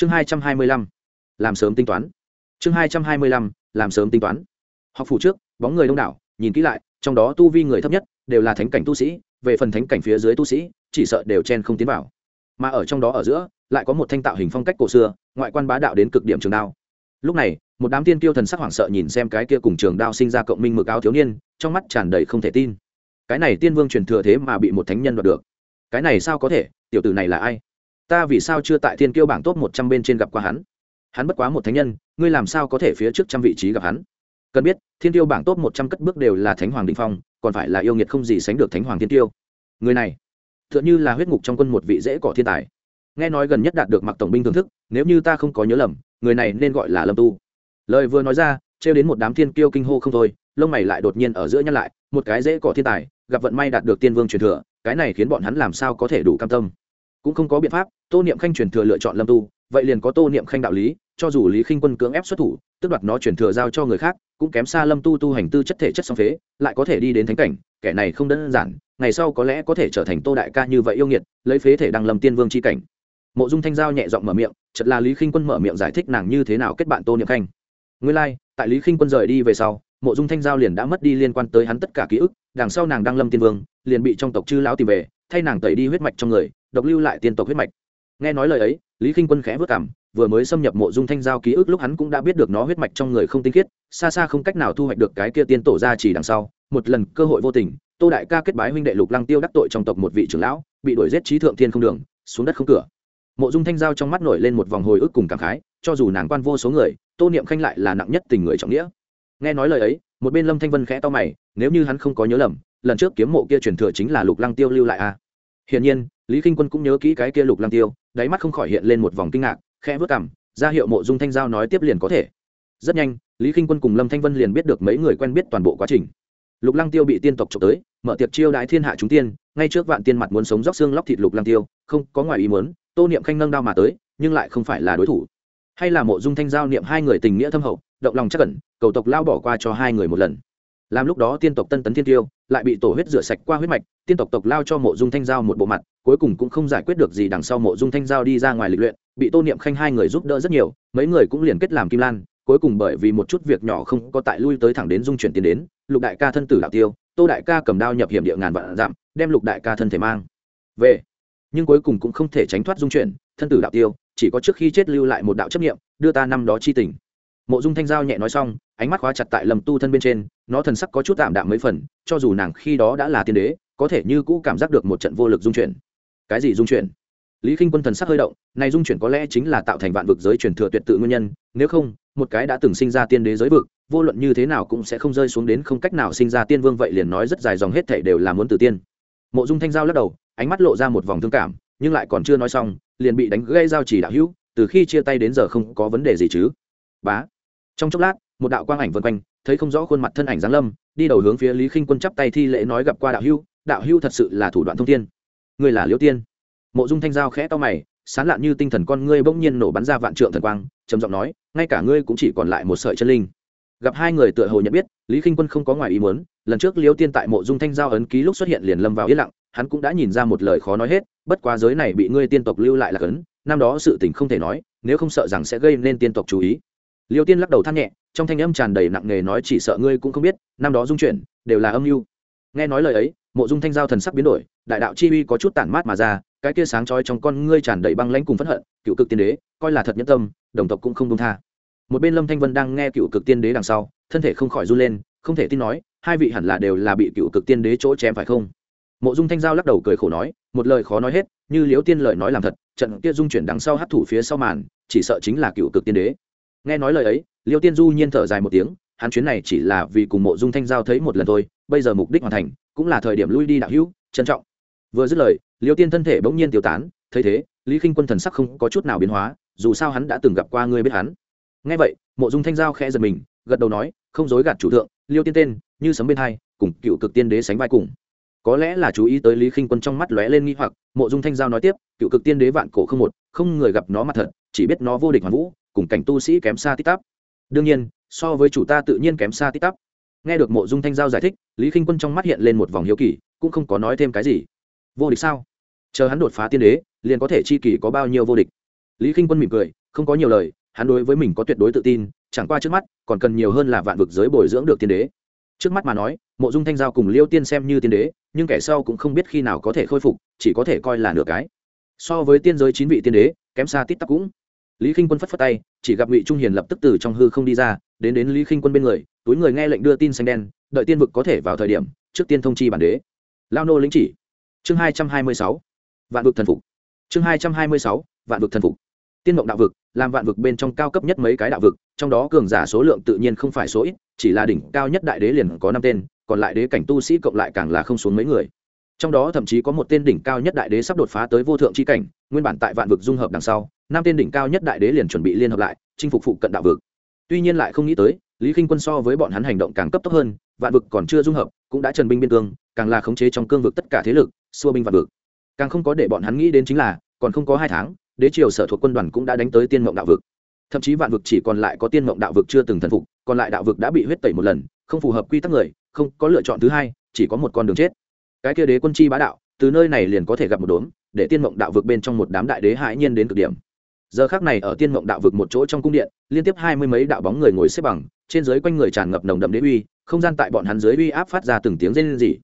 chương hai trăm hai mươi lăm, làm sớm tính toán. Chương hai trăm hai mươi lăm, làm sớm tính toán. Học phủ trước, bóng người đông đảo, nhìn kỹ lại, trong đó tu vi người thấp nhất đều là thánh cảnh tu sĩ, về phần thánh cảnh phía dưới tu sĩ, chỉ sợ đều chen không tiến vào. Mà ở trong đó ở giữa, lại có một thanh tạo hình phong cách cổ xưa, ngoại quan bá đạo đến cực điểm trường đao. Lúc này, một đám tiên tiêu thần sắc hoảng sợ nhìn xem cái kia cùng trường đao sinh ra cộng minh mực áo thiếu niên, trong mắt tràn đầy không thể tin. Cái này tiên vương truyền thừa thế mà bị một thánh nhân đoạt được. Cái này sao có thể? Tiểu tử này là ai? Ta vì sao chưa tại thiên kiêu bảng top một trăm bên trên gặp qua hắn? Hắn bất quá một thánh nhân, ngươi làm sao có thể phía trước trăm vị trí gặp hắn? Cần biết, thiên tiêu bảng top một trăm cất bước đều là thánh hoàng định phong, còn phải là yêu nghiệt không gì sánh được thánh hoàng thiên tiêu người này t h ư ợ n h ư là huyết ngục trong quân một vị dễ cỏ thiên tài. Nghe nói gần nhất đạt được mặc tổng binh thưởng thức, nếu như ta không có nhớ lầm, người này nên gọi là lâm tu. Lời vừa nói ra, trêu đến một đám thiên kiêu kinh hô không thôi, lông mày lại đột nhiên ở giữa nhăn lại, một cái dễ cỏ thiên tài, gặp vận may đạt được tiên vương truyền thừa, cái này khiến bọn hắn làm sao có thể đủ cam tâm cũng không có biện pháp tô niệm khanh truyền thừa lựa chọn lâm tu vậy liền có tô niệm khanh đạo lý cho dù lý khinh quân cưỡng ép xuất thủ tức đoạt nó chuyển thừa giao cho người khác cũng kém xa lâm tu tu hành tư chất thể chất song phế lại có thể đi đến thánh cảnh kẻ này không đơn giản ngày sau có lẽ có thể trở thành tô đại ca như vậy yêu nghiệt lấy phế thể đăng lâm tiên vương c h i cảnh. Mộ dung thanh giao nhẹ giọng mở miệng chật là lý khinh quân mở miệng giải thích nàng như thế nào kết bạn tô niệm khanh. Nguyên lai、like, tại lý khinh quân rời đi về sau mộ dung thanh giao liền đã mất đi liên quan tới hắn tất cả ký ức đằng sau nàng đăng lâm tiên vương liền bị trong tộc chư lão tìm về thay nàng tẩy đi huyết mạch trong người độc lưu lại tiên tộc huyết mạch. Nghe nói lời ấy, lý khinh quân khẽ vất cảm vừa mới xâm nhập mộ dung thanh giao ký ức lúc hắn cũng đã biết được nó huyết mạch trong người không tinh khiết, xa xa không cách nào thu hoạch được cái kia tiên tổ ra chỉ đằng sau. Một lần cơ hội vô tình, tô đại ca kết bái huynh đệ lục lăng tiêu đắc tội trong tộc một vị trưởng lão, bị đuổi giết trí thượng thiên không đường, xuống đất không cửa. Mộ dung thanh giao trong mắt nổi lên một vòng hồi ức cùng cảm khái, cho dù nàng quan vô số người, tô niệm khanh lại là nặng nhất tình người trọng nghĩa. Nghe nói lời ấy, một bên lâm thanh vân khẽ to mày, nếu như hắn không có nhớ lầm, lần trước kiếm mộ kia truyền thừa chính là lục lăng tiêu lưu lại a à. hiển nhiên lý k i n h quân cũng nhớ kỹ cái kia lục lăng tiêu, đáy mắt không khỏi hiện lên một vòng kinh ngạc, khẽ vớt cảm ra hiệu mộ dung thanh giao nói tiếp liền có thể. Rất nhanh, lý k i n h quân cùng lâm thanh vân liền biết được mấy người quen biết toàn bộ quá trình. Lục lăng tiêu bị tiên tộc trộm tới, mở tiệc chiêu đái thiên hạ chúng tiên, ngay trước vạn tiên mặt muốn sống róc xương lóc thịt lục lăng tiêu, không có ngoài ý muốn, tô niệm khanh nâng đao mà tới, nhưng lại không phải là đối thủ. Hay là mộ dung thanh giao niệm hai người tình nghĩa thâm hậu, động lòng chắc cẩn cầu tộc lao bỏ qua cho hai người một lần. Làm lúc đó tiên tộc tân tấn thiên tiêu, lại bị tổ huyết rửa sạch qua huyết mạch tiên tộc tộc lao cho mộ dung thanh giao một bộ mặt, cuối cùng cũng không giải quyết được gì đằng sau mộ dung thanh giao đi ra ngoài lịch luyện, bị tô niệm khanh hai người giúp đỡ rất nhiều, mấy người cũng liền kết làm kim lan, cuối cùng bởi vì một chút việc nhỏ không có tại lui tới thẳng đến dung chuyển tiền đến, lục đại ca thân tử đạo tiêu, tô đại ca cầm đao nhập hiểm địa ngàn vạn dặm, đem lục đại ca thân thể mang về. Nhưng cuối cùng cũng không thể tránh thoát dung chuyển, thân tử đạo tiêu, chỉ có trước khi chết lưu lại một đạo chấp nghiệm đưa ta năm đó chi tình. Mộ dung thanh giao nhẹ nói xong, ánh mắt khóa chặt tại lầm tu thân bên trên, nó thần sắc có chút tạm đạm mấy phần, cho dù nàng khi đó đã là tiên đế có thể như cũ cảm giác được một trận vô lực dung chuyển. Cái gì dung chuyển? Lý k i n h quân thần sắc hơi động, này dung chuyển có lẽ chính là tạo thành vạn vực giới truyền thừa tuyệt tự nguyên nhân, nếu không, một cái đã từng sinh ra tiên đế giới vực, vô luận như thế nào cũng sẽ không rơi xuống đến không cách nào sinh ra tiên vương vậy liền nói rất dài dòng hết thể đều là muốn từ tiên. Mộ dung thanh giao lắc đầu, ánh mắt lộ ra một vòng thương cảm, nhưng lại còn chưa nói xong, liền bị đánh gây giao chỉ đạo hữu, từ khi chia tay đến giờ không có vấn đề gì chứ. Bá. Trong chốc lát, một đạo quang ảnh vân quanh, thấy không rõ khuôn mặt thân ảnh giáng lâm, đi đầu hướng phía lý khinh quân chắp tay thi lễ nói gặp qua đạo hưu đạo hưu thật sự là thủ đoạn thông tiên người là liễu tiên. Mộ dung thanh giao khẽ to mày, sán lạn như tinh thần con ngươi bỗng nhiên nổ bắn ra vạn trượng thần quang, trầm giọng nói, ngay cả ngươi cũng chỉ còn lại một sợi chân linh. Gặp hai người tựa hồ nhận biết, lý khinh quân không có ngoài ý muốn, lần trước liễu tiên tại mộ dung thanh giao ấn ký lúc xuất hiện liền lâm vào yên lặng, hắn cũng đã nhìn ra một lời khó nói hết, bất quá giới này bị ngươi tiên tộc lưu lại là cấn, năm đó sự tình không thể nói, nếu không sợ rằng sẽ gây nên tiên tộc chú ý. Liêu tiên lắc đầu than nhẹ, trong thanh âm tràn đầy nặng nề nói chỉ sợ ngươi cũng không biết, năm đó dung chuyển, đều là âm mưu. Nghe nói lời ấy mộ dung thanh giao thần sắc biến đổi, đại đạo chi uy có chút tản mát mà ra, cái kia sáng trói trong con ngươi tràn đầy băng lãnh cùng phẫn hận, cựu cực tiên đế, coi là thật nhân tâm, đồng tộc cũng không đông tha. Một bên lâm thanh vân đang nghe cựu cực tiên đế đằng sau, thân thể không khỏi run lên, không thể tin nói, hai vị hẳn là đều là bị cựu cực tiên đế chỗ chém phải không? Mộ dung thanh giao lắc đầu cười khổ nói, một lời khó nói hết, như liễu tiên lời nói làm thật, trận kia dung chuyển đằng sau hấp thủ phía sau màn, chỉ sợ chính là cựu cực tiên đế. Nghe nói lời ấy liêu tiên du nhiên thở dài một tiếng hắn chuyến này chỉ là vì cùng mộ dung thanh giao thấy một lần thôi, bây giờ mục đích hoàn thành, cũng là thời điểm lui đi đạo hữu, trân trọng. Vừa dứt lời, liêu tiên thân thể bỗng nhiên tiêu tán, thấy thế, lý k i n h quân thần sắc không có chút nào biến hóa, dù sao hắn đã từng gặp qua ngươi biết hắn. Nghe vậy, mộ dung thanh giao khẽ giật mình, gật đầu nói, không dối gạt chủ thượng, liêu tiên tên, như sấm bên hai, cùng cựu cực tiên đế sánh vai cùng. Có lẽ là chú ý tới lý k i n h quân trong mắt lóe lên nghi hoặc, mộ dung thanh giao nói tiếp, cựu cực tiên đế vạn cổ không một, không người gặp nó mặt thật, chỉ biết nó vô địch hoàn vũ, cùng cảnh tu sĩ kém xa tích tắp. Đương nhiên so với chủ ta tự nhiên kém xa tít tắp. Nghe được mộ dung thanh giao giải thích, lý k i n h quân trong mắt hiện lên một vòng hiếu kỳ, cũng không có nói thêm cái gì. Vô địch sao? Chờ hắn đột phá tiên đế, liền có thể chi kỳ có bao nhiêu vô địch? Lý k i n h quân mỉm cười, không có nhiều lời, hắn đối với mình có tuyệt đối tự tin, chẳng qua trước mắt, còn cần nhiều hơn là vạn vực giới bồi dưỡng được tiên đế. Trước mắt mà nói, mộ dung thanh giao cùng liêu tiên xem như tiên đế, nhưng kẻ sau cũng không biết khi nào có thể khôi phục, chỉ có thể coi là nửa cái. So với tiên giới chín vị tiên đế, kém xa tít tắc cũng lý k i n h quân phất phất tay, chỉ gặp ngụy trung hiền lập tức từ trong hư không đi ra, đến đến lý k i n h quân bên người, túi người nghe lệnh đưa tin xanh đen, đợi tiên vực có thể vào thời điểm, trước tiên thông chi bản đế. Lao nô lĩnh chỉ. Chương hai trăm hai mươi sáu, vạn vực thần phục. Chương hai trăm hai mươi sáu, vạn vực thần phục. Tiên mộng đạo vực, làm vạn vực bên trong cao cấp nhất mấy cái đạo vực, trong đó cường giả số lượng tự nhiên không phải số ít, chỉ là đỉnh cao nhất đại đế liền có năm tên, còn lại đế cảnh tu sĩ cộng lại càng là không xuống mấy người. Trong đó thậm chí có một tên đỉnh cao nhất đại đế sắp đột phá tới vô thượng c h i cảnh, nguyên bản tại vạn vực dung hợp đằng sau năm tên đỉnh cao nhất đại đế liền chuẩn bị liên hợp lại, chinh phục phụ cận đạo vực. Tuy nhiên lại không nghĩ tới, lý k i n h quân so với bọn hắn hành động càng cấp tốc hơn, vạn vực còn chưa dung hợp, cũng đã trần binh biên cương, càng là khống chế trong cương vực tất cả thế lực, xua binh vạn vực. Càng không có để bọn hắn nghĩ đến chính là, còn không có hai tháng, đế triều sở thuộc quân đoàn cũng đã đánh tới tiên mộng đạo vực. Thậm chí vạn vực chỉ còn lại có tiên mộng đạo vực chưa từng thần phục, còn lại đạo vực đã bị huyết tẩy một lần, không phù hợp quy tắc người, không có lựa chọn thứ hai, chỉ có một con đường chết. Cái kia đế quân chi bá đạo, từ nơi này liền có thể gặp một đốm, để tiên mộng đạo vực bên trong một đám đại đế hãi nhiên đến cực điểm giờ khác này ở tiên mộng đạo vực một chỗ trong cung điện, liên tiếp hai mươi mấy đạo bóng người ngồi xếp bằng, trên dưới quanh người tràn ngập nồng đậm đế uy, không gian tại bọn hắn dưới uy áp phát ra từng tiếng rên rỉ.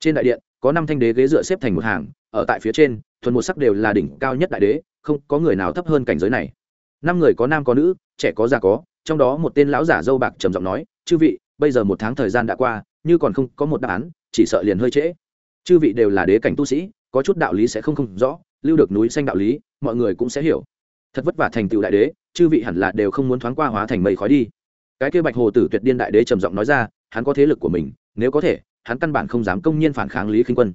Trên đại điện, có năm thanh đế ghế dựa xếp thành một hàng, ở tại phía trên, thuần một sắc đều là đỉnh cao nhất đại đế, không có người nào thấp hơn cảnh giới này. Năm người có nam có nữ, trẻ có già có, trong đó một tên lão giả dâu bạc trầm giọng nói, chư vị, bây giờ một tháng thời gian đã qua, như còn không có một đáp án, chỉ sợ liền hơi trễ. Chư vị đều là đế cảnh tu sĩ, có chút đạo lý sẽ không không rõ, lưu được núi xanh đạo lý, mọi người cũng sẽ hiểu thật vất vả thành tựu đại đế, chư vị hẳn là đều không muốn thoáng qua hóa thành mây khói đi. Cái kia bạch hồ tử tuyệt điên đại đế trầm giọng nói ra, hắn có thế lực của mình, nếu có thể, hắn căn bản không dám công nhiên phản kháng lý khinh quân.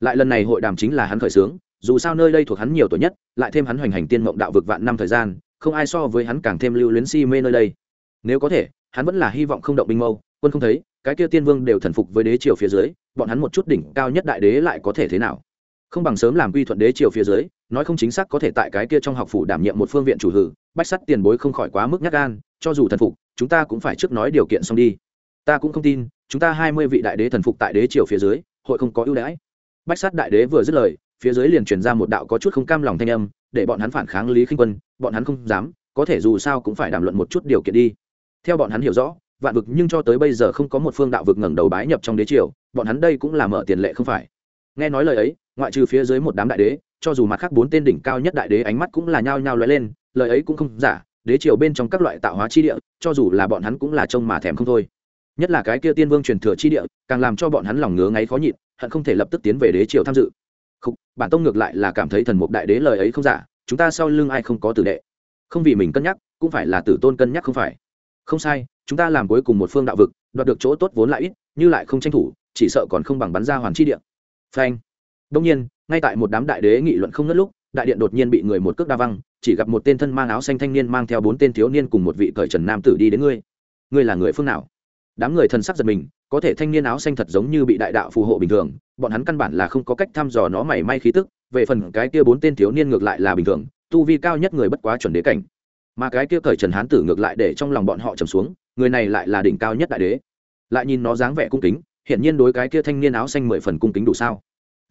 Lại lần này hội đàm chính là hắn khởi xướng, dù sao nơi đây thuộc hắn nhiều tuổi nhất, lại thêm hắn hoành hành tiên mộng đạo vực vạn năm thời gian, không ai so với hắn càng thêm lưu luyến si mê nơi đây. Nếu có thể, hắn vẫn là hy vọng không động binh mâu, quân không thấy, cái kia tiên vương đều thần phục với đế triều phía dưới, bọn hắn một chút đỉnh cao nhất đại đế lại có thể thế nào? Không bằng sớm làm quy thuận đế triều phía dưới, nói không chính xác có thể tại cái kia trong học phủ đảm nhiệm một phương viện chủ hử, bách sắt tiền bối không khỏi quá mức nhát gan, cho dù thần phục, chúng ta cũng phải trước nói điều kiện xong đi. Ta cũng không tin, chúng ta hai mươi vị đại đế thần phục tại đế triều phía dưới, hội không có ưu đãi. Bách sắt đại đế vừa dứt lời, phía dưới liền truyền ra một đạo có chút không cam lòng thanh âm, để bọn hắn phản kháng lý khinh quân, bọn hắn không dám, có thể dù sao cũng phải đàm luận một chút điều kiện đi. Theo bọn hắn hiểu rõ, vạn vực nhưng cho tới bây giờ không có một phương đạo vực ngẩng đầu bái nhập trong đế triều, bọn hắn đây cũng là mở tiền lệ không phải nghe nói lời ấy, ngoại trừ phía dưới một đám đại đế, cho dù mặt khác bốn tên đỉnh cao nhất đại đế ánh mắt cũng là nhao nhao lóe lên, lời ấy cũng không giả, đế triều bên trong các loại tạo hóa chi địa, cho dù là bọn hắn cũng là trông mà thèm không thôi. Nhất là cái kia tiên vương truyền thừa chi địa, càng làm cho bọn hắn lòng ngứa ngáy khó nhịn, hận không thể lập tức tiến về đế triều tham dự. Không bản tông ngược lại là cảm thấy thần mục đại đế lời ấy không giả, chúng ta sau lưng ai không có tử đệ? Không vì mình cân nhắc, cũng phải là tử tôn cân nhắc không phải. Không sai, chúng ta làm cuối cùng một phương đạo vực, đoạt được chỗ tốt vốn lại ít, như lại không tranh thủ, chỉ sợ còn không bằng bắn ra hoàn chi địa phanh. Đông nhiên, ngay tại một đám đại đế nghị luận không ngất lúc, đại điện đột nhiên bị người một cước đa văng, chỉ gặp một tên thân mang áo xanh thanh niên mang theo bốn tên thiếu niên cùng một vị cởi trần nam tử đi đến ngươi. Ngươi là người phương nào? Đám người thân sắc giật mình, có thể thanh niên áo xanh thật giống như bị đại đạo phù hộ bình thường, bọn hắn căn bản là không có cách thăm dò nó mảy may khí tức, về phần cái kia bốn tên thiếu niên ngược lại là bình thường, tu vi cao nhất người bất quá chuẩn đế cảnh. Mà cái kia cởi trần hán tử ngược lại để trong lòng bọn họ trầm xuống, người này lại là đỉnh cao nhất đại đế. Lại nhìn nó dáng vẻ cung kính hiện nhiên đối cái kia thanh niên áo xanh mười phần cung kính đủ sao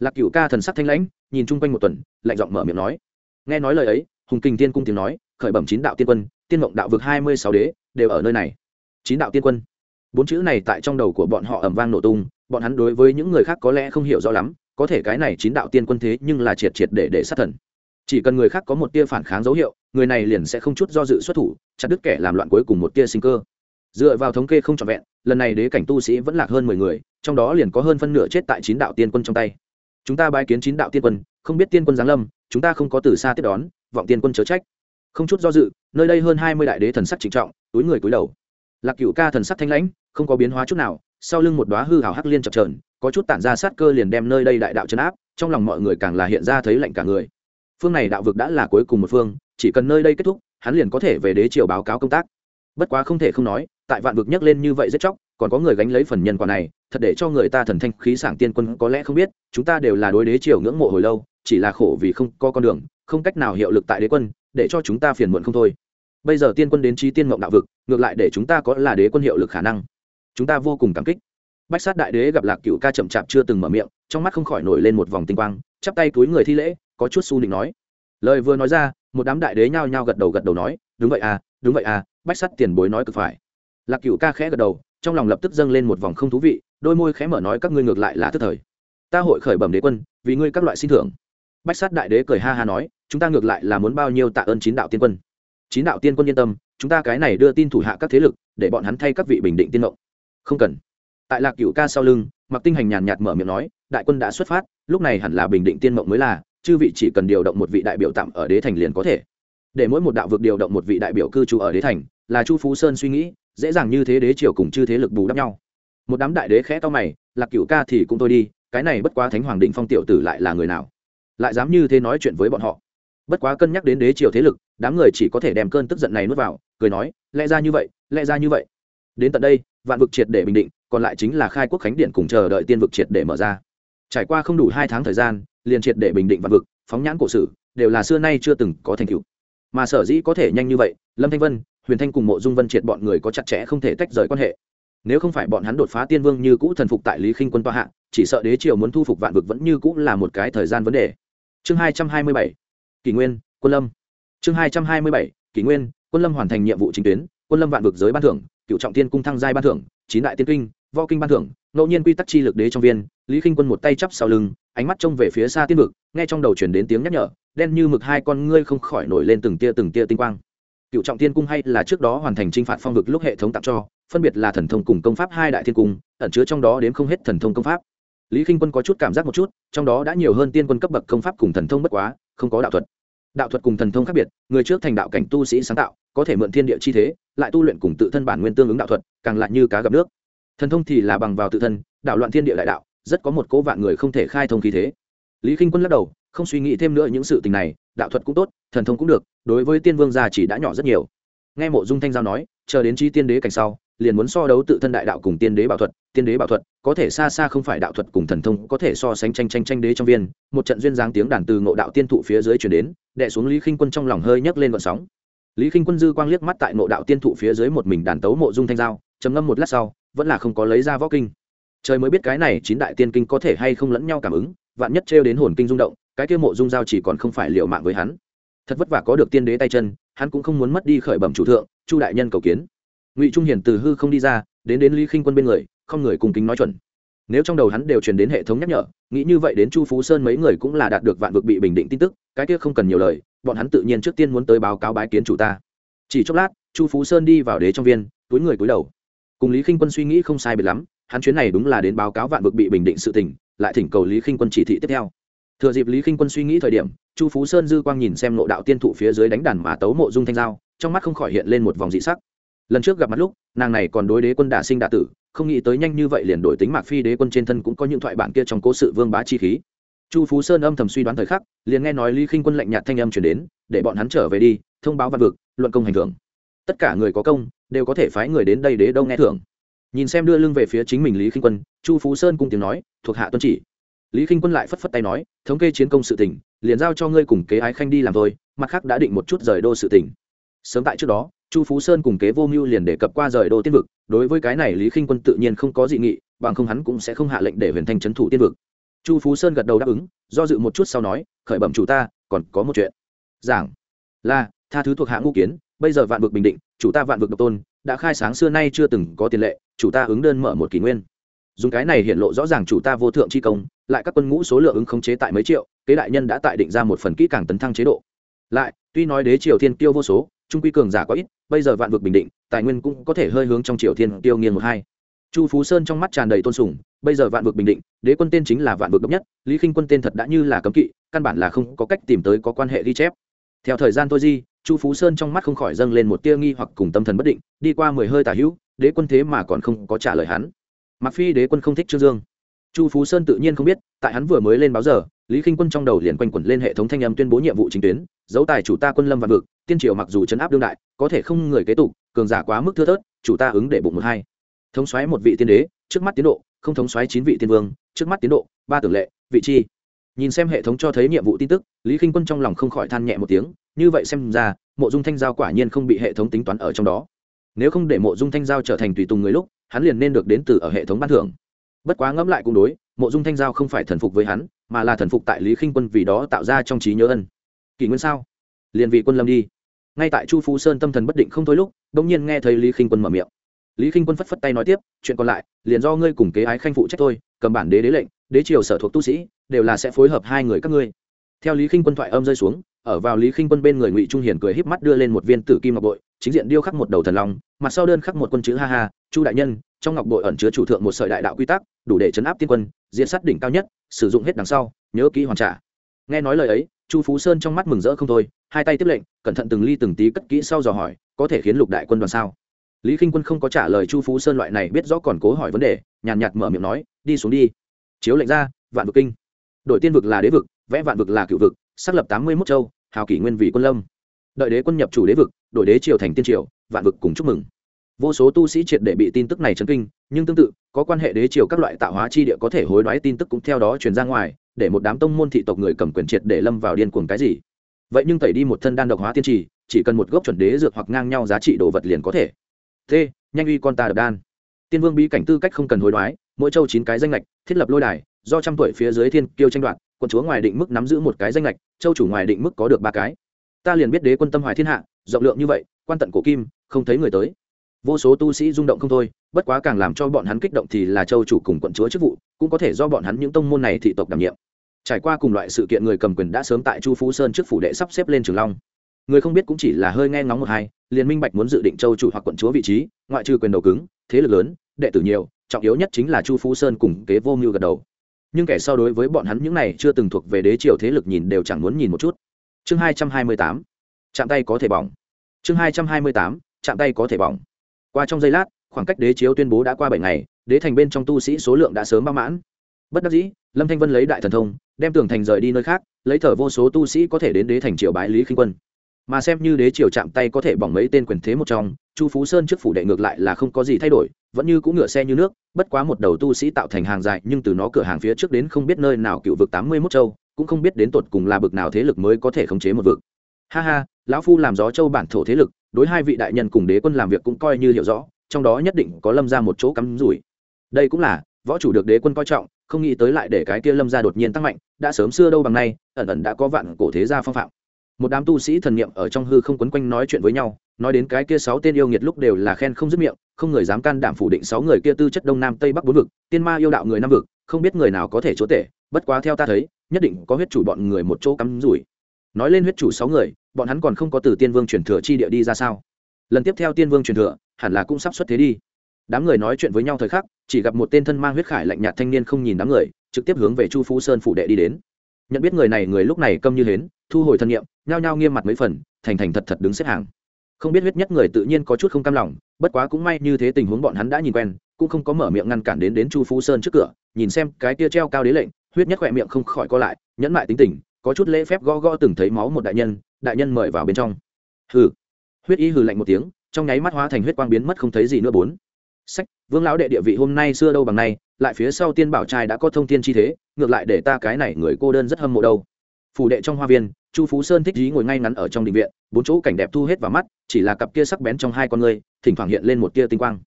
lạc cựu ca thần sắc thanh lãnh, nhìn chung quanh một tuần, lạnh giọng mở miệng nói. Nghe nói lời ấy, hùng kinh tiên cung tiếng nói, khởi bẩm chín đạo tiên quân, tiên mộng đạo vực hai mươi sáu đế, đều ở nơi này. Chín đạo tiên quân. Bốn chữ này tại trong đầu của bọn họ ẩm vang nổ tung, bọn hắn đối với những người khác có lẽ không hiểu rõ lắm, có thể cái này chín đạo tiên quân thế nhưng là triệt triệt để để sát thần. Chỉ cần người khác có một tia phản kháng dấu hiệu, người này liền sẽ không chút do dự xuất thủ, chặt đứt kẻ làm loạn cuối cùng một tia sinh cơ. Dựa vào thống kê không trọn vẹn, lần này đế cảnh tu sĩ vẫn lạc hơn mười người, trong đó liền có hơn phân nửa chết tại chín đạo tiên quân trong tay chúng ta bái kiến chín đạo tiên quân, không biết tiên quân giáng lâm, chúng ta không có từ xa tiếp đón, vọng tiên quân chớ trách. Không chút do dự, nơi đây hơn hai mươi đại đế thần sắc trịnh trọng, túi người cúi đầu. Lạc cựu ca thần sắc thanh lãnh, không có biến hóa chút nào, sau lưng một đoá hư hào hắc liên chập trờn có chút tản ra sát cơ liền đem nơi đây đại đạo chấn áp, trong lòng mọi người càng là hiện ra thấy lạnh cả người. Phương này đạo vực đã là cuối cùng một phương, chỉ cần nơi đây kết thúc, hắn liền có thể về đế triều báo cáo công tác. Bất quá không thể không nói, tại vạn vực nhắc lên như vậy rất chóc, còn có người gánh lấy phần nhân quả này thật để cho người ta thần thanh khí sảng tiên quân có lẽ không biết, chúng ta đều là đối đế triều ngưỡng mộ hồi lâu, chỉ là khổ vì không có con đường, không cách nào hiệu lực tại đế quân, để cho chúng ta phiền muộn không thôi. Bây giờ tiên quân đến trí tiên mộng đạo vực, ngược lại để chúng ta có là đế quân hiệu lực khả năng. Chúng ta vô cùng cảm kích. Bách sát đại đế gặp lạc cựu ca chậm chạp chưa từng mở miệng, trong mắt không khỏi nổi lên một vòng tinh quang, chắp tay túi người thi lễ, có chút su định nói. Lời vừa nói ra, một đám đại đế nhao nhao gật đầu gật đầu nói, đúng vậy à đúng vậy à bách sát tiền bối nói cực phải. Lạc cựu ca khẽ gật đầu trong lòng lập tức dâng lên một vòng không thú vị, đôi môi khẽ mở nói các ngươi ngược lại là tức thời. Ta hội khởi bẩm đế quân, vì ngươi các loại xin thưởng. Bách sát đại đế cười ha ha nói, chúng ta ngược lại là muốn bao nhiêu tạ ơn chín đạo tiên quân. Chín đạo tiên quân yên tâm, chúng ta cái này đưa tin thủ hạ các thế lực, để bọn hắn thay các vị bình định tiên mộng. Không cần. Tại lạc cựu ca sau lưng mặc tinh hành nhàn nhạt mở miệng nói, đại quân đã xuất phát, lúc này hẳn là bình định tiên mộng mới là, chư vị chỉ cần điều động một vị đại biểu tạm ở đế thành liền có thể. Để mỗi một đạo vực điều động một vị đại biểu cư trú ở đế thành, là chu phú sơn suy nghĩ dễ dàng như thế đế triều cùng chư thế lực bù đắp nhau. Một đám đại đế khẽ to mày, lạc cựu ca thì cũng tôi đi, cái này bất quá thánh hoàng định phong tiểu tử lại là người nào? Lại dám như thế nói chuyện với bọn họ? Bất quá cân nhắc đến đế triều thế lực, đám người chỉ có thể đem cơn tức giận này nuốt vào, cười nói, lẽ ra như vậy, lẽ ra như vậy. Đến tận đây, vạn vực triệt để bình định, còn lại chính là khai quốc khánh điện cùng chờ đợi tiên vực triệt để mở ra. Trải qua không đủ hai tháng thời gian, liền triệt để bình định vạn vực, phóng nhãn cổ sử, đều là xưa nay chưa từng có thành tựu. Mà sở dĩ có thể nhanh như vậy, lâm thanh vân huyền thanh cùng mộ dung vân triệt bọn người có chặt chẽ không thể tách rời quan hệ. Nếu không phải bọn hắn đột phá tiên vương như cũ thần phục tại lý khinh quân toa hạ, chỉ sợ đế triều muốn thu phục vạn vực vẫn như cũ là một cái thời gian vấn đề. Chương hai trăm hai mươi bảy, kỷ nguyên, quân lâm. Chương hai trăm hai mươi bảy, kỷ nguyên, quân lâm hoàn thành nhiệm vụ chính tuyến, quân lâm vạn vực giới ban thưởng, cựu trọng tiên cung thăng giai ban thưởng, chín đại tiên kinh, võ kinh ban thưởng, ngẫu nhiên quy tắc chi lực đế trong viên, lý khinh quân một tay chắp sau lưng, ánh mắt trông về phía xa tiên vực, nghe trong đầu chuyển đến tiếng nhắc nhở, đen như mực hai con ngươi không khỏi nổi lên từng tia từng tia tinh quang cựu trọng thiên cung hay là trước đó hoàn thành t r i n h phạt phong vực lúc hệ thống tặng cho, phân biệt là thần thông cùng công pháp hai đại thiên cung, ẩn chứa trong đó đến không hết thần thông công pháp. Lý k i n h quân có chút cảm giác một chút, trong đó đã nhiều hơn tiên quân cấp bậc công pháp cùng thần thông bất quá, không có đạo thuật. Đạo thuật cùng thần thông khác biệt, người trước thành đạo cảnh tu sĩ sáng tạo, có thể mượn thiên địa chi thế, lại tu luyện cùng tự thân bản nguyên tương ứng đạo thuật, càng lại như cá gặp nước. Thần thông thì là bằng vào tự thân, đạo loạn thiên địa đại đạo, rất có một cố vạn người không thể khai thông khí thế. Lý k i n h quân lắc đầu, không suy nghĩ thêm nữa những sự tình này đạo thuật cũng tốt, thần thông cũng được, đối với tiên vương gia chỉ đã nhỏ rất nhiều. Nghe mộ dung thanh giao nói, chờ đến chi tiên đế cảnh sau, liền muốn so đấu tự thân đại đạo cùng tiên đế bảo thuật. Tiên đế bảo thuật có thể xa xa không phải đạo thuật cùng thần thông, có thể so sánh tranh tranh tranh đế trong viên. Một trận duyên dáng tiếng đàn từ ngộ đạo tiên thụ phía dưới chuyển đến đệ xuống lý khinh quân trong lòng hơi nhấc lên vận sóng. Lý khinh quân dư quang liếc mắt tại ngộ đạo tiên thụ phía dưới một mình đàn tấu mộ dung thanh giao, trầm ngâm một lát sau, vẫn là không có lấy ra võ kinh. Trời mới biết cái này chín đại tiên kinh có thể hay không lẫn nhau cảm ứng, vạn nhất trêu đến hồn kinh rung động cái kia mộ dung giao chỉ còn không phải liệu mạng với hắn. Thật vất vả có được tiên đế tay chân, hắn cũng không muốn mất đi khởi bẩm chủ thượng, chu đại nhân cầu kiến. Ngụy trung hiền từ hư không đi ra, đến đến lý khinh quân bên người, không người cùng kính nói chuẩn. Nếu trong đầu hắn đều truyền đến hệ thống nhắc nhở, nghĩ như vậy đến chu phú sơn mấy người cũng là đạt được vạn vực bị bình định tin tức, cái kia không cần nhiều lời, bọn hắn tự nhiên trước tiên muốn tới báo cáo bái kiến chủ ta. Chỉ chốc lát, chu phú sơn đi vào đế trong viên, túi người cúi đầu. Cùng lý khinh quân suy nghĩ không sai biệt lắm, hắn chuyến này đúng là đến báo cáo vạn vực bị bình định sự tình, lại thỉnh cầu lý khinh quân chỉ thị tiếp theo thừa dịp lý khinh quân suy nghĩ thời điểm, chu phú sơn dư quang nhìn xem nộ đạo tiên thụ phía dưới đánh đàn mà tấu mộ dung thanh giao trong mắt không khỏi hiện lên một vòng dị sắc. Lần trước gặp mặt lúc, nàng này còn đối đế quân đả sinh đả tử, không nghĩ tới nhanh như vậy liền đổi tính mạc phi đế quân trên thân cũng có những thoại bản kia trong cố sự vương bá chi khí. Chu phú sơn âm thầm suy đoán thời khắc, liền nghe nói lý khinh quân lạnh nhạt thanh âm chuyển đến, để bọn hắn trở về đi, thông báo văn vực, luận công hành thưởng. Tất cả người có công, đều có thể phái người đến đây đế đâu nghe thưởng. Nhìn xem đưa lưng về phía chính mình lý khinh quân, chu phú sơn cung tiếng nói, thuộc hạ tuân chỉ lý k i n h quân lại phất phất tay nói, thống kê chiến công sự tỉnh liền giao cho ngươi cùng kế ái khanh đi làm thôi, mặt khác đã định một chút rời đô sự tỉnh sớm tại trước đó, chu phú sơn cùng kế vô mưu liền đề cập qua rời đô tiên vực, đối với cái này lý k i n h quân tự nhiên không có dị nghị, bằng không hắn cũng sẽ không hạ lệnh để huyền thanh c h ấ n thủ tiên vực. Chu phú sơn gật đầu đáp ứng, do dự một chút sau nói, khởi bẩm chủ ta, còn có một chuyện. Giảng. Là, tha thứ thuộc hạ ngũ kiến, bây giờ vạn vực bình định, chủ ta vạn vực độc tôn, đã khai sáng xưa nay chưa từng có tiền lệ, chủ ta ứng đơn mở một kỷ nguyên dùng cái này hiện lộ rõ ràng chủ ta vô thượng chi công, lại các quân ngũ số lượng ứng khống chế tại mấy triệu, kế đại nhân đã tại định ra một phần kỹ càng tấn thăng chế độ. Lại, tuy nói đế triều thiên tiêu vô số, trung quy cường giả có ít, bây giờ vạn vực bình định, tài nguyên cũng có thể hơi hướng trong triều thiên tiêu nghiêng một hai. Chu phú sơn trong mắt tràn đầy tôn sùng, bây giờ vạn vực bình định, đế quân tên chính là vạn vực độc nhất, lý khinh quân tên thật đã như là cấm kỵ, căn bản là không có cách tìm tới có quan hệ ghi chép. Theo thời gian tôi di, chu phú sơn trong mắt không khỏi dâng lên một tia nghi hoặc cùng tâm thần bất định, đi qua mười hơi tả hữu, đế quân thế mà còn không có trả lời hắn mặc phi đế quân không thích trương dương. Chu phú sơn tự nhiên không biết, tại hắn vừa mới lên báo giờ, lý k i n h quân trong đầu liền quanh quẩn lên hệ thống thanh âm tuyên bố nhiệm vụ chính tuyến dấu tài chủ ta quân lâm vạn vực, tiên triều mặc dù chấn áp đương đại, có thể không người kế tục, cường giả quá mức thưa thớt, chủ ta ứng để bụng một hai. Thống xoáy một vị tiên đế, trước mắt tiến độ, không thống xoáy chín vị tiên vương, trước mắt tiến độ, ba tưởng lệ, vị chi. Nhìn xem hệ thống cho thấy nhiệm vụ tin tức, lý k i n h quân trong lòng không khỏi than nhẹ một tiếng, như vậy xem ra, mộ dung thanh giao quả nhiên không bị hệ thống tính toán ở trong đó nếu không để mộ dung thanh giao trở thành tùy tùng người lúc, hắn liền nên được đến từ ở hệ thống ban thưởng. Bất quá ngẫm lại cũng đối, mộ dung thanh giao không phải thần phục với hắn, mà là thần phục tại lý khinh quân vì đó tạo ra trong trí nhớ ân. Kỷ nguyên sao? Liền vị quân lâm đi. Ngay tại chu phú sơn tâm thần bất định không thôi lúc bỗng nhiên nghe thấy lý khinh quân mở miệng. Lý khinh quân phất phất tay nói tiếp, chuyện còn lại, liền do ngươi cùng kế ái khanh phụ trách thôi, cầm bản đế đế lệnh, đế triều sở thuộc tu sĩ, đều là sẽ phối hợp hai người các ngươi. Theo lý khinh quân thoại âm rơi xuống ở vào lý khinh quân bên người ngụy trung hiền cười híp mắt đưa lên một viên tử kim ngọc bội, chính diện điêu khắc một đầu thần long, mặt sau đơn khắc một quân chữ ha ha, chu đại nhân, trong ngọc bội ẩn chứa chủ thượng một sợi đại đạo quy tắc, đủ để chấn áp tiên quân, diện sát đỉnh cao nhất, sử dụng hết đằng sau, nhớ kỹ hoàn trả. Nghe nói lời ấy, chu phú sơn trong mắt mừng rỡ không thôi, hai tay tiếp lệnh, cẩn thận từng ly từng tí cất kỹ sau dò hỏi, có thể khiến lục đại quân đoàn sao? Lý k i n h quân không có trả lời chu phú sơn loại này biết rõ còn cố hỏi vấn đề, nhàn nhạt mở miệng nói, đi xuống đi. Chiếu lệnh ra, vạn vực kinh. Đội tiên vực là đế vực, vẽ vạn vực là cựu vực xác lập tám mươi mốt châu, hào kỷ nguyên vị quân lâm. Đợi đế quân nhập chủ đế vực, đổi đế triều thành tiên triều, vạn vực cùng chúc mừng. Vô số tu sĩ triệt để bị tin tức này chấn kinh, nhưng tương tự, có quan hệ đế triều các loại tạo hóa chi địa có thể hối đoái tin tức cũng theo đó truyền ra ngoài, để một đám tông môn thị tộc người cầm quyền triệt để lâm vào điên cuồng cái gì. Vậy nhưng tẩy đi một thân đan độc hóa tiên trì, chỉ cần một gốc chuẩn đế dược hoặc ngang nhau giá trị đồ vật liền có thể. T nhanh uy con ta đập đan. Tiên vương bí cảnh tư cách không cần hối đoái, mỗi châu chín cái danh lệch thiết lập lôi đài, do trăm tuổi phía dưới thiên kiêu tranh đoạt quận chúa ngoài định mức nắm giữ một cái danh lệch châu chủ ngoài định mức có được ba cái. Ta liền biết đế quân tâm hoài thiên hạ, rộng lượng như vậy, quan tận cổ kim, không thấy người tới. Vô số tu sĩ rung động không thôi, bất quá càng làm cho bọn hắn kích động thì là châu chủ cùng quận chúa chức vụ, cũng có thể do bọn hắn những tông môn này thị tộc đảm nhiệm. Trải qua cùng loại sự kiện người cầm quyền đã sớm tại chu phú sơn trước phủ đệ sắp xếp lên trường long. Người không biết cũng chỉ là hơi nghe ngóng một hai, liền minh bạch muốn dự định châu chủ hoặc quận chúa vị trí, ngoại trừ quyền đầu cứng, thế lực lớn, đệ tử nhiều, trọng yếu nhất chính là chu phú sơn cùng kế vô mưu gật đầu nhưng kẻ so đối với bọn hắn những này chưa từng thuộc về đế triều thế lực nhìn đều chẳng muốn nhìn một chút. Chương hai trăm hai mươi tám, chạm tay có thể bỏng. Chương hai trăm hai mươi tám, chạm tay có thể bỏng. Qua trong giây lát, khoảng cách đế chiếu tuyên bố đã qua bảy ngày, đế thành bên trong tu sĩ số lượng đã sớm bao mãn. Bất đắc dĩ, lâm thanh vân lấy đại thần thông, đem tường thành rời đi nơi khác, lấy thở vô số tu sĩ có thể đến đế thành triều bái lý khinh quân. Mà xem như đế triều chạm tay có thể bỏng mấy tên quyền thế một trong, chu phú sơn trước phủ đệ ngược lại là không có gì thay đổi vẫn như cũng ngựa xe như nước, bất quá một đầu tu sĩ tạo thành hàng dài, nhưng từ nó cửa hàng phía trước đến không biết nơi nào cựu vực tám mươi mốt châu, cũng không biết đến tột cùng là bực nào thế lực mới có thể khống chế một vực. Ha ha, lão phu làm gió châu bản thổ thế lực, đối hai vị đại nhân cùng đế quân làm việc cũng coi như hiểu rõ, trong đó nhất định có lâm ra một chỗ cắm rủi. Đây cũng là, võ chủ được đế quân coi trọng, không nghĩ tới lại để cái kia lâm ra đột nhiên tăng mạnh, đã sớm xưa đâu bằng nay, ẩn ẩn đã có vạn cổ thế gia phong phạm một đám tu sĩ thần niệm ở trong hư không quấn quanh nói chuyện với nhau, nói đến cái kia sáu tên yêu nghiệt lúc đều là khen không dứt miệng, không người dám can đảm phủ định sáu người kia tư chất đông nam tây bắc bốn vực, tiên ma yêu đạo người năm vực, không biết người nào có thể chúa tể, bất quá theo ta thấy, nhất định có huyết chủ bọn người một chỗ cắm rủi. Nói lên huyết chủ sáu người, bọn hắn còn không có từ tiên vương truyền thừa chi địa đi ra sao? Lần tiếp theo tiên vương truyền thừa, hẳn là cũng sắp xuất thế đi. Đám người nói chuyện với nhau thời khắc, chỉ gặp một tên thân mang huyết khải lạnh nhạt thanh niên không nhìn đám người, trực tiếp hướng về chu phú sơn phủ đệ đi đến. Nhận biết người này người lúc này câm như hến, thu hồi thân nhiệm nhao nhao nghiêm mặt mấy phần, thành thành thật thật đứng xếp hàng. Không biết huyết nhất người tự nhiên có chút không cam lòng, bất quá cũng may như thế tình huống bọn hắn đã nhìn quen, cũng không có mở miệng ngăn cản đến đến chu phú sơn trước cửa, nhìn xem cái kia treo cao đế lệnh, huyết nhất khỏe miệng không khỏi co lại, nhẫn mại tính tình, có chút lễ phép gõ gõ từng thấy máu một đại nhân đại nhân mời vào bên trong. Hừ. Huyết y hừ lạnh một tiếng, trong nháy mắt hóa thành huyết quang biến mất không thấy gì nữa bốn. Sách, vương lão đệ địa vị hôm nay xưa đâu bằng nay, lại phía sau tiên bảo trai đã có thông tin chi thế, ngược lại để ta cái này người cô đơn rất hâm mộ đâu phủ đệ trong hoa viên, chu phú sơn thích dí ngồi ngay ngắn ở trong đình viện, bốn chỗ cảnh đẹp thu hết vào mắt, chỉ là cặp kia sắc bén trong hai con người thỉnh thoảng hiện lên một tia tinh quang.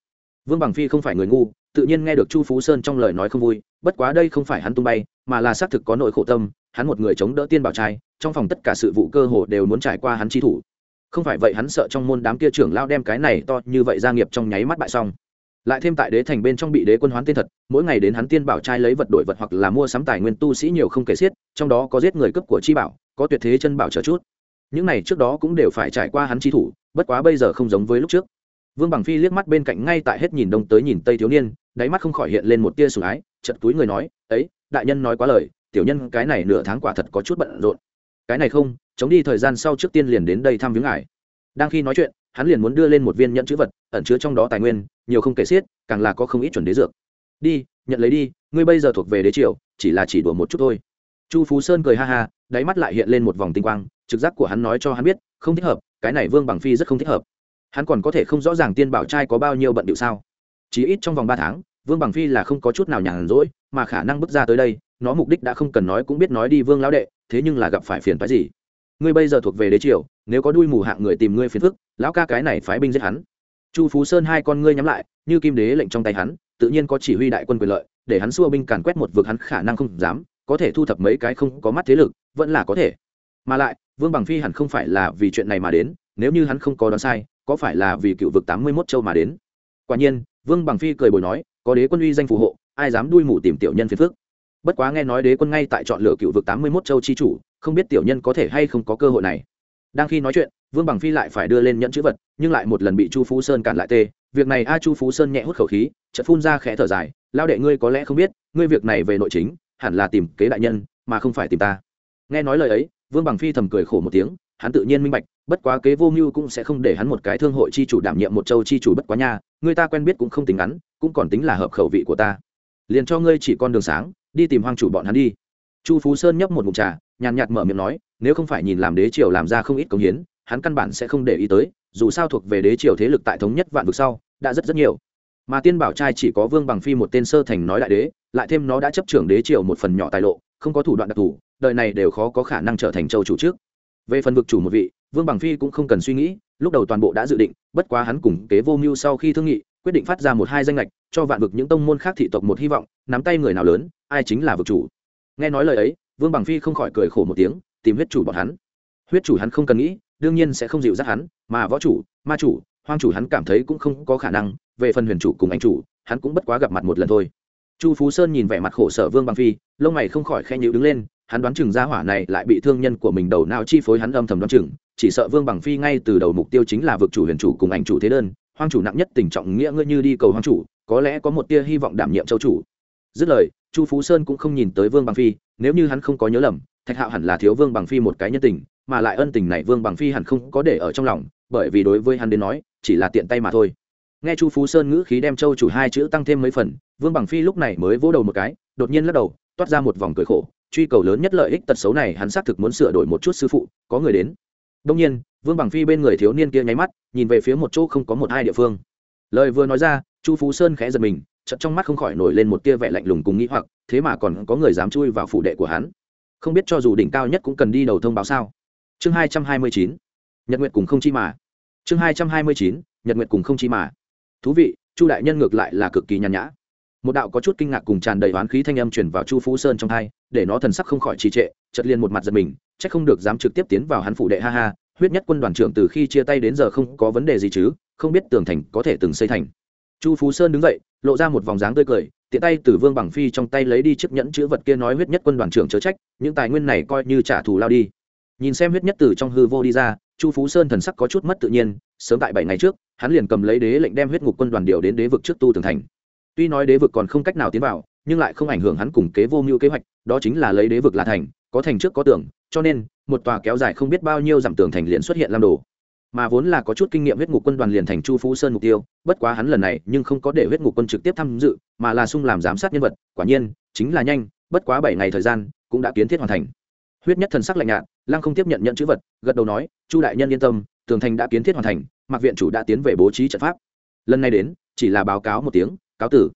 Vương bằng phi không phải người ngu, tự nhiên nghe được chu phú sơn trong lời nói không vui, bất quá đây không phải hắn tung bay, mà là xác thực có nội khổ tâm, hắn một người chống đỡ tiên bảo trai, trong phòng tất cả sự vụ cơ hồ đều muốn trải qua hắn chi thủ. Không phải vậy hắn sợ trong môn đám kia trưởng lao đem cái này to như vậy gia nghiệp trong nháy mắt bại xong lại thêm tại đế thành bên trong bị đế quân hoán tên thật, mỗi ngày đến hắn tiên bảo trai lấy vật đổi vật hoặc là mua sắm tài nguyên tu sĩ nhiều không kể xiết, trong đó có giết người cấp của chi bảo, có tuyệt thế chân bảo chờ chút. Những này trước đó cũng đều phải trải qua hắn chi thủ, bất quá bây giờ không giống với lúc trước. Vương bằng phi liếc mắt bên cạnh ngay tại hết nhìn đông tới nhìn tây thiếu niên, đáy mắt không khỏi hiện lên một tia sủng ái chật túi người nói, ấy, đại nhân nói quá lời, tiểu nhân cái này nửa tháng quả thật có chút bận rộn. Cái này không, chống đi thời gian sau trước tiên liền đến đây thăm viếng ngài. Đang khi nói chuyện, hắn liền muốn đưa lên một viên nhẫn chữ vật, ẩn chứa trong đó tài nguyên nhiều không kể xiết, càng là có không ít chuẩn đế dược. Đi, nhận lấy đi, ngươi bây giờ thuộc về đế triều, chỉ là chỉ đùa một chút thôi. Chu phú sơn cười ha ha, đáy mắt lại hiện lên một vòng tinh quang, trực giác của hắn nói cho hắn biết, không thích hợp, cái này vương bằng phi rất không thích hợp. Hắn còn có thể không rõ ràng tiên bảo trai có bao nhiêu bận điệu sao. Chỉ ít trong vòng ba tháng, vương bằng phi là không có chút nào nhàn rỗi, mà khả năng bước ra tới đây, nó mục đích đã không cần nói cũng biết nói đi vương lão đệ, thế nhưng là gặp phải phiền phái gì. Ngươi bây giờ thuộc về đế triều, nếu có đuôi mù hạng người tìm ngươi phiền phức, lão ca cái này phái binh giết hắn chu phú sơn hai con ngươi nhắm lại, như kim đế lệnh trong tay hắn, tự nhiên có chỉ huy đại quân quyền lợi, để hắn xua binh càn quét một vực hắn khả năng không dám, có thể thu thập mấy cái không có mắt thế lực, vẫn là có thể. Mà lại, vương bằng phi hẳn không phải là vì chuyện này mà đến, nếu như hắn không có đoán sai, có phải là vì cựu vực tám mươi mốt châu mà đến? Quả nhiên, vương bằng phi cười bồi nói, có đế quân uy danh phù hộ, ai dám đuôi mủ tìm tiểu nhân phiền phước bất quá nghe nói đế quân ngay tại chọn lựa cựu vực tám mươi mốt châu chi chủ, không biết tiểu nhân có thể hay không có cơ hội này đang khi nói chuyện, vương bằng phi lại phải đưa lên nhẫn chữ vật, nhưng lại một lần bị chu phú sơn cản lại tê. Việc này a chu phú sơn nhẹ hút khẩu khí, chợt phun ra khẽ thở dài lao đệ ngươi có lẽ không biết, ngươi việc này về nội chính, hẳn là tìm kế đại nhân, mà không phải tìm ta. Nghe nói lời ấy, vương bằng phi thầm cười khổ một tiếng, hắn tự nhiên minh bạch, bất quá kế vô mưu cũng sẽ không để hắn một cái thương hội chi chủ đảm nhiệm một châu chi chủ bất quá nha, người ta quen biết cũng không tính ngắn, cũng còn tính là hợp khẩu vị của ta. Liền cho ngươi chỉ con đường sáng, đi tìm hoang chủ bọn hắn đi. Chu phú sơn nhấp một mục trà, nhàn nhạt mở miệng nói nếu không phải nhìn làm đế triều làm ra không ít công hiến, hắn căn bản sẽ không để ý tới, dù sao thuộc về đế triều thế lực tại thống nhất vạn vực sau, đã rất rất nhiều. Mà tiên bảo trai chỉ có vương bằng phi một tên sơ thành nói đại đế, lại thêm nó đã chấp trưởng đế triều một phần nhỏ tài lộ, không có thủ đoạn đặc thù, đời này đều khó có khả năng trở thành châu chủ trước. Về phần vực chủ một vị, vương bằng phi cũng không cần suy nghĩ, lúc đầu toàn bộ đã dự định, bất quá hắn cùng kế vô mưu sau khi thương nghị, quyết định phát ra một hai danh lệch cho vạn vực những tông môn khác thị tộc một hy vọng, nắm tay người nào lớn, ai chính là vực chủ. Nghe nói lời ấy, vương bằng phi không khỏi cười khổ một tiếng tìm huyết chủ bọn hắn. Huyết chủ hắn không cần nghĩ, đương nhiên sẽ không dịu dắt hắn, mà võ chủ, ma chủ, hoang chủ hắn cảm thấy cũng không có khả năng, về phần huyền chủ cùng anh chủ, hắn cũng bất quá gặp mặt một lần thôi. Chu phú sơn nhìn vẻ mặt khổ sở vương bằng phi, lông mày không khỏi khen nhịu đứng lên, hắn đoán chừng gia hỏa này lại bị thương nhân của mình đầu nào chi phối hắn âm thầm đoán chừng, chỉ sợ vương bằng phi ngay từ đầu mục tiêu chính là vực chủ huyền chủ cùng ảnh chủ thế đơn, hoang chủ nặng nhất tình trọng nghĩa ngươi như đi cầu hoang chủ, có lẽ có một tia hy vọng đảm nhiệm châu chủ. Dứt lời, chu phú sơn cũng không nhìn tới vương bằng phi, nếu như hắn không có nhớ lầm thạch hạo hẳn là thiếu vương bằng phi một cái nhân tình, mà lại ân tình này vương bằng phi hẳn không có để ở trong lòng, bởi vì đối với hắn đến nói, chỉ là tiện tay mà thôi. Nghe chu phú sơn ngữ khí đem châu chủ hai chữ tăng thêm mấy phần, vương bằng phi lúc này mới vỗ đầu một cái, đột nhiên lắc đầu, toát ra một vòng cười khổ, truy cầu lớn nhất lợi ích tật xấu này hắn xác thực muốn sửa đổi một chút sư phụ, có người đến. Đông nhiên, vương bằng phi bên người thiếu niên kia nháy mắt, nhìn về phía một chỗ không có một hai địa phương. Lời vừa nói ra, chu phú sơn khẽ giật mình, chợt trong mắt không khỏi nổi lên một tia vẻ lạnh lùng cùng nghĩ hoặc, thế mà còn có người dám chui vào phủ đệ của hắn không biết cho dù đỉnh cao nhất cũng cần đi đầu thông báo sao. Chương hai trăm hai mươi chín, nhật nguyệt cùng không chi mà. Chương hai trăm hai mươi chín, nhật nguyệt cùng không chi mà. Thú vị, chu đại nhân ngược lại là cực kỳ nhàn nhã. Một đạo có chút kinh ngạc cùng tràn đầy oán khí thanh âm truyền vào chu phú sơn trong hai, để nó thần sắc không khỏi trì trệ chật liền một mặt giật mình c h ắ c không được dám trực tiếp tiến vào hắn phủ đệ, ha ha, huyết nhất quân đoàn trưởng từ khi chia tay đến giờ không có vấn đề gì chứ, không biết tường thành có thể từng xây thành chu phú sơn đứng dậy, lộ ra một vòng dáng tươi cười, tiện tay từ vương bằng phi trong tay lấy đi chiếc nhẫn chữ vật kia nói huyết nhất quân đoàn trưởng chớ trách, những tài nguyên này coi như trả thù lao đi. Nhìn xem huyết nhất từ trong hư vô đi ra, chu phú sơn thần sắc có chút mất tự nhiên, sớm tại bảy ngày trước, hắn liền cầm lấy đế lệnh đem huyết ngục quân đoàn điều đến đế vực trước tu tường thành. Tuy nói đế vực còn không cách nào tiến vào, nhưng lại không ảnh hưởng hắn cùng kế vô mưu kế hoạch, đó chính là lấy đế vực là thành, có thành trước có tường, cho nên, một tòa kéo dài không biết bao nhiêu dặm tường thành liền xuất hiện làm đồ mà vốn là có chút kinh nghiệm huyết ngục quân đoàn liền thành chu phú sơn mục tiêu, bất quá hắn lần này nhưng không có để huyết ngục quân trực tiếp tham dự, mà là sung làm giám sát nhân vật, quả nhiên, chính là nhanh, bất quá bảy ngày thời gian, cũng đã kiến thiết hoàn thành. Huyết nhất thần sắc lạnh nhạt, lăng không tiếp nhận nhận chữ vật, gật đầu nói, chu đại nhân yên tâm, tường thành đã kiến thiết hoàn thành mặc viện chủ đã tiến về bố trí trận pháp. Lần này đến, chỉ là báo cáo một tiếng, cáo tử.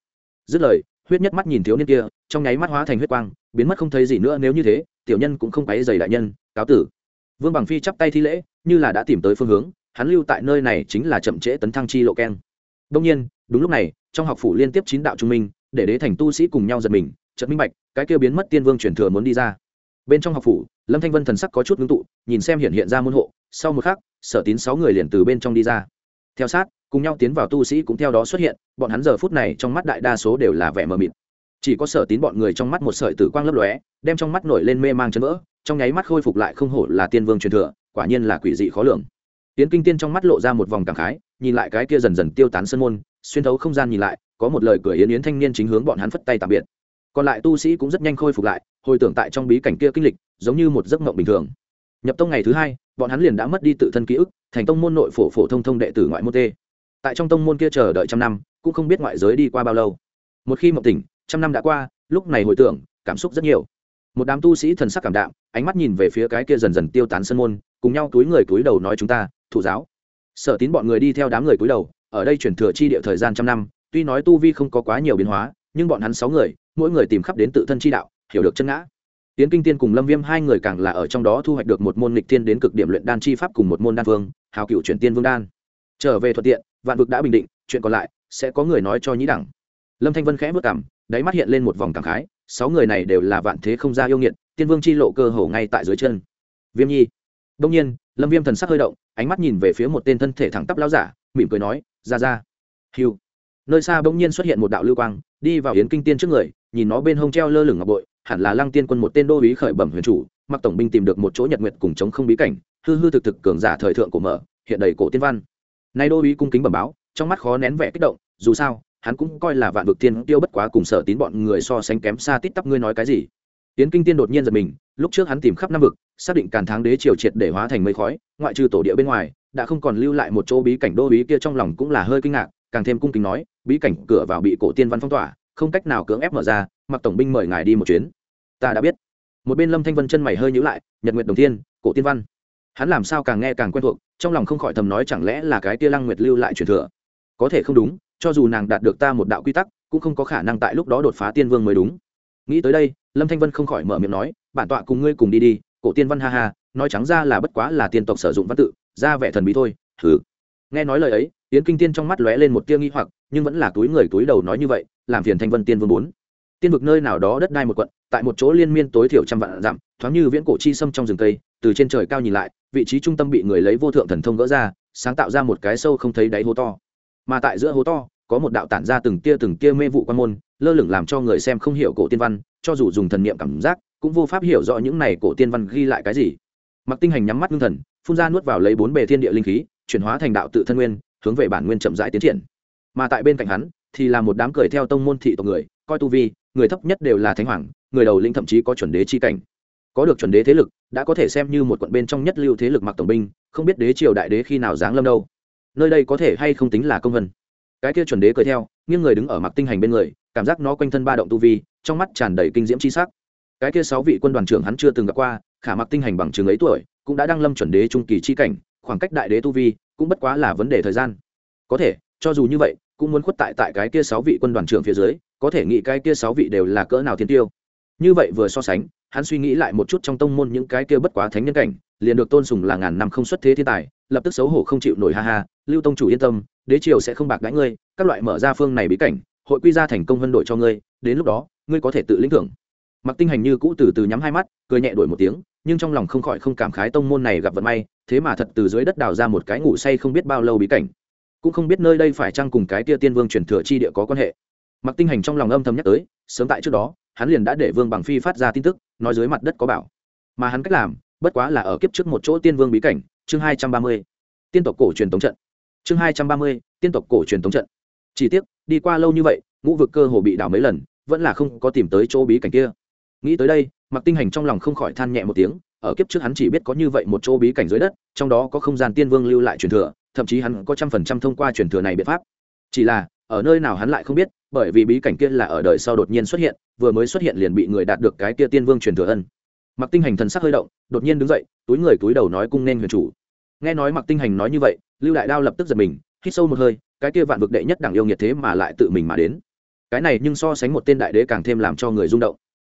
Dứt lời, huyết nhất mắt nhìn thiếu niên kia, trong nháy mắt hóa thành huyết quang, biến mất không thấy gì nữa, nếu như thế, tiểu nhân cũng không quấy dày đại nhân, cáo tử vương bằng phi chắp tay thi lễ, như là đã tìm tới phương hướng, hắn lưu tại nơi này chính là chậm trễ tấn thăng chi lộ keng. Đông nhiên, đúng lúc này, trong học phủ liên tiếp chín đạo trung minh, để đế thành tu sĩ cùng nhau giật mình, chợt minh bạch, cái kia biến mất tiên vương truyền thừa muốn đi ra. Bên trong học phủ, lâm thanh vân thần sắc có chút ngưng tụ, nhìn xem hiện hiện ra môn hộ, sau một khắc, sở tín sáu người liền từ bên trong đi ra. Theo sát, cùng nhau tiến vào tu sĩ cũng theo đó xuất hiện, bọn hắn giờ phút này trong mắt đại đa số đều là vẻ mờ mịt. Chỉ có sở tín bọn người trong mắt một sợi tử quang lấp lóe, đem trong mắt nổi lên mê mang chân vỡ trong nháy mắt khôi phục lại không hổ là tiên vương truyền thừa, quả nhiên là quỷ dị khó lường. Tiến kinh tiên trong mắt lộ ra một vòng cảm khái, nhìn lại cái kia dần dần tiêu tán sân môn, xuyên thấu không gian nhìn lại, có một lời cười yến yến thanh niên chính hướng bọn hắn phất tay tạm biệt. Còn lại tu sĩ cũng rất nhanh khôi phục lại, hồi tưởng tại trong bí cảnh kia kinh lịch, giống như một giấc mộng bình thường. Nhập tông ngày thứ hai, bọn hắn liền đã mất đi tự thân ký ức, thành tông môn nội phổ phổ thông thông đệ tử ngoại môn tê. Tại trong tông môn kia chờ đợi trăm năm, cũng không biết ngoại giới đi qua bao lâu. Một khi mộng tỉnh, trăm năm đã qua, lúc này hồi tưởng, cảm xúc rất nhiều một đám tu sĩ thần sắc cảm đạm, ánh mắt nhìn về phía cái kia dần dần tiêu tán sân môn, cùng nhau túi người túi đầu nói chúng ta thủ giáo. Sở tín bọn người đi theo đám người túi đầu, ở đây chuyển thừa chi địa thời gian trăm năm, tuy nói tu vi không có quá nhiều biến hóa, nhưng bọn hắn sáu người, mỗi người tìm khắp đến tự thân chi đạo, hiểu được chân ngã. Tiến kinh tiên cùng lâm viêm hai người càng là ở trong đó thu hoạch được một môn nghịch tiên đến cực điểm luyện đan chi pháp cùng một môn đan vương, hào cựu chuyển tiên vương đan. Trở về thuận tiện, vạn vực đã bình định, chuyện còn lại sẽ có người nói cho nhĩ đẳng. Lâm thanh vân khẽ vất cảm đáy mắt hiện lên một vòng cảm khái sáu người này đều là vạn thế không ra yêu nghiệt, tiên vương chi lộ cơ hồ ngay tại dưới chân. Viêm nhi. Đông nhiên, lâm viêm thần sắc hơi động, ánh mắt nhìn về phía một tên thân thể thẳng tắp lao giả, mỉm cười nói, ra ra. Hiu nơi xa bỗng nhiên xuất hiện một đạo lưu quang, đi vào yến kinh tiên trước người, nhìn nó bên hông treo lơ lửng ngọc bội, hẳn là lăng tiên quân một tên đô uý khởi bẩm huyền chủ, mặc tổng binh tìm được một chỗ nhật nguyệt cùng chống không bí cảnh, hư hư thực thực cường giả thời thượng của mở, hiện đầy cổ tiên văn. Nay đô uý cung kính bẩm báo, trong mắt khó nén vẻ kích động, dù sao hắn cũng coi là vạn vực tiên tiêu bất quá cùng sở tín bọn người so sánh kém xa tít tắp ngươi nói cái gì. Tiến kinh tiên đột nhiên giật mình, lúc trước hắn tìm khắp năm vực, xác định càn tháng đế triều triệt để hóa thành mây khói, ngoại trừ tổ địa bên ngoài, đã không còn lưu lại một chỗ bí cảnh đô bí kia trong lòng cũng là hơi kinh ngạc, càng thêm cung kính nói, bí cảnh cửa vào bị cổ tiên văn phong tỏa, không cách nào cưỡng ép mở ra, mặc tổng binh mời ngài đi một chuyến. Ta đã biết. Một bên lâm thanh vân chân mày hơi nhữ lại, nhật nguyệt đồng thiên, cổ tiên văn. Hắn làm sao càng nghe càng quen thuộc, trong lòng không khỏi thầm nói chẳng lẽ là cái tia lăng nguyệt lưu lại truyền thừa có thể không đúng, cho dù nàng đạt được ta một đạo quy tắc, cũng không có khả năng tại lúc đó đột phá tiên vương mới đúng. Nghĩ tới đây, lâm thanh vân không khỏi mở miệng nói, bản tọa cùng ngươi cùng đi đi, cổ tiên văn ha ha, nói trắng ra là bất quá là tiên tộc sử dụng văn tự, ra vẻ thần bí thôi thử nghe nói lời ấy, yến kinh tiên trong mắt lóe lên một tia nghi hoặc, nhưng vẫn là túi người túi đầu nói như vậy, làm phiền thanh vân tiên vương bốn. Tiên vực nơi nào đó đất đai một quận, tại một chỗ liên miên tối thiểu trăm vạn dặm, thoáng như viễn cổ chi sâm trong rừng cây, từ trên trời cao nhìn lại, vị trí trung tâm bị người lấy vô thượng thần thông gỡ ra, sáng tạo ra một cái sâu không thấy đáy hố to mà tại giữa hố to, có một đạo tản ra từng tia từng tia mê vụ quan môn, lơ lửng làm cho người xem không hiểu cổ tiên văn, cho dù dùng thần niệm cảm giác, cũng vô pháp hiểu rõ những này cổ tiên văn ghi lại cái gì. Mặc tinh hành nhắm mắt ngưng thần, phun ra nuốt vào lấy bốn bề thiên địa linh khí, chuyển hóa thành đạo tự thân nguyên, hướng về bản nguyên chậm rãi tiến triển. Mà tại bên cạnh hắn, thì là một đám cười theo tông môn thị tộc người, coi tu vi, người thấp nhất đều là thánh hoàng, người đầu lĩnh thậm chí có chuẩn đế chi cảnh. Có được chuẩn đế thế lực, đã có thể xem như một quận bên trong nhất lưu thế lực mặc tổng binh, không biết đế triều đại đế khi nào giáng lâm đâu nơi đây có thể hay không tính là công vân. Cái kia chuẩn đế cười theo, nghiêng người đứng ở mặc tinh hành bên người, cảm giác nó quanh thân ba động tu vi, trong mắt tràn đầy kinh diễm chi sắc. Cái kia sáu vị quân đoàn trưởng hắn chưa từng gặp qua, khả mặc tinh hành bằng trường ấy tuổi, cũng đã đăng lâm chuẩn đế trung kỳ chi cảnh, khoảng cách đại đế tu vi, cũng bất quá là vấn đề thời gian. Có thể, cho dù như vậy, cũng muốn khuất tại tại cái kia sáu vị quân đoàn trưởng phía dưới, có thể nghĩ cái kia sáu vị đều là cỡ nào thiên tiêu. Như vậy vừa so sánh, hắn suy nghĩ lại một chút trong tông môn những cái kia bất quá thánh nhân cảnh, liền được tôn sùng là ngàn năm không xuất thế thiên tài, lập tức xấu hổ không chịu nổi ha ha lưu tông chủ yên tâm, đế triều sẽ không bạc đãi ngươi, các loại mở ra phương này bí cảnh, hội quy ra thành công vân đội cho ngươi, đến lúc đó, ngươi có thể tự lĩnh thưởng. Mặc tinh hành như cũ từ từ nhắm hai mắt, cười nhẹ đổi một tiếng, nhưng trong lòng không khỏi không cảm khái tông môn này gặp vận may, thế mà thật từ dưới đất đào ra một cái ngủ say không biết bao lâu bí cảnh. Cũng không biết nơi đây phải chăng cùng cái tia tiên vương truyền thừa chi địa có quan hệ. Mặc tinh hành trong lòng âm thầm nhắc tới, sớm tại trước đó, hắn liền đã để vương bằng phi phát ra tin tức, nói dưới mặt đất có bảo. Mà hắn cách làm, bất quá là ở kiếp trước một chỗ tiên vương bí cảnh, chương hai trăm ba mươi. Tiên tộc cổ truyền tống trận chương hai trăm ba mươi, tiên tộc cổ truyền tống trận. Chỉ tiếc, đi qua lâu như vậy, ngũ vực cơ hồ bị đảo mấy lần, vẫn là không có tìm tới chỗ bí cảnh kia. Nghĩ tới đây mặc tinh hành trong lòng không khỏi than nhẹ một tiếng, ở kiếp trước hắn chỉ biết có như vậy một chỗ bí cảnh dưới đất, trong đó có không gian tiên vương lưu lại truyền thừa, thậm chí hắn có trăm phần trăm thông qua truyền thừa này biện pháp. Chỉ là, ở nơi nào hắn lại không biết, bởi vì bí cảnh kia là ở đời sau đột nhiên xuất hiện, vừa mới xuất hiện liền bị người đạt được cái kia tiên vương truyền thừa ân. Mặc tinh hành thần sắc hơi động, đột nhiên đứng dậy, túi người túi đầu nói cung nên huyền chủ. Nghe nói mặc tinh hành nói như vậy lưu đại đao lập tức giật mình, hít sâu một hơi, cái kia vạn vực đệ nhất đẳng yêu nghiệt thế mà lại tự mình mà đến. Cái này nhưng so sánh một tên đại đế càng thêm làm cho người rung động.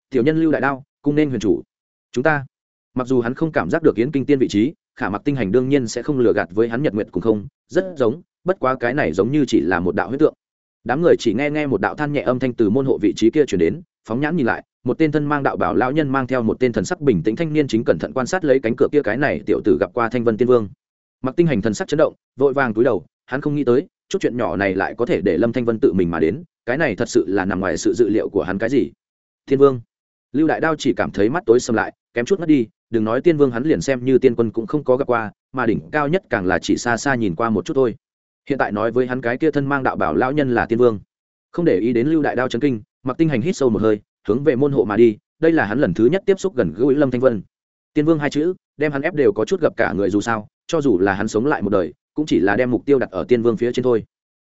Tiểu nhân lưu đại đao, cung nên huyền chủ. Chúng ta, mặc dù hắn không cảm giác được yến kinh tiên vị trí, khả mặc tinh hành đương nhiên sẽ không lừa gạt với hắn nhật nguyện cùng không, rất giống, bất quá cái này giống như chỉ là một đạo huyết tượng. Đám người chỉ nghe nghe một đạo than nhẹ âm thanh từ môn hộ vị trí kia chuyển đến, phóng nhãn nhìn lại, một tên thân mang đạo bảo lão nhân mang theo một tên thần sắc bình tĩnh thanh niên chính cẩn thận quan sát lấy cánh cửa kia cái này tiểu tử gặp qua thanh vân tiên vương mặc tinh hành thần sắc chấn động, vội vàng túi đầu, hắn không nghĩ tới, chút chuyện nhỏ này lại có thể để lâm thanh vân tự mình mà đến, cái này thật sự là nằm ngoài sự dự liệu của hắn cái gì. Thiên vương. Lưu đại đao chỉ cảm thấy mắt tối xâm lại, kém chút mất đi, đừng nói tiên vương hắn liền xem như tiên quân cũng không có gặp qua, mà đỉnh cao nhất càng là chỉ xa xa nhìn qua một chút thôi. Hiện tại nói với hắn cái kia thân mang đạo bảo lão nhân là tiên vương. Không để ý đến lưu đại đao chấn kinh, mặc tinh hành hít sâu một hơi, hướng về môn hộ mà đi, đây là hắn lần thứ nhất tiếp xúc gần gũi lâm thanh vân. Tiên vương hai chữ đem hắn ép đều có chút gặp cả người dù sao, cho dù là hắn sống lại một đời, cũng chỉ là đem mục tiêu đặt ở tiên vương phía trên thôi.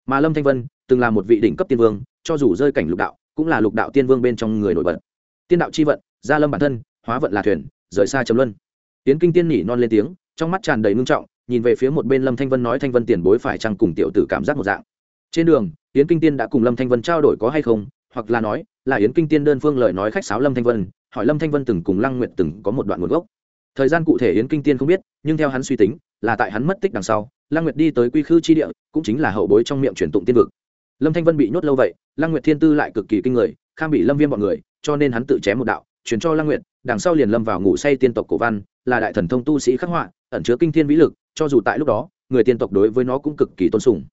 Mà lâm thanh vân, từng là một vị đỉnh cấp tiên vương, cho dù rơi cảnh lục đạo, cũng là lục đạo tiên vương bên trong người nổi bật. Tiên đạo c h i vận, gia lâm bản thân, hóa vận là thuyền, rời xa chấm luân. Tiến kinh tiên nhỉ non lên tiếng, trong mắt tràn đầy ngưng trọng, nhìn về phía một bên lâm thanh vân nói thanh vân tiền bối phải chăng cùng tiểu tử cảm giác một dạng. Trên đường yến kinh tiên đã cùng lâm thanh vân trao đổi có hay không, hoặc là nói, là yến kinh tiên đơn phương lời nói khách sáo lâm thanh vân, hỏi lâm thanh vân từng cùng lăng nguyện từng có một đoạn nguồn gốc thời gian cụ thể yến kinh tiên không biết, nhưng theo hắn suy tính, là tại hắn mất tích đằng sau, lăng nguyệt đi tới quy khư chi địa, cũng chính là hậu bối trong miệng truyền tụng tiên vực. Lâm thanh vân bị nhốt lâu vậy, lăng nguyệt thiên tư lại cực kỳ kinh người, kham bị lâm viêm bọn người, cho nên hắn tự chém một đạo chuyển cho lăng nguyệt, đằng sau liền lâm vào ngủ say tiên tộc cổ văn, là đại thần thông tu sĩ khắc họa, ẩn chứa kinh thiên vĩ lực, cho dù tại lúc đó, người tiên tộc đối với nó cũng cực kỳ tôn sùng.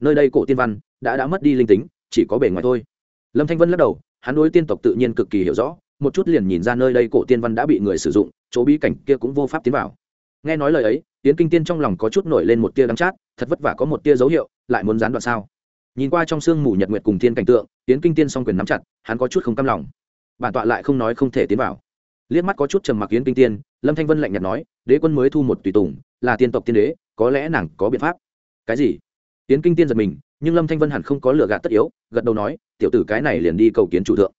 Nơi đây cổ tiên văn, đã đã mất đi linh tính, chỉ có bề ngoài thôi. Lâm thanh vân lắc đầu, hắn đối tiên tộc tự nhiên cực kỳ hiểu rõ, một chút liền nhìn ra nơi đây cổ tiên văn đã bị người sử dụng chỗ bí cảnh kia cũng vô pháp tiến vào. Nghe nói lời ấy tiến kinh tiên trong lòng có chút nổi lên một tia đắng chát, thật vất vả có một tia dấu hiệu, lại muốn gián đoạn sao? Nhìn qua trong sương mù nhật nguyệt cùng thiên cảnh tượng tiến kinh tiên song quyền nắm chặt, hắn có chút không cam lòng. Bản tọa lại không nói không thể tiến vào. Liếc mắt có chút trầm mặc yến kinh tiên, lâm thanh vân lạnh nhạt nói, đế quân mới thu một tùy tùng, là tiên tộc tiên đế, có lẽ nàng có biện pháp. Cái gì? Yến kinh tiên giật mình, nhưng lâm thanh vân hẳn không có lựa gạt tất yếu, gật đầu nói, tiểu tử cái này liền đi cầu kiến chủ thượng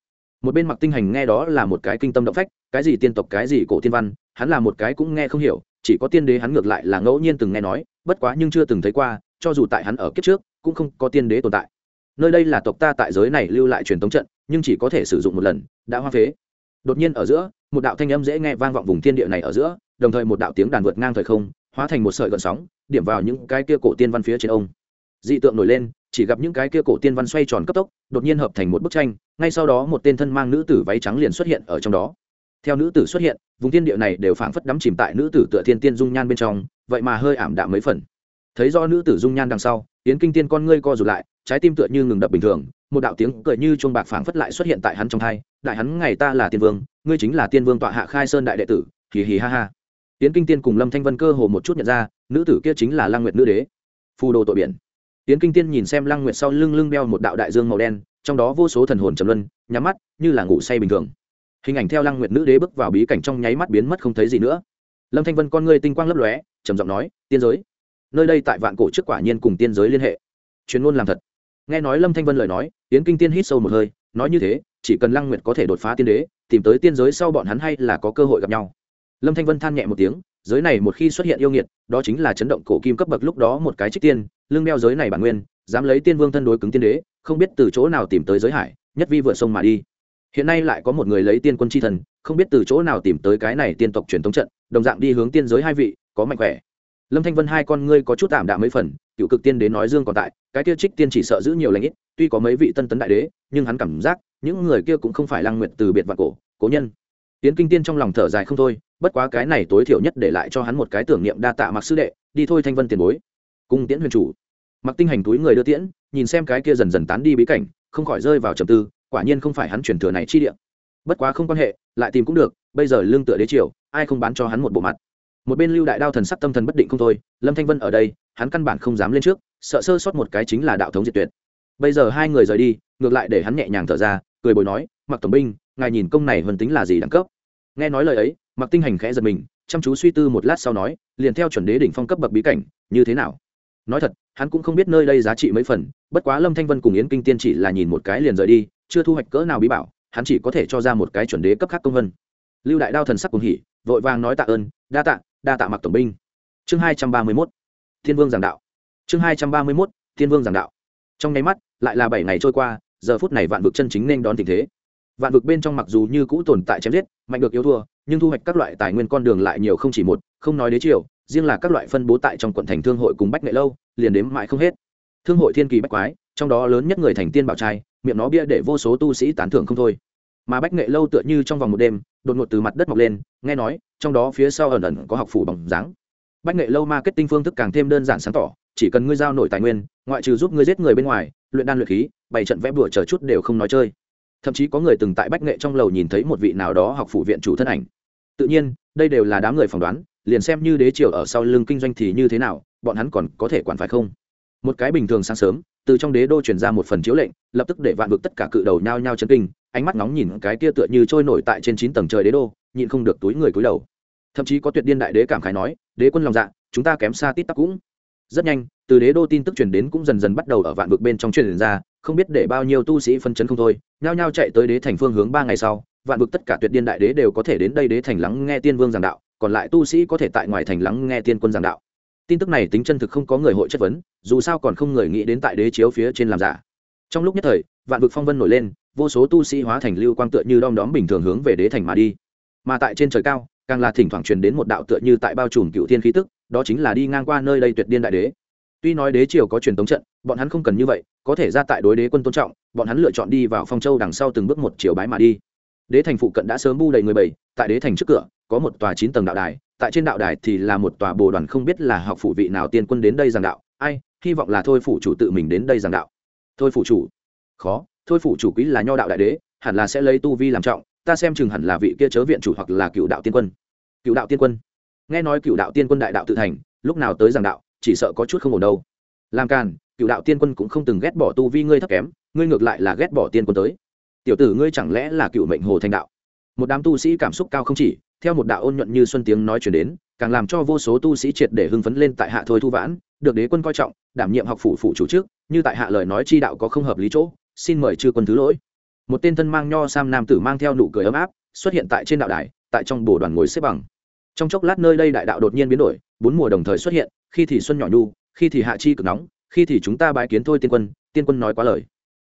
một bên mặc tinh hành nghe đó là một cái kinh tâm động phách, cái gì tiên tộc, cái gì cổ tiên văn, hắn là một cái cũng nghe không hiểu, chỉ có tiên đế hắn ngược lại là ngẫu nhiên từng nghe nói, bất quá nhưng chưa từng thấy qua, cho dù tại hắn ở kiếp trước, cũng không có tiên đế tồn tại. Nơi đây là tộc ta tại giới này lưu lại truyền thống trận, nhưng chỉ có thể sử dụng một lần, đã hoa phế. Đột nhiên ở giữa, một đạo thanh âm dễ nghe vang vọng vùng thiên địa này ở giữa, đồng thời một đạo tiếng đàn vượt ngang thời không, hóa thành một sợi gợn sóng, điểm vào những cái kia cổ tiên văn phía trên ông. Dị tượng nổi lên chỉ gặp những cái kia cổ tiên văn xoay tròn cấp tốc, đột nhiên hợp thành một bức tranh, ngay sau đó một tên thân mang nữ tử váy trắng liền xuất hiện ở trong đó. Theo nữ tử xuất hiện, vùng tiên địa này đều phảng phất đắm chìm tại nữ tử tựa thiên tiên dung nhan bên trong, vậy mà hơi ảm đạm mấy phần. Thấy do nữ tử dung nhan đằng sau, yến kinh tiên con ngươi co rụt lại, trái tim tựa như ngừng đập bình thường, một đạo tiếng cười như chuông bạc phảng phất lại xuất hiện tại hắn trong thai, đại hắn ngày ta là tiên vương, ngươi chính là tiên vương tọa hạ khai sơn đại đệ tử, hì hì ha ha. Yến kinh tiên cùng lâm thanh vân cơ hồ một chút nhận ra, nữ tử kia chính là lang nguyệt nữ đế. Phù đồ tội biển. Tiến kinh tiên nhìn xem lang nguyệt sau lưng lưng đeo một đạo đại dương màu đen, trong đó vô số thần hồn trầm luân, nhắm mắt, như là ngủ say bình thường. Hình ảnh theo lăng nguyệt nữ đế bước vào bí cảnh trong nháy mắt biến mất không thấy gì nữa. Lâm thanh vân con ngươi tinh quang lấp lóe, trầm giọng nói, tiên giới, nơi đây tại vạn cổ trước quả nhiên cùng tiên giới liên hệ. Chuyên môn làm thật. Nghe nói lâm thanh vân lời nói tiến kinh tiên hít sâu một hơi, nói như thế, chỉ cần lăng nguyệt có thể đột phá tiên đế, tìm tới tiên giới sau bọn hắn hay là có cơ hội gặp nhau. Lâm thanh vân than nhẹ một tiếng, giới này một khi xuất hiện yêu nghiệt, đó chính là chấn động cổ kim cấp bậc lúc đó một cái trích tiên lương đeo giới này bản nguyên, dám lấy tiên vương thân đối cứng tiên đế, không biết từ chỗ nào tìm tới giới hải, nhất vi vượt sông mà đi. Hiện nay lại có một người lấy tiên quân c h i thần, không biết từ chỗ nào tìm tới cái này tiên tộc truyền thống trận, đồng dạng đi hướng tiên giới hai vị, có mạnh khỏe. Lâm thanh vân hai con ngươi có chút tạm đạm mấy phần, cựu cực tiên đế nói dương còn tại, cái kia trích tiên chỉ sợ giữ nhiều lãnh ít, tuy có mấy vị tân tấn đại đế, nhưng hắn cảm giác, những người kia cũng không phải lang nguyện từ biệt vạn cổ, cố nhân. Tiến kinh tiên trong lòng thở dài không thôi, bất quá cái này tối thiểu nhất để lại cho hắn một cái tưởng niệm đa tạ mặc sư đệ, đi thôi thanh vân tiền bối cung tiễn huyền chủ. Mặc tinh hành túi người đưa tiễn, nhìn xem cái kia dần dần tán đi bí cảnh, không khỏi rơi vào trầm tư, quả nhiên không phải hắn chuyển thừa này chi địa. Bất quá không quan hệ, lại tìm cũng được, bây giờ lương tựa đế triều, ai không bán cho hắn một bộ mặt. Một bên lưu đại đao thần sắc tâm thần bất định không thôi, lâm thanh vân ở đây, hắn căn bản không dám lên trước, sợ sơ sót một cái chính là đạo thống diệt tuyệt. Bây giờ hai người rời đi, ngược lại để hắn nhẹ nhàng thở ra, cười bồi nói, mặc tổng binh, ngài nhìn công này vần tính là gì đẳng cấp? Nghe nói lời ấy, mặc tinh hành khẽ giật mình, chăm chú suy tư một lát sau nói, liền theo chuẩn đế đỉnh phong cấp bậc bí cảnh, như thế nào? Nói thật, hắn cũng không biết nơi đây giá trị mấy phần, bất quá lâm thanh vân cùng yến kinh tiên chỉ là nhìn một cái liền rời đi, chưa thu hoạch cỡ nào bí bảo, hắn chỉ có thể cho ra một cái chuẩn đế cấp khác công vân. Lưu đại đao thần sắc cùng hỉ, vội vàng nói tạ ơn, đa tạ đa tạ mặc tổng binh. Chương hai trăm ba mươi mốt, thiên vương giảng đạo. Chương hai trăm ba mươi mốt, thiên vương giảng đạo. Trong nháy mắt, lại là bảy ngày trôi qua, giờ phút này vạn vực chân chính nên đón tình thế. Vạn vực bên trong mặc dù như cũ tồn tại chém giết, mạnh được yếu thua, nhưng thu hoạch các loại tài nguyên con đường lại nhiều không chỉ một, không nói đế triều riêng là các loại phân bố tại trong quận thành thương hội cùng bách nghệ lâu, liền đếm mãi không hết. Thương hội thiên kỳ bách quái, trong đó lớn nhất người thành tiên bảo trai, miệng nó bia để vô số tu sĩ tán thưởng không thôi. Mà bách nghệ lâu tựa như trong vòng một đêm, đột ngột từ mặt đất mọc lên, nghe nói, trong đó phía sau ẩn ẩn có học phủ bằng dáng. Bách nghệ lâu marketing phương thức càng thêm đơn giản sáng tỏ, chỉ cần ngươi giao nổi tài nguyên, ngoại trừ giúp ngươi giết người bên ngoài, luyện đan luyện khí, bày trận vẽ bửa chờ chút đều không nói chơi. Thậm chí có người từng tại bách nghệ trong lầu nhìn thấy một vị nào đó học phủ viện chủ thân ảnh. Tự nhiên, đây đều là đám người phỏng đoán liền xem như đế triều ở sau lưng kinh doanh thì như thế nào, bọn hắn còn có thể quản phải không? Một cái bình thường sáng sớm, từ trong đế đô truyền ra một phần chiếu lệnh, lập tức để vạn vực tất cả cự đầu nhao nhao chân kinh, ánh mắt nóng nhìn cái kia tựa như trôi nổi tại trên chín tầng trời đế đô, nhịn không được túi người cúi đầu. Thậm chí có tuyệt điên đại đế cảm khái nói, đế quân lòng dạ chúng ta kém xa tít tắc cũng. Rất nhanh, từ đế đô tin tức truyền đến cũng dần dần bắt đầu ở vạn vực bên trong truyền ra, không biết để bao nhiêu tu sĩ phân chấn không thôi, nhao nhao chạy tới đế thành phương hướng ba ngày sau, vạn vực tất cả tuyệt điên đại đế đều có thể đến đây đế thành lắng nghe tiên vương giảng đạo còn lại tu sĩ có thể tại ngoài thành lắng nghe tiên quân giảng đạo. Tin tức này tính chân thực không có người hội chất vấn, dù sao còn không người nghĩ đến tại đế chiếu phía trên làm giả. Trong lúc nhất thời, vạn vực phong vân nổi lên, vô số tu sĩ hóa thành lưu quang tựa như đom đóm bình thường hướng về đế thành mà đi. Mà tại trên trời cao, càng là thỉnh thoảng truyền đến một đạo tựa như tại bao trùm cựu thiên khí tức, đó chính là đi ngang qua nơi đây tuyệt điên đại đế. Tuy nói đế triều có truyền thống trận, bọn hắn không cần như vậy, có thể ra tại đối đế quân tôn trọng, bọn hắn lựa chọn đi vào phong châu đằng sau từng bước một chiều bái mà đi. Đế thành phụ cận đã sớm bu đầy người bảy tại đế thành trước cửa có một tòa chín tầng đạo đài, tại trên đạo đài thì là một tòa bồ đoàn không biết là học phủ vị nào tiên quân đến đây giảng đạo. Ai, hy vọng là thôi phủ chủ tự mình đến đây giảng đạo. Thôi phủ chủ. Khó, thôi phủ chủ quý là nho đạo đại đế, hẳn là sẽ lấy tu vi làm trọng, ta xem chừng hẳn là vị kia chớ viện chủ hoặc là cựu đạo tiên quân. Cựu đạo tiên quân. Nghe nói cựu đạo tiên quân đại đạo tự thành, lúc nào tới giảng đạo, chỉ sợ có chút không ổn đâu. Làm càn, cựu đạo tiên quân cũng không từng ghét bỏ tu vi ngươi thấp kém, ngươi ngược lại là ghét bỏ tiên quân tới. Tiểu tử ngươi chẳng lẽ là cựu mệnh hồ thành đạo? Một đám tu sĩ cảm xúc cao không chỉ theo một đạo ôn nhuận như xuân tiếng nói chuyển đến, càng làm cho vô số tu sĩ triệt để hưng phấn lên tại hạ thôi thu vãn, được đế quân coi trọng, đảm nhiệm học phủ phụ chủ trước, như tại hạ lời nói chi đạo có không hợp lý chỗ, xin mời chư quân thứ lỗi. Một tên thân mang nho sam nam tử mang theo nụ cười ấm áp, xuất hiện tại trên đạo đài, tại trong bồ đoàn ngồi xếp bằng. Trong chốc lát nơi đây đại đạo đột nhiên biến đổi, bốn mùa đồng thời xuất hiện, khi thì xuân nhỏ nhu, khi thì hạ chi cực nóng, khi thì chúng ta bái kiến thôi tiên quân tiên quân nói quá lời.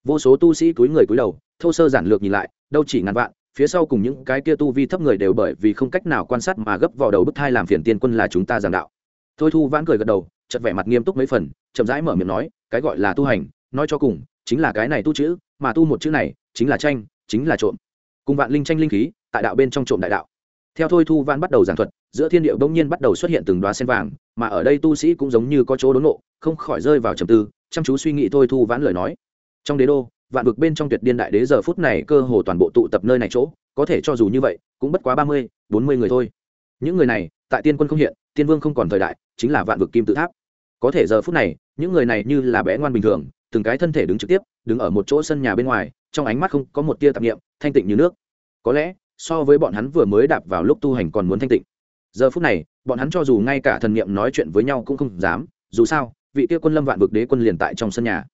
Vô số tu sĩ túi người túi đầu, thô sơ giản lược nhìn lại, đâu chỉ ngàn vạn phía sau cùng những cái kia tu vi thấp người đều bởi vì không cách nào quan sát mà gấp vào đầu bức thai làm phiền tiên quân là chúng ta giảng đạo. Thôi thu vãn cười gật đầu chật vẻ mặt nghiêm túc mấy phần, chậm rãi mở miệng nói, cái gọi là tu hành, nói cho cùng, chính là cái này tu chữ, mà tu một chữ này, chính là tranh, chính là trộm. Cùng vạn linh tranh linh khí, tại đạo bên trong trộm đại đạo. Theo thôi thu vãn bắt đầu giảng thuật, giữa thiên địa bỗng nhiên bắt đầu xuất hiện từng đoá sen vàng, mà ở đây tu sĩ cũng giống như có chỗ đốn nộ không khỏi rơi vào trầm tư, chăm chú suy nghĩ thôi thu vãn lời nói. Trong đế đô vạn vực bên trong tuyệt điên đại đế giờ phút này cơ hồ toàn bộ tụ tập nơi này chỗ, có thể cho dù như vậy, cũng bất quá ba mươi, bốn mươi người thôi. Những người này, tại tiên quân không hiện, tiên vương không còn thời đại, chính là vạn vực kim tự tháp. Có thể giờ phút này, những người này như là bé ngoan bình thường, từng cái thân thể đứng trực tiếp, đứng ở một chỗ sân nhà bên ngoài, trong ánh mắt không có một tia tạp nghiệm thanh tịnh như nước. Có lẽ, so với bọn hắn vừa mới đạp vào lúc tu hành còn muốn thanh tịnh. Giờ phút này, bọn hắn cho dù ngay cả thần nghiệm nói chuyện với nhau cũng không dám, dù sao, vị kia quân lâm vạn vực đế quân liền tại trong sân nhà.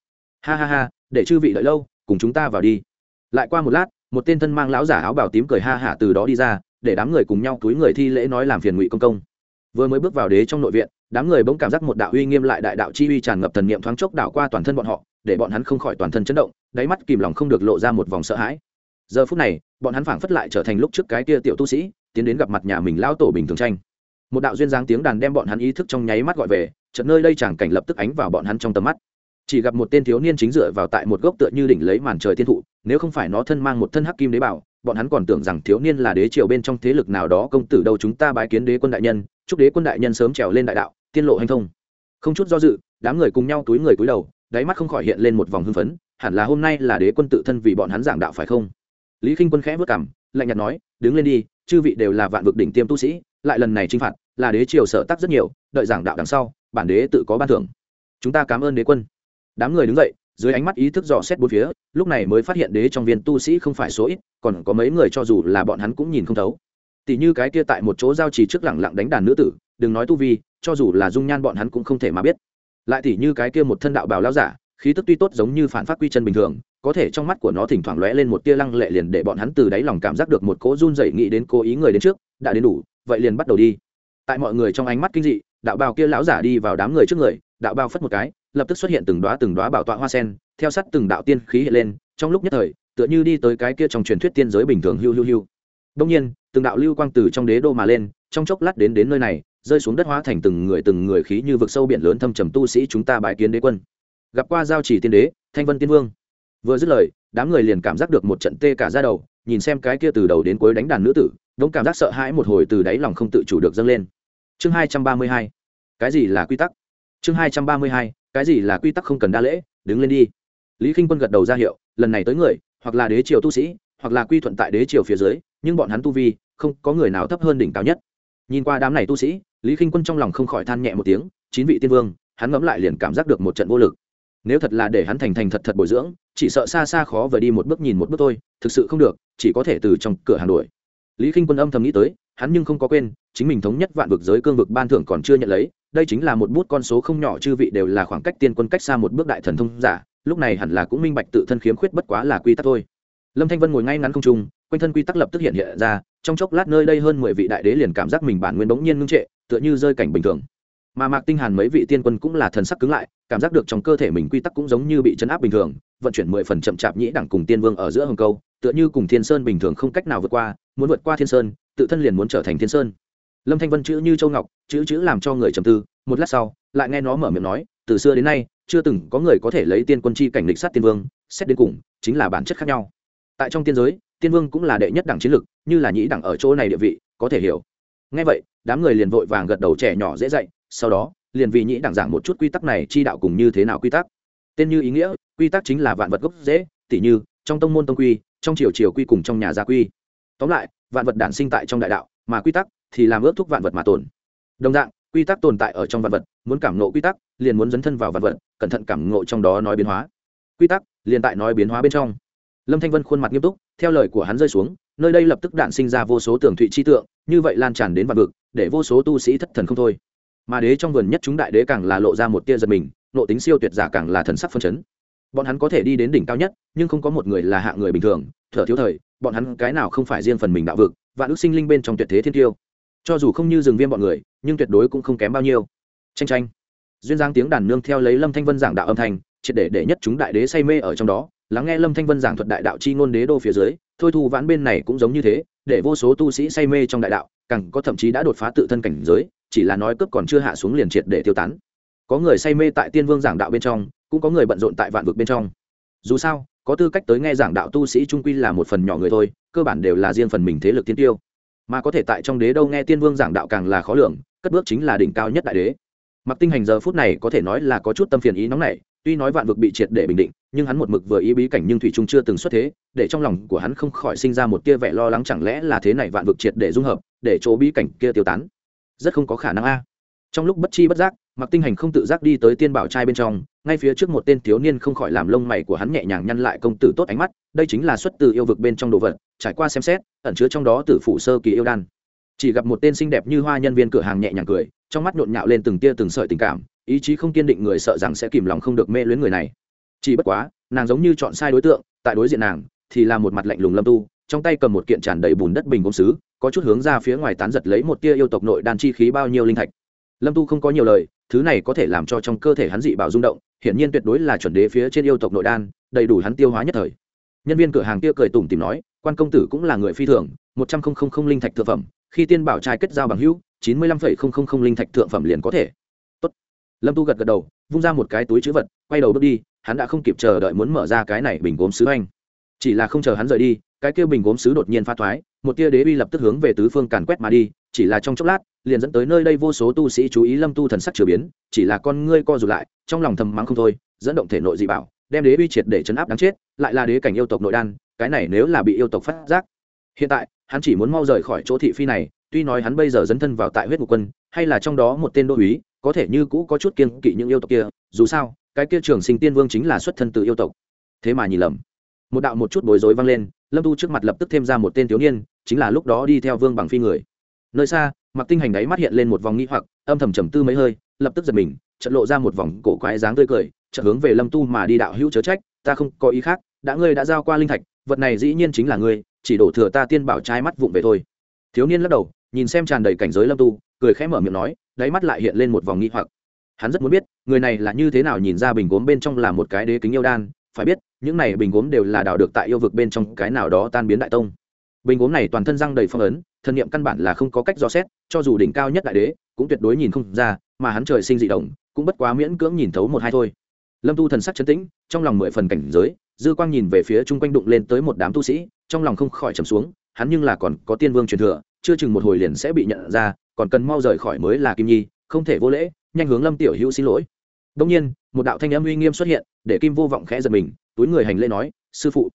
Ha ha ha để chư vị đợi lâu, cùng chúng ta vào đi. Lại qua một lát, một tên thân mang lão giả áo bào tím cười ha hả từ đó đi ra, để đám người cùng nhau túi người thi lễ nói làm phiền ngụy công công. Vừa mới bước vào đế trong nội viện, đám người bỗng cảm giác một đạo uy nghiêm lại đại đạo chi uy tràn ngập thần niệm thoáng chốc đảo qua toàn thân bọn họ, để bọn hắn không khỏi toàn thân chấn động, đáy mắt kìm lòng không được lộ ra một vòng sợ hãi. Giờ phút này, bọn hắn phảng phất lại trở thành lúc trước cái kia tiểu tu sĩ, tiến đến gặp mặt nhà mình lão tổ bình thường tranh. Một đạo duyên dáng tiếng đàn đem bọn hắn ý thức trong nháy mắt gọi về trận nơi đây chẳng cảnh lập tức ánh vào bọn hắn trong tầm mắt chỉ gặp một tên thiếu niên chính dựa vào tại một gốc tựa như đỉnh lấy màn trời thiên thụ, nếu không phải nó thân mang một thân hắc kim đế bảo, bọn hắn còn tưởng rằng thiếu niên là đế triều bên trong thế lực nào đó công tử đâu chúng ta bái kiến đế quân đại nhân, chúc đế quân đại nhân sớm trèo lên đại đạo, tiên lộ hành thông. Không chút do dự, đám người cùng nhau túi người cúi đầu, đáy mắt không khỏi hiện lên một vòng hưng phấn, hẳn là hôm nay là đế quân tự thân vì bọn hắn giảng đạo phải không? Lý k i n h quân khẽ vất cảm lạnh nhạt nói, đứng lên đi, chư vị đều là vạn vực đỉnh tiêm tu sĩ, lại lần này t r i n h phạt, là đế triều sở tắc rất nhiều, đợi giảng đạo đằng sau, bản đế tự có ban thưởng. Chúng ta cảm ơn đế quân đám người đứng dậy, dưới ánh mắt ý thức dò xét bốn phía, lúc này mới phát hiện đế trong viên tu sĩ không phải số ít, còn có mấy người cho dù là bọn hắn cũng nhìn không thấu. Tỷ như cái kia tại một chỗ giao trì trước lẳng lặng đánh đàn nữ tử, đừng nói tu vi, cho dù là dung nhan bọn hắn cũng không thể mà biết. Lại tỷ như cái kia một thân đạo bào lao giả, khí tức tuy tốt giống như phản phát quy chân bình thường, có thể trong mắt của nó thỉnh thoảng lóe lên một tia lăng lệ liền để bọn hắn từ đáy lòng cảm giác được một cỗ run dậy nghĩ đến cố ý người đến trước, đã đến đủ, vậy liền bắt đầu đi. Tại mọi người trong ánh mắt kinh dị, đạo bào kia lão giả đi vào đám người trước người, đạo bào phất một cái lập tức xuất hiện từng đóa từng đóa bảo tọa hoa sen, theo sát từng đạo tiên khí hiện lên, trong lúc nhất thời, tựa như đi tới cái kia trong truyền thuyết tiên giới bình thường hưu hưu hưu. Đông nhiên, từng đạo lưu quang từ trong đế đô mà lên, trong chốc lát đến đến nơi này, rơi xuống đất hóa thành từng người từng người khí như vực sâu biển lớn thâm trầm tu sĩ chúng ta bài kiến đế quân. Gặp qua giao chỉ tiên đế, thanh vân tiên vương. Vừa dứt lời, đám người liền cảm giác được một trận tê cả ra đầu, nhìn xem cái kia từ đầu đến cuối đánh đàn nữ tử, đống cảm giác sợ hãi một hồi từ đáy lòng không tự chủ được dâng lên. Chương hai trăm ba mươi hai. Cái gì là quy tắc? Chương hai trăm ba mươi hai cái gì là quy tắc không cần đa lễ, đứng lên đi. Lý k i n h quân gật đầu ra hiệu, lần này tới người, hoặc là đế triều tu sĩ, hoặc là quy thuận tại đế triều phía dưới, nhưng bọn hắn tu vi, không có người nào thấp hơn đỉnh cao nhất. Nhìn qua đám này tu sĩ, lý k i n h quân trong lòng không khỏi than nhẹ một tiếng, chín vị tiên vương, hắn ngẫm lại liền cảm giác được một trận vô lực. Nếu thật là để hắn thành thành thật thật bồi dưỡng, chỉ sợ xa xa khó vời đi một bước nhìn một bước thôi, thực sự không được, chỉ có thể từ trong cửa hàng đuổi. Lý k i n h quân âm thầm nghĩ tới, hắn nhưng không có quên, chính mình thống nhất vạn vực giới cương vực ban thưởng còn chưa nhận lấy đây chính là một bút con số không nhỏ, chư vị đều là khoảng cách tiên quân cách xa một bước đại thần thông giả, lúc này hẳn là cũng minh bạch tự thân khiếm khuyết bất quá là quy tắc thôi. Lâm thanh vân ngồi ngay ngắn không trung, quanh thân quy tắc lập tức hiện hiện ra, trong chốc lát nơi đây hơn mười vị đại đế liền cảm giác mình bản nguyên bỗng nhiên ngưng trệ, tựa như rơi cảnh bình thường. Mà mạc tinh hàn mấy vị tiên quân cũng là thần sắc cứng lại, cảm giác được trong cơ thể mình quy tắc cũng giống như bị chấn áp bình thường, vận chuyển mười phần chậm chạp nhĩ đẳng cùng tiên vương ở giữa hồng câu, tựa như cùng thiên sơn bình thường không cách nào vượt qua, muốn vượt qua thiên sơn, tự thân liền muốn trở thành thiên sơn lâm thanh vân chữ như châu ngọc, chữ chữ làm cho người trầm tư, một lát sau, lại nghe nó mở miệng nói, từ xưa đến nay, chưa từng có người có thể lấy tiên quân chi cảnh lịch sát tiên vương, xét đến cùng, chính là bản chất khác nhau. Tại trong tiên giới, tiên vương cũng là đệ nhất đẳng chiến lực như là nhĩ đẳng ở chỗ này địa vị, có thể hiểu. Ngay vậy, đám người liền vội vàng gật đầu trẻ nhỏ dễ dạy, sau đó, liền vì nhĩ đẳng giảng một chút quy tắc này chi đạo cùng như thế nào quy tắc. Tên như ý nghĩa, quy tắc chính là vạn vật gốc dễ tỉ như, trong tông môn tông quy, trong triều triều quy cùng trong nhà gia quy. Tóm lại, vạn vật đản sinh tại trong đại đạo, mà quy tắc thì làm ước thúc vạn vật mà tồn. Đồng dạng, quy tắc tồn tại ở trong vạn vật, muốn cảm nộ quy tắc, liền muốn dấn thân vào vạn vật, cẩn thận cảm ngộ trong đó nói biến hóa. Quy tắc, liền tại nói biến hóa bên trong. Lâm thanh vân khuôn mặt nghiêm túc, theo lời của hắn rơi xuống, nơi đây lập tức đạn sinh ra vô số tường thụy chi tượng, như vậy lan tràn đến vạn vực, để vô số tu sĩ thất thần không thôi. Mà đế trong vườn nhất chúng đại đế càng là lộ ra một tia giật mình, nộ tính siêu tuyệt giả càng là thần sắc phân chấn. Bọn hắn có thể đi đến đỉnh cao nhất, nhưng không có một người là hạng người bình thường, thở thiếu thời, bọn hắn cái nào không phải riêng phần mình đạo vực và ước sinh linh bên trong tuyệt thế thiên tiêu cho dù không như rừng viêm bọn người, nhưng tuyệt đối cũng không kém bao nhiêu. Tranh tranh duyên giang tiếng đàn nương theo lấy lâm thanh vân giảng đạo âm thanh, triệt để để nhất chúng đại đế say mê ở trong đó. Lắng nghe lâm thanh vân giảng thuật đại đạo chi ngôn đế đô phía dưới, thôi thu vãn bên này cũng giống như thế, để vô số tu sĩ say mê trong đại đạo, càng có thậm chí đã đột phá tự thân cảnh giới, chỉ là nói cướp còn chưa hạ xuống liền triệt để tiêu tán. Có người say mê tại tiên vương giảng đạo bên trong, cũng có người bận rộn tại vạn vực bên trong. Dù sao, có tư cách tới nghe giảng đạo tu sĩ trung quy là một phần nhỏ người thôi, cơ bản đều là riêng phần mình thế lực tiên tiêu mà có thể tại trong đế đâu nghe tiên vương giảng đạo càng là khó lường, cất bước chính là đỉnh cao nhất đại đế. Mặc tinh hành giờ phút này có thể nói là có chút tâm phiền ý nóng này tuy nói vạn vực bị triệt để bình định, nhưng hắn một mực vừa ý bí cảnh nhưng thủy trung chưa từng xuất thế, để trong lòng của hắn không khỏi sinh ra một tia vẻ lo lắng chẳng lẽ là thế này vạn vực triệt để dung hợp, để chỗ bí cảnh kia tiêu tán. Rất không có khả năng a. Trong lúc bất chi bất giác mặc tinh hành không tự giác đi tới tiên bảo trai bên trong, ngay phía trước một tên thiếu niên không khỏi làm lông mày của hắn nhẹ nhàng nhăn lại công tử tốt ánh mắt, đây chính là xuất từ yêu vực bên trong đồ vật, trải qua xem xét, ẩn chứa trong đó tử phụ sơ kỳ yêu đan. Chỉ gặp một tên xinh đẹp như hoa nhân viên cửa hàng nhẹ nhàng cười, trong mắt nhộn nhạo lên từng tia từng sợi tình cảm, ý chí không kiên định người sợ rằng sẽ kìm lòng không được mê luyến người này. Chỉ bất quá, nàng giống như chọn sai đối tượng, tại đối diện nàng, thì là một mặt lạnh lùng lâm tu, trong tay cầm một kiện tràn đầy bùn đất bình gốm sứ, có chút hướng ra phía ngoài tán giật lấy một tia yêu tộc nội đan chi khí bao nhiêu linh thạch. Lâm tu không có nhiều lời thứ này có thể làm cho trong cơ thể hắn dị bảo rung động, hiển nhiên tuyệt đối là chuẩn đế phía trên yêu tộc nội đan, đầy đủ hắn tiêu hóa nhất thời. Nhân viên cửa hàng kia cười tủm tìm nói, quan công tử cũng là người phi thường, một trăm linh linh thạch thượng phẩm, khi tiên bảo trai kết giao bằng hữu, chín mươi lăm linh thạch thượng phẩm liền có thể. Tốt. lâm tu gật gật đầu, vung ra một cái túi chữ vật, quay đầu bước đi, hắn đã không kịp chờ đợi muốn mở ra cái này bình gốm sứ anh chỉ là không chờ hắn rời đi, cái kia bình gốm sứ đột nhiên pha thoái, một tia đế uy lập tức hướng về tứ phương càn quét mà đi chỉ là trong chốc lát, liền dẫn tới nơi đây vô số tu sĩ chú ý lâm tu thần sắc chửa biến, chỉ là con ngươi co rụt lại, trong lòng thầm mắng không thôi, dẫn động thể nội dị bảo, đem đế uy triệt để chấn áp đáng chết, lại là đế cảnh yêu tộc nội đan, cái này nếu là bị yêu tộc phát giác. Hiện tại, hắn chỉ muốn mau rời khỏi chỗ thị phi này, tuy nói hắn bây giờ dấn thân vào tại huyết ngục quân, hay là trong đó một tên đô úy có thể như cũ có chút kiên kỵ những yêu tộc kia, dù sao, cái kia trường sinh tiên vương chính là xuất thân từ yêu tộc. Thế mà nhìn lầm. Một đạo một chút bối rối vang lên, lâm tu trước mặt lập tức thêm ra một tên thiếu niên, chính là lúc đó đi theo vương bằng phi người nơi xa mặc tinh hành đáy mắt hiện lên một vòng nghi hoặc, âm thầm trầm tư mấy hơi, lập tức giật mình trận lộ ra một vòng cổ quái dáng tươi cười trận hướng về lâm tu mà đi đạo hữu chớ trách, ta không có ý khác, đã ngươi đã giao qua linh thạch, vật này dĩ nhiên chính là ngươi, chỉ đổ thừa ta tiên bảo trai mắt vụng về thôi. Thiếu niên lắc đầu, nhìn xem tràn đầy cảnh giới lâm tu, cười khẽ mở miệng nói, đáy mắt lại hiện lên một vòng nghi hoặc. Hắn rất muốn biết, người này là như thế nào nhìn ra bình gốm bên trong là một cái đế kính yêu đan, phải biết, những này bình gốm đều là đào được tại yêu vực bên trong cái nào đó tan biến đại tông bình gốm này toàn thân răng đầy phong ấn thân niệm căn bản là không có cách dò xét, cho dù đỉnh cao nhất đại đế, cũng tuyệt đối nhìn không ra, mà hắn trời sinh dị động, cũng bất quá miễn cưỡng nhìn thấu một hai thôi. Lâm tu thần sắc chấn tĩnh, trong lòng mười phần cảnh giới, dư quang nhìn về phía chung quanh đụng lên tới một đám tu sĩ, trong lòng không khỏi trầm xuống, hắn nhưng là còn có tiên vương truyền thừa, chưa chừng một hồi liền sẽ bị nhận ra, còn cần mau rời khỏi mới là kim nhi, không thể vô lễ, nhanh hướng lâm tiểu hữu xin lỗi. Đông nhiên, một đạo thanh âm uy nghiêm xuất hiện, để kim vô vọng khẽ giật mình, túi người hành lễ nói, sư phụ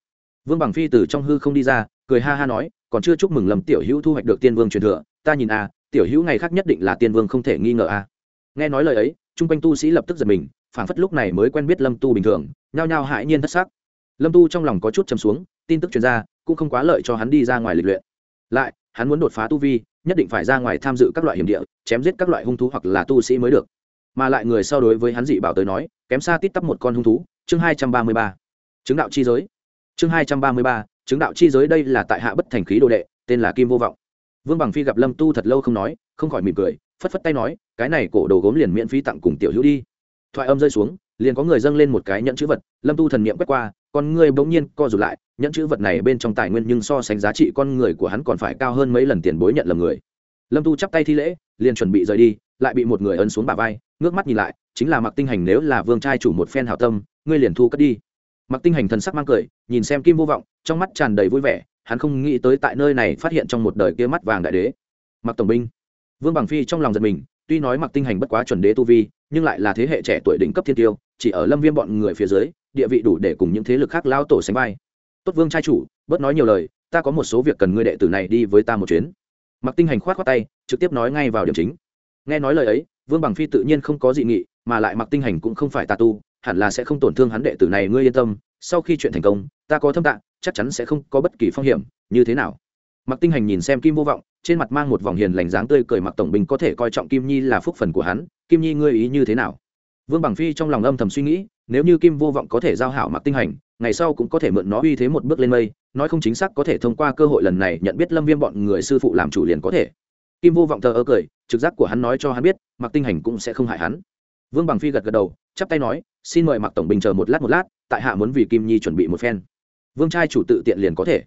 vương bằng phi từ trong hư không đi ra, cười ha ha nói, còn chưa chúc mừng lâm tiểu hữu thu hoạch được tiên vương truyền thừa, ta nhìn a, tiểu hữu ngày khác nhất định là tiên vương không thể nghi ngờ a. Nghe nói lời ấy, chung quanh tu sĩ lập tức giật mình, phảng phất lúc này mới quen biết lâm tu bình thường, nhao nhao hãi nhiên thất sắc. Lâm tu trong lòng có chút chấm xuống, tin tức chuyên gia cũng không quá lợi cho hắn đi ra ngoài lịch luyện. Lại, hắn muốn đột phá tu vi, nhất định phải ra ngoài tham dự các loại hiểm địa, chém giết các loại hung thú hoặc là tu sĩ mới được. Mà lại người so đối với hắn dị bảo tới nói, kém xa tít tắp một con hung thú. Chương hai trăm ba mươi ba. Chứng đạo chi giới chương hai trăm ba mươi ba, chứng đạo chi giới đây là tại hạ bất thành khí đồ đệ, tên là kim vô vọng. Vương bằng phi gặp lâm tu thật lâu không nói, không khỏi mỉm cười, phất phất tay nói, cái này cổ đồ gốm liền miễn phí tặng cùng tiểu hữu đi. Thoại âm rơi xuống, liền có người dâng lên một cái nhẫn chữ vật, lâm tu thần niệm quét qua, con người bỗng nhiên co rụt lại, nhẫn chữ vật này bên trong tài nguyên nhưng so sánh giá trị con người của hắn còn phải cao hơn mấy lần tiền bối nhận lầm người. Lâm tu chắp tay thi lễ, liền chuẩn bị rời đi, lại bị một người ấn xuống bà vai, ngước mắt nhìn lại, chính là mặc tinh hành nếu là vương trai chủ một phen hảo tâm, ngươi liền thu cất đi mặc tinh hành thần sắc mang cười, nhìn xem kim vô vọng, trong mắt tràn đầy vui vẻ, hắn không nghĩ tới tại nơi này phát hiện trong một đời kia mắt vàng đại đế. Mặc tổng binh. Vương bằng phi trong lòng giật mình, tuy nói mặc tinh hành bất quá chuẩn đế tu vi, nhưng lại là thế hệ trẻ tuổi đỉnh cấp thiên tiêu, chỉ ở lâm viêm bọn người phía dưới, địa vị đủ để cùng những thế lực khác lao tổ sánh vai. Tốt vương trai chủ, bớt nói nhiều lời, ta có một số việc cần ngươi đệ tử này đi với ta một chuyến. Mặc tinh hành khoát khoát tay, trực tiếp nói ngay vào điểm chính. Nghe nói lời ấy, vương bằng phi tự nhiên không có dị nghị, mà lại mặc tinh hành cũng không phải tà tu hẳn là sẽ không tổn thương hắn đệ tử này, ngươi yên tâm, sau khi chuyện thành công, ta có thâm tạng chắc chắn sẽ không có bất kỳ phong hiểm, như thế nào? Mặc tinh hành nhìn xem kim vô vọng, trên mặt mang một vòng hiền lành dáng tươi cười mặc tổng bình có thể coi trọng kim nhi là phúc phần của hắn, kim nhi ngươi ý như thế nào? Vương bằng phi trong lòng âm thầm suy nghĩ, nếu như kim vô vọng có thể giao hảo mặc tinh hành, ngày sau cũng có thể mượn nó uy thế một bước lên mây, nói không chính xác có thể thông qua cơ hội lần này nhận biết lâm viêm bọn người sư phụ làm chủ liền có thể. Kim vô vọng thờ ơ cười, trực giác của hắn nói cho hắn biết mặc tinh hành cũng sẽ không hại hắn. Vương bằng phi gật gật đầu, chắp tay nói xin mời mặc tổng bình chờ một lát một lát, tại hạ muốn vì kim nhi chuẩn bị một phen. Vương trai chủ tự tiện liền có thể.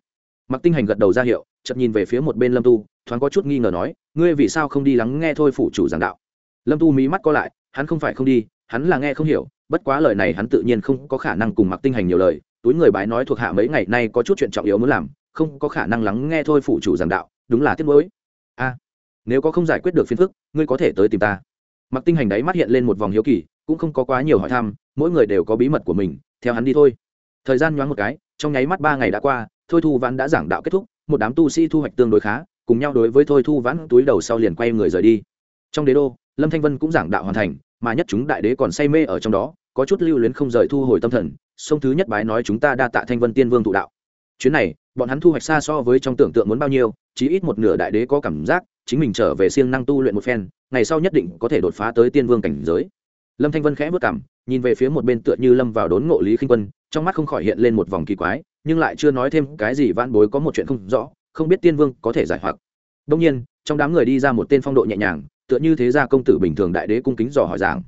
Mặc tinh hành gật đầu ra hiệu chậm nhìn về phía một bên lâm tu, thoáng có chút nghi ngờ nói, ngươi vì sao không đi lắng nghe thôi phủ chủ giảng đạo? Lâm tu mí mắt co lại, hắn không phải không đi, hắn là nghe không hiểu, bất quá lời này hắn tự nhiên không có khả năng cùng mặc tinh hành nhiều lời, túi người bái nói thuộc hạ mấy ngày nay có chút chuyện trọng yếu muốn làm, không có khả năng lắng nghe thôi phủ chủ giảng đạo, đúng là tiếc mới a, nếu có không giải quyết được phiền phức, ngươi có thể tới tìm ta. Mặc tinh hành đáy mắt hiện lên một vòng hiếu kỳ, cũng không có quá nhiều hỏi thăm mỗi người đều có bí mật của mình, theo hắn đi thôi. Thời gian nhoáng một cái, trong nháy mắt ba ngày đã qua, thôi thu vãn đã giảng đạo kết thúc, một đám tu sĩ thu hoạch tương đối khá, cùng nhau đối với thôi thu vãn túi đầu sau liền quay người rời đi. Trong đế đô, lâm thanh vân cũng giảng đạo hoàn thành, mà nhất chúng đại đế còn say mê ở trong đó, có chút lưu luyến không rời thu hồi tâm thần, sông thứ nhất bái nói chúng ta đa tạ thanh vân tiên vương thụ đạo. Chuyến này, bọn hắn thu hoạch xa so với trong tưởng tượng muốn bao nhiêu, chí ít một nửa đại đế có cảm giác, chính mình trở về siêng năng tu luyện một phen, ngày sau nhất định có thể đột phá tới tiên vương cảnh giới lâm thanh vân khẽ vất cảm, nhìn về phía một bên tựa như lâm vào đốn ngộ lý khinh quân, trong mắt không khỏi hiện lên một vòng kỳ quái, nhưng lại chưa nói thêm cái gì van bối có một chuyện không rõ, không biết tiên vương có thể giải hoặc. Đông nhiên, trong đám người đi ra một tên phong độ nhẹ nhàng, tựa như thế gia công tử bình thường đại đế cung kính dò hỏi giảng.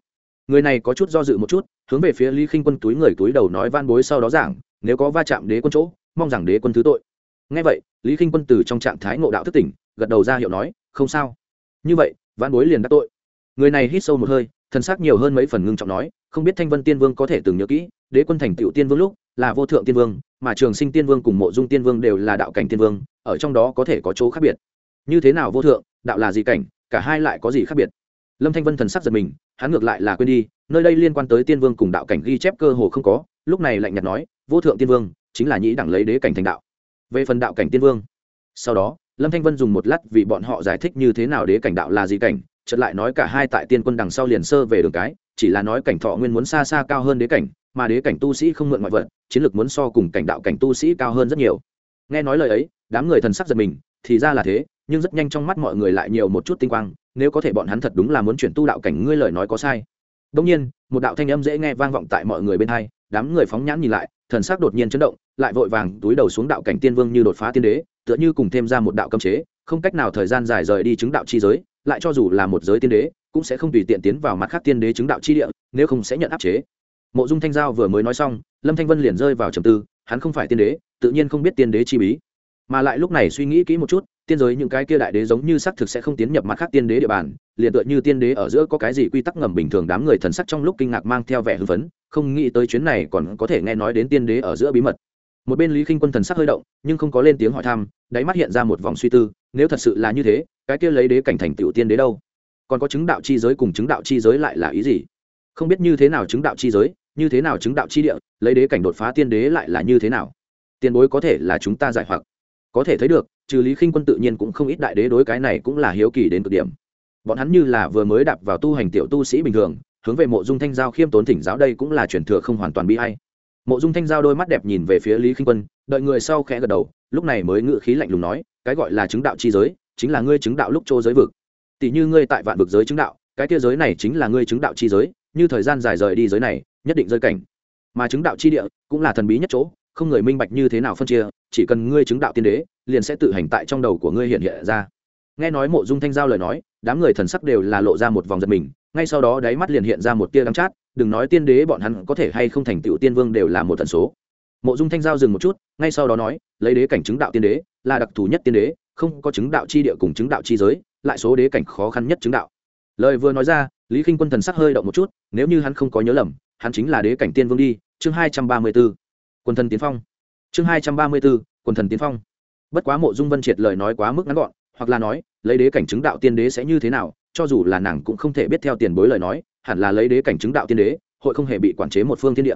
Người này có chút do dự một chút, hướng về phía lý khinh quân túi người túi đầu nói van bối sau đó giảng, nếu có va chạm đế quân chỗ, mong rằng đế quân thứ tội. Ngay vậy, lý khinh quân từ trong trạng thái ngộ đạo thức tỉnh, gật đầu ra hiệu nói, không sao. Như vậy van bối liền đắc tội. Người này hít sâu một hơi thần sắc nhiều hơn mấy phần ngưng trọng nói, không biết thanh vân tiên vương có thể từng nhớ kỹ, đế quân thành tựu tiên vương lúc là vô thượng tiên vương, mà trường sinh tiên vương cùng mộ dung tiên vương đều là đạo cảnh tiên vương, ở trong đó có thể có chỗ khác biệt. Như thế nào vô thượng, đạo là gì cảnh, cả hai lại có gì khác biệt? Lâm thanh vân thần sắc giật mình, hắn ngược lại là quên đi, nơi đây liên quan tới tiên vương cùng đạo cảnh ghi chép cơ hồ không có, lúc này lạnh nhạt nói, vô thượng tiên vương, chính là nhĩ đẳng lấy đế cảnh thành đạo. Về phần đạo cảnh tiên vương, sau đó, lâm thanh vân dùng một lát vì bọn họ giải thích như thế nào đế cảnh đạo là gì cảnh chợt lại nói cả hai tại tiên quân đằng sau liền sơ về đường cái, chỉ là nói cảnh thọ nguyên muốn xa xa cao hơn đế cảnh, mà đế cảnh tu sĩ không mượn ngoại vật, chiến lược muốn so cùng cảnh đạo cảnh tu sĩ cao hơn rất nhiều. Nghe nói lời ấy, đám người thần sắc giật mình, thì ra là thế, nhưng rất nhanh trong mắt mọi người lại nhiều một chút tinh quang, nếu có thể bọn hắn thật đúng là muốn chuyển tu đạo cảnh, ngươi lời nói có sai. Đông nhiên, một đạo thanh âm dễ nghe vang vọng tại mọi người bên hai, đám người phóng nhãn nhìn lại, thần sắc đột nhiên chấn động, lại vội vàng túi đầu xuống đạo cảnh tiên vương như đột phá tiên đế, tựa như cùng thêm ra một đạo cấm chế không cách nào thời gian dài rời đi chứng đạo chi giới, lại cho dù là một giới tiên đế, cũng sẽ không tùy tiện tiến vào mặt khác tiên đế chứng đạo chi địa, nếu không sẽ nhận áp chế. Mộ dung thanh giao vừa mới nói xong, lâm thanh vân liền rơi vào trầm tư, hắn không phải tiên đế, tự nhiên không biết tiên đế chi bí. Mà lại lúc này suy nghĩ kỹ một chút, tiên giới những cái kia đại đế giống như xác thực sẽ không tiến nhập mặt khác tiên đế địa bàn, liền tựa như tiên đế ở giữa có cái gì quy tắc ngầm bình thường đám người thần sắc trong lúc kinh ngạc mang theo vẻ hưng phấn, không nghĩ tới chuyến này còn có thể nghe nói đến tiên đế ở giữa bí mật một bên lý khinh quân thần sắc hơi động, nhưng không có lên tiếng hỏi thăm, đáy mắt hiện ra một vòng suy tư, nếu thật sự là như thế, cái kia lấy đế cảnh thành tựu tiên đế đâu? Còn có chứng đạo chi giới cùng chứng đạo chi giới lại là ý gì? Không biết như thế nào chứng đạo chi giới, như thế nào chứng đạo chi địa, lấy đế cảnh đột phá tiên đế lại là như thế nào? Tiền bối có thể là chúng ta giải hoặc. Có thể thấy được, trừ lý khinh quân tự nhiên cũng không ít đại đế đối cái này cũng là hiếu kỳ đến cực điểm. Bọn hắn như là vừa mới đạp vào tu hành tiểu tu sĩ bình thường, hướng về mộ dung thanh giao khiêm tốn thỉnh giáo đây cũng là truyền thừa không hoàn toàn bi hay mộ dung thanh giao đôi mắt đẹp nhìn về phía lý khinh quân, đợi người sau khẽ gật đầu, lúc này mới ngự khí lạnh lùng nói, cái gọi là chứng đạo chi giới, chính là ngươi chứng đạo lúc chỗ giới vực. Tỷ như ngươi tại vạn vực giới chứng đạo, cái kia giới này chính là ngươi chứng đạo chi giới, như thời gian dài rời đi giới này, nhất định rơi cảnh. Mà chứng đạo chi địa cũng là thần bí nhất chỗ, không người minh bạch như thế nào phân chia, chỉ cần ngươi chứng đạo tiên đế, liền sẽ tự hành tại trong đầu của ngươi hiện hiện ra. Nghe nói mộ dung thanh giao lời nói, đám người thần sắc đều là lộ ra một vòng giật mình, ngay sau đó đáy mắt liền hiện ra một tia đắng chát đừng nói tiên đế bọn hắn có thể hay không thành tựu tiên vương đều là một tần số. Mộ dung thanh giao dừng một chút, ngay sau đó nói, lấy đế cảnh chứng đạo tiên đế, là đặc thù nhất tiên đế, không có chứng đạo chi địa cùng chứng đạo chi giới, lại số đế cảnh khó khăn nhất chứng đạo. Lời vừa nói ra, lý k i n h quân thần sắc hơi động một chút, nếu như hắn không có nhớ lầm, hắn chính là đế cảnh tiên vương đi, chương hai trăm ba mươi b ố quân thần tiến phong. Chương hai trăm ba mươi b ố quân thần tiến phong. Bất quá mộ dung vân triệt lời nói quá mức ngắn gọn, hoặc là nói, lấy đế cảnh chứng đạo tiên đế sẽ như thế nào, cho dù là nàng cũng không thể biết theo tiền bối lời nói hẳn là lấy đế cảnh chứng đạo tiên đế, hội không hề bị quản chế một phương thiên địa.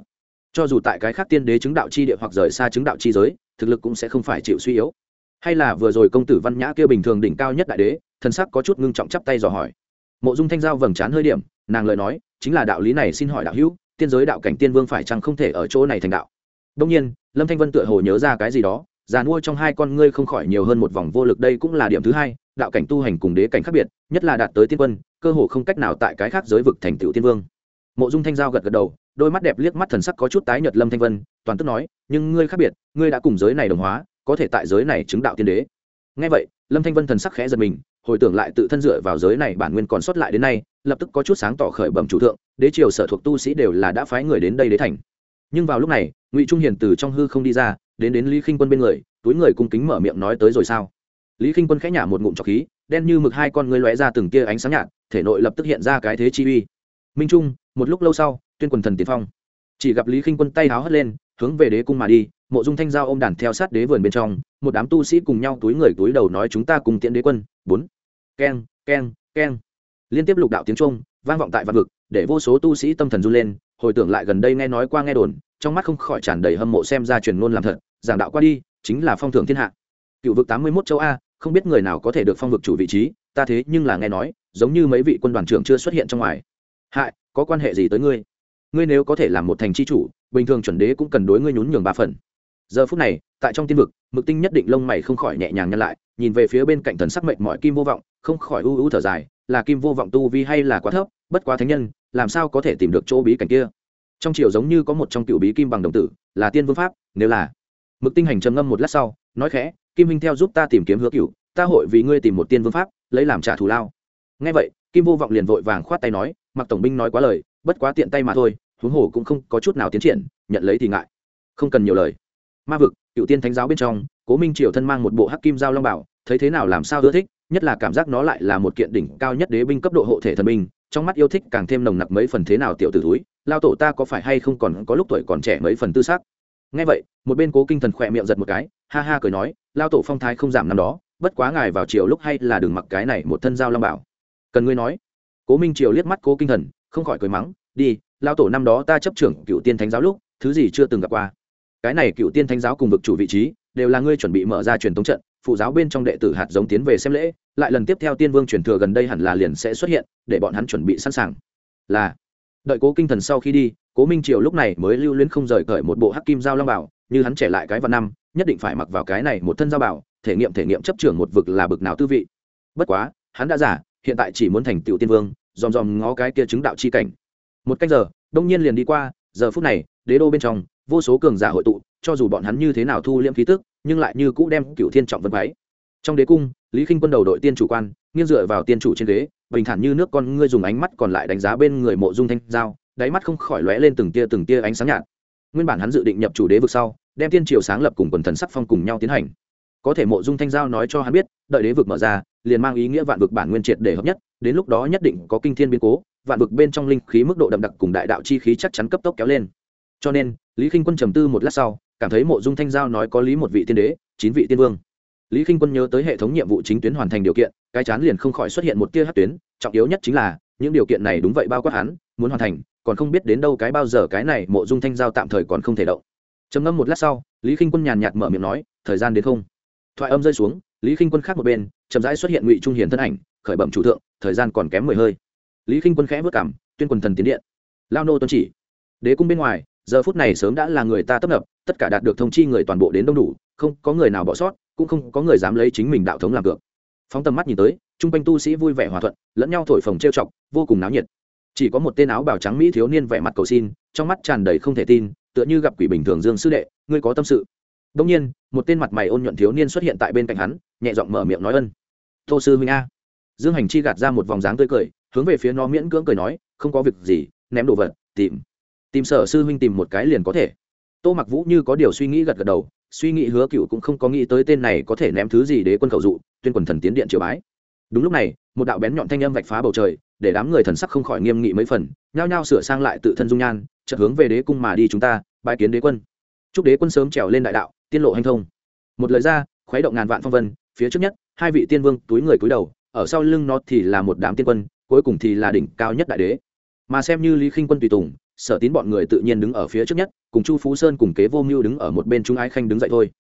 Cho dù tại cái khác tiên đế chứng đạo chi địa hoặc rời xa chứng đạo chi giới, thực lực cũng sẽ không phải chịu suy yếu. Hay là vừa rồi công tử văn nhã kia bình thường đỉnh cao nhất đại đế, thân sắc có chút ngưng trọng chắp tay dò hỏi. Mộ dung thanh giao vầng trán hơi điểm, nàng lời nói, chính là đạo lý này xin hỏi đạo hữu, tiên giới đạo cảnh tiên vương phải chăng không thể ở chỗ này thành đạo? Đông nhiên, lâm thanh vân tựa hồ nhớ ra cái gì đó già mua trong hai con ngươi không khỏi nhiều hơn một vòng vô lực đây cũng là điểm thứ hai, đạo cảnh tu hành cùng đế cảnh khác biệt, nhất là đạt tới tiên quân, cơ hồ không cách nào tại cái khác giới vực thành tựu tiên vương. Mộ dung thanh giao gật gật đầu, đôi mắt đẹp liếc mắt thần sắc có chút tái nhợt lâm thanh vân, toàn tức nói, nhưng ngươi khác biệt, ngươi đã cùng giới này đồng hóa, có thể tại giới này chứng đạo tiên đế. Ngay vậy, lâm thanh vân thần sắc khẽ giật mình, hồi tưởng lại tự thân dựa vào giới này bản nguyên còn sót lại đến nay, lập tức có chút sáng tỏ khởi bẩm chủ thượng, đế triều sở thuộc tu sĩ đều là đã phái người đến đây đế thành. Nhưng vào lúc này, ngụy trung hiền từ trong hư không đi ra đến đến lý khinh quân bên người, túi người cung kính mở miệng nói tới rồi sao? Lý khinh quân khẽ nhả một ngụm trọc khí, đen như mực hai con ngươi lóe ra từng tia ánh sáng nhạt, thể nội lập tức hiện ra cái thế chi uy. Minh trung, một lúc lâu sau, tuyên quần thần tiến phong. Chỉ gặp lý khinh quân tay háo hất lên, hướng về đế cung mà đi, mộ dung thanh giao ô m đàn theo sát đế vườn bên trong, một đám tu sĩ cùng nhau túi người túi đầu nói chúng ta cùng tiễn đế quân. Bốn. Keng keng keng. Liên tiếp lục đạo tiếng trung vang vọng tại vạn vực, để vô số tu sĩ tâm thần run lên, hồi tưởng lại gần đây nghe nói qua nghe đồn trong mắt không khỏi tràn đầy hâm mộ xem ra truyền ngôn làm thật, giảng đạo qua đi, chính là phong thưởng thiên hạ. Cựu vực tám mươi mốt châu a, không biết người nào có thể được phong vực chủ vị trí, ta thế nhưng là nghe nói, giống như mấy vị quân đoàn trưởng chưa xuất hiện trong ngoài. Hại, có quan hệ gì tới ngươi? Ngươi nếu có thể làm một thành c h i chủ, bình thường chuẩn đế cũng cần đối ngươi nhún nhường ba phần. Giờ phút này, tại trong tiên vực, mực tinh nhất định lông mày không khỏi nhẹ nhàng nhăn lại, nhìn về phía bên cạnh thần sắc mệnh mọi kim vô vọng, không khỏi ưu ưu thở dài, là kim vô vọng tu vi hay là quá thấp, bất quá thánh nhân, làm sao có thể tìm được chỗ bí cảnh kia? Trong triều giống như có một trong cựu bí kim bằng đồng tử, là tiên vương pháp, nếu là. Mực tinh hành trầm ngâm một lát sau, nói khẽ, kim minh theo giúp ta tìm kiếm hứa cựu ta hội vì ngươi tìm một tiên vương pháp, lấy làm trả thù lao. Ngay vậy, kim vô vọng liền vội vàng khoát tay nói, mặc tổng binh nói quá lời, bất quá tiện tay mà thôi, huống hồ cũng không có chút nào tiến triển, nhận lấy thì ngại. Không cần nhiều lời. Ma vực, cựu tiên thánh giáo bên trong, cố minh triều thân mang một bộ hắc kim giao long bảo, thấy thế nào làm sao ưa thích, nhất là cảm giác nó lại là một kiện đỉnh cao nhất đế binh cấp độ hộ thể thần binh trong mắt yêu thích càng thêm nồng nặc mấy phần thế nào tiểu tử túi lao tổ ta có phải hay không còn có lúc tuổi còn trẻ mấy phần tư xác ngay vậy, một bên cố kinh thần khỏe miệng giật một cái, ha ha cười nói, lao tổ phong thái không giảm năm đó, bất quá ngài vào chiều lúc hay là đừng mặc cái này một thân dao long bảo. Cần ngươi nói. Cố minh triều liếc mắt cố kinh thần, không khỏi cười mắng, đi, lao tổ năm đó ta chấp trưởng cựu tiên thánh giáo lúc, thứ gì chưa từng gặp qua. Cái này cựu tiên thánh giáo cùng vực chủ vị trí, đều là ngươi chuẩn bị mở ra truyền thống trận phụ giáo bên trong đệ tử hạt giống tiến về xem lễ, lại lần tiếp theo tiên vương truyền thừa gần đây hẳn là liền sẽ xuất hiện, để bọn hắn chuẩn bị sẵn sàng. Là, đợi cố kinh thần sau khi đi, cố minh triều lúc này mới lưu luyến không rời cởi một bộ hắc kim giao long bảo, như hắn trẻ lại cái vạn năm, nhất định phải mặc vào cái này một thân giao bảo, thể nghiệm thể nghiệm chấp trưởng một vực là bực nào tư vị. Bất quá, hắn đã giả hiện tại chỉ muốn thành tựu tiên vương, dòm dòm ngó cái kia chứng đạo chi cảnh. Một cách giờ, đông nhiên liền đi qua, giờ phút này đế đô bên trong, vô số cường giả hội tụ, cho dù bọn hắn như thế nào thu liễm khí tức, nhưng lại như cũ đem cựu thiên trọng vân váy trong đế cung, lý khinh quân đầu đội tiên chủ quan, nghiêng dựa vào tiên chủ trên ghế, bình thản như nước con ngươi dùng ánh mắt còn lại đánh giá bên người mộ dung thanh giao, đáy mắt không khỏi lóe lên từng tia từng tia ánh sáng nhạt. Nguyên bản hắn dự định nhập chủ đế vực sau, đem tiên triều sáng lập cùng quần thần sắc phong cùng nhau tiến hành. Có thể mộ dung thanh giao nói cho hắn biết, đợi đế vực mở ra, liền mang ý nghĩa vạn vực bản nguyên triệt để hợp nhất, đến lúc đó nhất định có kinh thiên biến cố, vạn vực bên trong linh khí mức độ đậm đặc cùng đại đạo chi khí chắc chắn cấp tốc kéo lên cho nên, lý k i n h quân trầm tư một lát sau, cảm thấy mộ dung thanh giao nói có lý một vị tiên đế, chín vị tiên vương. Lý k i n h quân nhớ tới hệ thống nhiệm vụ chính tuyến hoàn thành điều kiện, cái chán liền không khỏi xuất hiện một tia hát tuyến, trọng yếu nhất chính là, những điều kiện này đúng vậy bao quát hắn, muốn hoàn thành, còn không biết đến đâu cái bao giờ cái này mộ dung thanh giao tạm thời còn không thể động. Trầm ngâm một lát sau, lý k i n h quân nhàn nhạt mở miệng nói, thời gian đến không? Thoại âm rơi xuống, lý k i n h quân khác một bên, chậm rãi xuất hiện ngụy trung hiền thân ảnh, khởi bẩm chủ thượng, thời gian còn kém mười hơi. Lý k i n h quân khẽ vất cảm, tuyên quần thần tiến điện. Lao nô tuân chỉ. Đế cung bên ngoài giờ phút này sớm đã là người ta tấp nập, tất cả đạt được thông chi người toàn bộ đến đông đủ, không có người nào bỏ sót, cũng không có người dám lấy chính mình đạo thống làm cược. Phóng tầm mắt nhìn tới, chung quanh tu sĩ vui vẻ hòa thuận, lẫn nhau thổi phồng trêu chọc, vô cùng náo nhiệt. Chỉ có một tên áo bào trắng mỹ thiếu niên vẻ mặt cầu xin, trong mắt tràn đầy không thể tin, tựa như gặp quỷ bình thường dương sư đệ, ngươi có tâm sự. Đông nhiên, một tên mặt mày ôn nhuận thiếu niên xuất hiện tại bên cạnh hắn, nhẹ giọng mở miệng nói ân. Tô sư huynh a. Dương hành chi gạt ra một vòng dáng tươi cười, hướng về phía nó miễn cưỡng cười nói, không có việc gì, ném đồ vật, tìm tìm sở sư huynh tìm một cái liền có thể. Tô mặc vũ như có điều suy nghĩ gật gật đầu, suy nghĩ hứa cựu cũng không có nghĩ tới tên này có thể ném thứ gì để quân khẩu dụ, tuyên quần thần tiến điện triều bái. Đúng lúc này, một đạo bén nhọn thanh âm vạch phá bầu trời, để đám người thần sắc không khỏi nghiêm nghị mấy phần, nhao nhao sửa sang lại tự thân dung nhan, chợt hướng về đế cung mà đi chúng ta bãi kiến đế quân. Chúc đế quân sớm trèo lên đại đạo, tiên lộ hành thông. Một lời ra, khuấy động ngàn vạn phong vân, phía trước nhất, hai vị tiên vương túi người cúi đầu, ở sau lưng nó thì là một đám tiên quân, cuối cùng thì là đỉnh cao nhất đại đế. Mà xem như lý khinh quân tùy tùng sở tín bọn người tự nhiên đứng ở phía trước nhất, cùng chu phú sơn cùng kế vô mưu đứng ở một bên trung ái khanh đứng dậy thôi.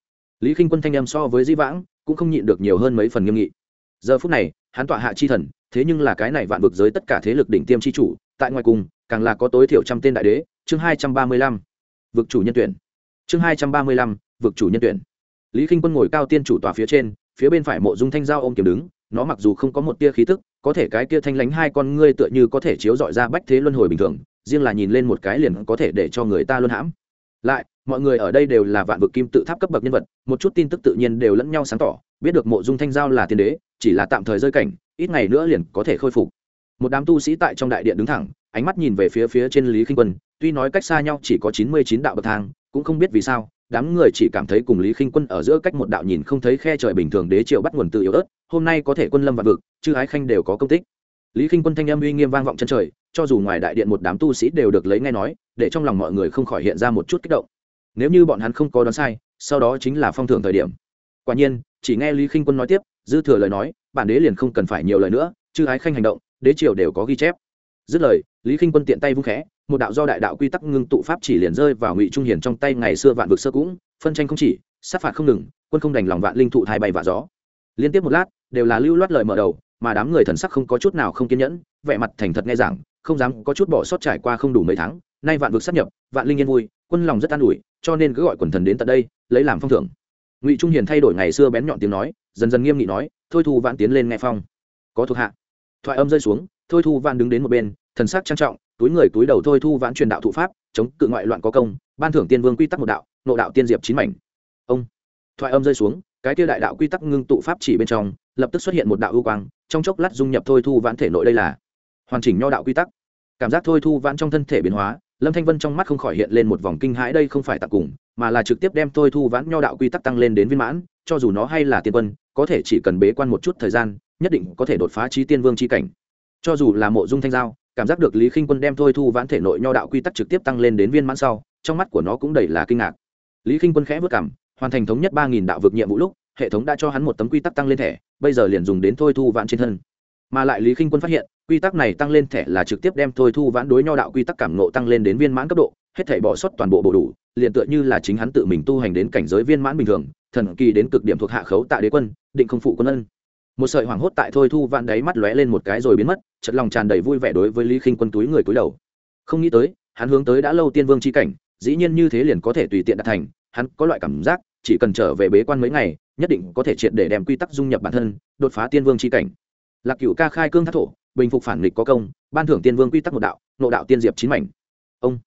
Lý khinh quân thanh em so với di vãng, cũng không nhịn được nhiều hơn mấy phần nghiêm nghị. Giờ phút này, hắn tọa hạ chi thần, thế nhưng là cái này vạn vực giới tất cả thế lực đỉnh tiêm chi chủ, tại ngoài cùng, càng là có tối thiểu trăm tên đại đế. Chương hai trăm ba mươi lăm, vực chủ nhân tuyển. Chương hai trăm ba mươi lăm, vực chủ nhân tuyển. Lý k i n h quân ngồi cao tiên chủ tòa phía trên, phía bên phải mộ dung thanh giao ô m kiếm đứng, nó mặc dù không có một tia khí tức, có thể cái kia thanh lánh hai con ngươi tựa như có thể chiếu dọi ra bách thế luân hồi bình thường riêng là nhìn lên một cái liền có thể để cho người ta luôn hãm. Lại, mọi người ở đây đều là vạn vực kim tự tháp cấp bậc nhân vật, một chút tin tức tự nhiên đều lẫn nhau sáng tỏ, biết được mộ dung thanh giao là tiên đế, chỉ là tạm thời rơi cảnh, ít ngày nữa liền có thể khôi phục. Một đám tu sĩ tại trong đại điện đứng thẳng, ánh mắt nhìn về phía phía trên lý khinh quân, tuy nói cách xa nhau chỉ có chín mươi chín đạo bậc thang, cũng không biết vì sao, đám người chỉ cảm thấy cùng lý khinh quân ở giữa cách một đạo nhìn không thấy khe trời bình thường đế triệu bắt nguồn từ yếu ớt, hôm nay có thể quân lâm vạn vực, chư ái khanh đều có công tích. Lý khinh quân thanh âm uy nghiêm vang vọng chân trời cho dù ngoài đại điện một đám tu sĩ đều được lấy nghe nói, để trong lòng mọi người không khỏi hiện ra một chút kích động. Nếu như bọn hắn không có đoán sai, sau đó chính là phong thưởng thời điểm. Quả nhiên, chỉ nghe lý khinh quân nói tiếp, dư thừa lời nói, bản đế liền không cần phải nhiều lời nữa, chư ái khanh hành động, đế triều đều có ghi chép. Dứt lời, lý khinh quân tiện tay vung khẽ, một đạo do đại đạo quy tắc ngưng tụ pháp chỉ liền rơi vào ngụy trung hiền trong tay ngày xưa vạn vực sơ cũng, phân tranh không chỉ, sát phạt không ngừng, quân không đành lòng vạn linh thụ thai bay và gió. Liên tiếp một lát, đều là lưu loát lời mở đầu, mà đám người thần sắc không có chút nào không kiên nhẫn, vẻ mặt thành thật nghe rằng không dám có chút bỏ sót trải qua không đủ mấy tháng, nay vạn vực sắp nhập, vạn linh yên vui, quân lòng rất an ủi, cho nên cứ gọi quần thần đến tận đây, lấy làm phong thưởng. Ngụy trung hiền thay đổi ngày xưa bén nhọn tiếng nói, dần dần nghiêm nghị nói, thôi thu vạn tiến lên nghe phong. Có thuộc hạ. Thoại âm rơi xuống, thôi thu vạn đứng đến một bên, thần sắc trang trọng, túi người túi đầu thôi thu vãn truyền đạo thụ pháp, chống cự ngoại loạn có công, ban thưởng tiên vương quy tắc một đạo, nộ đạo tiên diệp chín mảnh. Ông! Thoại âm rơi xuống, cái tiêu đại đạo quy tắc ngưng tụ pháp chỉ bên trong, lập tức xuất hiện một đạo ưu quang, trong chốc lát dung nhập thôi thu vãn thể nội đây là hoàn chỉnh nho đạo quy tắc. Cảm giác thôi thu vãn trong thân thể biến hóa, lâm thanh vân trong mắt không khỏi hiện lên một vòng kinh hãi, đây không phải tặc cùng, mà là trực tiếp đem thôi thu vãn nho đạo quy tắc tăng lên đến viên mãn, cho dù nó hay là tiên quân, có thể chỉ cần bế quan một chút thời gian, nhất định có thể đột phá trí tiên vương c cảnh. Cho dù là mộ dung thanh giao, cảm giác được lý khinh quân đem thôi thu vãn thể nội nho đạo quy tắc trực tiếp tăng lên đến viên mãn sau, trong mắt của nó cũng đầy là kinh ngạc. Lý khinh quân khẽ vất cảm, hoàn thành thống nhất ba nghìn đạo vực nhiệm vụ lúc, hệ thống đã cho hắn một tấm quy tắc tăng lên thẻ, bây giờ liền dùng đến thôi thu vãn trên thân mà lại lý khinh quân phát hiện, quy tắc này tăng lên thẻ là trực tiếp đem thôi thu vãn đối nho đạo quy tắc cảm nộ tăng lên đến viên mãn cấp độ, hết thể bỏ sót toàn bộ bộ đủ, liền tựa như là chính hắn tự mình tu hành đến cảnh giới viên mãn bình thường, thần kỳ đến cực điểm thuộc hạ khấu tạ đế quân, định không phụ quân ân. Một sợi hoảng hốt tại thôi thu Vãn đáy mắt lóe lên một cái rồi biến mất chật lòng tràn đầy vui vẻ đối với lý khinh quân túi người túi đầu. Không nghĩ tới, hắn hướng tới đã lâu tiên vương c cảnh, dĩ nhiên như thế liền có thể tùy tiện đạt thành, hắn có loại cảm giác, chỉ cần trở về bế quan mấy ngày, nhất định có thể triệt để đem quy tắc dung nhập bản thân, đột phá tiên vương c cảnh lạc cựu ca khai cương thác thổ, bình phục phản nghịch có công, ban thưởng tiên vương quy tắc một đạo, nộ đạo tiên diệp chín mảnh. Ông.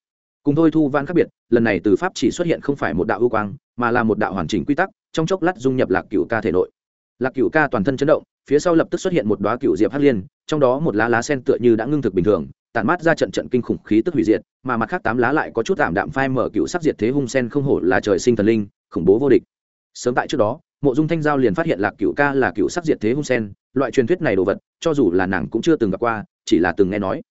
Cùng thôi thu văn khác biệt, lần này từ pháp chỉ xuất hiện không phải một đạo ưu quang, mà là một đạo hoàn chỉnh quy tắc, trong chốc lát dung nhập lạc cựu ca thể nội. Lạc cựu ca toàn thân chấn động, phía sau lập tức xuất hiện một đoá cựu diệp hắc liên, trong đó một lá lá sen tựa như đã ngưng thực bình thường, tản mát ra trận trận kinh khủng khí tức hủy diệt, mà mặt khác tám lá lại có chút tạm đạm phai mở cựu sắc diệt thế hung sen không hổ là trời sinh thần linh, khủng bố vô địch. Sớm tại trước đó mộ dung thanh giao liền phát hiện lạc cựu ca là cựu sắc diệt thế hung sen, loại truyền thuyết này đồ vật, cho dù là nàng cũng chưa từng gặp qua, chỉ là từng nghe nói.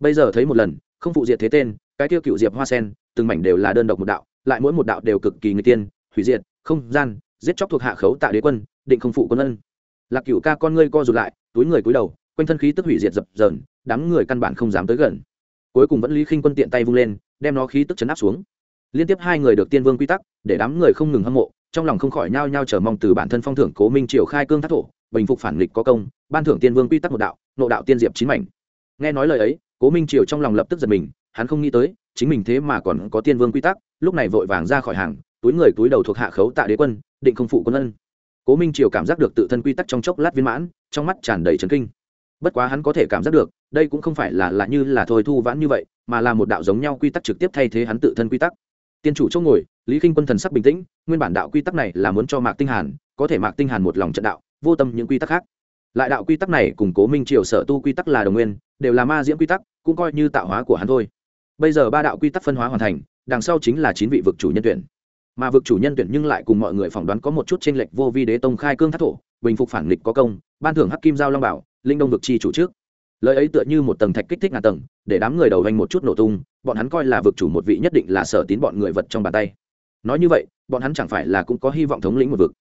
Bây giờ thấy một lần, không phụ diệt thế tên, cái tiêu cựu diệp hoa sen, từng mảnh đều là đơn độc một đạo, lại mỗi một đạo đều cực kỳ người tiên, hủy diệt, không gian, giết chóc thuộc hạ khấu tạ đế quân, định không phụ quân ân. Lạc cựu ca con ngươi co rụt lại, túi người cúi đầu, quanh thân khí tức hủy diệt dập dờn, đám người căn bản không dám tới gần. Cuối cùng vẫn lý khinh quân tiện tay vung lên, đem nó khí tức chấn áp xuống. Liên tiếp hai người được tiên vương quy tắc, để đám người không ngừng hâm mộ trong lòng không khỏi nhao nhao chờ mong từ bản thân phong thưởng cố minh triều khai cương thác thổ, bình phục phản nghịch có công, ban thưởng tiên vương quy tắc một đạo, nộ đạo tiên diệp chín mảnh. Nghe nói lời ấy, cố minh triều trong lòng lập tức giật mình, hắn không nghĩ tới, chính mình thế mà còn có tiên vương quy tắc, lúc này vội vàng ra khỏi hàng, túi người túi đầu thuộc hạ khấu tạ đế quân, định không phụ quân ân. Cố minh triều cảm giác được tự thân quy tắc trong chốc lát viên mãn, trong mắt tràn đầy trấn kinh. Bất quá hắn có thể cảm giác được, đây cũng không phải là là như là thôi thu vãn như vậy, mà là một đạo giống nhau quy tắc trực tiếp thay thế hắn tự thân quy tắc tiên chủ chỗ ngồi, lý k i n h quân thần sắc bình tĩnh, nguyên bản đạo quy tắc này là muốn cho mạc tinh hàn, có thể mạc tinh hàn một lòng trận đạo, vô tâm những quy tắc khác. Lại đạo quy tắc này củng cố minh triều sở tu quy tắc là đồng nguyên, đều là ma diễm quy tắc, cũng coi như tạo hóa của hắn thôi. Bây giờ ba đạo quy tắc phân hóa hoàn thành, đằng sau chính là chín vị vực chủ nhân tuyển. Mà vực chủ nhân tuyển nhưng lại cùng mọi người phỏng đoán có một chút tranh lệch vô vi đế tông khai cương thác thổ, bình phục phản nghịch có công, ban thưởng hắc kim giao long bảo, linh đông vực chi chủ trước lời ấy tựa như một tầng thạch kích thích ngàn tầng, để đám người đầu hành một chút nổ tung, bọn hắn coi là vực chủ một vị nhất định là sở tín bọn người vật trong bàn tay. Nói như vậy, bọn hắn chẳng phải là cũng có hy vọng thống lĩnh một vực.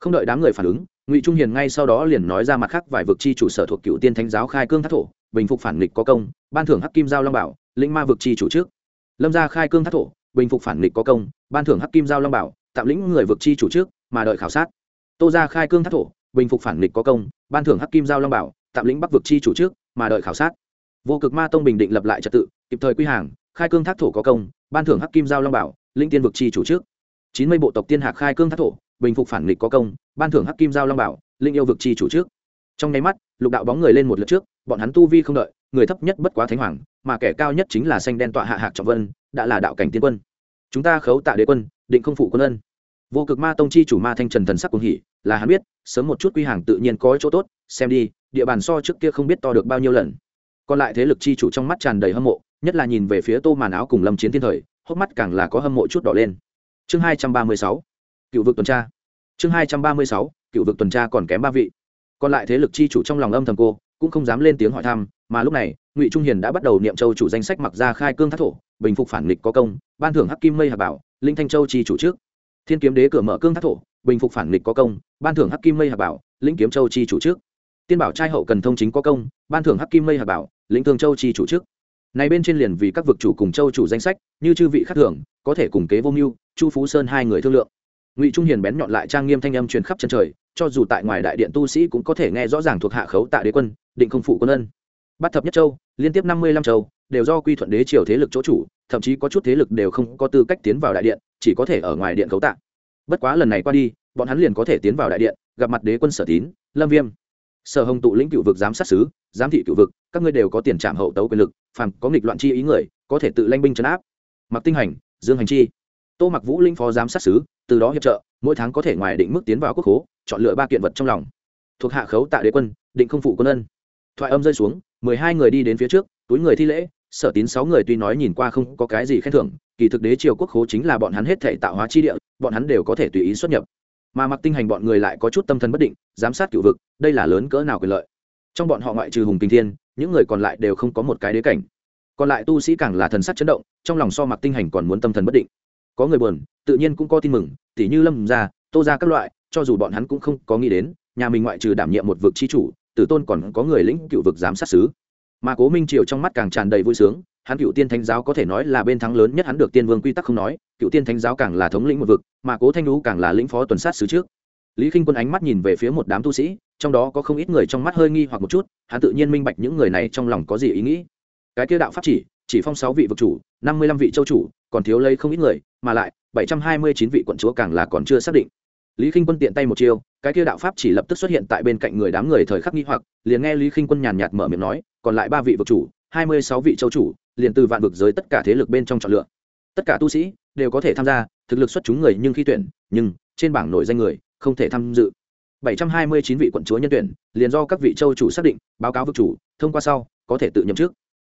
Không đợi đám người phản ứng, ngụy trung hiền ngay sau đó liền nói ra mặt khác vài vực chi chủ sở thuộc cựu tiên thánh giáo khai cương thác thổ, bình phục phản nghịch có công, ban thưởng hắc kim giao long bảo, lĩnh ma vực chi chủ trước. Lâm gia khai cương thác thổ, bình phục phản nghịch có công, ban thưởng hắc kim giao long bảo, tạm lĩnh người vực chi chủ trước, mà đợi khảo sát. Tô gia khai cương thác thổ, bình phục phản nghịch có công, ban thưởng hắc kim giao long bảo, tạm lĩnh bắc vực chi chủ trước mà đợi khảo sát. Vô cực ma tông bình định lập lại trật tự, kịp thời quy hàng, khai cương thác thổ có công, ban thưởng hắc kim giao long bảo linh tiên vực chi chủ trước. Chín mươi bộ tộc tiên hạc khai cương thác thổ, bình phục phản nghịch có công, ban thưởng hắc kim giao long bảo linh yêu vực chi chủ trước. Trong nháy mắt, lục đạo bóng người lên một lượt trước, bọn hắn tu vi không đợi, người thấp nhất bất quá thánh hoàng, mà kẻ cao nhất chính là xanh đen tọa hạ hạc trọng vân, đã là đạo cảnh tiên quân. Chúng ta khấu tạ đế quân, định không phụ quân ân. Vô cực ma tông chi chủ ma thanh trần thần sắc cuồng hỉ, là hắn biết, sớm một chút quy hàng tự nhiên có chỗ tốt, xem đi địa bàn so trước kia không biết to được bao nhiêu lần. Còn lại thế lực chi chủ trong mắt tràn đầy hâm mộ, nhất là nhìn về phía tô màn áo cùng lâm chiến thiên thời, hốc mắt càng là có hâm mộ chút đỏ lên. Chương hai trăm ba mươi sáu, cựu vực tuần tra. Chương hai trăm ba mươi sáu, cựu vực tuần tra còn kém ba vị. Còn lại thế lực chi chủ trong lòng âm thầm cô, cũng không dám lên tiếng hỏi thăm, mà lúc này, ngụy trung hiền đã bắt đầu niệm châu chủ danh sách mặc ra khai cương thác thổ, bình phục phản nghịch có công, ban thưởng hắc kim mây hà bảo, linh thanh châu chi chủ trước. Thiên kiếm đế cửa mở cương thác thổ, bình phục phản nghịch có công, ban thưởng hắc kim mây hà bảo lĩnh kiếm châu chi chủ trước tiên bảo trai hậu cần thông chính có công, ban thưởng hắc kim mây hà bảo, lĩnh thương châu chi chủ trước. Này bên trên liền vì các vực chủ cùng châu chủ danh sách, như chư vị khác thưởng có thể cùng kế vô mưu, chu phú sơn hai người thương lượng. Ngụy trung hiền bén nhọn lại trang nghiêm thanh âm truyền khắp chân trời, cho dù tại ngoài đại điện tu sĩ cũng có thể nghe rõ ràng thuộc hạ khấu tạ đế quân, định không phụ quân ân. Bắt thập nhất châu, liên tiếp năm mươi lăm châu, đều do quy thuận đế triều thế lực chỗ chủ, thậm chí có chút thế lực đều không có tư cách tiến vào đại điện, chỉ có thể ở ngoài điện khấu tạ. Bất quá lần này qua đi, bọn hắn liền có thể tiến vào đại điện, gặp mặt đế quân sở tín, lâm viêm sở hồng tụ lĩnh cựu vực giám sát xứ giám thị cựu vực, các ngươi đều có tiền trạm hậu tấu quyền lực, phàm có nghịch loạn chi ý người, có thể tự lanh binh chấn áp. Mặc tinh hành, dương hành chi. Tô mặc vũ linh phó giám sát xứ từ đó hiệp trợ, mỗi tháng có thể ngoài định mức tiến vào quốc hố chọn lựa ba kiện vật trong lòng. Thuộc hạ khấu tạ đế quân, định không phụ quân ân. Thoại âm rơi xuống, mười hai người đi đến phía trước, túi người thi lễ, sở tín sáu người tuy nói nhìn qua không có cái gì khen thưởng, kỳ thực đế triều quốc khố chính là bọn hắn hết thể tạo hóa chi địa, bọn hắn đều có thể tùy ý xuất nhập mà mặc tinh hành bọn người lại có chút tâm thần bất định, giám sát cựu vực, đây là lớn cỡ nào quyền lợi. Trong bọn họ ngoại trừ hùng kinh thiên, những người còn lại đều không có một cái đế cảnh. Còn lại tu sĩ càng là thần sắc chấn động, trong lòng so mặc tinh hành còn muốn tâm thần bất định. Có người buồn, tự nhiên cũng có tin mừng, tỉ như lâm gia, tô ra các loại, cho dù bọn hắn cũng không có nghĩ đến, nhà mình ngoại trừ đảm nhiệm một vực chi chủ, tử tôn còn có người lĩnh cựu vực giám sát xứ mà cố minh triều trong mắt càng tràn đầy vui sướng hắn cựu tiên thánh giáo có thể nói là bên thắng lớn nhất hắn được tiên vương quy tắc không nói, cựu tiên thánh giáo càng là thống lĩnh một vực, mà cố thanh lũ càng là lĩnh phó tuần sát xứ trước. Lý k i n h quân ánh mắt nhìn về phía một đám tu sĩ, trong đó có không ít người trong mắt hơi nghi hoặc một chút, hắn tự nhiên minh bạch những người này trong lòng có gì ý nghĩ. Cái kia đạo pháp chỉ chỉ phong sáu vị vực chủ, năm mươi lăm vị châu chủ, còn thiếu lấy không ít người, mà lại, bảy trăm hai mươi chín vị quận chúa càng là còn chưa xác định. Lý k i n h quân tiện tay một chiêu, cái kia đạo pháp chỉ lập tức xuất hiện tại bên cạnh người đám người thời khắc nghi hoặc, liền nghe lý k i n h quân nhàn nhạt mở miệng nói, còn lại ba vị vực chủ, hai mươi sáu vị châu chủ liền từ vạn vực giới tất cả thế lực bên trong chọn lựa. Tất cả tu sĩ đều có thể tham gia thực lực xuất chúng người nhưng khi tuyển, nhưng trên bảng nổi danh người không thể tham dự. 729 vị quận chúa nhân tuyển, liền do các vị châu chủ xác định, báo cáo vực chủ, thông qua sau, có thể tự nhậm trước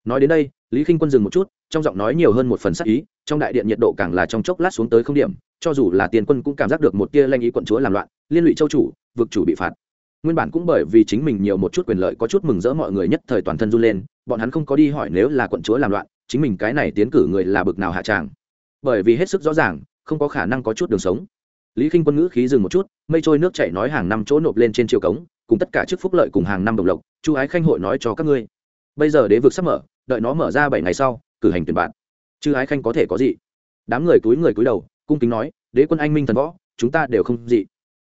nói đến đây, lý khinh quân dừng một chút, trong giọng nói nhiều hơn một phần sắc ý, trong đại điện nhiệt độ càng là trong chốc lát xuống tới không điểm, cho dù là tiền quân cũng cảm giác được một tia lanh ý quận chúa làm loạn, liên lụy châu chủ, vực chủ bị phạt. Nguyên bản cũng bởi vì chính mình nhiều một chút quyền lợi có chút mừng rỡ mọi người nhất thời toàn thân run lên bọn hắn không có đi hỏi nếu là quận chúa làm loạn, chính mình cái này tiến cử người là bực nào hạ tràng. Bởi vì hết sức rõ ràng, không có khả năng có chút đường sống. Lý k i n h quân ngữ khí dừng một chút, mây trôi nước chạy nói hàng năm chỗ nộp lên trên chiều cống, cùng tất cả chức phúc lợi cùng hàng năm đồng lộc, chu ái khanh hội nói cho các ngươi. Bây giờ đế vực sắp mở, đợi nó mở ra bảy ngày sau, cử hành tuyển bạn. Chư ái khanh có thể có gì? Đám người túi người cúi đầu, cung kính nói, đế quân anh minh thần võ, chúng ta đều không dị.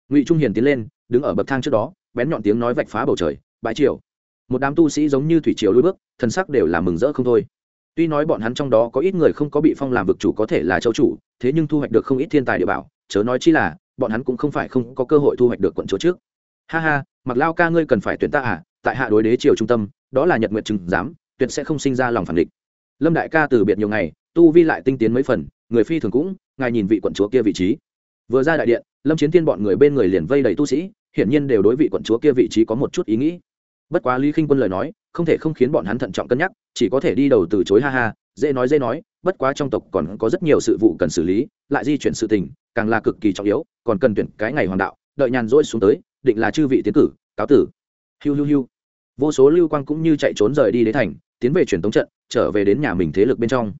Ngụy trung hiền tiến lên, đứng ở bậc thang trước đó, bén nhọn tiếng nói vạch phá bầu trời, bãi triều một đám tu sĩ giống như thủy triều lui bước, thần sắc đều là mừng rỡ không thôi. Tuy nói bọn hắn trong đó có ít người không có bị phong làm vực chủ có thể là châu chủ, thế nhưng thu hoạch được không ít thiên tài địa bảo, chớ nói chi là, bọn hắn cũng không phải không có cơ hội thu hoạch được quận chúa trước. Ha ha mặc lao ca ngươi cần phải tuyển ta à? Tại hạ đối đế triều trung tâm, đó là nhật nguyện chừng giám, tuyệt sẽ không sinh ra lòng phản địch. Lâm đại ca từ biệt nhiều ngày, tu vi lại tinh tiến mấy phần, người phi thường cũng, ngài nhìn vị quận chúa kia vị trí. Vừa ra đại điện, lâm chiến thiên bọn người bên người liền vây đầy tu sĩ, hiển nhiên đều đối vị quận chúa kia vị trí có một chút ý nghĩ bất quá lý khinh quân lời nói, không thể không khiến bọn hắn thận trọng cân nhắc, chỉ có thể đi đầu từ chối ha ha, dễ nói dễ nói, bất quá trong tộc còn có rất nhiều sự vụ cần xử lý, lại di chuyển sự tình, càng là cực kỳ trọng yếu, còn cần tuyển cái ngày hoàng đạo, đợi nhàn rỗi xuống tới, định là chư vị tiến cử, cáo tử. Hiu hiu hiu. Vô số lưu quang cũng như chạy trốn rời đi đế thành, tiến về truyền tống trận, trở về đến nhà mình thế lực bên trong.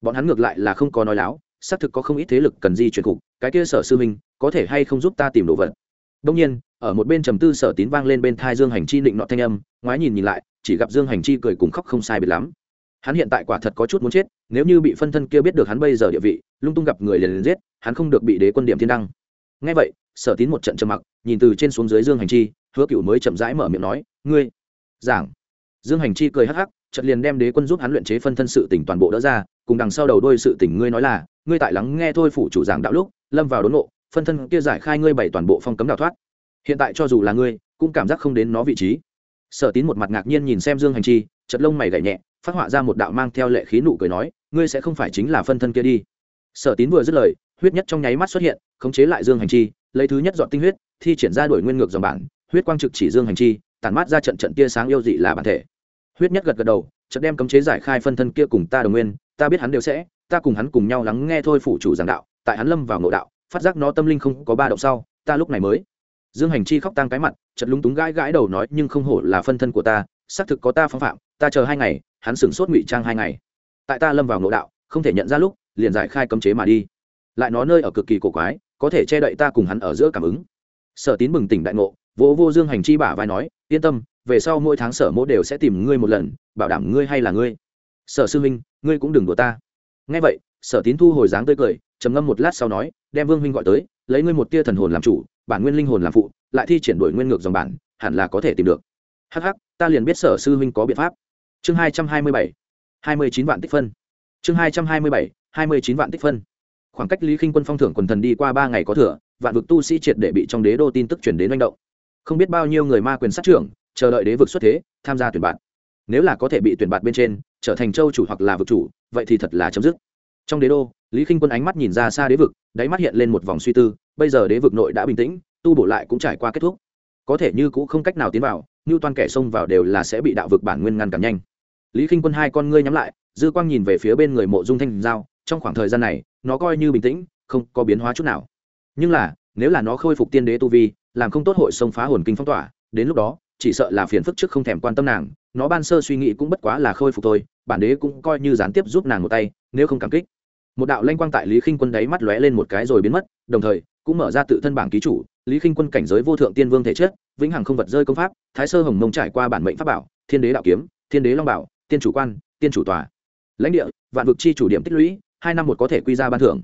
Bọn hắn ngược lại là không có nói láo, xác thực có không ít thế lực cần di chuyển cục, cái kia sở sư minh có thể hay không giúp ta tìm đồ vật? Đông nhiên ở một bên trầm tư sở tín vang lên bên thai dương hành chi định nọ thanh âm, ngoái nhìn nhìn lại, chỉ gặp dương hành chi cười cùng khóc không sai biệt lắm. Hắn hiện tại quả thật có chút muốn chết, nếu như bị phân thân kia biết được hắn bây giờ địa vị, lung tung gặp người liền liền giết, hắn không được bị đế quân điểm thiên đăng. Ngay vậy, sở tín một trận trầm mặc, nhìn từ trên xuống dưới dương hành chi, hứa cựu mới chậm rãi mở miệng nói, ngươi, giảng. Dương hành chi cười hắc hắc trận liền đem đế quân giúp hắn luyện chế phân thân sự tỉnh toàn bộ đỡ ra, cùng đằng sau đầu đôi sự tỉnh ngươi nói là, ngươi tại lắng nghe thôi phủ chủ giảng đạo lúc, lâm vào đốn nộ phân thân kia giải khai ngươi bảy toàn bộ phong cấm đạo thoát hiện tại cho dù là ngươi, cũng cảm giác không đến nó vị trí. Sở tín một mặt ngạc nhiên nhìn xem dương hành chi chật lông mày gậy nhẹ, phát họa ra một đạo mang theo lệ khí nụ cười nói, ngươi sẽ không phải chính là phân thân kia đi. Sở tín vừa dứt lời, huyết nhất trong nháy mắt xuất hiện, khống chế lại dương hành chi, lấy thứ nhất dọn tinh huyết, thi triển ra đổi nguyên ngược dòng bản, huyết quang trực chỉ dương hành chi, tản mát ra trận trận tia sáng yêu dị là bản thể. Huyết nhất gật gật đầu, chợt đem cấm chế giải khai phân thân kia cùng ta đồng nguyên, ta biết hắn đều sẽ, ta cùng hắn cùng nhau lắng nghe thôi phủ chủ giảng đạo, tại hắn lâm vào ngộ đạo, phát giác nó tâm linh không có ba động sau, ta lúc này mới dương hành chi khóc tăng cái mặt chật lúng túng gãi gãi đầu nói, nhưng không hổ là phân thân của ta, xác thực có ta phong phạm, ta chờ hai ngày, hắn sửng sốt ngụy trang hai ngày. Tại ta lâm vào ngộ đạo, không thể nhận ra lúc, liền giải khai cấm chế mà đi. Lại nó nơi ở cực kỳ cổ quái, có thể che đậy ta cùng hắn ở giữa cảm ứng. Sở tín bừng tỉnh đại ngộ, vỗ vô dương hành chi bả vai nói, yên tâm, về sau mỗi tháng sở mỗ đều sẽ tìm ngươi một lần, bảo đảm ngươi hay là ngươi. Sở sư minh ngươi cũng đừng đùa ta. Nghe vậy, sở tín thu hồi dáng tươi cười, trầm ngâm một lát sau nói, đem vương huynh gọi tới, lấy ngươi một tia thần hồn làm chủ bản nguyên linh hồn làm phụ, lại thi triển đổi nguyên ngược dòng bản, hẳn là có thể tìm được. Hh ta liền biết sở sư huynh có biện pháp. Chương hai trăm hai mươi bảy, hai mươi chín vạn tích phân. Chương hai trăm hai mươi bảy, hai mươi chín vạn tích phân. Khoảng cách lý khinh quân phong thưởng quần thần đi qua ba ngày có thừa, vạn vực tu sĩ triệt để bị trong đế đô tin tức chuyển đến manh động. Không biết bao nhiêu người ma quyền sát trưởng, chờ đợi đế vực xuất thế, tham gia tuyển bạn nếu là có thể bị tuyển bạn bên trên, trở thành châu chủ hoặc là vực chủ, vậy thì thật là chấm dứt trong đế đô, lý khinh quân ánh mắt nhìn ra xa đế vực, đáy mắt hiện lên một vòng suy tư, bây giờ đế vực nội đã bình tĩnh, tu bổ lại cũng trải qua kết thúc. Có thể như cũng không cách nào tiến vào, như toàn kẻ xông vào đều là sẽ bị đạo vực bản nguyên ngăn cản nhanh. Lý khinh quân hai con ngươi nhắm lại, dư quang nhìn về phía bên người mộ dung thanh giao, trong khoảng thời gian này, nó coi như bình tĩnh, không có biến hóa chút nào. Nhưng là, nếu là nó khôi phục tiên đế tu vi, làm không tốt hội xông phá hồn kinh phong tỏa, đến lúc đó, chỉ sợ là phiền phức trước không thèm quan tâm nàng, nó ban sơ suy nghĩ cũng bất quá là khôi phục thôi bản đế cũng coi như gián tiếp giúp nàng một tay, nếu không cảm kích. Một đạo lanh quang tại lý khinh quân đáy mắt lóe lên một cái rồi biến mất, đồng thời, cũng mở ra tự thân bảng ký chủ, lý khinh quân cảnh giới vô thượng tiên vương thể chất, vĩnh hằng không vật rơi công pháp, thái sơ hồng mông trải qua bản mệnh pháp bảo, thiên đế đạo kiếm, thiên đế long bảo, tiên chủ quan, tiên chủ tòa. Lãnh địa, vạn vực chi chủ điểm tích lũy, hai năm một có thể quy ra ban thưởng.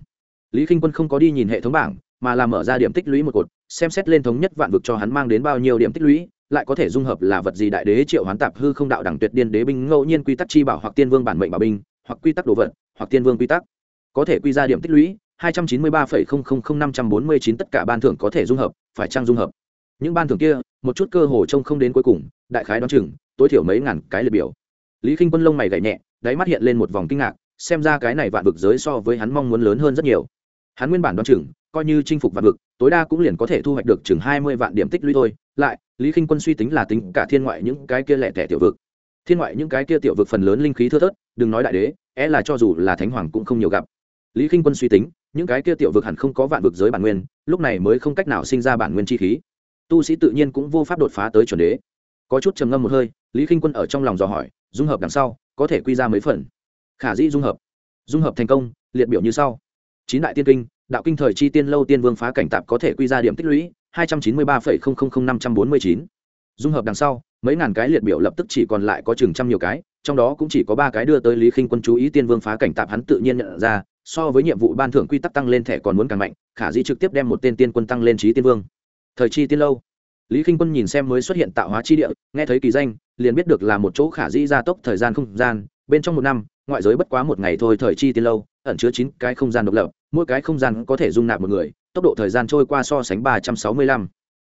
Lý khinh quân không có đi nhìn hệ thống bảng, mà là mở ra điểm tích lũy một cột, xem xét lên thống nhất vạn vực cho hắn mang đến bao nhiêu điểm tích lũy lại có thể dung hợp là vật gì đại đế triệu hoán tạp hư không đạo đẳng tuyệt điên đế binh ngẫu nhiên quy tắc chi bảo hoặc tiên vương bản mệnh bảo binh, hoặc quy tắc đồ vật, hoặc tiên vương quy tắc. Có thể quy ra điểm tích lũy, hai trăm chín mươi ba năm trăm bốn mươi chín tất cả ban thưởng có thể dung hợp, phải trang dung hợp? Những ban thưởng kia, một chút cơ hồ trông không đến cuối cùng, đại khái đoán chừng, tối thiểu mấy ngàn cái liệt biểu. Lý k i n h quân lông mày gậy nhẹ, đáy mắt hiện lên một vòng kinh ngạc, xem ra cái này vạn vực giới so với hắn mong muốn lớn hơn rất nhiều hắn nguyên bản đoán chừng, coi như chinh phục vạn vực, tối đa cũng liền có thể thu hoạch được chừng hai mươi vạn điểm tích lũy thôi. Lại, lý k i n h quân suy tính là tính cả thiên ngoại những cái kia lẻ tẻ tiểu vực. Thiên ngoại những cái kia tiểu vực phần lớn linh khí thưa thớt, đừng nói đại đế, é là cho dù là thánh hoàng cũng không nhiều gặp. Lý k i n h quân suy tính, những cái kia tiểu vực hẳn không có vạn vực giới bản nguyên, lúc này mới không cách nào sinh ra bản nguyên chi khí. Tu sĩ tự nhiên cũng vô pháp đột phá tới chuẩn đế. Có chút trầm ngâm một hơi, lý k i n h quân ở trong lòng dò hỏi, dung hợp đằng sau, có thể quy ra mấy phần? Khả dĩ dung hợp. Dung hợp thành công, liệt biểu như sau chín đại tiên kinh, đạo kinh thời chi tiên lâu tiên vương phá cảnh tạp có thể quy ra điểm tích lũy, hai trăm chín mươi ba năm trăm bốn mươi chín. Dung hợp đằng sau, mấy ngàn cái liệt biểu lập tức chỉ còn lại có chừng trăm nhiều cái, trong đó cũng chỉ có ba cái đưa tới lý khinh quân chú ý tiên vương phá cảnh tạp hắn tự nhiên nhận ra, so với nhiệm vụ ban thưởng quy tắc tăng lên thẻ còn muốn càng mạnh, khả dĩ trực tiếp đem một tên tiên quân tăng lên trí tiên vương. Thời chi tiên lâu, lý k i n h quân nhìn xem mới xuất hiện tạo hóa chi địa, nghe thấy kỳ danh, liền biết được là một chỗ khả dĩ gia tốc thời gian không gian, bên trong một năm, ngoại giới bất quá một ngày thôi thời chi tiên lâu, ẩn chứa chín cái không gian độc lập mỗi cái không gian có thể dung nạp một người, tốc độ thời gian trôi qua so sánh ba trăm sáu mươi lăm.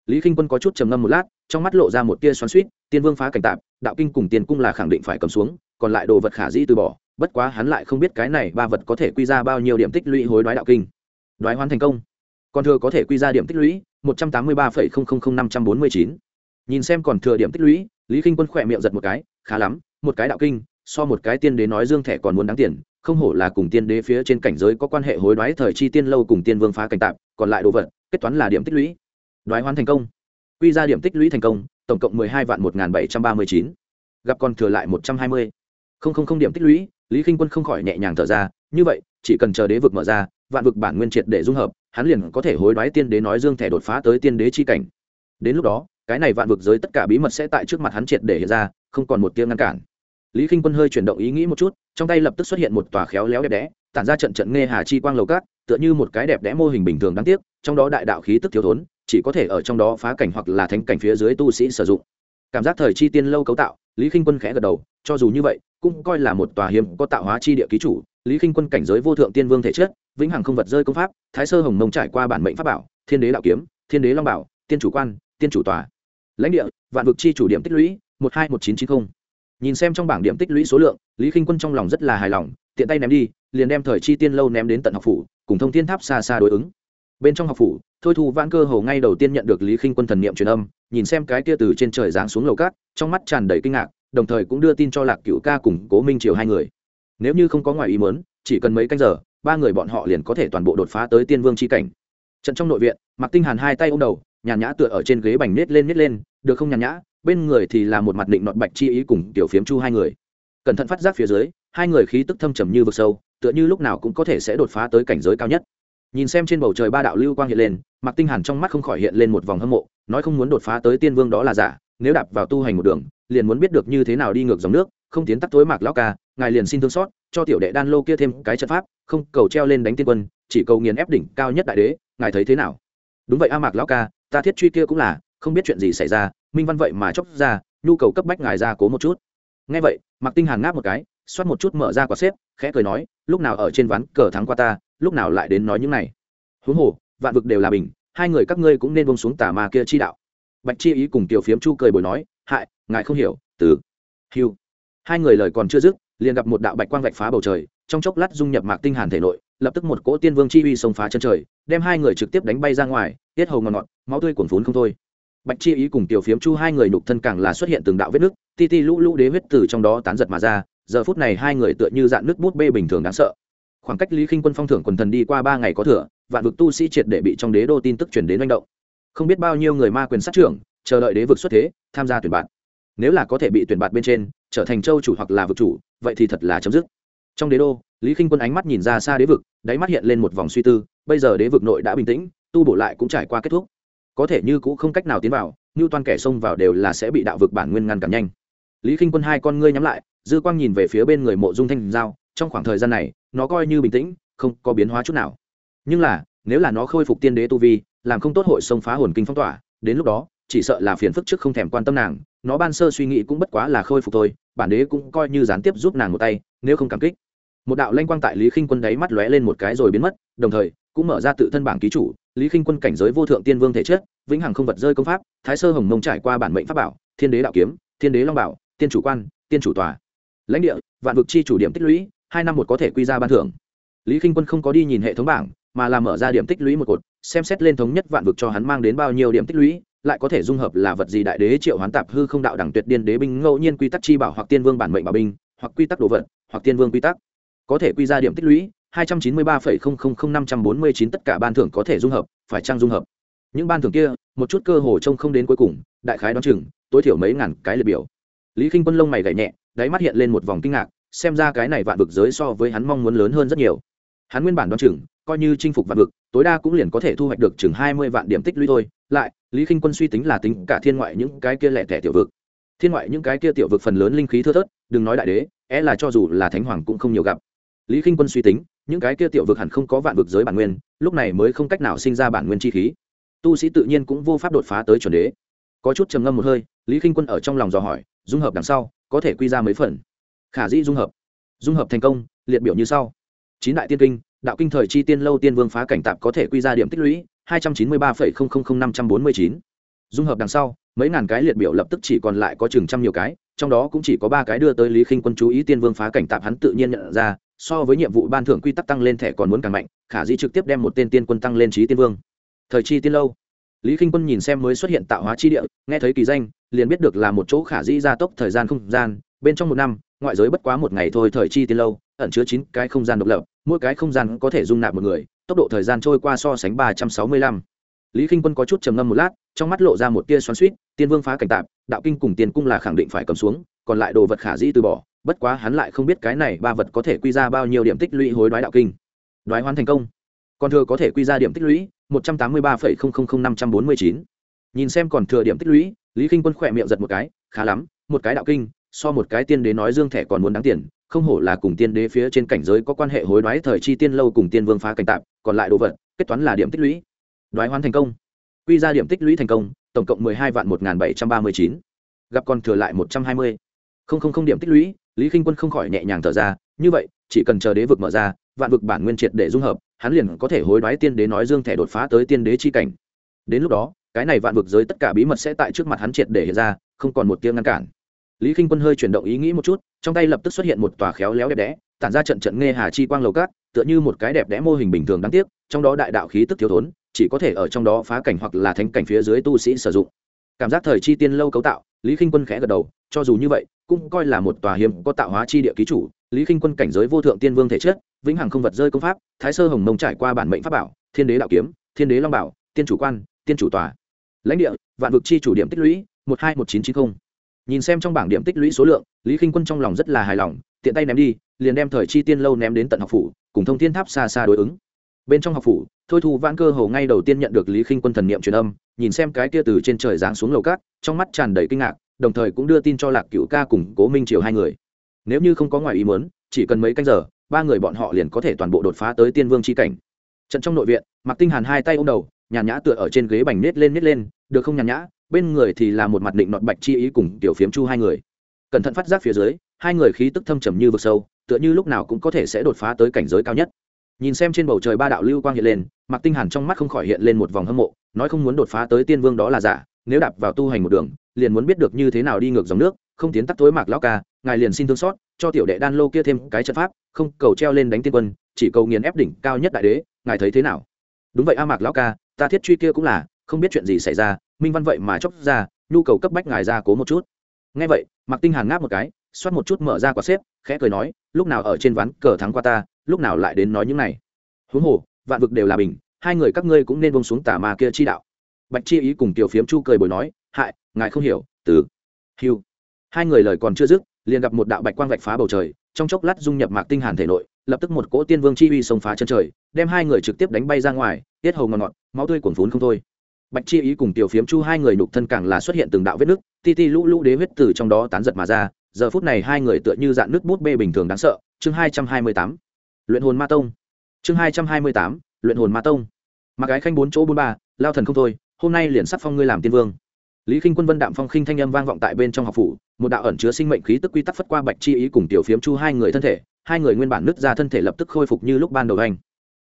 Lý k i n h quân có chút trầm ngâm một lát, trong mắt lộ ra một tia xoắn suýt tiên vương phá cảnh tạp, đạo kinh cùng tiền cung là khẳng định phải cầm xuống, còn lại đồ vật khả dĩ từ bỏ, bất quá hắn lại không biết cái này ba vật có thể quy ra bao nhiêu điểm tích lũy hối đoái đạo kinh. Đoái hoán thành công. Còn thừa có thể quy ra điểm tích lũy một trăm tám mươi ba năm trăm bốn mươi chín. Nhìn xem còn thừa điểm tích lũy, lý k i n h quân khỏe miệng giật một cái, khá lắm, một cái đạo kinh, so một cái tiên đế nói dương thẻ còn muốn đáng tiền không hổ là cùng tiên đế phía trên cảnh giới có quan hệ hối đoái thời chi tiên lâu cùng tiên vương phá cảnh tạp còn lại đồ vật, kết toán là điểm tích lũy. Đoái hoán thành công. Quy ra điểm tích lũy thành công, tổng cộng mười hai vạn một nghìn bảy trăm ba mươi chín. Gặp còn thừa lại một trăm hai mươi. Không không không điểm tích lũy, lý k i n h quân không khỏi nhẹ nhàng thở ra, như vậy, chỉ cần chờ đế vực mở ra, vạn vực bản nguyên triệt để dung hợp, hắn liền có thể hối đoái tiên đế nói dương thẻ đột phá tới tiên đế chi cảnh. Đến lúc đó, cái này vạn vực giới tất cả bí mật sẽ tại trước mặt hắn triệt để hiện ra, không còn một tiếng ngăn cản lý k i n h quân hơi chuyển động ý nghĩ một chút, trong tay lập tức xuất hiện một tòa khéo léo đẹp đẽ, tản ra trận trận nghe hà chi quang lầu cát tựa như một cái đẹp đẽ mô hình bình thường đáng tiếc, trong đó đại đạo khí tức thiếu thốn, chỉ có thể ở trong đó phá cảnh hoặc là thánh cảnh phía dưới tu sĩ sử dụng. Cảm giác thời chi tiên lâu cấu tạo, lý k i n h quân khẽ gật đầu, cho dù như vậy, cũng coi là một tòa hiếm có tạo hóa chi địa ký chủ, lý k i n h quân cảnh giới vô thượng tiên vương thể chất, vĩnh hằng không vật rơi công pháp, thái sơ hồng mông trải qua bản mệnh pháp bảo, thiên đế đạo kiếm, thiên đế long bảo, tiên chủ quan, tiên chủ tòa. Lãnh địa, vạn vực chi chủ điểm tích lũy, một hai một chín chín mươi nhìn xem trong bảng điểm tích lũy số lượng, lý k i n h quân trong lòng rất là hài lòng, tiện tay ném đi, liền đem thời chi tiên lâu ném đến tận học phủ, cùng thông thiên tháp xa xa đối ứng. Bên trong học phủ, thôi thu vãn cơ hồ ngay đầu tiên nhận được lý khinh quân thần niệm truyền âm, nhìn xem cái kia từ trên trời giáng xuống lầu cát, trong mắt tràn đầy kinh ngạc, đồng thời cũng đưa tin cho lạc cựu ca cùng cố minh triều hai người. Nếu như không có ngoài ý mớn chỉ cần mấy canh giờ, ba người bọn họ liền có thể toàn bộ đột phá tới tiên vương c cảnh. Trận trong nội viện mặc tinh hàn hai tay ô m đầu, nhàn nhã tựa ở trên ghế bành nết lên nết lên, được không nhàn nhã bên người thì là một mặt định nọt bạch chi ý cùng tiểu phiếm chu hai người. Cẩn thận phát giác phía dưới, hai người khí tức thâm trầm như vực sâu, tựa như lúc nào cũng có thể sẽ đột phá tới cảnh giới cao nhất. Nhìn xem trên bầu trời ba đạo lưu quang hiện lên mặc tinh hàn trong mắt không khỏi hiện lên một vòng hâm mộ, nói không muốn đột phá tới tiên vương đó là giả, nếu đạp vào tu hành một đường, liền muốn biết được như thế nào đi ngược dòng nước, không tiến tắc tối mạc lão ca, ngài liền xin thương xót, cho tiểu đệ đan lô kia thêm cái trận pháp, không cầu treo lên đánh tiên quân, chỉ cầu nghiền ép đỉnh cao nhất đại đế, ngài thấy thế nào? Đúng vậy a mạc lão ca, ta thiết truy kia cũng là không biết chuyện gì xảy ra, minh văn vậy mà chốc ra, nhu cầu cấp bách ngài ra cố một chút. Nghe vậy, mạc tinh hàn ngáp một cái, xoát một chút mở ra quả xếp, khẽ cười nói, lúc nào ở trên ván cờ thắng qua ta, lúc nào lại đến nói những này. Huống hồ, vạn vực đều là bình, hai người các ngươi cũng nên bông xuống tà ma kia chi đạo. Bạch chi ý cùng tiểu phiếm chu cười bồi nói, hại, ngài không hiểu, từ, hiu. Hai người lời còn chưa dứt, liền gặp một đạo bạch quang vạch phá bầu trời, trong chốc lát dung nhập mạc tinh hàn thể nội, lập tức một cỗ tiên vương chi uy xông phá chân trời, đem hai người trực tiếp đánh bay ra ngoài, tiết hầu ngọt ngọt máu tươi cuồn phún không thôi bạch chi ý cùng tiểu phiếm chu hai người nhục thân càng là xuất hiện từng đạo vết nước ti ti lũ lũ đế huyết từ trong đó tán giật mà ra, giờ phút này hai người tựa như dạn nước bút bê bình thường đáng sợ. Khoảng cách lý khinh quân phong thưởng quần thần đi qua ba ngày có thừa, vạn vực tu sĩ triệt để bị trong đế đô tin tức chuyển đến manh động. Không biết bao nhiêu người ma quyền sát trưởng, chờ đợi đế vực xuất thế, tham gia tuyển bạn nếu là có thể bị tuyển bạn bên trên, trở thành châu chủ hoặc là vực chủ, vậy thì thật là chấm dứt. Trong đế đô, lý khinh quân ánh mắt nhìn ra xa đế vực, đáy mắt hiện lên một vòng suy tư, bây giờ đế vực nội đã bình tĩnh, tu bổ lại cũng trải qua kết thúc có thể như cũng không cách nào tiến vào, như toàn kẻ xông vào đều là sẽ bị đạo vực bản nguyên ngăn cản nhanh. Lý khinh quân hai con ngươi nhắm lại, dư quang nhìn về phía bên người mộ dung thanh giao, trong khoảng thời gian này, nó coi như bình tĩnh, không có biến hóa chút nào. Nhưng là, nếu là nó khôi phục tiên đế tu vi, làm không tốt hội xông phá hồn kinh phong tỏa, đến lúc đó, chỉ sợ là phiền phức trước không thèm quan tâm nàng, nó ban sơ suy nghĩ cũng bất quá là khôi phục thôi, bản đế cũng coi như gián tiếp giúp nàng một tay, nếu không cảm kích một đạo lanh quang tại lý khinh quân đáy mắt lóe lên một cái rồi biến mất, đồng thời, cũng mở ra tự thân bảng ký chủ, lý khinh quân cảnh giới vô thượng tiên vương thể chất, vĩnh hằng không vật rơi công pháp, thái sơ hồng mông trải qua bản mệnh pháp bảo, thiên đế đạo kiếm, thiên đế long bảo, tiên chủ quan, tiên chủ tòa. Lãnh địa, vạn vực chi chủ điểm tích lũy, hai năm một có thể quy ra ban thưởng. Lý k i n h quân không có đi nhìn hệ thống bảng, mà là mở ra điểm tích lũy một cột, xem xét lên thống nhất vạn vực cho hắn mang đến bao nhiêu điểm tích lũy, lại có thể dung hợp là vật gì đại đế triệu hoán tạp hư không đạo đẳng tuyệt điên đế binh ngẫu nhiên quy tắc chi bảo hoặc tiên vương bản mệnh bảo binh, hoặc quy tắc đồ vật, hoặc tiên vương quy tắc có thể quy ra điểm tích lũy, hai trăm chín mươi ba năm trăm bốn mươi chín tất cả ban thưởng có thể dung hợp, phải trang dung hợp? Những ban thưởng kia, một chút cơ hồ trông không đến cuối cùng, đại khái đ o chừng, tối thiểu mấy ngàn cái liệt biểu. Lý k i n h quân lông mày gảy nhẹ, đáy mắt hiện lên một vòng kinh ngạc, xem ra cái này vạn vực giới so với hắn mong muốn lớn hơn rất nhiều. Hắn nguyên bản đoán chừng, coi như chinh phục vạn vực, tối đa cũng liền có thể thu hoạch được chừng hai mươi vạn điểm tích lũy thôi. Lại, lý k i n h quân suy tính là tính cả thiên ngoại những cái kia lẻ tẻ tiểu vực. Thiên ngoại những cái kia tiểu vực phần lớn linh khí thưa thớt, đừng nói đại đế é là cho dù là thánh hoàng cũng không nhiều gặp lý k i n h quân suy tính, những cái kia tiểu vực hẳn không có vạn vực giới bản nguyên, lúc này mới không cách nào sinh ra bản nguyên chi khí. Tu sĩ tự nhiên cũng vô pháp đột phá tới chuẩn đế. Có chút trầm ngâm một hơi, lý k i n h quân ở trong lòng dò hỏi, dung hợp đằng sau, có thể quy ra mấy phần? Khả dĩ dung hợp. Dung hợp thành công, liệt biểu như sau. Chín đại tiên kinh, đạo kinh thời chi tiên lâu tiên vương phá cảnh tạp có thể quy ra điểm tích lũy, hai trăm chín mươi ba năm trăm bốn mươi chín. Dung hợp đằng sau, mấy ngàn cái liệt biểu lập tức chỉ còn lại có chừng trăm nhiều cái, trong đó cũng chỉ có ba cái đưa tới lý khinh quân chú ý tiên vương phá cảnh tạp hắn tự nhiên nhận ra so với nhiệm vụ ban thưởng quy tắc tăng lên thẻ còn muốn càng mạnh, khả dĩ trực tiếp đem một tên tiên quân tăng lên trí tiên vương. Thời chi tiên lâu, lý khinh quân nhìn xem mới xuất hiện tạo hóa chi địa, nghe thấy kỳ danh, liền biết được là một chỗ khả dĩ gia tốc thời gian không gian, bên trong một năm, ngoại giới bất quá một ngày thôi thời chi tiên lâu, ẩn chứa chín cái không gian độc lập, mỗi cái không gian có thể dung nạp một người, tốc độ thời gian trôi qua so sánh ba trăm sáu mươi lăm. Lý k i n h quân có chút trầm ngâm một lát, trong mắt lộ ra một tia xoắn suýt tiên vương phá cảnh tạp, đạo kinh cùng tiền cung là khẳng định phải cầm xuống, còn lại đồ vật khả dĩ từ bỏ bất quá hắn lại không biết cái này ba vật có thể quy ra bao nhiêu điểm tích lũy hối đoái đạo kinh. Đoái hoán thành công. Còn thừa có thể quy ra điểm tích lũy một trăm tám mươi ba năm trăm bốn mươi chín. Nhìn xem còn thừa điểm tích lũy, lý k i n h quân khỏe miệng giật một cái, khá lắm, một cái đạo kinh, so một cái tiên đế nói dương thẻ còn muốn đáng tiền, không hổ là cùng tiên đế phía trên cảnh giới có quan hệ hối đoái thời chi tiên lâu cùng tiên vương phá cảnh tạp, còn lại đồ vật, kết toán là điểm tích lũy. Đoái hoán thành công. Quy ra điểm tích lũy thành công, tổng cộng mười hai vạn một nghìn bảy trăm ba mươi chín. Gặp còn thừa lại một trăm hai mươi. Không không không điểm tích lũy lý k i n h quân không khỏi nhẹ nhàng thở ra, như vậy, chỉ cần chờ đế vực mở ra, vạn vực bản nguyên triệt để dung hợp, hắn liền có thể hối đoái tiên đế nói dương thẻ đột phá tới tiên đế chi cảnh. Đến lúc đó, cái này vạn vực giới tất cả bí mật sẽ tại trước mặt hắn triệt để hiện ra, không còn một tiếng ngăn cản. Lý k i n h quân hơi chuyển động ý nghĩ một chút, trong tay lập tức xuất hiện một tòa khéo léo đẹp đẽ, tản ra trận trận nghe hà chi quang lầu cát, tựa như một cái đẹp đẽ mô hình bình thường đáng tiếc, trong đó đại đạo khí tức thiếu thốn, chỉ có thể ở trong đó phá cảnh hoặc là thánh cảnh phía dưới tu sĩ sử dụng. Cảm giác thời chi tiên lâu cấu tạo, lý k i n h quân khẽ gật đầu, cho dù như vậy cũng coi là một tòa hiếm có tạo hóa chi địa ký chủ, lý k i n h quân cảnh giới vô thượng tiên vương thể chất, vĩnh hằng không vật rơi công pháp, thái sơ hồng mông trải qua bản mệnh pháp bảo, thiên đế đạo kiếm, thiên đế long bảo, tiên chủ quan, tiên chủ tòa. Lãnh địa, vạn vực chi chủ điểm tích lũy, một hai một chín chín mươi nhìn xem trong bảng điểm tích lũy số lượng, lý k i n h quân trong lòng rất là hài lòng, tiện tay ném đi, liền đem thời chi tiên lâu ném đến tận học phủ, cùng thông thiên tháp xa xa đối ứng. Bên trong học phủ, thôi thu vãn cơ hồ ngay đầu tiên nhận được lý k i n h quân thần n i ệ m truyền âm, nhìn xem cái kia từ trên trời giáng xuống lầu cát, trong mắt tràn đầy kinh ngạc đồng thời cũng đưa tin cho lạc cựu ca cùng cố minh triều hai người. Nếu như không có ngoài ý muốn, chỉ cần mấy canh giờ, ba người bọn họ liền có thể toàn bộ đột phá tới tiên vương c cảnh. Trận trong nội viện mặc tinh hàn hai tay ô m đầu, nhàn nhã tựa ở trên ghế bành nết lên nết lên, được không nhàn nhã, bên người thì là một mặt định nọt bạch chi ý cùng tiểu phiếm chu hai người. Cẩn thận phát giác phía dưới, hai người khí tức thâm trầm như vực sâu, tựa như lúc nào cũng có thể sẽ đột phá tới cảnh giới cao nhất. Nhìn xem trên bầu trời ba đạo lưu quang hiện lên mặc tinh hàn trong mắt không khỏi hiện lên một vòng hâm mộ, nói không muốn đột phá tới tiên vương đó là giả, nếu đạp vào tu hành một đường liền muốn biết được như thế nào đi ngược dòng nước, không tiến tắt tối mạc lão ca, ngài liền xin thương xót, cho tiểu đệ đan lô kia thêm cái trận pháp, không, cầu treo lên đánh tiên quân, chỉ cầu nghiền ép đỉnh cao nhất đại đế, ngài thấy thế nào? Đúng vậy a mạc lão ca, ta thiết truy kia cũng là, không biết chuyện gì xảy ra, minh văn vậy mà chóc ra, nhu cầu cấp bách ngài ra cố một chút. Ngay vậy, mạc tinh hàn ngáp một cái, xoát một chút mở ra quả xếp, khẽ cười nói, lúc nào ở trên ván cờ thắng qua ta, lúc nào lại đến nói những này. Huống hồ, vạn vực đều là bình, hai người các ngươi cũng nên bông xuống tà ma kia chi đạo bạch chi ý cùng tiểu phiếm chu cười bồi nói, hại, ngài không hiểu, từ, hiu. Hai người lời còn chưa dứt, liền gặp một đạo bạch quang vạch phá bầu trời, trong chốc lát dung nhập mạc tinh hàn thể nội, lập tức một cỗ tiên vương chi uy xông phá chân trời, đem hai người trực tiếp đánh bay ra ngoài, tiết hầu ngọt ngọt máu tươi cuồn vốn không thôi. Bạch chi ý cùng tiểu phiếm chu hai người nhục thân càng là xuất hiện từng đạo vết nước ti ti lũ lũ đế huyết từ trong đó tán giật mà ra, giờ phút này hai người tựa như dạng nước bút bê bình thường đáng sợ. Chương hai trăm hai mươi tám, luyện hồn ma tông. Chương hai trăm hai mươi tám, luyện hồn ma tông. Mà gái khanh bốn chỗ bốn ba, lao thần không thôi hôm nay liền sắc phong ngươi làm tiên vương. Lý k i n h quân vân đạm phong khinh thanh âm vang vọng tại bên trong học phủ, một đạo ẩn chứa sinh mệnh khí tức quy tắc phất qua bạch chi ý cùng tiểu phiếm chu hai người thân thể, hai người nguyên bản nứt ra thân thể lập tức khôi phục như lúc ban đầu hành.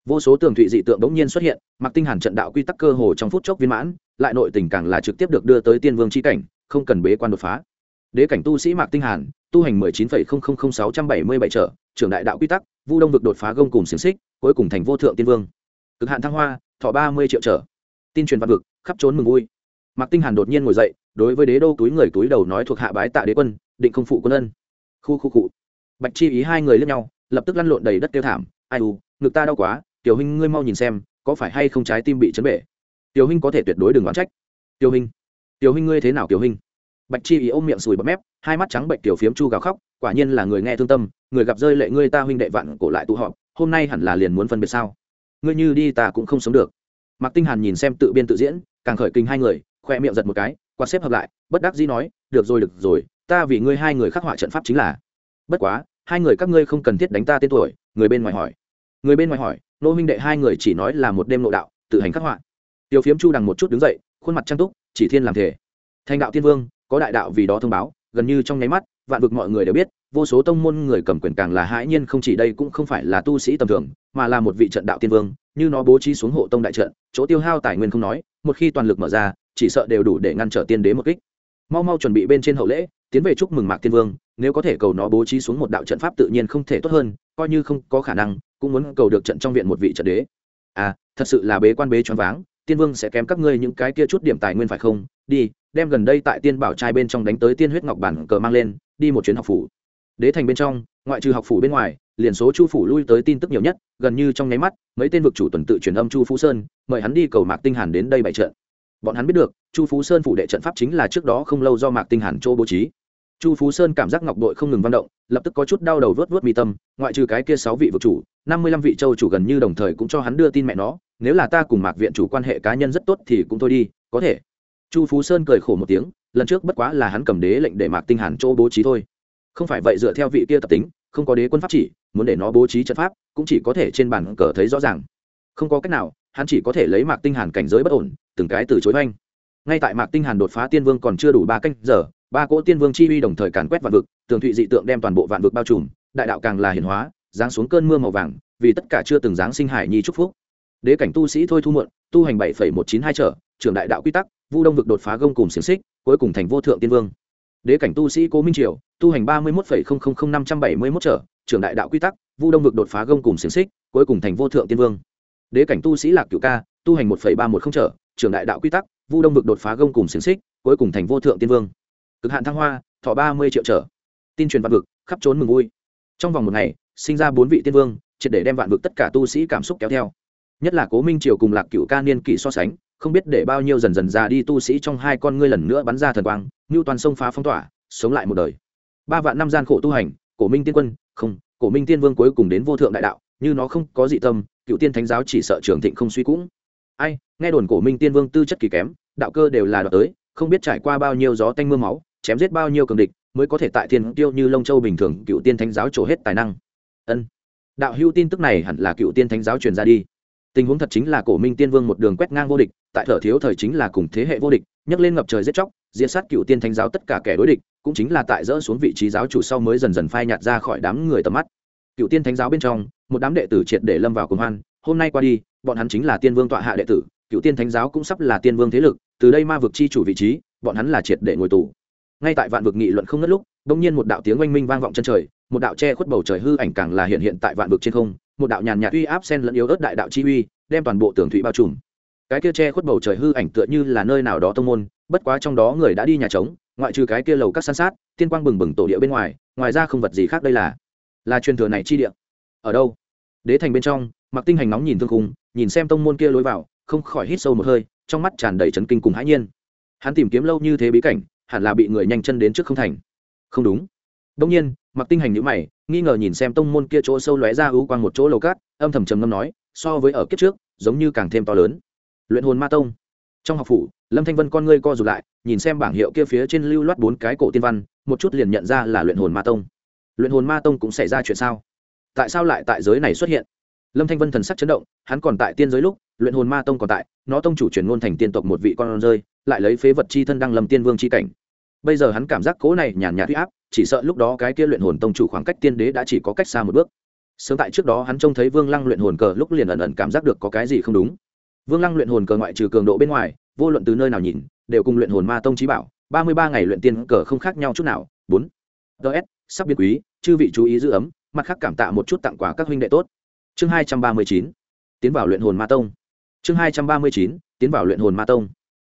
vô số tường thụy dị tượng bỗng nhiên xuất hiện mặc tinh hàn trận đạo quy tắc cơ hồ trong phút chốc viên mãn, lại nội tình càng là trực tiếp được đưa tới tiên vương chi cảnh, không cần bế quan đột phá. Đế cảnh tu sĩ mạc tinh hàn, tu hành mười chín phẩy không không không sáu trăm bảy mươi bảy trở, trưởng đại đạo quy tắc, vu đông vực đột phá gông cùng xiềng xích, cuối cùng thành vô thượng tiên vương. Cực hạn thăng hoa, thọ ba mươi triệu trở. Tin truyền văn vực khắp trốn mừng vui. Mạc tinh hàn đột nhiên ngồi dậy, đối với đế đô túi người túi đầu nói thuộc hạ bái tạ đế quân, định không phụ quân ân. Khu khu cụ bạch chi ý hai người lướt nhau, lập tức lăn lộn đầy đất tiêu thảm, ai u, ngực ta đau quá, tiểu huynh ngươi mau nhìn xem, có phải hay không trái tim bị chấn bể? Tiểu huynh có thể tuyệt đối đừng oán trách. Tiểu huynh tiểu huynh ngươi thế nào, tiểu huynh bạch chi ý ôm miệng sùi bọt mép, hai mắt trắng bệnh tiểu phiếm chu gào khóc, quả nhiên là người nghe thương tâm, người gặp rơi lệ ngươi ta huynh đệ vạn cổ lại tụ họp, hôm nay hẳn là liền muốn phân biệt sao? Ngươi như đi ta cũng không sống được. Mạc tinh hàn nhìn xem tự biên tự diễn càng khởi kinh hai người, khoe miệng giật một cái, quạt xếp hợp lại, bất đắc dĩ nói, được rồi được rồi, ta vì ngươi hai người khắc họa trận pháp chính là. Bất quá, hai người các ngươi không cần thiết đánh ta tên tuổi, người bên ngoài hỏi. Người bên ngoài hỏi, nô huynh đệ hai người chỉ nói là một đêm nội đạo, tự hành khắc họa. Tiểu phiếm chu đằng một chút đứng dậy, khuôn mặt trang túc, chỉ thiên làm thể thành đạo thiên vương, có đại đạo vì đó thông báo, gần như trong nháy mắt, vạn vực mọi người đều biết, vô số tông môn người cầm quyền càng là hãi nhiên không chỉ đây cũng không phải là tu sĩ tầm thường, mà là một vị trận đạo tiên vương, như nó bố trí xuống hộ tông đại trận, chỗ tiêu hao tài nguyên không nói một khi toàn lực mở ra, chỉ sợ đều đủ để ngăn trở tiên đế một kích. Mau mau chuẩn bị bên trên hậu lễ, tiến về chúc mừng mạc tiên vương, nếu có thể cầu nó bố trí xuống một đạo trận pháp tự nhiên không thể tốt hơn, coi như không có khả năng, cũng muốn cầu được trận trong viện một vị trận đế. À thật sự là bế quan bế choáng váng, tiên vương sẽ kém các ngươi những cái kia chút điểm tài nguyên phải không? Đi, đem gần đây tại tiên bảo trai bên trong đánh tới tiên huyết ngọc bản cờ mang lên, đi một chuyến học phủ. Đế thành bên trong, ngoại trừ học phủ bên ngoài liền số chu phủ lui tới tin tức nhiều nhất, gần như trong nháy mắt, mấy tên vực chủ tuần tự truyền âm chu phú sơn, mời hắn đi cầu mạc tinh hàn đến đây bày trận. Bọn hắn biết được, chu phú sơn phủ đệ trận pháp chính là trước đó không lâu do mạc tinh hàn chỗ bố trí. Chu phú sơn cảm giác ngọc đội không ngừng văn động, lập tức có chút đau đầu vớt vớt mi tâm, ngoại trừ cái kia sáu vị vực chủ, năm mươi lăm vị châu chủ gần như đồng thời cũng cho hắn đưa tin mẹ nó, nếu là ta cùng mạc viện chủ quan hệ cá nhân rất tốt thì cũng thôi đi, có thể. Chu phú sơn cười khổ một tiếng, lần trước bất quá là hắn cầm đế lệnh để mạc tinh hàn chỗ bố trí thôi. Không phải vậy dựa theo vị kia tập tính, không có đế quân pháp chỉ muốn để nó bố trí trận pháp, cũng chỉ có thể trên bàn cờ thấy rõ ràng. Không có cách nào, hắn chỉ có thể lấy mạc tinh hàn cảnh giới bất ổn, từng cái từ chối oanh. Ngay tại mạc tinh hàn đột phá tiên vương còn chưa đủ ba canh giờ, ba cỗ tiên vương chi uy đồng thời càn quét vạn vực, tường thụy dị tượng đem toàn bộ vạn vực bao trùm, đại đạo càng là hiển hóa, giáng xuống cơn mưa màu vàng, vì tất cả chưa từng giáng sinh hải nhi chúc phúc. Đế cảnh tu sĩ thôi thu muộn tu hành bảy một chín hai trở, trưởng đại đạo quy tắc, vu đông vực đột phá gông cùng xiềng xích, cuối cùng thành vô thượng tiên vương. Đế cảnh tu sĩ cố minh triều, tu hành ba mươi một năm trăm bảy mươi một trở trưởng đại đạo quy tắc, vu đông vực đột phá gông cùng xiềng xích, cuối cùng thành vô thượng tiên vương. Đế cảnh tu sĩ lạc cửu ca, tu hành một ba một không trở trưởng đại đạo quy tắc, vu đông vực đột phá gông cùng xiềng xích, cuối cùng thành vô thượng tiên vương. Cực hạn thăng hoa, thọ ba mươi triệu trở. Tin truyền vạn vực, khắp trốn mừng vui. Trong vòng một ngày, sinh ra bốn vị tiên vương, triệt để đem vạn vực tất cả tu sĩ cảm xúc kéo theo. Nhất là cố minh triều cùng lạc cựu ca niên kỷ so sánh, không biết để bao nhiêu dần dần già đi tu sĩ trong hai con ngươi lần nữa bắn ra thần quang, như toàn sông phá phong tỏa, sống lại một đời. Ba vạn năm gian khổ tu hành, cổ minh tiên quân không, cổ minh tiên vương cuối cùng đến vô thượng đại đạo, như nó không có dị tâm, cựu tiên thánh giáo chỉ sợ trường thịnh không suy cũng. Ai, nghe đồn cổ minh tiên vương tư chất kỳ kém, đạo cơ đều là đoạt tới, không biết trải qua bao nhiêu gió tanh m ư a máu, chém giết bao nhiêu cường địch, mới có thể tại thiên tiêu như lông châu bình thường cựu tiên thánh giáo trổ hết tài năng. Ân. Đạo hưu tin tức này hẳn là cựu tiên thánh giáo truyền ra đi. Tình huống thật chính là cổ minh tiên vương một đường quét ngang vô địch, tại thở thiếu thời chính là cùng thế hệ vô địch, nhấc lên ngập trời giết chóc diệt sát cựu tiên thánh giáo tất cả kẻ đối địch, cũng chính là tại dỡ xuống vị trí giáo chủ sau mới dần dần phai nhạt ra khỏi đám người tầm mắt. Cựu tiên thánh giáo bên trong, một đám đệ tử triệt để lâm vào cùng hoan, hôm nay qua đi, bọn hắn chính là tiên vương tọa hạ đệ tử cựu tiên thánh giáo cũng sắp là tiên vương thế lực, từ đây ma vực chi chủ vị trí, bọn hắn là triệt để ngồi tù. Ngay tại vạn vực nghị luận không ngất lúc bỗng nhiên một đạo tiếng oanh minh vang vọng chân trời, một đạo che khuất bầu trời hư ảnh càng là hiện hiện tại vạn vực trên không, một đạo nhàn nhạt uy áp sen lẫn yếu ớt đại đạo chi uy, đem toàn bộ tường thủy bao trùm. Cái kia che khuất bầu trời hư ảnh tựa như là nơi nào đó tông môn bất quá trong đó người đã đi nhà trống, ngoại trừ cái kia lầu các san sát, tiên quang bừng bừng tổ địa bên ngoài ngoài ra không vật gì khác đây là. Là truyền thừa này chi địa. Ở đâu? Đế thành bên trong mặc tinh hành nóng nhìn thương khung, nhìn xem tông môn kia lối vào, không khỏi hít sâu một hơi, trong mắt tràn đầy chấn kinh cùng hãi nhiên. Hắn tìm kiếm lâu như thế bí cảnh, hẳn là bị người nhanh chân đến trước không thành. Không đúng. Đông nhiên mặc tinh hành nhữ mày, nghi ngờ nhìn xem tông môn kia chỗ sâu lóe ra ưu quang một chỗ lầu cát, âm thầm trầm ngâm nói, so với ở kiếp trước, giống như càng thêm to lớn. Luyện hồn ma tông trong học phủ, lâm thanh vân con ngươi co rụt lại, nhìn xem bảng hiệu kia phía trên lưu loát bốn cái cổ tiên văn, một chút liền nhận ra là luyện hồn ma tông. Luyện hồn ma tông cũng xảy ra chuyện sao? Tại sao lại tại giới này xuất hiện? Lâm thanh vân thần sắc chấn động, hắn còn tại tiên giới lúc, luyện hồn ma tông còn tại, nó tông chủ chuyển ngôn thành tiên tộc một vị con rơi, lại lấy phế vật chi thân đăng lầm tiên vương chi cảnh. Bây giờ hắn cảm giác cố này nhàn nhạt huy áp, chỉ sợ lúc đó cái kia luyện hồn tông chủ khoảng cách tiên đế đã chỉ có cách xa một bước. Sớm tại trước đó hắn trông thấy vương lăng luyện hồn cờ lúc liền ẩn ẩn cảm giác được có cái gì không đúng vương lăng luyện hồn cờ ngoại trừ cường độ bên ngoài, vô luận từ nơi nào nhìn, đều cùng luyện hồn ma tông trí bảo, ba mươi ba ngày luyện tiên cờ không khác nhau chút nào. Bốn. Ts sắp biến quý, chư vị chú ý giữ ấm, mặt khác cảm tạ một chút tặng quà các huynh đệ tốt. Chương hai trăm ba mươi chín, tiến vào luyện hồn ma tông. Chương hai trăm ba mươi chín, tiến vào luyện hồn ma tông.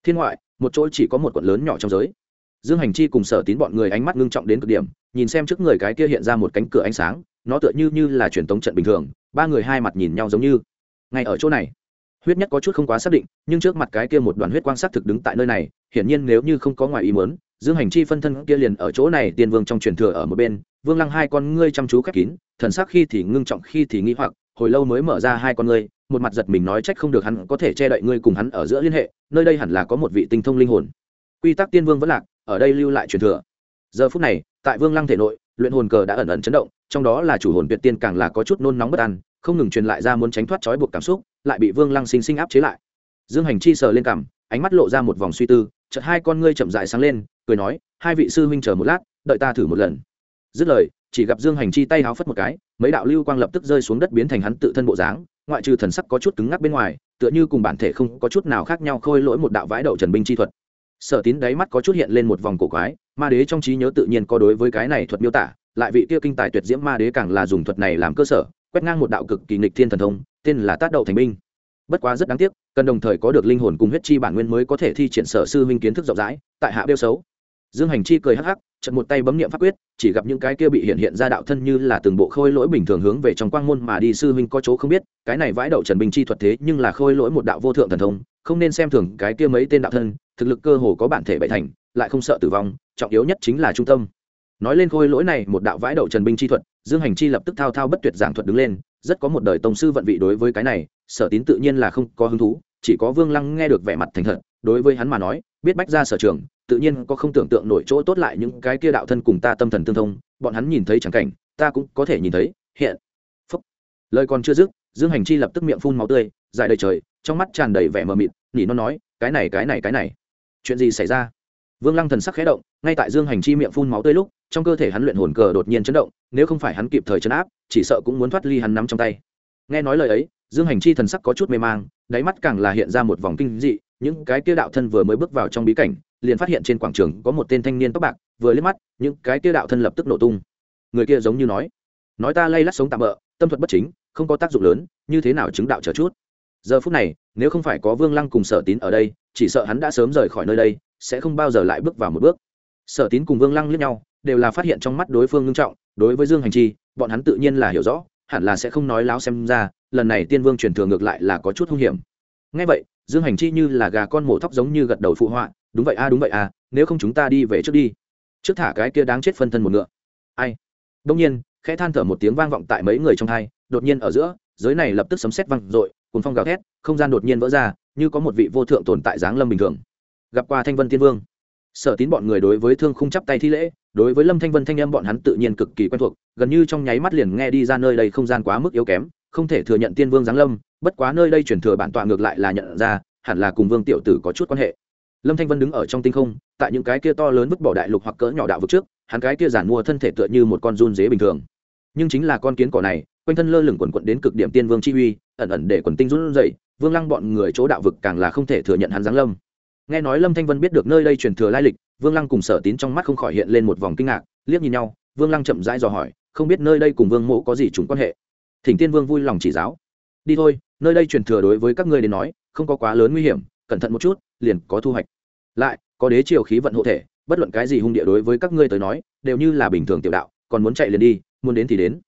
Thiên ngoại, một chỗ chỉ có một quận lớn nhỏ trong giới. Dương hành chi cùng sở tín bọn người ánh mắt ngưng trọng đến cực điểm, nhìn xem trước người cái kia hiện ra một cánh cửa ánh sáng, nó tựa như như là truyền tống trận bình thường, ba người hai mặt nhìn nhau giống như. Ngay ở chỗ này huyết nhất có chút không quá xác định, nhưng trước mặt cái kia một đoàn huyết quang sắc thực đứng tại nơi này, hiển nhiên nếu như không có ngoài ý muốn, dương hành chi phân thân kia liền ở chỗ này, tiên vương trong truyền thừa ở một bên, vương lăng hai con ngươi chăm chú khép kín, thần sắc khi thì ngưng trọng, khi thì nghĩ hoặc, hồi lâu mới mở ra hai con ngươi, một mặt giật mình nói trách không được hắn có thể che đậy ngươi cùng hắn ở giữa liên hệ, nơi đây hẳn là có một vị tinh thông linh hồn. Quy tắc tiên vương vẫn lạc, ở đây lưu lại truyền thừa. Giờ phút này, tại vương lăng thể nội, luyện hồn cờ đã ẩn ẩn chấn động, trong đó là chủ hồn tuyệt tiên càng là có chút nôn nóng bất an, không ngừng truyền lại ra muốn tránh thoát trói buộc cảm xúc lại bị vương lăng sinh sinh áp chế lại. Dương hành chi sờ lên cằm, ánh mắt lộ ra một vòng suy tư, chợt hai con ngươi chậm dại sáng lên, cười nói, hai vị sư huynh chờ một lát, đợi ta thử một lần. Dứt lời, chỉ gặp dương hành chi tay háo phất một cái, mấy đạo lưu quang lập tức rơi xuống đất biến thành hắn tự thân bộ dáng, ngoại trừ thần sắc có chút cứng ngắc bên ngoài, tựa như cùng bản thể không có chút nào khác nhau khôi lỗi một đạo vãi đậu trần binh chi thuật. Sở tín đáy mắt có chút hiện lên một vòng cổ quái, ma đế trong trí nhớ tự nhiên có đối với cái này thuật miêu tả, lại vị kia kinh tài tuyệt diễm ma đế càng là dùng thuật này làm cơ sở quét ngang một đạo cực kỳ nghịch thiên thần thông, tên là tát đậu thành binh. Bất quá rất đáng tiếc, cần đồng thời có được linh hồn cùng huyết chi bản nguyên mới có thể thi triển sở sư minh kiến thức rộng rãi, tại hạ đeo xấu. Dương hành chi cười hắc hắc chật một tay bấm niệm pháp quyết, chỉ gặp những cái kia bị hiện hiện ra đạo thân như là từng bộ khôi lỗi bình thường hướng về trong quang môn mà đi, sư huynh có chỗ không biết, cái này vãi đậu trần bình chi thuật thế nhưng là khôi lỗi một đạo vô thượng thần thông, không nên xem thường cái kia mấy tên đạo thân, thực lực cơ hồ có bản thể bảy thành, lại không sợ tử vong, trọng yếu nhất chính là trung tâm nói lên khôi lỗi này, một đạo vãi đậu trần binh chi thuật, dương hành chi lập tức thao thao bất tuyệt giảng thuật đứng lên, rất có một đời tông sư vận vị đối với cái này, sở tín tự nhiên là không có hứng thú, chỉ có vương lăng nghe được vẻ mặt thành thật, đối với hắn mà nói, biết bách ra sở trường, tự nhiên có không tưởng tượng nổi chỗ tốt lại những cái kia đạo thân cùng ta tâm thần tương thông, bọn hắn nhìn thấy chẳng cảnh, ta cũng có thể nhìn thấy, hiện. Phúc. Lời còn chưa dứt, dương hành chi lập tức miệng phun máu tươi, dài đầy trời, trong mắt tràn đầy vẻ mờ mịt, nỉ nó nói, cái này cái này cái này. Chuyện gì xảy ra? Vương lăng thần sắc khẽ động, ngay tại dương hành chi miệng phun máu tươi lúc, trong cơ thể hắn luyện hồn cờ đột nhiên chấn động, nếu không phải hắn kịp thời chấn áp, chỉ sợ cũng muốn thoát ly hắn nắm trong tay. Nghe nói lời ấy, dương hành chi thần sắc có chút mê mang, đáy mắt càng là hiện ra một vòng kinh dị, những cái kia đạo thân vừa mới bước vào trong bí cảnh, liền phát hiện trên quảng trường có một tên thanh niên tóc bạc, vừa liếc mắt, những cái kia đạo thân lập tức nổ tung. Người kia giống như nói nói ta lay lắt sống tạm bỡ tâm thuật bất chính, không có tác dụng lớn, như thế nào chứng đạo chờ chút? Giờ phút này, nếu không phải có vương lăng cùng sở tín ở đây, chỉ sợ hắn đã sớm rời khỏi nơi đây sẽ không bao giờ lại bước vào một bước. Sở tín cùng vương lăng lướt nhau, đều là phát hiện trong mắt đối phương ngưng trọng, đối với dương hành chi, bọn hắn tự nhiên là hiểu rõ, hẳn là sẽ không nói láo xem ra, lần này tiên vương truyền thừa ngược lại là có chút hung hiểm. Ngay vậy, dương hành chi như là gà con mổ thóc giống như gật đầu phụ họa, đúng vậy a, đúng vậy a, nếu không chúng ta đi về trước đi. Trước thả cái kia đáng chết phân thân một ngựa. Ai? Đông nhiên, khẽ than thở một tiếng vang vọng tại mấy người trong thai đột nhiên ở giữa, giới này lập tức sấm sét vang dội cuốn phong gào thét, không gian đột nhiên vỡ ra, như có một vị vô thượng tồn tại dáng lâm bình thường gặp qua thanh vân tiên vương. Sở tín bọn người đối với thương khung chắp tay thi lễ, đối với lâm thanh vân thanh âm bọn hắn tự nhiên cực kỳ quen thuộc, gần như trong nháy mắt liền nghe đi ra nơi đây không gian quá mức yếu kém, không thể thừa nhận tiên vương giáng lâm, bất quá nơi đây chuyển thừa bản tọa ngược lại là nhận ra, hẳn là cùng vương tiểu tử có chút quan hệ. Lâm thanh vân đứng ở trong tinh không, tại những cái kia to lớn vứt bỏ đại lục hoặc cỡ nhỏ đạo vực trước, hắn cái kia giản mua thân thể tựa như một con run dế bình thường. Nhưng chính là con kiến cỏ này, quanh thân lơ lửng quần quận đến cực điểm tiên vương chi uy, ẩn ẩn để quần tinh run dậy vương lăng bọn người chỗ đạo vực càng là không thể thừa nhận hắn giáng lâm nghe nói lâm thanh vân biết được nơi đây truyền thừa lai lịch, vương lăng cùng sở tín trong mắt không khỏi hiện lên một vòng kinh ngạc, liếc nhìn nhau, vương lăng chậm rãi dò hỏi, không biết nơi đây cùng vương mộ có gì trùng quan hệ? Thỉnh tiên vương vui lòng chỉ giáo, đi thôi, nơi đây truyền thừa đối với các ngươi đến nói, không có quá lớn nguy hiểm, cẩn thận một chút, liền có thu hoạch. Lại, có đế triều khí vận hộ thể, bất luận cái gì hung địa đối với các ngươi tới nói, đều như là bình thường tiểu đạo, còn muốn chạy liền đi, muốn đến thì đến.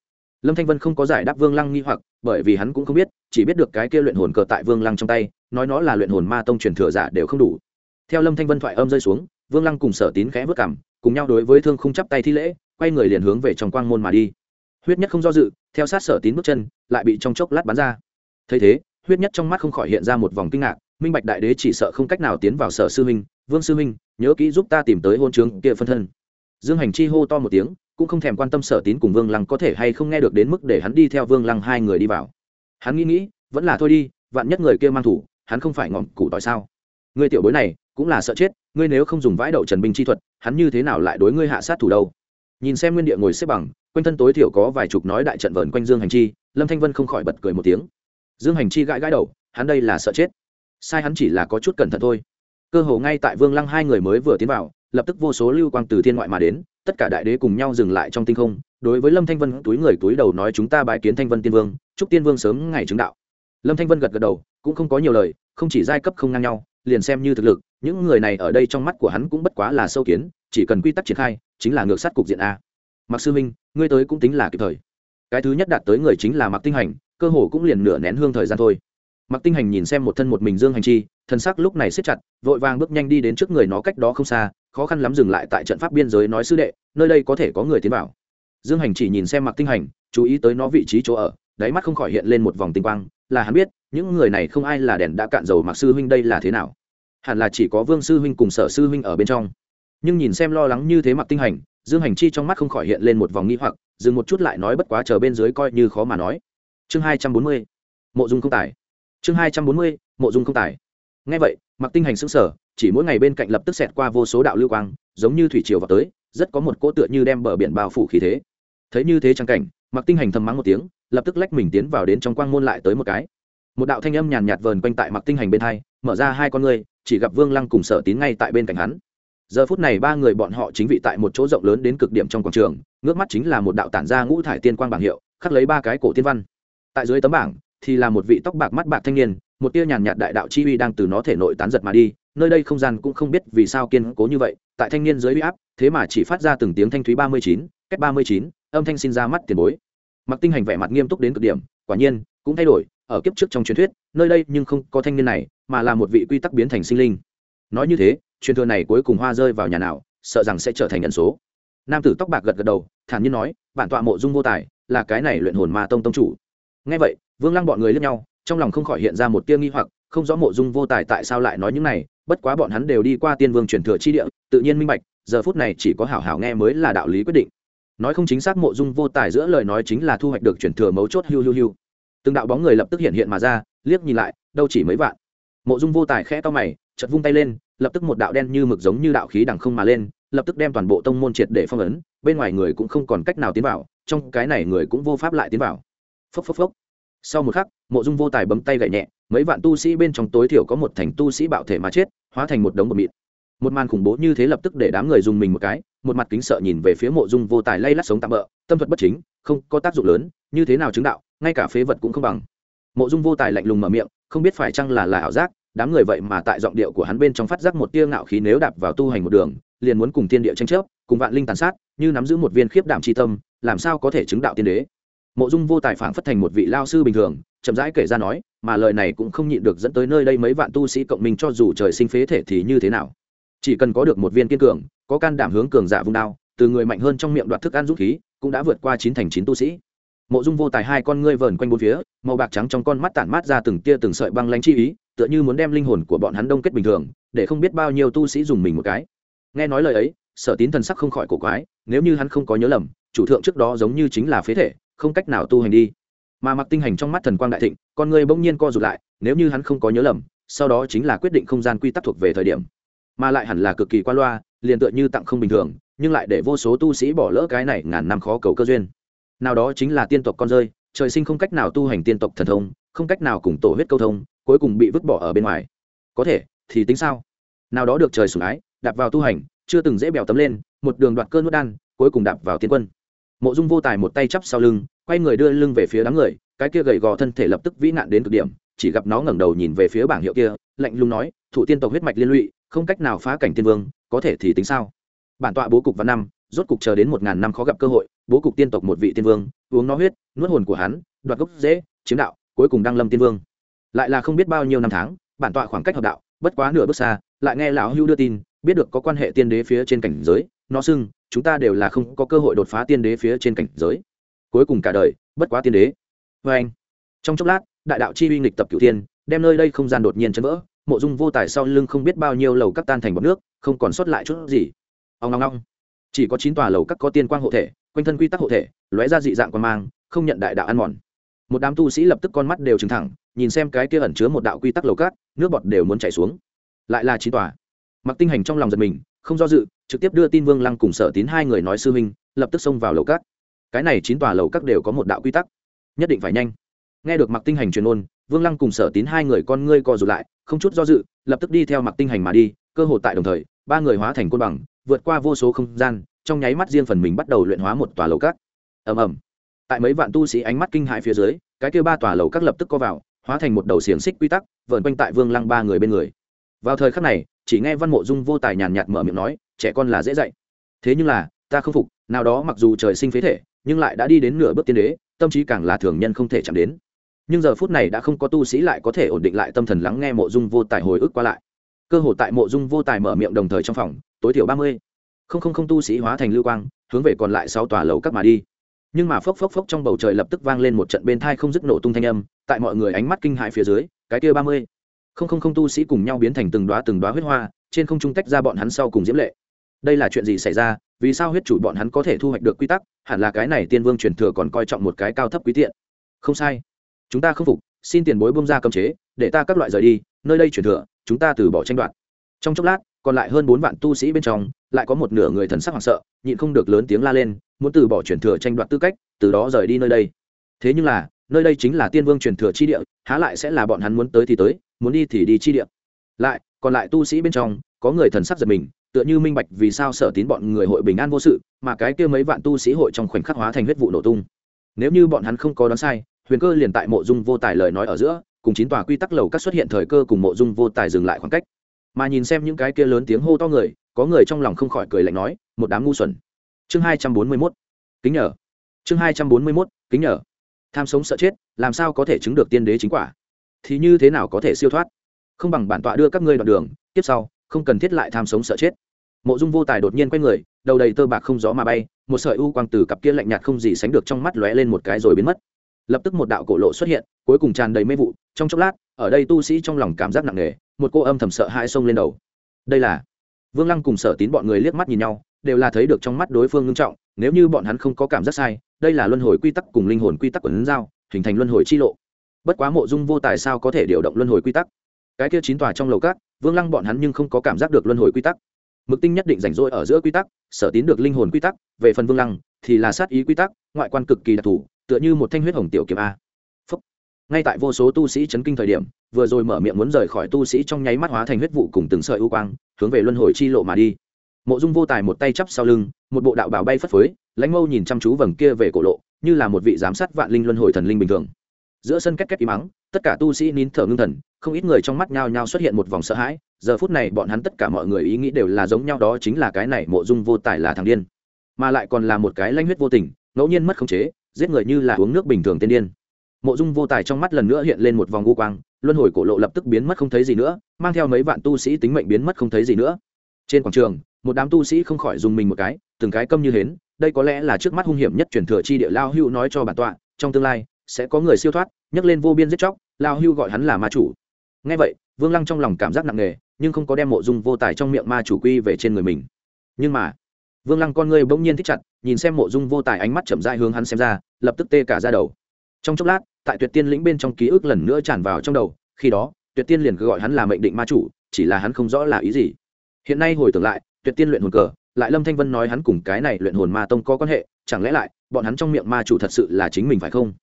Lâm thanh vân không có giải đáp vương lăng nghi hoặc, bởi vì hắn cũng không biết, chỉ biết được cái kia luyện hồn cờ tại vương lăng trong tay, nói nó là luyện hồn ma tông truyền thừa giả đều không đủ theo lâm thanh vân thoại âm rơi xuống, vương lăng cùng sở tín khẽ vất cảm, cùng nhau đối với thương không chắp tay thi lễ, quay người liền hướng về trong quang môn mà đi. Huyết nhất không do dự, theo sát sở tín bước chân, lại bị trong chốc lát bắn ra. Thấy thế, huyết nhất trong mắt không khỏi hiện ra một vòng kinh ngạc, minh bạch đại đế chỉ sợ không cách nào tiến vào sở sư minh, vương sư minh, nhớ kỹ giúp ta tìm tới hôn trướng kia phân thân. Dương hành chi hô to một tiếng, cũng không thèm quan tâm sở tín cùng vương lăng có thể hay không nghe được đến mức để hắn đi theo vương lăng hai người đi vào. Hắn nghĩ nghĩ, vẫn là thôi đi, vạn nhất người kia mang thủ, hắn không phải ngọn củ tỏi sao? Người tiểu bối này cũng là sợ chết, ngươi nếu không dùng vãi đậu trần binh chi thuật, hắn như thế nào lại đối ngươi hạ sát thủ đâu? Nhìn xem nguyên địa ngồi xếp bằng, quanh thân tối thiểu có vài chục nói đại trận vờn quanh dương hành chi, lâm thanh vân không khỏi bật cười một tiếng. Dương hành chi gãi gãi đầu, hắn đây là sợ chết. Sai hắn chỉ là có chút cẩn thận thôi. Cơ hồ ngay tại vương lăng hai người mới vừa tiến vào, lập tức vô số lưu quang từ thiên ngoại mà đến, tất cả đại đế cùng nhau dừng lại trong tinh không. Đối với lâm thanh vân, túi người túi đầu nói chúng ta bái kiến thanh vân tiên vương, chúc tiên vương sớm ngày chứng đạo. Lâm thanh vân gật gật đầu, cũng không có nhiều lời, không chỉ giai cấp không ngang nhau, liền xem như thực lực những người này ở đây trong mắt của hắn cũng bất quá là sâu kiến, chỉ cần quy tắc triển khai, chính là ngược sát cục diện a. Mặc sư minh, ngươi tới cũng tính là kịp thời. Cái thứ nhất đạt tới người chính là mặc tinh hành, cơ hồ cũng liền nửa nén hương thời gian thôi. Mặc tinh hành nhìn xem một thân một mình dương hành chi thân xác lúc này siết chặt, vội vàng bước nhanh đi đến trước người nó cách đó không xa, khó khăn lắm dừng lại tại trận pháp biên giới nói sư đệ, nơi đây có thể có người tiến vào. Dương hành chỉ nhìn xem mặc tinh hành, chú ý tới nó vị trí chỗ ở, đáy mắt không khỏi hiện lên một vòng tinh quang, là hắn biết, những người này không ai là đèn đã cạn dầu mặc sư huynh đây là thế nào hẳn là chỉ có vương sư huynh cùng sở sư huynh ở bên trong. Nhưng nhìn xem lo lắng như thế mặc tinh hành, dương hành chi trong mắt không khỏi hiện lên một vòng nghi hoặc, dừng một chút lại nói bất quá chờ bên dưới coi như khó mà nói. Chương hai trăm bốn mươi, mộ dung không tài. Chương hai trăm bốn mươi, mộ dung không tài. Ngay vậy mặc tinh hành xứng sở chỉ mỗi ngày bên cạnh lập tức xẹt qua vô số đạo lưu quang, giống như thủy triều vào tới, rất có một cỗ tựa như đem bờ biển bao phủ khí thế. Thấy như thế trang cảnh mặc tinh hành thầm mắng một tiếng, lập tức lách mình tiến vào đến trong quang môn lại tới một cái. Một đạo thanh âm nhàn nhạt vờn quanh tại mặc tinh hành bên hai, mở ra hai con ngươi chỉ gặp vương lăng cùng sở tín ngay tại bên cạnh hắn. Giờ phút này ba người bọn họ chính vị tại một chỗ rộng lớn đến cực điểm trong quảng trường, ngước mắt chính là một đạo tản ra ngũ thải tiên quang bảng hiệu, khắc lấy ba cái cổ tiên văn. Tại dưới tấm bảng thì là một vị tóc bạc mắt bạc thanh niên, một tia nhàn nhạt đại đạo chi uy đang từ nó thể nội tán giật mà đi, nơi đây không gian cũng không biết vì sao kiên cố như vậy, tại thanh niên dưới uy áp, thế mà chỉ phát ra từng tiếng thanh thúy ba mươi chín cách ba mươi chín, âm thanh xin ra mắt tiền bối. Mặc tinh hành vẻ mặt nghiêm túc đến cực điểm, quả nhiên, cũng thay đổi ở kiếp trước trong truyền thuyết, nơi đây nhưng không có thanh niên này, mà là một vị quy tắc biến thành sinh linh. Nói như thế, truyền thừa này cuối cùng hoa rơi vào nhà nào, sợ rằng sẽ trở thành nhân số. Nam tử tóc bạc gật gật đầu, thản nhiên nói, bản tọa mộ dung vô tài, là cái này luyện hồn ma tông tông chủ. Ngay vậy, vương lăng bọn người lướt nhau, trong lòng không khỏi hiện ra một tia nghi hoặc, không rõ mộ dung vô tài tại sao lại nói những này, bất quá bọn hắn đều đi qua tiên vương truyền thừa chi địa, tự nhiên minh bạch, giờ phút này chỉ có hảo hảo nghe mới là đạo lý quyết định. Nói không chính xác mộ dung vô tài giữa lời nói chính là thu hoạch được truyền thừa mấu chốt hiu hiu hiu từng đạo bóng người lập tức hiện hiện mà ra, liếc nhìn lại, đâu chỉ mấy vạn. Mộ dung vô tài khẽ to mày chật vung tay lên, lập tức một đạo đen như mực giống như đạo khí đằng không mà lên, lập tức đem toàn bộ tông môn triệt để phong ấn, bên ngoài người cũng không còn cách nào tiến vào, trong cái này người cũng vô pháp lại tiến vào. Phốc phốc phốc. Sau một khắc, mộ dung vô tài bấm tay gậy nhẹ, mấy vạn tu sĩ bên trong tối thiểu có một thành tu sĩ bạo thể mà chết, hóa thành một đống bột mịn. Một màn khủng bố như thế lập tức để đám người dùng mình một cái, một mặt kính sợ nhìn về phía mộ dung vô tài lay lắt sống tạm bỡ tâm thuật bất chính, không có tác dụng lớn, như thế nào chứng đạo ngay cả phế vật cũng không bằng. Mộ dung vô tài lạnh lùng mở miệng, không biết phải chăng là là ảo giác, đám người vậy mà tại giọng điệu của hắn bên trong phát giác một tia ngạo khí nếu đạp vào tu hành một đường, liền muốn cùng tiên địa tranh chấp, cùng vạn linh tàn sát, như nắm giữ một viên khiếp đảm tri tâm, làm sao có thể chứng đạo tiên đế. Mộ dung vô tài phảng phất thành một vị lao sư bình thường, chậm rãi kể ra nói, mà lời này cũng không nhịn được dẫn tới nơi đây mấy vạn tu sĩ cộng minh cho dù trời sinh phế thể thì như thế nào. Chỉ cần có được một viên kiên cường, có can đảm hướng cường giả vung đao, từ người mạnh hơn trong miệng đoạt thức ăn rút khí, cũng đã vượt qua chín thành chín tu sĩ mộ dung vô tài hai con ngươi vờn quanh bốn phía, màu bạc trắng trong con mắt tản mát ra từng tia từng sợi băng lánh chi ý, tựa như muốn đem linh hồn của bọn hắn đông kết bình thường, để không biết bao nhiêu tu sĩ dùng mình một cái. Nghe nói lời ấy, sở tín thần sắc không khỏi cổ quái, nếu như hắn không có nhớ lầm, chủ thượng trước đó giống như chính là phế thể, không cách nào tu hành đi. Mà mặc tinh hành trong mắt thần quang đại thịnh, con người bỗng nhiên co rụt lại, nếu như hắn không có nhớ lầm, sau đó chính là quyết định không gian quy tắc thuộc về thời điểm. Mà lại hẳn là cực kỳ qua loa, liền tựa như tặng không bình thường, nhưng lại để vô số tu sĩ bỏ lỡ cái này ngàn năm khó cầu cơ duyên nào đó chính là tiên tộc con rơi, trời sinh không cách nào tu hành tiên tộc thần thông, không cách nào cùng tổ huyết câu thông, cuối cùng bị vứt bỏ ở bên ngoài. Có thể, thì tính sao? Nào đó được trời sủng ái, đạp vào tu hành, chưa từng dễ bèo tấm lên, một đường đoạt cơn nuốt đan, cuối cùng đạp vào tiên quân. Mộ dung vô tài một tay chắp sau lưng, quay người đưa lưng về phía đám người, cái kia gầy gò thân thể lập tức vĩ nạn đến cực điểm, chỉ gặp nó ngẩng đầu nhìn về phía bảng hiệu kia, lạnh lùng nói, thủ tiên tộc huyết mạch liên lụy, không cách nào phá cảnh tiên vương, có thể thì tính sao? Bản tọa bố cục văn năm rốt cục chờ đến một ngàn năm khó gặp cơ hội, bố cục tiên tộc một vị tiên vương, uống nó huyết, nuốt hồn của hắn, đoạt gốc dễ chiếm đạo, cuối cùng đăng lâm tiên vương. Lại là không biết bao nhiêu năm tháng, bản tọa khoảng cách hợp đạo, bất quá nửa bước xa, lại nghe lão hưu đưa tin, biết được có quan hệ tiên đế phía trên cảnh giới, nó xưng, chúng ta đều là không có cơ hội đột phá tiên đế phía trên cảnh giới. Cuối cùng cả đời, bất quá tiên đế. Vê anh, trong chốc lát, đại đạo chi uy nghịch tập cửu thiên, đem nơi đây không gian đột nhiên chấn vỡ, mộ dung vô tài sau lưng không biết bao nhiêu lầu các tan thành bọc nước, không còn sót lại chút gì. Ông ngong ngong chỉ có chín tòa lầu các có tiên quang hộ thể, quanh thân quy tắc hộ thể, lóe ra dị dạng quan mang, không nhận đại đạo ăn mòn. Một đám tu sĩ lập tức con mắt đều trừng thẳng, nhìn xem cái kia ẩn chứa một đạo quy tắc lầu cát nước bọt đều muốn chảy xuống. Lại là chín tòa. Mặc tinh hành trong lòng giật mình, không do dự, trực tiếp đưa tin vương lăng cùng sở tín hai người nói sư huynh, lập tức xông vào lầu cát cái này chín tòa lầu các đều có một đạo quy tắc. Nhất định phải nhanh. Nghe được mặc tinh hành truyền ôn, vương lăng cùng sở tín hai người con ngươi co rụt lại, không chút do dự, lập tức đi theo mặc tinh hành mà đi, cơ hội tại đồng thời, ba người hóa thành côn bằng vượt qua vô số không gian, trong nháy mắt riêng phần mình bắt đầu luyện hóa một tòa lầu các. Ầm ầm. Tại mấy vạn tu sĩ ánh mắt kinh hãi phía dưới, cái kia ba tòa lầu các lập tức co vào, hóa thành một đầu xiềng xích quy tắc vợn quanh tại vương lăng ba người bên người. Vào thời khắc này, chỉ nghe văn mộ dung vô tài nhàn nhạt mở miệng nói, trẻ con là dễ dạy. Thế nhưng là, ta không phục, nào đó mặc dù trời sinh phế thể, nhưng lại đã đi đến nửa bước tiên đế, tâm trí càng là thường nhân không thể chạm đến. Nhưng giờ phút này đã không có tu sĩ lại có thể ổn định lại tâm thần lắng nghe mộ dung vô tài hồi ức qua lại. Cơ hội tại mộ dung vô tài mở miệng đồng thời trong phòng tối thiểu ba mươi. Không không không tu sĩ hóa thành lưu quang, hướng về còn lại sáu tòa lầu các mà đi. Nhưng mà phốc phốc phốc trong bầu trời lập tức vang lên một trận bên thai không dứt nổ tung thanh âm, tại mọi người ánh mắt kinh hại phía dưới, cái kia ba mươi. Không không không tu sĩ cùng nhau biến thành từng đoá từng đoá huyết hoa, trên không trung tách ra bọn hắn sau cùng diễm lệ. Đây là chuyện gì xảy ra? Vì sao huyết chủ bọn hắn có thể thu hoạch được quy tắc? Hẳn là cái này tiên vương truyền thừa còn coi trọng một cái cao thấp quý tiện. Không sai. Chúng ta không phục, xin tiền bối bông ra cấm chế, để ta các loại rời đi, nơi đây truyền thừa, chúng ta từ bỏ tranh đoạt. Trong chốc lát còn lại hơn bốn vạn tu sĩ bên trong, lại có một nửa người thần sắc hoảng sợ, nhịn không được lớn tiếng la lên, muốn từ bỏ truyền thừa tranh đoạt tư cách, từ đó rời đi nơi đây. Thế nhưng là, nơi đây chính là tiên vương truyền thừa chi địa, há lại sẽ là bọn hắn muốn tới thì tới, muốn đi thì đi chi địa. Lại, còn lại tu sĩ bên trong, có người thần sắc giật mình, tựa như minh bạch vì sao sở tín bọn người hội bình an vô sự, mà cái kia mấy vạn tu sĩ hội trong khoảnh khắc hóa thành huyết vụ nổ tung. Nếu như bọn hắn không có đoán sai, huyền cơ liền tại mộ dung vô tài lời nói ở giữa, cùng chín tòa quy tắc lầu các xuất hiện thời cơ cùng mộ dung vô tài dừng lại khoảng cách mà nhìn xem những cái kia lớn tiếng hô to người, có người trong lòng không khỏi cười lạnh nói, một đám ngu xuẩn. Chương hai trăm bốn mươi mốt. Kính nhờ. Chương hai trăm bốn mươi mốt, kính nhờ. Tham sống sợ chết, làm sao có thể chứng được tiên đế chính quả? Thì như thế nào có thể siêu thoát? Không bằng bản tọa đưa các ngươi đoạn đường, tiếp sau, không cần thiết lại tham sống sợ chết. Mộ dung vô tài đột nhiên quay người, đầu đầy tơ bạc không gió mà bay, một sợi u quang từ cặp kia lạnh nhạt không gì sánh được trong mắt lóe lên một cái rồi biến mất lập tức một đạo cổ lộ xuất hiện, cuối cùng tràn đầy mê vụ. Trong chốc lát, ở đây tu sĩ trong lòng cảm giác nặng nề, một cô âm thầm sợ hai sông lên đầu. Đây là vương lăng cùng sở tín bọn người liếc mắt nhìn nhau, đều là thấy được trong mắt đối phương ngưng trọng, nếu như bọn hắn không có cảm giác sai, đây là luân hồi quy tắc cùng linh hồn quy tắc của lấn giao, hình thành luân hồi chi lộ. Bất quá mộ dung vô tài sao có thể điều động luân hồi quy tắc? Cái kia chín tòa trong lầu cát vương lăng bọn hắn nhưng không có cảm giác được luân hồi quy tắc. Mực tinh nhất định rảnh rỗi ở giữa quy tắc, sở tín được linh hồn quy tắc, về phần vương lăng thì là sát ý quy tắc, ngoại quan cực kỳ đặc thù tựa như một thanh huyết hồng tiểu kiếm a. Phúc. ngay tại vô số tu sĩ chấn kinh thời điểm, vừa rồi mở miệng muốn rời khỏi tu sĩ trong nháy mắt hóa thành huyết vụ cùng từng sợi u quang, hướng về luân hồi chi lộ mà đi. Mộ dung vô tài một tay chắp sau lưng, một bộ đạo bào bay phất phới, lãnh mâu nhìn chăm chú vầng kia về cổ lộ, như là một vị giám sát vạn linh luân hồi thần linh bình thường. Giữa sân két két im mắng tất cả tu sĩ nín thở ngưng thần, không ít người trong mắt nhao nhao xuất hiện một vòng sợ hãi, giờ phút này bọn hắn tất cả mọi người ý nghĩ đều là giống nhau, đó chính là cái này mộ dung vô tài là thằng điên, mà lại còn là một cái lanh huyết vô tình, ngẫu nhiên mất khống chế giết người như là uống nước bình thường tiên điên. Mộ dung vô tài trong mắt lần nữa hiện lên một vòng u quang, luân hồi cổ lộ lập tức biến mất không thấy gì nữa, mang theo mấy vạn tu sĩ tính mệnh biến mất không thấy gì nữa. Trên quảng trường, một đám tu sĩ không khỏi dùng mình một cái, từng cái câm như hến, đây có lẽ là trước mắt hung hiểm nhất truyền thừa chi địa lao hưu nói cho bản tọa, trong tương lai sẽ có người siêu thoát, nhấc lên vô biên giết chóc, lao hưu gọi hắn là ma chủ. Ngay vậy, vương lăng trong lòng cảm giác nặng nề, nhưng không có đem mộ dung vô tài trong miệng ma chủ quy về trên người mình. Nhưng mà vương lăng con ngươi bỗng nhiên thích chặt, nhìn xem mộ dung vô tài ánh mắt chậm dại hướng hắn xem ra, lập tức tê cả ra đầu. Trong chốc lát, tại tuyệt tiên lĩnh bên trong ký ức lần nữa tràn vào trong đầu, khi đó, tuyệt tiên liền cứ gọi hắn là mệnh định ma chủ, chỉ là hắn không rõ là ý gì. Hiện nay hồi tưởng lại, tuyệt tiên luyện hồn cờ, lại lâm thanh vân nói hắn cùng cái này luyện hồn ma tông có quan hệ, chẳng lẽ lại, bọn hắn trong miệng ma chủ thật sự là chính mình phải không?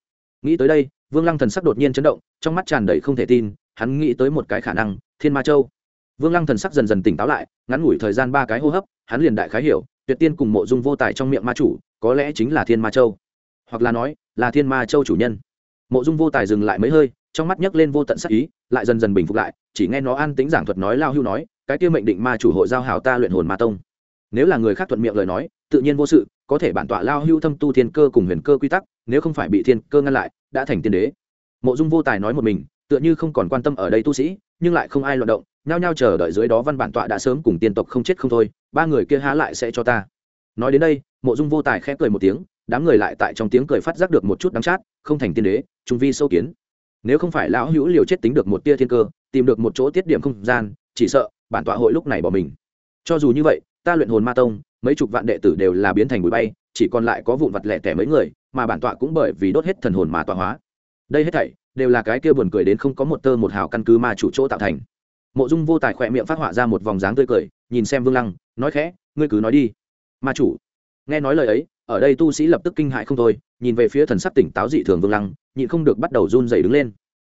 Nghĩ tới đây, vương lăng thần sắc đột nhiên chấn động, trong mắt tràn đầy không thể tin, hắn nghĩ tới một cái khả năng, thiên ma châu. Vương lăng thần sắc dần dần tỉnh táo lại, ngắn ngủi thời gian ba cái hô hấp, hắn liền đại khái hiểu tuyệt tiên cùng mộ dung vô tài trong miệng ma chủ, có lẽ chính là thiên ma châu. Hoặc là nói, là thiên ma châu chủ nhân. Mộ dung vô tài dừng lại mấy hơi, trong mắt nhấc lên vô tận sắc ý, lại dần dần bình phục lại, chỉ nghe nó an tính giảng thuật nói lao hưu nói, cái kia mệnh định ma chủ hội giao hảo ta luyện hồn ma tông. Nếu là người khác thuận miệng lời nói, tự nhiên vô sự, có thể bản tọa lao hưu thâm tu thiên cơ cùng huyền cơ quy tắc, nếu không phải bị thiên cơ ngăn lại, đã thành tiên đế. Mộ dung vô tài nói một mình tựa như không còn quan tâm ở đây tu sĩ, nhưng lại không ai loạt động, nhao nhao chờ đợi dưới đó văn bản tọa đã sớm cùng tiên tộc không chết không thôi, ba người kia há lại sẽ cho ta. Nói đến đây, mộ dung vô tài khẽ cười một tiếng, đám người lại tại trong tiếng cười phát giác được một chút đắng chát, không thành tiên đế, trung vi sâu kiến. Nếu không phải lão hữu liều chết tính được một tia thiên cơ, tìm được một chỗ tiết điểm không gian, chỉ sợ bản tọa hội lúc này bỏ mình. Cho dù như vậy, ta luyện hồn ma tông, mấy chục vạn đệ tử đều là biến thành bụi bay, chỉ còn lại có vụn vặt lẻ tẻ mấy người, mà bản tọa cũng bởi vì đốt hết thần hồn mà tọa hóa. Đây hết thảy đều là cái kia buồn cười đến không có một tơ một hào căn cứ mà chủ chỗ tạo thành. Mộ dung vô tài khỏe miệng phát họa ra một vòng dáng tươi cười, nhìn xem vương lăng, nói khẽ, ngươi cứ nói đi. Ma chủ? Nghe nói lời ấy, ở đây tu sĩ lập tức kinh hại không thôi, nhìn về phía thần sắc tỉnh táo dị thường vương lăng, nhịn không được bắt đầu run dày đứng lên.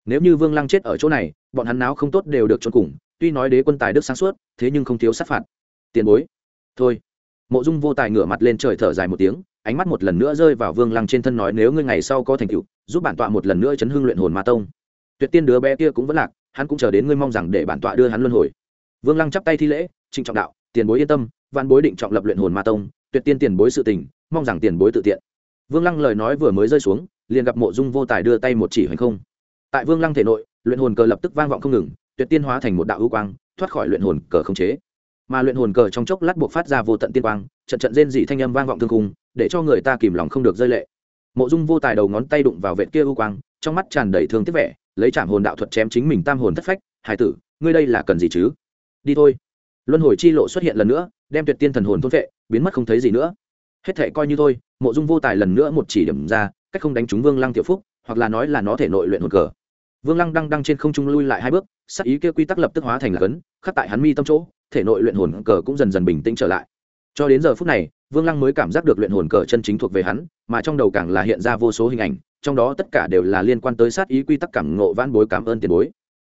Nếu như vương lăng chết ở chỗ này, bọn hắn náo không tốt đều được trốn cùng, tuy nói đế quân tài đức sáng suốt, thế nhưng không thiếu sát phạt. Tiền bối. Thôi. Mộ dung vô tài ngửa mặt lên trời thở dài một tiếng ánh mắt một lần nữa rơi vào vương lăng trên thân nói, nếu ngươi ngày sau có thành tựu, giúp bản tọa một lần nữa chấn hưng luyện hồn ma tông. Tuyệt tiên đứa bé kia cũng vẫn lạc, hắn cũng chờ đến ngươi mong rằng để bản tọa đưa hắn luân hồi. Vương lăng chắp tay thi lễ, trịnh trọng đạo, tiền bối yên tâm văn bối định trọng lập luyện hồn ma tông, tuyệt tiên tiền bối sự tình, mong rằng tiền bối tự tiện. Vương lăng lời nói vừa mới rơi xuống, liền gặp mộ dung vô tài đưa tay một chỉ hành không. Tại vương lăng thể nội, luyện hồn cờ lập tức vang vọng không ngừng, tuyệt tiên hóa thành một đạo ưu quang, thoát khỏi luyện hồn cờ không chế mà luyện hồn cờ trong chốc lát buộc phát ra vô tận tiên quang, trận trận rên dị thanh âm vang vọng thương cùng để cho người ta kìm lòng không được rơi lệ. Mộ dung vô tài đầu ngón tay đụng vào vệt kia ưu quang, trong mắt tràn đầy thương tiếc vẻ, lấy trảm hồn đạo thuật chém chính mình tam hồn thất phách, hải tử, ngươi đây là cần gì chứ? Đi thôi. Luân hồi chi lộ xuất hiện lần nữa, đem tuyệt tiên thần hồn thôn vệ, biến mất không thấy gì nữa. Hết thể coi như thôi, mộ dung vô tài lần nữa một chỉ điểm ra, cách không đánh trúng vương lăng tiểu phúc, hoặc là nói là nó thể nội luyện hồn cờ. Vương lăng đang đang trên không trung lui lại hai bước sắc ý kia quy tắc lập tức hóa thành là cấn, khắc tại hắn mi tâm chỗ thể nội luyện hồn cờ cũng dần dần bình tĩnh trở lại. Cho đến giờ phút này, vương lăng mới cảm giác được luyện hồn cờ chân chính thuộc về hắn, mà trong đầu càng là hiện ra vô số hình ảnh, trong đó tất cả đều là liên quan tới sát ý quy tắc cảm ngộ vãn bối cảm ơn tiền bối.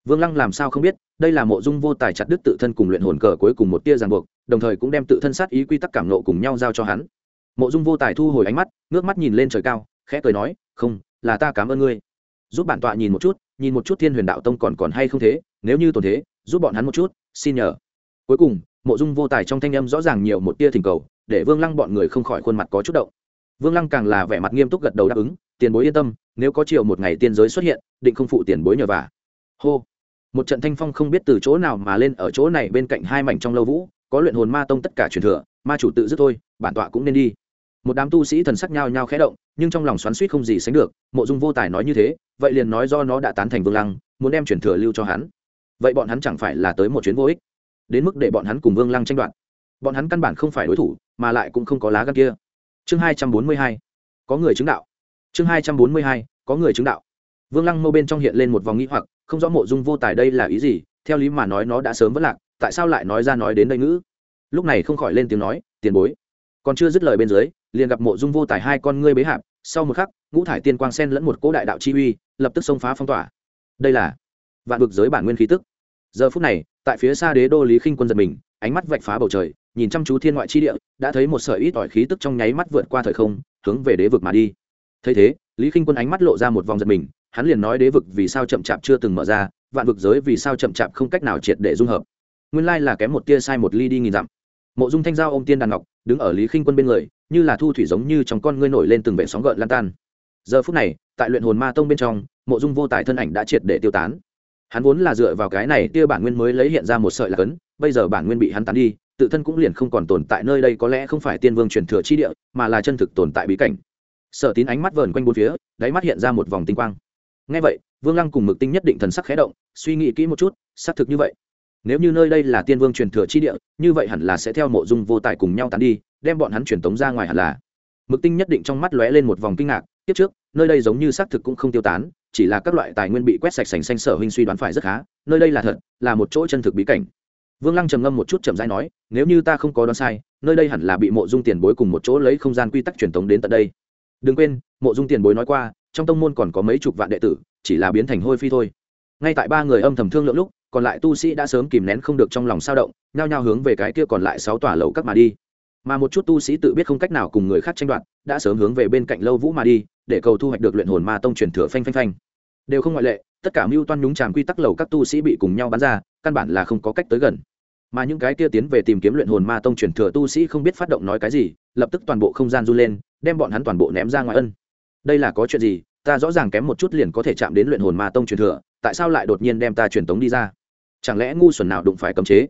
Vương lăng làm sao không biết, đây là mộ dung vô tài chặt đứt tự thân cùng luyện hồn cờ cuối cùng một tia ràng buộc, đồng thời cũng đem tự thân sát ý quy tắc cảm ngộ cùng nhau giao cho hắn. Mộ dung vô tài thu hồi ánh mắt, ngước mắt nhìn lên trời cao, khẽ cười nói, không, là ta cảm ơn ngươi. Giúp bản tọa nhìn một chút, nhìn một chút thiên huyền đạo tông còn còn hay không thế, nếu như tồn thế, giúp bọn hắn một chút, xin nhờ cuối cùng, mộ dung vô tài trong thanh âm rõ ràng nhiều một tia thỉnh cầu, để vương lăng bọn người không khỏi khuôn mặt có chút động. Vương lăng càng là vẻ mặt nghiêm túc gật đầu đáp ứng, tiền bối yên tâm, nếu có chiều một ngày tiên giới xuất hiện, định không phụ tiền bối nhờ vả. Hô. Một trận thanh phong không biết từ chỗ nào mà lên ở chỗ này bên cạnh hai mảnh trong lâu vũ, có luyện hồn ma tông tất cả truyền thừa, ma chủ tự dứt thôi, bản tọa cũng nên đi. Một đám tu sĩ thần sắc nhao nhao khẽ động, nhưng trong lòng xoắn suýt không gì sánh được, mộ dung vô tài nói như thế, vậy liền nói do nó đã tán thành vương lăng, muốn đem chuyển thừa lưu cho hắn. Vậy bọn hắn chẳng phải là tới một chuyến vô ích? Đến mức để bọn hắn cùng vương lăng tranh đoạt. Bọn hắn căn bản không phải đối thủ, mà lại cũng không có lá gan kia. Chương hai trăm bốn mươi hai, có người chứng đạo. Chương hai trăm bốn mươi hai, có người chứng đạo. Vương lăng mâu bên trong hiện lên một vòng nghĩ hoặc, không rõ mộ dung vô tài đây là ý gì, theo lý mà nói nó đã sớm vất lạc, tại sao lại nói ra nói đến đây ngữ? Lúc này không khỏi lên tiếng nói, tiền bối, còn chưa dứt lời bên dưới, liền gặp mộ dung vô tài hai con ngươi bế hạp, sau một khắc, ngũ thải tiên quang sen lẫn một cỗ đại đạo chi uy, lập tức xông phá phong tỏa. Đây là vạn vực giới bản nguyên khí tức. Giờ phút này tại phía xa đế đô lý khinh quân giật mình, ánh mắt vạch phá bầu trời, nhìn chăm chú thiên ngoại chi địa, đã thấy một sợi ít ỏi khí tức trong nháy mắt vượt qua thời không, hướng về đế vực mà đi. Thấy thế, lý khinh quân ánh mắt lộ ra một vòng giật mình, hắn liền nói đế vực vì sao chậm chạp chưa từng mở ra, vạn vực giới vì sao chậm chạp không cách nào triệt để dung hợp. Nguyên lai là kém một tia sai một ly đi nghìn dặm. Mộ dung thanh giao ô m tiên đàn ngọc, đứng ở lý khinh quân bên người, như là thu thủy giống như trong con ngươi nổi lên từng vệ sóng gợn lan tan. Giờ phút này, tại luyện hồn ma tông bên trong, mộ dung vô tài thân ảnh đã triệt để tiêu tán hắn vốn là dựa vào cái này tia bản nguyên mới lấy hiện ra một sợi là cấn, bây giờ bản nguyên bị hắn tán đi, tự thân cũng liền không còn tồn tại nơi đây có lẽ không phải tiên vương truyền thừa chi địa, mà là chân thực tồn tại bí cảnh. Sở tín ánh mắt vờn quanh bốn phía, đáy mắt hiện ra một vòng tinh quang. Ngay vậy, vương lăng cùng mực tinh nhất định thần sắc khé động, suy nghĩ kỹ một chút, xác thực như vậy. Nếu như nơi đây là tiên vương truyền thừa chi địa, như vậy hẳn là sẽ theo mộ dung vô tài cùng nhau tán đi, đem bọn hắn truyền tống ra ngoài hẳn là. Mực tinh nhất định trong mắt lóe lên một vòng kinh ngạc tiếp trước, nơi đây giống như xác thực cũng không tiêu tán chỉ là các loại tài nguyên bị quét sạch sành xanh sở huynh suy đoán phải rất khá, nơi đây là thật, là một chỗ chân thực bí cảnh. Vương lăng trầm ngâm một chút chậm rãi nói, nếu như ta không có đoán sai, nơi đây hẳn là bị mộ dung tiền bối cùng một chỗ lấy không gian quy tắc truyền thống đến tận đây. Đừng quên, mộ dung tiền bối nói qua, trong tông môn còn có mấy chục vạn đệ tử, chỉ là biến thành hôi phi thôi. Ngay tại ba người âm thầm thương lượng lúc, còn lại tu sĩ đã sớm kìm nén không được trong lòng sao động, nhao nhao hướng về cái kia còn lại sáu tòa lầu các mà đi mà một chút tu sĩ tự biết không cách nào cùng người khác tranh đoạt, đã sớm hướng về bên cạnh lâu vũ mà đi, để cầu thu hoạch được luyện hồn ma tông truyền thừa phanh phanh phanh. Đều không ngoại lệ, tất cả mưu toan nhúng tràm quy tắc lầu các tu sĩ bị cùng nhau bắn ra, căn bản là không có cách tới gần. Mà những cái kia tiến về tìm kiếm luyện hồn ma tông truyền thừa tu sĩ không biết phát động nói cái gì, lập tức toàn bộ không gian run lên, đem bọn hắn toàn bộ ném ra ngoài ân. Đây là có chuyện gì? Ta rõ ràng kém một chút liền có thể chạm đến luyện hồn ma tông truyền thừa, tại sao lại đột nhiên đem ta truyền tống đi ra? Chẳng lẽ ngu xuẩn nào đụng phải cấm chế?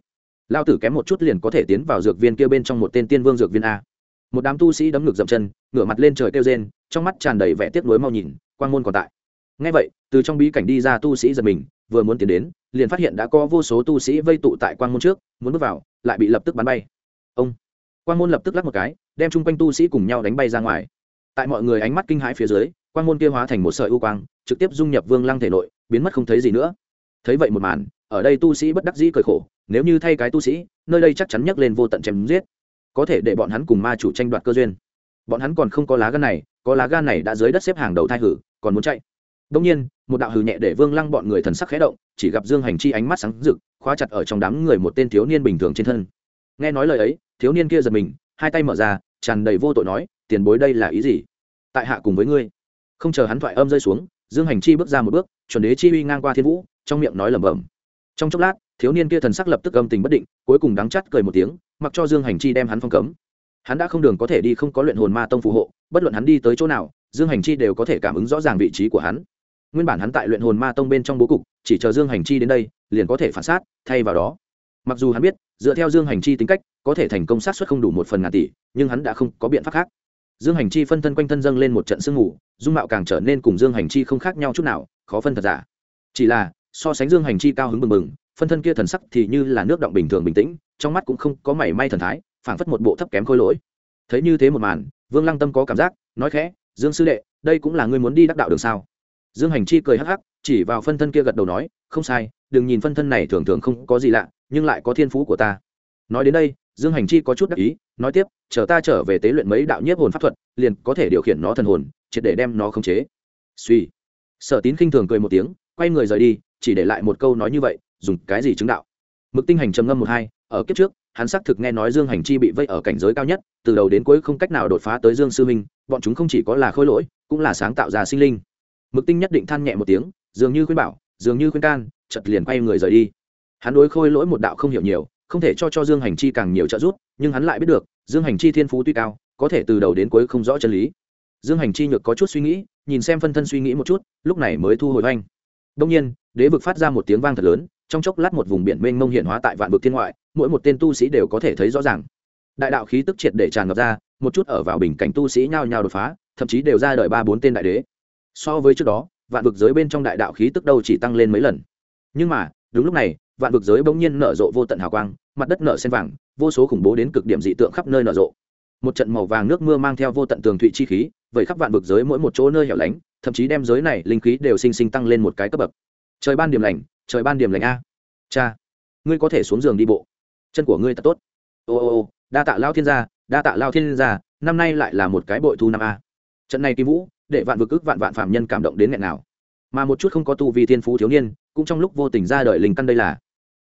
Lao tử kém một chút liền có thể tiến vào dược viên kia bên trong một tên tiên vương dược viên a. Một đám tu sĩ đấm ngực dậm chân, ngửa mặt lên trời kêu rên, trong mắt tràn đầy vẻ tiếc nuối mau nhìn, quang môn còn tại. Ngay vậy, từ trong bí cảnh đi ra tu sĩ giật mình, vừa muốn tiến đến, liền phát hiện đã có vô số tu sĩ vây tụ tại quang môn trước, muốn bước vào, lại bị lập tức bắn bay. Ông! Quang môn lập tức lắc một cái, đem chung quanh tu sĩ cùng nhau đánh bay ra ngoài. Tại mọi người ánh mắt kinh hãi phía dưới, quang môn kia hóa thành một sợi u quang, trực tiếp dung nhập vương lăng thể nội, biến mất không thấy gì nữa. Thấy vậy một màn, ở đây tu sĩ bất đắc dĩ cười khổ nếu như thay cái tu sĩ, nơi đây chắc chắn nhấc lên vô tận chém giết. Có thể để bọn hắn cùng ma chủ tranh đoạt cơ duyên. Bọn hắn còn không có lá gan này, có lá gan này đã dưới đất xếp hàng đầu thai hử, còn muốn chạy. Đông nhiên, một đạo hử nhẹ để vương lăng bọn người thần sắc khẽ động, chỉ gặp dương hành chi ánh mắt sáng rực, khóa chặt ở trong đám người một tên thiếu niên bình thường trên thân. Nghe nói lời ấy, thiếu niên kia giật mình, hai tay mở ra, tràn đầy vô tội nói, tiền bối đây là ý gì? Tại hạ cùng với ngươi. Không chờ hắn thoại âm rơi xuống, dương hành chi bước ra một bước, chuẩn đế chi uy ngang qua thiên vũ, trong miệng nói lẩm bẩm trong chốc lát, thiếu niên kia thần sắc lập tức âm tình bất định, cuối cùng đắng chắt cười một tiếng, mặc cho dương hành chi đem hắn phong cấm. Hắn đã không đường có thể đi không có luyện hồn ma tông phù hộ, bất luận hắn đi tới chỗ nào, dương hành chi đều có thể cảm ứng rõ ràng vị trí của hắn. Nguyên bản hắn tại luyện hồn ma tông bên trong bố cục, chỉ chờ dương hành chi đến đây, liền có thể phản sát, thay vào đó. Mặc dù hắn biết, dựa theo dương hành chi tính cách, có thể thành công sát xuất không đủ một phần ngàn tỷ, nhưng hắn đã không có biện pháp khác. Dương hành chi phân thân quanh thân dâng lên một trận sương mù, dung mạo càng trở nên cùng dương hành chi không khác nhau chút nào, khó phân thật giả. Chỉ là so sánh dương hành chi cao hứng bừng bừng, phân thân kia thần sắc thì như là nước động bình thường bình tĩnh, trong mắt cũng không có mảy may thần thái, phảng phất một bộ thấp kém khôi lỗi. Thấy như thế một màn, vương lăng tâm có cảm giác, nói khẽ, dương sư đệ, đây cũng là ngươi muốn đi đắc đạo đường sao? Dương hành chi cười hắc hắc, chỉ vào phân thân kia gật đầu nói, không sai, đừng nhìn phân thân này thường thường không có gì lạ, nhưng lại có thiên phú của ta. Nói đến đây, dương hành chi có chút đắc ý, nói tiếp, chờ ta trở về tế luyện mấy đạo nhiếp hồn pháp thuật, liền có thể điều khiển nó thần hồn, triệt để đem nó khống chế. Suy sở tín khinh thường cười một tiếng, quay người rời đi chỉ để lại một câu nói như vậy, dùng cái gì chứng đạo? Mực tinh hành trầm ngâm một hai, ở kiếp trước, hắn xác thực nghe nói dương hành chi bị vây ở cảnh giới cao nhất, từ đầu đến cuối không cách nào đột phá tới dương sư minh, bọn chúng không chỉ có là khôi lỗi, cũng là sáng tạo ra sinh linh. Mực tinh nhất định than nhẹ một tiếng, dường như khuyên bảo, dường như khuyên can chật liền quay người rời đi. Hắn đối khôi lỗi một đạo không hiểu nhiều, không thể cho cho dương hành chi càng nhiều trợ giúp, nhưng hắn lại biết được, dương hành chi thiên phú tuy cao, có thể từ đầu đến cuối không rõ chân lý. Dương hành chi nhược có chút suy nghĩ, nhìn xem phân thân suy nghĩ một chút, lúc này mới thu hồi oanh đông nhiên, đế vực phát ra một tiếng vang thật lớn, trong chốc lát một vùng biển mênh mông hiện hóa tại vạn vực thiên ngoại, mỗi một tên tu sĩ đều có thể thấy rõ ràng. Đại đạo khí tức triệt để tràn ngập ra, một chút ở vào bình cảnh tu sĩ nhao nhao đột phá, thậm chí đều ra đời ba bốn tên đại đế. So với trước đó, vạn vực giới bên trong đại đạo khí tức đâu chỉ tăng lên mấy lần. Nhưng mà, đúng lúc này, vạn vực giới bỗng nhiên nở rộ vô tận hào quang, mặt đất nở sen vàng, vô số khủng bố đến cực điểm dị tượng khắp nơi nở rộ. Một trận màu vàng nước mưa mang theo vô tận tường thụy chi khí vậy khắp vạn vực giới mỗi một chỗ nơi hẻo lánh thậm chí đem giới này linh khí đều sinh sinh tăng lên một cái cấp bậc. Trời ban điểm lành, trời ban điểm lành a. Cha, ngươi có thể xuống giường đi bộ. Chân của ngươi thật tốt. Ô ô ô, đa tạ lao thiên gia, đa tạ lao thiên gia, năm nay lại là một cái bội thu năm a. Trận này kim vũ, để vạn vực ức vạn vạn phạm nhân cảm động đến nghẹn nào. Mà một chút không có tu vi thiên phú thiếu niên, cũng trong lúc vô tình ra đời linh căn đây là.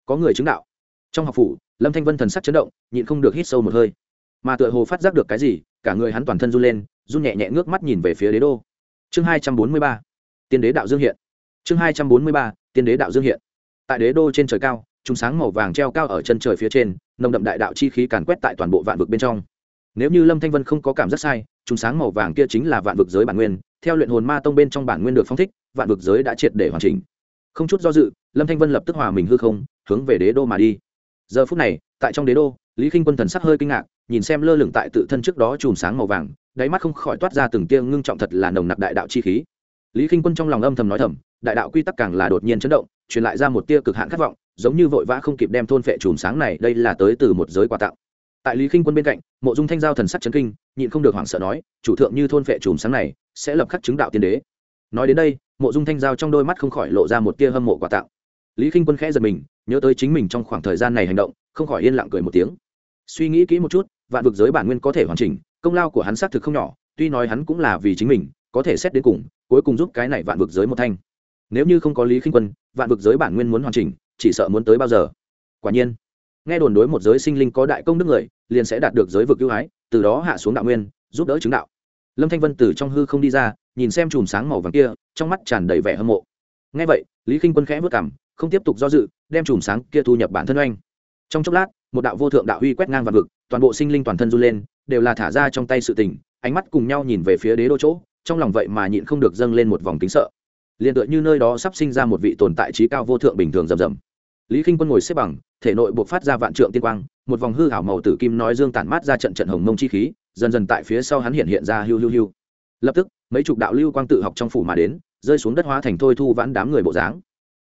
Có người chứng đạo. Trong học phủ, lâm thanh vân thần sắc chấn động, nhịn không được hít sâu một hơi. Mà tựa hồ phát giác được cái gì, cả người hắn toàn thân run lên, run nhẹ nhẹ ngước mắt nhìn về phía đế đô chương hai trăm bốn mươi ba, tiên đế đạo dương hiện. Chương hai trăm bốn mươi ba, tiên đế đạo dương hiện. Tại đế đô trên trời cao, chúng sáng màu vàng treo cao ở chân trời phía trên, nồng đậm đại đạo chi khí càn quét tại toàn bộ vạn vực bên trong. Nếu như lâm thanh vân không có cảm giác sai, chúng sáng màu vàng kia chính là vạn vực giới bản nguyên, theo luyện hồn ma tông bên trong bản nguyên được phong thích, vạn vực giới đã triệt để hoàn chỉnh. Không chút do dự, lâm thanh vân lập tức hòa mình hư không, hướng về đế đô mà đi. Giờ phút này, tại trong đế đô, lý k i n h quân thần sắc hơi kinh ngạc nhìn xem lơ lửng tại tự thân trước đó chùm sáng màu vàng, đáy mắt không khỏi toát ra từng tia ngưng trọng thật là nồng nặc đại đạo chi khí. Lý k i n h quân trong lòng âm thầm nói thầm, đại đạo quy tắc càng là đột nhiên chấn động, truyền lại ra một tia cực hạn khát vọng, giống như vội vã không kịp đem thôn phệ chùm sáng này, đây là tới từ một giới quà tặng. Tại lý k i n h quân bên cạnh, mộ dung thanh giao thần sắc chấn kinh, nhịn không được hoảng sợ nói, chủ thượng như thôn phệ chùm sáng này, sẽ lập khắc chứng đạo tiên đế. Nói đến đây, mộ dung thanh giao trong đôi mắt không khỏi lộ ra một tia hâm mộ quà tặng. Lý k i n h quân khẽ giật mình, nhớ tới chính mình trong khoảng thời gian này hành động, không khỏi yên lặng cười một tiếng. Suy nghĩ kỹ một chút vạn vực giới bản nguyên có thể hoàn chỉnh, công lao của hắn xác thực không nhỏ, tuy nói hắn cũng là vì chính mình, có thể xét đến cùng, cuối cùng giúp cái này vạn vực giới một thanh. Nếu như không có lý khinh quân, vạn vực giới bản nguyên muốn hoàn chỉnh, chỉ sợ muốn tới bao giờ? Quả nhiên, nghe đồn đối một giới sinh linh có đại công đức người, liền sẽ đạt được giới vực ưu ái, từ đó hạ xuống đạo nguyên, giúp đỡ chứng đạo. Lâm thanh vân từ trong hư không đi ra, nhìn xem chùm sáng màu vàng kia, trong mắt tràn đầy vẻ hâm mộ. Ngay vậy, lý khinh quân khẽ vất cảm không tiếp tục do dự, đem chùm sáng kia thu nhập bản thân oanh trong chốc lát, một đạo vô thượng đạo uy quét ngang vạn vực, toàn bộ sinh linh toàn thân run lên, đều là thả ra trong tay sự tình, ánh mắt cùng nhau nhìn về phía đế đô chỗ, trong lòng vậy mà nhịn không được dâng lên một vòng kính sợ. Liền tựa như nơi đó sắp sinh ra một vị tồn tại trí cao vô thượng bình thường rầm rầm. Lý k i n h quân ngồi xếp bằng, thể nội buộc phát ra vạn trượng tiên quang, một vòng hư hảo màu tử kim nói dương tản mát ra trận trận hồng mông chi khí, dần dần tại phía sau hắn hiện hiện ra hiu hiu hiu. Lập tức, mấy chục đạo lưu quang tự học trong phủ mà đến, rơi xuống đất hóa thành thôi thu vãn đám người bộ dáng.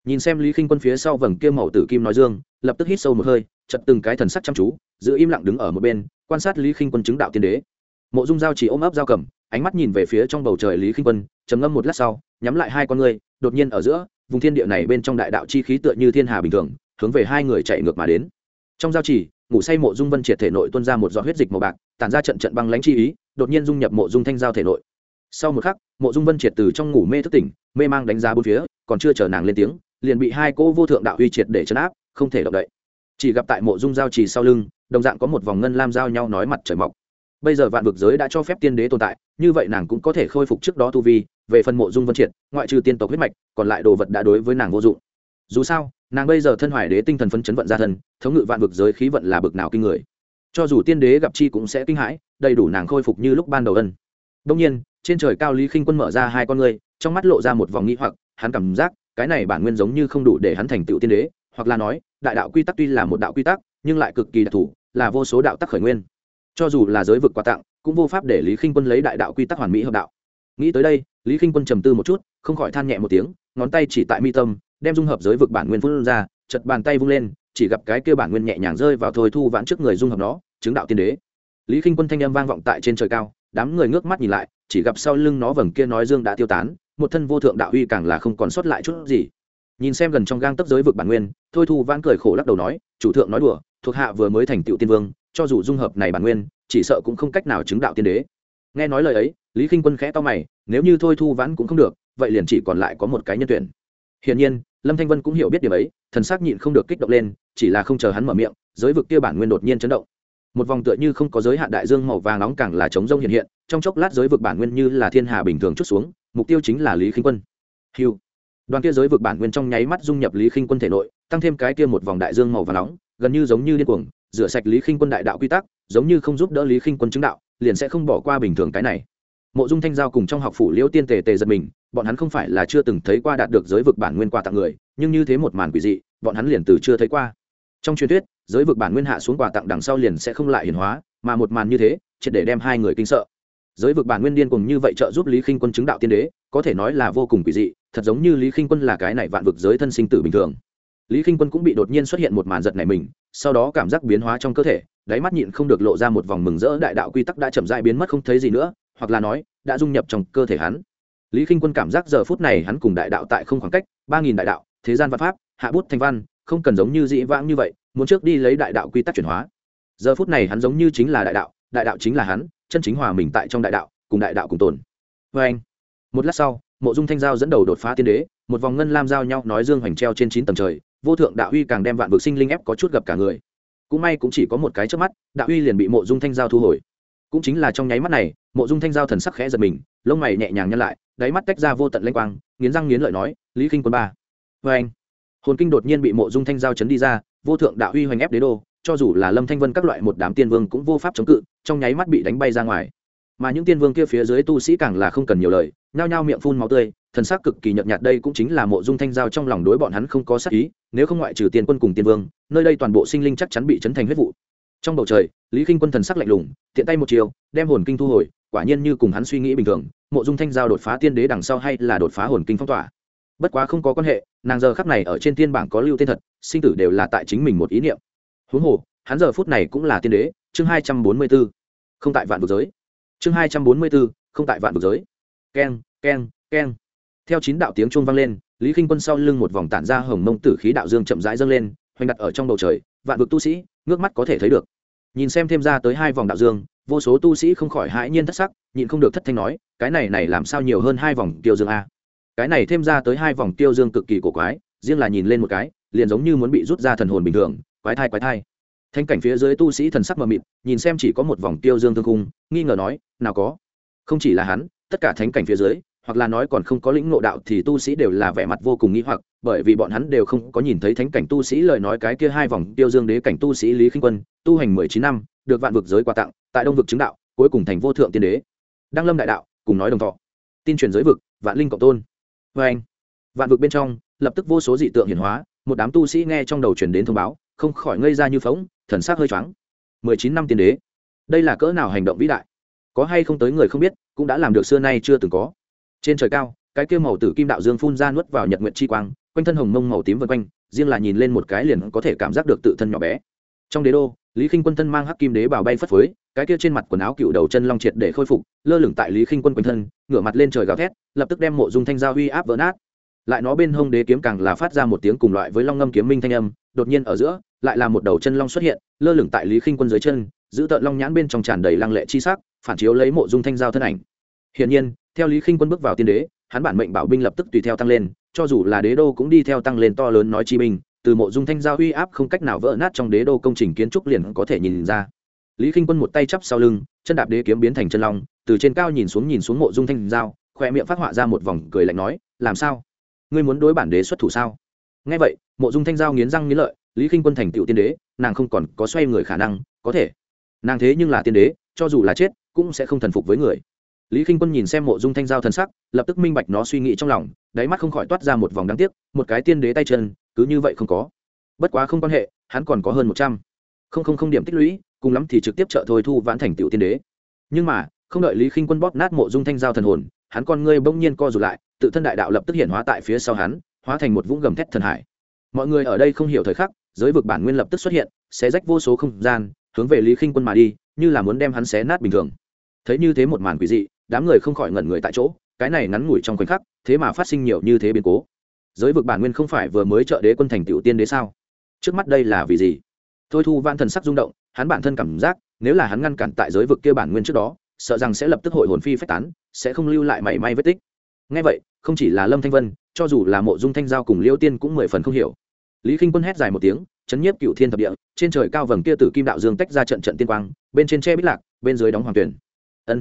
Nhìn xem lý k i n h quân phía sau vầng kia màu tử kim nói dương lập tức hít sâu một hơi chật từng cái thần sắc chăm chú, giữ im lặng đứng ở một bên, quan sát lý khinh quân chứng đạo tiên đế. Mộ dung giao chỉ ôm ấp giao cầm, ánh mắt nhìn về phía trong bầu trời lý khinh quân, trầm ngâm một lát sau, nhắm lại hai con người đột nhiên ở giữa, vùng thiên địa này bên trong đại đạo chi khí tựa như thiên hà bình thường, hướng về hai người chạy ngược mà đến. Trong giao chỉ, ngủ say mộ dung vân triệt thể nội tuôn ra một giọt huyết dịch màu bạc, tản ra trận trận băng lãnh chi ý, đột nhiên dung nhập mộ dung thanh giao thể nội. Sau một khắc, mộ dung vân triệt từ trong ngủ mê thức tỉnh, mê mang đánh giá bốn phía, còn chưa chờ nàng lên tiếng liền bị hai cô vô thượng đạo uy triệt để chấn áp, không thể động đậy. Chỉ gặp tại mộ dung giao trì sau lưng, đồng dạng có một vòng ngân lam giao nhau nói mặt trời mọc. Bây giờ vạn vực giới đã cho phép tiên đế tồn tại, như vậy nàng cũng có thể khôi phục trước đó tu vi, về phần mộ dung vân triệt, ngoại trừ tiên tộc huyết mạch, còn lại đồ vật đã đối với nàng vô dụng. Dù sao, nàng bây giờ thân hoài đế tinh thần phấn chấn vận ra thân, thống ngự vạn vực giới khí vận là bực nào kinh người. Cho dù tiên đế gặp chi cũng sẽ kinh hãi, đầy đủ nàng khôi phục như lúc ban đầu ân. Đông nhiên, trên trời cao lý khinh quân mở ra hai con người trong mắt lộ ra một vòng nghĩ hoặc, hắn cảm giác cái này bản nguyên giống như không đủ để hắn thành tựu tiên đế, hoặc là nói, đại đạo quy tắc tuy là một đạo quy tắc, nhưng lại cực kỳ đặc thù, là vô số đạo tắc khởi nguyên. Cho dù là giới vực quà tặng, cũng vô pháp để lý khinh quân lấy đại đạo quy tắc hoàn mỹ hợp đạo. Nghĩ tới đây, lý khinh quân trầm tư một chút, không khỏi than nhẹ một tiếng, ngón tay chỉ tại mi tâm, đem dung hợp giới vực bản nguyên phun ra chật bàn tay vung lên, chỉ gặp cái kia bản nguyên nhẹ nhàng rơi vào thôi thu vãn trước người dung hợp nó, chứng đạo tiên đế. Lý khinh quân thanh âm vang vọng tại trên trời cao, đám người ngước mắt nhìn lại, chỉ gặp sau lưng nó vầng kia nói dương đã tiêu tán một thân vô thượng đạo uy càng là không còn sót lại chút gì. Nhìn xem gần trong gang tấp giới vực bản nguyên, thôi thu vãn cười khổ lắc đầu nói, chủ thượng nói đùa, thuộc hạ vừa mới thành tựu tiên vương, cho dù dung hợp này bản nguyên, chỉ sợ cũng không cách nào chứng đạo tiên đế. Nghe nói lời ấy, lý k i n h quân khẽ to mày, nếu như thôi thu vãn cũng không được, vậy liền chỉ còn lại có một cái nhân tuyển. Hiển nhiên, lâm thanh vân cũng hiểu biết điểm ấy, thần s ắ c nhịn không được kích động lên, chỉ là không chờ hắn mở miệng, giới vực kia bản nguyên đột nhiên chấn động. Một vòng tựa như không có giới hạn đại dương màu vàng nóng càng là chống rông hiện hiện, trong chốc lát giới vực bản nguyên như là thiên hà bình thường chút xuống mục tiêu chính là lý khinh quân. Hiu đoàn kia giới vực bản nguyên trong nháy mắt dung nhập lý khinh quân thể nội, tăng thêm cái kia một vòng đại dương màu và nóng, gần như giống như điên cuồng, rửa sạch lý khinh quân đại đạo quy tắc, giống như không giúp đỡ lý khinh quân chứng đạo, liền sẽ không bỏ qua bình thường cái này. Mộ dung thanh giao cùng trong học phủ liễu tiên tề tề giật mình, bọn hắn không phải là chưa từng thấy qua đạt được giới vực bản nguyên quà tặng người, nhưng như thế một màn quỷ dị, bọn hắn liền từ chưa thấy qua. Trong truyền thuyết, giới vực bản nguyên hạ xuống quà tặng đằng sau liền sẽ không lại hiển hóa, mà một màn như thế, triệt để đem hai người kinh sợ giới vực bản nguyên điên cùng như vậy trợ giúp lý khinh quân chứng đạo tiên đế, có thể nói là vô cùng quỷ dị, thật giống như lý khinh quân là cái này vạn vực giới thân sinh tử bình thường. Lý khinh quân cũng bị đột nhiên xuất hiện một màn giật này mình, sau đó cảm giác biến hóa trong cơ thể, đáy mắt nhịn không được lộ ra một vòng mừng rỡ, đại đạo quy tắc đã chậm dại biến mất không thấy gì nữa, hoặc là nói, đã dung nhập trong cơ thể hắn. Lý khinh quân cảm giác giờ phút này hắn cùng đại đạo tại không khoảng cách, ba nghìn đại đạo, thế gian văn pháp, hạ bút thanh văn, không cần giống như dĩ vãng như vậy, muốn trước đi lấy đại đạo quy tắc chuyển hóa. Giờ phút này hắn giống như chính là đại đạo đại đạo chính là hắn chân chính hòa mình tại trong đại đạo, cùng đại đạo cùng tồn. Vê anh, một lát sau, mộ dung thanh giao dẫn đầu đột phá tiên đế, một vòng ngân lam giao nhau nói dương hoành treo trên chín tầng trời, vô thượng đạo uy càng đem vạn vực sinh linh ép có chút gặp cả người. Cũng may cũng chỉ có một cái trước mắt, đạo uy liền bị mộ dung thanh giao thu hồi. Cũng chính là trong nháy mắt này, mộ dung thanh giao thần sắc khẽ giật mình, lông mày nhẹ nhàng nhăn lại, đáy mắt tách ra vô tận lanh quang, nghiến răng nghiến lợi nói, lý khinh quân ba. Vê anh, hồn kinh đột nhiên bị mộ dung thanh giao chấn đi ra, vô thượng đạo uy hoành ép đế đô cho dù là lâm thanh vân các loại một đám tiên vương cũng vô pháp chống cự, trong nháy mắt bị đánh bay ra ngoài. Mà những tiên vương kia phía dưới tu sĩ càng là không cần nhiều lời, nhao nhao miệng phun máu tươi, thần sắc cực kỳ nhợt nhạt đây cũng chính là mộ dung thanh giao trong lòng đối bọn hắn không có sắc ý, nếu không ngoại trừ tiền quân cùng tiên vương, nơi đây toàn bộ sinh linh chắc chắn bị chấn thành huyết vụ. Trong bầu trời, lý k i n h quân thần sắc lạnh lùng, tiện tay một chiều đem hồn kinh thu hồi, quả nhiên như cùng hắn suy nghĩ bình thường, mộ dung thanh giao đột phá tiên đế đằng sau hay là đột phá hồn kinh phong tỏa. Bất quá không có quan hệ, nàng giờ khắc này ở trên tiên bảng có lưu tên thật, sinh tử đều là tại chính mình một ý niệm huống hồ, hắn giờ phút này cũng là tiên đế, chương hai trăm bốn mươi b ố không tại vạn vực giới. Chương hai trăm bốn mươi b ố không tại vạn vực giới. Keng keng keng. Theo chín đạo tiếng chuông vang lên, lý k i n h quân sau lưng một vòng tản ra hồng mông tử khí đạo dương chậm rãi dâng lên, hoành đặt ở trong bầu trời, vạn vực tu sĩ, ngước mắt có thể thấy được. Nhìn xem thêm ra tới hai vòng đạo dương, vô số tu sĩ không khỏi hãi nhiên thất sắc, nhịn không được thất thanh nói, cái này này làm sao nhiều hơn hai vòng tiêu dương a? Cái này thêm ra tới hai vòng tiêu dương cực kỳ cổ quái, riêng là nhìn lên một cái, liền giống như muốn bị rút ra thần hồn bình thường quái thai quái thai. Thanh cảnh phía dưới tu sĩ thần sắc mờ mịt, nhìn xem chỉ có một vòng tiêu dương thương cung nghi ngờ nói, nào có. Không chỉ là hắn, tất cả thánh cảnh phía dưới, hoặc là nói còn không có lĩnh ngộ đạo thì tu sĩ đều là vẻ mặt vô cùng nghi hoặc, bởi vì bọn hắn đều không có nhìn thấy thánh cảnh tu sĩ lời nói cái kia hai vòng tiêu dương đế cảnh tu sĩ lý khinh quân, tu hành mười chín năm, được vạn vực giới quà tặng, tại đông vực chứng đạo, cuối cùng thành vô thượng tiên đế. Đăng lâm đại đạo, cùng nói đồng thọ. Tin truyền giới vực, vạn linh cộng tôn. Vê anh vạn vực bên trong, lập tức vô số dị tượng hiển hóa, một đám tu sĩ nghe trong đầu truyền đến thông báo không khỏi ngây ra như phóng, thần sắc hơi choáng. Mười chín năm tiên đế. Đây là cỡ nào hành động vĩ đại? Có hay không tới người không biết, cũng đã làm được xưa nay chưa từng có. Trên trời cao, cái kia màu tử kim đạo dương phun ra nuốt vào nhật nguyện chi quang, quanh thân hồng mông màu tím vân quanh, riêng là nhìn lên một cái liền có thể cảm giác được tự thân nhỏ bé. Trong đế đô, lý khinh quân thân mang hắc kim đế bảo bay phất phới, cái kia trên mặt quần áo cựu đầu chân long triệt để khôi phục, lơ lửng tại lý khinh quân quanh thân, ngửa mặt lên trời gào thét, lập tức đem mộ dung thanh giao uy áp vỡ nát. Lại nó bên hông đế kiếm càng là phát ra một tiếng cùng loại với long ngâm kiếm minh thanh âm đột nhiên ở giữa, lại là một đầu chân long xuất hiện, lơ lửng tại lý khinh quân dưới chân, giữ tợn long nhãn bên trong tràn đầy lăng lệ chi sắc, phản chiếu lấy mộ dung thanh giao thân ảnh. Hiển nhiên, theo lý khinh quân bước vào tiên đế, hắn bản mệnh bảo binh lập tức tùy theo tăng lên, cho dù là đế đô cũng đi theo tăng lên to lớn nói chi binh, từ mộ dung thanh giao uy áp không cách nào vỡ nát trong đế đô công trình kiến trúc liền có thể nhìn ra. Lý khinh quân một tay chắp sau lưng, chân đạp đế kiếm biến thành chân long, từ trên cao nhìn xuống nhìn xuống mộ dung thanh giao, khoe miệng phát họa ra một vòng cười lạnh nói, làm sao? Ngươi muốn đối bản đế xuất thủ sao? Ngay vậy, mộ dung thanh giao nghiến răng nghiến lợi, lý kinh quân thành tựu tiên đế, nàng không còn có xoay người khả năng, có thể. Nàng thế nhưng là tiên đế, cho dù là chết, cũng sẽ không thần phục với người. Lý k i n h quân nhìn xem mộ dung thanh giao thân sắc, lập tức minh bạch nó suy nghĩ trong lòng, đáy mắt không khỏi toát ra một vòng đáng tiếc, một cái tiên đế tay chân, cứ như vậy không có. Bất quá không quan hệ, hắn còn có hơn một trăm. Không không không điểm tích lũy, cùng lắm thì trực tiếp trợ thôi thu vãn thành tựu tiên đế. Nhưng mà, không đợi lý k i n h quân bóp nát mộ dung thanh giao thần hồn, hắn con ngươi bỗng nhiên co rụt lại, tự thân đại đạo lập tức hiện hóa tại phía sau hắn hóa thành một vũng gầm thét thần hải. Mọi người ở đây không hiểu thời khắc, giới vực bản nguyên lập tức xuất hiện, xé rách vô số không gian, hướng về lý khinh quân mà đi, như là muốn đem hắn xé nát bình thường. Thấy như thế một màn quỷ dị, đám người không khỏi ngẩn người tại chỗ, cái này ngắn ngủi trong khoảnh khắc, thế mà phát sinh nhiều như thế biến cố. Giới vực bản nguyên không phải vừa mới trợ đế quân thành tiểu tiên đế sao? Trước mắt đây là vì gì? Thôi thu van thần sắc rung động, hắn bản thân cảm giác, nếu là hắn ngăn cản tại giới vực kia bản nguyên trước đó, sợ rằng sẽ lập tức hội hồn phi phách tán, sẽ không lưu lại mảy may vết tích. Ngay vậy, không chỉ là lâm thanh vân cho dù là mộ dung thanh giao cùng liêu tiên cũng mười phần không hiểu. Lý k i n h quân hét dài một tiếng, chấn nhiếp cựu thiên thập địa, trên trời cao vầng kia tử kim đạo dương tách ra trận trận tiên quang, bên trên tre bích lạc, bên dưới đóng hoàng tuyển. Ân,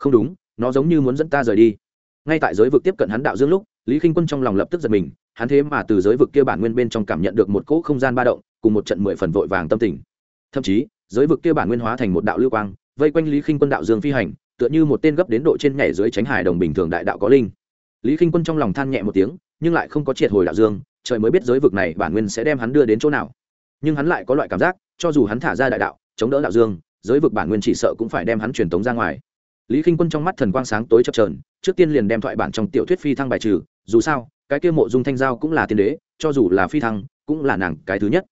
không đúng, nó giống như muốn dẫn ta rời đi. Ngay tại giới vực tiếp cận hắn đạo dương lúc, lý k i n h quân trong lòng lập tức giật mình, hắn thế mà từ giới vực kia bản nguyên bên trong cảm nhận được một cỗ không gian ba động, cùng một trận mười phần vội vàng tâm tình. Thậm chí, giới vực kia bản nguyên hóa thành một đạo lưu quang, vây quanh lý k i n h quân đạo dương phi hành, tựa như một tên gấp đến độ trên nhảy dưới tránh hải đồng bình thường đại đạo có linh lý k i n h quân trong lòng than nhẹ một tiếng, nhưng lại không có triệt hồi đạo dương, trời mới biết giới vực này bản nguyên sẽ đem hắn đưa đến chỗ nào. Nhưng hắn lại có loại cảm giác, cho dù hắn thả ra đại đạo, chống đỡ đạo dương, giới vực bản nguyên chỉ sợ cũng phải đem hắn truyền tống ra ngoài. Lý k i n h quân trong mắt thần quang sáng tối chập trờn trước tiên liền đem thoại bản trong tiểu thuyết phi thăng bài trừ, dù sao, cái kia mộ dung thanh giao cũng là tiên đế, cho dù là phi thăng, cũng là nàng cái thứ nhất.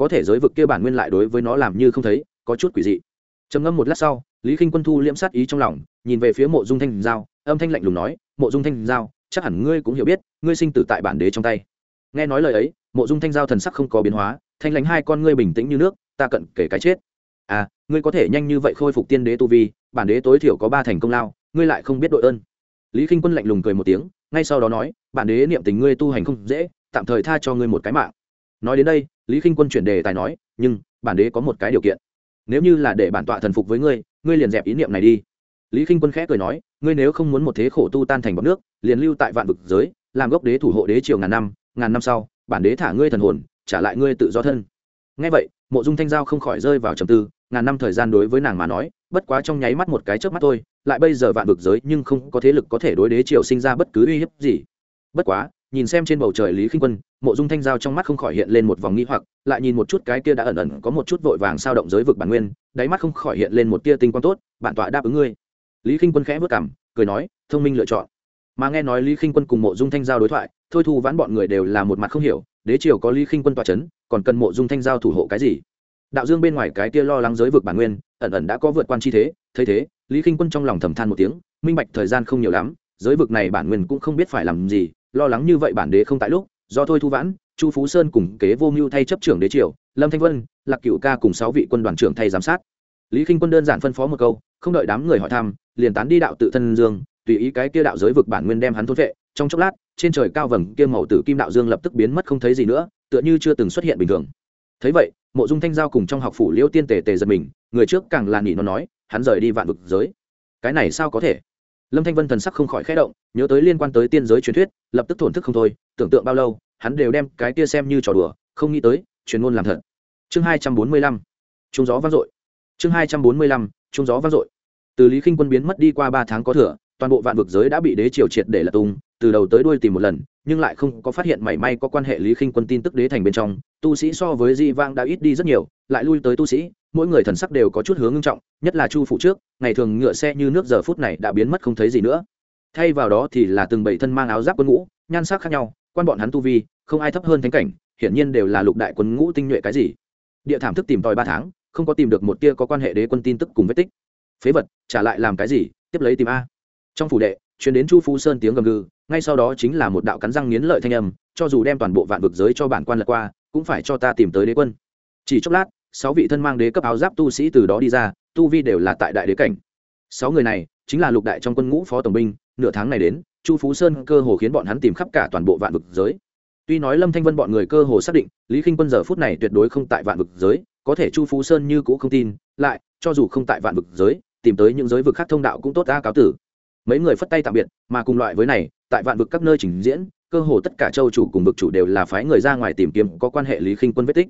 Có thể giới vực kia bản nguyên lại đối với nó làm như không thấy, có chút quỷ dị. Trầm ngâm một lát sau, lý k i n h quân thu liễm sát ý trong lòng, nhìn về phía mộ dung thanh giao, âm thanh lạnh lùng nói mộ dung thanh giao, chắc hẳn ngươi cũng hiểu biết, ngươi sinh tử tại bản đế trong tay. Nghe nói lời ấy, mộ dung thanh giao thần sắc không có biến hóa, thanh lãnh hai con ngươi bình tĩnh như nước, ta cận kể cái chết. À ngươi có thể nhanh như vậy khôi phục tiên đế tu vi, bản đế tối thiểu có ba thành công lao, ngươi lại không biết đội ơn. Lý k i n h quân lạnh lùng cười một tiếng, ngay sau đó nói, bản đế niệm tình ngươi tu hành không dễ, tạm thời tha cho ngươi một cái mạng. Nói đến đây, lý k i n h quân chuyển đề tài nói, nhưng, bản đế có một cái điều kiện. Nếu như là để bản tọa thần phục với ngươi ngươi liền dẹp ý niệm này đi lý k i n h quân khẽ cười nói, ngươi nếu không muốn một thế khổ tu tan thành bọc nước, liền lưu tại vạn vực giới, làm gốc đế thủ hộ đế triều ngàn năm ngàn năm sau, bản đế thả ngươi thần hồn, trả lại ngươi tự do thân. Ngay vậy, mộ dung thanh giao không khỏi rơi vào trầm tư, ngàn năm thời gian đối với nàng mà nói, bất quá trong nháy mắt một cái chớp mắt thôi, lại bây giờ vạn vực giới nhưng không có thế lực có thể đối đế triều sinh ra bất cứ uy hiếp gì. Bất quá, nhìn xem trên bầu trời lý khinh quân, mộ dung thanh giao trong mắt không khỏi hiện lên một vòng nghi hoặc, lại nhìn một chút cái kia đã ẩn ẩn có một chút vội vàng sao động giới vực bản nguyên, đáy mắt không khỏi hiện lên một tia tinh quang tốt, bản tọa đáp ứng ngươi lý khinh quân khẽ vất cảm cười nói, thông minh lựa chọn. Mà nghe nói lý khinh quân cùng mộ dung thanh giao đối thoại, thôi thu vãn bọn người đều là một mặt không hiểu, đế triều có lý khinh quân tọa c h ấ n còn cần mộ dung thanh giao thủ hộ cái gì? Đạo dương bên ngoài cái kia lo lắng giới vực bản nguyên, ẩn ẩn đã có vượt quan chi thế, thấy thế, lý k i n h quân trong lòng thầm than một tiếng, minh bạch thời gian không nhiều lắm, giới vực này bản nguyên cũng không biết phải làm gì, lo lắng như vậy bản đế không tại lúc, do thôi thu vãn, chu phú sơn cùng kế vô mưu thay chấp trưởng đế triều, lâm thanh vân, lạc cựu ca cùng sáu vị quân đoàn trưởng thay giám sát lý k i n h quân đơn giản phân phó một câu, không đợi đám người hỏi thăm, liền tán đi đạo tự thân dương, tùy ý cái kia đạo giới vực bản nguyên đem hắn thốt vệ trong chốc lát, trên trời cao vầng kia màu tử kim đạo dương lập tức biến mất không thấy gì nữa, tựa như chưa từng xuất hiện bình thường. Thấy vậy, mộ dung thanh giao cùng trong học phủ liễu tiên tề tề giật mình, người trước càng là nỉ nó nói, hắn rời đi vạn vực giới. Cái này sao có thể? Lâm thanh vân thần sắc không khỏi khẽ động, nhớ tới liên quan tới tiên giới truyền thuyết, lập tức thổn thức không thôi, tưởng tượng bao lâu, hắn đều đem cái kia xem như trò đùa, không nghĩ tới, truyền ngôn làm thật. Chương hai trăm bốn mươi lăm. Trung gió vang dội chương hai trăm bốn mươi lăm, trung gió vang dội. Từ lý khinh quân biến mất đi qua ba tháng có thừa, toàn bộ vạn vực giới đã bị đế triều triệt để lật tung, từ đầu tới đuôi tìm một lần, nhưng lại không có phát hiện mảy may có quan hệ lý khinh quân tin tức đế thành bên trong. Tu sĩ so với di vang đã ít đi rất nhiều, lại lui tới tu sĩ, mỗi người thần sắc đều có chút hướng ngưng trọng, nhất là chu phụ trước, ngày thường ngựa xe như nước giờ phút này đã biến mất không thấy gì nữa. Thay vào đó thì là từng bảy thân mang áo giáp quân ngũ, nhan sắc khác nhau, quan bọn hắn tu vi, không ai thấp hơn thánh cảnh, hiển nhiên đều là lục đại quân ngũ tinh nhuệ cái gì. Địa thảm thức tìm tòi ba tháng không có tìm được một tia có quan hệ đế quân tin tức cùng vết tích. Phế vật, trả lại làm cái gì? Tiếp lấy tìm a. Trong phủ đệ chuyển đến chu phú sơn tiếng gầm gừ, ngay sau đó chính là một đạo cắn răng nghiến lợi thanh âm, cho dù đem toàn bộ vạn vực giới cho bản quan lật qua, cũng phải cho ta tìm tới đế quân. Chỉ chốc lát, sáu vị thân mang đế cấp áo giáp tu sĩ từ đó đi ra, tu vi đều là tại đại đế cảnh. Sáu người này, chính là lục đại trong quân ngũ phó tổng binh, nửa tháng này đến, chu phú sơn cơ hồ khiến bọn hắn tìm khắp cả toàn bộ vạn vực giới. Tuy nói lâm thanh vân bọn người cơ hồ xác định, lý k i n h quân giờ phút này tuyệt đối không tại vạn vực giới có thể chu phú sơn như cũ không tin, lại, cho dù không tại vạn vực giới, tìm tới những giới vực khác thông đạo cũng tốt ta cáo tử. Mấy người phất tay tạm biệt, mà cùng loại với này, tại vạn vực các nơi trình diễn, cơ hồ tất cả châu chủ cùng vực chủ đều là phái người ra ngoài tìm kiếm có quan hệ lý khinh quân vết tích.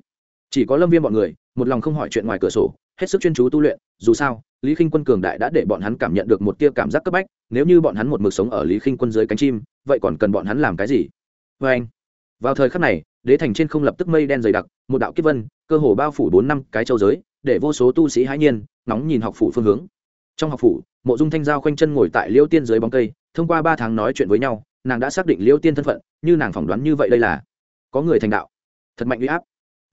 Chỉ có lâm viên bọn người, một lòng không hỏi chuyện ngoài cửa sổ, hết sức chuyên chú tu luyện, dù sao, lý khinh quân cường đại đã để bọn hắn cảm nhận được một tia cảm giác cấp bách, nếu như bọn hắn một mực sống ở lý khinh quân dưới cánh chim, vậy còn cần bọn hắn làm cái gì? Vê anh vào thời khắc này, đế thành trên không lập tức mây đen dày đặc, một đạo kiếp vân cơ hồ bao phủ bốn năm cái châu giới, để vô số tu sĩ hãi nhiên nóng nhìn học phủ phương hướng. Trong học phủ, mộ dung thanh giao khoanh chân ngồi tại liêu tiên dưới bóng cây, thông qua ba tháng nói chuyện với nhau, nàng đã xác định liêu tiên thân phận, như nàng phỏng đoán như vậy đây là có người thành đạo. Thật mạnh u y áp.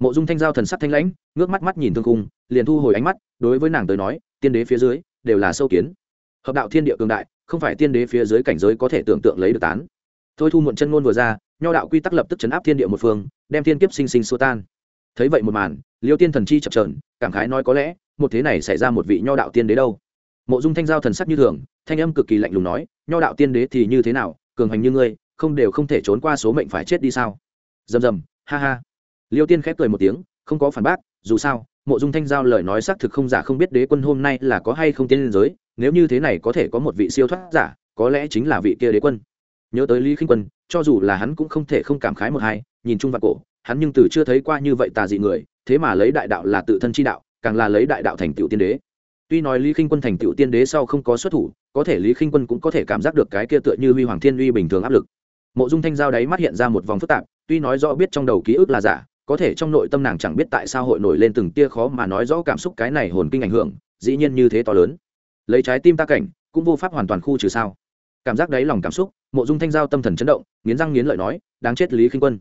Mộ dung thanh giao thần sắc thanh lãnh, ngước mắt mắt nhìn thương cung liền thu hồi ánh mắt, đối với nàng tới nói, tiên đế phía dưới đều là sâu kiến. Hợp đạo thiên địa cường đại, không phải tiên đế phía dưới cảnh giới có thể tưởng tượng lấy được tán. Thôi thu muộn chân ngôn vừa ra, nho đạo quy tắc lập tức chấn áp thiên địa một phương, đem thiên kiếp sinh sinh xua tan thấy vậy một màn, liêu tiên thần chi chập trờn cảm khái nói có lẽ, một thế này xảy ra một vị nho đạo tiên đế đâu. Mộ dung thanh giao thần sắc như thường, thanh âm cực kỳ lạnh lùng nói, nho đạo tiên đế thì như thế nào, cường hành như ngươi, không đều không thể trốn qua số mệnh phải chết đi sao? Rầm rầm ha ha. Liêu tiên khép cười một tiếng, không có phản bác, dù sao, mộ dung thanh giao lời nói xác thực không giả không biết đế quân hôm nay là có hay không tiên liên giới, nếu như thế này có thể có một vị siêu thoát giả, có lẽ chính là vị kia đế quân. Nhớ tới lý khinh quân, cho dù là hắn cũng không thể không cảm khái một hai, nhìn chung vào cổ hắn nhưng từ chưa thấy qua như vậy tà dị người, thế mà lấy đại đạo là tự thân chi đạo, càng là lấy đại đạo thành tựu tiên đế. Tuy nói lý khinh quân thành tựu tiên đế sau không có xuất thủ, có thể lý khinh quân cũng có thể cảm giác được cái kia tựa như huy hoàng thiên uy bình thường áp lực. Mộ dung thanh giao đáy mắt hiện ra một vòng phức tạp, tuy nói rõ biết trong đầu ký ức là giả, có thể trong nội tâm nàng chẳng biết tại sao hội nổi lên từng tia khó mà nói rõ cảm xúc cái này hồn kinh ảnh hưởng, dĩ nhiên như thế to lớn. Lấy trái tim ta cảnh, cũng vô pháp hoàn toàn khu trừ sao. Cảm giác đáy lòng cảm xúc, mộ dung thanh giao tâm thần chấn động, nghiến răng nghiến lợi nói, đáng chết lý khinh quân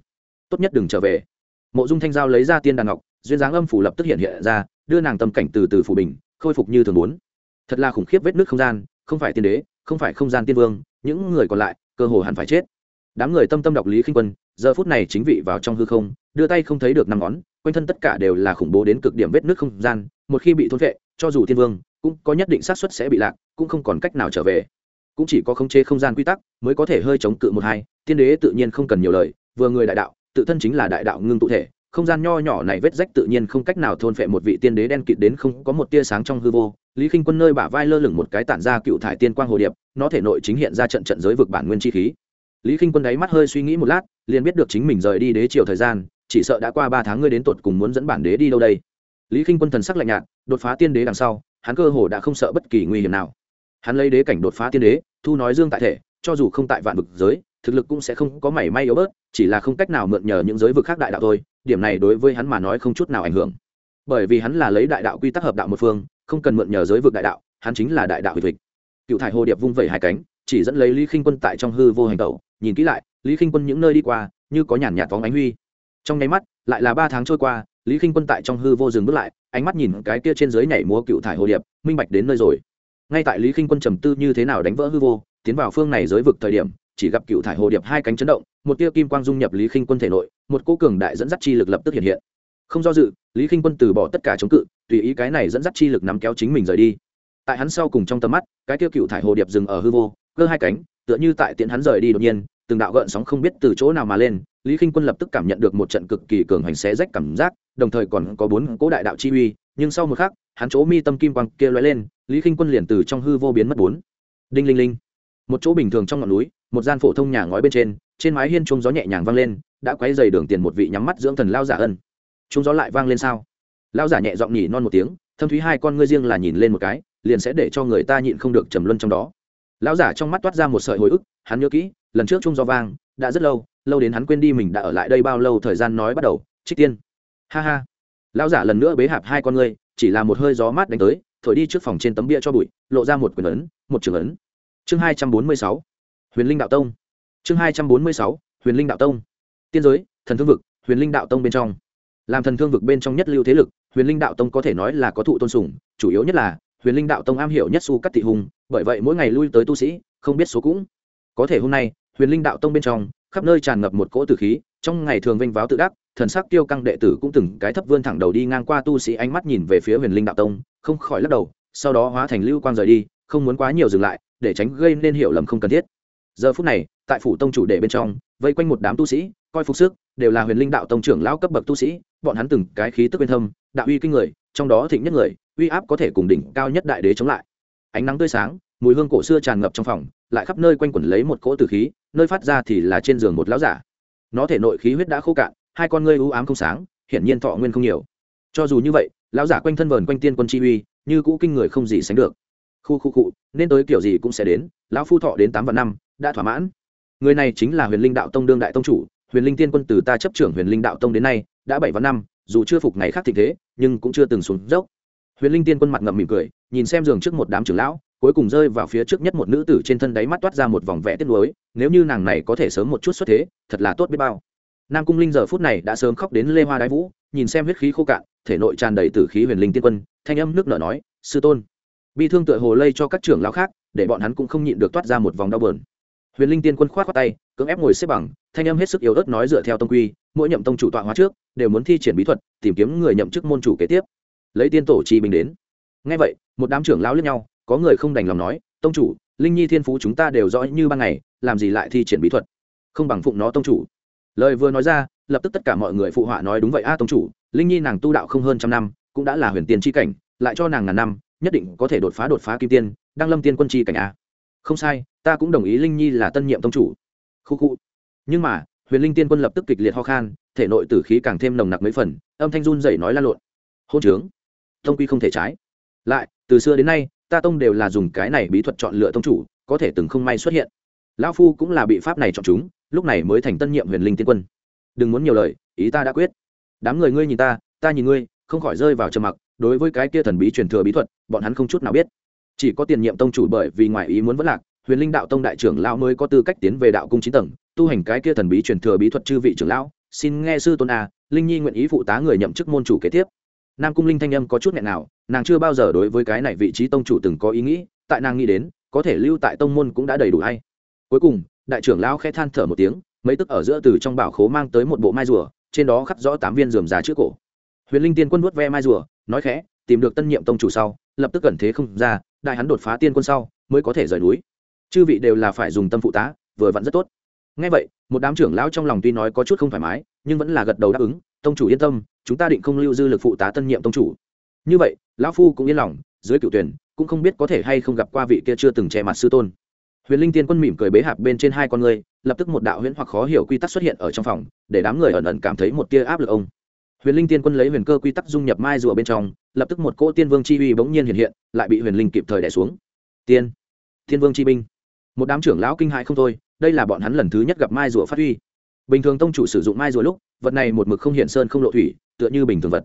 tốt nhất đừng trở về. Mộ dung thanh giao lấy ra tiên đàn ngọc, duyên dáng âm phủ lập tức hiện hiện ra, đưa nàng tâm cảnh từ từ phủ bình, khôi phục như thường muốn. Thật là khủng khiếp vết nước không gian, không phải tiên đế, không phải không gian tiên vương, những người còn lại, cơ hồ hẳn phải chết. Đám người tâm tâm đọc lý khinh quân, giờ phút này chính vị vào trong hư không, đưa tay không thấy được năm ngón, quanh thân tất cả đều là khủng bố đến cực điểm vết nước không gian, một khi bị thôn vệ, cho dù tiên vương, cũng có nhất định xác suất sẽ bị lạc, cũng không còn cách nào trở về. Cũng chỉ có khống chế không gian quy tắc, mới có thể hơi chống cự một hai, tiên đế tự nhiên không cần nhiều lời, vừa người đại đạo tự thân chính là đại đạo ngưng tụ thể, không gian nho nhỏ này vết rách tự nhiên không cách nào thôn phệ một vị tiên đế đen kịt đến không có một tia sáng trong hư vô. Lý khinh quân nơi bả vai lơ lửng một cái tản ra cựu thải tiên quang hồ điệp, nó thể nội chính hiện ra trận trận giới vực bản nguyên chi khí. Lý khinh quân đáy mắt hơi suy nghĩ một lát, liền biết được chính mình rời đi đế chiều thời gian, chỉ sợ đã qua ba tháng ngươi đến tột cùng muốn dẫn bản đế đi đâu đây. Lý khinh quân thần sắc lạnh nhạt, đột phá tiên đế đằng sau, hắn cơ hồ đã không sợ bất kỳ nguy hiểm nào. Hắn lấy đế cảnh đột phá tiên đế, thu nói dương tại thể, cho dù không tại vạn vực giới thực lực cũng sẽ không có mảy may yếu bớt, chỉ là không cách nào mượn nhờ những giới vực khác đại đạo thôi, điểm này đối với hắn mà nói không chút nào ảnh hưởng. Bởi vì hắn là lấy đại đạo quy tắc hợp đạo một phương, không cần mượn nhờ giới vực đại đạo, hắn chính là đại đạo hủy vịch cựu thải hồ điệp vung vẩy hai cánh, chỉ dẫn lấy lý khinh quân tại trong hư vô hành tẩu, nhìn kỹ lại, lý khinh quân những nơi đi qua, như có nhàn nhạt phóng ánh huy. Trong nháy mắt, lại là ba tháng trôi qua, lý khinh quân tại trong hư vô dừng bước lại, ánh mắt nhìn cái kia trên dưới nhảy múa cựu thải hồ điệp, minh bạch đến nơi rồi. Ngay tại lý khinh quân trầm tư như thế nào đánh vỡ hư vô, tiến vào phương này giới vực thời điểm chỉ gặp cựu thải hồ điệp hai cánh chấn động, một tia kim quang dung nhập lý khinh quân thể nội, một cô cường đại dẫn dắt chi lực lập tức hiện hiện. Không do dự, lý khinh quân từ bỏ tất cả chống cự, tùy ý cái này dẫn dắt chi lực nắm kéo chính mình rời đi. Tại hắn sau cùng trong tầm mắt, cái tiêu cựu thải hồ điệp dừng ở hư vô, cơ hai cánh, tựa như tại tiện hắn rời đi đột nhiên, từng đạo gợn sóng không biết từ chỗ nào mà lên, lý khinh quân lập tức cảm nhận được một trận cực kỳ cường hành xé rách cảm giác, đồng thời còn có bốn cỗ đại đạo chi uy, nhưng sau một khắc, hắn chỗ mi tâm kim quang kia lóe lên, lý khinh quân liền từ trong hư vô biến mất bốn. Đinh linh linh. Một chỗ bình thường trong ngọn núi một gian phổ thông nhà ngói bên trên trên mái hiên chuông gió nhẹ nhàng vang lên, đã quấy dày đường tiền một vị nhắm mắt dưỡng thần lao giả ân. Chuông gió lại vang lên sao? Lao giả nhẹ giọng nhỉ non một tiếng, thâm thúy hai con ngươi riêng là nhìn lên một cái, liền sẽ để cho người ta nhịn không được trầm luân trong đó. Lão giả trong mắt toát ra một sợi hồi ức, hắn nhớ kỹ, lần trước chuông gió vang, đã rất lâu lâu đến hắn quên đi mình đã ở lại đây bao lâu thời gian nói bắt đầu, trích tiên. Ha ha. Lão giả lần nữa bế hạp hai con ngươi, chỉ là một hơi gió mát đánh tới, thổi đi trước phòng trên tấm bia cho bụi, lộ ra một quyền ấn, một trường ấn. Chương hai trăm bốn mươi sáu huyền linh đạo tông. Chương hai trăm bốn mươi sáu, huyền linh đạo tông. Tiên giới, thần thương vực, huyền linh đạo tông bên trong. Làm thần thương vực bên trong nhất lưu thế lực, huyền linh đạo tông có thể nói là có thụ tôn sùng, chủ yếu nhất là, huyền linh đạo tông am hiểu nhất su cắt thị hùng, bởi vậy mỗi ngày lui tới tu sĩ, không biết số cũng. Có thể hôm nay, huyền linh đạo tông bên trong, khắp nơi tràn ngập một cỗ tử khí, trong ngày thường vênh váo tự đắc, thần sắc tiêu căng đệ tử cũng từng cái thấp vươn thẳng đầu đi ngang qua tu sĩ ánh mắt nhìn về phía huyền linh đạo tông, không khỏi lắc đầu, sau đó hóa thành lưu quang rời đi, không muốn quá nhiều dừng lại, để tránh gây nên hiểu lầm không cần thiết giờ phút này, tại phủ tông chủ đề bên trong, vây quanh một đám tu sĩ, coi phục sức, đều là huyền linh đạo tông trưởng lão cấp bậc tu sĩ, bọn hắn từng cái khí tức bên thâm, đạo uy kinh người, trong đó thịnh nhất người, uy áp có thể cùng đỉnh cao nhất đại đế chống lại. Ánh nắng tươi sáng, mùi hương cổ xưa tràn ngập trong phòng, lại khắp nơi quanh quẩn lấy một cỗ tử khí, nơi phát ra thì là trên giường một lão giả. Nó thể nội khí huyết đã khô cạn, hai con ngươi u ám không sáng, hiển nhiên thọ nguyên không nhiều. Cho dù như vậy, lão giả quanh thân vờn quanh tiên quân chi uy, như cũ kinh người không gì sánh được. Khu khu cụ nên tới kiểu gì cũng sẽ đến, lão phu thọ đến tám vạn năm đã thỏa mãn. Người này chính là huyền linh đạo tông đương đại tông chủ, huyền linh tiên quân từ ta chấp trưởng huyền linh đạo tông đến nay, đã bảy vạn năm, dù chưa phục ngày khác thịnh thế, nhưng cũng chưa từng xuống dốc. Huyền linh tiên quân mặt ngậm mỉm cười, nhìn xem giường trước một đám trưởng lão, cuối cùng rơi vào phía trước nhất một nữ tử trên thân đáy mắt toát ra một vòng vẽ tiếc nuối, nếu như nàng này có thể sớm một chút xuất thế, thật là tốt biết bao. Nam cung linh giờ phút này đã sớm khóc đến lê hoa đái vũ, nhìn xem huyết khí khô cạn, thể nội tràn đầy tử khí huyền linh tiên quân, thanh âm nước nở nói, sư tôn. Bi thương tựa hồ lây cho các trưởng lão khác, để bọn hắn cũng không nhịn được toát ra một vòng đau bờn huyền linh tiên quân khoát khoát tay, cưỡng ép ngồi xếp bằng, thanh âm hết sức yếu ớt nói dựa theo tông quy, mỗi nhậm tông chủ tọa hóa trước, đều muốn thi triển bí thuật, tìm kiếm người nhậm chức môn chủ kế tiếp. Lấy tiên tổ chi bình đến. Ngay vậy, một đám trưởng lão lẫn nhau, có người không đành lòng nói, tông chủ, linh nhi thiên phú chúng ta đều rõ như ban ngày, làm gì lại thi triển bí thuật? Không bằng phụng nó tông chủ. Lời vừa nói ra, lập tức tất cả mọi người phụ họa nói đúng vậy, a tông chủ, linh nhi nàng tu đạo không hơn trăm năm, cũng đã là huyền tiên tri cảnh, lại cho nàng ngàn năm, nhất định có thể đột phá đột phá kim tiên đang lâm tiên quân tri cảnh a không sai, ta cũng đồng ý linh nhi là tân nhiệm tông chủ. Khu khu. Nhưng mà, huyền linh tiên quân lập tức kịch liệt ho khan, thể nội tử khí càng thêm nồng nặc mấy phần, âm thanh run dậy nói lan lộn. Hôn trướng. Tông quy không thể trái. Lại, từ xưa đến nay, ta tông đều là dùng cái này bí thuật chọn lựa tông chủ, có thể từng không may xuất hiện. Lão phu cũng là bị pháp này chọn chúng, lúc này mới thành tân nhiệm huyền linh tiên quân. Đừng muốn nhiều lời, ý ta đã quyết. Đám người ngươi nhìn ta ta nhìn ngươi, không khỏi rơi vào trầm mặc, đối với cái kia thần bí truyền thừa bí thuật, bọn hắn không chút nào biết chỉ có tiền nhiệm tông chủ bởi vì ngoại ý muốn vất lạc, huyền linh đạo tông đại trưởng lão mới có tư cách tiến về đạo cung chín tầng, tu hành cái kia thần bí truyền thừa bí thuật chư vị trưởng lão. Xin nghe sư tôn a linh nhi nguyện ý phụ tá người nhậm chức môn chủ kế tiếp. Nam cung linh thanh âm có chút nghẹn nào, nàng chưa bao giờ đối với cái này vị trí tông chủ từng có ý nghĩ, tại nàng nghĩ đến, có thể lưu tại tông môn cũng đã đầy đủ hay. Cuối cùng, đại trưởng lão khẽ than thở một tiếng, mấy tức ở giữa từ trong bảo khố mang tới một bộ mai rùa, trên đó khắc rõ tám viên dườm già trước cổ. Huyền linh tiên quân vuốt ve mai rùa, nói khẽ, tìm được tân nhiệm tông chủ sau lập tức cẩn thế không ra, đại hắn đột phá tiên quân sau, mới có thể rời núi. Chư vị đều là phải dùng tâm phụ tá, vừa vặn rất tốt. Ngay vậy, một đám trưởng lão trong lòng tuy nói có chút không thoải mái, nhưng vẫn là gật đầu đáp ứng, tông chủ yên tâm, chúng ta định không lưu dư lực phụ tá tân nhiệm tông chủ. Như vậy, lão phu cũng yên lòng, dưới cựu tuyển, cũng không biết có thể hay không gặp qua vị kia chưa từng che mặt sư tôn. Huyền linh tiên quân mỉm cười bế hạp bên trên hai con người, lập tức một đạo huyễn hoặc khó hiểu quy tắc xuất hiện ở trong phòng, để đám người ẩn ẩn cảm thấy một tia áp lực ông. Huyền linh tiên quân lấy huyền cơ quy tắc dung nhập mai rùa bên trong lập tức một cỗ tiên vương chi uy bỗng nhiên hiện hiện, lại bị huyền linh kịp thời đẻ xuống. Tiên tiên vương chi binh. Một đám trưởng lão kinh hại không thôi, đây là bọn hắn lần thứ nhất gặp mai rùa phát huy bình thường tông chủ sử dụng mai rùa lúc, vật này một mực không hiện sơn không lộ thủy, tựa như bình thường vật.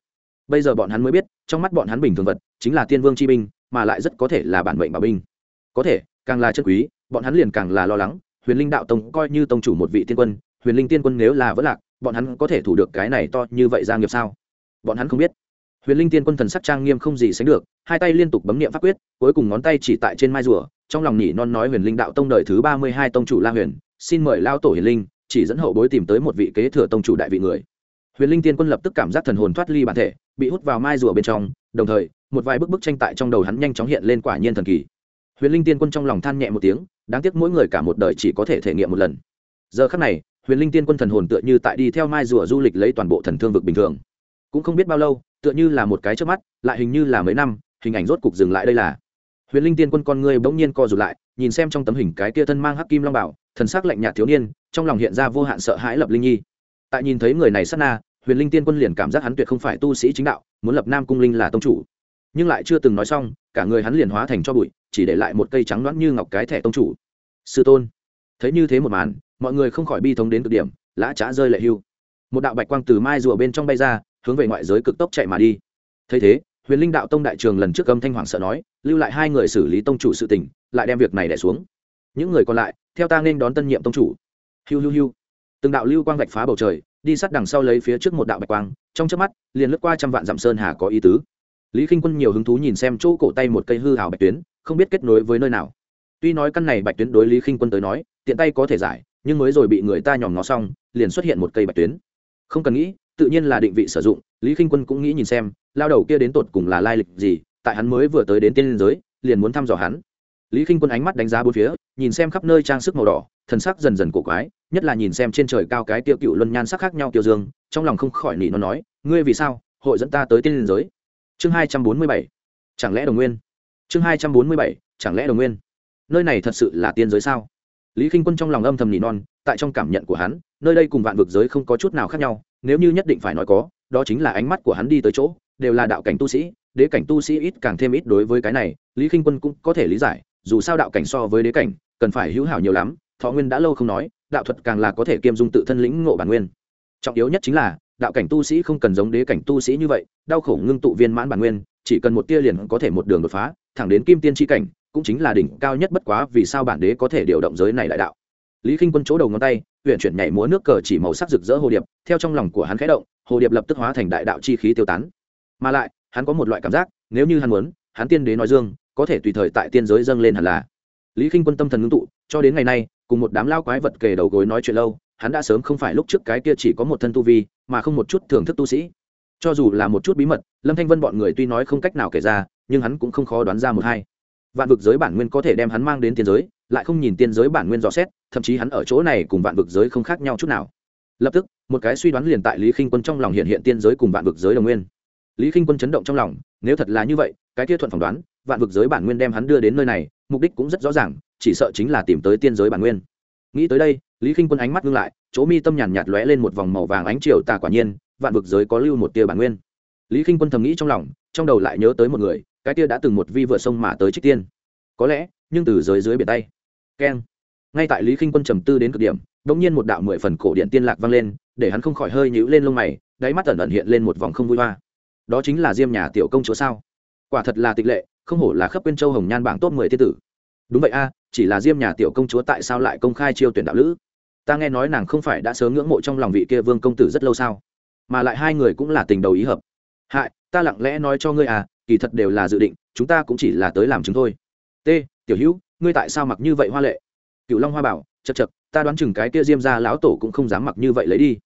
Bây giờ bọn hắn mới biết, trong mắt bọn hắn bình thường vật chính là tiên vương chi binh, mà lại rất có thể là bản mệnh bảo binh. Có thể, càng là chân quý, bọn hắn liền càng là lo lắng, huyền linh đạo tông coi như tông chủ một vị tiên quân, huyền linh tiên quân nếu là vỡ lạc, bọn hắn có thể thủ được cái này to như vậy gia nghiệp sao? Bọn hắn không biết huyền linh tiên quân thần sắc trang nghiêm không gì sánh được, hai tay liên tục bấm niệm pháp quyết, cuối cùng ngón tay chỉ tại trên mai rùa, trong lòng nhỉ non nói huyền linh đạo tông đời thứ ba mươi hai tông chủ la huyền, xin mời lao tổ Huyền linh, chỉ dẫn hậu bối tìm tới một vị kế thừa tông chủ đại vị người. Huyền linh tiên quân lập tức cảm giác thần hồn thoát ly bản thể, bị hút vào mai rùa bên trong, đồng thời, một vài bức bức tranh tại trong đầu hắn nhanh chóng hiện lên quả nhiên thần kỳ. Huyền linh tiên quân trong lòng than nhẹ một tiếng, đáng tiếc mỗi người cả một đời chỉ có thể thể nghiệm một lần. Giờ khắc này, huyền linh tiên quân thần hồn tựa như tại đi theo mai rùa du lịch lấy toàn bộ thần thương vực bình thường. Cũng không biết bao lâu tựa như là một cái trước mắt, lại hình như là mấy năm, hình ảnh rốt cục dừng lại đây là. Huyền linh tiên quân con ngươi bỗng nhiên co rụt lại, nhìn xem trong tấm hình cái kia thân mang hắc kim long bảo, thần sắc lạnh nhạt thiếu niên, trong lòng hiện ra vô hạn sợ hãi lập linh nhi. Tại nhìn thấy người này sát na, huyền linh tiên quân liền cảm giác hắn tuyệt không phải tu sĩ chính đạo, muốn lập nam cung linh là tông chủ. Nhưng lại chưa từng nói xong, cả người hắn liền hóa thành cho bụi, chỉ để lại một cây trắng loãng như ngọc cái thẻ tông chủ. Sư tôn, thấy như thế một màn, mọi người không khỏi bi thống đến cực điểm, lã trá rơi lệ hưu. Một đạo bạch quang từ mai rùa bên trong bay ra hướng về ngoại giới cực tốc chạy mà đi. Thấy thế, huyền linh đạo tông đại trường lần trước âm thanh hoàng sợ nói, lưu lại hai người xử lý tông chủ sự tình, lại đem việc này đẻ xuống. Những người còn lại, theo ta nên đón tân nhiệm tông chủ. Hiu hiu hiu. Từng đạo lưu quang vạch phá bầu trời, đi sát đằng sau lấy phía trước một đạo bạch quang, trong chớp mắt, liền lướt qua trăm vạn dặm sơn hà có ý tứ. Lý k i n h quân nhiều hứng thú nhìn xem chỗ cổ tay một cây hư hào bạch tuyến, không biết kết nối với nơi nào. Tuy nói căn này bạch tuyến đối lý k i n h quân tới nói, tiện tay có thể giải, nhưng mới rồi bị người ta nhòm ngó xong, liền xuất hiện một cây bạch tuyến. Không cần nghĩ tự nhiên là định vị sử dụng, lý k i n h quân cũng nghĩ nhìn xem, lao đầu kia đến tột cùng là lai lịch gì, tại hắn mới vừa tới đến tiên liên giới, liền muốn thăm dò hắn. Lý k i n h quân ánh mắt đánh giá bốn phía, nhìn xem khắp nơi trang sức màu đỏ, thần sắc dần dần cổ quái, nhất là nhìn xem trên trời cao cái tiêu cựu luân nhan sắc khác nhau tiêu dương, trong lòng không khỏi nỉ nó nói, ngươi vì sao hội dẫn ta tới tiên liên giới? Chương hai trăm bốn mươi bảy, chẳng lẽ đồng nguyên? Chương hai trăm bốn mươi bảy, chẳng lẽ đồng nguyên? Nơi này thật sự là tiên giới sao? Lý k i n h quân trong lòng âm thầm nỉ non, tại trong cảm nhận của hắn, nơi đây cùng vạn vực giới không có chút nào khác nhau nếu như nhất định phải nói có, đó chính là ánh mắt của hắn đi tới chỗ, đều là đạo cảnh tu sĩ, đế cảnh tu sĩ ít càng thêm ít đối với cái này, lý k i n h quân cũng có thể lý giải, dù sao đạo cảnh so với đế cảnh, cần phải hữu hảo nhiều lắm, thọ nguyên đã lâu không nói, đạo thuật càng là có thể kiêm dung tự thân lĩnh ngộ bản nguyên. Trọng yếu nhất chính là, đạo cảnh tu sĩ không cần giống đế cảnh tu sĩ như vậy, đau khổ ngưng tụ viên mãn bản nguyên, chỉ cần một tia liền có thể một đường đột phá, thẳng đến kim tiên tri cảnh, cũng chính là đỉnh cao nhất bất quá vì sao bản đế có thể điều động giới này đại đạo. Lý k i n h quân chỗ đầu ngón tay huyện chuyển nhảy múa nước cờ chỉ màu sắc rực rỡ hồ điệp, theo trong lòng của hắn khẽ động, hồ điệp lập tức hóa thành đại đạo chi khí tiêu tán. Mà lại, hắn có một loại cảm giác, nếu như hắn muốn, hắn tiên đế nói dương, có thể tùy thời tại tiên giới dâng lên hẳn là. Lý k i n h quân tâm thần ngưng tụ, cho đến ngày nay, cùng một đám lao quái vật kề đầu gối nói chuyện lâu, hắn đã sớm không phải lúc trước cái kia chỉ có một thân tu vi, mà không một chút thưởng thức tu sĩ. Cho dù là một chút bí mật, lâm thanh vân bọn người tuy nói không cách nào kể ra, nhưng hắn cũng không khó đoán ra một hai. Vạn vực giới bản nguyên có thể đem hắn mang đến tiên giới lại không nhìn tiên giới bản nguyên rõ xét, thậm chí hắn ở chỗ này cùng vạn vực giới không khác nhau chút nào. Lập tức, một cái suy đoán liền tại lý khinh quân trong lòng hiện hiện tiên giới cùng vạn vực giới đồng nguyên. Lý khinh quân chấn động trong lòng, nếu thật là như vậy, cái kia thuận phỏng đoán, vạn vực giới bản nguyên đem hắn đưa đến nơi này, mục đích cũng rất rõ ràng, chỉ sợ chính là tìm tới tiên giới bản nguyên. Nghĩ tới đây, lý k i n h quân ánh mắt ngưng lại, chỗ mi tâm nhàn nhạt lóe lên một vòng màu vàng ánh chiều tà quả nhiên, vạn vực giới có lưu một tia bản nguyên. Lý k i n h quân thầm nghĩ trong lòng, trong đầu lại nhớ tới một người, cái tia đã từng một vi vựa sông mà tới trích tiên. Có lẽ nhưng từ giới dưới biển tay. Keng. Ngay tại lý k i n h quân trầm tư đến cực điểm đ ỗ n g nhiên một đạo mười phần cổ điện tiên lạc vang lên, để hắn không khỏi hơi nhữ lên lông mày, đáy mắt ẩn ẩn hiện lên một vòng không vui hoa. Đó chính là diêm nhà tiểu công chúa sao? Quả thật là tịch lệ, không hổ là khắp quên châu hồng nhan bảng top mười thiên tử. Đúng vậy a, chỉ là diêm nhà tiểu công chúa tại sao lại công khai chiêu tuyển đạo lữ? Ta nghe nói nàng không phải đã sớm ngưỡng mộ trong lòng vị kia vương công tử rất lâu sao? Mà lại hai người cũng là tình đầu ý hợp. Hại, ta lặng lẽ nói cho ngươi à kỳ thật đều là dự định, chúng ta cũng chỉ là tới làm chứng thôi t, tiểu hữu, ngươi tại sao mặc như vậy hoa lệ? Cựu long hoa bảo, chật chật, ta đoán chừng cái kia diêm ra lão tổ cũng không dám mặc như vậy lấy đi.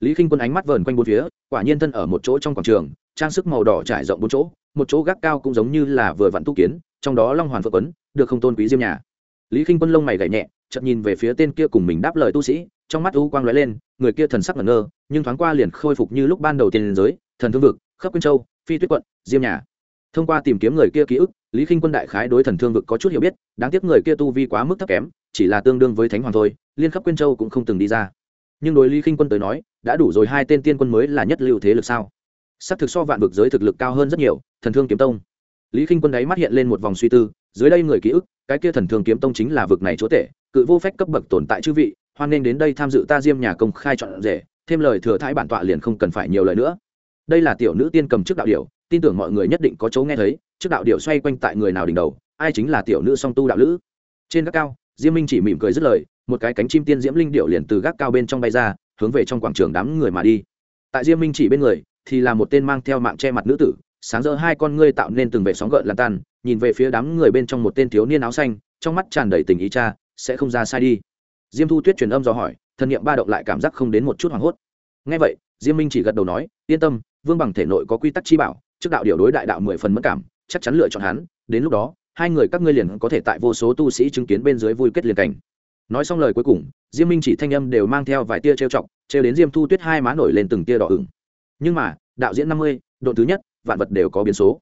Lý k i n h quân ánh mắt vờn quanh bốn phía, quả nhiên thân ở một chỗ trong quảng trường, trang sức màu đỏ trải rộng bốn chỗ, một chỗ gác cao cũng giống như là vừa vặn tu kiến, trong đó long hoàn phượng quấn được không tôn quý diêm nhà. Lý k i n h quân lông mày gậy nhẹ chậm nhìn về phía tên kia cùng mình đáp lời tu sĩ, trong mắt u quang lóe lên, người kia thần sắc ngẩn ngơ, nhưng thoáng qua liền khôi phục như lúc ban đầu tiền giới, thần thương vực, khắp quyên châu, phi tuyết quận, diêm nhà. Thông qua tìm kiếm người kia ký ức lý k i n h quân đại khái đối thần thương vực có chút hiểu biết, đáng tiếc người kia tu vi quá mức thấp kém, chỉ là tương đương với thánh hoàng thôi, liên khắp quyên châu cũng không từng đi ra. Nhưng đối lý k i n h quân tới nói, đã đủ rồi, hai tên tiên quân mới là nhất lưu thế lực sao? S ắ c thực so vạn vực giới thực lực cao hơn rất nhiều, thần thương kiếm tông. Lý k i n h quân đáy mắt hiện lên một vòng suy tư, dưới đây người ký ức, cái kia thần thương kiếm tông chính là vực này chúa tể, cự vô phép cấp bậc tồn tại chư vị, hoan nên đến đây tham dự ta diêm nhà công khai chọn rể, thêm lời thừa thái bản tọa liền không cần phải nhiều lời nữa. Đây là tiểu nữ tiên cầm chức đạo điều tin tưởng mọi người nhất định có chỗ nghe thấy, trước đạo điệu xoay quanh tại người nào đỉnh đầu, ai chính là tiểu nữ song tu đạo lữ. Trên gác cao, diêm minh chỉ mỉm cười dứt lời, một cái cánh chim tiên diễm linh điệu liền từ gác cao bên trong bay ra, hướng về trong quảng trường đám người mà đi. Tại diêm minh chỉ bên người, thì là một tên mang theo mạng che mặt nữ tử, sáng rỡ hai con ngươi tạo nên từng vệ sóng gợn lan tan, nhìn về phía đám người bên trong một tên thiếu niên áo xanh, trong mắt tràn đầy tình ý cha, sẽ không ra sai đi. Diêm thu tuyết truyền âm do hỏi, thân nghiệm ba động lại cảm giác không đến một chút hoảng hốt. Ngay vậy, diêm minh chỉ gật đầu nói, yên tâm, vương bằng thể nội có quy tắc chi bảo trước đạo điều đối đại đạo mười phần mất cảm, chắc chắn lựa chọn hắn, đến lúc đó, hai người các ngươi liền có thể tại vô số tu sĩ chứng kiến bên dưới vui kết liền cảnh. Nói xong lời cuối cùng, diêm minh chỉ thanh âm đều mang theo vài tia trêu chọc, trêu đến diêm thu tuyết hai má nổi lên từng tia đỏ ửng. Nhưng mà, đạo diễn năm mươi, độ thứ nhất, vạn vật đều có biến số.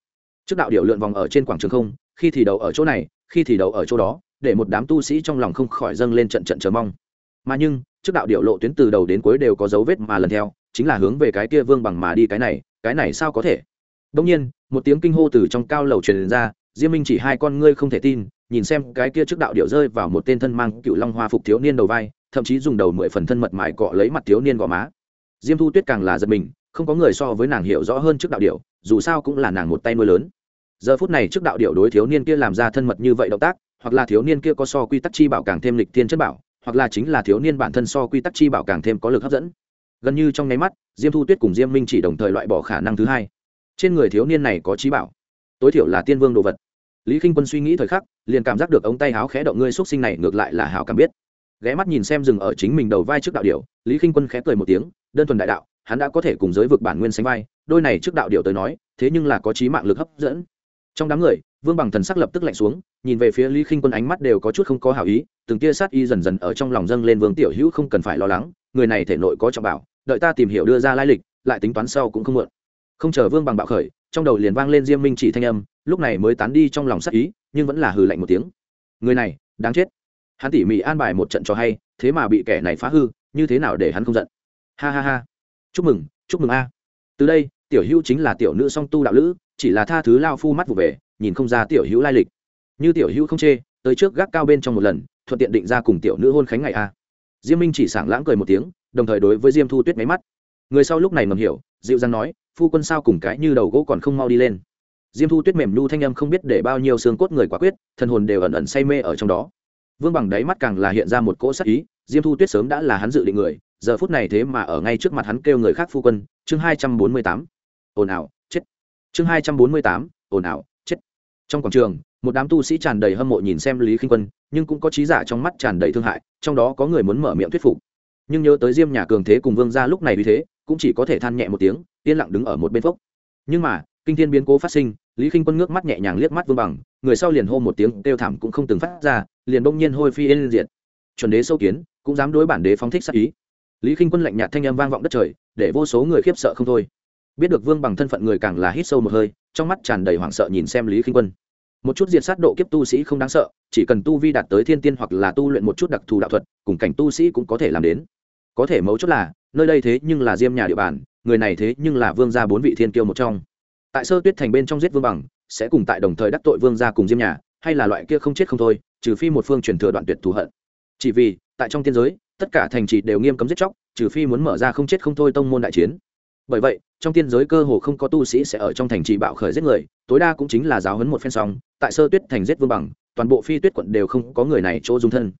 Trước đạo điệu lượn vòng ở trên quảng trường không, khi thì đầu ở chỗ này, khi thì đầu ở chỗ đó, để một đám tu sĩ trong lòng không khỏi dâng lên trận trận chờ mong. Mà nhưng, trước đạo điệu lộ tuyến từ đầu đến cuối đều có dấu vết mà lần theo, chính là hướng về cái kia vương bằng mà đi cái này cái này sao có thể? Đông nhiên, một tiếng kinh hô từ trong cao lầu truyền ra, Diêm Minh chỉ hai con ngươi không thể tin, nhìn xem cái kia trước đạo điệu rơi vào một tên thân mang cựu long hoa phục thiếu niên đầu vai, thậm chí dùng đầu mười phần thân mật mại cọ lấy mặt thiếu niên gò má. Diêm Thu Tuyết càng là giật mình, không có người so với nàng hiểu rõ hơn trước đạo điệu, dù sao cũng là nàng một tay nuôi lớn. Giờ phút này trước đạo điệu đối thiếu niên kia làm ra thân mật như vậy động tác, hoặc là thiếu niên kia có so quy tắc chi bảo càng thêm lịch thiên chất bảo, hoặc là chính là thiếu niên bản thân so quy tắc chi bảo càng thêm có lực hấp dẫn. Gần như trong nháy mắt, Diêm Thu Tuyết cùng Diêm Minh chỉ đồng thời loại bỏ khả năng thứ hai trên người thiếu niên này có trí bảo. Tối thiểu là tiên vương đồ vật. Lý k i n h quân suy nghĩ thời khắc, liền cảm giác được ống tay áo khẽ động ngươi x u ấ t sinh này ngược lại là hảo cảm biết. Ghé mắt nhìn xem rừng ở chính mình đầu vai trước đạo điệu lý k i n h quân khẽ cười một tiếng, đơn thuần đại đạo, hắn đã có thể cùng giới vực bản nguyên sánh vai, đôi này trước đạo điệu tới nói, thế nhưng là có trí mạng lực hấp dẫn. Trong đám người, vương bằng thần sắc lập tức lạnh xuống, nhìn về phía lý k i n h quân ánh mắt đều có chút không có hảo ý, từng tia sát y dần dần ở trong lòng dâng lên vương tiểu hữu không cần phải lo lắng, người này thể nội có trọng bảo, đợi ta tìm hiểu đưa ra lai lịch, lại tính toán sau cũng không mượn không chờ vương bằng bạo khởi, trong đầu liền vang lên diêm minh chỉ thanh âm, lúc này mới tán đi trong lòng sắc ý, nhưng vẫn là hừ lạnh một tiếng. Người này, đáng chết. Hắn tỉ mỉ an bài một trận cho hay, thế mà bị kẻ này phá hư, như thế nào để hắn không giận? Ha ha ha. Chúc mừng chúc mừng a. Từ đây, tiểu hữu chính là tiểu nữ song tu đạo lữ, chỉ là tha thứ lao phu mắt vụ về, nhìn không ra tiểu hữu lai lịch. Như tiểu hữu không chê, tới trước gác cao bên trong một lần, thuận tiện định ra cùng tiểu nữ hôn khánh ngày a. Diêm minh chỉ sảng lãng cười một tiếng, đồng thời đối với diêm thu tuyết máy mắt. Người sau lúc này ngầm hiểu, dịu dàng nói phu quân sao cùng cái như đầu gỗ còn không mau đi lên. Diêm thu tuyết mềm nhu thanh âm không biết để bao nhiêu xương cốt người quả quyết, thần hồn đều ẩn ẩn say mê ở trong đó. Vương bằng đáy mắt càng là hiện ra một cỗ sắc ý, diêm thu tuyết sớm đã là hắn dự định người, giờ phút này thế mà ở ngay trước mặt hắn kêu người khác phu quân, chương hai trăm bốn mươi tám. Ồn ào, chết. Chương hai trăm bốn mươi tám, ồn ào, chết. Trong quảng trường, một đám tu sĩ tràn đầy hâm mộ nhìn xem lý khinh quân, nhưng cũng có trí giả trong mắt tràn đầy thương hại, trong đó có người muốn mở miệng thuyết phục nhưng nhớ tới diêm nhà cường thế cùng vương gia lúc này vì thế, cũng chỉ có thể than nhẹ một tiếng, yên lặng đứng ở một bên phốc. Nhưng mà, kinh thiên biến cố phát sinh, lý k i n h quân ngước mắt nhẹ nhàng liếc mắt vương bằng, người sau liền hô một tiếng, kêu thảm cũng không từng phát ra, liền bỗng nhiên hôi phi yên diệt. Chuẩn đế sâu kiến, cũng dám đối bản đế phóng thích sát ý. Lý k i n h quân lạnh nhạt thanh âm vang vọng đất trời, để vô số người khiếp sợ không thôi. Biết được vương bằng thân phận người càng là hít sâu một hơi, trong mắt tràn đầy hoảng sợ nhìn xem lý k i n h quân một chút diệt sát độ kiếp tu sĩ không đáng sợ, chỉ cần tu vi đạt tới thiên tiên hoặc là tu luyện một chút đặc thù đạo thuật, cùng cảnh tu sĩ cũng có thể làm đến. Có thể mấu chốt là, nơi đây thế nhưng là diêm nhà địa bàn, người này thế nhưng là vương gia bốn vị thiên kiêu một trong. Tại sơ tuyết thành bên trong giết vương bằng, sẽ cùng tại đồng thời đắc tội vương gia cùng diêm nhà, hay là loại kia không chết không thôi, trừ phi một phương truyền thừa đoạn tuyệt thù hận. Chỉ vì, tại trong tiên giới, tất cả thành trì đều nghiêm cấm giết chóc, trừ phi muốn mở ra không chết không thôi tông môn đại chiến bởi vậy, trong tiên giới cơ hồ không có tu sĩ sẽ ở trong thành trì bạo khởi giết người, tối đa cũng chính là giáo huấn một phen sóng tại sơ tuyết thành giết vương bằng, toàn bộ phi tuyết quận đều không có người này chỗ dung thân.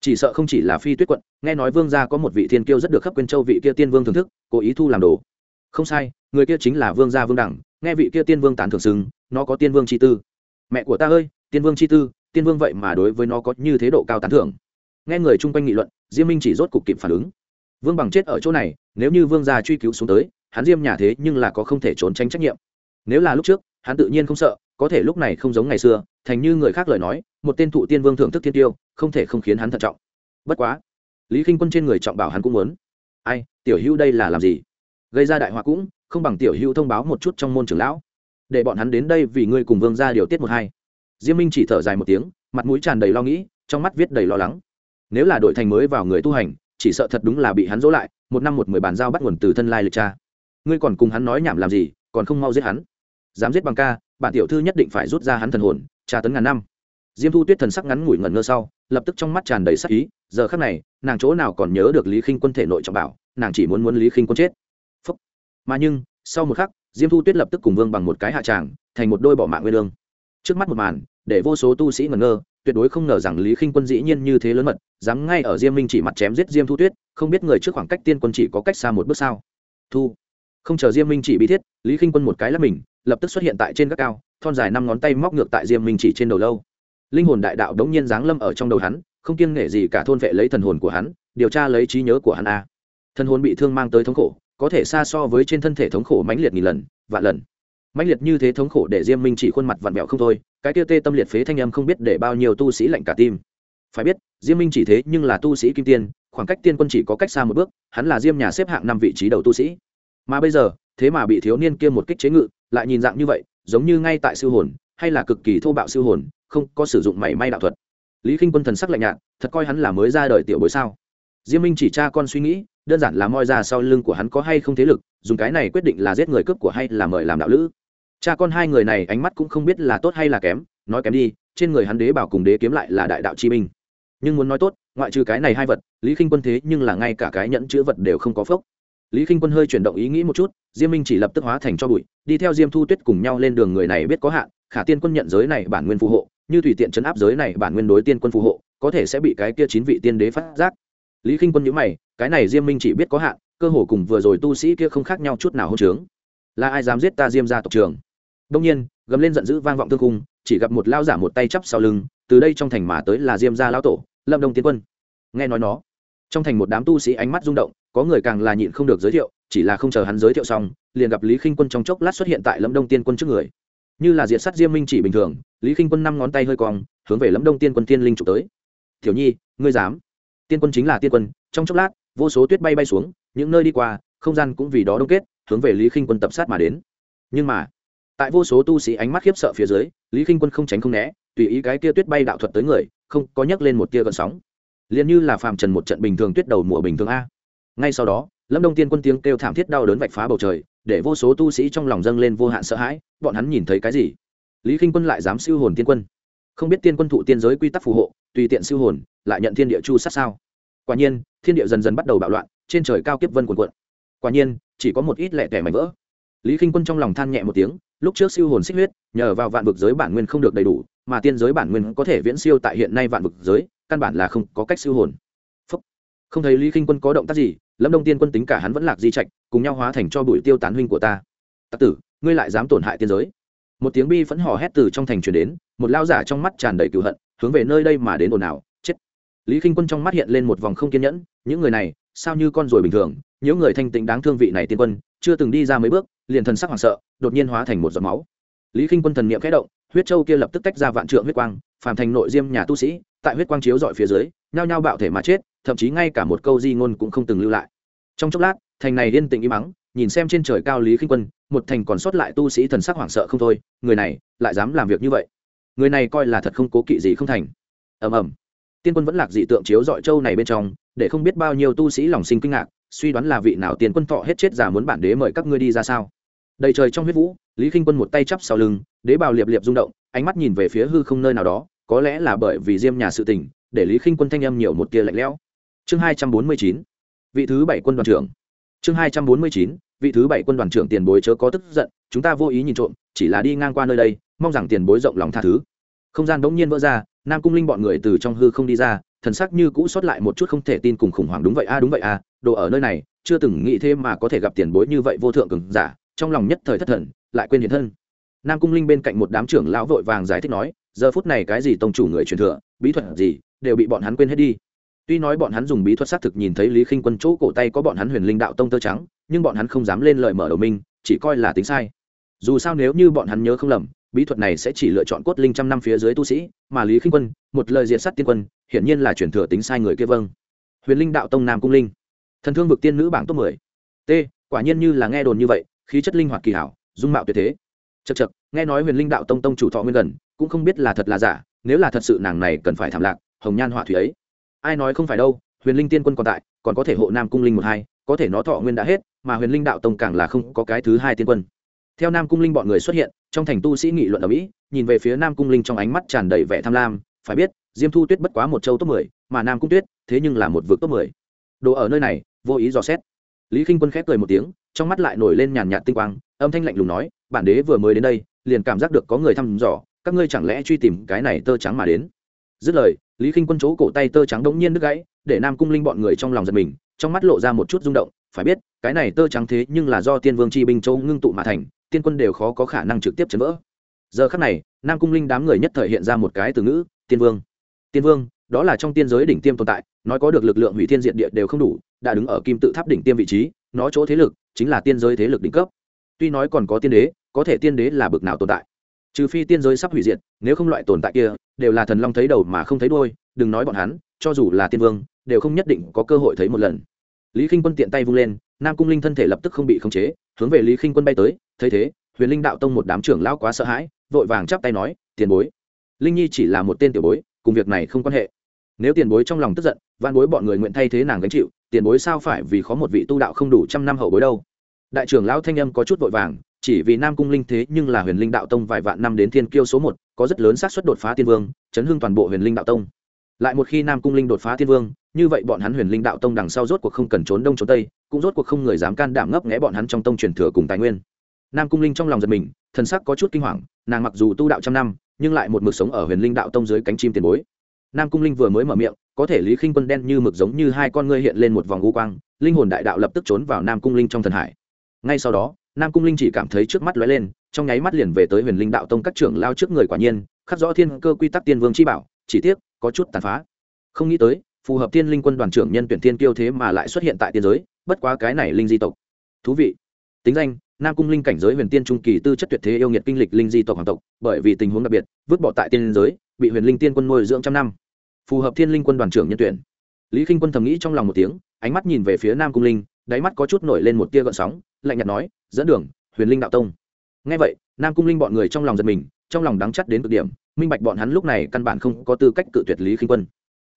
Chỉ sợ không chỉ là phi tuyết quận, nghe nói vương gia có một vị thiên kiêu rất được khắp quên châu vị kia tiên vương thưởng thức, cố ý thu làm đồ. Không sai, người kia chính là vương gia vương đẳng, nghe vị kia tiên vương tán thưởng xứng nó có tiên vương chi tư. Mẹ của ta ơi, tiên vương chi tư, tiên vương vậy mà đối với nó có như thế độ cao tán thưởng. Nghe người chung quanh nghị luận, diêm minh chỉ rốt cục kịp phản ứng. Vương bằng chết ở chỗ này, nếu như vương gia truy cứu xuống tới hắn diêm nhà thế nhưng là có không thể trốn tránh trách nhiệm. Nếu là lúc trước, hắn tự nhiên không sợ, có thể lúc này không giống ngày xưa, thành như người khác lời nói, một tên thụ tiên vương thưởng thức thiên tiêu, không thể không khiến hắn thận trọng. Bất quá, lý k i n h quân trên người trọng bảo hắn cũng muốn. Ai, tiểu hữu đây là làm gì? Gây ra đại họa cũng, không bằng tiểu hữu thông báo một chút trong môn trưởng lão. Để bọn hắn đến đây vì ngươi cùng vương ra điều tiết một hai. Diêm minh chỉ thở dài một tiếng, mặt mũi tràn đầy lo nghĩ, trong mắt viết đầy lo lắng. Nếu là đội thành mới vào người tu hành, chỉ sợ thật đúng là bị hắn dỗ lại, một năm một mười bàn giao bắt nguồn từ thân lai lịch cha ngươi còn cùng hắn nói nhảm làm gì, còn không mau giết hắn. Dám giết bằng ca, bản tiểu thư nhất định phải rút ra hắn thần hồn, tra tấn ngàn năm. Diêm thu tuyết thần sắc ngắn ngủi ngẩn ngơ sau, lập tức trong mắt tràn đầy sắc ý, giờ khắc này, nàng chỗ nào còn nhớ được lý khinh quân thể nội trọng bảo, nàng chỉ muốn muốn lý khinh quân chết. Phúc. mà nhưng, sau một khắc, diêm thu tuyết lập tức cùng vương bằng một cái hạ tràng, thành một đôi bỏ mạng nguyên lương. Trước mắt một màn, để vô số tu sĩ ngẩn ngơ, tuyệt đối không ngờ rằng lý khinh quân dĩ nhiên như thế lớn mật, dám ngay ở diêm minh chỉ mặt chém giết diêm thu tuyết, không biết người trước khoảng cách tiên quân chỉ có cách xa một bước sao. Thu không chờ diêm minh chỉ bị thiết, lý khinh quân một cái lắp mình, lập tức xuất hiện tại trên các cao, thon dài năm ngón tay móc ngược tại diêm minh chỉ trên đầu lâu. Linh hồn đại đạo đống nhiên giáng lâm ở trong đầu hắn, không kiêng nghệ gì cả thôn vệ lấy thần hồn của hắn, điều tra lấy trí nhớ của hắn a. Thần hồn bị thương mang tới thống khổ, có thể xa so với trên thân thể thống khổ mãnh liệt nghìn lần, vạn lần. Mãnh liệt như thế thống khổ để diêm minh chỉ khuôn mặt vặn vẹo không thôi, cái tiêu tê tâm liệt phế thanh âm không biết để bao nhiêu tu sĩ lạnh cả tim. Phải biết, diêm minh chỉ thế nhưng là tu sĩ kim tiên, khoảng cách tiên quân chỉ có cách xa một bước, hắn là diêm nhà xếp hạng năm vị trí đầu tu sĩ mà bây giờ, thế mà bị thiếu niên kia một kích chế ngự, lại nhìn dạng như vậy, giống như ngay tại siêu hồn, hay là cực kỳ thô bạo siêu hồn, không có sử dụng mảy may đạo thuật. Lý k i n h quân thần sắc lạnh nhạt, thật coi hắn là mới ra đời tiểu bối sao? Diêm minh chỉ cha con suy nghĩ, đơn giản là moi ra sau lưng của hắn có hay không thế lực, dùng cái này quyết định là giết người cướp của hay là mời làm đạo lữ. Cha con hai người này ánh mắt cũng không biết là tốt hay là kém, nói kém đi, trên người hắn đế bảo cùng đế kiếm lại là đại đạo chi minh nhưng muốn nói tốt, ngoại trừ cái này hai vật, lý k i n h quân thế nhưng là ngay cả cái nhẫn chữ vật đều không có phốc lý k i n h quân hơi chuyển động ý nghĩ một chút, diêm minh chỉ lập tức hóa thành cho bụi, đi theo diêm thu tuyết cùng nhau lên đường người này biết có hạn, khả tiên quân nhận giới này bản nguyên phù hộ, như Thủy tiện chấn áp giới này bản nguyên đối tiên quân phù hộ, có thể sẽ bị cái kia chín vị tiên đế phát giác. Lý k i n h quân nhữ mày, cái này diêm minh chỉ biết có hạn, cơ hồ cùng vừa rồi tu sĩ kia không khác nhau chút nào hôn trướng. Là ai dám giết ta diêm ra tộc trường đông nhiên, gầm lên giận dữ vang vọng thương cung, chỉ gặp một lao giả một tay chắp sau lưng, từ đây trong thành mà tới là diêm gia lão tổ, lâm đông tiến quân. Nghe nói nó trong thành một đám tu sĩ ánh mắt rung động, có người càng là nhịn không được giới thiệu, chỉ là không chờ hắn giới thiệu xong, liền gặp lý khinh quân trong chốc lát xuất hiện tại lâm đông tiên quân trước người. Như là diện sắt diêm minh chỉ bình thường, lý k i n h quân năm ngón tay hơi cong, hướng về lâm đông tiên quân tiên linh trục tới. Thiểu nhi, ngươi dám? Tiên quân chính là tiên quân. Trong chốc lát, vô số tuyết bay bay xuống, những nơi đi qua, không gian cũng vì đó đông kết, hướng về lý k i n h quân tập sát mà đến. Nhưng mà, tại vô số tu sĩ ánh mắt khiếp sợ phía dưới, lý k i n h quân không tránh không né, tùy ý cái kia tuyết bay đạo thuật tới người, không có nhắc lên một tia gợn sóng liền như là phàm trần một trận bình thường tuyết đầu mùa bình thường a. Ngay sau đó, lâm đông tiên quân tiếng kêu thảm thiết đau đớn vạch phá bầu trời, để vô số tu sĩ trong lòng dâng lên vô hạn sợ hãi, bọn hắn nhìn thấy cái gì? Lý k i n h quân lại dám siêu hồn tiên quân. Không biết tiên quân thụ tiên giới quy tắc phù hộ, tùy tiện siêu hồn, lại nhận thiên địa chu sát sao? Quả nhiên, thiên địa dần dần bắt đầu bạo loạn, trên trời cao kiếp vân quần quận quả nhiên, chỉ có một ít lẻ tẻ mảnh vỡ. Lý k i n h quân trong lòng than nhẹ một tiếng, lúc trước siêu hồn xích huyết, nhờ vào vạn vực giới bản nguyên không được đầy đủ, mà tiên giới bản nguyên có thể viễn siêu tại hiện nay vạn vực giới căn bản là không có cách siêu hồn. Không thấy lý k i n h quân có động tác gì, lâm đông tiên quân tính cả hắn vẫn lạc di trạch, cùng nhau hóa thành cho bụi tiêu tán huynh của ta. Tặc tử, ngươi lại dám tổn hại tiên giới. Một tiếng bi phẫn hò hét từ trong thành truyền đến, một lao giả trong mắt tràn đầy cựu hận, hướng về nơi đây mà đến ồn ào, chết. Lý k i n h quân trong mắt hiện lên một vòng không kiên nhẫn, những người này, sao như con ruồi bình thường, những người thanh tịnh đáng thương vị này tiên quân, chưa từng đi ra mấy bước, liền thần sắc hoảng sợ, đột nhiên hóa thành một giọt máu. Lý k i n h quân thần n i ệ m khẽ động, huyết châu kia lập tức tách ra vạn trượng huyết quang, phàm thành nội diêm nhà tu sĩ tại huyết quang chiếu dọi phía dưới, nhao nhao bạo thể mà chết, thậm chí ngay cả một câu di ngôn cũng không từng lưu lại. Trong chốc lát, thành này yên tĩnh im mắng nhìn xem trên trời cao lý khinh quân, một thành còn sót lại tu sĩ thần sắc hoảng sợ không thôi, người này lại dám làm việc như vậy. Người này coi là thật không cố kỵ gì không thành. Ầm ầm. Tiên quân vẫn lạc dị tượng chiếu dọi châu này bên trong, để không biết bao nhiêu tu sĩ lòng sinh kinh ngạc, suy đoán là vị nào tiên quân thọ hết chết giả muốn bản đế mời các ngươi đi ra sao. Đầy trời trong huyết vũ, lý khinh quân một tay chắp sau lưng, đế bào liệp liệp rung động, ánh mắt nhìn về phía hư không nơi nào đó có lẽ là bởi vì diêm nhà sự tình, để lý khinh quân thanh âm nhiều một tia lạnh lẽo. Chương hai trăm bốn mươi chín, vị thứ bảy quân đoàn trưởng. Chương hai trăm bốn mươi chín, vị thứ bảy quân đoàn trưởng tiền bối chớ có tức giận, chúng ta vô ý nhìn trộm, chỉ là đi ngang qua nơi đây, mong rằng tiền bối rộng lòng tha thứ. Không gian bỗng nhiên vỡ ra, nam cung linh bọn người từ trong hư không đi ra, thần sắc như cũ sót lại một chút không thể tin cùng khủng hoảng đúng vậy a, đúng vậy a, đồ ở nơi này, chưa từng nghĩ thế mà có thể gặp tiền bối như vậy vô thượng cường giả, trong lòng nhất thời thất thần, lại quên hiện thân. Nam cung linh bên cạnh một đám trưởng lão vội vàng giải thích nói giờ phút này cái gì tông chủ người truyền thừa, bí thuật gì, đều bị bọn hắn quên hết đi. Tuy nói bọn hắn dùng bí thuật xác thực nhìn thấy lý khinh quân chỗ cổ tay có bọn hắn huyền linh đạo tông tơ trắng, nhưng bọn hắn không dám lên lời mở đầu minh chỉ coi là tính sai. Dù sao nếu như bọn hắn nhớ không lầm, bí thuật này sẽ chỉ lựa chọn cốt linh trăm năm phía dưới tu sĩ, mà lý khinh quân, một lời diện sắt tiên quân, hiển nhiên là chuyển thừa tính sai người kia vâng. Huyền linh đạo tông nam cung linh. Thần thương vực tiên nữ bảng top mười. T, quả nhiên như là nghe đồn như vậy, khí chất linh hoạt kỳ hảo, dung mạo tuyệt thế. Chật chật nghe nói huyền linh đạo tông tông chủ thọ nguyên gần, cũng không biết là thật là giả, nếu là thật sự nàng này cần phải thảm lạc, hồng nhan họa thủy ấy. Ai nói không phải đâu, huyền linh tiên quân còn tại, còn có thể hộ nam cung linh một hai, có thể nó thọ nguyên đã hết, mà huyền linh đạo tông càng là không có cái thứ hai tiên quân. Theo nam cung linh bọn người xuất hiện, trong thành tu sĩ nghị luận ở mỹ nhìn về phía nam cung linh trong ánh mắt tràn đầy vẻ tham lam, phải biết, diêm thu tuyết bất quá một châu top mười, mà nam cung tuyết, thế nhưng là một vực top mười. Đồ ở nơi này, vô ý dò xét. Lý k i n h quân khép cười một tiếng, trong mắt lại nổi lên nhàn nhạt tinh quang, âm thanh lạnh lùng nói bản đế vừa mới đến đây, liền cảm giác được có người thăm dò, các ngươi chẳng lẽ truy tìm cái này tơ trắng mà đến? Dứt lời, lý k i n h quân chỗ cổ tay tơ trắng đống nhiên đứt gãy, để nam cung linh bọn người trong lòng giật mình, trong mắt lộ ra một chút rung động, phải biết, cái này tơ trắng thế nhưng là do tiên vương chi binh châu ngưng tụ mà thành, tiên quân đều khó có khả năng trực tiếp chấn vỡ. Giờ khắc này, nam cung linh đám người nhất thể hiện ra một cái từ ngữ, tiên vương tiên vương, đó là trong tiên giới đỉnh tiêm tồn tại, nói có được lực lượng hủy thiên diện địa đều không đủ, đã đứng ở kim tự tháp đỉnh tiêm vị trí, nó chỗ thế lực chính là tiên giới thế lực đỉnh cấp. Tuy nói còn có tiên đế có thể tiên đế là bực nào tồn tại. Trừ phi tiên giới sắp hủy diệt, nếu không loại tồn tại kia, đều là thần long thấy đầu mà không thấy đôi đừng nói bọn hắn, cho dù là tiên vương, đều không nhất định có cơ hội thấy một lần. Lý k i n h quân tiện tay vung lên, nam cung linh thân thể lập tức không bị khống chế, hướng về lý k i n h quân bay tới, thấy thế, huyền linh đạo tông một đám trưởng lao quá sợ hãi, vội vàng chắp tay nói, tiền bối. Linh nhi chỉ là một tên tiểu bối, cùng việc này không quan hệ. Nếu tiền bối trong lòng tức giận van bối bọn người nguyện thay thế nàng gánh chịu, tiền bối sao phải vì có một vị tu đạo không đủ trăm năm hậu bối đâu? Đại trưởng lão thanh âm có chút vội vàng chỉ vì nam cung linh thế nhưng là huyền linh đạo tông vài vạn năm đến thiên kiêu số một, có rất lớn xác suất đột phá tiên vương, chấn hưng toàn bộ huyền linh đạo tông. Lại một khi nam cung linh đột phá tiên vương, như vậy bọn hắn huyền linh đạo tông đằng sau rốt cuộc không cần trốn đông trốn tây, cũng rốt cuộc không người dám can đảm ngấp nghẽ bọn hắn trong tông truyền thừa cùng tài nguyên. Nam cung linh trong lòng giật mình, thần sắc có chút kinh hoàng, nàng mặc dù tu đạo trăm năm, nhưng lại một mực sống ở huyền linh đạo tông dưới cánh chim tiền bối. Nam cung linh vừa mới mở miệng, có thể lý khinh quân đen như mực giống như hai con ngươi hiện lên một vòng u quang, linh hồn đại đạo lập tức trốn vào nam cung linh trong thần hải. Ngay sau đó nam cung linh chỉ cảm thấy trước mắt lóe lên, trong nháy mắt liền về tới huyền linh đạo tông các trưởng lao trước người quả nhiên, khắc rõ thiên cơ quy tắc tiên vương chi bảo, chỉ tiếc, có chút tàn phá. Không nghĩ tới, phù hợp tiên linh quân đoàn trưởng nhân tuyển tiên kiêu thế mà lại xuất hiện tại tiên giới, bất quá cái này linh di tộc. Thú vị. Tính danh, nam cung linh cảnh giới huyền tiên trung kỳ tư chất tuyệt thế yêu nghiệt kinh lịch linh di tộc hoàng tộc, bởi vì tình huống đặc biệt, vứt bỏ tại tiên giới, bị huyền linh tiên quân nuôi dưỡng trăm năm. Phù hợp thiên linh quân đoàn trưởng nhân tuyển. Lý k i n h quân thầm nghĩ trong lòng một tiếng, ánh mắt nhìn về phía nam cung linh đáy mắt có chút nổi lên một tia gợn sóng, lạnh nhạt nói, dẫn đường, huyền linh đạo tông. Ngay vậy, nam cung linh bọn người trong lòng giật mình, trong lòng đắng chắt đến cực điểm, minh bạch bọn hắn lúc này căn bản không có tư cách cự tuyệt lý khinh quân.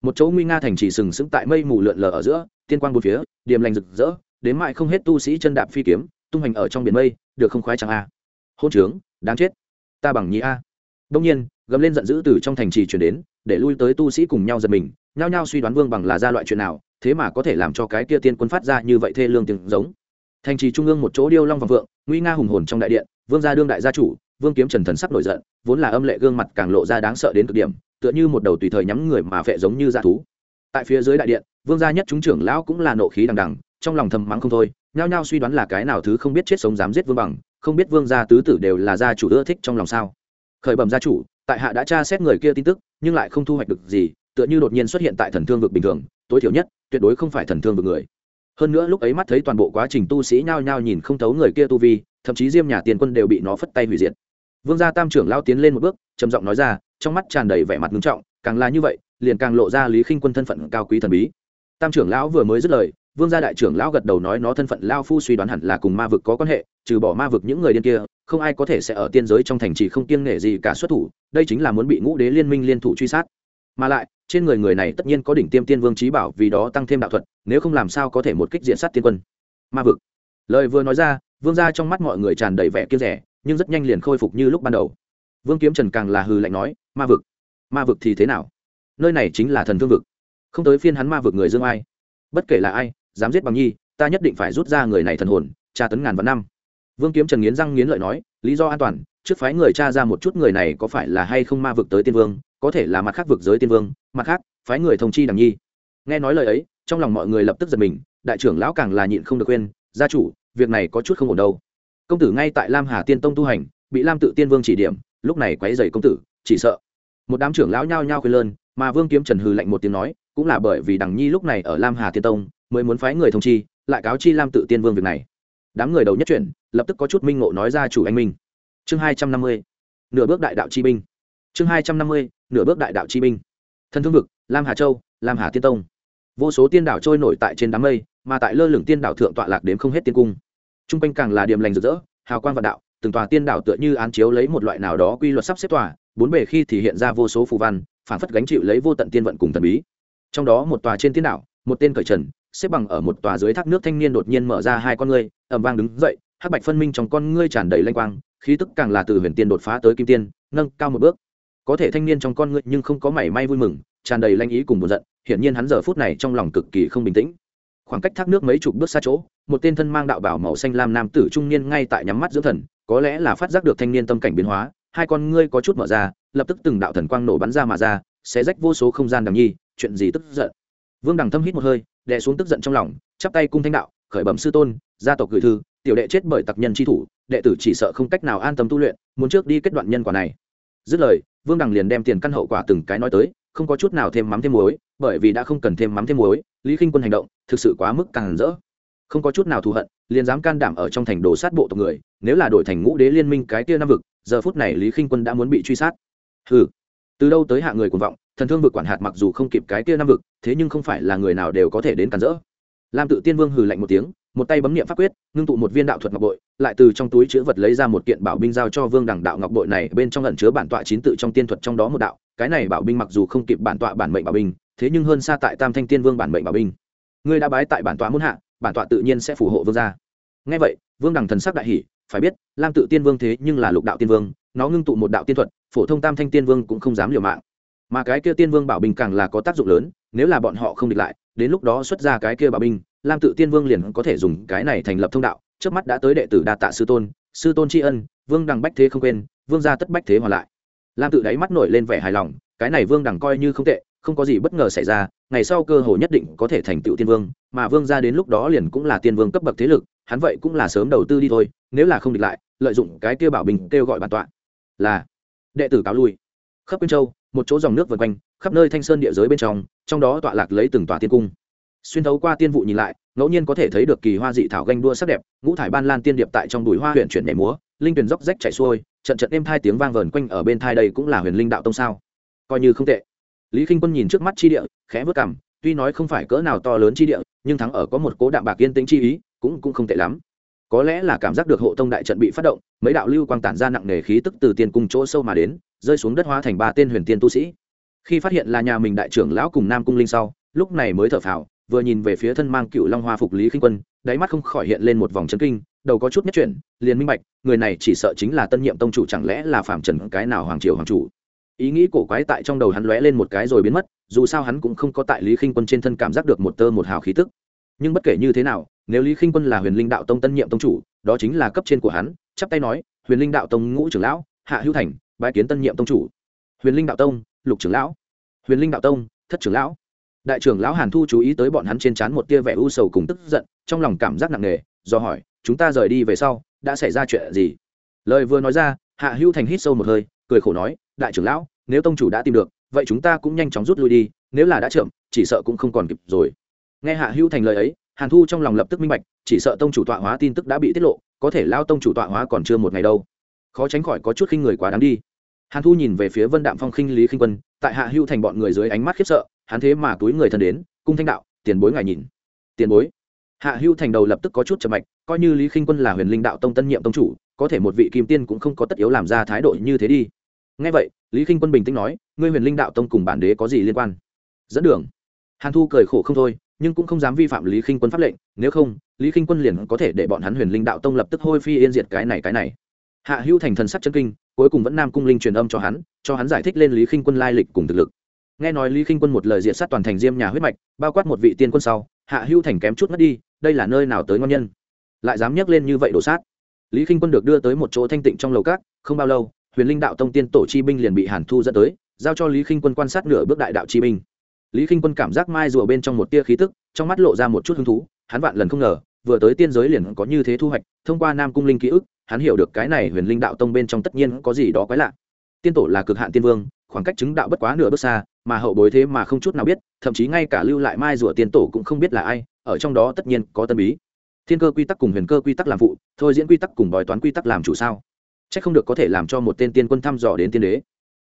Một chỗ nguy nga thành chỉ sừng sững tại mây mù lượn lờ ở giữa, tiên quang bốn phía điểm lành rực rỡ, đến mại không hết tu sĩ chân đạp phi kiếm, tung hành ở trong biển mây, được không khoái chẳng a. Hôn trướng, đáng chết. Ta bằng nhĩ a. Đông nhiên, gầm lên giận dữ từ trong thành trì chuyển đến, để lui tới tu sĩ cùng nhau giật mình, nhao nhao suy đoán vương bằng là ra loại chuyện nào thế mà có thể làm cho cái kia tiên quân phát ra như vậy thê lương tiếng giống. Thành trì trung ương một chỗ điêu long vòng vượng, nguy nga hùng hồn trong đại điện, vương gia đương đại gia chủ, vương kiếm trần thần sắc nổi giận, vốn là âm lệ gương mặt càng lộ ra đáng sợ đến cực điểm, tựa như một đầu tùy thời nhắm người mà phệ giống như dã thú. Tại phía dưới đại điện, vương gia nhất chúng trưởng lão cũng là nộ khí đằng đằng, trong lòng thầm mắng không thôi, nhao nhao suy đoán là cái nào thứ không biết chết sống dám giết vương bằng, không biết vương gia tứ tử đều là gia chủ ưa thích trong lòng sao. Khởi bẩm gia chủ, tại hạ đã tra xét người kia tin tức, nhưng lại không thu hoạch được gì tựa như đột nhiên xuất hiện tại thần thương vực bình thường, tối thiểu nhất, tuyệt đối không phải thần thương vực người. Hơn nữa lúc ấy mắt thấy toàn bộ quá trình tu sĩ nhao nhao nhìn không thấu người kia tu vi, thậm chí diêm nhà tiền quân đều bị nó phất tay hủy diệt. Vương gia tam trưởng lao tiến lên một bước, trầm giọng nói ra, trong mắt tràn đầy vẻ mặt nghiêm trọng, càng là như vậy, liền càng lộ ra lý khinh quân thân phận cao quý thần bí. Tam trưởng lão vừa mới dứt lời, vương gia đại trưởng lão gật đầu nói nó thân phận lao phu suy đoán hẳn là cùng ma vực có quan hệ, trừ bỏ ma vực những người điên kia, không ai có thể sẽ ở tiên giới trong thành trì không kiêng nể gì cả xuất thủ, đây chính là muốn bị ngũ đế liên minh liên thủ truy sát. Mà lại trên người người này tất nhiên có đỉnh tiêm tiên vương trí bảo vì đó tăng thêm đạo thuật, nếu không làm sao có thể một kích diện sát tiên quân. Ma vực. Lời vừa nói ra, vương gia trong mắt mọi người tràn đầy vẻ kiêng rẻ, nhưng rất nhanh liền khôi phục như lúc ban đầu. Vương kiếm trần càng là hừ lạnh nói, ma vực. Ma vực thì thế nào? Nơi này chính là thần thương vực. Không tới phiên hắn ma vực người dương ai. Bất kể là ai, dám giết bằng nhi, ta nhất định phải rút ra người này thần hồn, tra tấn ngàn vạn năm. Vương kiếm trần nghiến răng nghiến lợi nói, lý do an toàn trước phái người cha ra một chút người này có phải là hay không ma vực tới tiên vương, có thể là mặt khác vực giới tiên vương, mặt khác, phái người thông chi đằng nhi. Nghe nói lời ấy, trong lòng mọi người lập tức giật mình, đại trưởng lão càng là nhịn không được quên gia chủ, việc này có chút không ổn đâu. Công tử ngay tại lam hà tiên tông tu hành, bị lam tự tiên vương chỉ điểm, lúc này quấy dày công tử, chỉ sợ. Một đám trưởng lão nhao nhao khuyên lơn, mà vương kiếm trần hư lạnh một tiếng nói, cũng là bởi vì đằng nhi lúc này ở lam hà tiên tông, mới muốn phái người thông chi, lại cáo chi lam tự tiên vương việc này. Đám người đầu nhất chuyển, lập tức có chút minh ngộ nói ra chủ anh minh chương hai trăm năm mươi, nửa bước đại đạo chi binh. Chương hai trăm năm mươi, nửa bước đại đạo chi binh. Thân thương vực, lam hà châu, lam hà tiên tông. Vô số tiên đảo trôi nổi tại trên đám mây, mà tại lơ lửng tiên đảo thượng tọa lạc đếm không hết tiên cung. T r u n g quanh càng là điểm lành rực rỡ, hào quang vạn đạo, từng tòa tiên đảo tựa như án chiếu lấy một loại nào đó quy luật sắp xếp tòa, bốn bề khi thì hiện ra vô số phù văn phản phất gánh chịu lấy vô tận tiên vận cùng thần bí. Trong đó một tòa trên tiên đảo, một tên cởi trần, xếp bằng ở một tòa dưới thác nước thanh niên đột nhiên mở ra hai con ngươi ẩm vang đứng dậy, hắc bạch phân minh trong con ngươi tràn đầy lanh quang khí tức càng là từ huyền tiên đột phá tới kim tiên, nâng cao một bước. Có thể thanh niên trong con ngươi nhưng không có mảy may vui mừng, tràn đầy lanh ý cùng buồn giận, hiển nhiên hắn giờ phút này trong lòng cực kỳ không bình tĩnh. Khoảng cách thác nước mấy chục bước xa chỗ, một tên thân mang đạo bảo màu xanh lam nam tử trung niên ngay tại nhắm mắt dưỡng thần, có lẽ là phát giác được thanh niên tâm cảnh biến hóa, hai con ngươi có chút mở ra, lập tức từng đạo thần quang nổ bắn ra mà ra sẽ rách vô số không gian đằng nhi, chuyện gì tức giận. Vương đằng thâm hít một hơi, đè xuống tức giận trong lòng, chắp tay cung thanh đạo, khởi bẩm sư tôn, gia tộc gửi thư tiểu đệ chết bởi tặc nhân chi thủ, đệ tử chỉ sợ không cách nào an tâm tu luyện, muốn trước đi kết đoạn nhân quả này. Dứt lời, vương đằng liền đem tiền căn hậu quả từng cái nói tới, không có chút nào thêm mắm thêm muối, bởi vì đã không cần thêm mắm thêm muối, lý khinh quân hành động thực sự quá mức càng rỡ. Không có chút nào thù hận, liền dám can đảm ở trong thành đồ sát bộ tộc người, nếu là đổi thành ngũ đế liên minh cái tia năm vực, giờ phút này lý khinh quân đã muốn bị truy sát. Ừ từ đâu tới hạ người cuồng vọng, thần thương vực quản hạt mặc dù không kịp cái tia năm vực, thế nhưng không phải là người nào đều có thể đến cản rỡ. Lam tự tiên vương hừ lạnh một tiếng một tay bấm niệm pháp quyết, ngưng tụ một viên đạo thuật ngọc bội, lại từ trong túi chữ vật lấy ra một kiện bảo binh giao cho vương đẳng đạo ngọc bội này, bên trong lẩn chứa bản tọa chín tự trong tiên thuật trong đó một đạo. Cái này bảo binh mặc dù không kịp bản tọa bản mệnh bảo binh, thế nhưng hơn xa tại tam thanh tiên vương bản mệnh bảo binh. Ngươi đã bái tại bản tọa muốn hạ, bản tọa tự nhiên sẽ phù hộ vương gia. Ngay vậy, vương đẳng thần sắc đại hỷ phải biết, lam tự tiên vương thế nhưng là lục đạo tiên vương, nó ngưng tụ một đạo tiên thuật, phổ thông tam thanh tiên vương cũng không dám liều mạng. Mà cái kia tiên vương bảo binh càng là có tác dụng lớn, nếu là bọn họ không địch lại đến lúc đó xuất ra cái kia bảo binh, lam tự tiên vương liền có thể dùng cái này thành lập thông đạo. Trước mắt đã tới đệ tử đa tạ sư tôn sư tôn tri ân, vương đằng bách thế không quên, vương gia tất bách thế hòa lại. Lam tự đáy mắt nổi lên vẻ hài lòng, cái này vương đằng coi như không tệ, không có gì bất ngờ xảy ra, ngày sau cơ hội nhất định có thể thành tựu tiên vương, mà vương gia đến lúc đó liền cũng là tiên vương cấp bậc thế lực, hắn vậy cũng là sớm đầu tư đi thôi, nếu là không địch lại, lợi dụng cái kia bảo bình kêu gọi bản tọa. Là đệ tử cáo lui. Khắp quyên châu một chỗ dòng nước vần quanh, khắp nơi thanh sơn địa giới bên trong trong đó tọa lạc lấy từng tòa tiên cung. Xuyên thấu qua tiên vụ nhìn lại, ngẫu nhiên có thể thấy được kỳ hoa dị thảo ganh đua sắc đẹp, ngũ thải ban lan tiên điệp tại trong đùi hoa huyện chuyển nhảy múa, linh tuyền dốc rách chảy xuôi, trận trận êm thai tiếng vang vờn quanh ở bên thai đây cũng là huyền linh đạo tông sao. Coi như không tệ. Lý k i n h quân nhìn trước mắt chi địa, khẽ vớt cảm tuy nói không phải cỡ nào to lớn chi địa, nhưng thắng ở có một cố đạm bạc yên tĩnh chi ý, cũng cũng không tệ lắm. Có lẽ là cảm giác được hộ tông đại trận bị phát động, mấy đạo lưu quang tản ra nặng nề khí tức từ tiền cung chỗ sâu mà đến rơi xuống đất hóa thành ba tên huyền tiên tu sĩ. Khi phát hiện là nhà mình đại trưởng lão cùng nam cung linh sau, lúc này mới thở phào, vừa nhìn về phía thân mang cựu long hoa phục lý khinh quân, đáy mắt không khỏi hiện lên một vòng chấn kinh, đầu có chút nhất chuyển, liền minh bạch, người này chỉ sợ chính là tân nhiệm tông chủ chẳng lẽ là phạm trần cái nào hoàng triều hoàng chủ. Ý nghĩ cổ quái tại trong đầu hắn lóe lên một cái rồi biến mất, dù sao hắn cũng không có tại lý khinh quân trên thân cảm giác được một tơ một hào khí tức. Nhưng bất kể như thế nào, nếu lý khinh quân là huyền linh đạo tông tân nhiệm tông chủ, đó chính là cấp trên của hắn, chắp tay nói, huyền linh đạo tông ngũ trưởng lão, hạ hữu thành bái kiến tân nhiệm tông chủ. Huyền linh đạo tông, lục trưởng lão. Huyền linh đạo tông, thất trưởng lão. Đại trưởng lão hàn thu chú ý tới bọn hắn trên trán một tia vẻ u sầu cùng tức giận, trong lòng cảm giác nặng nề, do hỏi, chúng ta rời đi về sau, đã xảy ra chuyện gì? Lời vừa nói ra, hạ hữu thành hít sâu một hơi, cười khổ nói, đại trưởng lão, nếu tông chủ đã tìm được, vậy chúng ta cũng nhanh chóng rút lui đi, nếu là đã chậm, chỉ sợ cũng không còn kịp rồi. Nghe hạ hữu thành lời ấy, hàn thu trong lòng lập tức minh bạch, chỉ sợ tông chủ tọa hóa tin tức đã bị tiết lộ, có thể lao tông chủ tọa hóa còn chưa một ngày đâu khó tránh khỏi có chút khinh người quá đáng đi. Hàn thu nhìn về phía vân đạm phong khinh lý khinh quân, tại hạ Hưu thành bọn người dưới ánh mắt khiếp sợ, hắn thế mà túi người thân đến, cung thanh đạo, tiền bối ngài nhìn. Tiền bối? Hạ Hưu thành đầu lập tức có chút chậm mạch, coi như lý khinh quân là huyền linh đạo tông tân nhiệm tông chủ, có thể một vị kim tiên cũng không có tất yếu làm ra thái độ như thế đi. Ngay vậy, lý khinh quân bình tĩnh nói, ngươi huyền linh đạo tông cùng bản đế có gì liên quan? Dẫn đường. Hàn thu cười khổ không thôi, nhưng cũng không dám vi phạm lý khinh quân pháp lệnh, nếu không, lý khinh quân liền có thể để bọn hắn huyền linh đạo tông lập tức hôi phi yên diệt cái này cái này hạ hữu thành thần sắc chân kinh, cuối cùng vẫn nam cung linh truyền âm cho hắn cho hắn giải thích lên lý khinh quân lai lịch cùng thực lực. Nghe nói lý khinh quân một lời diệt sát toàn thành diêm nhà huyết mạch, bao quát một vị tiên quân sau, hạ hữu thành kém chút mất đi, đây là nơi nào tới ngon nhân? Lại dám nhấc lên như vậy đổ sát. Lý k i n h quân được đưa tới một chỗ thanh tịnh trong lầu cát không bao lâu, huyền linh đạo tông tiên tổ chi binh liền bị hàn thu dẫn tới, giao cho lý k i n h quân quan sát nửa bước đại đạo chi binh. Lý k i n h quân cảm giác mai rùa bên trong một tia khí tức, trong mắt lộ ra một chút hứng thú, hắn vạn lần không ngờ vừa tới tiên giới liền có như thế thu hoạch, thông qua nam cung linh ký ức, hắn hiểu được cái này huyền linh đạo tông bên trong tất nhiên có gì đó quái lạ. Tiên tổ là cực hạn tiên vương, khoảng cách chứng đạo bất quá nửa bước xa, mà hậu bối thế mà không chút nào biết, thậm chí ngay cả lưu lại mai rùa tiên tổ cũng không biết là ai, ở trong đó tất nhiên có tân bí. Thiên cơ quy tắc cùng huyền cơ quy tắc làm phụ, thôi diễn quy tắc cùng bói toán quy tắc làm chủ sao? C h ắ c không được có thể làm cho một tên tiên quân thăm dò đến tiên đế.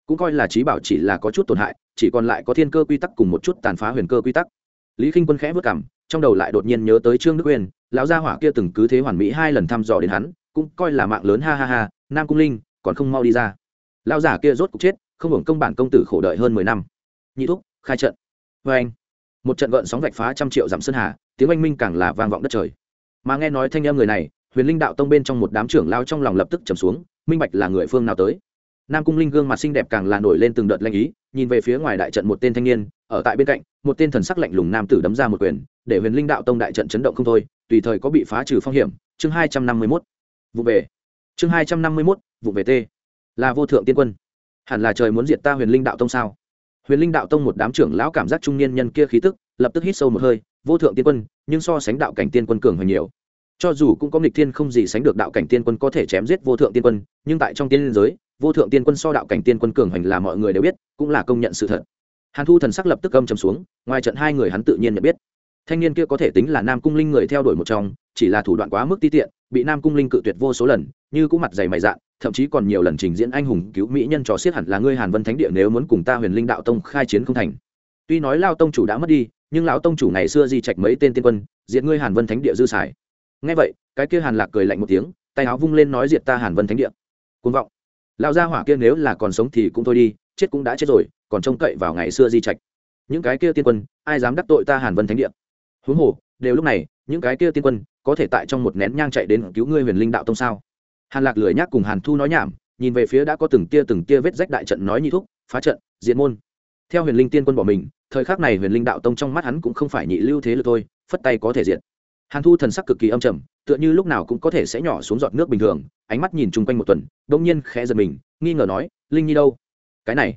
Cũng coi là trí bảo chỉ là có chút tổn hại, chỉ còn lại có thiên cơ quy tắc cùng một chút tàn phá huyền cơ quy tắc. Lý k i n h quân khẽ vất cảm, trong đầu lại đột nhiên nhớ tới trương đức uyên lão gia hỏa kia từng cứ thế hoàn mỹ hai lần thăm dò đến hắn, cũng coi là mạng lớn, ha ha ha, nam cung linh, còn không mau đi ra. Lão giả kia rốt cục chết, không hưởng công bản công tử khổ đợi hơn mười năm. Nhị thúc, khai trận. Vê anh, một trận gợn sóng vạch phá trăm triệu dặm sơn hà, tiếng oanh minh càng là vang vọng đất trời. Mà nghe nói thanh em người này, huyền linh đạo tông bên trong một đám trưởng lao trong lòng lập tức trầm xuống, minh bạch là người phương nào tới. Nam cung linh gương mặt xinh đẹp càng là nổi lên từng đợt lanh ý, nhìn về phía ngoài đại trận một tên thanh niên, ở tại bên cạnh, một tên thần sắc lạnh lùng nam tử đấm ra một quyền, để huyền linh đạo tông đại trận chấn động không thôi tùy thời có bị phá trừ phong hiểm, chương hai trăm năm mươi mốt, vụ về. Chương hai trăm năm mươi mốt, vụ về t. Là vô thượng tiên quân. Hẳn là trời muốn diệt ta huyền linh đạo tông sao? Huyền linh đạo tông một đám trưởng lão cảm giác trung niên nhân kia khí tức, lập tức hít sâu một hơi, vô thượng tiên quân, nhưng so sánh đạo cảnh tiên quân cường hơn nhiều. Cho dù cũng có nghịch thiên không gì sánh được đạo cảnh tiên quân có thể chém giết vô thượng tiên quân, nhưng tại trong tiên giới, vô thượng tiên quân so đạo cảnh tiên quân cường hành là mọi người đều biết, cũng là công nhận sự thật. Hàn thu thần sắc lập tức âm trầm xuống, ngoài trận hai người hắn tự nhiên nhận biết thanh niên kia có thể tính là nam cung linh người theo đuổi một trong, chỉ là thủ đoạn quá mức ti tiện, bị nam cung linh cự tuyệt vô số lần, như cũng mặt dày mày dạn, thậm chí còn nhiều lần trình diễn anh hùng cứu mỹ nhân trò xiết hẳn là ngươi hàn vân thánh địa nếu muốn cùng ta huyền linh đạo tông khai chiến không thành. Tuy nói lao tông chủ đã mất đi, nhưng lão tông chủ ngày xưa di trạch mấy tên tiên quân, diệt ngươi hàn vân thánh địa dư xài. Ngay vậy, cái kia hàn lạc cười lạnh một tiếng, tay áo vung lên nói diệt ta hàn vân thánh địa. Côn vọng. Lão gia hỏa kia nếu là còn sống thì cũng thôi đi, chết cũng đã chết rồi, còn trông cậy vào ngày xưa di trạch. Những cái kia tiên quân, ai dám đắc tội ta hàn vân thánh địa? Huống hồ, đều lúc này, những cái kia tiên quân, có thể tại trong một nén nhang chạy đến cứu ngươi huyền linh đạo tông sao? Hàn lạc lười nhác cùng hàn thu nói nhảm, nhìn về phía đã có từng tia từng tia vết rách đại trận nói nhị thúc, phá trận, diện môn. Theo huyền linh tiên quân bỏ mình, thời khắc này huyền linh đạo tông trong mắt hắn cũng không phải nhị lưu thế lực thôi, phất tay có thể diện hàn thu thần sắc cực kỳ âm trầm, tựa như lúc nào cũng có thể sẽ nhỏ xuống giọt nước bình thường, ánh mắt nhìn chung quanh một tuần đông nhiên khẽ giật mình, nghi ngờ nói, linh nhi đâu? Cái này,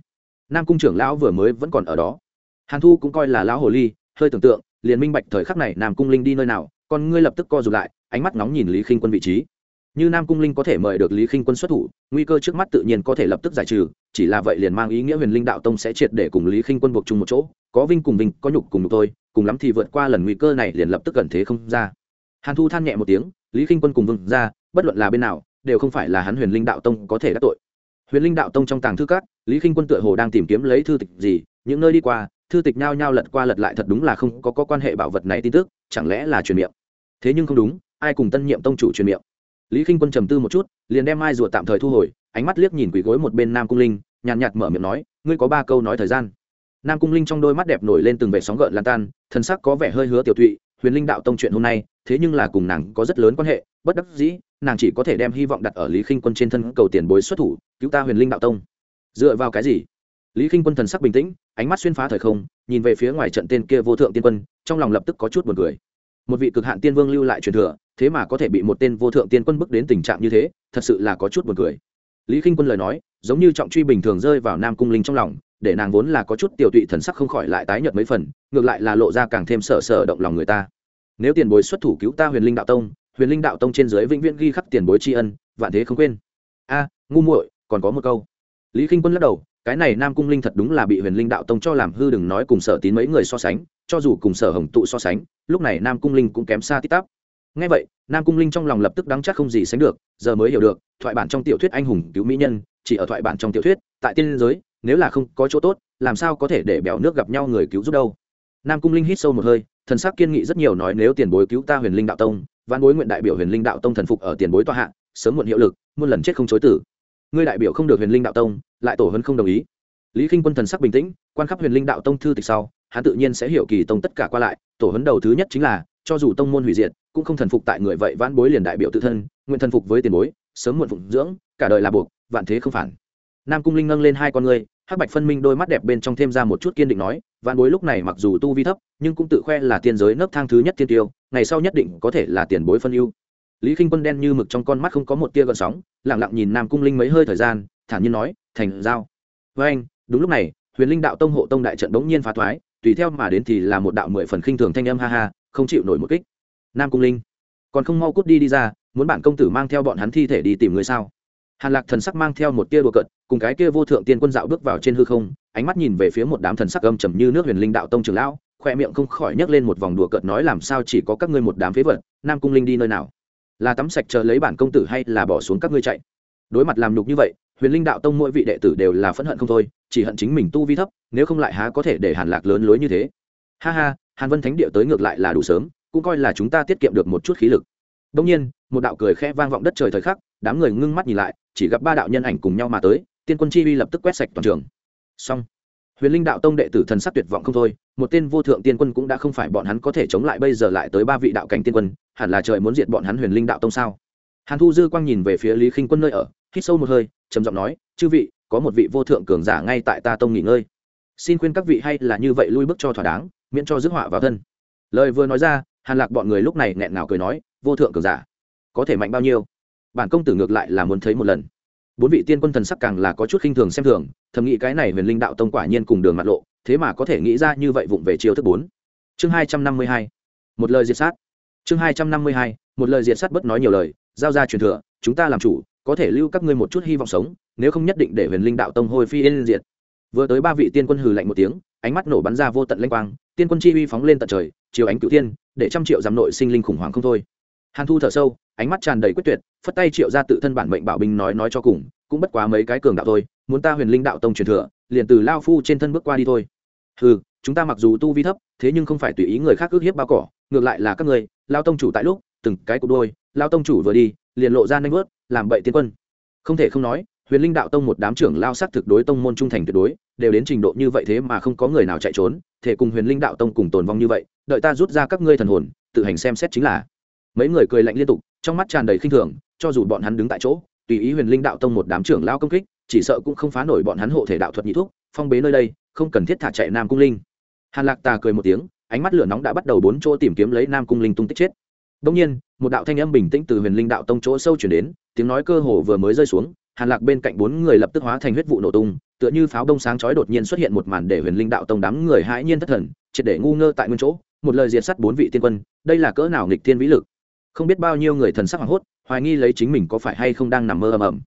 nam cung trưởng lão vừa mới vẫn còn ở đó. Hàn thu cũng coi là lão hồ ly, hơi tưởng tượng liền minh bạch thời khắc này nam cung linh đi nơi nào còn ngươi lập tức co rụt lại, ánh mắt nóng nhìn lý khinh quân vị trí. Như nam cung linh có thể mời được lý khinh quân xuất thủ, nguy cơ trước mắt tự nhiên có thể lập tức giải trừ, chỉ là vậy liền mang ý nghĩa huyền linh đạo tông sẽ triệt để cùng lý khinh quân buộc chung một chỗ, có vinh cùng vinh, có nhục cùng nhục tôi cùng lắm thì vượt qua lần nguy cơ này liền lập tức gần thế không ra. Hàn thu than nhẹ một tiếng, lý khinh quân cùng vương ra, bất luận là bên nào, đều không phải là hắn huyền linh đạo tông có thể đắc tội. Huyền linh đạo tông trong tàng thư cát lý khinh quân tựa hồ đang tìm kiếm lấy thư tịch gì, những nơi đi qua thư tịch nhao nhao lật qua lật lại thật đúng là không có, có quan hệ bảo vật này tin tức chẳng lẽ là truyền miệng? Thế nhưng không đúng ai cùng tân nhiệm tông chủ truyền miệng? Lý k i n h quân trầm tư một chút liền đem mai ruột tạm thời thu hồi ánh mắt liếc nhìn quỷ gối một bên nam cung linh nhàn nhạt, mở miệng nói ngươi có ba câu nói thời gian. Nam cung linh trong đôi mắt đẹp nổi lên từng vệ sóng gợn lan tan thân sắc có vẻ hơi hứa tiểu thụy huyền linh đạo tông chuyện hôm nay thế nhưng là cùng nàng có rất lớn quan hệ bất đắc dĩ nàng chỉ có thể đem hy vọng đặt ở lý khinh quân trên thân cầu tiền bối xuất thủ cứu ta huyền linh đạo tông. Dựa vào cái gì? Lý khinh quân thần sắc bình tĩnh, ánh mắt xuyên phá thời không, nhìn về phía ngoài trận tên kia vô thượng tiên quân, trong lòng lập tức có chút buồn cười. Một vị cực hạn tiên vương lưu lại truyền thừa, thế mà có thể bị một tên vô thượng tiên quân bức đến tình trạng như thế, thật sự là có chút buồn cười. Lý k i n h quân lời nói, giống như trọng truy bình thường rơi vào nam cung linh trong lòng, để nàng vốn là có chút tiểu tụy thần sắc không khỏi lại tái nhợt mấy phần, ngược lại là lộ ra càng thêm sợ sợ động lòng người ta. Nếu tiền bối xuất thủ cứu ta huyền linh đạo tông, huyền linh đạo tông trên dưới vĩnh viễn ghi khắc tiền bối tri ân, vạn thế không quên. A, ngu muội, còn có một câu. Lý k i n h quân lắc đầu cái này nam cung linh thật đúng là bị huyền linh đạo tông cho làm hư đừng nói cùng sở tín mấy người so sánh, cho dù cùng sở hồng tụ so sánh, lúc này nam cung linh cũng kém xa tít tắp. Ngay vậy, nam cung linh trong lòng lập tức đắng chắc không gì sánh được, giờ mới hiểu được, thoại bản trong tiểu thuyết anh hùng cứu mỹ nhân, chỉ ở thoại bản trong tiểu thuyết, tại tiên giới, nếu là không có chỗ tốt, làm sao có thể để bèo nước gặp nhau người cứu giúp đâu. Nam cung linh hít sâu một hơi, thần sắc kiên nghị rất nhiều nói nếu tiền bối cứu ta huyền linh đạo tông văn bối nguyện đại biểu huyền linh đạo tông thần phục ở tiền bối tòa hạ, sớm muộn hiệu lực, muôn lần chết không chối tử ngươi đại biểu không được huyền linh đạo tông, lại tổ hấn không đồng ý. Lý k i n h quân thần sắc bình tĩnh, quan khắp huyền linh đạo tông thư tịch sau, hắn tự nhiên sẽ hiểu kỳ tông tất cả qua lại, tổ hấn đầu thứ nhất chính là, cho dù tông môn hủy diệt, cũng không thần phục tại người vậy vãn bối liền đại biểu tự thân, nguyện thần phục với tiền bối, sớm muộn phụng dưỡng, cả đời là buộc, vạn thế không phản. Nam cung linh nâng lên hai con ngươi, hắc bạch phân minh đôi mắt đẹp bên trong thêm ra một chút kiên định nói vạn bối lúc này mặc dù tu vi thấp, nhưng cũng tự khoe là tiên giới nấc thang thứ nhất tiên tiêu, ngày sau nhất định có thể là tiền bối phân ưu lý k i n h quân đen như mực trong con mắt không có một tia gợn sóng lẳng lặng nhìn nam cung linh mấy hơi thời gian thản nhiên nói thành giao. Với anh đúng lúc này huyền linh đạo tông hộ tông đại trận bỗng nhiên phá thoái tùy theo mà đến thì là một đạo mười phần khinh thường thanh âm ha ha không chịu nổi một kích. Nam cung linh còn không mau cút đi đi ra muốn bản công tử mang theo bọn hắn thi thể đi tìm người sao? Hàn lạc thần sắc mang theo một tia đùa cợt, cùng cái kia vô thượng tiên quân dạo bước vào trên hư không ánh mắt nhìn về phía một đám thần sắc âm trầm như nước huyền linh đạo tông trường lão khoe miệng không khỏi nhấc lên một vòng đùa cợt nói làm sao chỉ có các ngươi một đám phế vật nam cung linh đi nơi nào? Là tắm sạch chờ lấy bản công tử hay là bỏ xuống các ngươi chạy? Đối mặt làm nhục như vậy, huyền linh đạo tông mỗi vị đệ tử đều là phẫn hận không thôi, chỉ hận chính mình tu vi thấp, nếu không lại há có thể để hàn lạc lớn lối như thế? Ha ha, hàn vân thánh địa tới ngược lại là đủ sớm, cũng coi là chúng ta tiết kiệm được một chút khí lực. Đông nhiên, một đạo cười khẽ vang vọng đất trời thời khắc, đám người ngưng mắt nhìn lại, chỉ gặp ba đạo nhân ảnh cùng nhau mà tới, tiên quân chi uy lập tức quét sạch toàn trường. Xong. Huyền linh đạo tông đệ tử thần sắc tuyệt vọng không thôi một tên vô thượng tiên quân cũng đã không phải bọn hắn có thể chống lại bây giờ lại tới ba vị đạo cảnh tiên quân, hẳn là trời muốn diệt bọn hắn huyền linh đạo tông sao? Hàn thu dư quang nhìn về phía lý khinh quân nơi ở, hít sâu một hơi, trầm giọng nói, chư vị, có một vị vô thượng cường giả ngay tại ta tông nghỉ ngơi. Xin khuyên các vị hay là như vậy lui bước cho thỏa đáng, miễn cho rước họa vào thân. Lời vừa nói ra, hàn lạc bọn người lúc này nghẹn ngào cười nói, vô thượng cường giả, có thể mạnh bao nhiêu? Bản công tử ngược lại là muốn thấy một lần. Bốn vị tiên quân thần sắc càng là có chút khinh thường xem thường, thầm nghĩ cái này huyền linh đạo tông quả nhiên cùng đường mặt lộ thế mà có thể nghĩ ra như vậy vụng về chiêu thức bốn. Chương hai trăm năm mươi hai, một lời diệt sát. Chương hai trăm năm mươi hai, một lời diệt sát bất nói nhiều lời, giao ra truyền thừa, chúng ta làm chủ, có thể lưu các ngươi một chút hy vọng sống, nếu không nhất định để huyền linh đạo tông hồi phi yên diệt. Vừa tới ba vị tiên quân hừ lạnh một tiếng, ánh mắt nổ bắn ra vô tận lanh quang, tiên quân chi uy phóng lên tận trời, chiều ánh cửu tiên để trăm triệu giám nội sinh linh khủng hoảng không thôi. Hàn thu thở sâu, ánh mắt tràn đầy quyết tuyệt, phất tay triệu ra tự thân bản mệnh bảo binh nói nói cho cùng, cũng bất quá mấy cái cường đạo thôi, muốn ta huyền linh đạo tông truyền thừa liền từ lao phu trên thân bước qua đi thôi. Ừ chúng ta mặc dù tu vi thấp, thế nhưng không phải tùy ý người khác ước hiếp bao cỏ, ngược lại là các người, lao tông chủ tại lúc, từng cái cục đôi, lao tông chủ vừa đi, liền lộ ra nanh vớt, làm bậy tiến quân. Không thể không nói, huyền linh đạo tông một đám trưởng lao sắc thực đối tông môn trung thành tuyệt đối, đều đến trình độ như vậy thế mà không có người nào chạy trốn, thể cùng huyền linh đạo tông cùng tồn vong như vậy, đợi ta rút ra các ngươi thần hồn, tự hành xem xét chính là. Mấy người cười lạnh liên tục, trong mắt tràn đầy khinh thường, cho dù bọn hắn đứng tại chỗ, tùy ý huyền linh đạo tông một đám trưởng lao công kích chỉ sợ cũng không phá nổi bọn hắn hộ thể đạo thuật nhị thuốc phong bế nơi đây, không cần thiết thả chạy nam cung linh. Hàn lạc tà cười một tiếng, ánh mắt lửa nóng đã bắt đầu bốn chỗ tìm kiếm lấy nam cung linh tung tích chết. Đông nhiên, một đạo thanh âm bình tĩnh từ huyền linh đạo tông chỗ sâu chuyển đến, tiếng nói cơ hồ vừa mới rơi xuống, hàn lạc bên cạnh bốn người lập tức hóa thành huyết vụ nổ tung, tựa như pháo đông sáng chói đột nhiên xuất hiện một màn để huyền linh đạo tông đám người hãi nhiên thất thần, triệt để ngu ngơ tại nguyên chỗ, một lời diệt sắt bốn vị tiên quân, đây là cỡ nào nghịch thiên vĩ lực. Không biết bao nhiêu người thần sắc hoảng hốt, hoài nghi lấy chính mình có phải hay không đang nằm mơ ầm ầm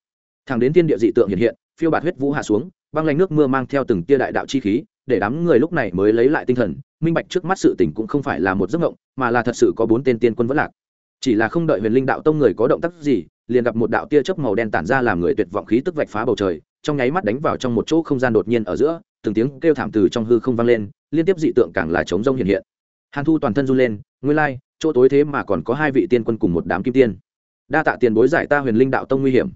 thẳng đến thiên địa dị tượng hiện hiện, phiêu bạt huyết vũ hạ xuống, băng lanh nước mưa mang theo từng tia đại đạo chi khí, để đám người lúc này mới lấy lại tinh thần. Minh bạch trước mắt sự tình cũng không phải là một giấc mộng, mà là thật sự có bốn tên tiên quân vẫn lạc. Chỉ là không đợi huyền linh đạo tông người có động tác gì, liền gặp một đạo tia chớp màu đen tản ra làm người tuyệt vọng khí tức vạch phá bầu trời, trong nháy mắt đánh vào trong một chỗ không gian đột nhiên ở giữa, từng tiếng kêu thảm từ trong hư không vang lên, liên tiếp dị tượng càng là trống rông hiện hiện. Hàn thu toàn thân run lên, nguyên lai, chỗ tối thế mà còn có hai vị tiên quân cùng một đám kim tiên. Đa tạ tiền bối giải ta huyền linh đạo tông nguy hiểm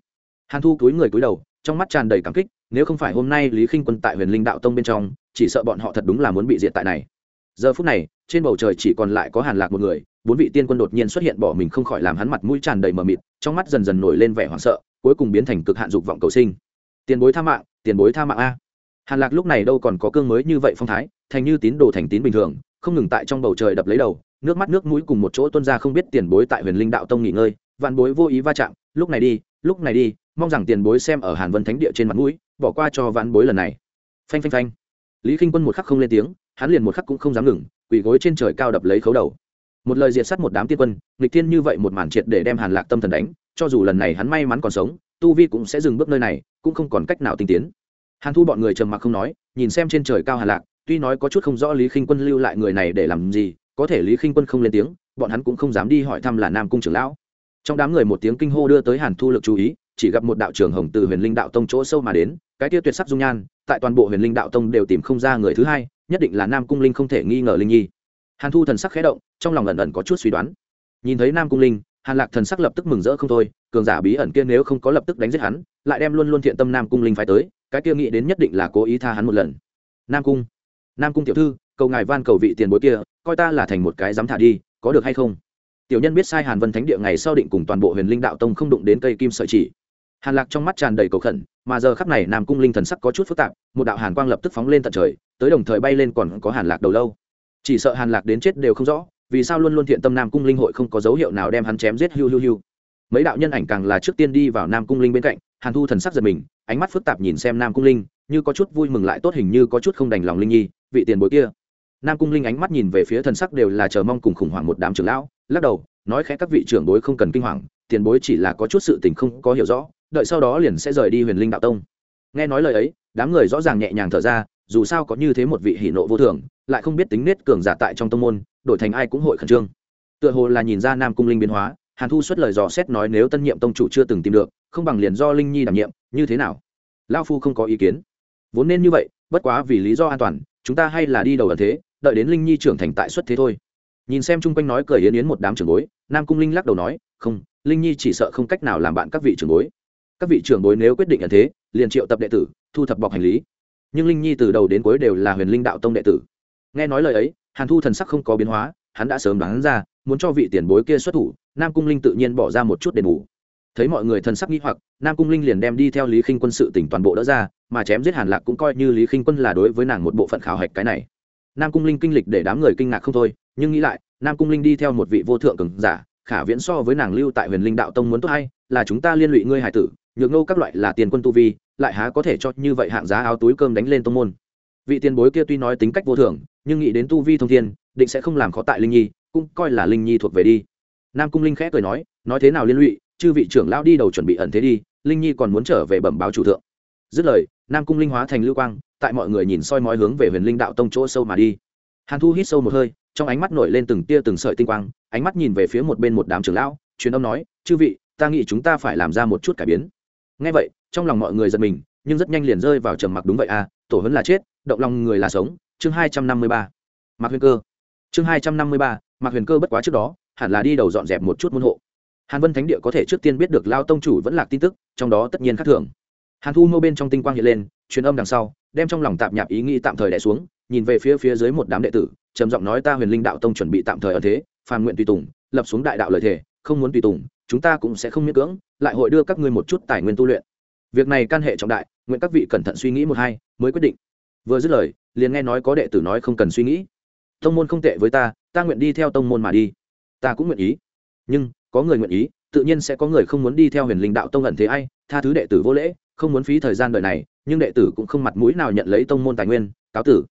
hàn thu túi người cúi đầu, trong mắt tràn đầy cảm kích, nếu không phải hôm nay lý khinh quân tại huyền linh đạo tông bên trong, chỉ sợ bọn họ thật đúng là muốn bị diện tại này. Giờ phút này, trên bầu trời chỉ còn lại có hàn lạc một người, bốn vị tiên quân đột nhiên xuất hiện bỏ mình không khỏi làm hắn mặt mũi tràn đầy mờ mịt, trong mắt dần dần nổi lên vẻ hoảng sợ, cuối cùng biến thành cực hạn dục vọng cầu sinh. Tiền bối tha mạng, tiền bối tha mạng a. Hàn lạc lúc này đâu còn có cương mới như vậy phong thái, thành như tín đồ thành tín bình thường, không ngừng tại trong bầu trời đập lấy đầu, nước mắt nước mũi cùng một chỗ tuôn ra không biết tiền bối tại huyền linh đạo tông nghỉ ngơi, vạn bối vô ý va chạm, lúc này đi, lúc này đi mong rằng tiền bối xem ở hàn vân thánh địa trên mặt mũi, bỏ qua cho vạn bối lần này. Phanh phanh phanh. Lý k i n h quân một khắc không lên tiếng, hắn liền một khắc cũng không dám ngừng, quỳ gối trên trời cao đập lấy khấu đầu. Một lời diệt s á t một đám tiên quân, nghịch tiên như vậy một màn triệt để đem hàn lạc tâm thần đánh, cho dù lần này hắn may mắn còn sống, tu vi cũng sẽ dừng bước nơi này, cũng không còn cách nào tinh tiến. Hàn thu bọn người trầm mặc không nói, nhìn xem trên trời cao hàn lạc, tuy nói có chút không rõ lý khinh quân lưu lại người này để làm gì, có thể lý khinh quân không lên tiếng, bọn hắn cũng không dám đi hỏi thăm là nam cung trưởng lão trong đám người một tiếng kinh hô đưa tới hàn thu lực chú ý, chỉ gặp một đạo trưởng hồng từ huyền linh đạo tông chỗ sâu mà đến, cái tiêu tuyệt sắc dung nhan, tại toàn bộ huyền linh đạo tông đều tìm không ra người thứ hai, nhất định là nam cung linh không thể nghi ngờ linh nhi. Hàn thu thần sắc khẽ động, trong lòng ẩn ẩn có chút suy đoán. Nhìn thấy nam cung linh, hàn lạc thần sắc lập tức mừng rỡ không thôi, cường giả bí ẩn kia nếu không có lập tức đánh giết hắn, lại đem luôn luôn thiện tâm nam cung linh phải tới, cái kia nghĩ đến nhất định là cố ý tha hắn một lần. Nam cung nam cung tiểu thư, cầu ngài van cầu vị tiền bối kia, coi ta là thành một cái dám thả đi, có được hay không? Tiểu nhân biết sai hàn vân thánh địa ngày sau định cùng toàn bộ huyền linh đạo tông không đụng đến cây kim sợi chỉ. Hàn lạc trong mắt tràn đầy cầu khẩn, mà giờ khắp này nam cung linh thần sắc có chút phức tạp, một đạo hàn quang lập tức phóng lên tận trời, tới đồng thời bay lên còn có hàn lạc đầu lâu. Chỉ sợ hàn lạc đến chết đều không rõ, vì sao luôn luôn thiện tâm nam cung linh hội không có dấu hiệu nào đem hắn chém giết hiu hiu hiu mấy đạo nhân ảnh càng là trước tiên đi vào nam cung linh bên cạnh, hàn thu thần sắc giật mình, ánh mắt phức tạp nhìn xem nam cung linh, như có chút vui mừng lại tốt hình như có chút không đành lòng linh nhi, vị tiền bối kia nam cung linh ánh mắt nhìn về phía thần sắc đều là chờ mong cùng khủng hoảng một đám trưởng lão, lắc đầu, nói khẽ các vị trưởng bối không cần kinh hoàng, tiền bối chỉ là có chút sự tình không có hiểu rõ, đợi sau đó liền sẽ rời đi huyền linh đạo tông. Nghe nói lời ấy, đám người rõ ràng nhẹ nhàng thở ra, dù sao có như thế một vị hỷ nộ vô thường, lại không biết tính nết cường giả tại trong tông môn, đổi thành ai cũng hội khẩn trương. Tựa hồ là nhìn ra nam cung linh biến hóa, hàn thu xuất lời dò xét nói nếu tân nhiệm tông chủ chưa từng tìm được, không bằng liền do linh nhi đảm nhiệm, như thế nào? Lao phu không có ý kiến. Vốn nên như vậy, bất quá vì lý do an toàn, chúng ta hay là đi đầu ở thế đợi đến linh nhi trưởng thành tại xuất thế thôi. Nhìn xem chung quanh nói cười yến yến một đám trưởng bối, nam cung linh lắc đầu nói, không, linh nhi chỉ sợ không cách nào làm bạn các vị trưởng bối. Các vị trưởng bối nếu quyết định ẩn thế, liền triệu tập đệ tử, thu thập bọc hành lý. Nhưng linh nhi từ đầu đến cuối đều là huyền linh đạo tông đệ tử. Nghe nói lời ấy, hàn thu thần sắc không có biến hóa, hắn đã sớm đoán ra, muốn cho vị tiền bối kia xuất thủ, nam cung linh tự nhiên bỏ ra một chút đền bù. Thấy mọi người thần sắc nghĩ hoặc, nam cung linh liền đem đi theo lý khinh quân sự tỉnh toàn bộ đỡ ra, mà chém giết hàn lạc cũng coi như lý khinh quân là đối với nàng một bộ phận khảo hạch cái này nam cung linh kinh lịch để đám người kinh ngạc không thôi, nhưng nghĩ lại, nam cung linh đi theo một vị vô thượng cường giả, khả viễn so với nàng lưu tại huyền linh đạo tông muốn tốt hay, là chúng ta liên lụy ngươi hải tử, nhược nô các loại là tiền quân tu vi, lại há có thể cho như vậy hạng giá áo túi cơm đánh lên tông môn. Vị tiền bối kia tuy nói tính cách vô thường nhưng nghĩ đến tu vi thông thiên, định sẽ không làm khó tại linh nhi, cũng coi là linh nhi thuộc về đi. Nam cung linh khẽ cười nói nói thế nào liên lụy, chư vị trưởng lão đi đầu chuẩn bị ẩn thế đi, linh nhi còn muốn trở về bẩm báo chủ thượng. Dứt lời nam cung linh hóa thành lưu quang, tại mọi người nhìn soi mói hướng về huyền linh đạo tông chỗ sâu mà đi. Hàn thu hít sâu một hơi, trong ánh mắt nổi lên từng tia từng sợi tinh quang, ánh mắt nhìn về phía một bên một đám trưởng lão, truyền âm nói, chư vị, ta nghĩ chúng ta phải làm ra một chút cải biến. Ngay vậy, trong lòng mọi người giật mình, nhưng rất nhanh liền rơi vào trầm mặc đúng vậy à tổ hấn là chết, động lòng người là sống. Chương hai trăm năm mươi ba. Mạc huyền cơ. Chương hai trăm năm mươi ba, mạc huyền cơ bất quá trước đó, hẳn là đi đầu dọn dẹp một chút môn hộ. Hàn vân thánh địa có thể trước tiên biết được lao tông chủ vẫn là tin tức, trong đó tất nhiên khác thường hàn thu mâu bên trong tinh quang hiện lên, truyền âm đằng sau, đem trong lòng tạm nhạp ý nghĩ tạm thời đẻ xuống, nhìn về phía phía dưới một đám đệ tử, trầm giọng nói ta huyền linh đạo tông chuẩn bị tạm thời ở thế phàn nguyện tùy tùng, lập xuống đại đạo lời thề, không muốn tùy tùng, chúng ta cũng sẽ không miễn cưỡng, lại hội đưa các ngươi một chút tài nguyên tu luyện. Việc này can hệ trọng đại, nguyện các vị cẩn thận suy nghĩ một hai, mới quyết định. Vừa dứt lời, liền nghe nói có đệ tử nói không cần suy nghĩ. Tông môn không tệ với ta ta nguyện đi theo tông môn mà đi. Ta cũng nguyện ý. Nhưng, có người nguyện ý, tự nhiên sẽ có người không muốn đi theo huyền linh đạo tông ẩn thế ai, tha thứ đệ tử vô lễ không muốn phí thời gian đời này, nhưng đệ tử cũng không mặt mũi nào nhận lấy tông môn tài nguyên, cáo tử.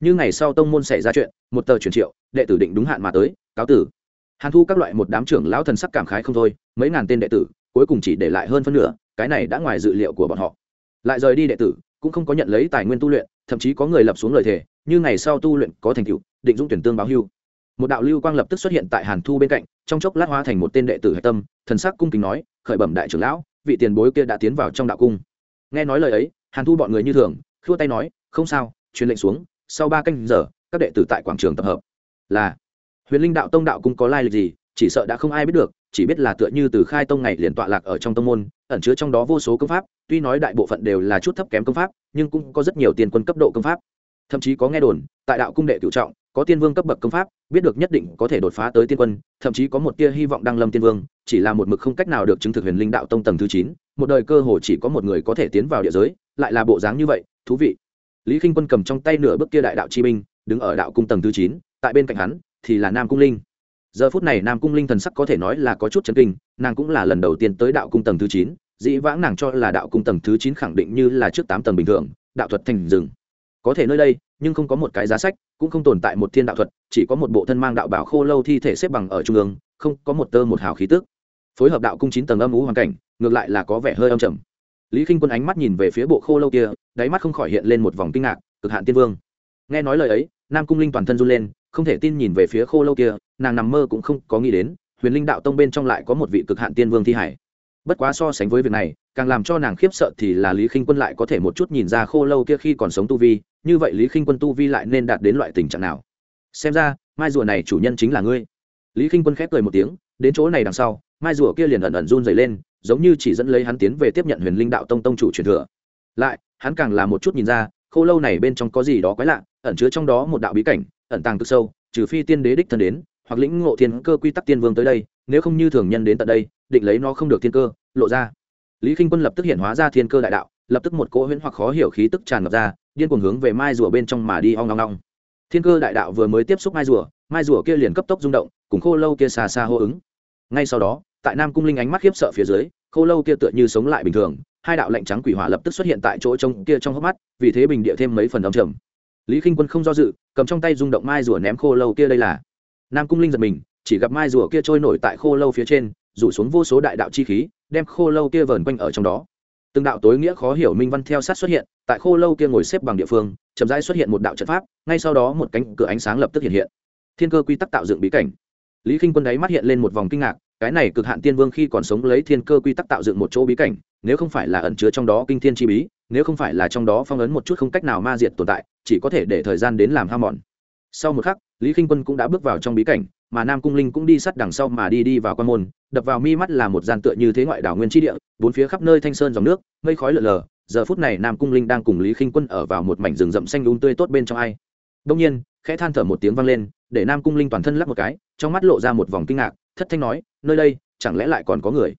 Như ngày sau tông môn xảy ra chuyện, một tờ truyền triệu, đệ tử định đúng hạn mà tới, cáo tử. Hàn thu các loại một đám trưởng lão thần sắc cảm khái không thôi, mấy ngàn tên đệ tử, cuối cùng chỉ để lại hơn phân nửa, cái này đã ngoài dự liệu của bọn họ. Lại rời đi đệ tử, cũng không có nhận lấy tài nguyên tu luyện, thậm chí có người lập xuống lời thề, như ngày sau tu luyện có thành tựu, định dũng tuyển tương báo hưu. Một đạo lưu quang lập tức xuất hiện tại hàn thu bên cạnh, trong chốc lát hóa thành một tên đệ tử hạch tâm, thần sắc cung kính nói, khởi bẩm đại trưởng lão, vị tiền bối kia đã tiến vào trong đạo cung nghe nói lời ấy, hàn thu bọn người như thường, khua tay nói, không sao, truyền lệnh xuống, sau ba canh giờ, các đệ tử tại quảng trường tập hợp. Là, huyền linh đạo tông đạo cung có lai lịch gì, chỉ sợ đã không ai biết được, chỉ biết là tựa như từ khai tông ngày liền tọa lạc ở trong tông môn, ẩn chứa trong đó vô số công pháp, tuy nói đại bộ phận đều là chút thấp kém công pháp, nhưng cũng có rất nhiều tiền quân cấp độ công pháp. Thậm chí có nghe đồn, tại đạo cung đệ cựu trọng, có tiên vương cấp bậc công pháp, biết được nhất định có thể đột phá tới tiên quân, thậm chí có một tia hy vọng đăng lâm tiên vương, chỉ là một mực không cách nào được chứng thực huyền linh đạo tông tầng thứ chín một đời cơ hồ chỉ có một người có thể tiến vào địa giới, lại là bộ dáng như vậy, thú vị. Lý k i n h quân cầm trong tay nửa bước kia đại đạo chi binh, đứng ở đạo cung tầng thứ chín, tại bên cạnh hắn thì là nam cung linh. Giờ phút này nam cung linh thần sắc có thể nói là có chút chấn kinh, nàng cũng là lần đầu tiên tới đạo cung tầng thứ chín, dĩ vãng nàng cho là đạo cung tầng thứ chín khẳng định như là trước tám tầng bình thường, đạo thuật thành rừng. Có thể nơi đây, nhưng không có một cái giá sách, cũng không tồn tại một thiên đạo thuật, chỉ có một bộ thân mang đạo bảo khô lâu thi thể xếp bằng ở trung ương, không có một tơ một hào khí tức. Phối hợp đạo cung chín tầng âm ú hoàn cảnh ngược lại là có vẻ hơi âm trầm. Lý k i n h quân ánh mắt nhìn về phía bộ khô lâu kia, đáy mắt không khỏi hiện lên một vòng kinh ngạc, cực hạn tiên vương. Nghe nói lời ấy, nam cung linh toàn thân run lên, không thể tin nhìn về phía khô lâu kia, nàng nằm mơ cũng không có nghĩ đến, huyền linh đạo tông bên trong lại có một vị cực hạn tiên vương thi hải. Bất quá so sánh với việc này, càng làm cho nàng khiếp sợ thì là lý khinh quân lại có thể một chút nhìn ra khô lâu kia khi còn sống tu vi, như vậy lý khinh quân tu vi lại nên đạt đến loại tình trạng nào? Xem ra, mai rùa này chủ nhân chính là ngươi. Lý khinh quân khép cười một tiếng, đến chỗ này đằng sau, mai rùa kia liền ẩn ẩn run dày lên giống như chỉ dẫn lấy hắn tiến về tiếp nhận huyền linh đạo tông tông chủ truyền thừa. Lại, hắn càng là một chút nhìn ra, khô lâu này bên trong có gì đó quái lạ, ẩn chứa trong đó một đạo bí cảnh, ẩn tàng cực sâu, trừ phi tiên đế đích thân đến, hoặc lĩnh ngộ thiên cơ quy tắc tiên vương tới đây, nếu không như thường nhân đến tận đây, định lấy nó không được thiên cơ, lộ ra. Lý k i n h quân lập tức hiện hóa ra thiên cơ đại đạo, lập tức một cỗ huyễn hoặc khó hiểu khí tức tràn ngập ra, điên cuồng hướng về mai rùa bên trong mà đi ong ngong ngong thiên cơ đại đạo vừa mới tiếp xúc mai rùa mai rùa kia liền cấp tốc rung động, cùng khô lâu kia xa xa hô ứng. Ngay sau đó tại nam cung linh ánh mắt khiếp sợ phía dưới, khô lâu kia tựa như sống lại bình thường, hai đạo lạnh trắng quỷ hỏa lập tức xuất hiện tại chỗ trông kia trong hốc mắt, vì thế bình địa thêm mấy phần âm trầm. Lý k i n h quân không do dự, cầm trong tay rung động mai rùa ném khô lâu kia đây là. Nam cung linh giật mình, chỉ gặp mai rùa kia trôi nổi tại khô lâu phía trên, rủ xuống vô số đại đạo chi khí, đem khô lâu kia vờn quanh ở trong đó. Từng đạo tối nghĩa khó hiểu minh văn theo sát xuất hiện, tại khô lâu kia ngồi xếp bằng địa phương, chậm rãi xuất hiện một đạo trận pháp, ngay sau đó một cánh cửa ánh sáng lập tức hiện hiện. Thiên cơ quy tắc tạo dựng bí cảnh. Lý k i n h quân đáy mắt hiện lên một vòng kinh ngạc cái này cực hạn tiên vương khi còn sống lấy thiên cơ quy tắc tạo dựng một chỗ bí cảnh, nếu không phải là ẩn chứa trong đó kinh thiên chi bí, nếu không phải là trong đó phong ấn một chút không cách nào ma diệt tồn tại, chỉ có thể để thời gian đến làm ham mòn. Sau một khắc, lý k i n h quân cũng đã bước vào trong bí cảnh, mà nam cung linh cũng đi sát đằng sau mà đi đi vào quan môn, đập vào mi mắt là một gian tựa như thế ngoại đảo nguyên tri địa, bốn phía khắp nơi thanh sơn dòng nước, mây khói lợn lờ, giờ phút này nam cung linh đang cùng lý k i n h quân ở vào một mảnh rừng rậm xanh đúng tươi tốt bên trong ai. Đông nhiên, khẽ than thở một tiếng vang lên, để nam cung linh toàn thân lắc một cái, trong mắt lộ ra một vòng kinh ngạc thất thanh nói, nơi đây, chẳng lẽ lại còn có người?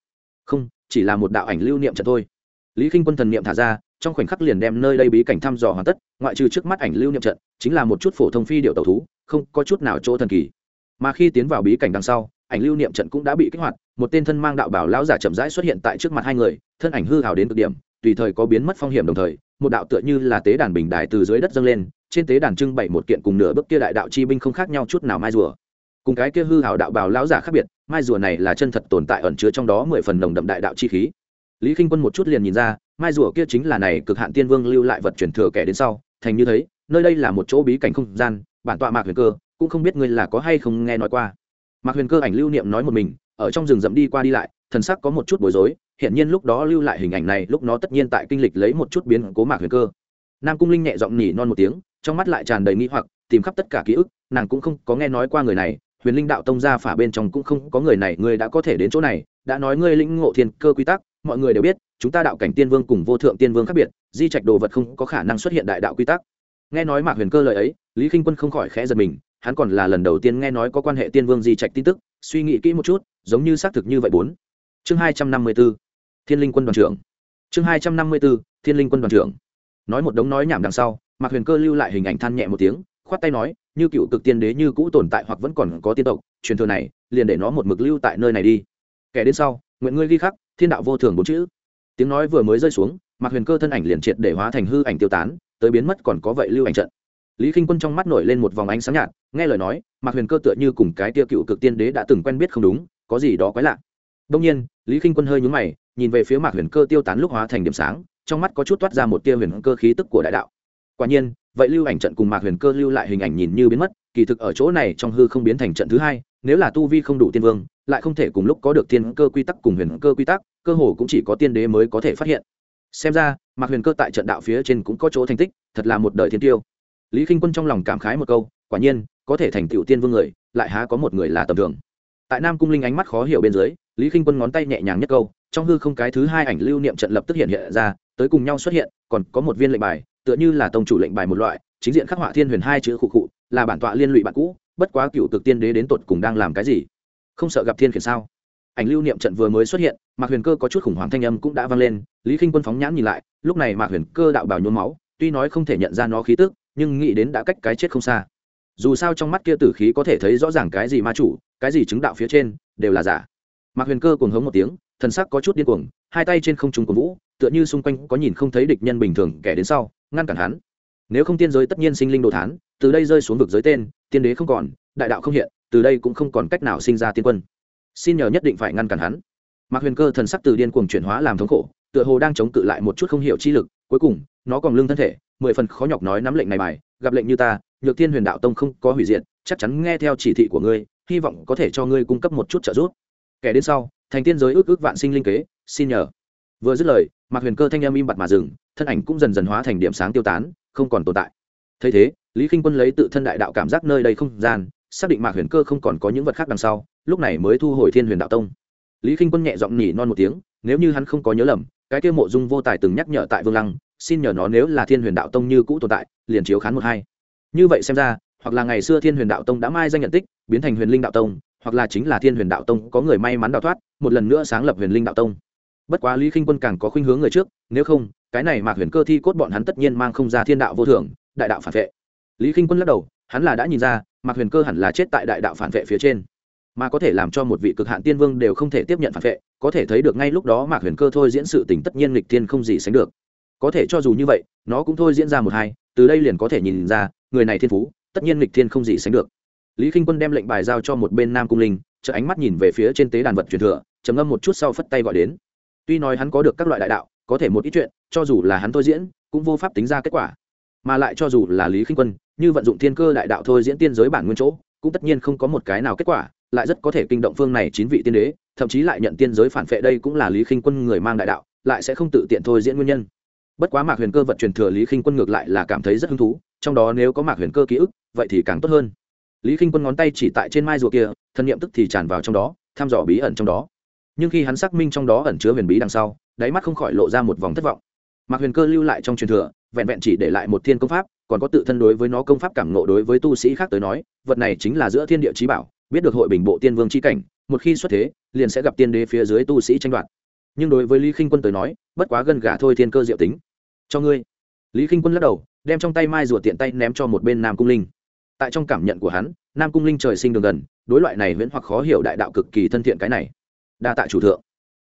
Không, chỉ là một đạo ảnh lưu niệm trận thôi. Lý k i n h quân thần niệm thả ra, trong khoảnh khắc liền đem nơi đây bí cảnh thăm dò hoàn tất, ngoại trừ trước mắt ảnh lưu niệm trận, chính là một chút phổ thông phi điệu tàu thú, không có chút nào chỗ thần kỳ. Mà khi tiến vào bí cảnh đằng sau, ảnh lưu niệm trận cũng đã bị kích hoạt, một tên thân mang đạo bảo lão giả chậm rãi xuất hiện tại trước mặt hai người, thân ảnh hư hào đến cực điểm, tùy thời có biến mất phong hiểm đồng thời, một đạo tựa như là tế đàn bình đài từ dưới đất dâng lên, trên tế đàn trưng bày một kiện cùng nửa bước kia đại đạo chi binh không khác nhau chút nào mai rùa cùng cái kia hư hảo đạo bào lão giả khác biệt, mai rùa này là chân thật tồn tại ẩn chứa trong đó mười phần nồng đậm đại đạo chi khí. Lý k i n h quân một chút liền nhìn ra, mai rùa kia chính là này cực hạn tiên vương lưu lại vật truyền thừa kẻ đến sau, thành như thế, nơi đây là một chỗ bí cảnh không gian, bản tọa mạc huyền cơ, cũng không biết ngươi là có hay không nghe nói qua. Mạc huyền cơ ảnh lưu niệm nói một mình, ở trong rừng rậm đi qua đi lại, thần sắc có một chút bối rối hiện nhiên lúc đó lưu lại hình ảnh này, lúc nó tất nhiên tại kinh lịch lấy một chút biến cố mạc huyền cơ. Nam cung linh nhẹ giọng nhỉ non một tiếng, trong mắt lại tràn đầy nghi hoặc, tìm khắp tất cả ký ức, nàng cũng không có nghe nói qua người này huyền linh đạo tông gia phả bên trong cũng không có người này ngươi đã có thể đến chỗ này. Đã nói ngươi lĩnh ngộ thiên cơ quy tắc, mọi người đều biết, chúng ta đạo cảnh tiên vương cùng vô thượng tiên vương khác biệt, di trạch đồ vật không có khả năng xuất hiện đại đạo quy tắc. Nghe nói mạc huyền cơ lời ấy, lý k i n h quân không khỏi khẽ giật mình, hắn còn là lần đầu tiên nghe nói có quan hệ tiên vương di trạch tin tức, suy nghĩ kỹ một chút, giống như xác thực như vậy. Bốn. Chương hai trăm năm mươi b ố thiên linh quân đoàn trưởng. Chương hai trăm năm mươi b ố thiên linh quân đoàn trưởng. Nói một đống nói nhảm đằng sau, mạc huyền cơ lưu lại hình ảnh than nhẹ một tiếng, khoát tay nói như cựu cực tiên đế như cũ tồn tại hoặc vẫn còn có tiên tộc, truyền thừa này, liền để nó một mực lưu tại nơi này đi. Kẻ đến sau, nguyện ngươi ghi khắc, thiên đạo vô thường bốn chữ. Tiếng nói vừa mới rơi xuống, mạc huyền cơ thân ảnh liền triệt để hóa thành hư ảnh tiêu tán, tới biến mất còn có vậy lưu ảnh trận. Lý k i n h quân trong mắt nổi lên một vòng ánh sáng nhạt, nghe lời nói, mạc huyền cơ tựa như cùng cái tia cựu cực tiên đế đã từng quen biết không đúng, có gì đó quái lạ. Đông nhiên, lý k i n h quân hơi nhúng mày, nhìn về phía mạc huyền cơ tiêu tán lúc hóa thành điểm sáng, trong mắt có chút toát ra một tia huyền cơ khí tức của đại đạo. Quả nhiên vậy lưu ảnh trận cùng mạc huyền cơ lưu lại hình ảnh nhìn như biến mất, kỳ thực ở chỗ này trong hư không biến thành trận thứ hai, nếu là tu vi không đủ tiên vương, lại không thể cùng lúc có được tiên cơ quy tắc cùng huyền cơ quy tắc, cơ hồ cũng chỉ có tiên đế mới có thể phát hiện. Xem ra, mạc huyền cơ tại trận đạo phía trên cũng có chỗ thành tích, thật là một đời thiên tiêu. Lý k i n h quân trong lòng cảm khái một câu, quả nhiên, có thể thành tựu tiên vương người, lại há có một người là tầm thường. Tại nam cung linh ánh mắt khó hiểu bên dưới, lý k i n h quân ngón tay nhẹ nhàng nhất câu, trong hư không cái thứ hai ảnh lưu niệm trận lập tức hiện hiện ra, tới cùng nhau xuất hiện, còn có một viên lệnh bài tựa như là tông chủ lệnh bài một loại, chính diện khắc họa thiên huyền hai chữ khụ khụ, là bản tọa liên lụy bạn cũ, bất quá cựu cực tiên đế đến tột cùng đang làm cái gì? Không sợ gặp thiên khiển sao? Ảnh lưu niệm trận vừa mới xuất hiện, mạc huyền cơ có chút khủng hoảng thanh âm cũng đã vang lên, lý k i n h quân phóng nhãn nhìn lại, lúc này mạc huyền cơ đạo bảo nhuốm máu, tuy nói không thể nhận ra nó khí tức, nhưng nghĩ đến đã cách cái chết không xa. Dù sao trong mắt kia tử khí có thể thấy rõ ràng cái gì ma chủ, cái gì chứng đạo phía trên, đều là giả mạc huyền cơ cùng hống một tiếng, thần sắc có chút điên cuồng, hai tay trên không trung của vũ, tựa như xung quanh có nhìn không thấy địch nhân bình thường kẻ đến sau, ngăn cản hắn. Nếu không tiên giới tất nhiên sinh linh đồ thán, từ đây rơi xuống vực giới tên, tiên đế không còn, đại đạo không hiện, từ đây cũng không còn cách nào sinh ra tiên quân. Xin nhờ nhất định phải ngăn cản hắn. Mạc huyền cơ thần sắc từ điên cuồng chuyển hóa làm thống khổ, tựa hồ đang chống cự lại một chút không hiểu chi lực, cuối cùng, nó còn lương thân thể, mười phần khó nhọc nói nắm lệnh này bài, gặp lệnh như ta, nhược thiên huyền đạo tông không có hủy diệt, chắc chắn nghe theo chỉ thị của ngươi, hy vọng có thể cho ngươi cung cấp một chút trợ giúp kẻ đến sau, thành tiên giới ước ước vạn sinh linh kế, xin nhờ. Vừa dứt lời, mạc huyền cơ thanh em im bặt mà dừng, thân ảnh cũng dần dần hóa thành điểm sáng tiêu tán, không còn tồn tại. Thấy thế, lý k i n h quân lấy tự thân đại đạo cảm giác nơi đây không gian, xác định mạc huyền cơ không còn có những vật khác đằng sau, lúc này mới thu hồi thiên huyền đạo tông. Lý k i n h quân nhẹ giọng nhỉ non một tiếng, nếu như hắn không có nhớ lầm, cái kia mộ dung vô tài từng nhắc nhở tại vương lăng, xin nhờ nó nếu là thiên huyền đạo tông như cũ tồn tại, liền chiếu khán một hai. Như vậy xem ra, hoặc là ngày xưa thiên huyền đạo tông đã mai danh nhận tích, biến thành huyền linh đạo tông hoặc là chính là thiên huyền đạo tông, có người may mắn đào thoát, một lần nữa sáng lập huyền linh đạo tông. Bất quá lý k i n h quân càng có khuynh hướng người trước, nếu không, cái này mạc huyền cơ thi cốt bọn hắn tất nhiên mang không ra thiên đạo vô thường đại đạo phản vệ. Lý k i n h quân lắc đầu, hắn là đã nhìn ra, mạc huyền cơ hẳn là chết tại đại đạo phản vệ phía trên. Mà có thể làm cho một vị cực hạn tiên vương đều không thể tiếp nhận phản vệ, có thể thấy được ngay lúc đó mạc huyền cơ thôi diễn sự tình tất nhiên lịch tiên không gì sánh được. Có thể cho dù như vậy, nó cũng thôi diễn ra một hai, từ đây liền có thể nhìn ra, người này thiên phú, tất nhiên lịch thiên không gì sánh được lý k i n h quân đem lệnh bài giao cho một bên nam cung linh chợ ánh mắt nhìn về phía trên tế đàn vật truyền thừa, trầm ngâm một chút sau phất tay gọi đến. Tuy nói hắn có được các loại đại đạo, có thể một ít chuyện, cho dù là hắn thôi diễn, cũng vô pháp tính ra kết quả. Mà lại cho dù là lý k i n h quân, như vận dụng thiên cơ đại đạo thôi diễn tiên giới bản nguyên chỗ, cũng tất nhiên không có một cái nào kết quả, lại rất có thể kinh động phương này chín vị tiên đế, thậm chí lại nhận tiên giới phản phệ đây cũng là lý khinh quân người mang đại đạo, lại sẽ không tự tiện thôi diễn nguyên nhân. Bất quá mạc huyền cơ vật truyền thừa lý khinh quân ngược lại là cảm thấy rất hứng thú, trong đó nếu có mạc huyền cơ ký ức, vậy thì càng tốt hơn lý k i n h quân ngón tay chỉ tại trên mai rùa kia, thân nhiệm tức thì tràn vào trong đó thăm dò bí ẩn trong đó. Nhưng khi hắn xác minh trong đó ẩn chứa huyền bí đằng sau, đáy mắt không khỏi lộ ra một vòng thất vọng. Mạc huyền cơ lưu lại trong truyền thừa, vẹn vẹn chỉ để lại một thiên công pháp, còn có tự thân đối với nó công pháp cảm nộ đối với tu sĩ khác tới nói, vật này chính là giữa thiên địa trí bảo, biết được hội bình bộ tiên vương c h i cảnh, một khi xuất thế, liền sẽ gặp tiên đế phía dưới tu sĩ tranh đoạt. Nhưng đối với lý k i n h quân tới nói, bất quá gần gà thôi thiên cơ diệu tính. Cho ngươi. Lý k i n h quân lắc đầu, đem trong tay mai rùa tiện tay ném cho một bên nam cung linh tại trong cảm nhận của hắn, nam cung linh trời sinh đường gần, đối loại này vẫn hoặc khó hiểu đại đạo cực kỳ thân thiện cái này. Đa tạ chủ thượng.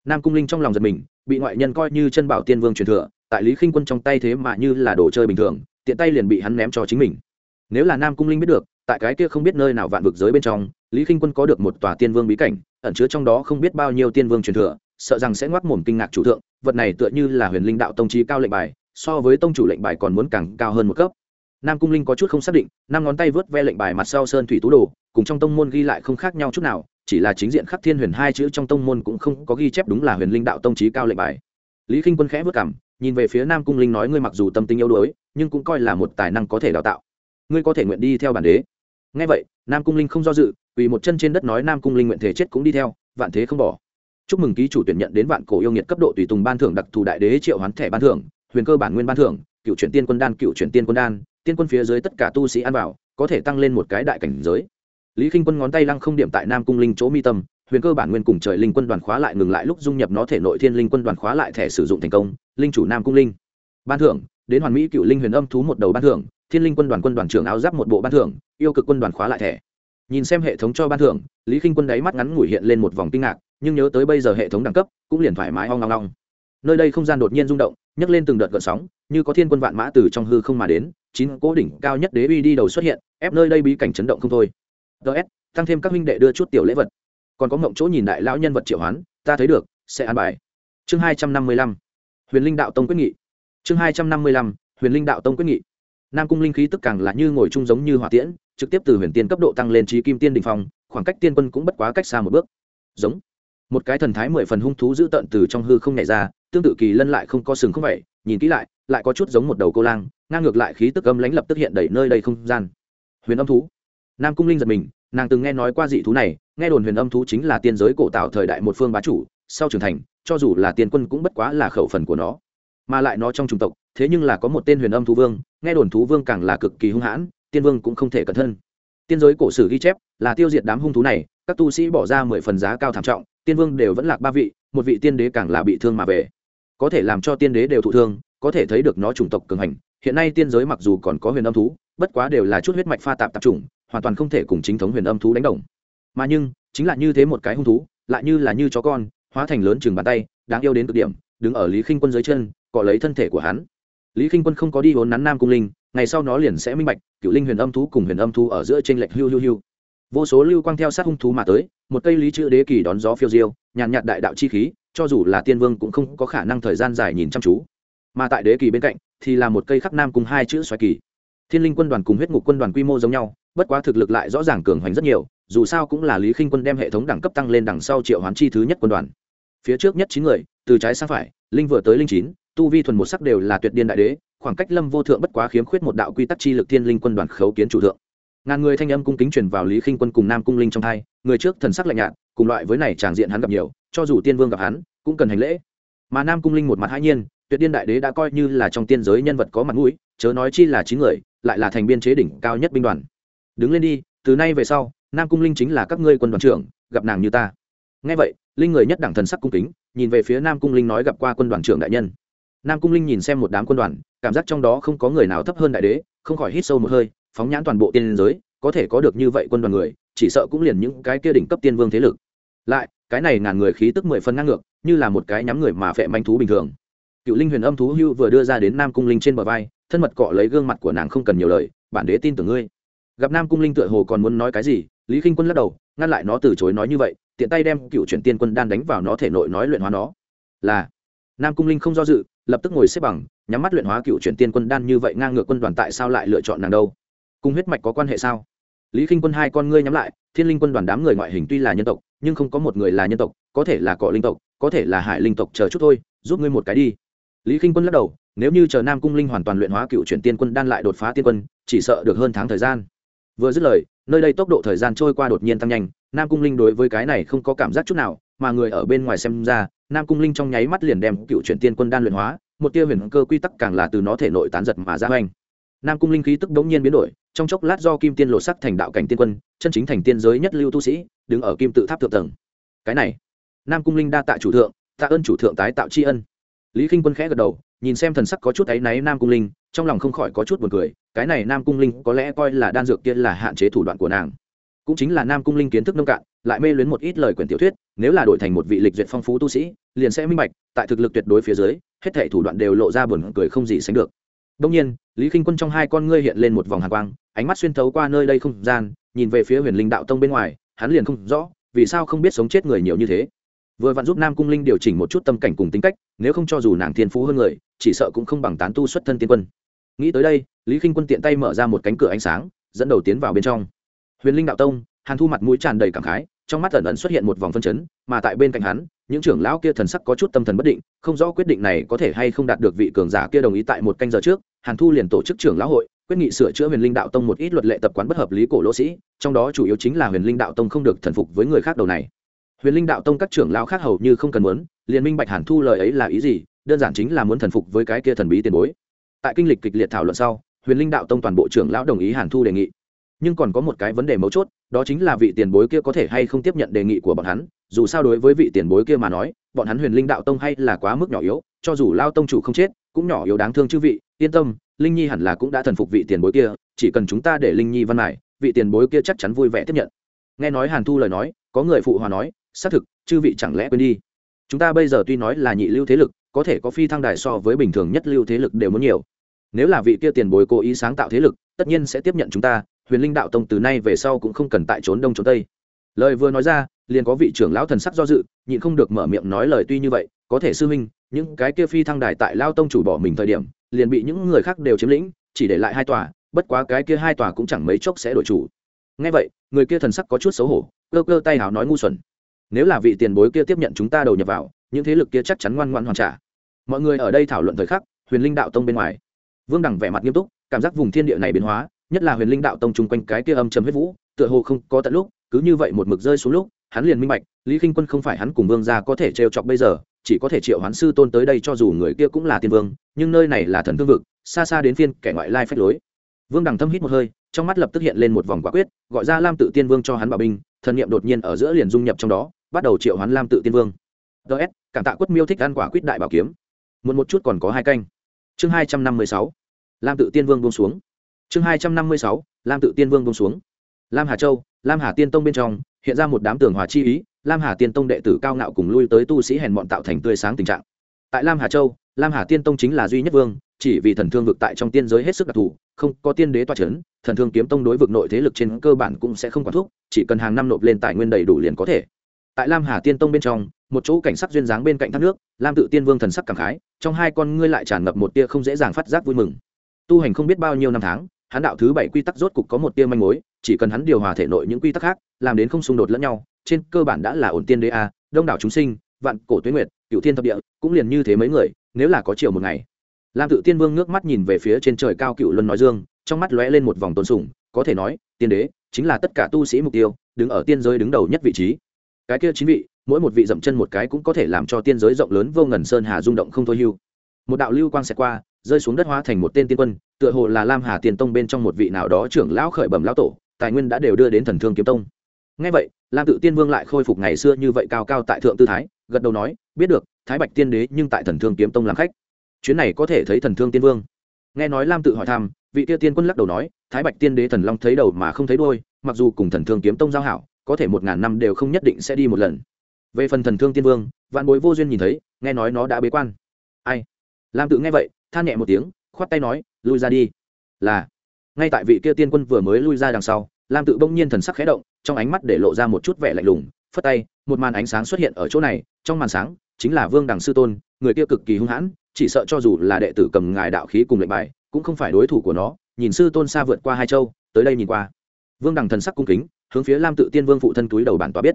Nam cung linh trong lòng giật mình, bị ngoại nhân coi như chân bảo tiên vương truyền thừa, tại lý khinh quân trong tay thế mà như là đồ chơi bình thường, tiện tay liền bị hắn ném cho chính mình. Nếu là nam cung linh biết được, tại cái kia không biết nơi nào vạn vực giới bên trong, lý khinh quân có được một tòa tiên vương bí cảnh, ẩn chứa trong đó không biết bao nhiêu tiên vương truyền thừa, sợ rằng sẽ ngoắt mồm kinh ngạc chủ thượng, vật này tựa như là huyền linh đạo tông trí cao lệnh bài, so với tông chủ lệnh bài còn muốn càng cao hơn một cấp nam cung linh có chút không xác định, năm ngón tay vớt ve lệnh bài mặt sau sơn thủy tú đồ, cùng trong tông môn ghi lại không khác nhau chút nào, chỉ là chính diện khắc thiên huyền hai chữ trong tông môn cũng không có ghi chép đúng là huyền linh đạo tông trí cao lệnh bài. Lý k i n h quân khẽ vất cảm, nhìn về phía nam cung linh nói ngươi mặc dù tâm tính yếu đuối, nhưng cũng coi là một tài năng có thể đào tạo. Ngươi có thể nguyện đi theo bản đế. Ngay vậy, nam cung linh không do dự vì một chân trên đất nói nam cung linh nguyện thể chết cũng đi theo, vạn thế không bỏ. Chúc mừng ký chủ tuyển nhận đến vạn cổ yêu nghiệt cấp độ tùy tùng ban thưởng đặc thù đại đế triệu hoán thẻ ban thưởng, huyền cơ bản nguyên ban thưởng, cựu chuyển tiên quân đan, cựu chuyển tiên quân đan tiên quân phía dưới tất cả tu sĩ ăn vào, có thể tăng lên một cái đại cảnh giới. Lý k i n h quân ngón tay lăng không điểm tại nam cung linh chỗ mi tâm, huyền cơ bản nguyên cùng trời linh quân đoàn khóa lại ngừng lại lúc dung nhập nó thể nội thiên linh quân đoàn khóa lại thẻ sử dụng thành công, linh chủ nam cung linh. Ban thưởng, đến hoàn mỹ cựu linh huyền âm thú một đầu ban thưởng, thiên linh quân đoàn quân đoàn trưởng áo giáp một bộ ban thưởng, yêu cực quân đoàn khóa lại thẻ. Nhìn xem hệ thống cho ban thưởng, lý k i n h quân đáy mắt ngắn ngủi hiện lên một vòng kinh ngạc, nhưng nhớ tới bây giờ hệ thống đẳng cấp, cũng liền thoải mái hoang long long nơi đây không gian đột nhiên rung động, nhấc lên từng đợt gợn sóng, như có thiên quân vạn mã từ trong hư không mà đến chín cố đỉnh cao nhất đế uy đi đầu xuất hiện, ép nơi đây bí cảnh chấn động không thôi. Ts tăng thêm các huynh đệ đưa chút tiểu lễ vật. Còn có mộng chỗ nhìn đại lão nhân vật triệu hoán, ta thấy được, sẽ an bài. Chương hai trăm năm mươi lăm, huyền linh đạo tông quyết nghị. Chương hai trăm năm mươi lăm, huyền linh đạo tông quyết nghị. Nam cung linh khí tức càng là như ngồi chung giống như hỏa tiễn, trực tiếp từ huyền tiên cấp độ tăng lên trí kim tiên đình phong, khoảng cách tiên quân cũng bất quá cách xa một bước. Giống. Một cái thần thái mười phần hung thú dữ tợn từ trong hư không nhảy ra, tương tự kỳ lân lại không có sừng không vậy, nhìn kỹ lại lại có chút giống một đầu cô lang, ngang ngược lại khí tức âm lãnh lập tức hiện đầy nơi đây không gian. Huyền âm thú. Nam cung linh giật mình, nàng từng nghe nói qua dị thú này, nghe đồn huyền âm thú chính là tiên giới cổ tạo thời đại một phương bá chủ, sau trưởng thành, cho dù là tiên quân cũng bất quá là khẩu phần của nó. Mà lại nó trong chủng tộc, thế nhưng là có một tên huyền âm thú vương, nghe đồn thú vương càng là cực kỳ hung hãn, tiên vương cũng không thể cẩn thân tiên giới cổ sử ghi chép, là tiêu diệt đám hung thú này, các tu sĩ bỏ ra mười phần giá cao thảm trọng, tiên vương đều vẫn lạc ba vị, một vị tiên đế càng là bị thương mà về. Có thể làm cho tiên đế đều thụ thương có thể thấy được nó chủng tộc cường hành. Hiện nay tiên giới mặc dù còn có huyền âm thú, bất quá đều là chút huyết mạch pha tạp tạp chủng, hoàn toàn không thể cùng chính thống huyền âm thú đánh đồng. Mà nhưng, chính là như thế một cái hung thú, lại như là như chó con, hóa thành lớn chừng bàn tay, đáng yêu đến cực điểm, đứng ở lý khinh quân dưới chân, cọ lấy thân thể của hắn. Lý khinh quân không có đi vốn nắn nam cung linh, ngày sau nó liền sẽ minh bạch cựu linh huyền âm thú cùng huyền âm thú ở giữa t r ê n lệch hiu hiu hiu vô số lưu quang theo sát hung thú mà tới, một cây lý chữ đế kỳ đón gió phiêu diêu, nhàn nhạt đại đạo chi khí, cho dù là tiên vương cũng không có khả năng thời gian dài nhìn chăm chú mà tại đế kỳ bên cạnh thì là một cây khắc nam cùng hai chữ xoáy kỳ. Thiên linh quân đoàn cùng huyết ngục quân đoàn quy mô giống nhau, bất quá thực lực lại rõ ràng cường hoành rất nhiều, dù sao cũng là lý khinh quân đem hệ thống đẳng cấp tăng lên đằng sau triệu hoán chi thứ nhất quân đoàn. Phía trước nhất chín người, từ trái sang phải, linh vừa tới linh chín, tu vi thuần một sắc đều là tuyệt điên đại đế, khoảng cách lâm vô thượng bất quá khiếm khuyết một đạo quy tắc chi lực thiên linh quân đoàn khấu kiến chủ thượng. Ngàn người thanh âm cung kính truyền vào lý khinh quân cùng nam cung linh trong hai, người trước thần sắc lạnh nhạt, cùng loại với này tràng diện hắn gặp nhiều, cho dù tiên vương gặp hắn, cũng cần hành lễ. Mà nam cung linh một mặt hãi nhiên tuyệt điên đại đế đã coi như là trong tiên giới nhân vật có mặt mũi, chớ nói chi là chín người, lại là thành biên chế đỉnh cao nhất binh đoàn. Đứng lên đi, từ nay về sau, nam cung linh chính là các ngươi quân đoàn trưởng, gặp nàng như ta. Nghe vậy, linh người nhất đẳng thần sắc cung kính, nhìn về phía nam cung linh nói gặp qua quân đoàn trưởng đại nhân. Nam cung linh nhìn xem một đám quân đoàn, cảm giác trong đó không có người nào thấp hơn đại đế, không khỏi hít sâu một hơi, phóng nhãn toàn bộ tiên giới, có thể có được như vậy quân đoàn người, chỉ sợ cũng liền những cái kia đỉnh cấp tiên vương thế lực. Lại, cái này ngàn người khí tức mười phân ngang ngược, như là một cái nhắm người mà phệ manh thú bình thường cựu linh huyền âm thú hưu vừa đưa ra đến nam cung linh trên bờ vai, thân mật cọ lấy gương mặt của nàng không cần nhiều lời, bản đế tin tưởng ngươi. Gặp nam cung linh tựa hồ còn muốn nói cái gì, lý k i n h quân lắc đầu, ngăn lại nó từ chối nói như vậy, tiện tay đem cựu chuyển tiên quân đan đánh vào nó thể nội nói luyện hóa nó. Là, nam cung linh không do dự, lập tức ngồi xếp bằng, nhắm mắt luyện hóa cựu chuyển tiên quân đan như vậy ngang ngược quân đoàn tại sao lại lựa chọn nàng đâu? Cung huyết mạch có quan hệ sao? Lý k i n h quân hai con ngươi nhắm lại, thiên linh quân đoàn đám người ngoại hình tuy là nhân tộc, nhưng không có một người là nhân tộc, có thể là cọ linh tộc, có thể là hải linh tộc, chờ chút thôi, giúp ngươi một cái đi lý k i n h quân lắc đầu, nếu như chờ nam cung linh hoàn toàn luyện hóa cựu chuyển tiên quân, đan lại đột phá tiên quân, chỉ sợ được hơn tháng thời gian. Vừa dứt lời, nơi đây tốc độ thời gian trôi qua đột nhiên tăng nhanh, nam cung linh đối với cái này không có cảm giác chút nào, mà người ở bên ngoài xem ra, nam cung linh trong nháy mắt liền đem cựu chuyển tiên quân đan luyện hóa, một tia huyền cơ quy tắc càng là từ nó thể nội tán giật mà ra hoành. Nam cung linh khí tức đống nhiên biến đổi, trong chốc lát do kim tiên lộ sắc thành đạo cảnh tiên quân, chân chính thành tiên giới nhất lưu tu sĩ, đứng ở kim tự tháp thượng tầng. Cái này, nam cung linh đa tạ chủ thượng, tạ ơn chủ thượng tái tạo tri ân lý k quân khẽ gật đầu, nhìn xem thần sắc có chút áy náy nam cung linh, trong lòng không khỏi có chút buồn cười, cái này nam cung linh có lẽ coi là đan dược kia là hạn chế thủ đoạn của nàng. Cũng chính là nam cung linh kiến thức nông cạn, lại mê luyến một ít lời quyển tiểu thuyết, nếu là đổi thành một vị lịch duyệt phong phú tu sĩ, liền sẽ minh bạch, tại thực lực tuyệt đối phía dưới, hết thảy thủ đoạn đều lộ ra buồn cười không gì sánh được. Đông nhiên, lý k quân trong hai con ngươi hiện lên một vòng hàn quang, ánh mắt xuyên thấu qua nơi đây không gian, nhìn về phía huyền linh đạo tông bên ngoài, hắn liền không rõ, vì sao không biết sống chết người nhiều như thế vừa vặn giúp nam cung linh điều chỉnh một chút tâm cảnh cùng tính cách, nếu không cho dù nàng thiên phú hơn người, chỉ sợ cũng không bằng tán tu xuất thân tiên quân. Nghĩ tới đây, lý k i n h quân tiện tay mở ra một cánh cửa ánh sáng, dẫn đầu tiến vào bên trong. Huyền linh đạo tông, hàn thu mặt mũi tràn đầy cảm khái, trong mắt ẩn ẩn xuất hiện một vòng phân chấn, mà tại bên cạnh hắn, những trưởng lão kia thần sắc có chút tâm thần bất định, không rõ quyết định này có thể hay không đạt được vị cường giả kia đồng ý tại một canh giờ trước, hàn thu liền tổ chức trưởng lão hội, quyết nghị sửa chữa huyền linh đạo tông một ít luật lệ tập quán bất hợp lý cổ lỗ sĩ, trong đó chủ yếu chính là huyền linh đạo tông không được thần phục với người khác đầu này huyền linh đạo tông các trưởng lão khác hầu như không cần muốn, liền minh bạch hàn thu lời ấy là ý gì, đơn giản chính là muốn thần phục với cái kia thần bí tiền bối. Tại kinh lịch kịch liệt thảo luận sau, huyền linh đạo tông toàn bộ trưởng lão đồng ý hàn thu đề nghị. Nhưng còn có một cái vấn đề mấu chốt, đó chính là vị tiền bối kia có thể hay không tiếp nhận đề nghị của bọn hắn. Dù sao đối với vị tiền bối kia mà nói, bọn hắn huyền linh đạo tông hay là quá mức nhỏ yếu, cho dù lao tông chủ không chết, cũng nhỏ yếu đáng thương chư vị. Yên tâm, linh nhi hẳn là cũng đã thần phục vị tiền bối kia, chỉ cần chúng ta để linh nhi văn mải vị tiền bối kia chắc chắn vui vẻ tiếp nhận. Nghe nói hàn thu lời nói, có người phụ hòa nói xác thực, chư vị chẳng lẽ quên đi? Chúng ta bây giờ tuy nói là nhị lưu thế lực, có thể có phi thăng đài so với bình thường nhất lưu thế lực đều muốn nhiều. Nếu là vị kia tiền bối cố ý sáng tạo thế lực, tất nhiên sẽ tiếp nhận chúng ta, huyền linh đạo tông từ nay về sau cũng không cần tại trốn đông trốn tây. Lời vừa nói ra, liền có vị trưởng lão thần sắc do dự, nhịn không được mở miệng nói lời tuy như vậy, có thể sư huynh, những cái kia phi thăng đài tại lao tông chủ bỏ mình thời điểm, liền bị những người khác đều chiếm lĩnh, chỉ để lại hai tòa, bất quá cái kia hai tòa cũng chẳng mấy chốc sẽ đổi chủ. Ngay vậy, người kia thần sắc có chút xấu hổ, cơ cơ tay hào nói ngu xuẩn nếu là vị tiền bối kia tiếp nhận chúng ta đầu nhập vào, những thế lực kia chắc chắn ngoan ngoan hoàn trả. Mọi người ở đây thảo luận thời khắc, huyền linh đạo tông bên ngoài. Vương đẳng vẻ mặt nghiêm túc, cảm giác vùng thiên địa này biến hóa, nhất là huyền linh đạo tông chung quanh cái kia âm trầm huyết vũ, tựa hồ không có tận lúc, cứ như vậy một mực rơi xuống lúc, hắn liền minh bạch, lý k i n h quân không phải hắn cùng vương gia có thể trêu chọc bây giờ, chỉ có thể triệu hoán sư tôn tới đây cho dù người kia cũng là tiên vương, nhưng nơi này là thần thương vực, xa xa đến phiên kẻ ngoại lai phách lối. Vương đằng thâm hít một hơi, trong mắt lập tức hiện lên một vòng quả quyết, gọi ra lam tự tiên vương cho hắn bảo binh, thần niệm đột nhiên ở giữa liền dung nhập trong đó bắt đầu triệu hoán lam tự tiên vương. Ts cảm tạ quất miêu thích ăn quả quýt đại bảo kiếm. Muốn một chút còn có hai canh. Chương hai trăm năm mươi sáu, lam tự tiên vương buông xuống. Chương hai trăm năm mươi sáu, lam tự tiên vương buông xuống. Lam hà châu, lam hà tiên tông bên trong, hiện ra một đám tường hòa chi ý, lam hà tiên tông đệ tử cao ngạo cùng lui tới tu sĩ hèn bọn tạo thành tươi sáng tình trạng. Tại lam hà châu, lam hà tiên tông chính là duy nhất vương, chỉ vì thần thương vực tại trong tiên giới hết sức đặc thù, không có tiên đế toa c h ấ n thần thương kiếm tông đối vực nội thế lực trên cơ bản cũng sẽ không quản thúc, chỉ cần hàng năm nộp lên tài nguyên đầy đủ liền có thể tại lam hà tiên tông bên trong, một chỗ cảnh sắc duyên dáng bên cạnh thác nước, lam tự tiên vương thần sắc cảm khái, trong hai con ngươi lại tràn ngập một tia không dễ dàng phát giác vui mừng. Tu hành không biết bao nhiêu năm tháng, hắn đạo thứ bảy quy tắc rốt cục có một tia manh mối, chỉ cần hắn điều hòa thể nội những quy tắc khác, làm đến không xung đột lẫn nhau, trên cơ bản đã là ổn tiên đế a, đông đảo chúng sinh, vạn cổ tuyến nguyệt cựu thiên thập địa, cũng liền như thế mấy người, nếu là có chiều một ngày. Lam tự tiên vương nước mắt nhìn về phía trên trời cao cựu luân nói dương, trong mắt lóe lên một vòng tôn sùng, có thể nói, tiên đế, chính là tất cả tu sĩ mục tiêu, đứng ở tiên giới đứng đầu nhất vị trí cái kia chín vị, mỗi một vị dậm chân một cái cũng có thể làm cho tiên giới rộng lớn vô ngần sơn hà rung động không thôi hưu. Một đạo lưu quang xẹt qua, rơi xuống đất hóa thành một tên tiên quân, tựa hồ là lam hà tiền tông bên trong một vị nào đó trưởng lão khởi bẩm lão tổ, tài nguyên đã đều đưa đến thần thương kiếm tông. Ngay vậy, lam tự tiên vương lại khôi phục ngày xưa như vậy cao cao tại thượng tư thái, gật đầu nói, biết được, thái bạch tiên đế nhưng tại thần thương kiếm tông làm khách. Chuyến này có thể thấy thần thương tiên vương. Nghe nói lam tự hỏi thăm, vị kia tiên quân lắc đầu nói, thái bạch tiên đế thần long thấy đầu mà không thấy đôi mặc dù cùng thần thương kiếm tông giao hảo có thể một ngàn năm đều không nhất định sẽ đi một lần. Về phần thần thương tiên vương, vạn bối vô duyên nhìn thấy, nghe nói nó đã bế quan. Ai? Lam tự nghe vậy, than nhẹ một tiếng, khoát tay nói, lui ra đi. Là. Ngay tại vị kia tiên quân vừa mới lui ra đằng sau, lam tự bỗng nhiên thần sắc khẽ động, trong ánh mắt để lộ ra một chút vẻ lạnh lùng, phất tay, một màn ánh sáng xuất hiện ở chỗ này, trong màn sáng, chính là vương đằng sư tôn, người kia cực kỳ hung hãn, chỉ sợ cho dù là đệ tử cầm ngài đạo khí cùng lệnh bài, cũng không phải đối thủ của nó, nhìn sư tôn xa vượt qua hai châu, tới đây nhìn qua vương đằng thần sắc cung kính, hướng phía lam tự tiên vương phụ thân túi đầu bản tòa biết.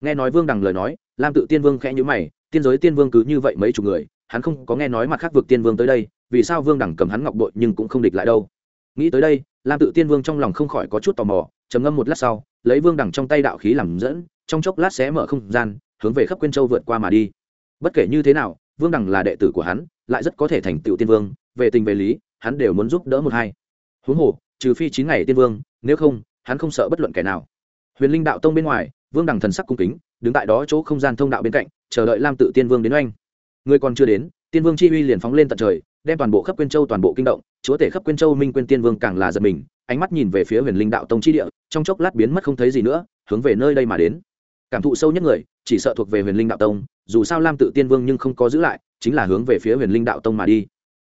Nghe nói vương đằng lời nói, lam tự tiên vương khẽ nhữ mày, tiên giới tiên vương cứ như vậy mấy chục người, hắn không có nghe nói mặt khác vượt tiên vương tới đây, vì sao vương đằng cầm hắn ngọc bội nhưng cũng không địch lại đâu. Nghĩ tới đây, lam tự tiên vương trong lòng không khỏi có chút tò mò, trầm ngâm một lát sau, lấy vương đằng trong tay đạo khí làm dẫn, trong chốc lát sẽ mở không gian, hướng về khắp quyên châu vượt qua mà đi. Bất kể như thế nào, vương đằng là đệ tử của hắn, lại rất có thể thành tựu tiên vương, về tình về lý, hắn đều muốn giúp đỡ một hai. Huống hồ, trừ phi chín ngày tiên vương, nếu không hắn không sợ bất luận kẻ nào. Huyền linh đạo tông bên ngoài, vương đằng thần sắc cung kính, đứng tại đó chỗ không gian thông đạo bên cạnh, chờ đợi lam tự tiên vương đến oanh. Người còn chưa đến, tiên vương chi uy liền phóng lên tận trời, đem toàn bộ khắp quyên châu toàn bộ kinh động, chúa tể khắp quyên châu minh quyên tiên vương càng là giật mình, ánh mắt nhìn về phía huyền linh đạo tông chi địa, trong chốc lát biến mất không thấy gì nữa, hướng về nơi đây mà đến. Cảm thụ sâu nhất người, chỉ sợ thuộc về huyền linh đạo tông, dù sao lam tự tiên vương nhưng không có giữ lại, chính là hướng về phía huyền linh đạo tông mà đi.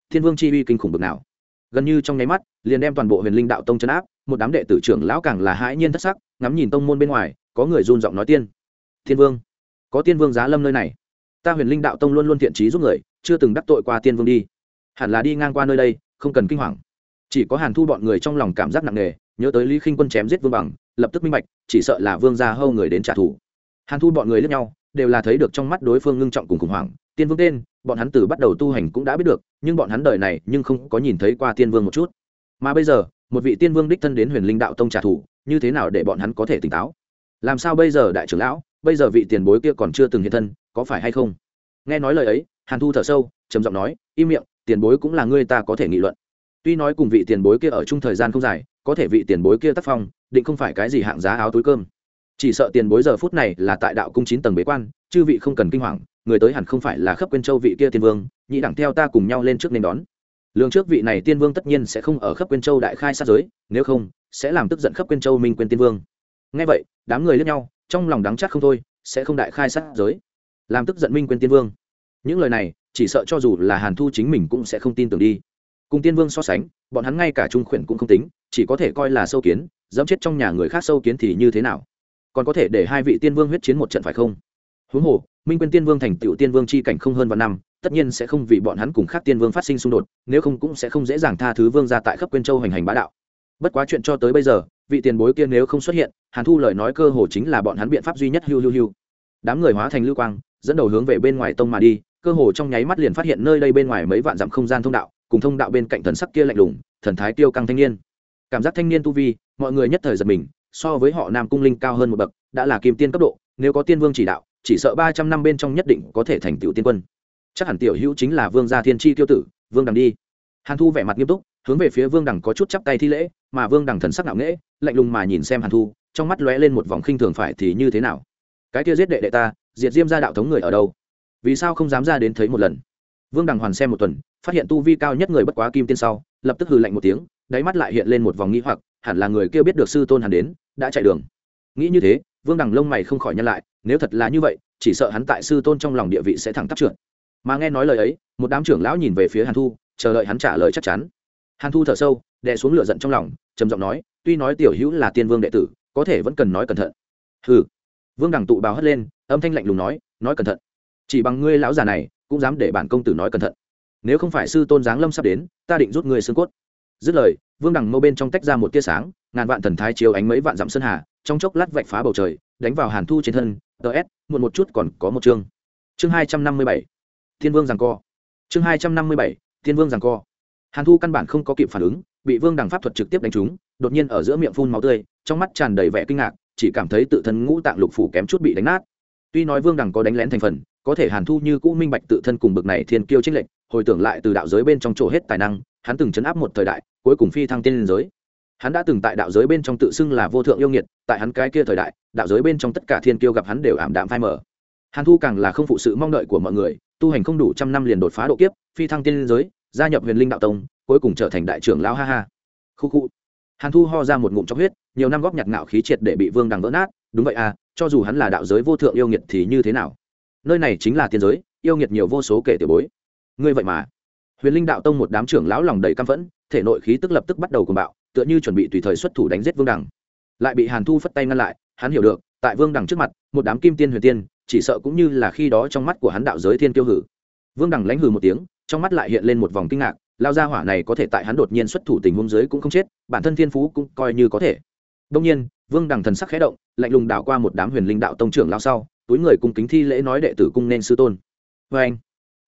Thiên vương chi uy kinh khủng bực nào. Gần như trong nháy mắt, liền đem toàn bộ huyền linh đạo tông chấn áp một đám đệ tử trưởng lão càng là hãi nhiên thất sắc, ngắm nhìn tông môn bên ngoài, có người run giọng nói tiên, thiên vương, có tiên vương giá lâm nơi này. Ta huyền linh đạo tông luôn luôn thiện trí giúp người, chưa từng đắc tội qua tiên vương đi. Hẳn là đi ngang qua nơi đây, không cần kinh hoàng. Chỉ có hàn thu bọn người trong lòng cảm giác nặng nề, nhớ tới lý khinh quân chém giết vương bằng, lập tức minh bạch, chỉ sợ là vương gia hâu người đến trả thù. Hàn thu bọn người lẫn nhau, đều là thấy được trong mắt đối phương ngưng trọng cùng khủng hoảng, tiên vương tên, bọn hắn từ bắt đầu tu hành cũng đã biết được, nhưng bọn hắn đời này nhưng không có nhìn thấy qua tiên vương một chút. Mà bây giờ một vị tiên vương đích thân đến huyền linh đạo tông trả thù, như thế nào để bọn hắn có thể tỉnh táo? Làm sao bây giờ đại trưởng lão, bây giờ vị tiền bối kia còn chưa từng hiện thân, có phải hay không? Nghe nói lời ấy, hàn thu thở sâu, trầm giọng nói, im miệng, tiền bối cũng là người ta có thể nghị luận. Tuy nói cùng vị tiền bối kia ở chung thời gian không dài, có thể vị tiền bối kia tác phong, định không phải cái gì hạng giá áo túi cơm. Chỉ sợ tiền bối giờ phút này là tại đạo cung chín tầng bế quan, chư vị không cần kinh hoàng, người tới hẳn không phải là khắp quên châu vị kia tiên vương, nhị đẳng theo ta cùng nhau lên trước nên đón lường trước vị này tiên vương tất nhiên sẽ không ở khắp quyên châu đại khai sát giới, nếu không, sẽ làm tức giận khắp quyên châu minh quên tiên vương. Ngay vậy, đám người lẫn nhau, trong lòng đắng chắc không thôi, sẽ không đại khai sát giới, làm tức giận minh quên tiên vương. Những lời này, chỉ sợ cho dù là hàn thu chính mình cũng sẽ không tin tưởng đi. Cùng tiên vương so sánh, bọn hắn ngay cả trung khuyển cũng không tính, chỉ có thể coi là sâu kiến, dẫm chết trong nhà người khác sâu kiến thì như thế nào? Còn có thể để hai vị tiên vương huyết chiến một trận phải không? Huống hồ, minh quyên tiên vương thành tựu tiên vương c h i cảnh không hơn vạn năm tất nhiên sẽ không vì bọn hắn cùng khác tiên vương phát sinh xung đột, nếu không cũng sẽ không dễ dàng tha thứ vương ra tại khắp quyên châu hành hành bá đạo. Bất quá chuyện cho tới bây giờ, vị tiền bối kia nếu không xuất hiện, hàn thu lời nói cơ hồ chính là bọn hắn biện pháp duy nhất hiu hiu hiu đám người hóa thành lưu quang, dẫn đầu hướng về bên ngoài tông mà đi, cơ hồ trong nháy mắt liền phát hiện nơi đây bên ngoài mấy vạn dặm không gian thông đạo, cùng thông đạo bên cạnh thần sắc kia lạnh lùng, thần thái tiêu căng thanh niên. Cảm giác thanh niên tu vi, mọi người nhất thời giật mình, so với họ nam cung linh cao hơn một bậc, đã là kim tiên cấp độ, nếu có tiên vương chỉ đạo, chỉ sợ ba trăm năm bên trong nhất định có thể thành tựu tiên quân chắc hẳn tiểu hữu chính là vương gia thiên tri tiêu tử, vương đằng đi. Hàn thu vẻ mặt nghiêm túc, hướng về phía vương đằng có chút chắp tay thi lễ, mà vương đằng thần sắc nặng nễ lạnh lùng mà nhìn xem hàn thu, trong mắt lóe lên một vòng khinh thường phải thì như thế nào? Cái kia giết đệ đệ ta, diệt diêm ra đạo thống người ở đâu? Vì sao không dám ra đến thấy một lần? Vương đằng hoàn xem một tuần, phát hiện tu vi cao nhất người bất quá kim tiên sau, lập tức hừ lạnh một tiếng, đáy mắt lại hiện lên một vòng nghĩ hoặc, hẳn là người kia biết được sư tôn hàn đến, đã chạy đường. Nghĩ như thế, vương đằng lông mày không khỏi nhăn lại, nếu thật là như vậy, chỉ sợ hắn tại sư tôn trong lòng địa vị sẽ thẳng tắp trượt mà nghe nói lời ấy, một đám trưởng lão nhìn về phía hàn thu, chờ đợi hắn trả lời chắc chắn. Hàn thu thở sâu, đè xuống lửa giận trong lòng, trầm giọng nói, tuy nói tiểu hữu là tiên vương đệ tử, có thể vẫn cần nói cẩn thận. Hừ. Vương đằng tụ bào hất lên, âm thanh lạnh lùng nói nói cẩn thận. Chỉ bằng ngươi lão già này, cũng dám để bản công tử nói cẩn thận. Nếu không phải sư tôn giáng lâm sắp đến, ta định rút ngươi xương cốt. Dứt lời, vương đằng mâu bên trong tách ra một tia sáng, ngàn vạn thần thái chiếu ánh mấy vạn dặm sơn hà, trong chốc lát vạch phá bầu trời, đánh vào hàn thu trên thân ts muộn một chút còn có một chương. Chương hai trăm năm mươi bảy thiên vương giằng co. Chương hai trăm năm mươi bảy, thiên vương giằng co. Hàn thu căn bản không có kịp phản ứng, bị vương đằng pháp thuật trực tiếp đánh trúng, đột nhiên ở giữa miệng phun máu tươi, trong mắt tràn đầy vẻ kinh ngạc, chỉ cảm thấy tự thân ngũ tạng lục phủ kém chút bị đánh nát. Tuy nói vương đằng có đánh lén thành phần, có thể hàn thu như cũ minh bạch tự thân cùng bực này thiên kiêu trích lệnh hồi tưởng lại từ đạo giới bên trong chỗ hết tài năng, hắn từng chấn áp một thời đại, cuối cùng phi thăng tiên liên giới. Hắn đã từng tại đạo giới bên trong tự xưng là vô thượng yêu nghiệt, tại hắn cái kia thời đại, đạo giới bên trong tất cả thiên kiêu gặp hắn đều ảm đạm phai mở hàn thu càng là không phụ sự mong đợi của mọi người, tu hành không đủ trăm năm liền đột phá độ kiếp, phi thăng tiên giới, gia nhập huyền linh đạo tông, cuối cùng trở thành đại trưởng lão ha ha. Khu khu. Hàn thu ho ra một ngụm trong huyết, nhiều năm góp nhặt ngạo khí triệt để bị vương đằng vỡ nát, đúng vậy à cho dù hắn là đạo giới vô thượng yêu nghiệt thì như thế nào? Nơi này chính là tiên giới, yêu nghiệt nhiều vô số kể tiểu bối. Ngươi vậy mà. Huyền linh đạo tông một đám trưởng lão lòng đầy căm phẫn, thể nội khí tức lập tức bắt đầu cùng bạo, tựa như chuẩn bị tùy thời xuất thủ đánh giết vương đằng. Lại bị hàn thu phất tay ngăn lại, hắn hiểu được, tại vương đằng trước mặt, một đám kim tiên huyền tiên chỉ sợ cũng như là khi đó trong mắt của hắn đạo giới thiên tiêu hử. Vương đằng lãnh hừ một tiếng, trong mắt lại hiện lên một vòng kinh ngạc, lao ra hỏa này có thể tại hắn đột nhiên xuất thủ tình huống dưới cũng không chết, bản thân thiên phú cũng coi như có thể. Đông nhiên, vương đằng thần sắc khẽ động, lạnh lùng đảo qua một đám huyền linh đạo tông trưởng lao sau, túi người cùng kính thi lễ nói đệ tử cung nên sư tôn. Vê anh,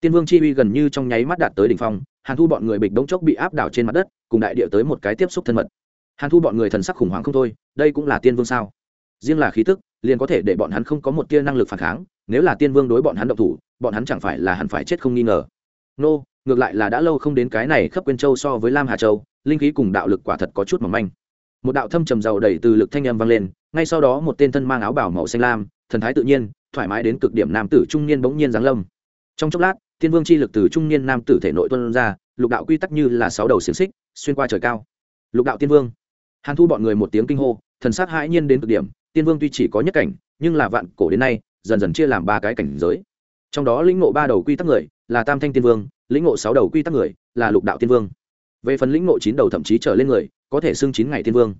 tiên vương chi uy gần như trong nháy mắt đạt tới đỉnh phong, hàn thu bọn người bịch đống chốc bị áp đảo trên mặt đất, cùng đại địa tới một cái tiếp xúc thân mật. Hàn thu bọn người thần sắc khủng hoảng không thôi, đây cũng là tiên vương sao? Riêng là khí tức, liền có thể để bọn hắn không có một tia năng lực phản kháng, nếu là tiên vương đối bọn hắn độc thủ, bọn hắn chẳng phải là hẳn phải chết không nghi ngờ. Nô, ngược lại là đã lâu không đến cái này khắp quyên châu so với lam hà châu, linh khí cùng đạo lực quả thật có chút mỏng manh. Một đạo thâm trầm giàu đầy từ lực thanh âm vang lên, ngay sau đó một tên thân mang áo bảo màu xanh lam, thần thái tự nhiên, thoải mái đến cực điểm nam tử trung niên bỗng nhiên giáng lâm. Trong chốc lát, tiên vương chi lực từ trung niên nam tử thể nội tuân ra, lục đạo quy tắc như là sáu đầu xiềng xích, xuyên qua trời cao. Lục đạo tiên vương. Hàn thu bọn người một tiếng kinh hô, thần sát hãi nhiên đến cực điểm tiên vương tuy chỉ có nhất cảnh, nhưng là vạn cổ đến nay, dần dần chia làm ba cái cảnh giới. Trong đó lĩnh ngộ ba đầu quy tắc người là tam thanh tiên vương, lĩnh ngộ sáu đầu quy tắc người là lục đạo tiên vương. Về phần lĩnh ngộ chín đầu thậm chí trở lên người, có thể xưng chín ngày tiên vương.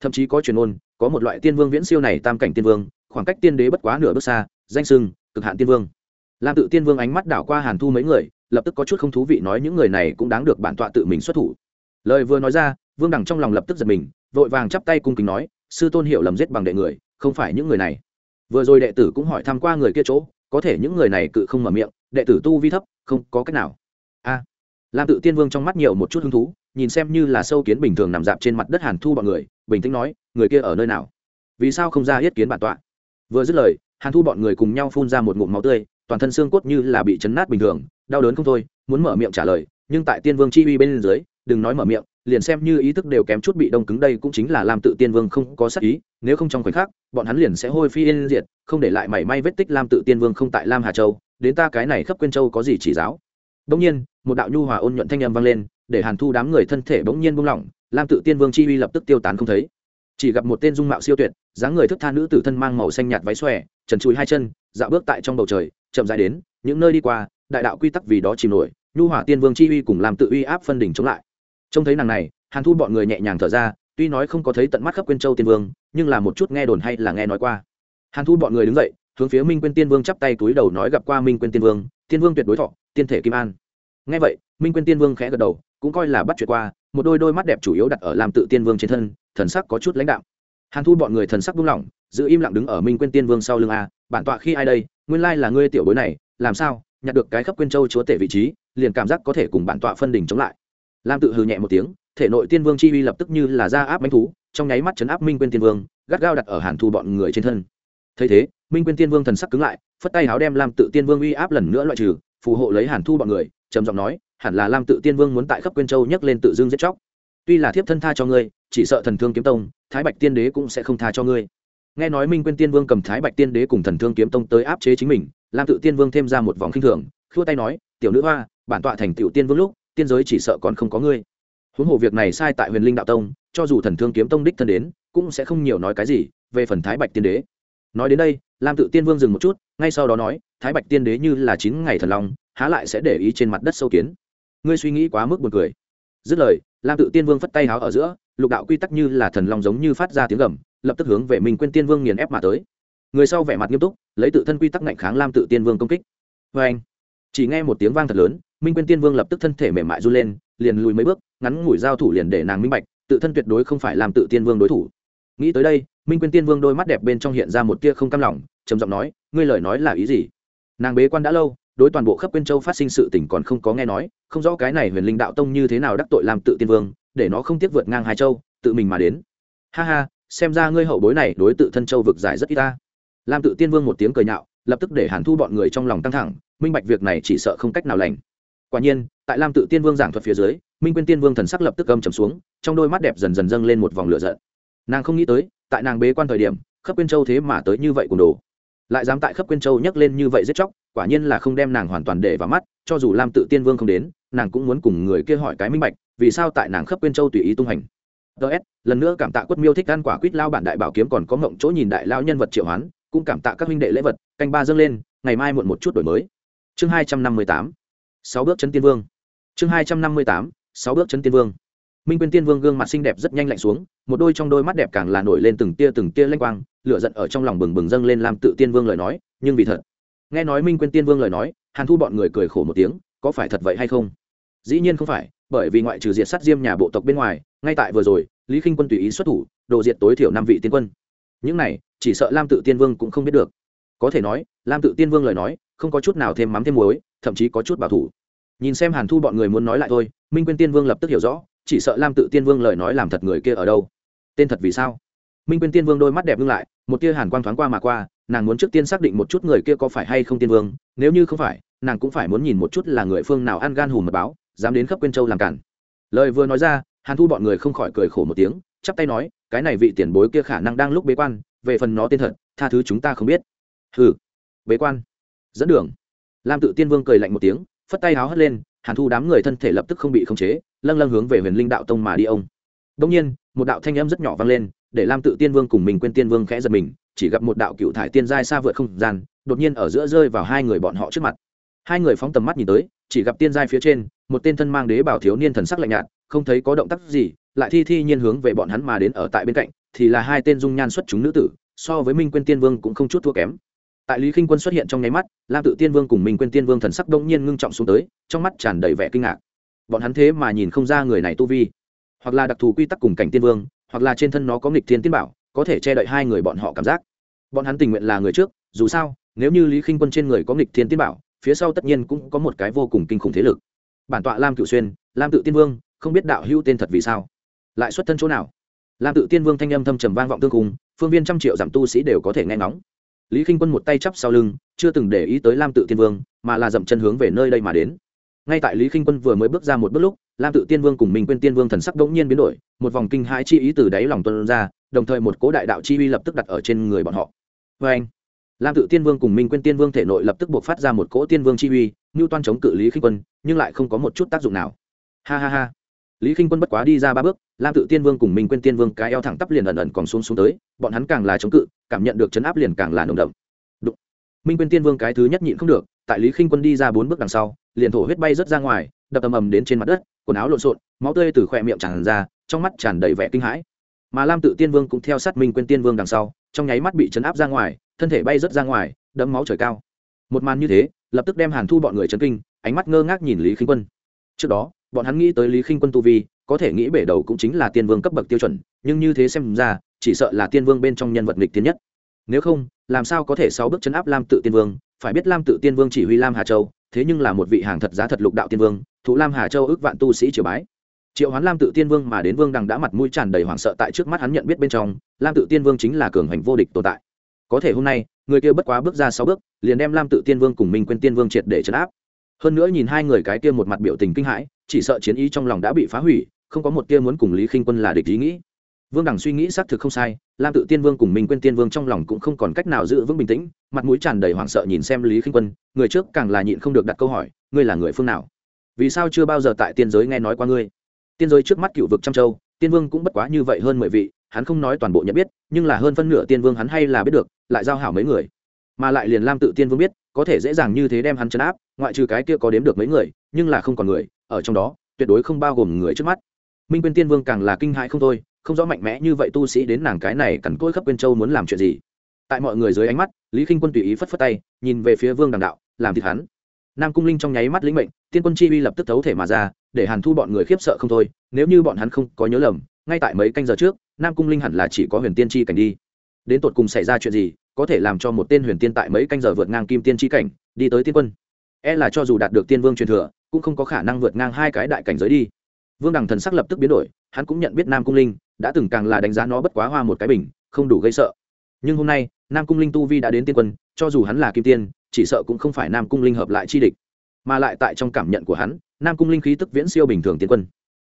Thậm chí có truyền ôn có một loại tiên vương viễn siêu này tam cảnh tiên vương, khoảng cách tiên đế bất quá nửa bước xa, danh sưng cực hạn tiên vương. Lam tự tiên vương ánh mắt đảo qua hàn thu mấy người, lập tức có chút không thú vị nói những người này cũng đáng được bản tọa tự mình xuất thủ. Lời vừa nói ra, vương đẳng trong lòng lập tức giật mình, vội vàng chắp tay cung kính nói sư tôn hiểu lầm giết bằng đệ người, không phải những người này. Vừa rồi đệ tử cũng hỏi tham q u a người kia chỗ, có thể những người này cự không mở miệng, đệ tử tu vi thấp, không có cách nào. A. Lam tự tiên vương trong mắt nhiều một chút hứng thú, nhìn xem như là sâu kiến bình thường nằm dạp trên mặt đất hàn thu bọn người, bình tĩnh nói, người kia ở nơi nào? Vì sao không ra yết kiến bản tọa? Vừa dứt lời, hàn thu bọn người cùng nhau phun ra một ngụm máu tươi, toàn thân xương cốt như là bị chấn nát bình thường, đau đớn không thôi, muốn mở miệng trả lời, nhưng tại tiên vương chi uy bên dưới, đừng nói mở miệng liền xem như ý thức đều kém chút bị đông cứng đây cũng chính là lam tự tiên vương không có sắc ý, nếu không trong khoảnh khắc, bọn hắn liền sẽ hôi phi yên diệt, không để lại mảy may vết tích lam tự tiên vương không tại lam hà châu, đến ta cái này khắp quyên châu có gì chỉ giáo. Đông nhiên, một đạo nhu hòa ôn nhuận thanh âm vang lên, để hàn thu đám người thân thể bỗng nhiên buông lỏng, lam tự tiên vương chi uy lập tức tiêu tán không thấy. Chỉ gặp một tên dung mạo siêu tuyệt, dáng người thức tha nữ tử thân mang màu xanh nhạt váy xòe, trần chùi hai chân dạo bước tại trong bầu trời, chậm dài đến, những nơi đi qua, đại đạo quy tắc vì đó chìm nổi, nhu hỏa tiên vương chi uy cùng làm tự uy áp phân đỉnh chống lại trông thấy nàng này, hàn thu bọn người nhẹ nhàng thở ra, tuy nói không có thấy tận mắt khắp quyên châu tiên vương, nhưng là một chút nghe đồn hay là nghe nói qua. Hàn thu bọn người đứng dậy, hướng phía minh quyên tiên vương chắp tay túi đầu nói gặp qua minh quyên tiên vương tiên vương tuyệt đối thọ, tiên thể kim an. Nghe vậy, minh quyên tiên vương khẽ gật đầu, cũng coi là bắt chuyện qua, một đôi đôi mắt đẹp chủ yếu đặt ở làm tự tiên vương trên thân, thần sắc có chút lãnh đạo hàn thu bọn người thần sắc buông lỏng, giữ im lặng đứng ở minh quyên tiên vương sau lưng a, bản tọa khi ai đây? Nguyên lai là ngươi tiểu bối này, làm sao, nhặt được cái khắp quyên châu chúa tể vị trí, liền cảm giác có thể cùng bản tọa phân đỉnh chống lại lam tự hừ nhẹ một tiếng, thể nội tiên vương chi uy lập tức như là ra áp bánh thú, trong nháy mắt chấn áp minh quyên tiên vương, gắt gao đặt ở hàn thu bọn người trên thân. Thấy thế, minh quyên tiên vương thần sắc cứng lại, phất tay áo đem lam tự tiên vương uy áp lần nữa loại trừ, phù hộ lấy hàn thu bọn người, trầm giọng nói, hẳn là lam tự tiên vương muốn tại khắp quyên châu nhấc lên tự dưng giết chóc. Tuy là thiếp thân tha cho ngươi, chỉ sợ thần thương kiếm tông, thái bạch tiên đế cũng sẽ không tha cho ngươi. Nghe nói minh quyên tiên vương cầm thái bạch tiên đế cùng thần thương kiếm tông tới áp chế chính mình, lam tự tiên vương thêm ra một vòng khinh thường, khua tay nói, tiểu nữ hoa, bản tọa thành tiểu tiên vương lúc tiên giới chỉ sợ còn không có ngươi. Huống hồ việc này sai tại huyền linh đạo tông, cho dù thần thương kiếm tông đích thân đến, cũng sẽ không nhiều nói cái gì về phần thái bạch tiên đế. Nói đến đây, lam tự tiên vương dừng một chút, ngay sau đó nói, thái bạch tiên đế như là chín ngày thần long, há lại sẽ để ý trên mặt đất sâu kiến. Ngươi suy nghĩ quá mức buồn cười. Dứt lời, lam tự tiên vương phất tay háo ở giữa, lục đạo quy tắc như là thần long giống như phát ra tiếng gầm, lập tức hướng về mình quên tiên vương nghiền ép mà tới. Người sau vẻ mặt nghiêm túc, lấy tự thân quy tắc ngạnh kháng lam tự tiên vương công kích. Vê anh chỉ nghe một tiếng vang thật lớn, minh quyên tiên vương lập tức thân thể mềm mại run lên, liền lùi mấy bước, ngắn ngủi giao thủ liền để nàng minh bạch, tự thân tuyệt đối không phải làm tự tiên vương đối thủ. Nghĩ tới đây, minh quyên tiên vương đôi mắt đẹp bên trong hiện ra một tia không cam lòng, trầm giọng nói, ngươi lời nói là ý gì? Nàng bế quan đã lâu, đối toàn bộ khắp quyên châu phát sinh sự tình còn không có nghe nói, không rõ cái này huyền linh đạo tông như thế nào đắc tội làm tự tiên vương, để nó không tiếc vượt ngang hai châu, tự mình mà đến. Ha ha, xem ra ngươi hậu bối này đối tự thân châu vực giải rất ít ta. Lam tự tiên vương một tiếng cười nhạo, lập tức để hàn thu bọn người trong lòng căng thẳng minh bạch việc này chỉ sợ không cách nào lành. Quả nhiên, tại lam tự tiên vương giảng thuật phía dưới, minh quyên tiên vương thần sắc lập tức âm trầm xuống, trong đôi mắt đẹp dần dần dâng lên một vòng lửa giận. Nàng không nghĩ tới, tại nàng bế quan thời điểm khắp quyên châu thế mà tới như vậy cùng đồ. Lại dám tại khắp quyên châu nhấc lên như vậy giết chóc, quả nhiên là không đem nàng hoàn toàn để vào mắt, cho dù lam tự tiên vương không đến, nàng cũng muốn cùng người kia hỏi cái minh bạch, vì sao tại nàng khắp quyên châu tùy ý tung hành. Ts lần nữa cảm tạ quất miêu thích ăn quả quýt lao bản đại bảo kiếm còn có mộng chỗ nhìn đại lao nhân vật triệu hoán, cũng cảm tạ các huynh đệ lễ vật, canh ba dâng lên, ngày mai muộn một chút đổi mới chương hai trăm năm mươi tám, sáu bước chân tiên vương. Chương hai trăm năm mươi tám, sáu bước chân tiên vương. Minh quyên tiên vương gương mặt xinh đẹp rất nhanh lạnh xuống, một đôi trong đôi mắt đẹp càng là nổi lên từng tia từng tia lanh quang, lửa giận ở trong lòng bừng bừng dâng lên làm tự tiên vương lời nói, nhưng vì thật. Nghe nói minh quyên tiên vương lời nói, hàn thu bọn người cười khổ một tiếng, có phải thật vậy hay không? Dĩ nhiên không phải, bởi vì ngoại trừ diệt sát diêm nhà bộ tộc bên ngoài, ngay tại vừa rồi, lý k i n h quân tùy ý xuất thủ đồ diệt tối thiểu năm vị tiên quân. Những này, chỉ sợ lam tự tiên vương cũng không biết được. Có thể nói, lam tự tiên vương lời nói không có chút nào thêm mắm thêm muối, thậm chí có chút bảo thủ. Nhìn xem hàn thu bọn người muốn nói lại thôi, minh quyên tiên vương lập tức hiểu rõ, chỉ sợ lam tự tiên vương lời nói làm thật người kia ở đâu. Tên thật vì sao? Minh quyên tiên vương đôi mắt đẹp ngưng lại, một tia hàn quang thoáng qua mà qua, nàng muốn trước tiên xác định một chút người kia có phải hay không tiên vương, nếu như không phải, nàng cũng phải muốn nhìn một chút là người phương nào ăn gan hùm mật báo, dám đến khắp quyên châu làm cản. Lời vừa nói ra, hàn thu bọn người không khỏi cười khổ một tiếng, chắp tay nói, cái này vị tiền bối kia khả năng đang lúc bế quan, về phần nó tên thật, tha thứ chúng ta không biết. Ừ bế quan dẫn đường. Lam tự tiên vương cười lạnh một tiếng, phất tay háo hất lên, hàn thu đám người thân thể lập tức không bị khống chế, lâng lâng hướng về huyền linh đạo tông mà đi ông. Đông nhiên, một đạo thanh âm rất nhỏ vang lên, để lam tự tiên vương cùng mình quên tiên vương khẽ giật mình, chỉ gặp một đạo cựu thải tiên giai xa vượt không gian, đột nhiên ở giữa rơi vào hai người bọn họ trước mặt. Hai người phóng tầm mắt nhìn tới, chỉ gặp tiên giai phía trên, một tên thân mang đế bảo thiếu niên thần sắc lạnh nhạt, không thấy có động tác gì, lại thi thi nhiên hướng về bọn hắn mà đến ở tại bên cạnh, thì là hai tên dung nhan xuất chúng nữ tử, so với minh quên tiên vương cũng không chút thua kém tại lý k i n h quân xuất hiện trong nháy mắt, lam tự tiên vương cùng minh quên tiên vương thần sắc đông nhiên ngưng trọng xuống tới, trong mắt tràn đầy vẻ kinh ngạc. Bọn hắn thế mà nhìn không ra người này tu vi. Hoặc là đặc thù quy tắc cùng cảnh tiên vương, hoặc là trên thân nó có nghịch thiên tiên bảo, có thể che đậy hai người bọn họ cảm giác. Bọn hắn tình nguyện là người trước, dù sao, nếu như lý k i n h quân trên người có nghịch thiên tiên bảo, phía sau tất nhiên cũng có một cái vô cùng kinh khủng thế lực. Bản tọa lam cựu xuyên, lam tự tiên vương, không biết đạo hữu tên thật vì sao? Lại xuất thân chỗ nào? Lam tự tiên vương thanh âm thâm trầm vang vọng tương cùng phương viên trăm triệu giảm tu sĩ đều có thể nghe ngóng lý k i n h quân một tay chắp sau lưng, chưa từng để ý tới lam tự tiên vương, mà là dậm chân hướng về nơi đây mà đến. Ngay tại lý k i n h quân vừa mới bước ra một bước lúc, lam tự tiên vương cùng mình quên tiên vương thần sắc đ ỗ n g nhiên biến đổi, một vòng kinh hãi chi ý từ đáy lòng tuân ra, đồng thời một cố đại đạo chi uy lập tức đặt ở trên người bọn họ. Vê anh lam tự tiên vương cùng minh quên tiên vương thể nội lập tức buộc phát ra một cỗ tiên vương chi uy ngưu toan chống cự lý k i n h quân, nhưng lại không có một chút tác dụng nào. Ha ha ha! Lý k i n h quân bất quá đi ra ba bước, lam tự tiên vương cùng minh quên tiên vương cái eo thẳng tắp liền ẩn ẩn còn xuống xuống tới, bọn hắn càng là chống cự, cảm nhận được chấn áp liền càng là nồng đậm. Đụng. minh quên tiên vương cái thứ nhất nhịn không được, tại lý khinh quân đi ra bốn bước đằng sau, liền thổ huyết bay rớt ra ngoài, đập ầm ầm đến trên mặt đất, quần áo lộn xộn, máu tươi từ khỏe miệng tràn ra, trong mắt tràn đầy vẻ kinh hãi. Mà lam tự tiên vương cũng theo sát minh quên tiên vương đằng sau, trong nháy mắt bị chấn áp ra ngoài, thân thể bay rớt ra ngoài, đẫm máu trời cao. Một màn như thế, lập tức đem hàn thu bọn người chấn kinh, ánh mắt ngơ ngác nhìn lý Kinh quân. Trước đó bọn hắn nghĩ tới lý khinh quân tu vi, có thể nghĩ bể đầu cũng chính là tiên vương cấp bậc tiêu chuẩn, nhưng như thế xem ra, chỉ sợ là tiên vương bên trong nhân vật nghịch tiến nhất. Nếu không, làm sao có thể sáu bước chấn áp lam tự tiên vương? Phải biết lam tự tiên vương chỉ huy lam hà châu, thế nhưng là một vị hàng thật giá thật lục đạo tiên vương, thủ lam hà châu ước vạn tu sĩ triều bái. Triệu hoán lam tự tiên vương mà đến vương đằng đã mặt mũi tràn đầy hoảng sợ tại trước mắt hắn nhận biết bên trong, lam tự tiên vương chính là cường hành vô địch tồn tại. Có thể hôm nay, người kia bất quá bước ra sáu bước, liền đem lam tự tiên vương cùng minh quên tiên vương triệt để chấn áp. Hơn nữa nhìn hai người cái kia một mặt biểu tình kinh hãi chỉ sợ chiến ý trong lòng đã bị phá hủy, không có một tia muốn cùng lý khinh quân là địch ý nghĩ. Vương đằng suy nghĩ xác thực không sai, lam tự tiên vương cùng minh quên tiên vương trong lòng cũng không còn cách nào giữ vững bình tĩnh, mặt mũi tràn đầy hoảng sợ nhìn xem lý khinh quân, người trước càng là nhịn không được đặt câu hỏi, ngươi là người phương nào? Vì sao chưa bao giờ tại tiên giới nghe nói qua ngươi? Tiên giới trước mắt cựu vực trăm châu, tiên vương cũng bất quá như vậy hơn mười vị, hắn không nói toàn bộ nhận biết, nhưng là hơn phân nửa tiên vương hắn hay là biết được, lại giao hảo mấy người. Mà lại liền lam tự tiên vương biết, có thể dễ dàng như thế đem hắn chấn áp, ngoại trừ cái kia có đếm được mấy người, nhưng là không còn người ở trong đó, tuyệt đối không bao gồm người trước mắt. Minh quyên tiên vương càng là kinh hãi không thôi, không rõ mạnh mẽ như vậy tu sĩ đến nàng cái này cằn côi khắp quyên châu muốn làm chuyện gì. Tại mọi người dưới ánh mắt, lý k i n h quân tùy ý phất phất tay, nhìn về phía vương đằng đạo, làm thịt hắn. Nam cung linh trong nháy mắt lĩnh mệnh, tiên quân chi uy lập tức thấu thể mà ra, để hàn thu bọn người khiếp sợ không thôi, nếu như bọn hắn không có nhớ lầm, ngay tại mấy canh giờ trước, nam cung linh hẳn là chỉ có huyền tiên Chi cảnh đi. Đến tột cùng xảy ra chuyện gì, có thể làm cho một tên huyền tiên tại mấy canh giờ vượt ngang kim tiên Chi cảnh, đi tới tiên quân. E là cho dù đạt được tiên vương truyền thừa cũng không có khả năng vượt ngang hai cái đại cảnh giới đi. Vương đằng thần sắc lập tức biến đổi, hắn cũng nhận biết nam cung linh, đã từng càng là đánh giá nó bất quá hoa một cái bình, không đủ gây sợ. Nhưng hôm nay, nam cung linh tu vi đã đến tiên quân, cho dù hắn là kim tiên, chỉ sợ cũng không phải nam cung linh hợp lại chi địch. Mà lại tại trong cảm nhận của hắn, nam cung linh khí tức viễn siêu bình thường tiên quân.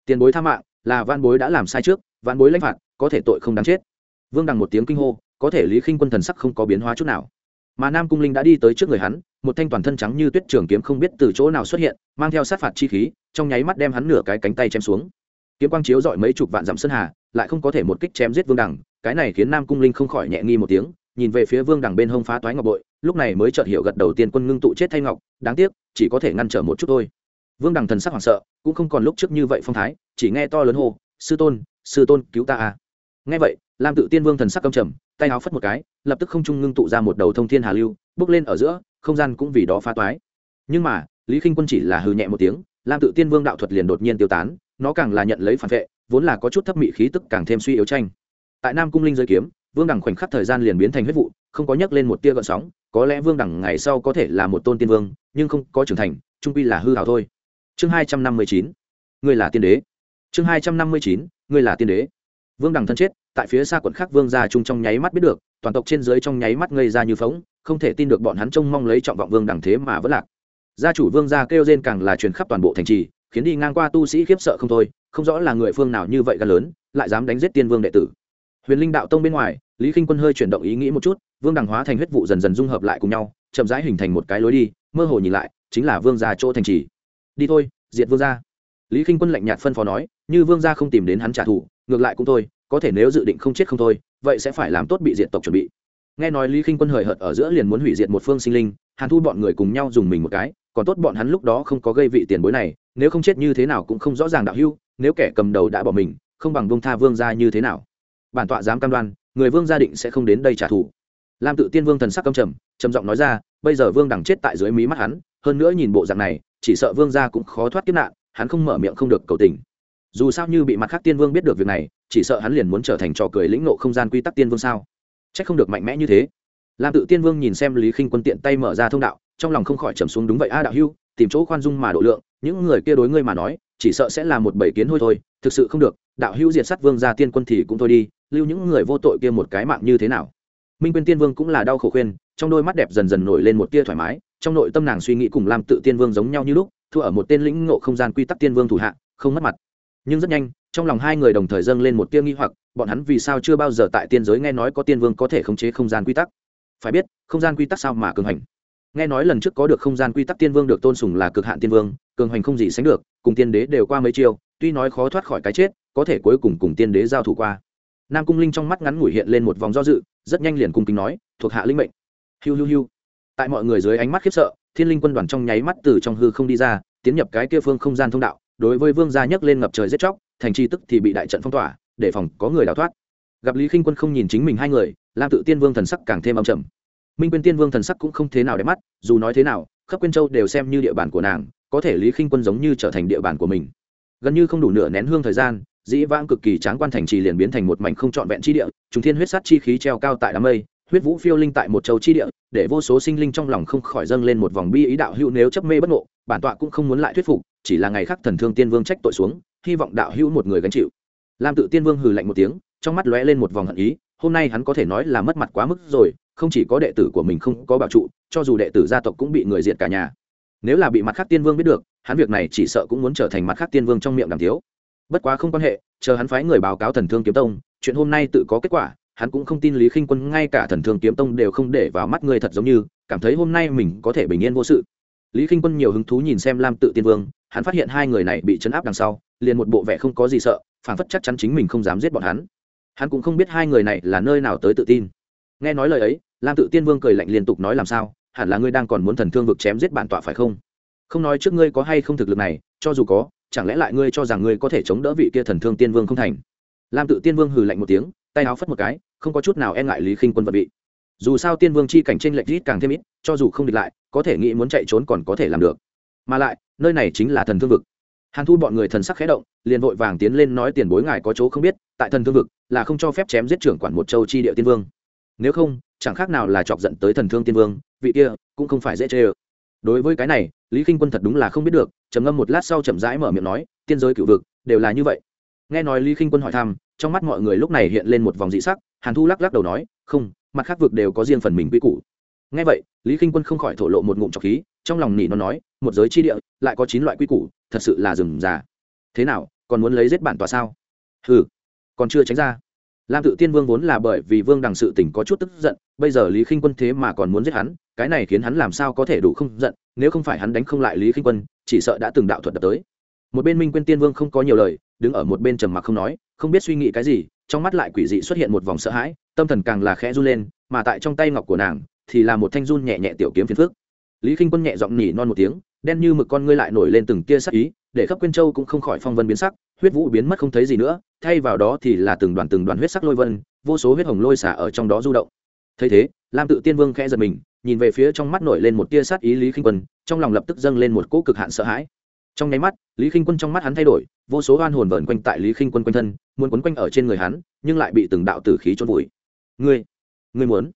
Tiền bối tha mạng, là van bối đã làm sai trước van bối lãnh phạt, có thể tội không đáng chết. Vương đằng một tiếng kinh hô, có thể lý khinh quân thần sắc không có biến hóa chút nào mà nam cung linh đã đi tới trước người hắn, một thanh toàn thân trắng như tuyết trường kiếm không biết từ chỗ nào xuất hiện, mang theo sát phạt chi khí, trong nháy mắt đem hắn nửa cái cánh tay chém xuống. Kiếm quang chiếu dọi mấy chục vạn dặm sơn hà, lại không có thể một kích chém giết vương đẳng cái này khiến nam cung linh không khỏi nhẹ nghi một tiếng, nhìn về phía vương đẳng bên hông phá toái ngọc bội, lúc này mới chợt hiểu gật đầu tiên quân ngưng tụ chết thay ngọc, đáng tiếc, chỉ có thể ngăn trở một chút thôi. Vương đẳng thần sắc hoảng sợ, cũng không còn lúc trước như vậy phong thái, chỉ nghe to lớn hô, sư tôn sư tôn cứu ta à nghe vậy, lam tự tiên vương thần sắc cầm trầm tay áo phất một cái, lập tức không trung ngưng tụ ra một đầu thông thiên hà lưu, bước lên ở giữa, không gian cũng vì đó phá toái. Nhưng mà, lý k quân chỉ là hư nhẹ một tiếng, lam tự tiên vương đạo thuật liền đột nhiên tiêu tán, nó càng là nhận lấy phản vệ, vốn là có chút thấp mị khí tức càng thêm suy yếu tranh. Tại nam cung linh giới kiếm, vương đẳng khoảnh khắc thời gian liền biến thành huyết vụ, không có nhắc lên một tia gợn sóng, có lẽ vương đẳng ngày sau có thể là một tôn tiên vương, nhưng không có trưởng thành, trung quy là hư hào thôi. Chương hai trăm năm mươi chín, ngươi là tiên đế. Chương hai trăm năm mươi chín, ngươi là tiên đế. Vương đẳng thân chết tại phía xa quận khác vương gia trung trong nháy mắt biết được, toàn tộc trên dưới trong nháy mắt ngây ra như phóng, không thể tin được bọn hắn trông mong lấy trọng vọng vương đẳng thế mà vẫn lạc. Gia chủ vương gia kêu rên càng là truyền khắp toàn bộ thành trì, khiến đi ngang qua tu sĩ khiếp sợ không thôi, không rõ là người phương nào như vậy gan lớn, lại dám đánh giết tiên vương đệ tử. Huyền linh đạo tông bên ngoài, lý k i n h quân hơi chuyển động ý nghĩ một chút, vương đằng hóa thành huyết vụ dần dần dung hợp lại cùng nhau, chậm rãi hình thành một cái lối đi, mơ hồ nhìn lại, chính là vương gia chỗ thành trì. Đi thôi, diệt vương gia. Lý k i n h quân lạnh nhạt phân phó nói, như vương gia không tìm đến hắn trả thù, ngược lại cũng thôi có thể nếu dự định không chết không thôi, vậy sẽ phải làm tốt bị diệt tộc chuẩn bị. Nghe nói lý k i n h quân hời hợt ở giữa liền muốn hủy diệt một phương sinh linh, hàn thu bọn người cùng nhau dùng mình một cái, còn tốt bọn hắn lúc đó không có gây vị tiền bối này, nếu không chết như thế nào cũng không rõ ràng đạo hưu nếu kẻ cầm đầu đã bỏ mình, không bằng bông tha vương gia như thế nào. Bản tọa dám cam đoan, người vương gia định sẽ không đến đây trả thù. Lam tự tiên vương thần sắc căm trầm trầm giọng nói ra, bây giờ vương đằng chết tại dưới mí mắt hắn, hơn nữa nhìn bộ dạng này, chỉ sợ vương gia cũng khó thoát kiếp nạn, hắn không mở miệng không được cầu tình. Dù sao như bị mặt khác tiên vương biết được việc này chỉ sợ hắn liền muốn trở thành trò cười lĩnh nộ không gian quy tắc tiên vương sao? C h ắ c không được mạnh mẽ như thế. Lam tự tiên vương nhìn xem lý khinh quân tiện tay mở ra thông đạo, trong lòng không khỏi trầm xuống đúng vậy. A đạo hưu, tìm chỗ khoan dung mà độ lượng, những người kia đối ngươi mà nói, chỉ sợ sẽ là một bảy kiến hôi thôi, thực sự không được. Đạo hữu diệt sát vương gia tiên quân thì cũng thôi đi, lưu những người vô tội kia một cái mạng như thế nào? Minh quyên tiên vương cũng là đau khổ khuyên, trong đôi mắt đẹp dần dần nổi lên một tia thoải mái, trong nội tâm nàng suy nghĩ cùng lam tự tiên vương giống nhau như lúc, thua ở một tên lĩnh ngộ không gian quy tắc tiên vương thủ hạ, không mất mặt. Nhưng rất nhanh trong lòng hai người đồng thời dâng lên một tia nghi hoặc, bọn hắn vì sao chưa bao giờ tại tiên giới nghe nói có tiên vương có thể khống chế không gian quy tắc? Phải biết, không gian quy tắc sao mà cường hành? Nghe nói lần trước có được không gian quy tắc tiên vương được tôn sùng là cực hạn tiên vương, cường hành không gì sánh được, cùng tiên đế đều qua mấy chiêu, tuy nói khó thoát khỏi cái chết, có thể cuối cùng cùng tiên đế giao thủ qua. Nam cung linh trong mắt ngắn ngủi hiện lên một vòng do dự, rất nhanh liền cung kính nói, thuộc hạ linh mệnh. Hiu hiu hiu. Tại mọi người dưới ánh mắt khiếp sợ, thiên linh quân đoàn trong nháy mắt từ trong hư không đi ra, tiến nhập cái kia phương không gian thông đạo đối với vương gia nhấc lên ngập trời giết chóc, thành chi tức thì bị đại trận phong tỏa, để phòng có người đào thoát. Gặp lý khinh quân không nhìn chính mình hai người, lam tự tiên vương thần sắc càng thêm âm trầm. Minh quyên tiên vương thần sắc cũng không thế nào đẹp mắt, dù nói thế nào, khắp quyên châu đều xem như địa bàn của nàng, có thể lý khinh quân giống như trở thành địa bàn của mình. Gần như không đủ nửa nén hương thời gian, dĩ vãng cực kỳ tráng quan thành trì liền biến thành một mảnh không trọn vẹn chi địa chúng thiên huyết sát chi khí treo cao tại đám mây, huyết vũ phiêu linh tại một châu chi địa, để vô số sinh linh trong lòng không khỏi dâng lên một vòng bi ý đạo hữu nếu chấp mê bất ngộ, bản tọa cũng không muốn lại thuyết phục chỉ là ngày khác thần thương tiên vương trách tội xuống, hy vọng đạo hữu một người gánh chịu. Lam tự tiên vương hừ lạnh một tiếng, trong mắt lóe lên một vòng hận ý, hôm nay hắn có thể nói là mất mặt quá mức rồi, không chỉ có đệ tử của mình không có bảo trụ, cho dù đệ tử gia tộc cũng bị người diệt cả nhà. Nếu là bị mặt khác tiên vương biết được, hắn việc này chỉ sợ cũng muốn trở thành mặt khác tiên vương trong miệng đàm thiếu bất quá không quan hệ, chờ hắn phái người báo cáo thần thương kiếm tông, chuyện hôm nay tự có kết quả, hắn cũng không tin lý khinh quân ngay cả thần thương kiếm tông đều không để vào mắt người thật giống như, cảm thấy hôm nay mình có thể bình yên vô sự. Lý khinh quân nhiều hứng thú nhìn xem lam tự tiên vương hắn phát hiện hai người này bị chấn áp đằng sau, liền một bộ vẻ không có gì sợ phản phất chắc chắn chính mình không dám giết bọn hắn. Hắn cũng không biết hai người này là nơi nào tới tự tin. Nghe nói lời ấy, lam tự tiên vương cười lạnh liên tục nói làm sao, hẳn là ngươi đang còn muốn thần thương vực chém giết bản tọa phải không? Không nói trước ngươi có hay không thực lực này, cho dù có, chẳng lẽ lại ngươi cho rằng ngươi có thể chống đỡ vị kia thần thương tiên vương không thành? Lam tự tiên vương hừ lạnh một tiếng, tay áo phất một cái, không có chút nào e ngại lý khinh quân vật vị. Dù sao tiên vương chi cảnh trên lệch ít càng thêm ít, cho dù không địch lại, có thể nghĩ muốn chạy trốn còn có thể làm được mà lại, nơi này chính là thần thương vực. Hàn thu bọn người thần sắc khẽ động, liền vội vàng tiến lên nói tiền bối ngài có chỗ không biết, tại thần thương vực là không cho phép chém giết trưởng quản một châu chi địa tiên vương. Nếu không, chẳng khác nào là chọc giận tới thần thương tiên vương, vị kia cũng không phải dễ chê ơ. Đối với cái này, lý k i n h quân thật đúng là không biết được, trầm ngâm một lát sau chậm rãi mở miệng nói, tiên giới cựu vực đều là như vậy. Nghe nói lý k i n h quân hỏi thăm, trong mắt mọi người lúc này hiện lên một vòng dị sắc, hàn thu lắc lắc đầu nói, không, mặt khác vực đều có riêng phần mình quy củ. Nghe vậy lý k i n h quân không khỏi thổ lộ một ngụm trọc khí, trong lòng nỉ nó nói, một giới chi địa, lại có chín loại quy củ, thật sự là rừng già. Thế nào, còn muốn lấy giết bản tòa sao? Ừ còn chưa tránh ra. Lam tự tiên vương vốn là bởi vì vương đằng sự tỉnh có chút tức giận, bây giờ lý khinh quân thế mà còn muốn giết hắn, cái này khiến hắn làm sao có thể đủ không giận, nếu không phải hắn đánh không lại lý khinh quân, chỉ sợ đã từng đạo thuật đập tới. Một bên minh Quyên tiên vương không có nhiều lời, đứng ở một bên trầm mặc không nói, không biết suy nghĩ cái gì, trong mắt lại quỷ dị xuất hiện một vòng sợ hãi, tâm thần càng là khẽ run lên, mà tại trong tay ngọc của nàng thì là một thanh run nhẹ nhẹ tiểu kiếm phiền phước lý k i n h quân nhẹ giọng nhỉ non một tiếng, đen như mực con ngươi lại nổi lên từng tia sắc ý, để khắp quyên châu cũng không khỏi phong vân biến sắc, huyết vũ biến mất không thấy gì nữa, thay vào đó thì là từng đoàn từng đoàn huyết sắc lôi vân, vô số huyết hồng lôi xả ở trong đó du động. Thấy thế, lam tự tiên vương khẽ giật mình, nhìn về phía trong mắt nổi lên một tia sát ý lý Kinh quân, trong lòng lập tức dâng lên một cỗ cực hạn sợ hãi. Trong nháy mắt, lý Kinh quân trong mắt hắn thay đổi, vô số oan hồn vờn quanh tại lý Kinh quân quanh thân, muốn quấn quanh ở trên người hắn, nhưng lại bị từng đạo tử khí trôn vùi. Ngươi ngươi muốn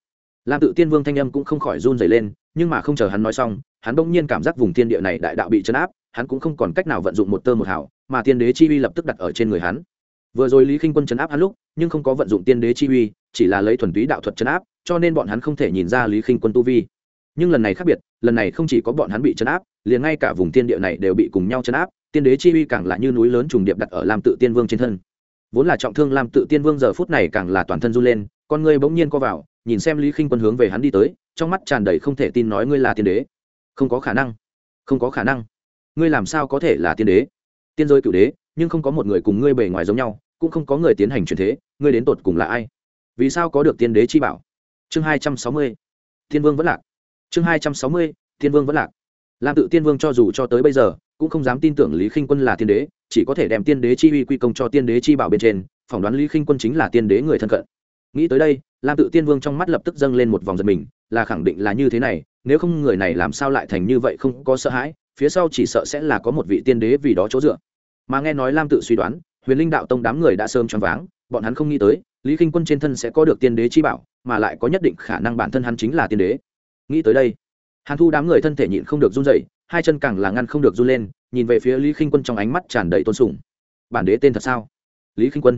lam tự tiên vương thanh âm cũng không khỏi run dày lên, nhưng mà không chờ hắn nói xong, hắn bỗng nhiên cảm giác vùng thiên địa này đại đạo bị chấn áp, hắn cũng không còn cách nào vận dụng một tơ một hảo mà tiên đế chi uy lập tức đặt ở trên người hắn. Vừa rồi lý khinh quân chấn áp hắn lúc, nhưng không có vận dụng tiên đế chi uy, chỉ là lấy thuần túy đạo thuật chấn áp, cho nên bọn hắn không thể nhìn ra lý khinh quân tu vi. Nhưng lần này khác biệt, lần này không chỉ có bọn hắn bị chấn áp, liền ngay cả vùng tiên địa này đều bị cùng nhau chấn áp, tiên đế chi uy càng là như núi lớn trùng điệp đặt ở lam tự tiên vương trên thân. Vốn là trọng thương lam tự tiên vương giờ phút này càng là toàn thân run lên, con người bỗng nhiên co vào nhìn xem lý khinh quân hướng về hắn đi tới, trong mắt tràn đầy không thể tin nói ngươi là tiên đế. Không có khả năng. Không có khả năng. Ngươi làm sao có thể là tiên đế? Tiên giới cựu đế, nhưng không có một người cùng ngươi bề ngoài giống nhau, cũng không có người tiến hành truyền thế, ngươi đến tột cùng là ai? Vì sao có được tiên đế chi bảo? Chương hai trăm sáu mươi. Thiên vương vẫn lạc. Chương hai trăm sáu mươi, thiên vương vẫn lạc. Lam tự tiên vương cho dù cho tới bây giờ, cũng không dám tin tưởng lý khinh quân là tiên đế, chỉ có thể đem tiên đế chi uy quy công cho tiên đế chi bảo bên trên, phỏng đoán lý khinh quân chính là tiên đế người thân cận nghĩ tới đây, lam tự tiên vương trong mắt lập tức dâng lên một vòng giật mình, là khẳng định là như thế này, nếu không người này làm sao lại thành như vậy không có sợ hãi, phía sau chỉ sợ sẽ là có một vị tiên đế vì đó chỗ dựa. Mà nghe nói lam tự suy đoán, huyền linh đạo tông đám người đã sớm choáng váng, bọn hắn không nghĩ tới, lý k i n h quân trên thân sẽ có được tiên đế chi bảo, mà lại có nhất định khả năng bản thân hắn chính là tiên đế. Nghĩ tới đây, hàn thu đám người thân thể nhịn không được run dậy hai chân càng là ngăn không được run lên, nhìn về phía lý k i n h quân trong ánh mắt tràn đầy tôn sùng. Bản đế tên thật sao? Lý k i n h quân.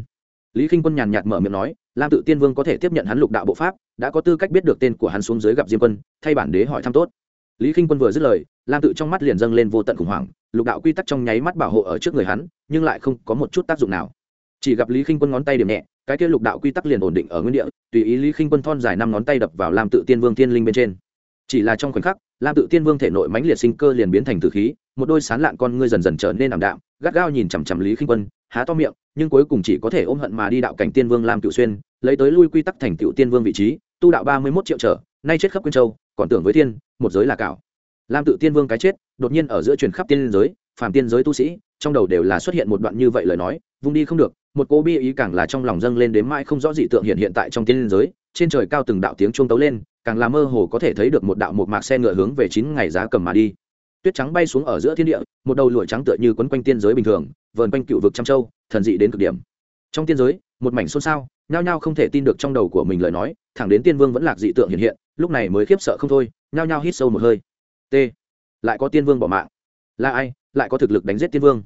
Lý k i n h quân nhàn nhạt mở miệng nói lam tự tiên vương có thể tiếp nhận hắn lục đạo bộ pháp, đã có tư cách biết được tên của hắn xuống dưới gặp diêm quân, thay bản đế hỏi thăm tốt. Lý k i n h quân vừa dứt lời, lam tự trong mắt liền dâng lên vô tận khủng hoảng, lục đạo quy tắc trong nháy mắt bảo hộ ở trước người hắn, nhưng lại không có một chút tác dụng nào. Chỉ gặp lý k i n h quân ngón tay điểm nhẹ, cái kia lục đạo quy tắc liền ổn định ở nguyên địa, tùy ý lý k i n h quân thon dài năm ngón tay đập vào lam tự tiên vương tiên linh bên trên. Chỉ là trong khoảnh khắc, lam tự tiên vương thể nội mãnh liệt sinh cơ liền biến thành tử khí, một đôi sán lạn con ngươi dần dần trở nên ảm đạm, gắt gao nhìn chằm chằm lý khinh quân há to miệng, nhưng cuối cùng chỉ có thể ôm hận mà đi đạo cảnh tiên vương lam cựu xuyên, lấy tới lui quy tắc thành cựu tiên vương vị trí, tu đạo ba mươi mốt triệu trở, nay chết khắp quyên châu, còn tưởng với thiên, một giới là cảo. Lam tự tiên vương cái chết, đột nhiên ở giữa truyền khắp tiên giới, phàm tiên giới tu sĩ, trong đầu đều là xuất hiện một đoạn như vậy lời nói, vung đi không được, một cô bi ý càng là trong lòng dâng lên đến mãi không rõ dị tượng hiện hiện tại trong tiên giới, trên trời cao từng đạo tiếng chuông tấu lên, càng là mơ hồ có thể thấy được một đạo một mạc xe ngựa hướng về chín ngày giá cầm mà đi. Tuyết trắng bay xuống ở giữa thiên địa, một đầu lụa trắng tựa như quấn quanh tiên giới bình thường vờn quanh cựu vực trăm châu, thần dị đến cực điểm. Trong tiên giới, một mảnh xôn xao, nhao nhao không thể tin được trong đầu của mình lời nói, thẳng đến tiên vương vẫn lạc dị tượng hiện hiện, lúc này mới khiếp sợ không thôi, nhao nhao hít sâu một hơi. T. Lại có tiên vương bỏ mạng. Là ai? Lại có thực lực đánh giết tiên vương?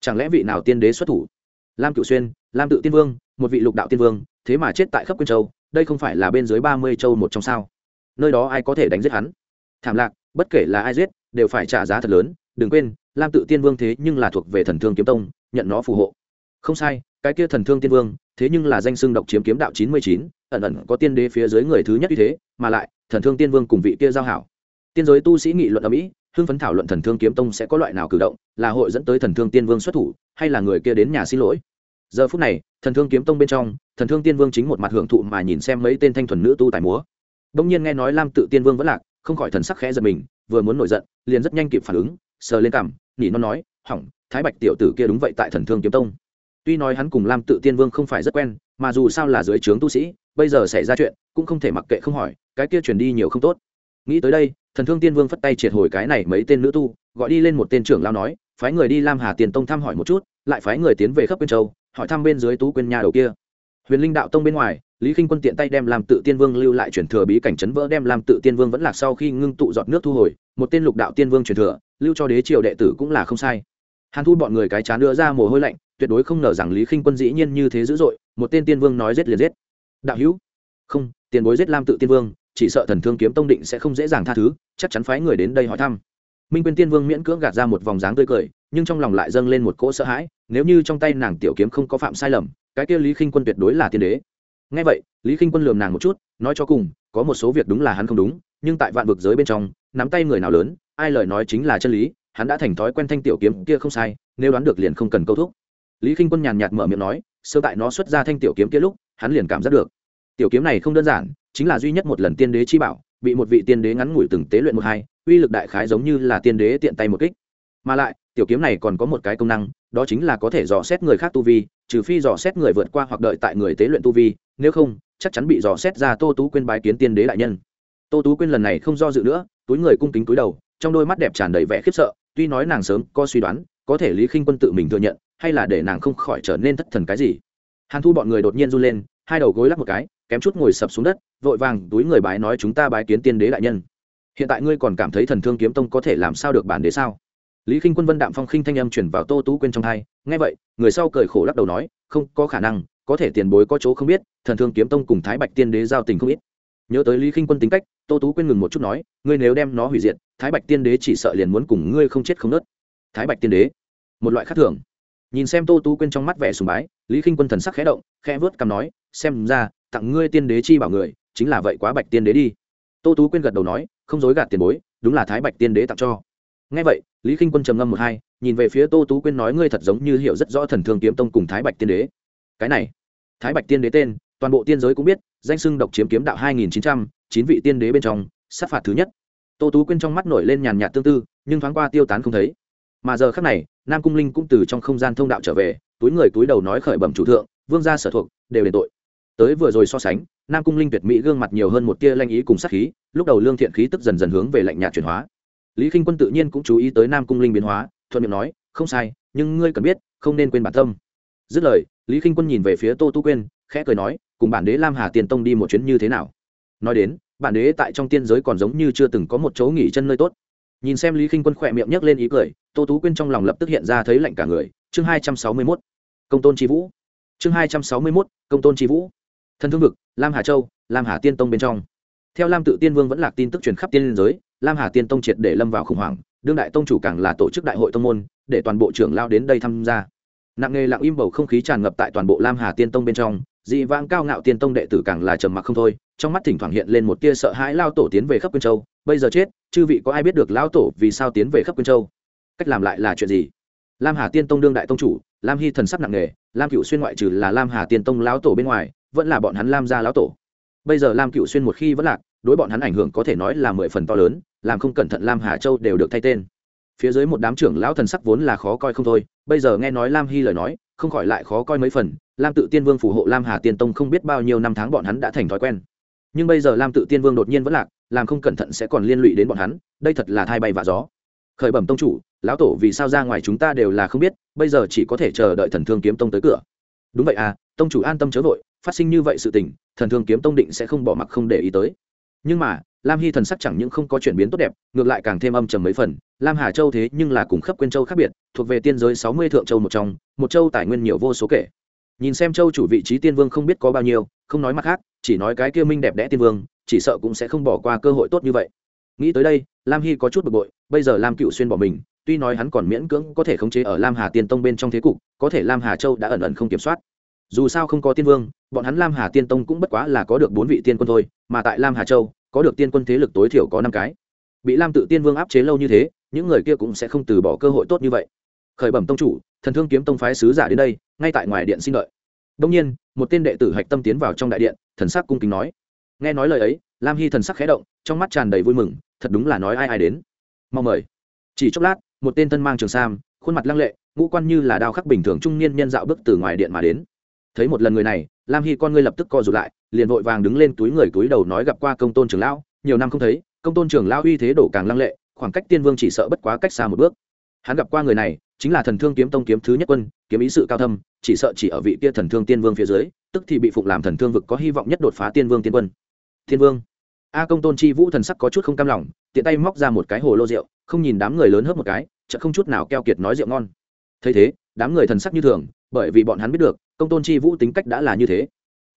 Chẳng lẽ vị nào tiên đế xuất thủ? Lam cựu xuyên, lam tự tiên vương, một vị lục đạo tiên vương, thế mà chết tại khắp quyên châu, đây không phải là bên dưới ba mươi châu một trong sao? Nơi đó ai có thể đánh giết hắn? Thảm lạc, bất kể là ai giết, đều phải trả giá thật lớn, đừng quên lam tự tiên vương thế nhưng là thuộc về thần thương kiếm tông, nhận nó phù hộ. Không sai, cái kia thần thương tiên vương, thế nhưng là danh xưng độc chiếm kiếm đạo chín mươi chín, ẩn ẩn có tiên đế phía dưới người thứ nhất như thế, mà lại, thần thương tiên vương cùng vị kia giao hảo. Tiên giới tu sĩ nghị luận ở mỹ, hưng phấn thảo luận thần thương kiếm tông sẽ có loại nào cử động, là hội dẫn tới thần thương tiên vương xuất thủ, hay là người kia đến nhà xin lỗi. Giờ phút này, thần thương kiếm tông bên trong, thần thương tiên vương chính một mặt hưởng thụ mà nhìn xem mấy tên thanh thuần nữ tu tài múa. Đông nhiên nghe nói lam tự tiên vương vẫn lạc, không khỏi thần sắc khẽ giật mình, vừa muốn nổi giận, liền rất nhanh kịp phản ứng, sờ lên cằm nỉ nó nói, hỏng, thái bạch tiểu tử kia đúng vậy tại thần thương kiếm tông. Tuy nói hắn cùng lam tự tiên vương không phải rất quen, mà dù sao là dưới trướng tu sĩ, bây giờ xảy ra chuyện, cũng không thể mặc kệ không hỏi, cái kia chuyển đi nhiều không tốt. Nghĩ tới đây, thần thương tiên vương phất tay triệt hồi cái này mấy tên nữ tu, gọi đi lên một tên trưởng lao nói, phái người đi lam hà tiền tông thăm hỏi một chút, lại phái người tiến về khắp quyên châu, hỏi thăm bên dưới tú quyên nhà đầu kia. Huyền linh đạo tông bên ngoài, lý k i n h quân tiện tay đem làm tự tiên vương lưu lại chuyển thừa bí cảnh chấn vỡ, đem làm tự tiên vương vẫn lạc sau khi ngưng tụ giọt nước thu hồi, một tên lục đạo tiên vương truyền thừa lưu cho đế triều đệ tử cũng là không sai. Hàn thu bọn người cái chán đưa ra mồ hôi lạnh, tuyệt đối không ngờ rằng lý khinh quân dĩ nhiên như thế dữ dội, một tên tiên vương nói giết liền giết. Đạo hữu, không, tiền bối giết lam tự tiên vương, chỉ sợ thần thương kiếm tông định sẽ không dễ dàng tha thứ, chắc chắn phái người đến đây hỏi thăm. Minh quyên tiên vương miễn cưỡng gạt ra một vòng dáng tươi cười, nhưng trong lòng lại dâng lên một cỗ sợ hãi, nếu như trong tay nàng tiểu kiếm không có phạm sai lầm, cái kia lý khinh quân tuyệt đối là tiên đế. Ngay vậy, lý khinh quân lườm nàng một chút, nói cho cùng, có một số việc đúng là hắn không đúng, nhưng tại vạn vực giới bên trong, nắm tay người nào lớn ai lời nói chính là chân lý, hắn đã thành thói quen thanh tiểu kiếm kia không sai, nếu đoán được liền không cần câu thúc. Lý k i n h quân nhàn nhạt mở miệng nói, sơ tại nó xuất ra thanh tiểu kiếm kia lúc, hắn liền cảm giác được. Tiểu kiếm này không đơn giản, chính là duy nhất một lần tiên đế chi bảo, bị một vị tiên đế ngắn ngủi từng tế luyện một hai, uy lực đại khái giống như là tiên đế tiện tay một kích. Mà lại, tiểu kiếm này còn có một cái công năng, đó chính là có thể dò xét người khác tu vi, trừ phi dò xét người vượt qua hoặc đợi tại người tế luyện tu vi, nếu không, chắc chắn bị dò xét ra tô tú quên bái kiến tiên đế đại nhân. Tô tú quên lần này không do dự nữa, túi người cung kính túi đầu trong đôi mắt đẹp tràn đầy vẻ khiếp sợ, tuy nói nàng sớm có suy đoán, có thể lý khinh quân tự mình thừa nhận, hay là để nàng không khỏi trở nên thất thần cái gì. Hàn thu bọn người đột nhiên run lên, hai đầu gối lắc một cái, kém chút ngồi sập xuống đất, vội vàng túi người bái nói chúng ta bái kiến tiên đế đại nhân. Hiện tại ngươi còn cảm thấy thần thương kiếm tông có thể làm sao được bản đế sao? Lý khinh quân vân đạm phong khinh thanh âm chuyển vào tô tú quên trong hai, nghe vậy, người sau cười khổ lắc đầu nói, không có khả năng, có thể tiền bối có chỗ không biết, thần thương kiếm tông cùng thái bạch tiên đế giao tình không ít nhớ tới lý khinh quân tính cách, tô tú quên ngừng một chút nói, ngươi nếu đem nó hủy diệt, thái bạch tiên đế chỉ sợ liền muốn cùng ngươi không chết không nớt. Thái bạch tiên đế, một loại khác thường. Nhìn xem tô tú quên trong mắt vẻ sùng bái, lý khinh quân thần sắc khẽ động, khẽ vớt cằm nói, xem ra, tặng ngươi tiên đế chi bảo người, chính là vậy quá bạch tiên đế đi. Tô tú quên gật đầu nói, không dối gạt tiền bối, đúng là thái bạch tiên đế tặng cho. Ngay vậy, lý khinh quân trầm ngâm một hai, nhìn về phía tô tú quên nói, ngươi thật giống như hiểu rất rõ thần thương kiếm tông cùng thái bạch tiên đế. Cái này, thái bạch tiên đế tên toàn bộ tiên giới cũng biết, danh sưng độc chiếm kiếm đạo hai nghìn chín trăm, chín vị tiên đế bên trong, sát phạt thứ nhất. Tô tú quyên trong mắt nổi lên nhàn nhạt tương tư, nhưng thoáng qua tiêu tán không thấy. Mà giờ khác này, nam cung linh cũng từ trong không gian thông đạo trở về, túi người túi đầu nói khởi bẩm chủ thượng, vương gia sở thuộc, đều đền tội. Tới vừa rồi so sánh, nam cung linh tuyệt mỹ gương mặt nhiều hơn một tia lanh ý cùng sát khí, lúc đầu lương thiện khí tức dần dần hướng về lạnh nhạt chuyển hóa. Lý k i n h quân tự nhiên cũng chú ý tới nam cung linh biến hóa, thuận miệng nói, không sai, nhưng ngươi cần biết, không nên quên bản tâm. Dứt lời, lý k i n h quân nhìn về phía tô tu quyên khẽ cười nói, cùng bản đế lam hà tiền tông đi một chuyến như thế nào? Nói đến, bản đế tại trong tiên giới còn giống như chưa từng có một chỗ nghỉ chân nơi tốt. Nhìn xem lý k i n h quân khỏe miệng nhấc lên ý cười, tô tú quyên trong lòng lập tức hiện ra thấy lạnh cả người. Chương hai trăm sáu mươi mốt, công tôn tri vũ. Chương hai trăm sáu mươi mốt, công tôn tri vũ. Thân thương vực, lam hà châu, lam hà tiên tông bên trong. Theo lam tự tiên vương vẫn lạc tin tức truyền khắp tiên liên giới, lam hà tiên tông triệt để lâm vào khủng hoảng, đương đại tông chủ càng là tổ chức đại hội tông môn, để toàn bộ trưởng lao đến đây tham gia. Nặng nề lặng im bầu không khí tràn ngập tại toàn bộ lam hà tiên tông bên trong dị vãng cao ngạo tiên tông đệ tử càng là trầm mặc không thôi, trong mắt thỉnh thoảng hiện lên một tia sợ hãi lao tổ tiến về khắp quyên châu. Bây giờ chết, chư vị có ai biết được lao tổ vì sao tiến về khắp quyên châu? Cách làm lại là chuyện gì? Lam hà tiên tông đương đại tông chủ, lam hy thần sắc nặng nề, lam cựu xuyên ngoại trừ là lam hà tiên tông lão tổ bên ngoài, vẫn là bọn hắn lam gia lão tổ. Bây giờ lam cựu xuyên một khi vẫn lạc, đối bọn hắn ảnh hưởng có thể nói là mười phần to lớn, làm không cẩn thận lam hà châu đều được thay tên. Phía dưới một đám trưởng lão thần sắc vốn là khó coi không thôi, bây giờ nghe nói lam hy lời nói, không khỏi lại khó coi mấy phần lam tự tiên vương phù hộ lam hà tiên tông không biết bao nhiêu năm tháng bọn hắn đã thành thói quen. Nhưng bây giờ lam tự tiên vương đột nhiên vẫn lạc, làm không cẩn thận sẽ còn liên lụy đến bọn hắn, đây thật là thai bay và gió. Khởi bẩm tông chủ, lão tổ vì sao ra ngoài chúng ta đều là không biết, bây giờ chỉ có thể chờ đợi thần thương kiếm tông tới cửa. Đúng vậy à tông chủ an tâm chớ vội, phát sinh như vậy sự tình, thần thương kiếm tông định sẽ không bỏ mặc không để ý tới. Nhưng mà, lam hy thần sắc chẳng những không có chuyển biến tốt đẹp, ngược lại càng thêm âm trầm mấy phần, lam hà châu thế nhưng là cùng khắp quên châu khác biệt, thuộc về tiên giới sáu mươi thượng châu một trong, một châu tài nguyên nhiều vô số kể nhìn xem châu chủ vị trí tiên vương không biết có bao nhiêu, không nói mặt khác, chỉ nói cái kia minh đẹp đẽ tiên vương, chỉ sợ cũng sẽ không bỏ qua cơ hội tốt như vậy. Nghĩ tới đây, lam hy có chút bực bội, bây giờ lam cựu xuyên bỏ mình, tuy nói hắn còn miễn cưỡng có thể khống chế ở lam hà tiên tông bên trong thế cục, có thể lam hà châu đã ẩn ẩn không kiểm soát. Dù sao không có tiên vương, bọn hắn lam hà tiên tông cũng bất quá là có được bốn vị tiên quân thôi, mà tại lam hà châu, có được tiên quân thế lực tối thiểu có năm cái. Bị lam tự tiên vương áp chế lâu như thế, những người kia cũng sẽ không từ bỏ cơ hội tốt như vậy. Khởi bẩm tông chủ thần thương kiếm tông phái sứ giả đến đây, ngay tại ngoài điện xin đợi. Đông nhiên, một tên đệ tử hạch tâm tiến vào trong đại điện, thần sắc cung kính nói. Nghe nói lời ấy, lam hy thần sắc khẽ động, trong mắt tràn đầy vui mừng, thật đúng là nói ai ai đến. Mong mời. Chỉ chốc lát, một tên thân mang trường sam, khuôn mặt lăng lệ, ngũ quan như là đao khắc bình thường trung niên nhân dạo bước từ ngoài điện mà đến. Thấy một lần người này, lam hy con ngươi lập tức co rụt lại, liền vội vàng đứng lên túi người túi đầu nói gặp qua công tôn trường lão, nhiều năm không thấy, công tôn trường lão uy thế đổ càng lăng lệ, khoảng cách tiên vương chỉ sợ bất quá cách xa một bước. Hắn gặp qua người này chính là thần thương kiếm tông kiếm thứ nhất quân, kiếm ý sự cao thâm, chỉ sợ chỉ ở vị kia thần thương tiên vương phía dưới, tức thì bị phụng làm thần thương vực có hy vọng nhất đột phá tiên vương tiên quân. Thiên vương. A công tôn chi vũ thần sắc có chút không cam lòng, tiện tay móc ra một cái hồ lô rượu, không nhìn đám người lớn hớp một cái chợ không chút nào keo kiệt nói rượu ngon. Thấy thế, đám người thần sắc như thường, bởi vì bọn hắn biết được, công tôn chi vũ tính cách đã là như thế.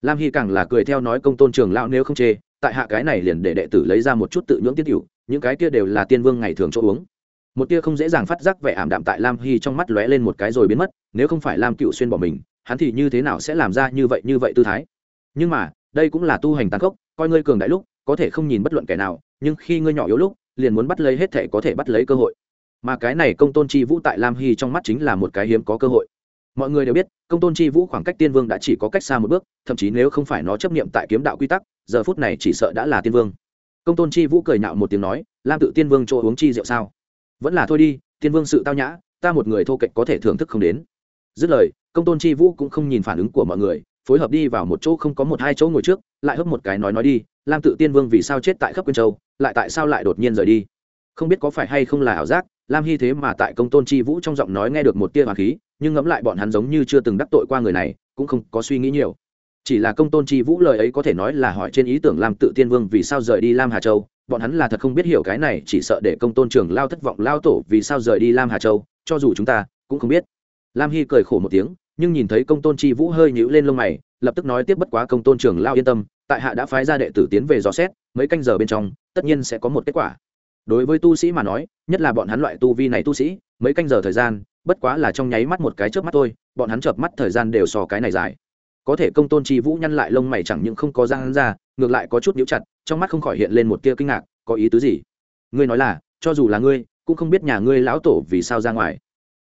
Lam hy càng là cười theo nói công tôn trường lão nếu không chê, tại hạ cái này liền để đệ tử lấy ra một chút tự nhưỡng tiết cựu những cái kia đều là tiên vương ngày thường chỗ uống một tia không dễ dàng phát giác vẻ ảm đạm tại lam hy trong mắt lóe lên một cái rồi biến mất, nếu không phải lam cựu xuyên bỏ mình, hắn thì như thế nào sẽ làm ra như vậy như vậy tư thái? Nhưng mà, đây cũng là tu hành tàn khốc, coi ngươi cường đại lúc, có thể không nhìn bất luận kẻ nào, nhưng khi ngươi nhỏ yếu lúc, liền muốn bắt lấy hết thể có thể bắt lấy cơ hội. Mà cái này công tôn chi vũ tại lam hy trong mắt chính là một cái hiếm có cơ hội. Mọi người đều biết, công tôn chi vũ khoảng cách tiên vương đã chỉ có cách xa một bước, thậm chí nếu không phải nó chấp nghiệm tại kiếm đạo quy tắc, giờ phút này chỉ sợ đã là tiên vương. Công tôn chi vũ cười nhạo một tiếng nói, lam tự tiên vương chỗ uống chi rượu sao? Vẫn là thôi đi, tiên vương sự tao nhã, ta một người thô kệch có thể thưởng thức không đến. Dứt lời, công tôn chi vũ cũng không nhìn phản ứng của mọi người, phối hợp đi vào một chỗ không có một hai chỗ ngồi trước, lại hấp một cái nói nói đi, lam tự tiên vương vì sao chết tại khắp quyên châu, lại tại sao lại đột nhiên rời đi? Không biết có phải hay không là ảo giác, lam hy thế mà tại công tôn chi vũ trong giọng nói nghe được một tia hoàng khí, nhưng ngẫm lại bọn hắn giống như chưa từng đắc tội qua người này, cũng không có suy nghĩ nhiều. Chỉ là công tôn chi vũ lời ấy có thể nói là hỏi trên ý tưởng lam tự tiên vương vì sao rời đi lam hà châu bọn hắn là thật không biết hiểu cái này, chỉ sợ để công tôn trường lao thất vọng lao tổ vì sao rời đi lam hà châu, cho dù chúng ta cũng không biết. Lam hy cười khổ một tiếng, nhưng nhìn thấy công tôn chi vũ hơi nhũ lên lông mày, lập tức nói tiếp bất quá công tôn trường lao yên tâm, tại hạ đã phái ra đệ tử tiến về dò xét, mấy canh giờ bên trong, tất nhiên sẽ có một kết quả. Đối với tu sĩ mà nói, nhất là bọn hắn loại tu vi này tu sĩ, mấy canh giờ thời gian, bất quá là trong nháy mắt một cái chớp mắt thôi, bọn hắn chợp mắt thời gian đều so cái này dài có thể công tôn chi vũ nhăn lại lông mày chẳng những không có răng ra, ngược lại có chút nhíu chặt, trong mắt không khỏi hiện lên một tia kinh ngạc, có ý tứ gì? Ngươi nói là, cho dù là ngươi, cũng không biết nhà ngươi lão tổ vì sao ra ngoài.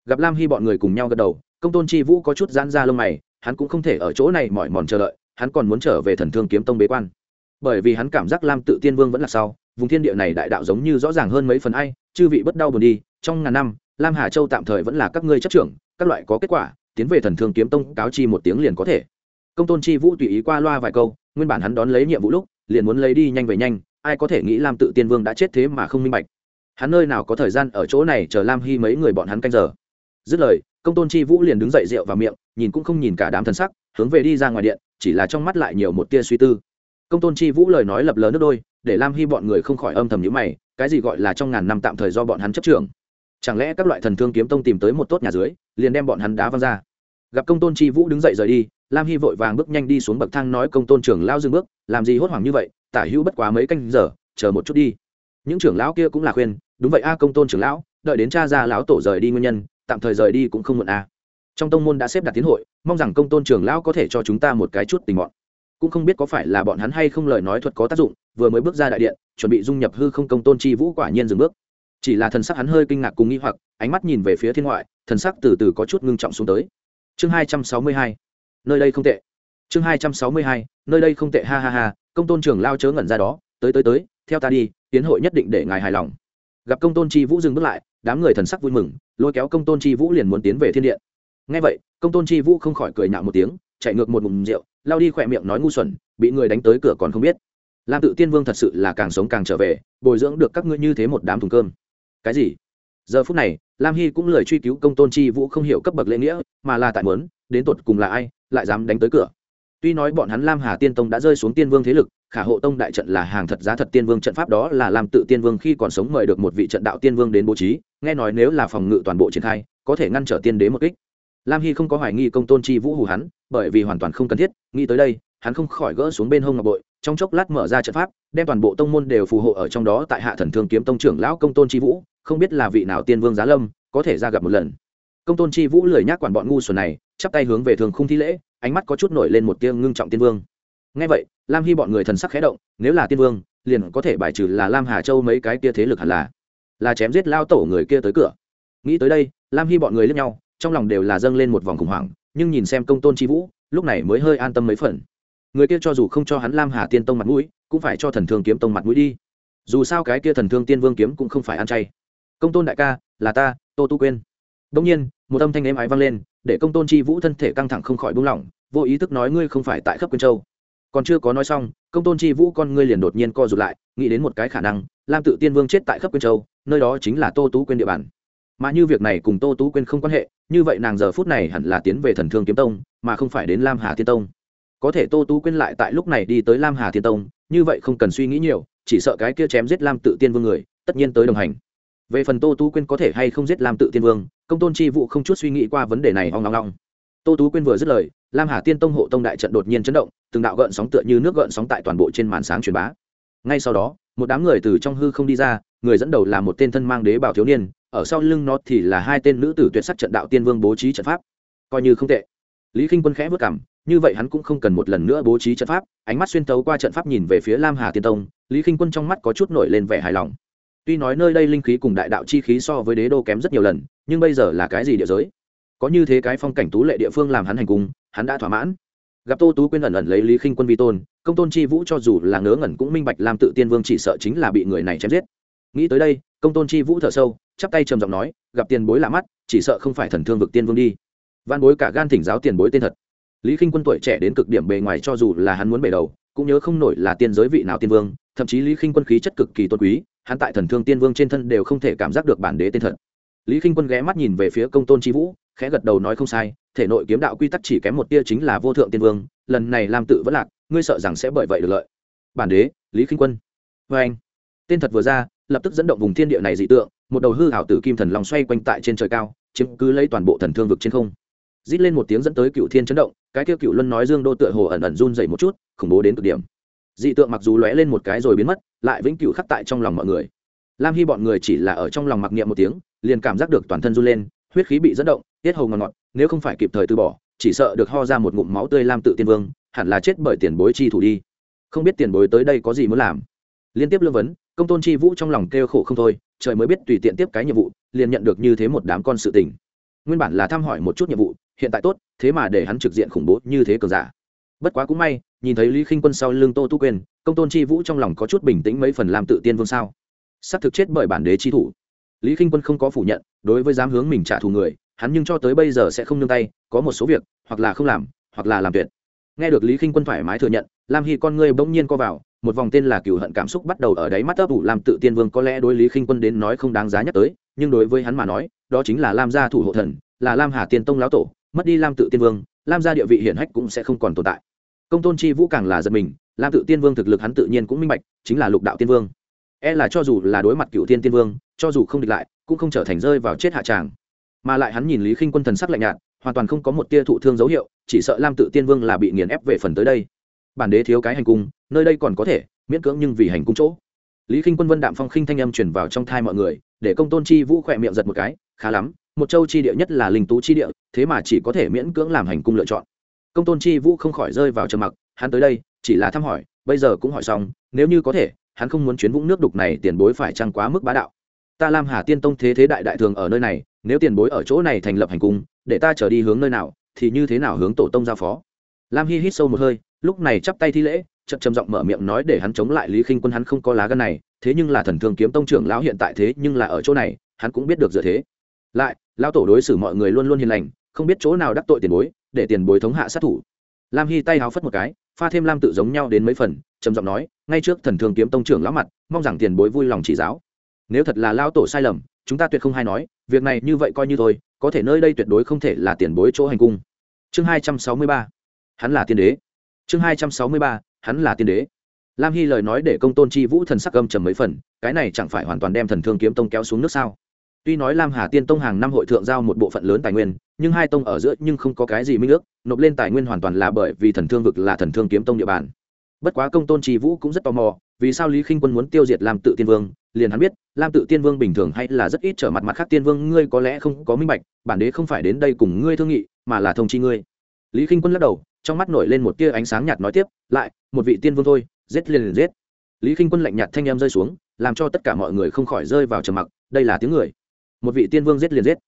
Gặp lam hy bọn người cùng nhau gật đầu, công tôn chi vũ có chút giãn ra lông mày, hắn cũng không thể ở chỗ này mỏi mòn chờ đợi, hắn còn muốn trở về thần thương kiếm tông bế quan. Bởi vì hắn cảm giác lam tự tiên vương vẫn là sau, vùng thiên địa này đại đạo giống như rõ ràng hơn mấy phần ai, chư vị bất đau buồn đi, trong ngàn năm, lam hà châu tạm thời vẫn là các ngươi chấp trưởng, các loại có kết quả, tiến về thần thương kiếm tông cáo chi một tiếng liền có thể công tôn chi vũ tùy ý qua loa vài câu, nguyên bản hắn đón lấy nhiệm vụ lúc, liền muốn lấy đi nhanh về nhanh, ai có thể nghĩ lam tự tiên vương đã chết thế mà không minh bạch. Hắn nơi nào có thời gian ở chỗ này chờ lam hy mấy người bọn hắn canh giờ? Dứt lời, công tôn chi vũ liền đứng dậy rượu vào miệng, nhìn cũng không nhìn cả đám thần sắc, hướng về đi ra ngoài điện, chỉ là trong mắt lại nhiều một tia suy tư. Công tôn chi vũ lời nói lập lờ nước đôi, để lam hy bọn người không khỏi âm thầm nhữ mày, cái gì gọi là trong ngàn năm tạm thời do bọn hắn chấp trưởng? Chẳng lẽ các loại thần thương kiếm tông tìm tới một tốt nhà dưới, liền đem bọn hắn đá văng ra? Gặp công tôn chi vũ đứng dậy rời đi, lam hy vội vàng bước nhanh đi xuống bậc thang nói công tôn trưởng lao dừng bước, làm gì hốt hoảng như vậy, tả hữu bất quá mấy canh giờ, chờ một chút đi. Những trưởng lão kia cũng là khuyên, đúng vậy a công tôn trưởng lão, đợi đến cha ra lão tổ rời đi nguyên nhân, tạm thời rời đi cũng không muộn a. Trong tông môn đã xếp đặt tiến hội, mong rằng công tôn trưởng lão có thể cho chúng ta một cái chút tình bọn. Cũng không biết có phải là bọn hắn hay không lời nói thuật có tác dụng, vừa mới bước ra đại điện, chuẩn bị dung nhập hư không công tôn chi vũ quả nhiên dừng bước. Chỉ là thần sắc hắn hơi kinh ngạc cùng nghi hoặc, ánh mắt nhìn về phía thiên ngoại, thần sắc từ từ có chút ngưng trọng xuống tới chương hai trăm sáu mươi hai. Nơi đây không tệ. Chương hai trăm sáu mươi hai, nơi đây không tệ, ha ha ha, công tôn trưởng lao chớ ngẩn ra đó, tới tới tới, theo ta đi, tiến hội nhất định để ngài hài lòng. Gặp công tôn chi vũ dừng bước lại, đám người thần sắc vui mừng, lôi kéo công tôn chi vũ liền muốn tiến về thiên điện. Ngay vậy, công tôn chi vũ không khỏi cười nhạo một tiếng, chạy ngược một mùng rượu, lao đi khỏe miệng nói ngu xuẩn, bị người đánh tới cửa còn không biết. Lam tự tiên vương thật sự là càng sống càng trở về, bồi dưỡng được các ngươi như thế một đám thùng cơm. Cái gì? Giờ phút này lam hy cũng lời truy cứu công tôn chi vũ không hiểu cấp bậc lễ nghĩa, mà là tại mớn đến tột cùng là ai, lại dám đánh tới cửa. Tuy nói bọn hắn lam hà tiên tông đã rơi xuống tiên vương thế lực, khả hộ tông đại trận là hàng thật giá thật tiên vương trận pháp đó là làm tự tiên vương khi còn sống mời được một vị trận đạo tiên vương đến bố trí, nghe nói nếu là phòng ngự toàn bộ triển khai, có thể ngăn trở tiên đế một kích. Lam hy không có hoài nghi công tôn chi vũ hù hắn, bởi vì hoàn toàn không cần thiết, nghĩ tới đây, hắn không khỏi gỡ xuống bên hông ngọc bội, trong chốc lát mở ra trận pháp, đem toàn bộ tông môn đều phù hộ ở trong đó tại hạ thần thương kiếm tông trưởng lão công tôn chi vũ không biết là vị nào tiên vương giá lâm, có thể ra gặp một lần. Công tôn chi vũ lười nhác quản bọn ngu xuẩn này, chắp tay hướng về thường khung thi lễ, ánh mắt có chút nổi lên một tia ngưng trọng tiên vương. Ngay vậy, lam hy bọn người thần sắc khẽ động, nếu là tiên vương, liền có thể bài trừ là lam hà châu mấy cái kia thế lực hẳn là là chém giết lao tổ người kia tới cửa. Nghĩ tới đây, lam hy bọn người lướt nhau, trong lòng đều là dâng lên một vòng khủng hoảng, nhưng nhìn xem công tôn chi vũ, lúc này mới hơi an tâm mấy phần. Người kia cho dù không cho hắn lam hà tiên tông mặt mũi, cũng phải cho thần thương kiếm tông mặt mũi đi. Dù sao cái kia thần thương tiên vương kiếm cũng không phải ăn chay công tôn đại ca, là ta, tô tu quên đông nhiên, một âm thanh êm ái vang lên, để công tôn chi vũ thân thể căng thẳng không khỏi buông lỏng, vô ý thức nói ngươi không phải tại khắp quyên châu. Còn chưa có nói xong, công tôn chi vũ con ngươi liền đột nhiên co rụt lại, nghĩ đến một cái khả năng, lam tự tiên vương chết tại khắp quyên châu, nơi đó chính là tô tú quên địa bàn. Mà như việc này cùng tô tú quên không quan hệ, như vậy nàng giờ phút này hẳn là tiến về thần thương kiếm tông, mà không phải đến lam hà tiên tông. Có thể tô tú quên lại tại lúc này đi tới lam hà tiên tông, như vậy không cần suy nghĩ nhiều, chỉ sợ cái kia chém giết lam tự tiên vương người, tất nhiên tới đồng hành về phần tô tú quyên có thể hay không giết lam tự tiên vương, công tôn chi vụ không chút suy nghĩ qua vấn đề này hoang long long tô tú quyên vừa dứt lời, lam hà tiên tông hộ tông đại trận đột nhiên chấn động, từng đạo gợn sóng tựa như nước gợn sóng tại toàn bộ trên màn sáng truyền bá. Ngay sau đó, một đám người từ trong hư không đi ra, người dẫn đầu là một tên thân mang đế bảo thiếu niên, ở sau lưng nó thì là hai tên nữ tử tuyệt sắc trận đạo tiên vương bố trí trận pháp. Coi như không tệ. Lý k i n h quân khẽ vất cảm như vậy hắn cũng không cần một lần nữa bố trí trận pháp, ánh mắt xuyên tấu qua trận pháp nhìn về phía lam hà tiên tông, lý k i n h quân trong mắt có chút nổi lên vẻ hài lòng tuy nói nơi đây linh khí cùng đại đạo chi khí so với đế đô kém rất nhiều lần nhưng bây giờ là cái gì địa giới? Có như thế cái phong cảnh tú lệ địa phương làm hắn hành cùng, hắn đã thỏa mãn. Gặp tô tú quyên ẩn ẩn lấy lý khinh quân vi tôn công tôn chi vũ cho dù là ngớ ngẩn cũng minh bạch làm tự tiên vương chỉ sợ chính là bị người này chém giết. Nghĩ tới đây công tôn chi vũ thở sâu chắp tay trầm giọng nói gặp tiền bối lạ mắt chỉ sợ không phải thần thương vực tiên vương đi. Văn bối cả gan thỉnh giáo tiền bối tên thật. Lý khinh quân tuổi trẻ đến cực điểm bề ngoài cho dù là hắn muốn bề đầu cũng nhớ không nổi là tiên giới vị nào tiên vương thậm chí lý khinh quân khí chất cực kỳ tôn quý hắn tại thần thương tiên vương trên thân đều không thể cảm giác được bản đế tên thật. Lý khinh quân ghé mắt nhìn về phía công tôn chi vũ, khẽ gật đầu nói không sai, thể nội kiếm đạo quy tắc chỉ kém một tia chính là vô thượng tiên vương, lần này làm tự vẫn lạc, ngươi sợ rằng sẽ bởi vậy được lợi. Bản đế, lý khinh quân. Vê anh, tên thật vừa ra, lập tức dẫn động vùng thiên địa này dị tượng, một đầu hư hảo tử kim thần lòng xoay quanh tại trên trời cao, chiếm cứ lấy toàn bộ thần thương vực trên không. Rít lên một tiếng dẫn tới cựu thiên chấn động, cái kia cựu luân nói dương đô tựa hồ ẩn ẩn run dậy một chút, khủng bố đến cực điểm dị tượng mặc dù lóe lên một cái rồi biến mất, lại vĩnh cửu khắc tại trong lòng mọi người. Lam hy bọn người chỉ là ở trong lòng mặc niệm một tiếng, liền cảm giác được toàn thân run lên, huyết khí bị dẫn động, tiết hầu ngọt ngọt, nếu không phải kịp thời từ bỏ, chỉ sợ được ho ra một ngụm máu tươi lam tự tiên vương, hẳn là chết bởi tiền bối chi thủ đi. Không biết tiền bối tới đây có gì muốn làm. Liên tiếp lương vấn, công tôn chi vũ trong lòng kêu khổ không thôi, trời mới biết tùy tiện tiếp cái nhiệm vụ, liền nhận được như thế một đám con sự tình. Nguyên bản là thăm hỏi một chút nhiệm vụ, hiện tại tốt, thế mà để hắn trực diện khủng bố như thế cờ giả. Bất quá cũng may nhìn thấy lý khinh quân sau lưng tô tu quyền công tôn chi vũ trong lòng có chút bình tĩnh mấy phần làm tự tiên vương sao? Sắp thực chết bởi bản đế chi thủ. Lý khinh quân không có phủ nhận, đối với dám hướng mình trả thù người, hắn nhưng cho tới bây giờ sẽ không nương tay, có một số việc, hoặc là không làm, hoặc là làm tuyệt. Nghe được lý khinh quân thoải mái thừa nhận, lam hy con ngươi bỗng nhiên co vào, một vòng tên là cựu hận cảm xúc bắt đầu ở đáy mắt ấp ủ làm tự tiên vương có lẽ đối lý khinh quân đến nói không đáng giá nhắc tới, nhưng đối với hắn mà nói, đó chính là lam gia thủ hộ thần, là lam hà tiên tông lão tổ, mất đi lam tự tiên vương, lam gia địa vị hiển hách cũng sẽ không còn tồn tại công tôn chi vũ càng là giật mình, lam tự tiên vương thực lực hắn tự nhiên cũng minh bạch, chính là lục đạo tiên vương. E là cho dù là đối mặt cựu tiên tiên vương, cho dù không địch lại, cũng không trở thành rơi vào chết hạ tràng. Mà lại hắn nhìn lý khinh quân thần sắc lạnh nhạt, hoàn toàn không có một tia thụ thương dấu hiệu, chỉ sợ lam tự tiên vương là bị nghiền ép về phần tới đây. Bản đế thiếu cái hành cung, nơi đây còn có thể, miễn cưỡng nhưng vì hành cung chỗ. Lý khinh quân vân đạm phong khinh thanh âm truyền vào trong thai mọi người, để công tôn chi vũ khỏe miệng giật một cái, khá lắm, một châu chi địa nhất là linh tú chi địa, thế mà chỉ có thể miễn cưỡng làm hành cung lựa chọn công tôn chi vũ không khỏi rơi vào trầm mặc, hắn tới đây, chỉ là thăm hỏi, bây giờ cũng hỏi xong, nếu như có thể, hắn không muốn chuyến vũng nước đục này tiền bối phải trăng quá mức bá đạo. Ta lam hà tiên tông thế thế đại đại thường ở nơi này, nếu tiền bối ở chỗ này thành lập hành cung, để ta trở đi hướng nơi nào, thì như thế nào hướng tổ tông giao phó? Lam hy hít sâu một hơi, lúc này chắp tay thi lễ, chậm chậm giọng mở miệng nói để hắn chống lại lý khinh quân hắn không có lá gân này, thế nhưng là thần thương kiếm tông trưởng lão hiện tại thế nhưng là ở chỗ này, hắn cũng biết được dựa thế. Lại, lão tổ đối xử mọi người luôn luôn hiền lành, không biết chỗ nào đắc tội tiền bối để tiền bối thống hạ sát thủ. Lam hy tay háo phất một cái, pha thêm lam tự giống nhau đến mấy phần, trầm giọng nói, ngay trước thần thương kiếm tông trưởng lão mặt, mong rằng tiền bối vui lòng chỉ giáo. Nếu thật là lao tổ sai lầm, chúng ta tuyệt không hay nói, việc này như vậy coi như thôi, có thể nơi đây tuyệt đối không thể là tiền bối chỗ hành cung. Chương hai trăm sáu mươi ba. Hắn là tiên đế. Chương hai trăm sáu mươi ba, hắn là tiên đế. Lam hy lời nói để công tôn chi vũ thần sắc âm trầm mấy phần, cái này chẳng phải hoàn toàn đem thần thương kiếm tông kéo xuống nước sao? Tuy nói lam hà tiên tông hàng năm hội thượng giao một bộ phận lớn tài nguyên, nhưng hai tông ở giữa nhưng không có cái gì minh ước, nộp lên tài nguyên hoàn toàn là bởi vì thần thương vực là thần thương kiếm tông địa bàn. Bất quá công tôn trì vũ cũng rất tò mò, vì sao lý khinh quân muốn tiêu diệt lam tự tiên vương, liền hắn biết, lam tự tiên vương bình thường hay là rất ít trở mặt mặt khác tiên vương, ngươi có lẽ không có minh bạch, bản đế không phải đến đây cùng ngươi thương nghị, mà là thông chi ngươi. Lý khinh quân lắc đầu, trong mắt nổi lên một tia ánh sáng nhạt nói tiếp, lại, một vị tiên vương thôi, giết liền liền giết. Lý khinh quân lạnh nhạt thanh em rơi xuống, làm cho tất cả mọi người không khỏi rơi vào trầm mặc, đây là tiếng người một vị tiên vương giết liền giết.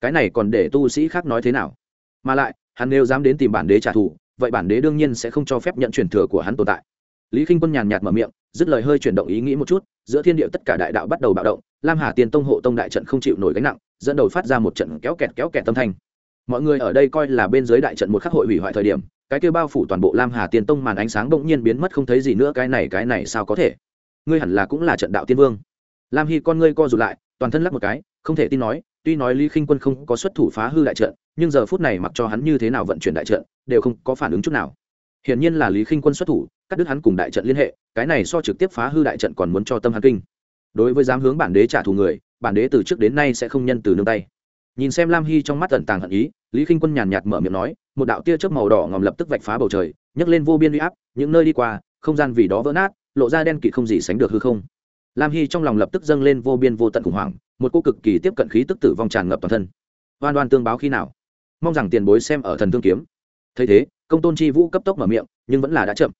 Cái này còn để tu sĩ khác nói thế nào? Mà lại, hắn nếu dám đến tìm bản đế trả thù, vậy bản đế đương nhiên sẽ không cho phép nhận truyền thừa của hắn tồn tại. Lý k i n h quân nhàn nhạt mở miệng, dứt lời hơi chuyển động ý nghĩ một chút, giữa thiên địa tất cả đại đạo bắt đầu bạo động, lam hà tiên tông hộ tông đại trận không chịu nổi gánh nặng, dẫn đầu phát ra một trận kéo kẹt kéo kẹt tâm thanh. Mọi người ở đây coi là bên dưới đại trận một khắc hội hủy hoại thời điểm, cái kêu bao phủ toàn bộ lam hà tiên tông màn ánh sáng bỗng nhiên biến mất không thấy gì nữa, cái này cái này sao có thể? Ngươi hẳn là cũng là trận đạo tiên vương. Lam hy con ngươi co rụt lại, toàn thân lắc một cái không thể tin nói, tuy nói lý khinh quân không có xuất thủ phá hư đại trận, nhưng giờ phút này mặc cho hắn như thế nào vận chuyển đại trận, đều không có phản ứng chút nào. Hiển nhiên là lý khinh quân xuất thủ, cắt đứt hắn cùng đại trận liên hệ, cái này so trực tiếp phá hư đại trận còn muốn cho tâm hắn kinh. Đối với dám hướng bản đế trả thù người, bản đế từ trước đến nay sẽ không nhân từ nương tay. Nhìn xem lam hy trong mắt tận tàng hận ý, lý khinh quân nhàn nhạt mở miệng nói, một đạo tia chớp màu đỏ ngòm lập tức vạch phá bầu trời, nhấc lên vô biên uy áp, những nơi đi qua, không gian vì đó vỡ nát, lộ ra đen kịt không gì sánh được hư không. Lam hy trong lòng lập tức dâng lên vô biên vô tận khủng hoảng một cô cực kỳ tiếp cận khí tức tử vong tràn ngập toàn thân. Oan oan tương báo khi nào? Mong rằng tiền bối xem ở thần thương kiếm. Thấy thế, công tôn chi vũ cấp tốc mở miệng, nhưng vẫn là đã chậm.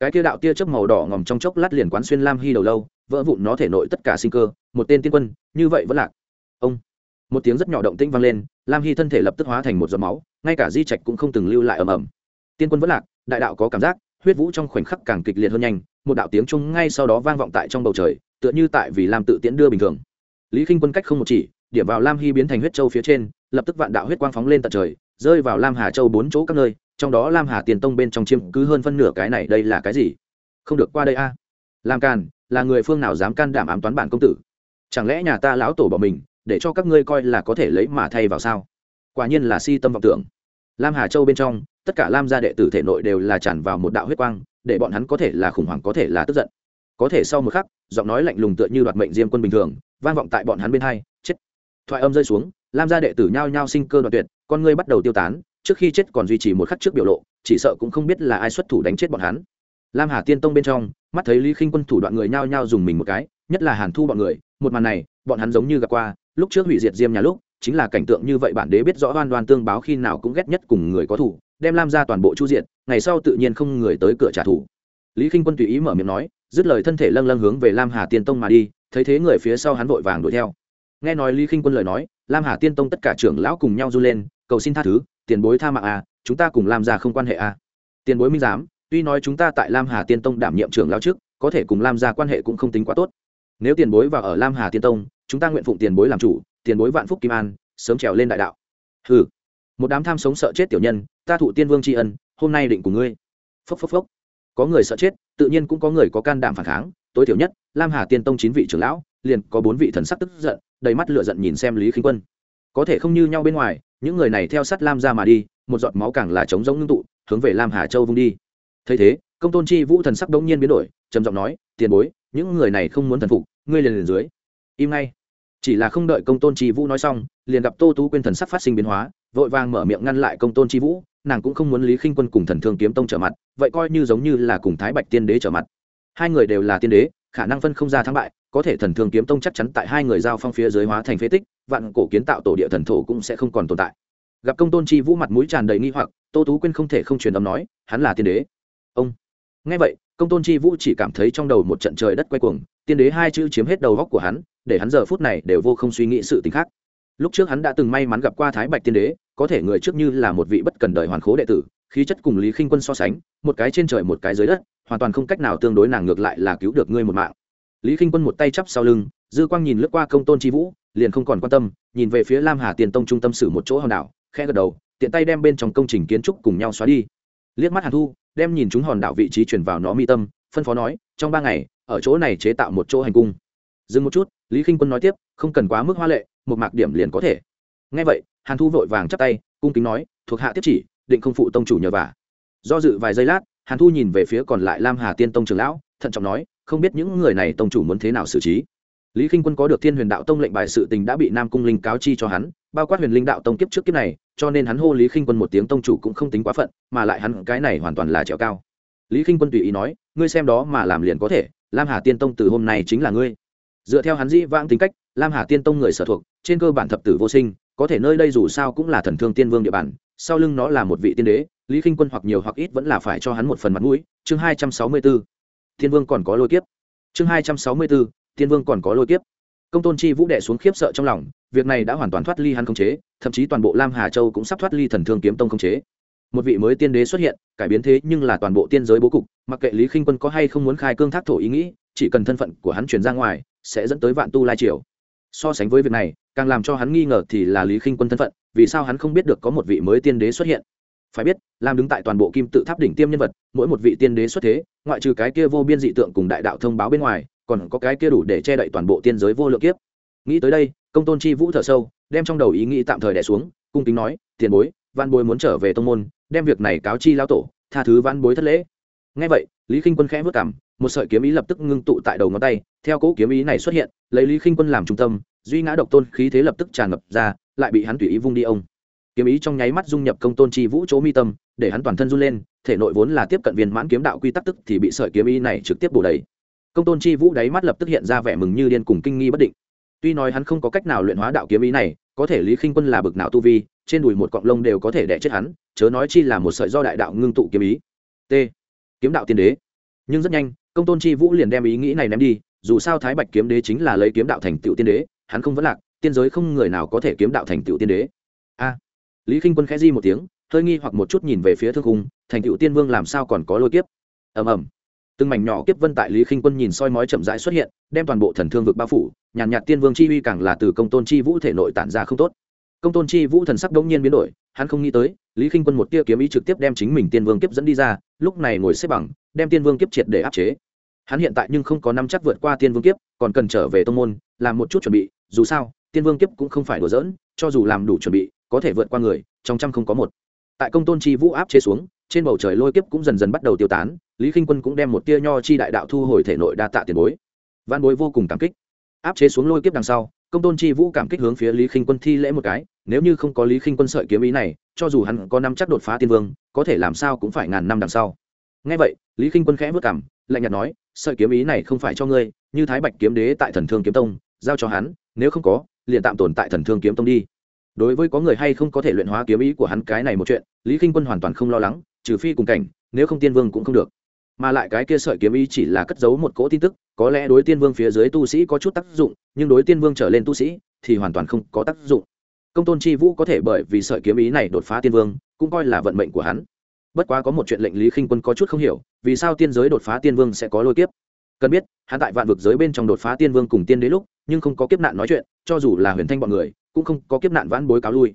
Cái kia đạo tia chớp màu đỏ ngòm trong chốc lát liền quán xuyên lam hy đầu lâu, vỡ vụn nó thể nội tất cả sinh cơ, một tên tiên quân, như vậy vẫn lạc. Ông! Một tiếng rất nhỏ động tĩnh vang lên, lam hy thân thể lập tức hóa thành một giọt máu, ngay cả di trạch cũng không từng lưu lại ầm ầm. Tiên quân vẫn lạc, đại đạo có cảm giác, huyết vũ trong khoảnh khắc càng kịch liệt hơn nhanh, một đạo tiếng chung ngay sau đó vang vọng tại trong bầu trời, tựa như tại vì lam tự tiễn đưa bình thường lý k i n h quân cách không một chỉ, điểm vào lam hy biến thành huyết châu phía trên, lập tức vạn đạo huyết quang phóng lên tận trời, rơi vào lam hà châu bốn chỗ các nơi, trong đó lam hà tiền tông bên trong chiêm cứ hơn phân nửa cái này, đây là cái gì? Không được qua đây a. À? làm càn, là người phương nào dám can đảm ám toán bản công tử? Chẳng lẽ nhà ta lão tổ bỏ mình, để cho các ngươi coi là có thể lấy mà thay vào sao? Quả nhiên là si tâm vọng tưởng. Lam hà châu bên trong, tất cả lam gia đệ tử thể nội đều là tràn vào một đạo huyết quang, để bọn hắn có thể là khủng hoảng, có thể là tức giận. Có thể sau một khắc, giọng nói lạnh lùng tựa như đoạt mệnh diêm quân bình thường vang vọng tại bọn hắn bên hai, chết. Thoại âm rơi xuống, lam gia đệ tử nhao nhao sinh cơ đoạt tuyệt, con ngươi bắt đầu tiêu tán, trước khi chết còn duy trì một khắc trước biểu lộ, chỉ sợ cũng không biết là ai xuất thủ đánh chết bọn hắn. Lam hà tiên tông bên trong, mắt thấy lý khinh quân thủ đoạn người nhao nhao dùng mình một cái, nhất là hàn thu bọn người, một màn này, bọn hắn giống như gặp qua, lúc trước hủy diệt diêm nhà lúc, chính là cảnh tượng như vậy bản đế biết rõ oan đoan tương báo khi nào cũng ghét nhất cùng người có thủ, đem lam ra toàn bộ chu diện ngày sau tự nhiên không người tới cửa trả thù. Lý k i n h quân tùy ý mở miệng nói dứt lời thân thể lâng lâng hướng về lam hà tiên tông mà đi, thấy thế người phía sau hắn vội vàng đuổi theo. Nghe nói lý khinh quân lời nói, lam hà tiên tông tất cả trưởng lão cùng nhau du lên, cầu xin tha thứ, tiền bối tha mạng à chúng ta cùng lam ra không quan hệ à. Tiền bối minh giám, tuy nói chúng ta tại lam hà tiên tông đảm nhiệm trưởng lão trước, có thể cùng lam ra quan hệ cũng không tính quá tốt. Nếu tiền bối vào ở lam hà tiên tông, chúng ta nguyện phụng tiền bối làm chủ, tiền bối vạn phúc kim an, sớm trèo lên đại đạo. Ừ một đám tham sống sợ chết tiểu nhân, ta thụ tiên vương tri ân, hôm nay định cùng ngươi. Phốc phốc phốc có người sợ chết, tự nhiên cũng có người có can đảm phản kháng, tối thiểu nhất, lam hà tiên tông chín vị trưởng lão, liền có bốn vị thần sắc tức giận, đầy mắt lửa giận nhìn xem lý khinh quân. Có thể không như nhau bên ngoài, những người này theo sát lam ra mà đi, một giọt máu càng là trống giống ngưng tụ, hướng về lam hà châu vung đi. Thấy thế, công tôn chi vũ thần sắc đống nhiên biến đổi, trầm giọng nói, tiền bối, những người này không muốn thần phục, ngươi liền liền dưới. Im ngay. Chỉ là không đợi công tôn chi vũ nói xong, liền gặp tô tú quên thần sắc phát sinh biến hóa, vội vàng mở miệng ngăn lại công tôn chi vũ nàng cũng không muốn lý khinh quân cùng thần thương kiếm tông trở mặt, vậy coi như giống như là cùng thái bạch tiên đế trở mặt. Hai người đều là tiên đế, khả năng phân không ra thắng bại, có thể thần thương kiếm tông chắc chắn tại hai người giao phong phía dưới hóa thành phế tích, vạn cổ kiến tạo tổ địa thần thổ cũng sẽ không còn tồn tại. Gặp công tôn chi vũ mặt mũi tràn đầy nghi hoặc, tô tú quên không thể không truyền âm nói, hắn là tiên đế. Ông. Nghe vậy, công tôn chi vũ chỉ cảm thấy trong đầu một trận trời đất quay cuồng, tiên đế hai chữ chiếm hết đầu góc của hắn, để hắn giờ phút này đều vô không suy nghĩ sự t khác. Lúc trước hắn đã từng may mắn gặp qua thái bạch tiên đế có thể người trước như là một vị bất cần đời hoàn khố đệ tử, khí chất cùng lý khinh quân so sánh, một cái trên trời một cái dưới đất, hoàn toàn không cách nào tương đối nàng ngược lại là cứu được ngươi một mạng. Lý khinh quân một tay chắp sau lưng, dư quang nhìn lướt qua công tôn tri vũ, liền không còn quan tâm, nhìn về phía lam hà tiền tông trung tâm sử một chỗ hòn đảo khe gật đầu, tiện tay đem bên trong công trình kiến trúc cùng nhau xóa đi. Liếc mắt hàn thu, đem nhìn chúng hòn đảo vị trí chuyển vào nó mi tâm, phân phó nói, trong ba ngày, ở chỗ này chế tạo một chỗ hành cung. Dừng một chút, lý k i n h quân nói tiếp, không cần quá mức hoa lệ, một mạc điểm liền có thể ngay vậy, hàn thu vội vàng chắp tay, cung kính nói, thuộc hạ tiếp chỉ, định không phụ tông chủ nhờ vả. Do dự vài giây lát, hàn thu nhìn về phía còn lại lam hà tiên tông trường lão, thận trọng nói, không biết những người này tông chủ muốn thế nào xử trí? Lý k i n h quân có được thiên huyền đạo tông lệnh bài sự tình đã bị nam cung linh cáo chi cho hắn, bao quát huyền linh đạo tông kiếp trước kiếp này, cho nên hắn hô lý k i n h quân một tiếng tông chủ cũng không tính quá phận, mà lại hắn cái này hoàn toàn là trèo cao. Lý k i n h quân tùy ý nói, ngươi xem đó mà làm liền có thể, lam hà tiên tông từ hôm nay chính là ngươi. Dựa theo hắn dĩ vãng tính cách, lam hà tiên tông người sở thuộc, trên cơ bản thập tử vô sinh có thể nơi đây dù sao cũng là thần thương tiên vương địa bàn, sau lưng nó là một vị tiên đế, lý k i n h quân hoặc nhiều hoặc ít vẫn là phải cho hắn một phần mặt mũi. Chương hai trăm sáu mươi b ố thiên vương còn có lôi kiếp. Chương hai trăm sáu mươi b ố thiên vương còn có lôi kiếp. Công tôn chi vũ đệ xuống khiếp sợ trong lòng, việc này đã hoàn toàn thoát ly hắn không chế, thậm chí toàn bộ lam hà châu cũng sắp thoát ly thần thương kiếm tông không chế. Một vị mới tiên đế xuất hiện, cải biến thế nhưng là toàn bộ tiên giới bố cục, mặc kệ lý khinh quân có hay không muốn khai cương thác thổ ý nghĩ, chỉ cần thân phận của hắn truyền ra ngoài, sẽ dẫn tới vạn tu lai triều. So sánh với việc này càng làm cho hắn nghi ngờ thì là lý khinh quân thân phận, vì sao hắn không biết được có một vị mới tiên đế xuất hiện? Phải biết làm đứng tại toàn bộ kim tự tháp đỉnh tiêm nhân vật, mỗi một vị tiên đế xuất thế, ngoại trừ cái kia vô biên dị tượng cùng đại đạo thông báo bên ngoài, còn có cái kia đủ để che đậy toàn bộ tiên giới vô lượng kiếp. Nghĩ tới đây, công tôn chi vũ thở sâu, đem trong đầu ý nghĩ tạm thời đẻ xuống, cung kính nói, tiền bối văn bối muốn trở về tông môn, đem việc này cáo chi lao tổ, tha thứ văn bối thất lễ. Ngay vậy, lý k i n h quân khẽ vất cảm một sợi kiếm ý lập tức ngưng tụ tại đầu ngón tay, theo cỗ kiếm ý này xuất hiện, lấy lý khinh quân làm trung tâm duy ngã độc tôn khí thế lập tức tràn ngập ra, lại bị hắn tùy ý vung đi ông. Kiếm ý trong nháy mắt dung nhập công tôn chi vũ chỗ mi tâm, để hắn toàn thân run lên, thể nội vốn là tiếp cận viên mãn kiếm đạo quy tắc tức thì bị sợi kiếm ý này trực tiếp bổ đầy. Công tôn chi vũ đáy mắt lập tức hiện ra vẻ mừng như điên cùng kinh nghi bất định. Tuy nói hắn không có cách nào luyện hóa đạo kiếm ý này, có thể lý khinh quân là bực nào tu vi, trên đùi một cọng lông đều có thể đẻ chết hắn, chớ nói chi là một sợi do đại đạo ngưng tụ kiếm ý. T. Kiếm đạo tiên đế. Nhưng rất nhanh, công tôn chi vũ liền đem ý nghĩ này ném đi dù sao thái bạch kiếm đế chính là lấy kiếm đạo thành tựu tiên đế hắn không vẫn lạc tiên giới không người nào có thể kiếm đạo thành tựu tiên đế. A. Lý k quân khẽ di một tiếng hơi nghi hoặc một chút nhìn về phía thương cung thành tựu tiên vương làm sao còn có lôi kiếp? Ầm ầm. Từng mảnh nhỏ kiếp vân tại lý khinh quân nhìn soi mói chậm rãi xuất hiện đem toàn bộ thần thương vực bao phủ nhàn nhạt, nhạt tiên vương chi uy càng là từ công tôn chi vũ thể nội tản ra không tốt. Công tôn chi vũ thần sắc đống nhiên biến đổi hắn không nghĩ tới lý khinh quân một tia kiếm ý trực tiếp đem chính mình tiên vương kiếp dẫn đi ra lúc này ngồi xếp bằng đem tiên vương kiếp triệt để áp chế hắn hiện tại nhưng không có năm chắc vượt qua tiên vương kiếp, còn cần trở về tông môn, làm một chút chuẩn bị, dù sao, tiên vương kiếp cũng không phải đùa giỡn, cho dù làm đủ chuẩn bị, có thể vượt qua người, trong trăm không có một. Tại công tôn chi vũ áp chế xuống, trên bầu trời lôi kiếp cũng dần dần bắt đầu tiêu tán, lý k i n h quân cũng đem một tia nho chi đại đạo thu hồi thể nội đa tạ tiền bối. Văn bối vô cùng cảm kích. Áp chế xuống lôi kiếp đằng sau, công tôn chi vũ cảm kích hướng phía lý k i n h quân thi lễ một cái, nếu như không có lý k i n h quân sợi kiếm ý này, cho dù hắn có năm chắc đột phá tiên vương, có thể làm sao cũng phải ngàn năm đằng sau. Ngay vậy, lý k i n h quân khẽ vất cảm lạnh nhạt nói sợi kiếm ý này không phải cho ngươi, như thái bạch kiếm đế tại thần thương kiếm tông, giao cho hắn, nếu không có, liền tạm tồn tại thần thương kiếm tông đi. Đối với có người hay không có thể luyện hóa kiếm ý của hắn cái này một chuyện, lý k i n h quân hoàn toàn không lo lắng, trừ phi cùng cảnh, nếu không tiên vương cũng không được. Mà lại cái kia sợi kiếm ý chỉ là cất giấu một cỗ tin tức, có lẽ đối tiên vương phía dưới tu sĩ có chút tác dụng, nhưng đối tiên vương trở lên tu sĩ thì hoàn toàn không có tác dụng. Công tôn chi vũ có thể bởi vì sợi kiếm ý này đột phá tiên vương, cũng coi là vận mệnh của hắn bất quá có một chuyện lệnh lý khinh quân có chút không hiểu, vì sao tiên giới đột phá tiên vương sẽ có lôi kiếp? Cần biết, hắn tại vạn vực giới bên trong đột phá tiên vương cùng tiên đế lúc, nhưng không có kiếp nạn nói chuyện, cho dù là huyền thanh bọn người, cũng không có kiếp nạn vãn bối cáo lui.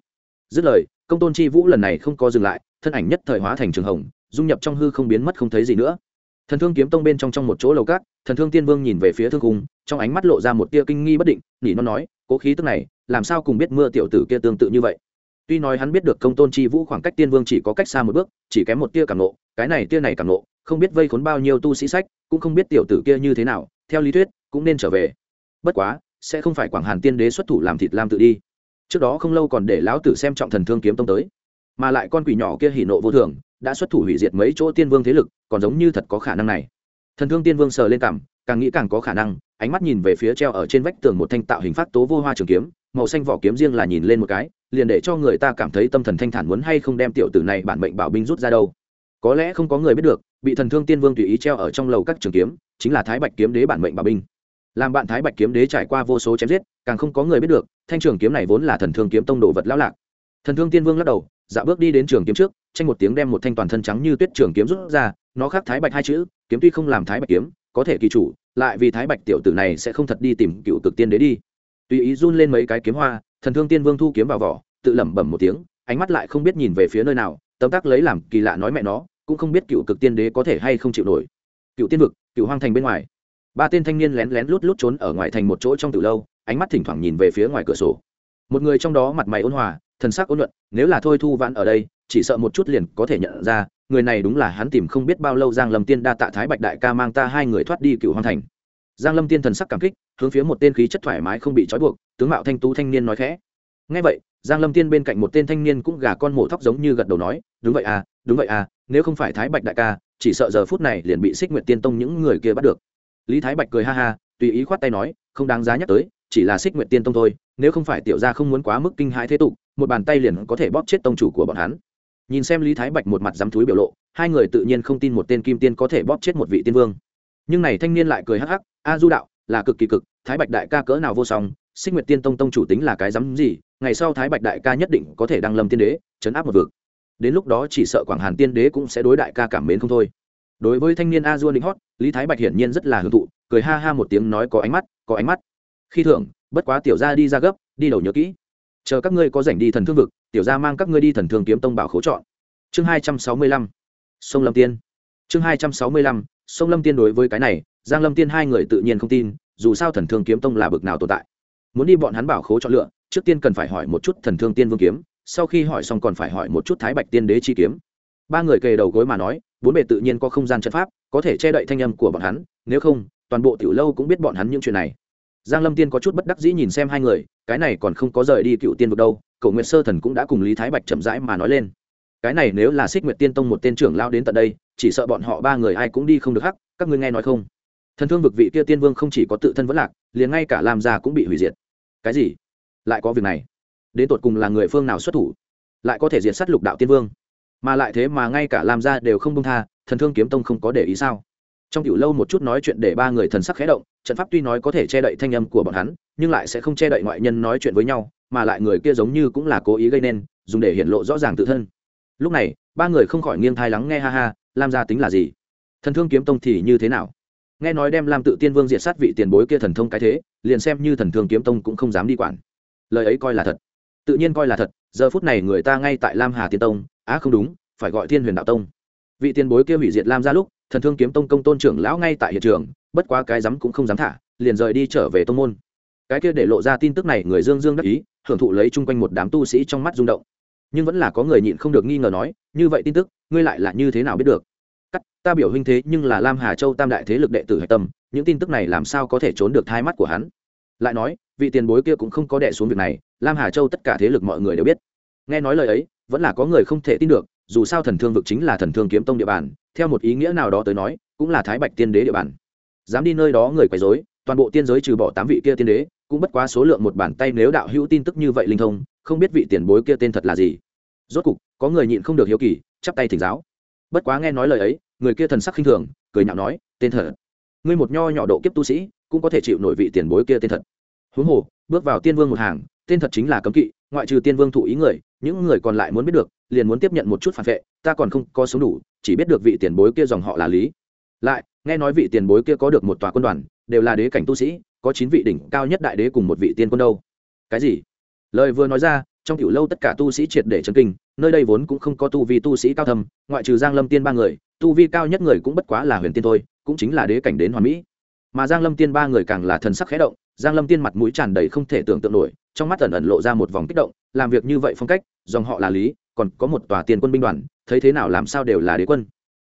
Dứt lời, công tôn chi vũ lần này không có dừng lại, thân ảnh nhất thời hóa thành trường hồng, dung nhập trong hư không biến mất không thấy gì nữa. Thần thương kiếm tông bên trong trong một chỗ lầu cát, thần thương tiên vương nhìn về phía thương cung, trong ánh mắt lộ ra một tia kinh nghi bất định, nỉ nó nói, cố khí tức này, làm sao cùng biết mưa tiểu tử kia tương tự như vậy? Tuy nói hắn biết được công tôn chi vũ khoảng cách tiên vương chỉ có cách xa một bước, chỉ kém một tia cảm nộ, cái này tia này cảm nộ, không biết vây khốn bao nhiêu tu sĩ sách, cũng không biết tiểu tử kia như thế nào, theo lý thuyết, cũng nên trở về. Bất quá, sẽ không phải quảng hàn tiên đế xuất thủ làm thịt lam tự đi. Trước đó không lâu còn để lão tử xem trọng thần thương kiếm tông tới. Mà lại con quỷ nhỏ kia hỉ nộ vô thường, đã xuất thủ hủy diệt mấy chỗ tiên vương thế lực, còn giống như thật có khả năng này. Thần thương tiên vương sờ lên cảm, càng nghĩ càng có khả năng, ánh mắt nhìn về phía treo ở trên vách tường một thanh tạo hình phát tố vô hoa trường kiếm, màu xanh vỏ kiếm riêng là nhìn lên một cái liền để cho người ta cảm thấy tâm thần thanh thản muốn hay không đem tiểu tử này bản mệnh bảo binh rút ra đâu. Có lẽ không có người biết được, bị thần thương tiên vương tùy ý treo ở trong lầu các trường kiếm, chính là thái bạch kiếm đế bản mệnh bảo binh. Làm bạn thái bạch kiếm đế trải qua vô số chém giết, càng không có người biết được, thanh trường kiếm này vốn là thần thương kiếm tông đồ vật lão lạc. Thần thương tiên vương lắc đầu dạ bước đi đến trường kiếm trước, tranh một tiếng đem một thanh toàn thân trắng như tuyết trường kiếm rút ra, nó khác thái bạch hai chữ, kiếm tuy không làm thái bạch kiếm, có thể kỳ chủ, lại vì thái bạch tiểu tử này sẽ không thật đi tìm cựu cực tiên đế đi. Tùy ý run lên mấy cái kiếm hoa thần thương tiên vương thu kiếm vào vỏ, tự lẩm bẩm một tiếng, ánh mắt lại không biết nhìn về phía nơi nào, tấm tắc lấy làm kỳ lạ nói mẹ nó, cũng không biết cựu cực tiên đế có thể hay không chịu nổi. Cựu tiên vực, cựu hoang thành bên ngoài. Ba tên thanh niên lén lén lút lút trốn ở ngoài thành một chỗ trong từ lâu, ánh mắt thỉnh thoảng nhìn về phía ngoài cửa sổ. Một người trong đó mặt mày ôn hòa, thần sắc ôn nhuận, nếu là thôi thu vãn ở đây, chỉ sợ một chút liền có thể nhận ra, người này đúng là hắn tìm không biết bao lâu giang lầm tiên đa tạ thái bạch đại ca mang ta hai người thoát đi cựu hoang thành giang lâm tiên thần sắc cảm kích, hướng phía một tên khí chất thoải mái không bị trói buộc, tướng mạo thanh tú thanh niên nói khẽ. Ngay vậy, giang lâm tiên bên cạnh một tên thanh niên cũng gà con mổ thóc giống như gật đầu nói, đúng vậy à đúng vậy à nếu không phải thái bạch đại ca, chỉ sợ giờ phút này liền bị xích nguyệt tiên tông những người kia bắt được. Lý thái bạch cười ha ha, tùy ý khoát tay nói, không đáng giá nhắc tới, chỉ là xích nguyệt tiên tông thôi, nếu không phải tiểu gia không muốn quá mức kinh hãi thế tục, một bàn tay liền có thể bóp chết tông chủ của bọn hắn. Nhìn xem lý thái bạch một mặt dám thúi biểu lộ, hai người tự nhiên không tin một tên kim tiên có thể bóp chết một vị tiên vương. Nhưng này thanh niên lại cười hắc hắc a du đạo, là cực kỳ cực, thái bạch đại ca cỡ nào vô song sinh nguyệt tiên tông tông chủ tính là cái dám gì, ngày sau thái bạch đại ca nhất định có thể đăng lâm tiên đế, chấn áp một vực. Đến lúc đó chỉ sợ quảng hàn tiên đế cũng sẽ đối đại ca cảm mến không thôi. Đối với thanh niên a du định hót, lý thái bạch hiển nhiên rất là hưởng thụ, cười ha ha một tiếng nói có ánh mắt, có ánh mắt. Khi thưởng, bất quá tiểu gia đi ra gấp, đi đầu nhớ kỹ. Chờ các ngươi có rảnh đi thần thương vực, tiểu gia mang các ngươi đi thần thương kiếm tông bảo khấu chọn. Chương hai trăm sáu mươi lăm, sông lâm tiên. Chương hai trăm sáu mươi lăm, sông lâm tiên đối với cái này giang lâm tiên hai người tự nhiên không tin, dù sao thần thương kiếm tông là bực nào tồn tại. Muốn đi bọn hắn bảo khố chọn lựa, trước tiên cần phải hỏi một chút thần thương tiên vương kiếm, sau khi hỏi xong còn phải hỏi một chút thái bạch tiên đế chi kiếm. Ba người kề đầu gối mà nói, bốn bề tự nhiên có không gian trận pháp, có thể che đậy thanh âm của bọn hắn, nếu không, toàn bộ tiểu lâu cũng biết bọn hắn những chuyện này. Giang lâm tiên có chút bất đắc dĩ nhìn xem hai người, cái này còn không có rời đi cựu tiên vực đâu cậu nguyệt sơ thần cũng đã cùng lý thái bạch chậm rãi mà nói lên. Cái này nếu là xích nguyệt tiên tông một tên trưởng lao đến tận đây, chỉ sợ bọn họ ba người ai cũng đi không được hắc, các ngươi nghe nói không? Thần thương vực vị kia tiên vương không chỉ có tự thân vẫn lạc, liền ngay cả làm già cũng bị hủy diệt. Cái gì? Lại có việc này? Đến tột cùng là người phương nào xuất thủ? Lại có thể diệt sát lục đạo tiên vương? Mà lại thế mà ngay cả làm ra đều không công tha, thần thương kiếm tông không có để ý sao? Trong tiểu lâu một chút nói chuyện để ba người thần sắc khẽ động, trận pháp tuy nói có thể che đậy thanh âm của bọn hắn, nhưng lại sẽ không che đậy ngoại nhân nói chuyện với nhau, mà lại người kia giống như cũng là cố ý gây nên, dùng để hiện lộ rõ ràng tự thân. Lúc này, ba người không khỏi nghiêng thai lắng nghe ha ha, lam gia tính là gì? Thần thương kiếm tông thì như thế nào? Nghe nói đem lam tự tiên vương diệt sát vị tiền bối kia thần thông cái thế, liền xem như thần thương kiếm tông cũng không dám đi quản. Lời ấy coi là thật. Tự nhiên coi là thật, giờ phút này người ta ngay tại lam hà tiên tông, á không đúng, phải gọi thiên huyền đạo tông. Vị tiền bối kia hủy diệt lam ra lúc, thần thương kiếm tông công tôn trưởng lão ngay tại hiện trường, bất quá cái rắm cũng không dám thả, liền rời đi trở về tông môn. Cái kia để lộ ra tin tức này, người dương dương đắc ý, hưởng thụ lấy chung quanh một đám tu sĩ trong mắt rung động. Nhưng vẫn là có người nhịn không được nghi ngờ nói, như vậy tin tức, ngươi lại là như thế nào biết được? Cắt, ta biểu huynh thế nhưng là lam hà châu tam đại thế lực đệ tử hạch tâm, những tin tức này làm sao có thể trốn được thai mắt của hắn? Lại nói, vị tiền bối kia cũng không có đẻ xuống việc này, lam hà châu tất cả thế lực mọi người đều biết. Nghe nói lời ấy, vẫn là có người không thể tin được, dù sao thần thương vực chính là thần thương kiếm tông địa bàn, theo một ý nghĩa nào đó tới nói, cũng là thái bạch tiên đế địa bàn. Dám đi nơi đó người quấy dối toàn bộ tiên giới trừ bỏ tám vị kia tiên đế, cũng bất quá số lượng một bàn tay nếu đạo hữu tin tức như vậy linh thông, không biết vị tiền bối kia tên thật là gì. Rốt cục, có người nhịn không được hiếu kỳ, chắp tay thỉnh giáo bất quá nghe nói lời ấy, người kia thần sắc khinh thường, cười nhạo nói, tên thật, ngươi một nho nhỏ độ kiếp tu sĩ, cũng có thể chịu nổi vị tiền bối kia tên thật. Huống hồ, bước vào tiên vương một hàng, tên thật chính là cấm kỵ, ngoại trừ tiên vương thụ ý người, những người còn lại muốn biết được, liền muốn tiếp nhận một chút phản vệ, ta còn không có sống đủ, chỉ biết được vị tiền bối kia dòng họ là lý. Lại, nghe nói vị tiền bối kia có được một tòa quân đoàn, đều là đế cảnh tu sĩ, có chín vị đỉnh cao nhất đại đế cùng một vị tiên quân đâu. Cái gì? Lời vừa nói ra trong tiểu lâu tất cả tu sĩ triệt để chấn kinh, nơi đây vốn cũng không có tu vi tu sĩ cao thâm, ngoại trừ giang lâm tiên ba người, tu vi cao nhất người cũng bất quá là huyền tiên thôi, cũng chính là đế cảnh đến hoàn mỹ. Mà giang lâm tiên ba người càng là thần sắc khẽ động, giang lâm tiên mặt mũi tràn đầy không thể tưởng tượng nổi, trong mắt ẩn ẩn lộ ra một vòng kích động, làm việc như vậy phong cách, dòng họ là lý, còn có một tòa tiền quân binh đoàn, thấy thế nào làm sao đều là đế quân.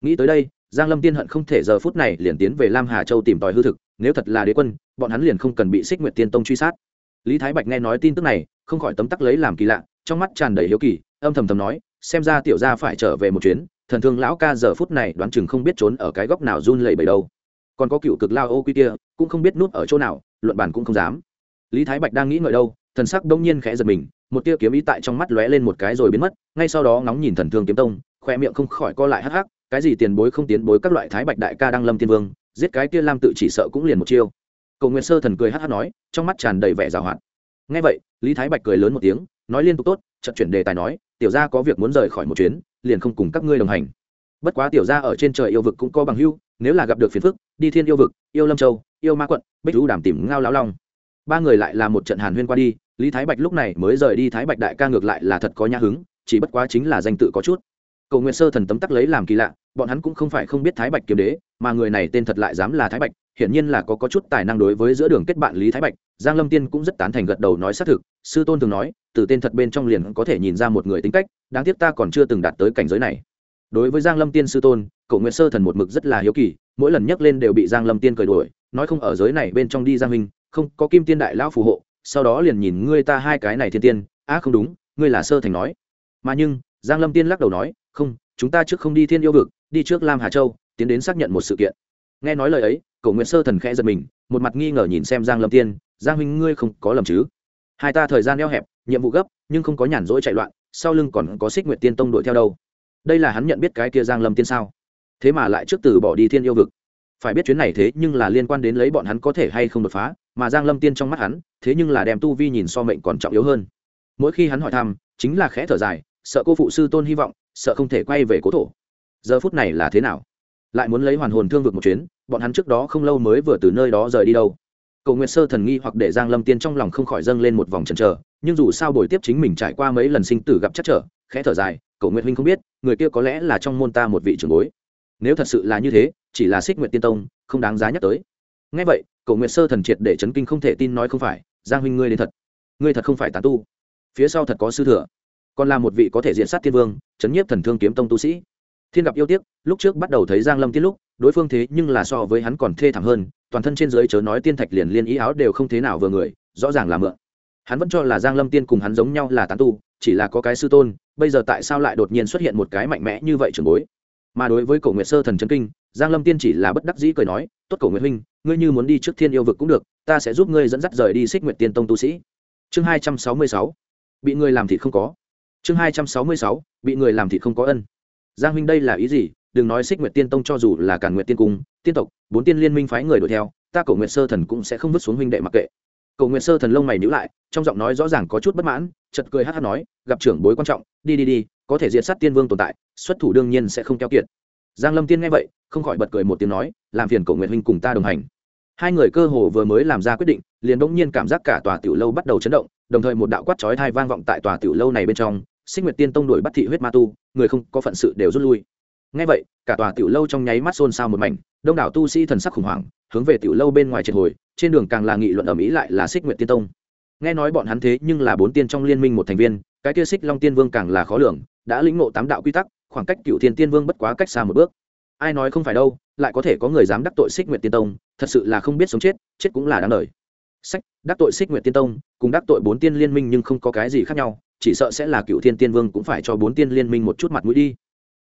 Nghĩ tới đây, giang lâm tiên hận không thể giờ phút này liền tiến về lam hà châu tìm tòi hư thực, nếu thật là đế quân, bọn hắn liền không cần bị xích nguyệt tiên tông truy sát. Lý thái bạch nghe nói tin tức này không khỏi tấm tắc lấy làm kỳ lạ, trong mắt tràn đầy hiếu kỳ, âm thầm thầm nói, xem ra tiểu gia phải trở về một chuyến, thần thương lão ca giờ phút này đoán chừng không biết trốn ở cái góc nào run lẩy bẩy đâu. Còn có cựu cực lao ô quy kia, cũng không biết núp ở chỗ nào, luận bản cũng không dám. Lý thái bạch đang nghĩ ngợi đâu, thần sắc đông nhiên khẽ giật mình, một tia kiếm ý tại trong mắt lóe lên một cái rồi biến mất, ngay sau đó ngóng nhìn thần thương kiếm tông khoe miệng không khỏi co lại hắc hắc, cái gì tiền bối không tiến bối các loại thái bạch đại ca đang lâm tiên vương, giết cái kia lam tự chỉ sợ cũng liền một chiêu. Cầu nguyện sơ thần cười hắc hắc nói, trong mắt tràn đầy vẻ giảo hoạt ngay vậy, lý thái bạch cười lớn một tiếng, nói liên tục tốt, chợt chuyển đề tài nói, tiểu gia có việc muốn rời khỏi một chuyến, liền không cùng các ngươi đồng hành. Bất quá tiểu gia ở trên trời yêu vực cũng có bằng hưu nếu là gặp được phiền phức, đi thiên yêu vực, yêu lâm châu, yêu ma quận, bích lũ đàm tìm ngao lão long. Ba người lại là một trận hàn huyên qua đi, lý thái bạch lúc này mới rời đi thái bạch đại ca ngược lại là thật có nhã hứng, chỉ bất quá chính là danh tự có chút. Cầu nguyện sơ thần tấm tắc lấy làm kỳ lạ, bọn hắn cũng không phải không biết thái bạch kiếm đế, mà người này tên thật lại dám là thái bạch hiển nhiên là có, có chút tài năng đối với giữa đường kết bạn lý thái bạch. Giang lâm tiên cũng rất tán thành gật đầu nói xác thực. Sư tôn thường nói từ tên thật bên trong liền có thể nhìn ra một người tính cách đáng tiếc ta còn chưa từng đạt tới cảnh giới này. Đối với giang lâm tiên sư tôn cậu nguyện sơ thần một mực rất là hiếu kỳ mỗi lần nhắc lên đều bị giang lâm tiên cười đuổi nói không ở giới này bên trong đi giang huynh không có kim tiên đại lão phù hộ sau đó liền nhìn ngươi ta hai cái này thiên tiên. Á không đúng ngươi là sơ thành nói. Mà nhưng giang lâm tiên lắc đầu nói không chúng ta trước không đi thiên yêu vực đi trước lam hà châu tiến đến xác nhận một sự kiện. Nghe nói lời ấy cổ nguyện sơ thần khẽ giật mình, một mặt nghi ngờ nhìn xem giang lâm tiên, giang huynh ngươi không có lầm chứ? Hai ta thời gian eo hẹp, nhiệm vụ gấp, nhưng không có nhàn rỗi chạy loạn, sau lưng còn có xích nguyện tiên tông đuổi theo đâu? Đây là hắn nhận biết cái kia giang lâm tiên sao? Thế mà lại trước từ bỏ đi thiên yêu vực. Phải biết chuyến này thế nhưng là liên quan đến lấy bọn hắn có thể hay không đột phá, mà giang lâm tiên trong mắt hắn, thế nhưng là đem tu vi nhìn so mệnh còn trọng yếu hơn. Mỗi khi hắn hỏi thăm, chính là khẽ thở dài, sợ cô phụ sư tôn hy vọng, sợ không thể quay về cố thổ. Giờ phút này là thế nào? Lại muốn lấy hoàn hồn thương vực một chuyến bọn hắn trước đó không lâu mới vừa từ nơi đó rời đi đâu. Cầu nguyện sơ thần nghi hoặc để giang lâm tiên trong lòng không khỏi dâng lên một vòng chần chờ, nhưng dù sao đổi tiếp chính mình trải qua mấy lần sinh tử gặp chắc trở, khẽ thở dài, cầu nguyện huynh không biết, người kia có lẽ là trong môn ta một vị trưởng bối. Nếu thật sự là như thế, chỉ là xích nguyện tiên tông, không đáng giá nhắc tới. Ngay vậy, cầu nguyện sơ thần triệt để chấn kinh không thể tin nói không phải, giang huynh ngươi đến thật. Ngươi thật không phải tán tu. Phía sau thật có sư thừa. Còn là một vị có thể diện sát thiên vương, chấn nhiếp thần thương kiếm tông tu sĩ. Thiên gặp yêu tiếc, lúc trước bắt đầu thấy giang lâm tiên lúc đối phương thế nhưng là so với hắn còn thê thảm hơn, toàn thân trên dưới chớ nói tiên thạch liền liên ý áo đều không thế nào vừa người, rõ ràng là mượn. Hắn vẫn cho là giang lâm tiên cùng hắn giống nhau là tán tu, chỉ là có cái sư tôn, bây giờ tại sao lại đột nhiên xuất hiện một cái mạnh mẽ như vậy trường bối? Mà đối với cổ nguyệt sơ thần chân kinh, giang lâm tiên chỉ là bất đắc dĩ cười nói, tốt cổ nguyệt huynh, ngươi như muốn đi trước thiên yêu vực cũng được, ta sẽ giúp ngươi dẫn dắt rời đi xích nguyệt tiên tông tu sĩ. Chương hai trăm sáu mươi sáu. Bị người làm thịt không có. Chương hai trăm sáu mươi sáu. Bị người làm thịt không có ân. Giang huynh đây là ý gì? Đừng nói xích nguyệt tiên tông cho dù là càn nguyệt tiên cung, tiên tộc, bốn tiên liên minh phái người đuổi theo, ta cổ nguyệt sơ thần cũng sẽ không vứt xuống huynh đệ mặc kệ. Cổ nguyệt sơ thần lông mày nhữ lại, trong giọng nói rõ ràng có chút bất mãn chật cười hát hát nói, gặp trưởng bối quan trọng, đi đi đi, có thể diệt sát tiên vương tồn tại, xuất thủ đương nhiên sẽ không keo kiệt. Giang lâm tiên nghe vậy, không khỏi bật cười một tiếng nói, làm phiền cổ nguyện huynh cùng ta đồng hành. Hai người cơ hồ vừa mới làm ra quyết định, liền bỗng nhiên cảm giác cả tòa tiểu lâu bắt đầu chấn động, đồng thời một đạo quát chói thai vang vọng tại tòa tiểu lâu này bên trong, xích nguyệt tiên tông đuổi bắt thị huyết ma tu, người không có phận sự đều rút lui ngay vậy, cả tòa tiểu lâu trong nháy mắt xôn xao một mảnh, đông đảo tu sĩ thần sắc khủng hoảng, hướng về tiểu lâu bên ngoài triệt hồi, trên đường càng là nghị luận ở mỹ lại là xích nguyệt tiên tông. Nghe nói bọn hắn thế nhưng là bốn tiên trong liên minh một thành viên, cái kia xích long tiên vương càng là khó lường, đã lĩnh ngộ tám đạo quy tắc, khoảng cách cựu thiên tiên vương bất quá cách xa một bước. Ai nói không phải đâu, lại có thể có người dám đắc tội xích nguyệt tiên tông, thật sự là không biết sống chết chết cũng là đáng lời sách, đắc tội xích nguyệt tiên tông, cùng đắc tội bốn tiên liên minh nhưng không có cái gì khác nhau, chỉ sợ sẽ là cựu thiên tiên vương cũng phải cho bốn tiên liên minh một chút mặt mũi đi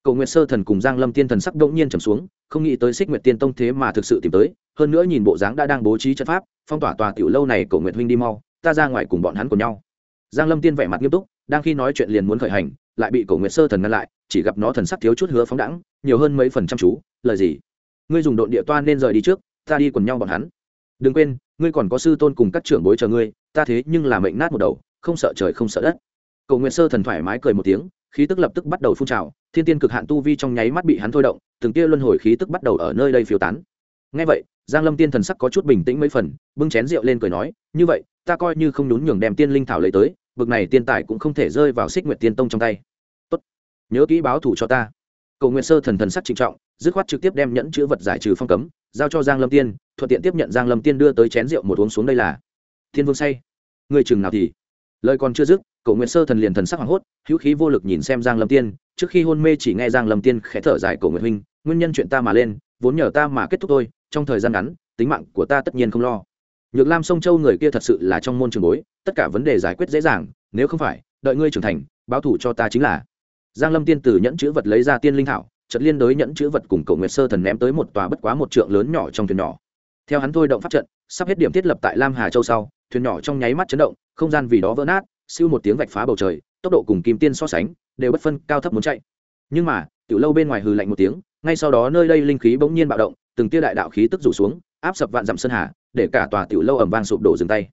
cầu nguyệt sơ thần cùng giang lâm tiên thần sắc đ nhiên trầm xuống, không nghĩ tới xích nguyệt tiên tông thế mà thực sự tìm tới, hơn nữa nhìn bộ dáng đã đang bố trí trận pháp, phong tỏa tòa tiểu lâu này cầu nguyệt huynh đi mau, ta ra ngoài cùng bọn hắn cùng nhau. Giang lâm tiên vẻ mặt nghiêm túc, đang khi nói chuyện liền muốn khởi hành, lại bị cầu nguyệt sơ thần ngăn lại, chỉ gặp nó thần sắc thiếu chút hứa phóng đẳng nhiều hơn mấy phần trăm chú, lời gì? Ngươi dùng độn địa toan nên rời đi trước, ta đi cùng nhau bọn hắn. Đừng quên, ngươi còn có sư tôn cùng các trưởng bối chờ ngươi, ta thế nhưng là mệnh nát một đầu, không sợ trời không sợ đất. Cầu nguyện sơ thần thoải mái cười một tiếng khí tức lập tức bắt đầu phun trào, thiên tiên cực hạn tu vi trong nháy mắt bị hắn thôi động, từng tia luân hồi khí tức bắt đầu ở nơi đây phiêu tán. Ngay vậy, giang lâm tiên thần sắc có chút bình tĩnh mấy phần, bưng chén rượu lên cười nói, như vậy, ta coi như không nhún nhường đem tiên linh thảo lấy tới, bực này tiên tài cũng không thể rơi vào xích nguyệt tiên tông trong tay. Tốt, nhớ kỹ báo thủ cho ta. Cầu nguyện sơ thần thần sắc trịnh trọng, dứt khoát trực tiếp đem nhẫn chữ vật giải trừ phong cấm, giao cho giang lâm tiên, thuận tiện tiếp nhận giang lâm tiên đưa tới chén rượu một uống xuống đây là, thiên vương say người chừng nào thì? Lời còn chưa dứt cậu nguyệt sơ thần liền thần sắc hoảng hốt, hữu khí vô lực nhìn xem giang lâm tiên, trước khi hôn mê chỉ nghe giang lâm tiên khẽ thở dài cậu nguyện huynh, nguyên nhân chuyện ta mà lên, vốn nhờ ta mà kết thúc tôi trong thời gian ngắn, tính mạng của ta tất nhiên không lo. Nhược lam sông châu người kia thật sự là trong môn trường bối, tất cả vấn đề giải quyết dễ dàng, nếu không phải, đợi ngươi trưởng thành, báo thủ cho ta chính là. Giang lâm tiên từ nhẫn chữ vật lấy ra tiên linh thảo trận liên đối nhẫn chữ vật cùng cậu nguyệt sơ thần ném tới một tòa bất quá một trượng lớn nhỏ trong thuyền nhỏ. Theo hắn thôi động pháp trận, sắp hết điểm thiết lập tại lam hà châu sau, thuyền nhỏ trong nháy mắt chấn động, không gian vì đó vỡ nát siêu một tiếng vạch phá bầu trời, tốc độ cùng kim tiên so sánh, đều bất phân cao thấp muốn chạy. Nhưng mà, tiểu lâu bên ngoài hừ lạnh một tiếng, ngay sau đó nơi đây linh khí bỗng nhiên bạo động, từng tia đại đạo khí tức rủ xuống, áp sập vạn dặm sơn hà, để cả tòa tiểu lâu ẩm vang sụp đổ dừng tay.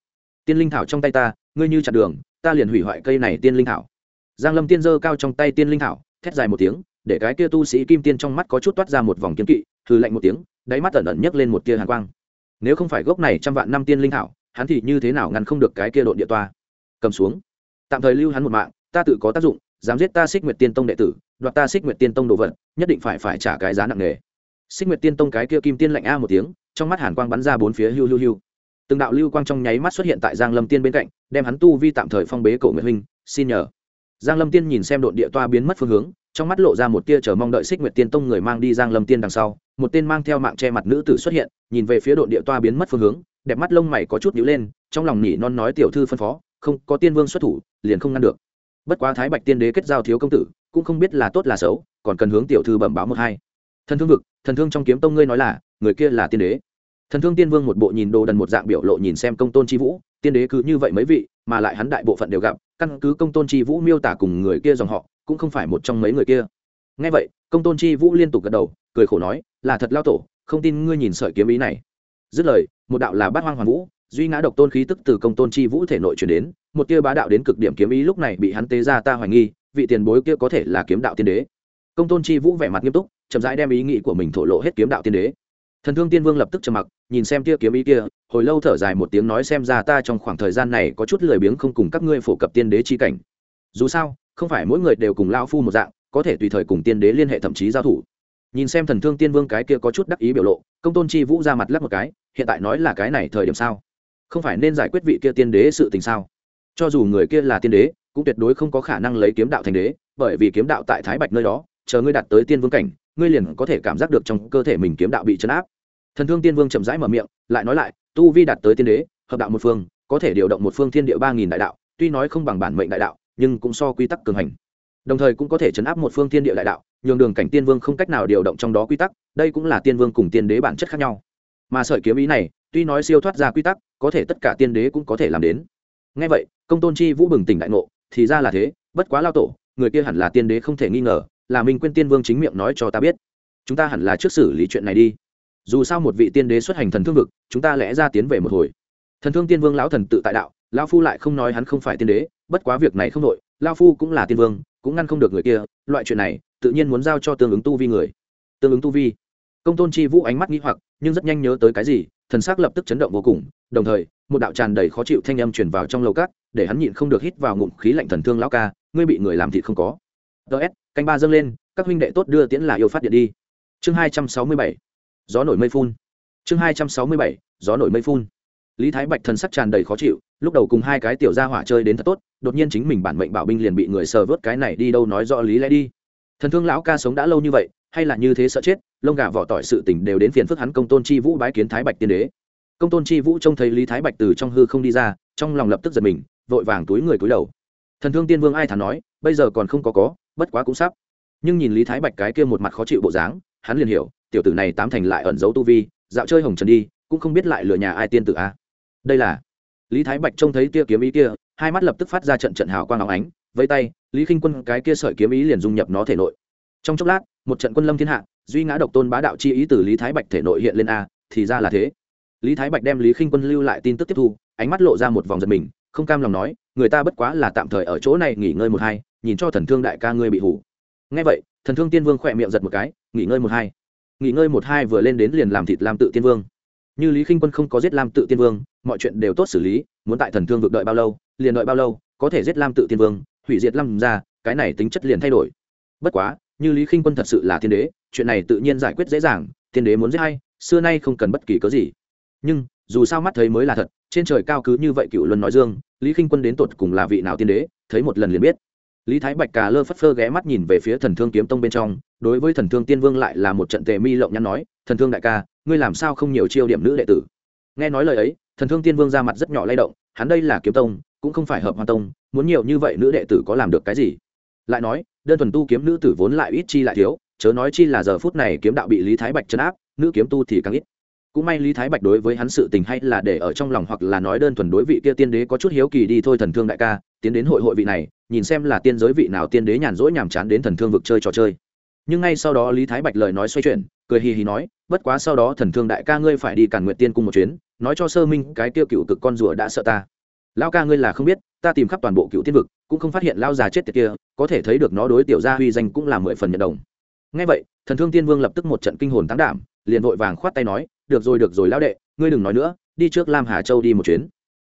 Tiên linh thảo trong tay ta, ngươi như chặn đường, ta liền hủy hoại cây này tiên linh thảo. Giang lâm tiên giơ cao trong tay tiên linh thảo, thét dài một tiếng, để cái kia tu sĩ kim tiên trong mắt có chút toát ra một vòng kiếm kỵ, hừ lạnh một tiếng, đáy mắt ẩn ẩn nhấc lên một tia hàn quang. Nếu không phải gốc này trăm vạn năm tiên linh thảo, hắn thì như thế nào ngăn không được cái kia độn địa toa cầm xuống. Tạm thời lưu hắn một mạng, ta tự có tác dụng, dám giết ta xích nguyệt tiên tông đệ tử, đoạt ta xích nguyệt tiên tông đồ vật, nhất định phải phải trả cái giá nặng nề. Xích nguyệt tiên tông cái kia kim tiên lạnh a một tiếng, trong mắt hàn quang bắn ra bốn phía hưu hưu hưu từng đạo lưu quang trong nháy mắt xuất hiện tại giang lâm tiên bên cạnh, đem hắn tu vi tạm thời phong bế cổ nguyệt huynh, xin nhờ. Giang lâm tiên nhìn xem đội địa toa biến mất phương hướng, trong mắt lộ ra một tia chờ mong đợi xích nguyệt tiên tông người mang đi giang lâm tiên đằng sau, một tên mang theo mạng che mặt nữ tử xuất hiện, nhìn về phía đội địa toa biến mất phương hướng, đẹp mắt lông mày có chút nhíu lên, trong lòng nỉ non nói tiểu thư phân phó không có tiên vương xuất thủ, liền không ngăn được. Bất quá thái bạch tiên đế kết giao thiếu công tử, cũng không biết là tốt là xấu, còn cần hướng tiểu thư bẩm báo một hai. Thần thương vực, thần thương trong kiếm tông ngươi nói là, người kia là tiên đế. Thần thương tiên vương một bộ nhìn đồ đần một dạng biểu lộ nhìn xem công tôn chi vũ, tiên đế cứ như vậy mấy vị, mà lại hắn đại bộ phận đều gặp, căn cứ công tôn chi vũ miêu tả cùng người kia dòng họ, cũng không phải một trong mấy người kia. Ngay vậy, công tôn chi vũ liên tục gật đầu, cười khổ nói, là thật lao tổ, không tin ngươi nhìn sợi kiếm ý này. Dứt lời, một đạo là bát hoang hoàn vũ duy ngã độc tôn khí tức từ công tôn chi vũ thể nội chuyển đến, một tia bá đạo đến cực điểm kiếm ý lúc này bị hắn tế ra ta hoài nghi, vị tiền bối kia có thể là kiếm đạo tiên đế. Công tôn chi vũ vẻ mặt nghiêm túc, chậm rãi đem ý nghĩ của mình thổ lộ hết kiếm đạo tiên đế. Thần thương tiên vương lập tức trầm mặc, nhìn xem tia kiếm ý kia, hồi lâu thở dài một tiếng nói xem ra ta trong khoảng thời gian này có chút lười biếng không cùng các ngươi phổ cập tiên đế chi cảnh. Dù sao, không phải mỗi người đều cùng lao phu một dạng, có thể tùy thời cùng tiên đế liên hệ thậm chí giao thủ. Nhìn xem thần thương tiên vương cái kia có chút đắc ý biểu lộ, công tôn chi vũ ra mặt lắc một cái, hiện tại nói là cái này thời điểm sao? Không phải nên giải quyết vị kia tiên đế sự tình sao? Cho dù người kia là tiên đế, cũng tuyệt đối không có khả năng lấy kiếm đạo thành đế, bởi vì kiếm đạo tại thái bạch nơi đó, chờ ngươi đạt tới tiên vương cảnh, ngươi liền có thể cảm giác được trong cơ thể mình kiếm đạo bị chấn áp. Thần thương tiên vương chậm rãi mở miệng, lại nói lại, tu vi đạt tới tiên đế, hợp đạo một phương, có thể điều động một phương thiên địa ba nghìn đại đạo, tuy nói không bằng bản mệnh đại đạo, nhưng cũng so quy tắc cường hành. Đồng thời cũng có thể chấn áp một phương thiên địa đại đạo, nhường đường cảnh tiên vương không cách nào điều động trong đó quy tắc, đây cũng là tiên vương cùng tiên đế bản chất khác nhau mà sợi kiếm ý này, tuy nói siêu thoát ra quy tắc, có thể tất cả tiên đế cũng có thể làm đến. Ngay vậy, công tôn chi vũ bừng tỉnh đại ngộ, thì ra là thế, bất quá lao tổ, người kia hẳn là tiên đế không thể nghi ngờ, là minh quên tiên vương chính miệng nói cho ta biết. Chúng ta hẳn là trước xử lý chuyện này đi. Dù sao một vị tiên đế xuất hành thần thương vực, chúng ta lẽ ra tiến về một hồi. Thần thương tiên vương lão thần tự tại đạo, lão phu lại không nói hắn không phải tiên đế, bất quá việc này không đội lão phu cũng là tiên vương, cũng ngăn không được người kia, loại chuyện này, tự nhiên muốn giao cho tương ứng tu vi người. Tương ứng tu vi. Công tôn chi vũ ánh mắt nghĩ hoặc nhưng rất nhanh nhớ tới cái gì, thần s ắ c lập tức chấn động vô cùng, đồng thời, một đạo tràn đầy khó chịu thanh âm chuyển vào trong lầu cát để hắn nhịn không được hít vào ngụm khí lạnh thần thương lão ca, ngươi bị người làm thịt không có. Ts canh ba dâng lên, các huynh đệ tốt đưa tiễn là yêu phát điện đi. Chương hai trăm sáu mươi bảy, gió nổi mây phun. Chương hai trăm sáu mươi bảy, gió nổi mây phun. Lý thái bạch thần sắc tràn đầy khó chịu, lúc đầu cùng hai cái tiểu gia hỏa chơi đến thật tốt, đột nhiên chính mình bản mệnh bảo binh liền bị người sờ vớt cái này đi đâu nói rõ lý lẽ đi thần thương lão ca sống đã lâu như vậy, hay là như thế sợ chết, lông gà vỏ tỏi sự tình đều đến phiền phức hắn công tôn chi vũ bái kiến thái bạch tiên đế. Công tôn chi vũ trông thấy lý thái bạch từ trong hư không đi ra, trong lòng lập tức giật mình, vội vàng túi người túi đầu. Thần thương tiên vương ai thản nói, bây giờ còn không có có, bất quá cũng sắp. Nhưng nhìn lý thái bạch cái kia một mặt khó chịu bộ dáng, hắn liền hiểu, tiểu tử này tám thành lại ẩn giấu tu vi, dạo chơi hồng trần đi, cũng không biết lại lừa nhà ai tiên tử a. Đây là lý thái bạch trông thấy tia kiếm ý kia, hai mắt lập tức phát ra trận trận hào quang áo ánh vây tay, lý khinh quân cái kia sợi kiếm ý liền dung nhập nó thể nội. Trong chốc lát, một trận quân lâm thiên hạ, duy ngã độc tôn bá đạo chi ý từ lý thái bạch thể nội hiện lên a, thì ra là thế. Lý thái bạch đem lý khinh quân lưu lại tin tức tiếp thu, ánh mắt lộ ra một vòng giật mình, không cam lòng nói, người ta bất quá là tạm thời ở chỗ này nghỉ ngơi một hai, nhìn cho thần thương đại ca ngươi bị hủ. Ngay vậy, thần thương tiên vương khỏe miệng giật một cái, nghỉ ngơi một hai. Nghỉ ngơi một hai vừa lên đến liền làm thịt lam tự tiên vương. Như lý khinh quân không có giết lam tự tiên vương, mọi chuyện đều tốt xử lý, muốn tại thần thương vực đợi bao lâu, liền đợi bao lâu, có thể giết lam tự tiên vương hủy diệt lâm ra cái này tính chất liền thay đổi. Bất quá, như lý khinh quân thật sự là thiên đế, chuyện này tự nhiên giải quyết dễ dàng, thiên đế muốn giết hay, xưa nay không cần bất kỳ cớ gì. Nhưng, dù sao mắt thấy mới là thật, trên trời cao cứ như vậy cựu luân nói dương, lý khinh quân đến tột cùng là vị nào tiên đế, thấy một lần liền biết. Lý thái bạch cà lơ phất phơ ghé mắt nhìn về phía thần thương kiếm tông bên trong, đối với thần thương tiên vương lại là một trận tề mi lộng nhắn nói, thần thương đại ca, ngươi làm sao không nhiều chiêu điểm nữ đệ tử? Nghe nói lời ấy, thần thương tiên vương ra mặt rất nhỏ lay động, hắn đây là kiếm tông cũng không phải hợp hoa tông, muốn nhiều như vậy nữ đệ tử có làm được cái gì? Lại nói, đơn thuần tu kiếm nữ tử vốn lại ít chi lại thiếu, chớ nói chi là giờ phút này kiếm đạo bị lý thái bạch chấn áp, nữ kiếm tu thì càng ít. Cũng may lý thái bạch đối với hắn sự tình hay là để ở trong lòng hoặc là nói đơn thuần đối vị kia tiên đế có chút hiếu kỳ đi thôi thần thương đại ca, tiến đến hội hội vị này, nhìn xem là tiên giới vị nào tiên đế nhàn rỗi nhàm chán đến thần thương vực chơi trò chơi. Nhưng ngay sau đó lý thái bạch lời nói xoay chuyển, cười hì hì nói, bất quá sau đó thần thương đại ca ngươi phải đi cản nguyện tiên cung một chuyến, nói cho sơ minh cái tiêu cựu cực con rùa đã sợ ta lao ca ngươi là không biết, ta tìm khắp toàn bộ cựu tiên vực, cũng không phát hiện lao già chết tiệt kia, có thể thấy được nó đối tiểu gia huy danh cũng là mười phần nhận đồng. Ngay vậy, thần thương tiên vương lập tức một trận kinh hồn tán đảm, liền vội vàng khoát tay nói, được rồi được rồi, lão đệ, ngươi đừng nói nữa, đi trước lam hà châu đi một chuyến.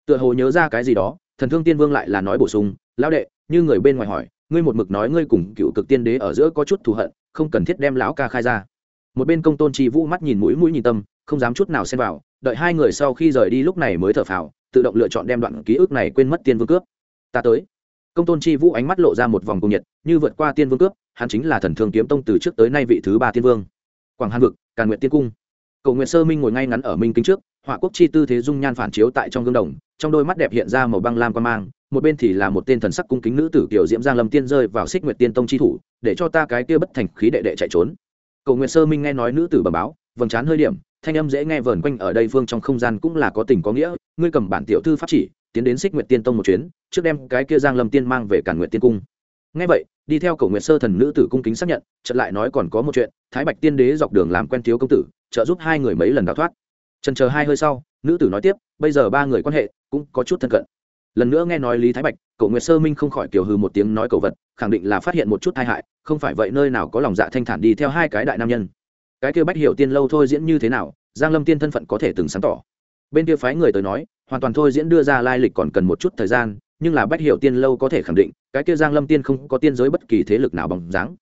Tựa hồ nhớ ra cái gì đó, thần thương tiên vương lại là nói bổ sung, lão đệ, như người bên ngoài hỏi, ngươi một mực nói ngươi cùng cựu cực tiên đế ở giữa có chút thù hận, không cần thiết đem lão ca khai ra. Một bên công tôn chi vũ mắt nhìn mũi mũi nhìn tâm, không dám chút nào xen vào, đợi hai người sau khi rời đi lúc này mới thở phào tự động lựa chọn đem đoạn ký ức này quên mất tiên vương cướp. Ta tới. Công tôn chi vũ ánh mắt lộ ra một vòng cung nhiệt, như vượt qua tiên vương cướp, hắn chính là thần thương kiếm tông từ trước tới nay vị thứ ba tiên vương. Quảng hàn vực, càn nguyện tiên cung. Cầu nguyện sơ minh ngồi ngay ngắn ở minh kính trước, hỏa quốc chi tư thế dung nhan phản chiếu tại trong gương đồng, trong đôi mắt đẹp hiện ra màu băng lam quan mang, một bên thì là một tên thần sắc cung kính nữ tử kiểu diễm giang lâm tiên rơi vào xích nguyệt tiên tông chi thủ, để cho ta cái kia bất thành khí đệ đệ chạy trốn. Cầu nguyện sơ minh nghe nói nữ tử bẩm báo, vầng trán hơi điểm thanh âm dễ nghe vờn quanh ở đây phương trong không gian cũng là có tình có nghĩa. Ngươi cầm bản tiểu thư pháp chỉ, tiến đến xích nguyệt tiên tông một chuyến, trước đem cái kia giang lâm tiên mang về cản nguyệt tiên cung. Ngay vậy, đi theo cầu nguyện sơ thần nữ tử cung kính xác nhận trận lại nói còn có một chuyện, thái bạch tiên đế dọc đường làm quen thiếu công tử, trợ giúp hai người mấy lần đào thoát. Trần chờ hai hơi sau, nữ tử nói tiếp, bây giờ ba người quan hệ cũng có chút thân cận. Lần nữa nghe nói lý thái bạch cậu nguyệt sơ minh không khỏi kiều hư một tiếng nói cầu vật, khẳng định là phát hiện một chút tai hại, không phải vậy nơi nào có lòng dạ thanh thản đi theo hai cái đại nam nhân cái kia bách hiểu tiên lâu thôi diễn như thế nào, giang lâm tiên thân phận có thể từng sáng tỏ. Bên kia phái người tới nói, hoàn toàn thôi diễn đưa ra lai lịch còn cần một chút thời gian, nhưng là bách hiểu tiên lâu có thể khẳng định, cái kia giang lâm tiên không có tiên giới bất kỳ thế lực nào bằng dáng.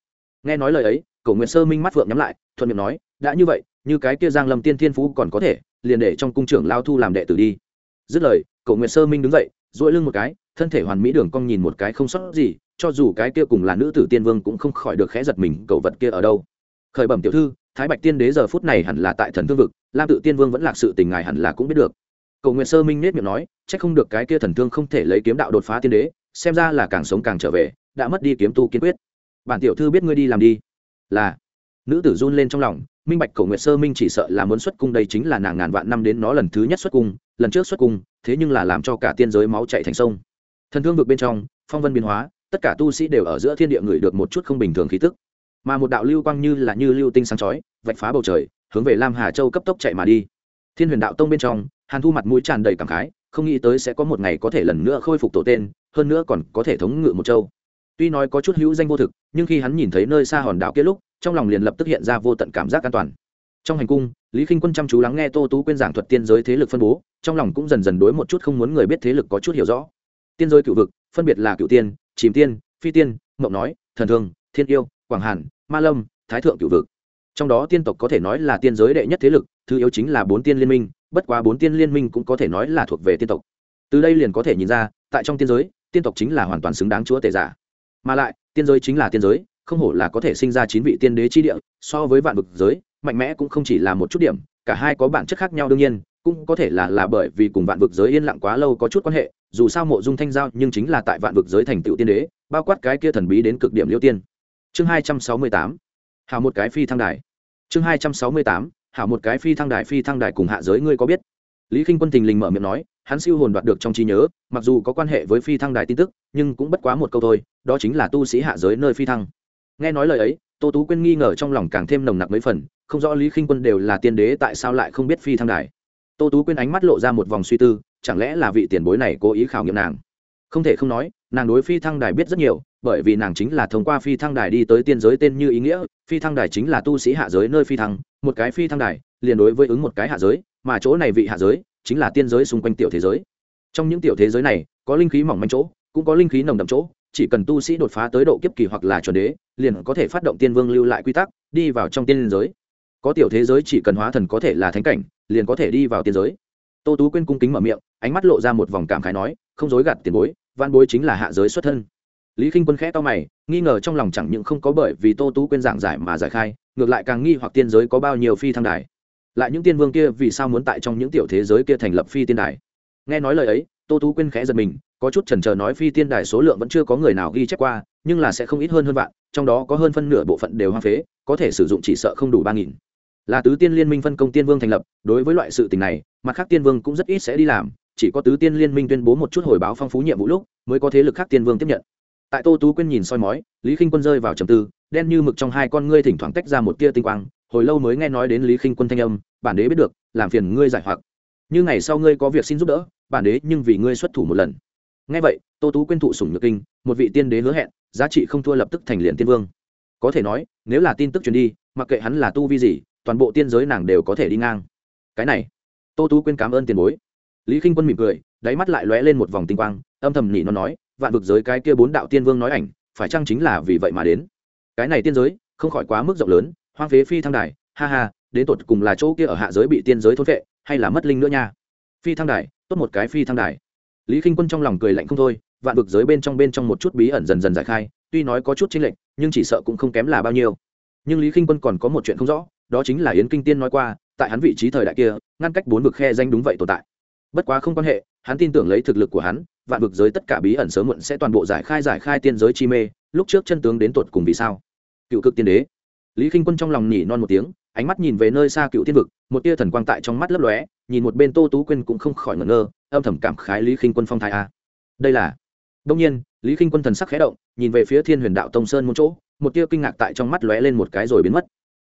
Nghe nói lời ấy, cổ nguyệt sơ minh mắt vượng nhắm lại, thuận miệng nói, đã như vậy, như cái kia giang lâm tiên thiên phú còn có thể, liền để trong cung trưởng lao thu làm đệ tử đi. Dứt lời, cổ nguyệt sơ minh đứng dậy, duỗi lưng một cái, thân thể hoàn mỹ đường cong nhìn một cái không sót gì, cho dù cái kia cùng là nữ tử tiên vương cũng không khỏi được khẽ giật mình, cậu vật kia ở đâu? Khởi bẩm tiểu thư thái bạch tiên đế giờ phút này hẳn là tại thần thương vực, lam tự tiên vương vẫn lạc sự tình ngài hẳn là cũng biết được. Cầu nguyện sơ minh nết miệng nói c h ắ c không được cái kia thần thương không thể lấy kiếm đạo đột phá tiên đế, xem ra là càng sống càng trở về, đã mất đi kiếm tu kiên quyết. Bản tiểu thư biết ngươi đi làm đi. Là. Nữ tử run lên trong lòng, minh bạch cầu nguyện sơ minh chỉ sợ là muốn xuất cung đây chính là nàng ngàn vạn năm đến nó lần thứ nhất xuất cung, lần trước xuất cung, thế nhưng là làm cho cả tiên giới máu chạy thành sông. Thần thương vực bên trong, phong vân biến hóa, tất cả tu sĩ đều ở giữa thiên địa người được một chút không bình thường khí tức mà một đạo lưu quang như là như lưu tinh sáng chói, vạch phá bầu trời, hướng về lam hà châu cấp tốc chạy mà đi. Thiên huyền đạo tông bên trong, hàn thu mặt mũi tràn đầy cảm khái, không nghĩ tới sẽ có một ngày có thể lần nữa khôi phục tổ tên, hơn nữa còn có thể thống ngự một châu. Tuy nói có chút hữu danh vô thực, nhưng khi hắn nhìn thấy nơi xa hòn đảo kia lúc, trong lòng liền lập tức hiện ra vô tận cảm giác an toàn. Trong hành cung, lý k i n h quân chăm chú lắng nghe tô tú quên giảng thuật tiên giới thế lực phân bố, trong lòng cũng dần dần đối một chút không muốn người biết thế lực có chút hiểu rõ. Tiên giới cựu vực, phân biệt là cựu tiên, chìm tiên, phi tiên, mộng nói, thần thương, thiên yêu quảng hàn, ma lâm, thái thượng cựu vực. Trong đó tiên tộc có thể nói là tiên giới đệ nhất thế lực, thứ yếu chính là bốn tiên liên minh, bất quá bốn tiên liên minh cũng có thể nói là thuộc về tiên tộc. Từ đây liền có thể nhìn ra, tại trong tiên giới, tiên tộc chính là hoàn toàn xứng đáng chúa tể giả. Mà lại, tiên giới chính là tiên giới, không hổ là có thể sinh ra chín vị tiên đế chi địa, so với vạn vực giới, mạnh mẽ cũng không chỉ là một chút điểm, cả hai có bản chất khác nhau đương nhiên, cũng có thể là là bởi vì cùng vạn vực giới yên lặng quá lâu có chút quan hệ, dù sao mộ dung thanh giao nhưng chính là tại vạn vực giới thành tựu tiên đế, bao quát cái kia thần bí đến cực điểm liêu tiên chương hai trăm sáu mươi tám một cái phi thăng đài. Chương hai trăm sáu mươi tám, hảo một cái phi thăng đài, phi thăng đài cùng hạ giới ngươi có biết? Lý k i n h quân tình lình mở miệng nói, hắn siêu hồn đoạt được trong trí nhớ, mặc dù có quan hệ với phi thăng đài tin tức, nhưng cũng bất quá một câu thôi, đó chính là tu sĩ hạ giới nơi phi thăng. Nghe nói lời ấy, tô tú quyên nghi ngờ trong lòng càng thêm nồng nặc mấy phần, không rõ lý k i n h quân đều là tiên đế tại sao lại không biết phi thăng đài. Tô tú quyên ánh mắt lộ ra một vòng suy tư, chẳng lẽ là vị tiền bối này cố ý khảo nghiệm nàng? Không thể không nói, nàng đối phi thăng đài biết rất nhiều bởi vì nàng chính là thông qua phi thăng đài đi tới tiên giới tên như ý nghĩa, phi thăng đài chính là tu sĩ hạ giới nơi phi thăng, một cái phi thăng đài liền đối với ứng một cái hạ giới, mà chỗ này vị hạ giới chính là tiên giới xung quanh tiểu thế giới. Trong những tiểu thế giới này, có linh khí mỏng manh chỗ, cũng có linh khí nồng đậm chỗ, chỉ cần tu sĩ đột phá tới độ kiếp kỳ hoặc là chuẩn đế, liền có thể phát động tiên vương lưu lại quy tắc, đi vào trong tiên giới. Có tiểu thế giới chỉ cần hóa thần có thể là thánh cảnh, liền có thể đi vào tiên giới. Tô tú quên cung kính mở miệng, ánh mắt lộ ra một vòng cảm khái nói, không dối gạt tiền bối văn bối chính là hạ giới xuất thân lý k i n h quân khẽ to mày, nghi ngờ trong lòng chẳng những không có bởi vì tô tú quên giảng giải mà giải khai, ngược lại càng nghi hoặc tiên giới có bao nhiêu phi thăng đài. Lại những tiên vương kia vì sao muốn tại trong những tiểu thế giới kia thành lập phi tiên đài? Nghe nói lời ấy, tô tú quên khẽ giật mình, có chút trần trờ nói phi tiên đài số lượng vẫn chưa có người nào ghi chép qua, nhưng là sẽ không ít hơn hơn vạn, trong đó có hơn phân nửa bộ phận đều hoang phế, có thể sử dụng chỉ sợ không đủ ba nghìn. Là tứ tiên liên minh phân công tiên vương thành lập, đối với loại sự tình này, mặt khác tiên vương cũng rất ít sẽ đi làm, chỉ có tứ tiên liên minh tuyên bố một chút hồi báo phong phú nhiệm vụ lúc, mới có thế lực khác tiên vương tiếp nhận tại tô tú quyên nhìn soi mói, lý k i n h quân rơi vào trầm tư, đen như mực trong hai con ngươi thỉnh thoảng tách ra một tia tinh quang, hồi lâu mới nghe nói đến lý k i n h quân thanh âm, bản đế biết được, làm phiền ngươi giải hoặc. Như ngày sau ngươi có việc xin giúp đỡ, bản đế nhưng vì ngươi xuất thủ một lần. Nghe vậy, tô tú quyên thụ sủng nhược kinh, một vị tiên đế hứa hẹn, giá trị không thua lập tức thành liền tiên vương. Có thể nói, nếu là tin tức truyền đi, mặc kệ hắn là tu vi gì, toàn bộ tiên giới nàng đều có thể đi ngang. Cái này, tô tú quyên cảm ơn tiền bối. Lý k i n h quân mỉm cười, đáy mắt lại lóe lên một vòng tinh quang, âm thầm nhị nó nói vạn vực giới cái kia bốn đạo tiên vương nói ảnh, phải chăng chính là vì vậy mà đến? Cái này tiên giới, không khỏi quá mức rộng lớn, hoang phế phi thăng đài, ha ha, đến tột cùng là chỗ kia ở hạ giới bị tiên giới thôn vệ hay là mất linh nữa nha? Phi thăng đài, tốt một cái phi thăng đài. Lý k i n h quân trong lòng cười lạnh không thôi, vạn vực giới bên trong bên trong một chút bí ẩn dần dần giải khai, tuy nói có chút chênh lệch, nhưng chỉ sợ cũng không kém là bao nhiêu. Nhưng lý k i n h quân còn có một chuyện không rõ, đó chính là yến kinh tiên nói qua, tại hắn vị trí thời đại kia, ngăn cách bốn vực khe danh đúng vậy tồn tại. Bất quá không quan hệ, hắn tin tưởng lấy thực lực của hắn vạn vực giới tất cả bí ẩn sớm muộn sẽ toàn bộ giải khai giải khai tiên giới chi mê, lúc trước chân tướng đến tột cùng vì sao? Cựu cực tiên đế. Lý k i n h quân trong lòng nhỉ non một tiếng, ánh mắt nhìn về nơi xa cựu tiên vực, một tia thần quang tại trong mắt lấp lóe, nhìn một bên tô tú quyên cũng không khỏi ngẩn ngơ, âm thầm cảm khái lý k i n h quân phong thái a. Đây là đông nhiên, lý k i n h quân thần sắc khé động, nhìn về phía thiên huyền đạo tông sơn một chỗ, một tia kinh ngạc tại trong mắt lóe lên một cái rồi biến mất.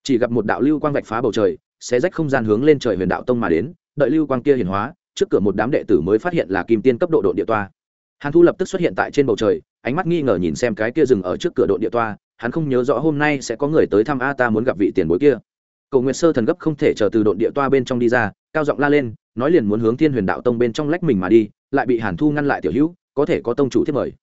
Chỉ gặp một đạo lưu quang vạch phá bầu trời sẽ rách không gian hướng lên trời huyền đạo tông mà đến, đợi lưu quang kia hiển hóa trước cửa một đám đệ tử mới phát hiện là kim tiên cấp độ độ địa toa. Hàn thu lập tức xuất hiện tại trên bầu trời, ánh mắt nghi ngờ nhìn xem cái kia dừng ở trước cửa độ địa toa, hắn không nhớ rõ hôm nay sẽ có người tới thăm a ta muốn gặp vị tiền bối kia. Cầu nguyệt sơ thần gấp không thể chờ từ độ địa toa bên trong đi ra, cao giọng la lên, nói liền muốn hướng thiên huyền đạo tông bên trong lách mình mà đi, lại bị hàn thu ngăn lại tiểu hữu, có thể có tông chủ thiết mời.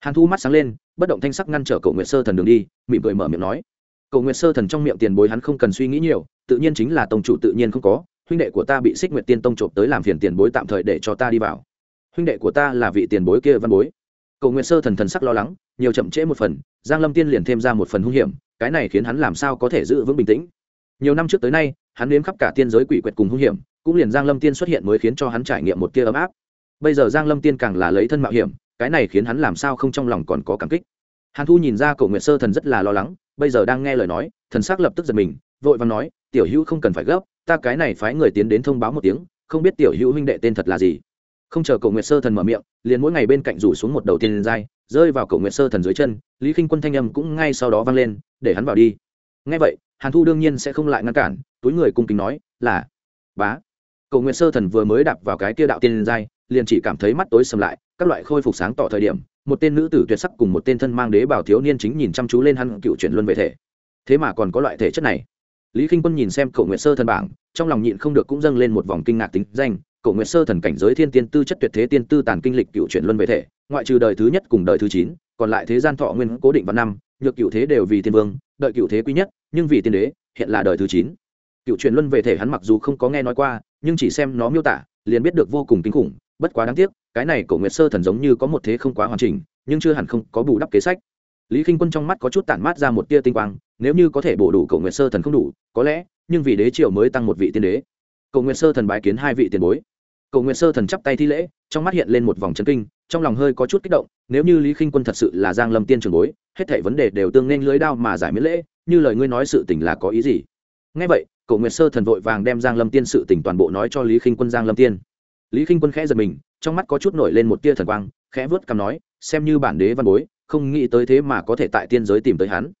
Hàn thu mắt sáng lên, bất động thanh sắc ngăn trở cầu nguyệt sơ thần đường đi, mỉm cười mở miệng nói. Cầu nguyệt sơ thần trong miệng tiền bối hắn không cần suy nghĩ nhiều, tự nhiên chính là tông chủ tự nhiên không có huynh đệ của ta bị xích nguyệt tiên tông trộm tới làm phiền tiền bối tạm thời để cho ta đi vào. Huynh đệ của ta là vị tiền bối kia văn bối. Cầu nguyện sơ thần thần sắc lo lắng, nhiều chậm trễ một phần, giang lâm tiên liền thêm ra một phần hung hiểm, cái này khiến hắn làm sao có thể giữ vững bình tĩnh. Nhiều năm trước tới nay, hắn nếm khắp cả tiên giới quỷ quyệt cùng hung hiểm, cũng liền giang lâm tiên xuất hiện mới khiến cho hắn trải nghiệm một tia ấm áp. Bây giờ giang lâm tiên càng là lấy thân mạo hiểm, cái này khiến hắn làm sao không trong lòng còn có cảm kích. Hàn thu nhìn ra cầu nguyện sơ thần rất là lo lắng, bây giờ đang nghe lời nói, thần sắc lập tức giật mình, vội vàng nói tiểu hữu không cần phải gấp, ta cái này phái người tiến đến thông báo một tiếng, không biết tiểu hữu huynh đệ tên thật là gì. Không chờ cầu nguyệt sơ thần mở miệng, liền mỗi ngày bên cạnh rủ xuống một đầu tiên giai, rơi vào cổ nguyệt sơ thần dưới chân, lý k i n h quân thanh âm cũng ngay sau đó vang lên, để hắn vào đi. Ngay vậy, hàn thu đương nhiên sẽ không lại ngăn cản, túi người cung kính nói, là, bá. Cổ nguyệt sơ thần vừa mới đạp vào cái kia đạo tiên giai, liền chỉ cảm thấy mắt tối sầm lại, các loại khôi phục sáng tỏ thời điểm, một tên nữ tử tuyệt sắc cùng một tên thân mang đế bảo thiếu niên chính nhìn chăm chú lên hắn cựu chuyển luân về thể. Thế mà còn có loại thể chất này lý k i n h quân nhìn xem cậu nguyệt sơ thần bảng, trong lòng nhịn không được cũng dâng lên một vòng kinh ngạc tính danh cậu nguyệt sơ thần cảnh giới thiên tiên tư chất tuyệt thế tiên tư tàn kinh lịch cựu chuyển luân về thể, ngoại trừ đời thứ nhất cùng đời thứ chín, còn lại thế gian thọ nguyên cố định vào năm, nhược cựu thế đều vì Thiên vương, đợi cựu thế quý nhất, nhưng vì tiên đế, hiện là đời thứ chín. Cựu chuyển luân về thể hắn mặc dù không có nghe nói qua, nhưng chỉ xem nó miêu tả, liền biết được vô cùng kinh khủng, bất quá đáng tiếc, cái này Cổ nguyệt sơ thần giống như có một thế không quá hoàn chỉnh, nhưng chưa hẳn không có bù đắp kế sách. Lý k i n h quân trong mắt có chút tản mát ra một tia tinh quang nếu như có thể bổ đủ cậu nguyệt sơ thần không đủ, có lẽ, nhưng vì đế triều mới tăng một vị tiên đế. Cậu nguyệt sơ thần bái kiến hai vị tiền bối. Cầu nguyện sơ thần chắp tay thi lễ, trong mắt hiện lên một vòng chấn kinh, trong lòng hơi có chút kích động, nếu như lý khinh quân thật sự là giang lâm tiên trường bối, hết thảy vấn đề đều tương nên lưới đao mà giải miễn lễ, như lời ngươi nói sự tình là có ý gì? Ngay vậy, cầu nguyện sơ thần vội vàng đem giang lâm tiên sự tình toàn bộ nói cho lý khinh quân giang lâm tiên. Lý khinh quân khẽ giật mình, trong mắt có chút nổi lên một tia thần quang, khẽ vớt cằm nói, xem như bản đế văn bối, không nghĩ tới thế mà có thể tại tiên giới tìm tới hắn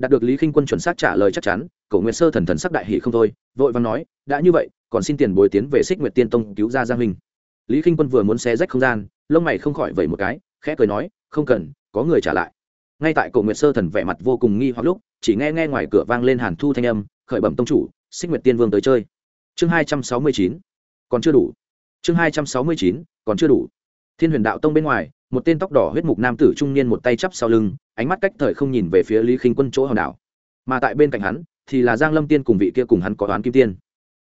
đạt được lý khinh quân chuẩn xác trả lời chắc chắn, Cổ Nguyệt sơ thần thần sắc đại hỷ không thôi, vội vàng nói, đã như vậy, còn xin tiền bồi tiến về xích nguyệt tiên tông cứu ra giang minh. Lý k i n h quân vừa muốn xé rách không gian, lông mày không khỏi vẩy một cái, khẽ cười nói, không cần, có người trả lại. Ngay tại cổ nguyệt sơ thần vẻ mặt vô cùng nghi hoặc lúc, chỉ nghe nghe ngoài cửa vang lên hàn thu thanh âm, khởi bẩm tông chủ, xích nguyệt tiên vương tới chơi. Chương hai trăm sáu mươi chín, còn chưa đủ. Chương hai trăm sáu mươi chín, còn chưa đủ. Thiên huyền đạo tông bên ngoài một tên tóc đỏ huyết mục nam tử trung niên một tay chắp sau lưng ánh mắt cách thời không nhìn về phía lý khinh quân chỗ hòn đảo mà tại bên cạnh hắn thì là giang lâm tiên cùng vị kia cùng hắn có toán kim tiên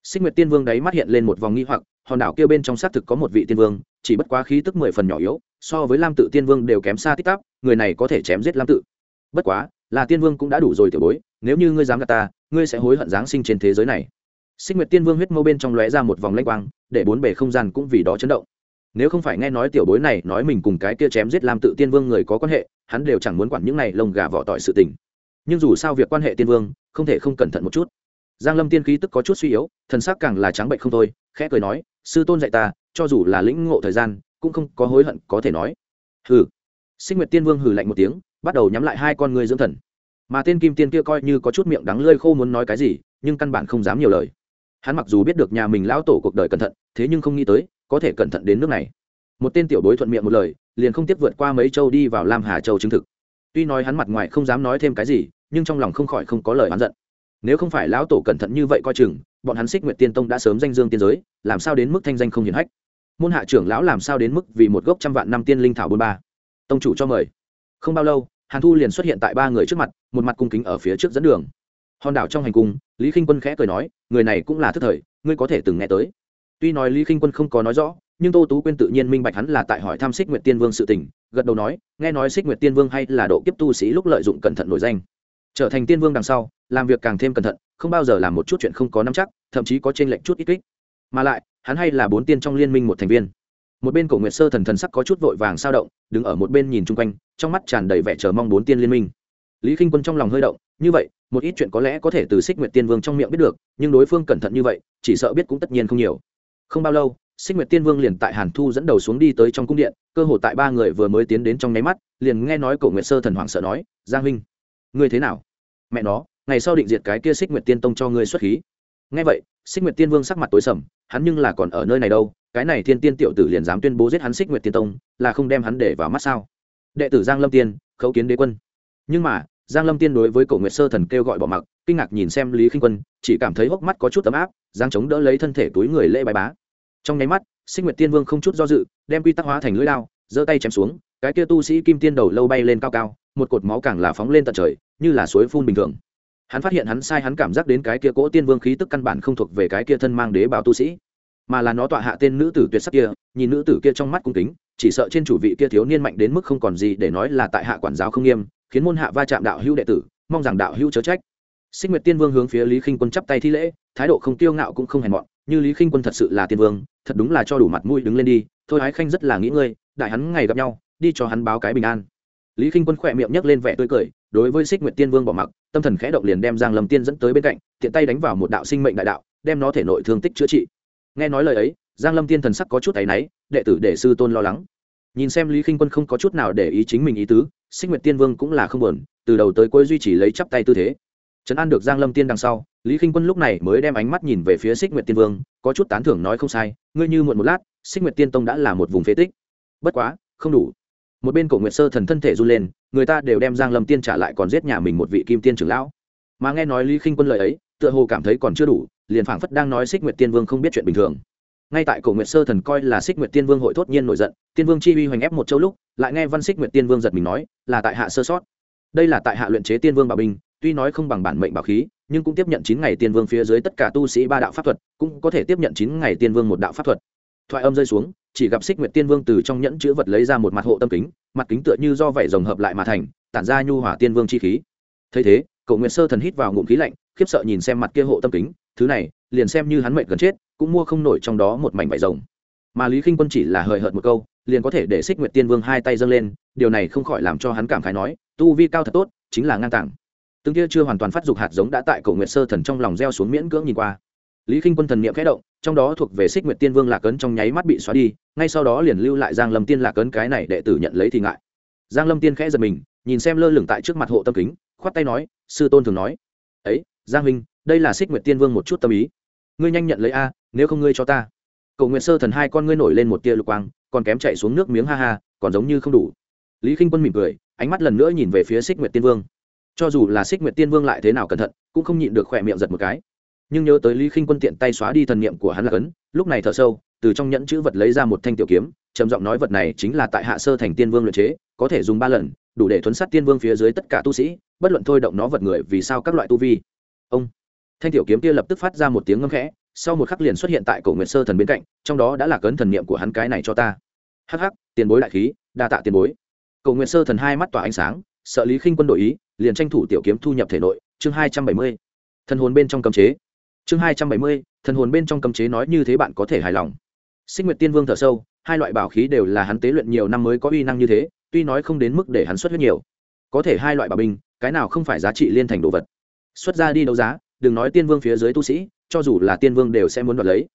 Sinh Nguyệt Tiên Vương đấy mắt hiện lên một vòng nghi hoặc, hòn đảo kia bên trong xác thực có một vị tiên vương, chỉ bất quá khí tức mười phần nhỏ yếu, so với Lam Tự Tiên Vương đều kém xa tích tắp, người này có thể chém giết Lam Tự. Bất quá, là Tiên Vương cũng đã đủ rồi tiểu bối, nếu như ngươi dám gạt ta, ngươi sẽ hối hận giáng sinh trên thế giới này. Sinh Nguyệt Tiên Vương huyết mâu bên trong lóe ra một vòng lanh quang, để bốn bề không gian cũng vì đó chấn động. Nếu không phải nghe nói tiểu bối này nói mình cùng cái kia chém giết Lam Tự Tiên Vương người có quan hệ, hắn đều chẳng muốn quản những này lông gà vỏ tỏi sự tình. Nhưng dù sao việc quan hệ Tiên Vương, không thể không cẩn thận một chút. Giang lâm tiên khí tức có chút suy yếu thần sắc càng là trắng bệnh không thôi khẽ cười nói sư tôn dạy ta cho dù là lĩnh ngộ thời gian cũng không có hối hận có thể nói. Hừ. Sinh nguyệt tiên vương hừ lạnh một tiếng bắt đầu nhắm lại hai con người dưỡng thần. Mà tên kim tiên kia coi như có chút miệng đắng lơi khô muốn nói cái gì nhưng căn bản không dám nhiều lời. Hắn mặc dù biết được nhà mình lão tổ cuộc đời cẩn thận thế nhưng không nghĩ tới có thể cẩn thận đến nước này. Một tên tiểu bối thuận miệng một lời, liền không tiếp vượt qua mấy châu đi vào lam hà châu chứng thực. Tuy nói hắn mặt ngoài không dám nói thêm cái gì, nhưng trong lòng không khỏi không có lời hắn giận. Nếu không phải lão tổ cẩn thận như vậy coi chừng, bọn hắn xích nguyệt tiên tông đã sớm danh dương tiên giới, làm sao đến mức thanh danh không hiển hách? Môn hạ trưởng lão làm sao đến mức vì một gốc trăm vạn năm tiên linh thảo bôn ba? Tông chủ cho mời. Không bao lâu, hàn thu liền xuất hiện tại ba người trước mặt, một mặt cung kính ở phía trước dẫn đường. Hòn đảo trong hành cung, lý k i n h quân khẽ cười nói, người này cũng là thức thời, ngươi có thể từng nghe tới tuy nói lý k i n h quân không có nói rõ, nhưng tô tú quyên tự nhiên minh bạch hắn là tại hỏi thăm xích nguyệt tiên vương sự tình, gật đầu nói, nghe nói xích nguyệt tiên vương hay là độ kiếp tu sĩ lúc lợi dụng cẩn thận nổi danh. Trở thành tiên vương đằng sau, làm việc càng thêm cẩn thận, không bao giờ làm một chút chuyện không có nắm chắc, thậm chí có t r ê n lệch chút ít kích. Mà lại, hắn hay là bốn tiên trong liên minh một thành viên. Một bên cổ nguyệt sơ thần thần sắc có chút vội vàng sao động, đứng ở một bên nhìn chung quanh, trong mắt tràn đầy vẻ chờ mong bốn tiên liên minh. Lý k i n h quân trong lòng hơi động, như vậy, một ít chuyện có lẽ có thể từ xích nguyệt tiên vương trong miệng biết được, nhưng đối phương cẩn thận như vậy, chỉ sợ biết cũng tất nhiên không nhiều không bao lâu, xích nguyệt tiên vương liền tại hàn thu dẫn đầu xuống đi tới trong cung điện, cơ hội tại ba người vừa mới tiến đến trong nháy mắt, liền nghe nói cổ nguyệt sơ thần hoảng sợ nói, giang huynh, ngươi thế nào? Mẹ nó, ngày sau định diệt cái kia xích nguyệt tiên tông cho ngươi xuất khí. Ngay vậy, xích nguyệt tiên vương sắc mặt tối sầm, hắn nhưng là còn ở nơi này đâu, cái này thiên tiên tiểu tử liền dám tuyên bố giết hắn xích nguyệt tiên tông, là không đem hắn để vào mắt sao? Đệ tử giang lâm tiên, khấu kiến đế quân. Nhưng mà giang lâm tiên đối với cổ nguyệt sơ thần kêu gọi bỏ mặc, kinh ngạc nhìn xem lý khinh quân, chỉ cảm thấy hốc mắt có chút ấm áp giang chống đỡ lấy thân thể túi người lễ bài bá. Trong nháy mắt, Sinh nguyệt tiên vương không chút do dự, đem quy tắc hóa thành lưỡi lao giơ tay chém xuống, cái kia tu sĩ kim tiên đầu lâu bay lên cao cao, một cột máu càng là phóng lên tận trời, như là suối phun bình thường. Hắn phát hiện hắn sai hắn cảm giác đến cái kia cỗ tiên vương khí tức căn bản không thuộc về cái kia thân mang đế bào tu sĩ, mà là nó tọa hạ tên nữ tử tuyệt sắc kia, nhìn nữ tử kia trong mắt cung kính, chỉ sợ trên chủ vị kia thiếu niên mạnh đến mức không còn gì để nói là tại hạ quản giáo không nghiêm khiến môn hạ va chạm đạo hữu đệ tử, mong rằng đạo hữu chớ trách. Sinh nguyệt tiên vương hướng phía lý khinh quân chắp tay thi lễ, thái độ không tiêu ngạo cũng không hèn mọn, như lý khinh quân thật sự là tiên vương, thật đúng là cho đủ mặt mũi đứng lên đi, thôi ái khanh rất là nghĩ ngươi, đại hắn ngày gặp nhau, đi cho hắn báo cái bình an. Lý k i n h quân khỏe miệng nhấc lên vẻ tươi cười, đối với xích nguyệt tiên vương bỏ mặc, tâm thần khẽ động liền đem giang lâm tiên dẫn tới bên cạnh, tiện tay đánh vào một đạo sinh mệnh đại đạo, đem nó thể nội thương tích chữa trị. Nghe nói lời ấy, giang lâm tiên thần sắc có chút áy náy, đệ tử để sư tôn lo lắng nhìn xem lý khinh quân không có chút nào để ý chính mình ý tứ, xích nguyệt tiên vương cũng là không buồn, từ đầu tới cuối duy trì lấy chắp tay tư thế. Trấn an được giang lâm tiên đằng sau, lý khinh quân lúc này mới đem ánh mắt nhìn về phía xích nguyệt tiên vương, có chút tán thưởng nói không sai, ngươi như muộn một lát, xích nguyệt tiên tông đã là một vùng phế tích. Bất quá, không đủ. Một bên cổ nguyệt sơ thần thân thể run lên, người ta đều đem giang lâm tiên trả lại còn giết nhà mình một vị kim tiên trưởng lão. Mà nghe nói lý khinh quân lời ấy, tựa hồ cảm thấy còn chưa đủ, liền phảng phất đang nói xích nguyệt tiên vương không biết chuyện bình thường ngay tại cổ nguyệt sơ thần coi là xích nguyệt tiên vương hội thốt nhiên nổi giận, tiên vương chi uy hoành ép một châu lúc, lại nghe văn xích nguyệt tiên vương giật mình nói, là tại hạ sơ sót. Đây là tại hạ luyện chế tiên vương bảo binh, tuy nói không bằng bản mệnh bảo khí, nhưng cũng tiếp nhận chín ngày tiên vương phía dưới tất cả tu sĩ ba đạo pháp thuật, cũng có thể tiếp nhận chín ngày tiên vương một đạo pháp thuật. Thoại âm rơi xuống, chỉ gặp xích nguyệt tiên vương từ trong nhẫn chữ vật lấy ra một mặt hộ tâm kính, mặt kính tựa như do vảy rồng hợp lại mà thành, tản ra nhu hỏa tiên vương chi khí. Thấy thế cậu nguyệt sơ thần hít vào ngụm khí lạnh, khiếp sợ nhìn xem mặt kia hộ tâm kính, thứ này, liền xem như hắn mệnh gần chết cũng mua không nổi trong đó một mảnh vải rồng. Mà lý khinh quân chỉ là hời hợt một câu, liền có thể để xích nguyệt tiên vương hai tay dâng lên, điều này không khỏi làm cho hắn cảm khái nói, tu vi cao thật tốt, chính là ngang tàng. Từng kia chưa hoàn toàn phát dục hạt giống đã tại cổ nguyệt sơ thần trong lòng gieo xuống miễn cưỡng nhìn qua. Lý khinh quân thần niệm khẽ động, trong đó thuộc về xích nguyệt tiên vương lạc ấn trong nháy mắt bị xóa đi, ngay sau đó liền lưu lại giang lâm tiên lạc ấn cái này đệ tử nhận lấy thì ngại. Giang lâm tiên khẽ giật mình, nhìn xem lơ lửng tại trước mặt hộ tâm kính, khoát tay nói, sư tôn thường nói, ấy, giang huynh, đây là xích nguyệt tiên vương một chút tâm ý ngươi nhanh nhận lấy a, nếu không ngươi cho ta. Cầu nguyện sơ thần hai con ngươi nổi lên một tia lục quang, còn kém chạy xuống nước miếng ha ha, còn giống như không đủ. Lý k i n h quân mỉm cười, ánh mắt lần nữa nhìn về phía xích nguyệt tiên vương. Cho dù là xích nguyệt tiên vương lại thế nào cẩn thận, cũng không nhịn được khỏe miệng giật một cái. Nhưng nhớ tới lý k i n h quân tiện tay xóa đi thần niệm của hắn là cấn lúc này thở sâu, từ trong nhẫn chữ vật lấy ra một thanh tiểu kiếm, trầm giọng nói vật này chính là tại hạ sơ thành tiên vương luyện chế, có thể dùng ba lần, đủ để thuấn sát tiên vương phía dưới tất cả tu sĩ, bất luận thôi động nó vật người vì sao các loại tu vi. Ông thanh tiểu kiếm kia lập tức phát ra một tiếng ngâm khẽ, sau một khắc liền xuất hiện tại cổ nguyệt sơ thần bên cạnh, trong đó đã là cấn thần niệm của hắn cái này cho ta. Hắc hắc, tiền bối đại khí, đa tạ tiền bối. Cổ nguyệt sơ thần hai mắt tỏa ánh sáng, sợ lý khinh quân đổi ý, liền tranh thủ tiểu kiếm thu nhập thể nội, chương hai trăm bảy mươi. Thần hồn bên trong cấm chế. Chương hai trăm bảy mươi, thần hồn bên trong cấm chế nói như thế bạn có thể hài lòng. Sinh nguyệt tiên vương thở sâu, hai loại bảo khí đều là hắn tế luyện nhiều năm mới có uy năng như thế, tuy nói không đến mức để hắn xuất huyết nhiều. Có thể hai loại bảo binh, cái nào không phải giá trị liên thành đồ vật? Xuất ra đi đấu giá đừng nói tiên vương phía dưới tu sĩ, cho dù là tiên vương đều sẽ muốn đoạt lấy.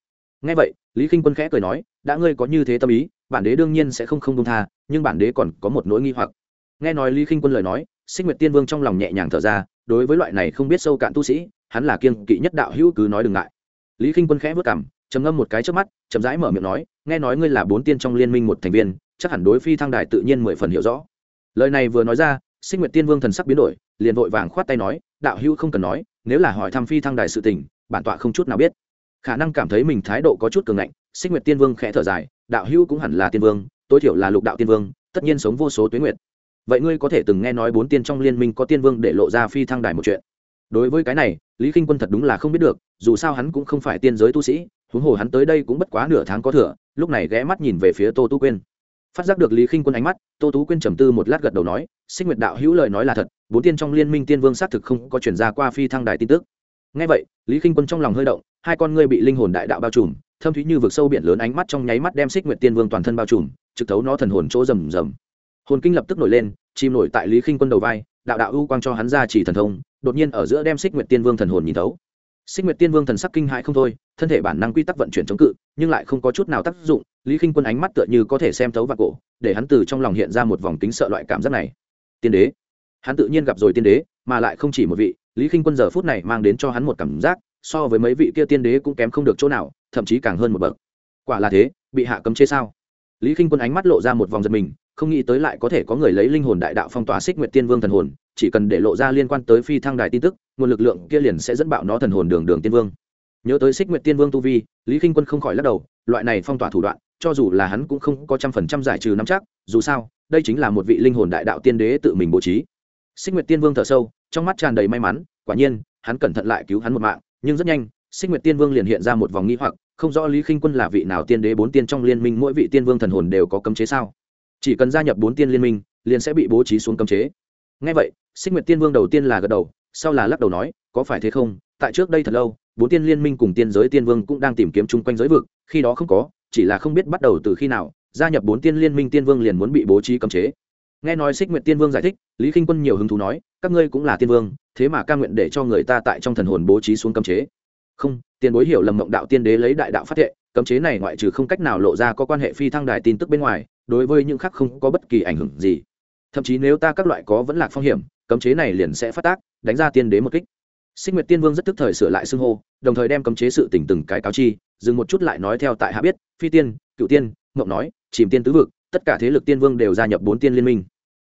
Ngay vậy, lý k i n h quân khẽ cười nói, đã ngươi có như thế tâm ý, bản đế đương nhiên sẽ không không công tha, nhưng bản đế còn có một nỗi nghi hoặc. Nghe nói lý k i n h quân lời nói, xích nguyệt tiên vương trong lòng nhẹ nhàng thở ra, đối với loại này không biết sâu cạn tu sĩ, hắn là kiêng kỵ nhất đạo hữu cứ nói đừng ngại. Lý k i n h quân khẽ vất cảm trầm ngâm một cái trước mắt, chậm rãi mở miệng nói, nghe nói ngươi là bốn tiên trong liên minh một thành viên, chắc hẳn đối phi thăng đài tự nhiên mười phần hiểu rõ. Lời này vừa nói ra sinh nguyệt tiên vương thần sắc biến đổi, liền vội vàng khoát tay nói, đạo hữu không cần nói, nếu là hỏi thăm phi thăng đài sự tình, bản tọa không chút nào biết. Khả năng cảm thấy mình thái độ có chút cường ngạnh, sinh nguyệt tiên vương khẽ thở dài, đạo hữu cũng hẳn là tiên vương, tối thiểu là lục đạo tiên vương, tất nhiên sống vô số tuyến nguyệt. Vậy ngươi có thể từng nghe nói bốn tiên trong liên minh có tiên vương để lộ ra phi thăng đài một chuyện? Đối với cái này, lý k i n h quân thật đúng là không biết được, dù sao hắn cũng không phải tiên giới tu sĩ, huống hồ hắn tới đây cũng bất quá nửa tháng có thừa, lúc này ghé mắt nhìn về phía tô Tu quyên phát giác được lý khinh quân ánh mắt, tô tú quyên trầm tư một lát gật đầu nói, sinh nguyệt đạo hữu lời nói là thật, bốn tiên trong liên minh tiên vương xác thực không có chuyển ra qua phi thăng đài tin tức. Ngay vậy, lý khinh quân trong lòng hơi động, hai con ngươi bị linh hồn đại đạo bao trùm, thâm thúy như vực sâu biển lớn ánh mắt trong nháy mắt đem xích nguyệt tiên vương toàn thân bao trùm, trực thấu nó thần hồn chỗ rầm rầm. Hồn kinh lập tức nổi lên chìm nổi tại lý khinh quân đầu vai, đạo đạo ưu quang cho hắn ra chỉ thần thông, đột nhiên ở giữa đem xích nguyệt tiên vương thần hồn nhìn thấu. Xích nguyệt tiên vương thần sắc kinh hãi không thôi, thân thể bản năng quy tắc vận chuyển chống cự, nhưng lại không có chút nào tác dụng lý khinh quân ánh mắt tựa như có thể xem thấu vào cổ, để hắn từ trong lòng hiện ra một vòng kính sợ loại cảm giác này. Tiên đế. Hắn tự nhiên gặp rồi tiên đế, mà lại không chỉ một vị, lý khinh quân giờ phút này mang đến cho hắn một cảm giác, so với mấy vị kia tiên đế cũng kém không được chỗ nào, thậm chí càng hơn một bậc. Quả là thế, bị hạ cấm chế sao? Lý k i n h quân ánh mắt lộ ra một vòng giật mình, không nghĩ tới lại có thể có người lấy linh hồn đại đạo phong tỏa xích nguyện tiên vương thần hồn, chỉ cần để lộ ra liên quan tới phi thăng đài tin tức, nguồn lực lượng kia liền sẽ dẫn bạo nó thần hồn đường đường tiên vương nhớ tới xích nguyện tiên vương tu vi, lý k i n h quân không khỏi lắc đầu, loại này phong tỏa thủ đoạn, cho dù là hắn cũng không có trăm phần trăm giải trừ nắm chắc, dù sao, đây chính là một vị linh hồn đại đạo tiên đế tự mình bố trí. Xích nguyệt tiên vương thở sâu, trong mắt tràn đầy may mắn, quả nhiên, hắn cẩn thận lại cứu hắn một mạng, nhưng rất nhanh xích nguyệt tiên vương liền hiện ra một vòng nghi hoặc, không rõ lý khinh quân là vị nào tiên đế bốn tiên trong liên minh, mỗi vị tiên vương thần hồn đều có cấm chế sao? Chỉ cần gia nhập bốn tiên liên minh, liền sẽ bị bố trí xuống cấm chế. Ngay vậy xích nguyệt tiên vương đầu tiên là gật đầu, sau là lắc đầu nói, có phải thế không? Tại trước đây thật lâu bốn tiên liên minh cùng tiên giới tiên vương cũng đang tìm kiếm chung quanh giới vực, khi đó không có, chỉ là không biết bắt đầu từ khi nào, gia nhập bốn tiên liên minh tiên vương liền muốn bị bố trí cấm chế. Nghe nói xích nguyện tiên vương giải thích, lý k i n h quân nhiều hứng thú nói, các ngươi cũng là tiên vương, thế mà ca nguyện để cho người ta tại trong thần hồn bố trí xuống cấm chế. Không, tiền bối hiểu lầm mộng đạo tiên đế lấy đại đạo phát thệ, cấm chế này ngoại trừ không cách nào lộ ra có quan hệ phi thăng đài tin tức bên ngoài, đối với những khác không có bất kỳ ảnh hưởng gì. Thậm chí nếu ta các loại có vẫn lạc phong hiểm, cấm chế này liền sẽ phát tác, đánh ra tiên đế một kích xích nguyệt tiên vương rất tức thời sửa lại xưng hô, đồng thời đem cấm chế sự tình từng cái cáo chi, dừng một chút lại nói theo tại hạ biết, phi tiên cựu tiên, mộng nói, chìm tiên tứ vực, tất cả thế lực tiên vương đều gia nhập bốn tiên liên minh.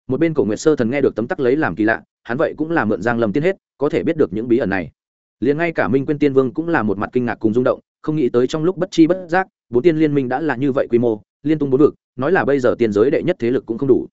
Một bên cổ nguyệt sơ thần nghe được tấm tắc lấy làm kỳ lạ, hắn vậy cũng là mượn giang lâm tiên hết, có thể biết được những bí ẩn này. Liền ngay cả minh quyên tiên vương cũng là một mặt kinh ngạc cùng rung động, không nghĩ tới trong lúc bất chi bất giác, bốn tiên liên minh đã là như vậy quy mô, liên tung bốn vực, nói là bây giờ tiên giới đệ nhất thế lực cũng không đủ.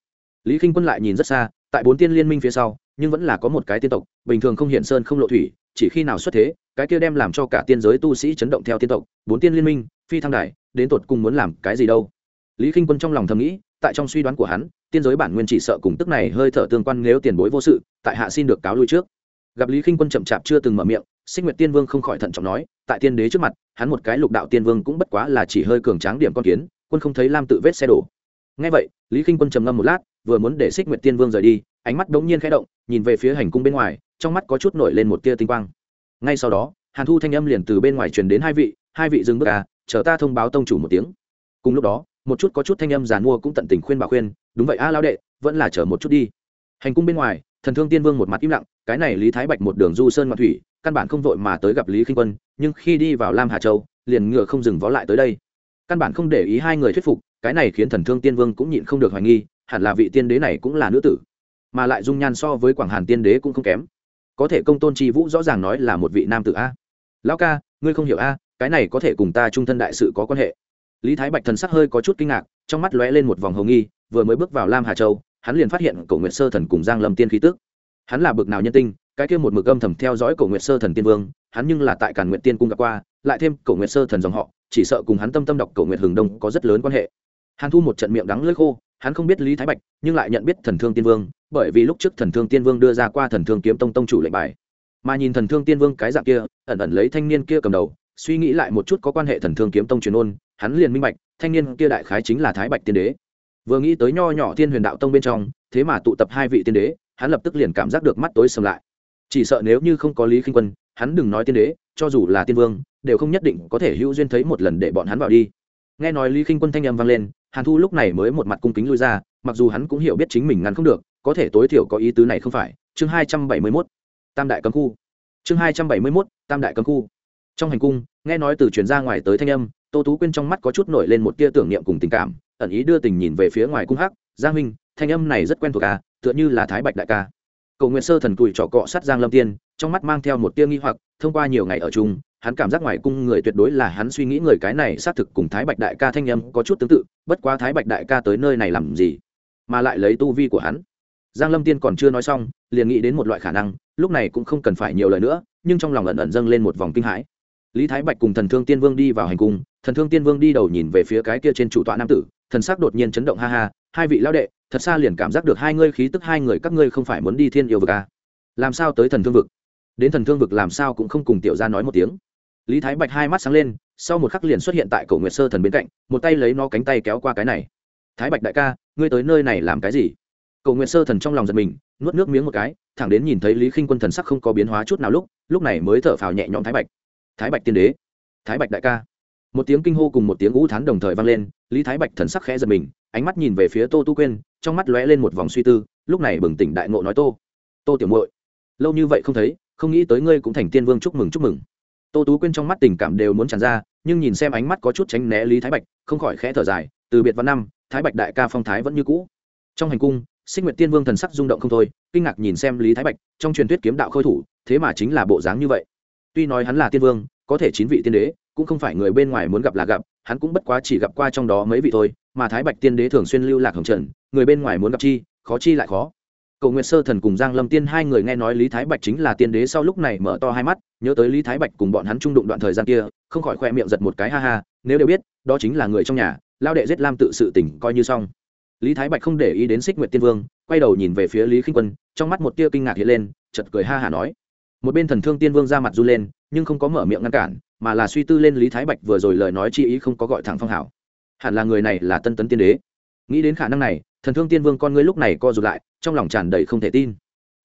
Lý Kinh quân lại nhìn rất xa, tại bốn tiên liên minh phía sau nhưng vẫn là có một cái tiên tộc, bình thường không hiện sơn không lộ thủy, chỉ khi nào xuất thế, cái kia đem làm cho cả tiên giới tu sĩ chấn động theo tiên tộc, bốn tiên liên minh, phi thăng đài, đến tột cùng muốn làm cái gì đâu. Lý k i n h quân trong lòng thầm nghĩ, tại trong suy đoán của hắn, tiên giới bản nguyên chỉ sợ cùng tức này hơi thở tương quan nếu tiền bối vô sự, tại hạ xin được cáo lui trước. Gặp lý k i n h quân chậm chạp chưa từng mở miệng Sinh nguyệt tiên vương không khỏi thận trọng nói, tại tiên đế trước mặt, hắn một cái lục đạo tiên vương cũng bất quá là chỉ hơi cường tráng điểm con kiến, quân không thấy lam tự vết xe đổ. Ngay vậy, lý k i n h quân trầm ngâm một lát, vừa muốn để xích nguyệt tiên vương rời đi ánh mắt đống nhiên khẽ động, nhìn về phía hành cung bên ngoài, trong mắt có chút nổi lên một tia tinh quang. Ngay sau đó, hàn thu thanh âm liền từ bên ngoài truyền đến hai vị hai vị dừng bước à chờ ta thông báo tông chủ một tiếng. Cùng lúc đó, một chút có chút thanh âm giàn mua cũng tận tình khuyên bà khuyên, đúng vậy a lao đệ, vẫn là chờ một chút đi. Hành cung bên ngoài, thần thương tiên vương một mặt im lặng, cái này lý thái bạch một đường du sơn ngoạn thủy, căn bản không vội mà tới gặp lý kinh quân, nhưng khi đi vào lam hà châu, liền ngựa không dừng vó lại tới đây. Căn bản không để ý hai người thuyết phục, cái này khiến thần thương tiên vương cũng nhịn không được hoài nghi, hẳn là vị tiên đế này cũng là nữ tử mà lại dung nhan so với quảng hàn tiên đế cũng không kém. Có thể công tôn chi vũ rõ ràng nói là một vị nam tử a. Lão ca, ngươi không hiểu a, cái này có thể cùng ta trung thân đại sự có quan hệ. Lý thái bạch thần sắc hơi có chút kinh ngạc, trong mắt lóe lên một vòng hồng nghi, vừa mới bước vào lam hà châu, hắn liền phát hiện cổ nguyệt sơ thần cùng giang lâm tiên khí tức. Hắn là bực nào nhân tinh, cái kia một mực âm thầm theo dõi cổ nguyệt sơ thần tiên vương, hắn nhưng là tại càn nguyện tiên cung gặp qua, lại thêm cổ nguyệt sơ thần dòng họ, chỉ sợ cùng hắn tâm tâm đọc cổ nguyệt hừng đông có rất lớn quan hệ. Hàn thu một trận miệng đắng lưỡi khô hắn không biết lý thái bạch, nhưng lại nhận biết thần thương tiên vương, bởi vì lúc trước thần thương tiên vương đưa ra qua thần thương kiếm tông tông chủ lệnh bài. Mà nhìn thần thương tiên vương cái dạng kia, ẩn ẩn lấy thanh niên kia cầm đầu, suy nghĩ lại một chút có quan hệ thần thương kiếm tông truyền ôn, hắn liền minh bạch, thanh niên kia đại khái chính là thái bạch tiên đế. Vừa nghĩ tới nho nhỏ Thiên huyền đạo tông bên trong, thế mà tụ tập hai vị tiên đế, hắn lập tức liền cảm giác được mắt tối sầm lại. Chỉ sợ nếu như không có lý khinh quân, hắn đừng nói tiên đế, cho dù là tiên vương, đều không nhất định có thể hữu duyên thấy một lần để bọn hắn vào đi. Nghe nói lý khinh quân thanh âm vang lên hàn thu lúc này mới một mặt cung kính lui ra, mặc dù hắn cũng hiểu biết chính mình ngăn không được, có thể tối thiểu có ý tứ này không phải. Chương hai trăm bảy mươi mốt, tam đại cấm khu. Chương hai trăm bảy mươi mốt, tam đại cấm khu. Trong hành cung, nghe nói từ truyền ra ngoài tới thanh âm, tô tú quyên trong mắt có chút nổi lên một tia tưởng niệm cùng tình cảm, ẩn ý đưa tình nhìn về phía ngoài cung hắc, giang huynh, thanh âm này rất quen thuộc à tựa như là thái bạch đại ca. Cầu nguyện sơ thần cùi trỏ cọ sát giang lâm tiên, trong mắt mang theo một tia nghi hoặc, thông qua nhiều ngày ở chung hắn cảm giác ngoài cung người tuyệt đối là hắn suy nghĩ người cái này xác thực cùng thái bạch đại ca thanh âm có chút tương tự, bất quá thái bạch đại ca tới nơi này làm gì? Mà lại lấy tu vi của hắn. Giang lâm tiên còn chưa nói xong, liền nghĩ đến một loại khả năng, lúc này cũng không cần phải nhiều lời nữa, nhưng trong lòng ẩn ẩn dâng lên một vòng kinh hãi. Lý thái bạch cùng thần thương tiên vương đi vào hành cung, thần thương tiên vương đi đầu nhìn về phía cái kia trên chủ tọa nam tử, thần sắc đột nhiên chấn động ha ha, hai vị lao đệ, thật xa liền cảm giác được hai ngươi khí tức hai người các ngươi không phải muốn đi thiên yêu vực à. làm sao tới thần thương vực? Đến thần thương vực làm sao cũng không cùng tiểu ra nói một tiếng lý thái bạch hai mắt sáng lên, sau một khắc liền xuất hiện tại cổ nguyệt sơ thần bên cạnh, một tay lấy nó cánh tay kéo qua cái này. Thái bạch đại ca, ngươi tới nơi này làm cái gì? Cổ nguyệt sơ thần trong lòng giật mình, nuốt nước miếng một cái, thẳng đến nhìn thấy lý khinh quân thần sắc không có biến hóa chút nào lúc lúc này mới thở phào nhẹ nhõm thái bạch. Thái bạch tiên đế, thái bạch đại ca. Một tiếng kinh hô cùng một tiếng ngũ thán đồng thời vang lên, lý thái bạch thần sắc khẽ giật mình, ánh mắt nhìn về phía tô tu quên trong mắt lóe lên một vòng suy tư, lúc này bừng tỉnh đại ngộ nói, tô tô tiểu muội, lâu như vậy không thấy, không nghĩ tới ngươi cũng thành tiên vương chúc mừng chúc mừng tô tú quyên trong mắt tình cảm đều muốn tràn ra, nhưng nhìn xem ánh mắt có chút tránh né lý thái bạch, không khỏi khẽ thở dài, từ biệt văn năm, thái bạch đại ca phong thái vẫn như cũ. Trong hành cung sinh nguyện tiên vương thần sắc rung động không thôi, kinh ngạc nhìn xem lý thái bạch, trong truyền thuyết kiếm đạo khôi thủ, thế mà chính là bộ dáng như vậy. Tuy nói hắn là tiên vương, có thể chín vị tiên đế, cũng không phải người bên ngoài muốn gặp là gặp, hắn cũng bất quá chỉ gặp qua trong đó mấy vị thôi, mà thái bạch tiên đế thường xuyên lưu lạc hồng trần, người bên ngoài muốn gặp chi, khó chi lại khó cầu nguyệt sơ thần cùng giang lâm tiên hai người nghe nói lý thái bạch chính là tiên đế sau lúc này mở to hai mắt, nhớ tới lý thái bạch cùng bọn hắn trung đụng đoạn thời gian kia, không khỏi khoe miệng giật một cái ha ha, nếu đều biết, đó chính là người trong nhà lao đệ giết lam tự sự tỉnh coi như xong. Lý thái bạch không để ý đến xích nguyệt tiên vương, quay đầu nhìn về phía lý khinh quân, trong mắt một tia kinh ngạc hiện lên chật cười ha hả nói. Một bên thần thương tiên vương ra mặt r u lên, nhưng không có mở miệng ngăn cản, mà là suy tư lên lý thái bạch vừa rồi lời nói chi ý không có gọi thẳng phong hảo. Hẳn là người này là tân tấn tiên đế. Nghĩ đến khả năng này thần thương tiên vương con ngươi lúc này co rụt lại, trong lòng tràn đầy không thể tin.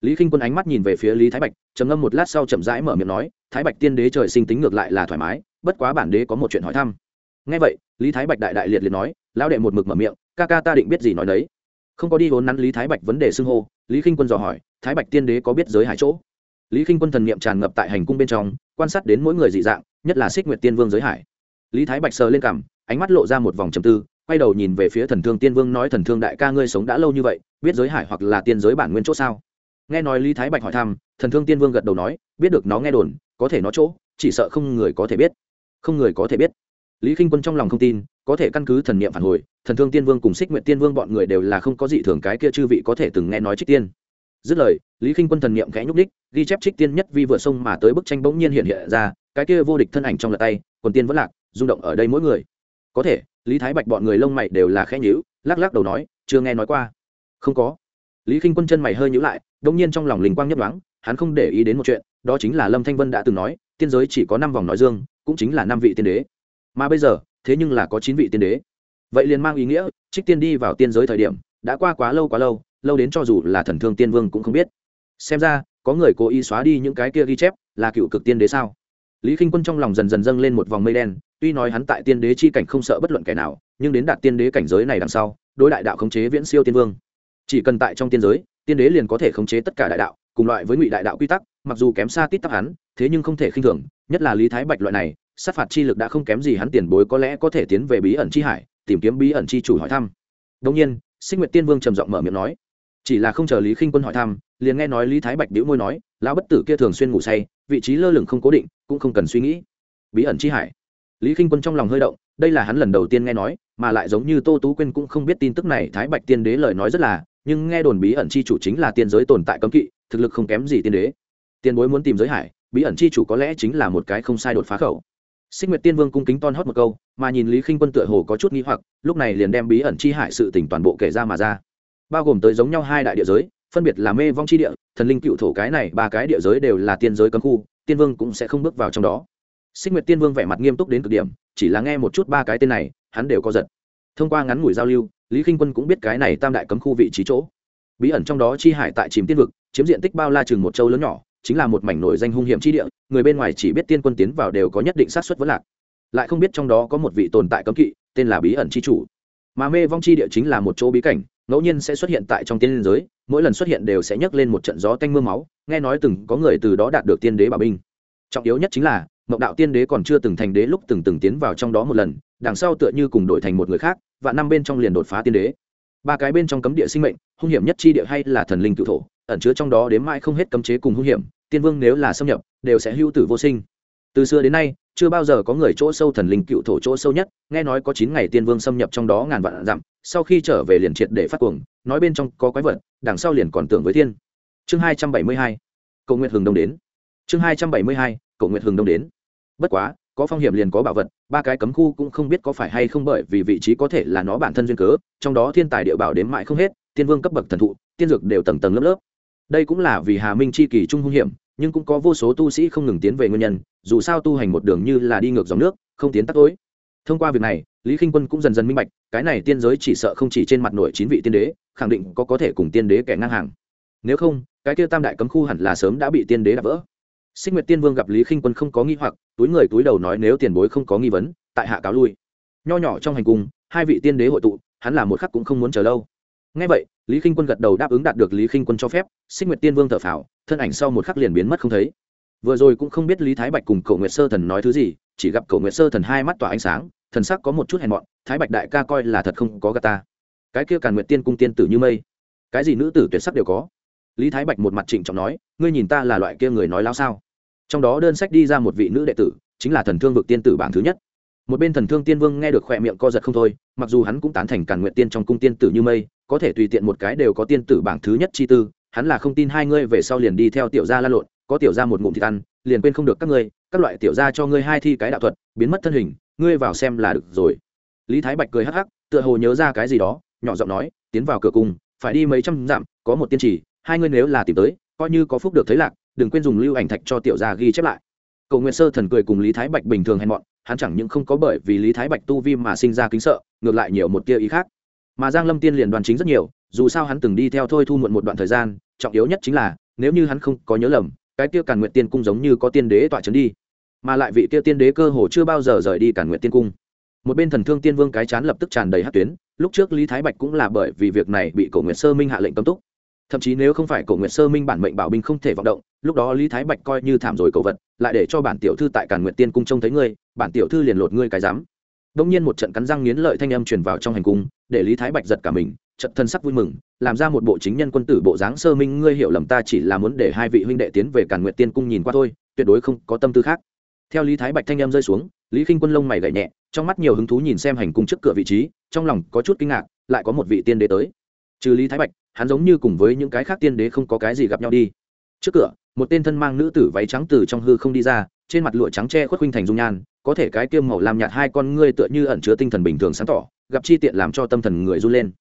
Lý k i n h quân ánh mắt nhìn về phía lý thái bạch, trầm ngâm một lát sau chậm rãi mở miệng nói, thái bạch tiên đế trời sinh tính ngược lại là thoải mái, bất quá bản đế có một chuyện hỏi thăm. Ngay vậy, lý thái bạch đại đại liệt liệt nói, lão đệ một mực mở miệng, ca ca ta định biết gì nói đấy. Không có đi hốn nắn lý thái bạch vấn đề xưng hô, lý k i n h quân dò hỏi, thái bạch tiên đế có biết giới hải chỗ? Lý k i n h quân thần n i ệ m tràn ngập tại hành cung bên trong, quan sát đến mỗi người dị dạng, nhất là xích nguyệt tiên vương giới hải. Lý thái bạch sờ lên cằm, ánh mắt lộ ra một vòng trầm tư quay đầu nhìn về phía thần thương tiên vương nói, thần thương đại ca ngươi sống đã lâu như vậy, biết giới hải hoặc là tiên giới bản nguyên chỗ sao? Nghe nói lý thái bạch hỏi thăm, thần thương tiên vương gật đầu nói, biết được nó nghe đồn, có thể nó chỗ, chỉ sợ không người có thể biết. Không người có thể biết. Lý k i n h quân trong lòng không tin, có thể căn cứ thần niệm phản hồi, thần thương tiên vương cùng xích nguyện tiên vương bọn người đều là không có dị thường cái kia chư vị có thể từng nghe nói trích tiên. Dứt lời, lý k i n h quân thần niệm khẽ nhúc đích ghi chép trích tiên nhất vi vừa sông mà tới bức tranh bỗng nhiên hiện hiện ra, cái kia vô địch thân ảnh trong lật tay, quần tiên vẫn lạc, rung động ở đây mỗi người có thể, lý thái bạch bọn người lông mày đều là khẽ nhíu, lắc lắc đầu nói, chưa nghe nói qua. Không có. Lý k i n h quân chân mày hơi nhíu lại đông nhiên trong lòng linh quang nhấp đoán hắn không để ý đến một chuyện, đó chính là lâm thanh vân đã từng nói, tiên giới chỉ có năm vòng nói dương, cũng chính là năm vị tiên đế. Mà bây giờ, thế nhưng là có chín vị tiên đế. Vậy liền mang ý nghĩa, trích tiên đi vào tiên giới thời điểm, đã qua quá lâu quá lâu lâu đến cho dù là thần thương tiên vương cũng không biết. Xem ra, có người cố ý xóa đi những cái kia ghi chép, là cựu cực tiên đế sao? Lý k i n h quân trong lòng dần dần dâng lên một vòng mây đen tuy nói hắn tại tiên đế chi cảnh không sợ bất luận kẻ nào, nhưng đến đạt tiên đế cảnh giới này đằng sau, đối đại đạo khống chế viễn siêu tiên vương. Chỉ cần tại trong tiên giới, tiên đế liền có thể khống chế tất cả đại đạo, cùng loại với ngụy đại đạo quy tắc, mặc dù kém xa tít tắc hắn, thế nhưng không thể khinh thường, nhất là lý thái bạch loại này, sát phạt chi lực đã không kém gì hắn tiền bối có lẽ có thể tiến về bí ẩn chi hải, tìm kiếm bí ẩn chi chủ hỏi thăm. Đông nhiên sinh nguyệt tiên vương trầm giọng mở miệng nói. Chỉ là không chờ lý khinh quân hỏi thăm, liền nghe nói lý thái bạch đĩu môi nói, lão bất tử kia thường xuyên ngủ say, vị trí lơ lửng không cố định, cũng không cần suy nghĩ. Bí ẩn chi hải lý khinh quân trong lòng hơi động đây là hắn lần đầu tiên nghe nói mà lại giống như tô tú quên cũng không biết tin tức này thái bạch tiên đế lời nói rất là nhưng nghe đồn bí ẩn chi chủ chính là tiên giới tồn tại cấm kỵ thực lực không kém gì tiên đế tiên bối muốn tìm giới hải bí ẩn chi chủ có lẽ chính là một cái không sai đột phá khẩu Sinh Nguyệt Tiên Vương cung kính ton hót một câu, mà nhìn Lý Khinh Quân tựa hồ có chút nghi hoặc, lúc này liền đem bí ẩn chi hải sự tình toàn bộ kể ra mà ra. Bao gồm tới giống nhau hai đại địa giới, phân biệt là Mê Vong chi địa, Thần Linh Cựu Thổ cái này ba cái địa giới đều là tiên giới cấm khu, Tiên Vương cũng sẽ không bước vào trong đó. Sinh Nguyệt Tiên Vương vẻ mặt nghiêm túc đến cực điểm, chỉ là nghe một chút ba cái tên này, hắn đều có giật. Thông qua ngắn ngủi giao lưu, Lý Khinh Quân cũng biết cái này tam đại cấm khu vị trí chỗ. Bí ẩn trong đó chi hải tại chìm tiên vực, chiếm diện tích bao la chừng một châu lớn nhỏ, chính là một mảnh nổi danh hung hiểm chi địa, người bên ngoài chỉ biết tiên quân tiến vào đều có nhất định xác suất vỡ lạc lại không biết trong đó có một vị tồn tại cấm kỵ tên là bí ẩn chi chủ mà mê vong chi địa chính là một chỗ bí cảnh ngẫu nhiên sẽ xuất hiện tại trong tiên liên giới mỗi lần xuất hiện đều sẽ nhấc lên một trận gió tanh m ư a máu nghe nói từng có người từ đó đạt được tiên đế bảo binh trọng yếu nhất chính là mộng đạo tiên đế còn chưa từng thành đế lúc từng từng tiến vào trong đó một lần, đằng sau tựa như cùng đổi thành một người khác, và năm bên trong liền đột phá tiên đế. Ba cái bên trong cấm địa sinh mệnh, hung hiểm nhất chi địa hay là thần linh cựu thổ, ẩn chứa trong đó đến mãi không hết cấm chế cùng hung hiểm, tiên vương nếu là xâm nhập, đều sẽ hưu tử vô sinh. Từ xưa đến nay, chưa bao giờ có người chỗ sâu thần linh cựu thổ chỗ sâu nhất, nghe nói có chín ngày tiên vương xâm nhập trong đó ngàn vạn dặm, sau khi trở về liền triệt để phát cuồng, nói bên trong có quái vật, đằng sau liền còn tưởng với thiên. Chương hai trăm bảy mươi hai, cầu nguyện hừng đông đến. Chương hai trăm bảy mươi hai cổ nguyện hừng đông đến. Bất quá, có phong hiểm liền có bảo vật, ba cái cấm khu cũng không biết có phải hay không bởi vì vị trí có thể là nó bản thân duyên cớ, trong đó thiên tài địa bảo đếm mãi không hết, tiên vương cấp bậc thần thụ, tiên dược đều tầng tầng lớp lớp. Đây cũng là vì hà minh c h i kỳ trung hung hiểm, nhưng cũng có vô số tu sĩ không ngừng tiến về nguyên nhân, dù sao tu hành một đường như là đi ngược dòng nước, không tiến tắt tối. Thông qua việc này, lý k i n h quân cũng dần dần minh bạch, cái này tiên giới chỉ sợ không chỉ trên mặt nổi chín vị tiên đế, khẳng định có có thể cùng tiên đế kẻ ngang hàng. Nếu không, cái kia tam đại cấm khu hẳn là sớm đã bị tiên đế đạp vỡ xích nguyệt tiên vương gặp lý Khinh quân không có nghi hoặc, túi người túi đầu nói nếu tiền bối không có nghi vấn, tại hạ cáo lui. Nho nhỏ trong hành cung, hai vị tiên đế hội tụ, hắn là một khắc cũng không muốn chờ lâu. Nghe vậy, lý Khinh quân gật đầu đáp ứng đạt được lý Khinh quân cho phép, xích nguyệt tiên vương thở phào, thân ảnh sau một khắc liền biến mất không thấy. Vừa rồi cũng không biết lý thái bạch cùng Cổ nguyệt sơ thần nói thứ gì, chỉ gặp Cổ nguyệt sơ thần hai mắt tỏa ánh sáng, thần sắc có một chút hèn mọn, thái bạch đại ca coi là thật không có gà ta. Cái kia càn nguyệt tiên cung tiên tử như mây, cái gì nữ tử tuyệt sắc đều có lý thái bạch một mặt trịnh trọng nói, ngươi nhìn ta là loại kia người nói láo sao? Trong đó đơn sách đi ra một vị nữ đệ tử, chính là thần thương vực tiên tử bảng thứ nhất. Một bên thần thương tiên vương nghe được khỏe miệng co giật không thôi, mặc dù hắn cũng tán thành càn nguyện tiên trong cung tiên tử như mây, có thể tùy tiện một cái đều có tiên tử bảng thứ nhất chi tư, hắn là không tin hai ngươi về sau liền đi theo tiểu gia la lộn, có tiểu gia một ngụm thịt ăn, liền quên không được các ngươi, các loại tiểu gia cho ngươi hai thi cái đạo thuật, biến mất thân hình, ngươi vào xem là được rồi. Lý thái bạch cười hắc hắc, tựa hồ nhớ ra cái gì đó, nhỏ giọng nói, tiến vào cửa cung, phải đi mấy trăm dặm, có một tiên trì hai ngươi nếu là tìm tới, coi như có phúc được thấy lạc, đừng quên dùng lưu ảnh thạch cho tiểu gia ghi chép lại. Cầu nguyện sơ thần cười cùng lý thái bạch bình thường hèn mọn hắn chẳng những không có bởi vì lý thái bạch tu vi mà sinh ra kính sợ, ngược lại nhiều một tia ý khác. Mà giang lâm tiên liền đoàn chính rất nhiều, dù sao hắn từng đi theo thôi thu muộn một đoạn thời gian, trọng yếu nhất chính là, nếu như hắn không có nhớ lầm, cái kia càn nguyện tiên cung giống như có tiên đế tọa trấn đi. Mà lại vị kia tiên đế cơ hồ chưa bao giờ rời đi càn nguyện tiên cung. Một bên thần thương tiên vương cái chán lập tức tràn đầy hát tuyến, lúc trước lý thái bạch cũng là bởi vì việc này bị cổ nguyệt sơ minh hạ lệnh cấm túc thậm chí nếu không phải cổ nguyệt sơ minh bản mệnh bảo binh không thể vọng động, lúc đó lý thái bạch coi như thảm rồi cầu vật, lại để cho bản tiểu thư tại càn nguyệt tiên cung trông thấy ngươi, bản tiểu thư liền lột ngươi cái dám đông nhiên một trận cắn răng nghiến lợi thanh âm truyền vào trong hành cung, để lý thái bạch giật cả mình trận thân sắc vui mừng, làm ra một bộ chính nhân quân tử bộ dáng sơ minh, ngươi hiểu lầm ta chỉ là muốn để hai vị huynh đệ tiến về càn nguyệt tiên cung nhìn qua thôi, tuyệt đối không có tâm tư khác. Theo lý thái bạch thanh âm rơi xuống, lý k i n h quân lông mày gậy nhẹ, trong mắt nhiều hứng thú nhìn xem hành cung trước cửa vị trí, trong lòng có chút kinh ngạc, lại có một vị tiên đế tới trừ lý thái bạch, hắn giống như cùng với những cái khác tiên đế không có cái gì gặp nhau đi. Trước cửa, một tên thân mang nữ tử váy trắng từ trong hư không đi ra, trên mặt lụa trắng tre khuất khuynh thành dung nhan, có thể cái kiêm màu làm nhạt hai con ngươi tựa như ẩn chứa tinh thần bình thường sáng tỏ, gặp chi tiện làm cho tâm thần người run lên.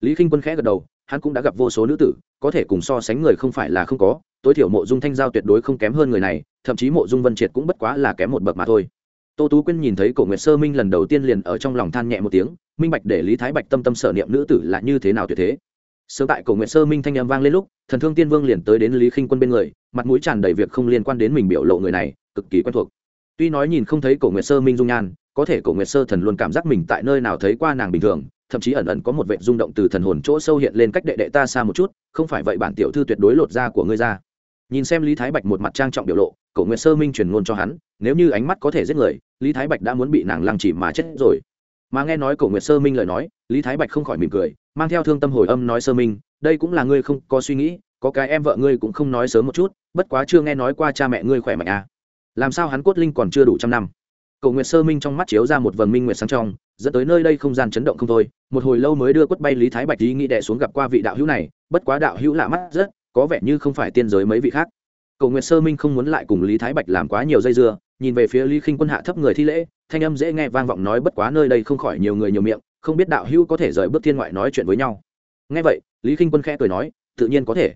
Lý k i n h quân khẽ gật đầu, hắn cũng đã gặp vô số nữ tử, có thể cùng so sánh người không phải là không có, tối thiểu mộ dung thanh giao tuyệt đối không kém hơn người này, thậm chí mộ dung vân triệt cũng bất quá là kém một bậc mà thôi. Tô tú quyên nhìn thấy cổ nguyệt sơ minh lần đầu tiên liền ở trong lòng than nhẹ một tiếng, minh bạch để lý thái bạch tâm tâm sở niệm nữ tử là như thế nào tuyệt thế sớm tại cổ nguyệt sơ minh thanh â m vang lên lúc, thần thương tiên vương liền tới đến lý khinh quân bên người, mặt mũi tràn đầy việc không liên quan đến mình biểu lộ người này, cực kỳ quen thuộc. Tuy nói nhìn không thấy cổ nguyệt sơ minh dung nhan, có thể cổ nguyệt sơ thần luôn cảm giác mình tại nơi nào thấy qua nàng bình thường, thậm chí ẩn ẩn có một vệ rung động từ thần hồn chỗ sâu hiện lên cách đệ đệ ta xa một chút, không phải vậy bản tiểu thư tuyệt đối lột da của ngươi ra. Nhìn xem lý thái bạch một mặt trang trọng biểu lộ, cổ nguyệt sơ minh truyền ngôn cho hắn, nếu như ánh mắt có thể giết người, lý thái bạch đã muốn bị nàng lăng chỉ mà chết rồi. Mà nghe nói cổ nguyệt sơ minh lời nói lý thái bạch không khỏi mỉm cười, mang theo thương tâm hồi âm nói, sơ minh, đây cũng là ngươi không có suy nghĩ, có cái em vợ ngươi cũng không nói sớm một chút, bất quá chưa nghe nói qua cha mẹ ngươi khỏe mạnh à. làm sao hắn cốt linh còn chưa đủ trăm năm cầu nguyệt sơ minh trong mắt chiếu ra một vầng minh nguyệt sáng trong, dẫn tới nơi đây không gian chấn động không thôi, một hồi lâu mới đưa quất bay lý thái bạch ý nghĩ đệ xuống gặp qua vị đạo hữu này, bất quá đạo hữu lạ mắt rất, có vẻ như không phải tiên giới mấy vị khác cầu nguyệt sơ minh không muốn lại cùng lý thái bạch làm quá nhiều dây dưa, nhìn về phía lý khinh quân hạ thấp người thi lễ, thanh âm dễ nghe vang vọng nói, bất quá nơi đây không khỏi nhiều người nhiều miệng không biết đạo hữu có thể rời bước thiên ngoại nói chuyện với nhau. Nghe vậy, lý khinh quân khẽ cười nói, tự nhiên có thể.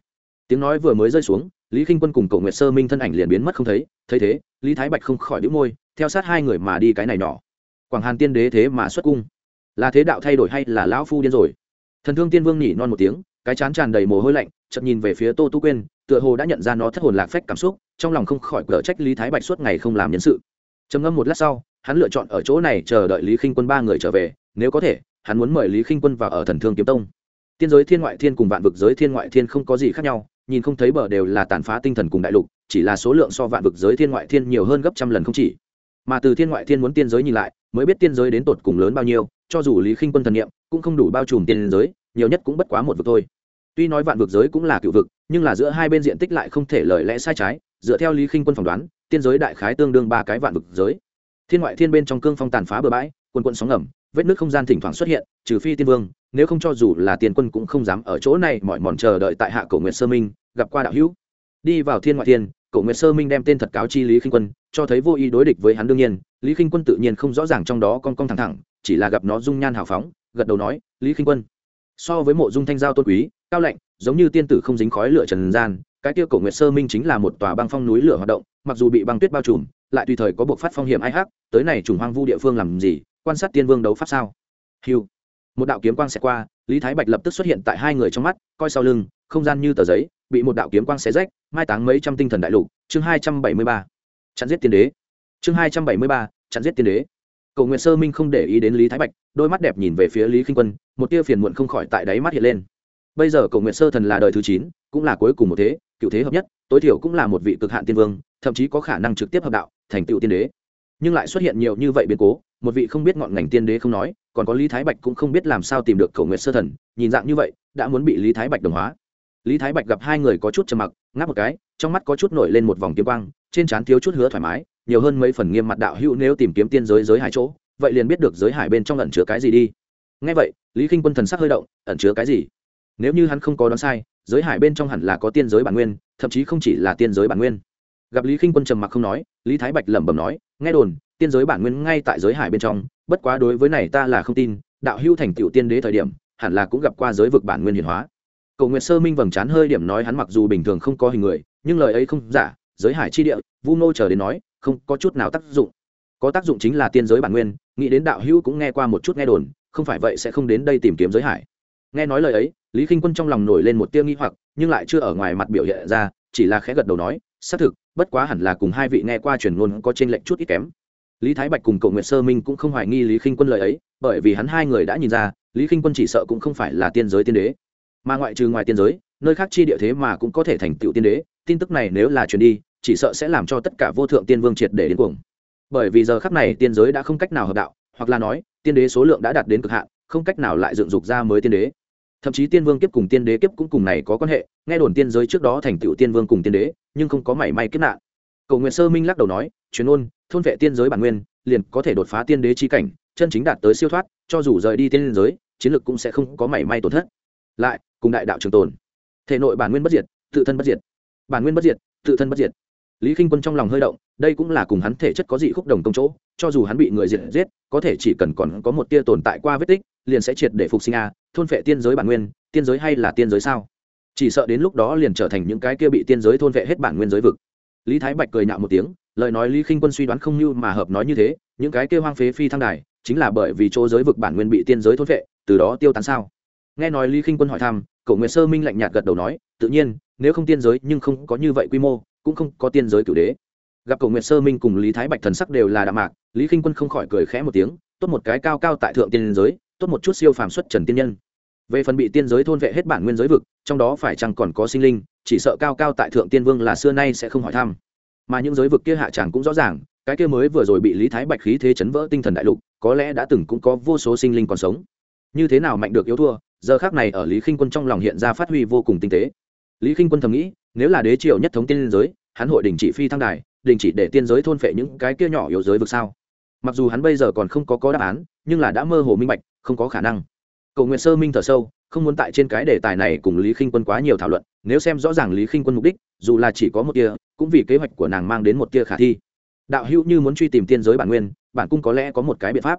Tiếng nói vừa mới rơi xuống, lý khinh quân cùng cầu nguyệt sơ minh thân ảnh liền biến mất không thấy thấy thế, lý thái bạch không khỏi đĩu môi, theo sát hai người mà đi cái này nhỏ. Quảng hàn tiên đế thế mà xuất cung. Là thế đạo thay đổi hay là lão phu điên rồi? Thần thương tiên vương nhỉ non một tiếng, cái chán tràn đầy mồ hôi lạnh, chợt nhìn về phía tô tu quên tựa hồ đã nhận ra nó thất hồn lạc phách cảm xúc, trong lòng không khỏi cở trách lý thái bạch suốt ngày không làm nhân sự. Trầm ngâm một lát sau, hắn lựa chọn ở chỗ này chờ đợi lý khinh quân ba người trở về nếu có thể, hắn muốn mời lý khinh quân vào ở thần thương kiếm tông. Tiên giới thiên ngoại thiên cùng vạn vực giới thiên ngoại thiên không có gì khác nhau, nhìn không thấy bờ đều là tàn phá tinh thần cùng đại lục, chỉ là số lượng so vạn vực giới thiên ngoại thiên nhiều hơn gấp trăm lần không chỉ. Mà từ thiên ngoại thiên muốn tiên giới nhìn lại, mới biết tiên giới đến tột cùng lớn bao nhiêu, cho dù lý khinh quân thần niệm, cũng không đủ bao trùm tiên giới, nhiều nhất cũng bất quá một vực thôi. Tuy nói vạn vực giới cũng là cựu vực, nhưng là giữa hai bên diện tích lại không thể lời lẽ sai trái, dựa theo lý khinh quân phỏng đoán, tiên giới đại khái tương đương ba cái vạn vực giới. Thiên ngoại thiên bên trong cương phong tàn phá bờ bãi quân quân sóng ngầm vết nước không gian thỉnh thoảng xuất hiện, trừ phi tiên vương, nếu không cho dù là tiền quân cũng không dám ở chỗ này, mọi mòn chờ đợi tại hạ cổ nguyệt sơ minh, gặp qua đạo hữu. Đi vào thiên ngoại thiên, cổ nguyệt sơ minh đem tên thật cáo chi lý khinh quân, cho thấy vô ý đối địch với hắn đương nhiên, lý khinh quân tự nhiên không rõ ràng trong đó con con thẳng thẳng, chỉ là gặp nó dung nhan hào phóng, gật đầu nói, lý khinh quân, so với mộ dung thanh giao tôn quý, cao lạnh giống như tiên tử không dính khói lửa trần gian, cái kia cổ nguyệt sơ minh chính là một tòa băng phong núi lửa hoạt động, mặc dù bị băng tuyết bao trùm, lại tùy thời có buộc phát phong hiểm ai hắc, tới này trùng hoang vu địa phương làm gì quan sát tiên vương đấu pháp sao? Hiu một đạo kiếm quang sẽ qua, lý thái bạch lập tức xuất hiện tại hai người trong mắt, coi sau lưng, không gian như tờ giấy, bị một đạo kiếm quang xé rách, mai táng mấy trăm tinh thần đại lục. Chương hai trăm bảy mươi ba. Chặn giết tiên đế. Chương hai trăm bảy mươi ba. Chặn giết tiên đế. Cầu nguyện sơ minh không để ý đến lý thái bạch, đôi mắt đẹp nhìn về phía lý khinh quân, một tia phiền muộn không khỏi tại đáy mắt hiện lên. Bây giờ cầu nguyện sơ thần là đời thứ chín, cũng là cuối cùng một thế, cựu thế hợp nhất, tối thiểu cũng là một vị cực hạn tiên vương, thậm chí có khả năng trực tiếp hợp đạo, thành tựu tiên đế. Nhưng lại xuất hiện nhiều như vậy biến cố một vị không biết ngọn ngành tiên đế không nói, còn có lý thái bạch cũng không biết làm sao tìm được cầu nguyện sơ thần, nhìn dạng như vậy, đã muốn bị lý thái bạch đồng hóa. Lý thái bạch gặp hai người có chút trầm mặc, ngáp một cái, trong mắt có chút nổi lên một vòng kiếm quang, trên trán thiếu chút hứa thoải mái, nhiều hơn mấy phần nghiêm mặt đạo hữu nếu tìm kiếm tiên giới giới hải chỗ, vậy liền biết được giới hải bên trong ẩn chứa cái gì đi. Ngay vậy, lý k i n h quân thần sắc hơi động, ẩn chứa cái gì? Nếu như hắn không có đoán sai, giới hải bên trong hẳn là có tiên giới bản nguyên, thậm chí không chỉ là tiên giới bản nguyên. Gặp lý k i n h quân trầm mặc không nói, lý thái bạch lẩm bẩm nói, nghe đồn tiên giới bản nguyên ngay tại giới hải bên trong, bất quá đối với này ta là không tin, đạo Hưu thành tựu tiên đế thời điểm, hẳn là cũng gặp qua giới vực bản nguyên hiển hóa. Cầu nguyệt sơ minh vầng trán hơi điểm nói hắn mặc dù bình thường không có hình người, nhưng lời ấy không giả, giới hải chi địa, vu nô chờ đến nói, không có chút nào tác dụng. Có tác dụng chính là tiên giới bản nguyên, nghĩ đến đạo hữu cũng nghe qua một chút nghe đồn, không phải vậy sẽ không đến đây tìm kiếm giới hải. Nghe nói lời ấy, lý k i n h quân trong lòng nổi lên một tiêu nghi hoặc, nhưng lại chưa ở ngoài mặt biểu hiện ra, chỉ là khẽ gật đầu nói, xác thực, bất quá hẳn là cùng hai vị nghe qua truyền ngôn có t r ê n lệch chút ít kém lý thái bạch cùng cậu nguyệt sơ minh cũng không hoài nghi lý khinh quân lời ấy, bởi vì hắn hai người đã nhìn ra, lý khinh quân chỉ sợ cũng không phải là tiên giới tiên đế. Mà ngoại trừ ngoài tiên giới, nơi khác chi địa thế mà cũng có thể thành tựu tiên đế, tin tức này nếu là truyền đi, chỉ sợ sẽ làm cho tất cả vô thượng tiên vương triệt để đến cuồng. Bởi vì giờ khắc này tiên giới đã không cách nào hợp đạo, hoặc là nói, tiên đế số lượng đã đạt đến cực hạn, không cách nào lại dựng dục ra mới tiên đế. Thậm chí tiên vương kiếp cùng tiên đế kiếp cũng cùng này có quan hệ, nghe đồn tiên giới trước đó thành tựu tiên vương cùng tiên đế, nhưng không có mảy may kiếp nạn. Cầu nguyện sơ minh lắc đầu nói, truyền ôn thôn vệ tiên giới bản nguyên, liền có thể đột phá tiên đế chi cảnh, chân chính đạt tới siêu thoát, cho dù rời đi tiên giới, chiến lược cũng sẽ không có mảy may tổn thất. Lại, cùng đại đạo trường tồn. Thể nội bản nguyên bất diệt, tự thân bất diệt. Bản nguyên bất diệt, tự thân bất diệt. Lý k i n h quân trong lòng hơi động, đây cũng là cùng hắn thể chất có dị khúc đồng công chỗ, cho dù hắn bị người diệt giết, có thể chỉ cần còn có một tia tồn tại qua vết tích, liền sẽ triệt để phục sinh a, thôn phệ tiên giới bản nguyên, tiên giới hay là tiên giới sao? Chỉ sợ đến lúc đó liền trở thành những cái kia bị tiên giới thôn vệ hết bản nguyên giới vực. Lý thái bạch cười nhạo một tiếng lời nói lý khinh quân suy đoán không như mà hợp nói như thế, những cái kêu hoang phế phi thăng đài, chính là bởi vì chỗ giới vực bản nguyên bị tiên giới thốt vệ từ đó tiêu tán sao? Nghe nói lý khinh quân hỏi thăm cậu nguyệt sơ minh lạnh nhạt gật đầu nói, tự nhiên, nếu không tiên giới, nhưng không có như vậy quy mô, cũng không có tiên giới cửu đế. Gặp cậu nguyệt sơ minh cùng lý thái bạch thần sắc đều là đạm mạc, lý khinh quân không khỏi cười khẽ một tiếng, tốt một cái cao cao tại thượng tiên giới, tốt một chút siêu phàm xuất trần tiên nhân. Về phần bị tiên giới thôn vệ hết bản nguyên giới vực, trong đó phải chăng còn có sinh linh, chỉ sợ cao cao tại thượng tiên vương là xưa nay sẽ không hỏi thăm mà những giới vực kia hạ tràng cũng rõ ràng, cái kia mới vừa rồi bị lý thái bạch khí thế chấn vỡ tinh thần đại lục, có lẽ đã từng cũng có vô số sinh linh còn sống. Như thế nào mạnh được yếu thua, giờ khác này ở lý khinh quân trong lòng hiện ra phát huy vô cùng tinh tế. Lý khinh quân thầm nghĩ, nếu là đế triều nhất thống tiên giới, hắn hội đình chỉ phi thăng đài, đình chỉ để tiên giới thôn phệ những cái kia nhỏ yếu giới vực sao? Mặc dù hắn bây giờ còn không có có đáp án, nhưng là đã mơ hồ minh bạch, không có khả năng. Cầu nguyện sơ minh thở sâu, không muốn tại trên cái đề tài này cùng lý khinh quân quá nhiều thảo luận nếu xem rõ ràng lý khinh quân mục đích, dù là chỉ có một tia, cũng vì kế hoạch của nàng mang đến một tia khả thi. Đạo hữu như muốn truy tìm tiên giới bản nguyên, bản cung có lẽ có một cái biện pháp.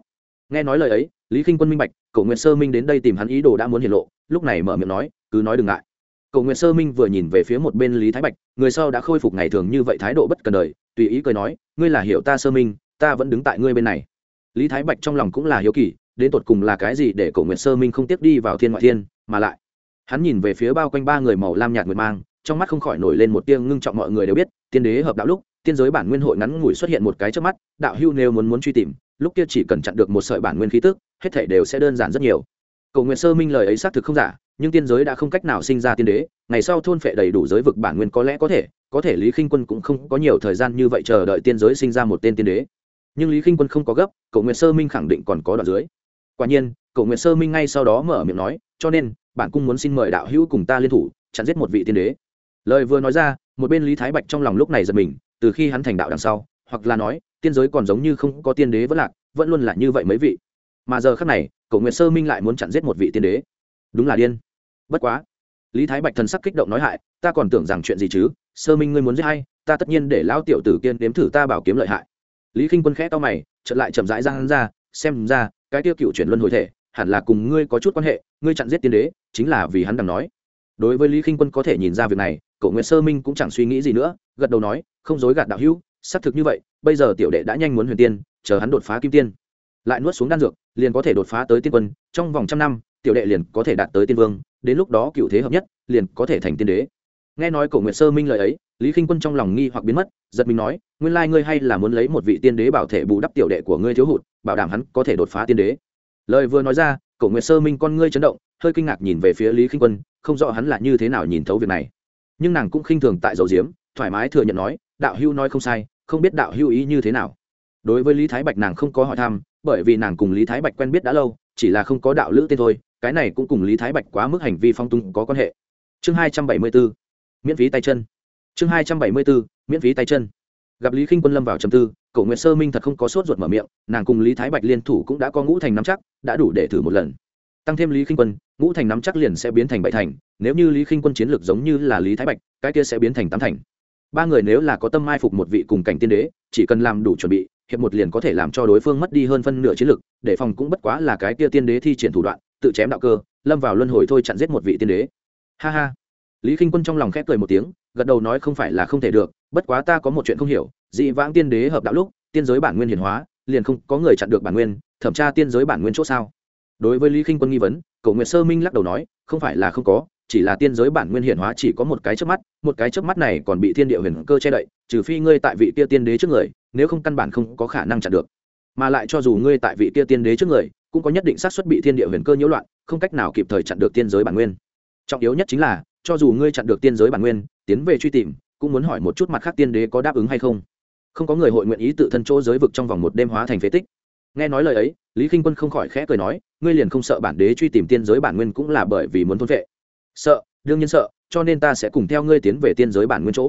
Nghe nói lời ấy, lý khinh quân minh bạch cầu nguyễn sơ minh đến đây tìm hắn ý đồ đã muốn hiển lộ, lúc này mở miệng nói, cứ nói đừng ngại. Cậu nguyễn sơ minh vừa nhìn về phía một bên lý thái bạch, người sau đã khôi phục ngày thường như vậy thái độ bất cần đời, tùy ý cười nói, ngươi là hiểu ta sơ minh, ta vẫn đứng tại ngươi bên này. Lý thái bạch trong lòng cũng là hiếu kỳ, đến tột cùng là cái gì để cậu nguyễn sơ minh không tiếp đi vào thiên ngoại thiên, mà lại hắn nhìn về phía bao quanh ba người màu lam nhạt nguyệt mang, trong mắt không khỏi nổi lên một tia ngưng trọng mọi người đều biết, tiên đế hợp đạo lúc, tiên giới bản nguyên hội ngắn ngủi xuất hiện một cái trước mắt, đạo hưu nếu muốn muốn truy tìm, lúc kia chỉ cần chặn được một sợi bản nguyên khí tức, hết thể đều sẽ đơn giản rất nhiều. Cầu nguyện sơ minh lời ấy xác thực không giả, nhưng tiên giới đã không cách nào sinh ra tiên đế, ngày sau thôn phệ đầy đủ giới vực bản nguyên có lẽ có thể có thể lý khinh quân cũng không có nhiều thời gian như vậy chờ đợi tiên giới sinh ra một tên tiên đế. Nhưng lý khinh quân không có gấp, cầu nguyện sơ minh khẳng định còn có đoạn dưới. Quả nhiên, cầu nguyện sơ minh ngay sau đó mở miệng nói, cho nên bản cung muốn xin mời đạo hữu cùng ta liên thủ, chặn giết một vị tiên đế. Lời vừa nói ra, một bên lý thái bạch trong lòng lúc này giật mình, từ khi hắn thành đạo đằng sau, hoặc là nói, tiên giới còn giống như không có tiên đế vẫn lạc, vẫn luôn là như vậy mấy vị. Mà giờ khác này cậu nguyệt sơ minh lại muốn chặn giết một vị tiên đế. Đúng là điên. Bất quá, lý thái bạch thần sắc kích động nói hại, ta còn tưởng rằng chuyện gì chứ, sơ minh ngươi muốn giết hay, ta tất nhiên để lão tiểu tử kiên đếm thử ta bảo kiếm lợi hại. Lý k i n h quân khẽ to mày, chợt lại chậm rãi ra hắn ra, xem ra, cái tiêu cựu chuyển luân hồi thể, hẳn là cùng ngươi có chút quan hệ ngươi chặn giết tiên đế, chính là vì hắn đằng nói. Đối với lý k i n h quân có thể nhìn ra việc này cậu nguyễn sơ minh cũng chẳng suy nghĩ gì nữa, gật đầu nói, không dối gạt đạo hữu, xác thực như vậy, bây giờ tiểu đệ đã nhanh muốn huyền tiên, chờ hắn đột phá kim tiên. Lại nuốt xuống đan dược, liền có thể đột phá tới tiên quân, trong vòng trăm năm, tiểu đệ liền có thể đạt tới tiên vương, đến lúc đó cựu thế hợp nhất, liền có thể thành tiên đế. Nghe nói cậu nguyệt sơ minh lời ấy, lý k i n h quân trong lòng nghi hoặc biến mất, giật mình nói, nguyên lai ngươi hay là muốn lấy một vị tiên đế bảo thể bù đắp tiểu đệ của ngươi thiếu hụt, bảo đảm hắn có thể đột phá tiên đế. Lời vừa nói ra Cổ nguyệt sơ minh con ngươi chấn động, hơi kinh ngạc nhìn về phía lý khinh quân, không rõ hắn là như thế nào nhìn thấu việc này. Nhưng nàng cũng khinh thường tại dầu diếm, thoải mái thừa nhận nói, đạo hữu nói không sai, không biết đạo hữu ý như thế nào. Đối với lý thái bạch nàng không có hỏi thăm, bởi vì nàng cùng lý thái bạch quen biết đã lâu, chỉ là không có đạo lữ tên thôi, cái này cũng cùng lý thái bạch quá mức hành vi phong tung có quan hệ. Chương hai trăm bảy mươi bốn, miễn phí tay chân. Chương hai trăm bảy mươi bốn, miễn phí tay chân. Gặp lý khinh quân lâm vào trầm tư Cổ nguyệt sơ minh thật không có sốt ruột mở miệng, nàng cùng lý thái bạch liên thủ cũng đã có ngũ thành nắm chắc, đã đủ để thử một lần. Tăng thêm lý khinh quân, ngũ thành nắm chắc liền sẽ biến thành bảy thành, nếu như lý khinh quân chiến lược giống như là lý thái bạch, cái kia sẽ biến thành tám thành. Ba người nếu là có tâm mai phục một vị cùng cảnh tiên đế, chỉ cần làm đủ chuẩn bị, hiệp một liền có thể làm cho đối phương mất đi hơn phân nửa chiến lược, để phòng cũng bất quá là cái kia tiên đế thi triển thủ đoạn, tự chém đạo cơ, lâm vào luân hồi thôi chặn giết một vị tiên đế. Ha ha. Lý khinh quân trong lòng khép cười một tiếng, gật đầu nói không phải là không thể được, bất quá ta có một chuyện không hiểu dị vãng tiên đế hợp đạo lúc, tiên giới bản nguyên hiển hóa, liền không có người chặn được bản nguyên, thẩm tra tiên giới bản nguyên c h ỗ sao? Đối với lý k i n h quân nghi vấn cầu nguyệt sơ minh lắc đầu nói, không phải là không có, chỉ là tiên giới bản nguyên hiển hóa chỉ có một cái trước mắt, một cái trước mắt này còn bị thiên địa huyền cơ che đậy, trừ phi ngươi tại vị kia tiên đế trước người, nếu không căn bản không có khả năng chặn được. Mà lại cho dù ngươi tại vị kia tiên đế trước người, cũng có nhất định xác suất bị thiên địa huyền cơ nhiễu loạn, không cách nào kịp thời chặn được tiên giới bản nguyên. Trọng yếu nhất chính là, cho dù ngươi chặn được tiên giới bản nguyên, tiến về truy tìm, cũng muốn hỏi một chút mặt khác tiên đế có đáp ứng hay không không có người hội nguyện ý tự thân chỗ giới vực trong vòng một đêm hóa thành phế tích. Nghe nói lời ấy, lý k i n h quân không khỏi khẽ cười nói, ngươi liền không sợ bản đế truy tìm tiên giới bản nguyên cũng là bởi vì muốn thôn vệ. Sợ, đương nhiên sợ, cho nên ta sẽ cùng theo ngươi tiến về tiên giới bản nguyên chỗ.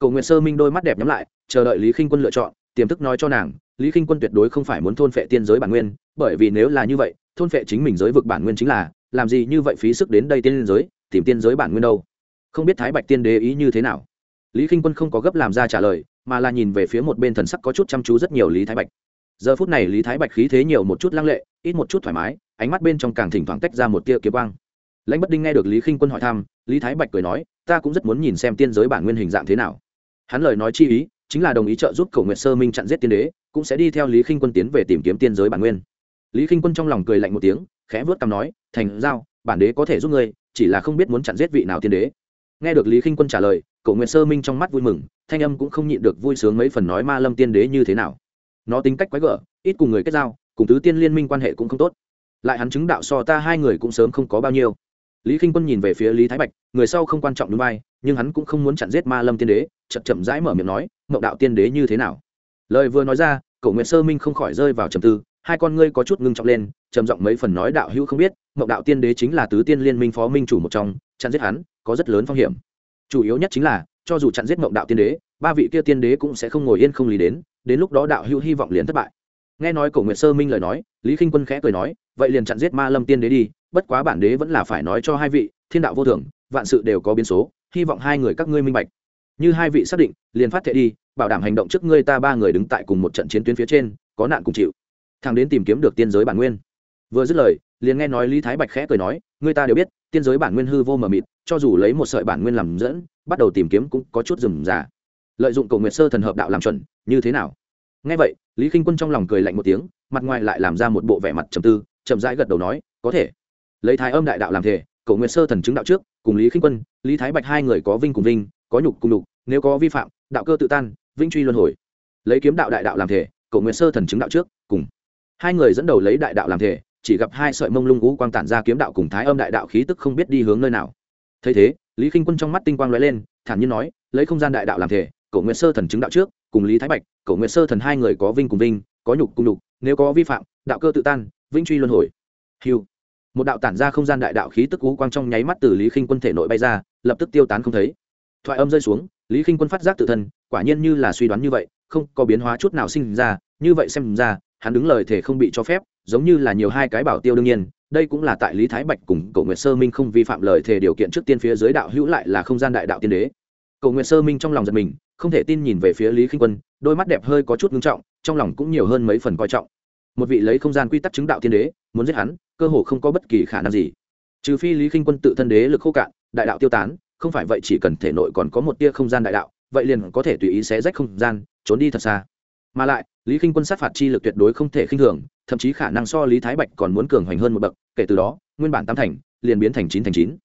Cầu nguyện sơ minh đôi mắt đẹp nhắm lại, chờ đợi lý k i n h quân lựa chọn, tiềm thức nói cho nàng, lý k i n h quân tuyệt đối không phải muốn thôn phệ tiên giới bản nguyên, bởi vì nếu là như vậy, thôn phệ chính mình giới vực bản nguyên chính là, làm gì như vậy phí sức đến đây tiên giới, tìm tiên giới bản nguyên đâu? Không biết thái bạch tiên đế ý như thế nào? Lý k i n h quân không có gấp làm ra trả lời mà là nhìn về phía một bên thần sắc có chút chăm chú rất nhiều lý thái bạch. Giờ phút này lý thái bạch khí thế nhiều một chút lăng lệ, ít một chút thoải mái, ánh mắt bên trong càng thỉnh thoảng tách ra một tia kiếm quang. Lãnh bất đinh nghe được lý k i n h quân hỏi thăm, lý thái bạch cười nói, ta cũng rất muốn nhìn xem tiên giới bản nguyên hình dạng thế nào. Hắn lời nói chi ý, chính là đồng ý trợ giúp cầu nguyện sơ minh chặn giết tiên đế, cũng sẽ đi theo lý khinh quân tiến về tìm kiếm tiên giới bản nguyên. Lý khinh quân trong lòng cười lạnh một tiếng, khẽ vớt cằm nói, thành giao, bản đế có thể giúp ngươi, chỉ là không biết muốn chặn giết vị nào tiên đế. Nghe được lý khinh quân trả lời Cổ nguyện sơ minh trong mắt vui mừng, thanh âm cũng không nhịn được vui sướng mấy phần nói ma lâm tiên đế như thế nào. Nó tính cách quái gở, ít cùng người kết giao, cùng tứ tiên liên minh quan hệ cũng không tốt. Lại hắn chứng đạo so ta hai người cũng sớm không có bao nhiêu. Lý k i n h quân nhìn về phía lý thái bạch, người sau không quan trọng núi bay, nhưng hắn cũng không muốn chặn giết ma lâm tiên đế, chậm chậm rãi mở miệng nói mậu đạo tiên đế như thế nào? Lời vừa nói ra cậu nguyễn sơ minh không khỏi rơi vào trầm tư, hai con ngươi có chút ngưng trọng lên, trầm giọng mấy phần nói đạo hữu không biết mậu đạo tiên đế chính là tứ tiên liên minh phó minh chủ một trong, chặn giết hắn, có rất lớn phong hiểm chủ yếu nhất chính là, cho dù chặn giết mộng đạo tiên đế, ba vị kia tiên đế cũng sẽ không ngồi yên không lý đến đến lúc đó đạo hữu hy vọng liền thất bại. Nghe nói cổ nguyệt sơ minh lời nói, lý k i n h quân khẽ cười nói, vậy liền chặn giết ma lâm tiên đế đi, bất quá bản đế vẫn là phải nói cho hai vị, thiên đạo vô thường vạn sự đều có biến số, hy vọng hai người các ngươi minh bạch. Như hai vị xác định, liền phát thệ đi, bảo đảm hành động trước ngươi ta ba người đứng tại cùng một trận chiến tuyến phía trên, có nạn cùng chịu. Thằng đến tìm kiếm được tiên giới bản nguyên. Vừa dứt lời, liền nghe nói lý thái bạch khẽ cười nói, ngươi ta đều biết tiên giới bản nguyên hư vô mờ mịt, cho dù lấy một sợi bản nguyên làm dẫn, bắt đầu tìm kiếm cũng có chút rừng già lợi dụng cầu nguyệt sơ thần hợp đạo làm chuẩn, như thế nào? Nghe vậy, lý k i n h quân trong lòng cười lạnh một tiếng, mặt ngoài lại làm ra một bộ vẻ mặt trầm tư, chậm rãi gật đầu nói, có thể. Lấy thái âm đại đạo làm thể, cầu nguyện sơ thần chứng đạo trước, cùng lý khinh quân, lý thái bạch hai người có vinh cùng vinh, có nhục cùng nhục, nếu có vi phạm, đạo cơ tự tan vinh truy luân hồi. Lấy kiếm đạo đại đạo làm thể, cầu nguyện sơ thần chứng đạo trước, cùng. Hai người dẫn đầu lấy đại đạo làm thể chỉ gặp hai sợi mông lung ngũ quang tản ra kiếm đạo cùng thái âm đại đạo khí tức không biết đi hướng nơi nào. Thấy thế, lý khinh quân trong mắt tinh quang lóe lên, thản nhiên nói, lấy không gian đại đạo làm thể cổ nguyện sơ thần chứng đạo trước, cùng lý thái bạch cổ nguyện sơ thần hai người có vinh cùng vinh, có nhục cùng nhục, nếu có vi phạm, đạo cơ tự tan, vĩnh truy luân hồi. Hiu một đạo tản ra không gian đại đạo khí tức cú quang trong nháy mắt từ lý khinh quân thể nội bay ra, lập tức tiêu tán không thấy. Thoại âm rơi xuống, lý khinh quân phát giác tự thân, quả nhiên như là suy đoán như vậy, không có biến hóa chút nào sinh ra, như vậy xem ra, hắn đứng lời thể không bị cho phép giống như là nhiều hai cái bảo tiêu đương nhiên, đây cũng là tại lý thái bạch cùng cậu nguyệt sơ minh không vi phạm lời thể điều kiện trước tiên phía dưới đạo hữu lại là không gian đại đạo tiên đế. Cậu nguyệt sơ minh trong lòng giật mình, không thể tin nhìn về phía lý khinh quân, đôi mắt đẹp hơi có chút ngưng trọng, trong lòng cũng nhiều hơn mấy phần coi trọng. Một vị lấy không gian quy tắc chứng đạo tiên đế, muốn giết hắn, cơ hồ không có bất kỳ khả năng gì. Trừ phi lý khinh quân tự thân đế lực khô cạn, đại đạo tiêu tán, không phải vậy chỉ cần thể nội còn có một tia không gian đại đạo, vậy liền có thể tùy ý xé rách không gian, trốn đi thật xa. Mà lại, lý khinh quân sát phạt chi lực tuyệt đối không thể khinh thường thậm chí khả năng so lý thái bạch còn muốn cường hoành hơn một bậc, kể từ đó, nguyên bản tám thành, liền biến thành chín thành chín.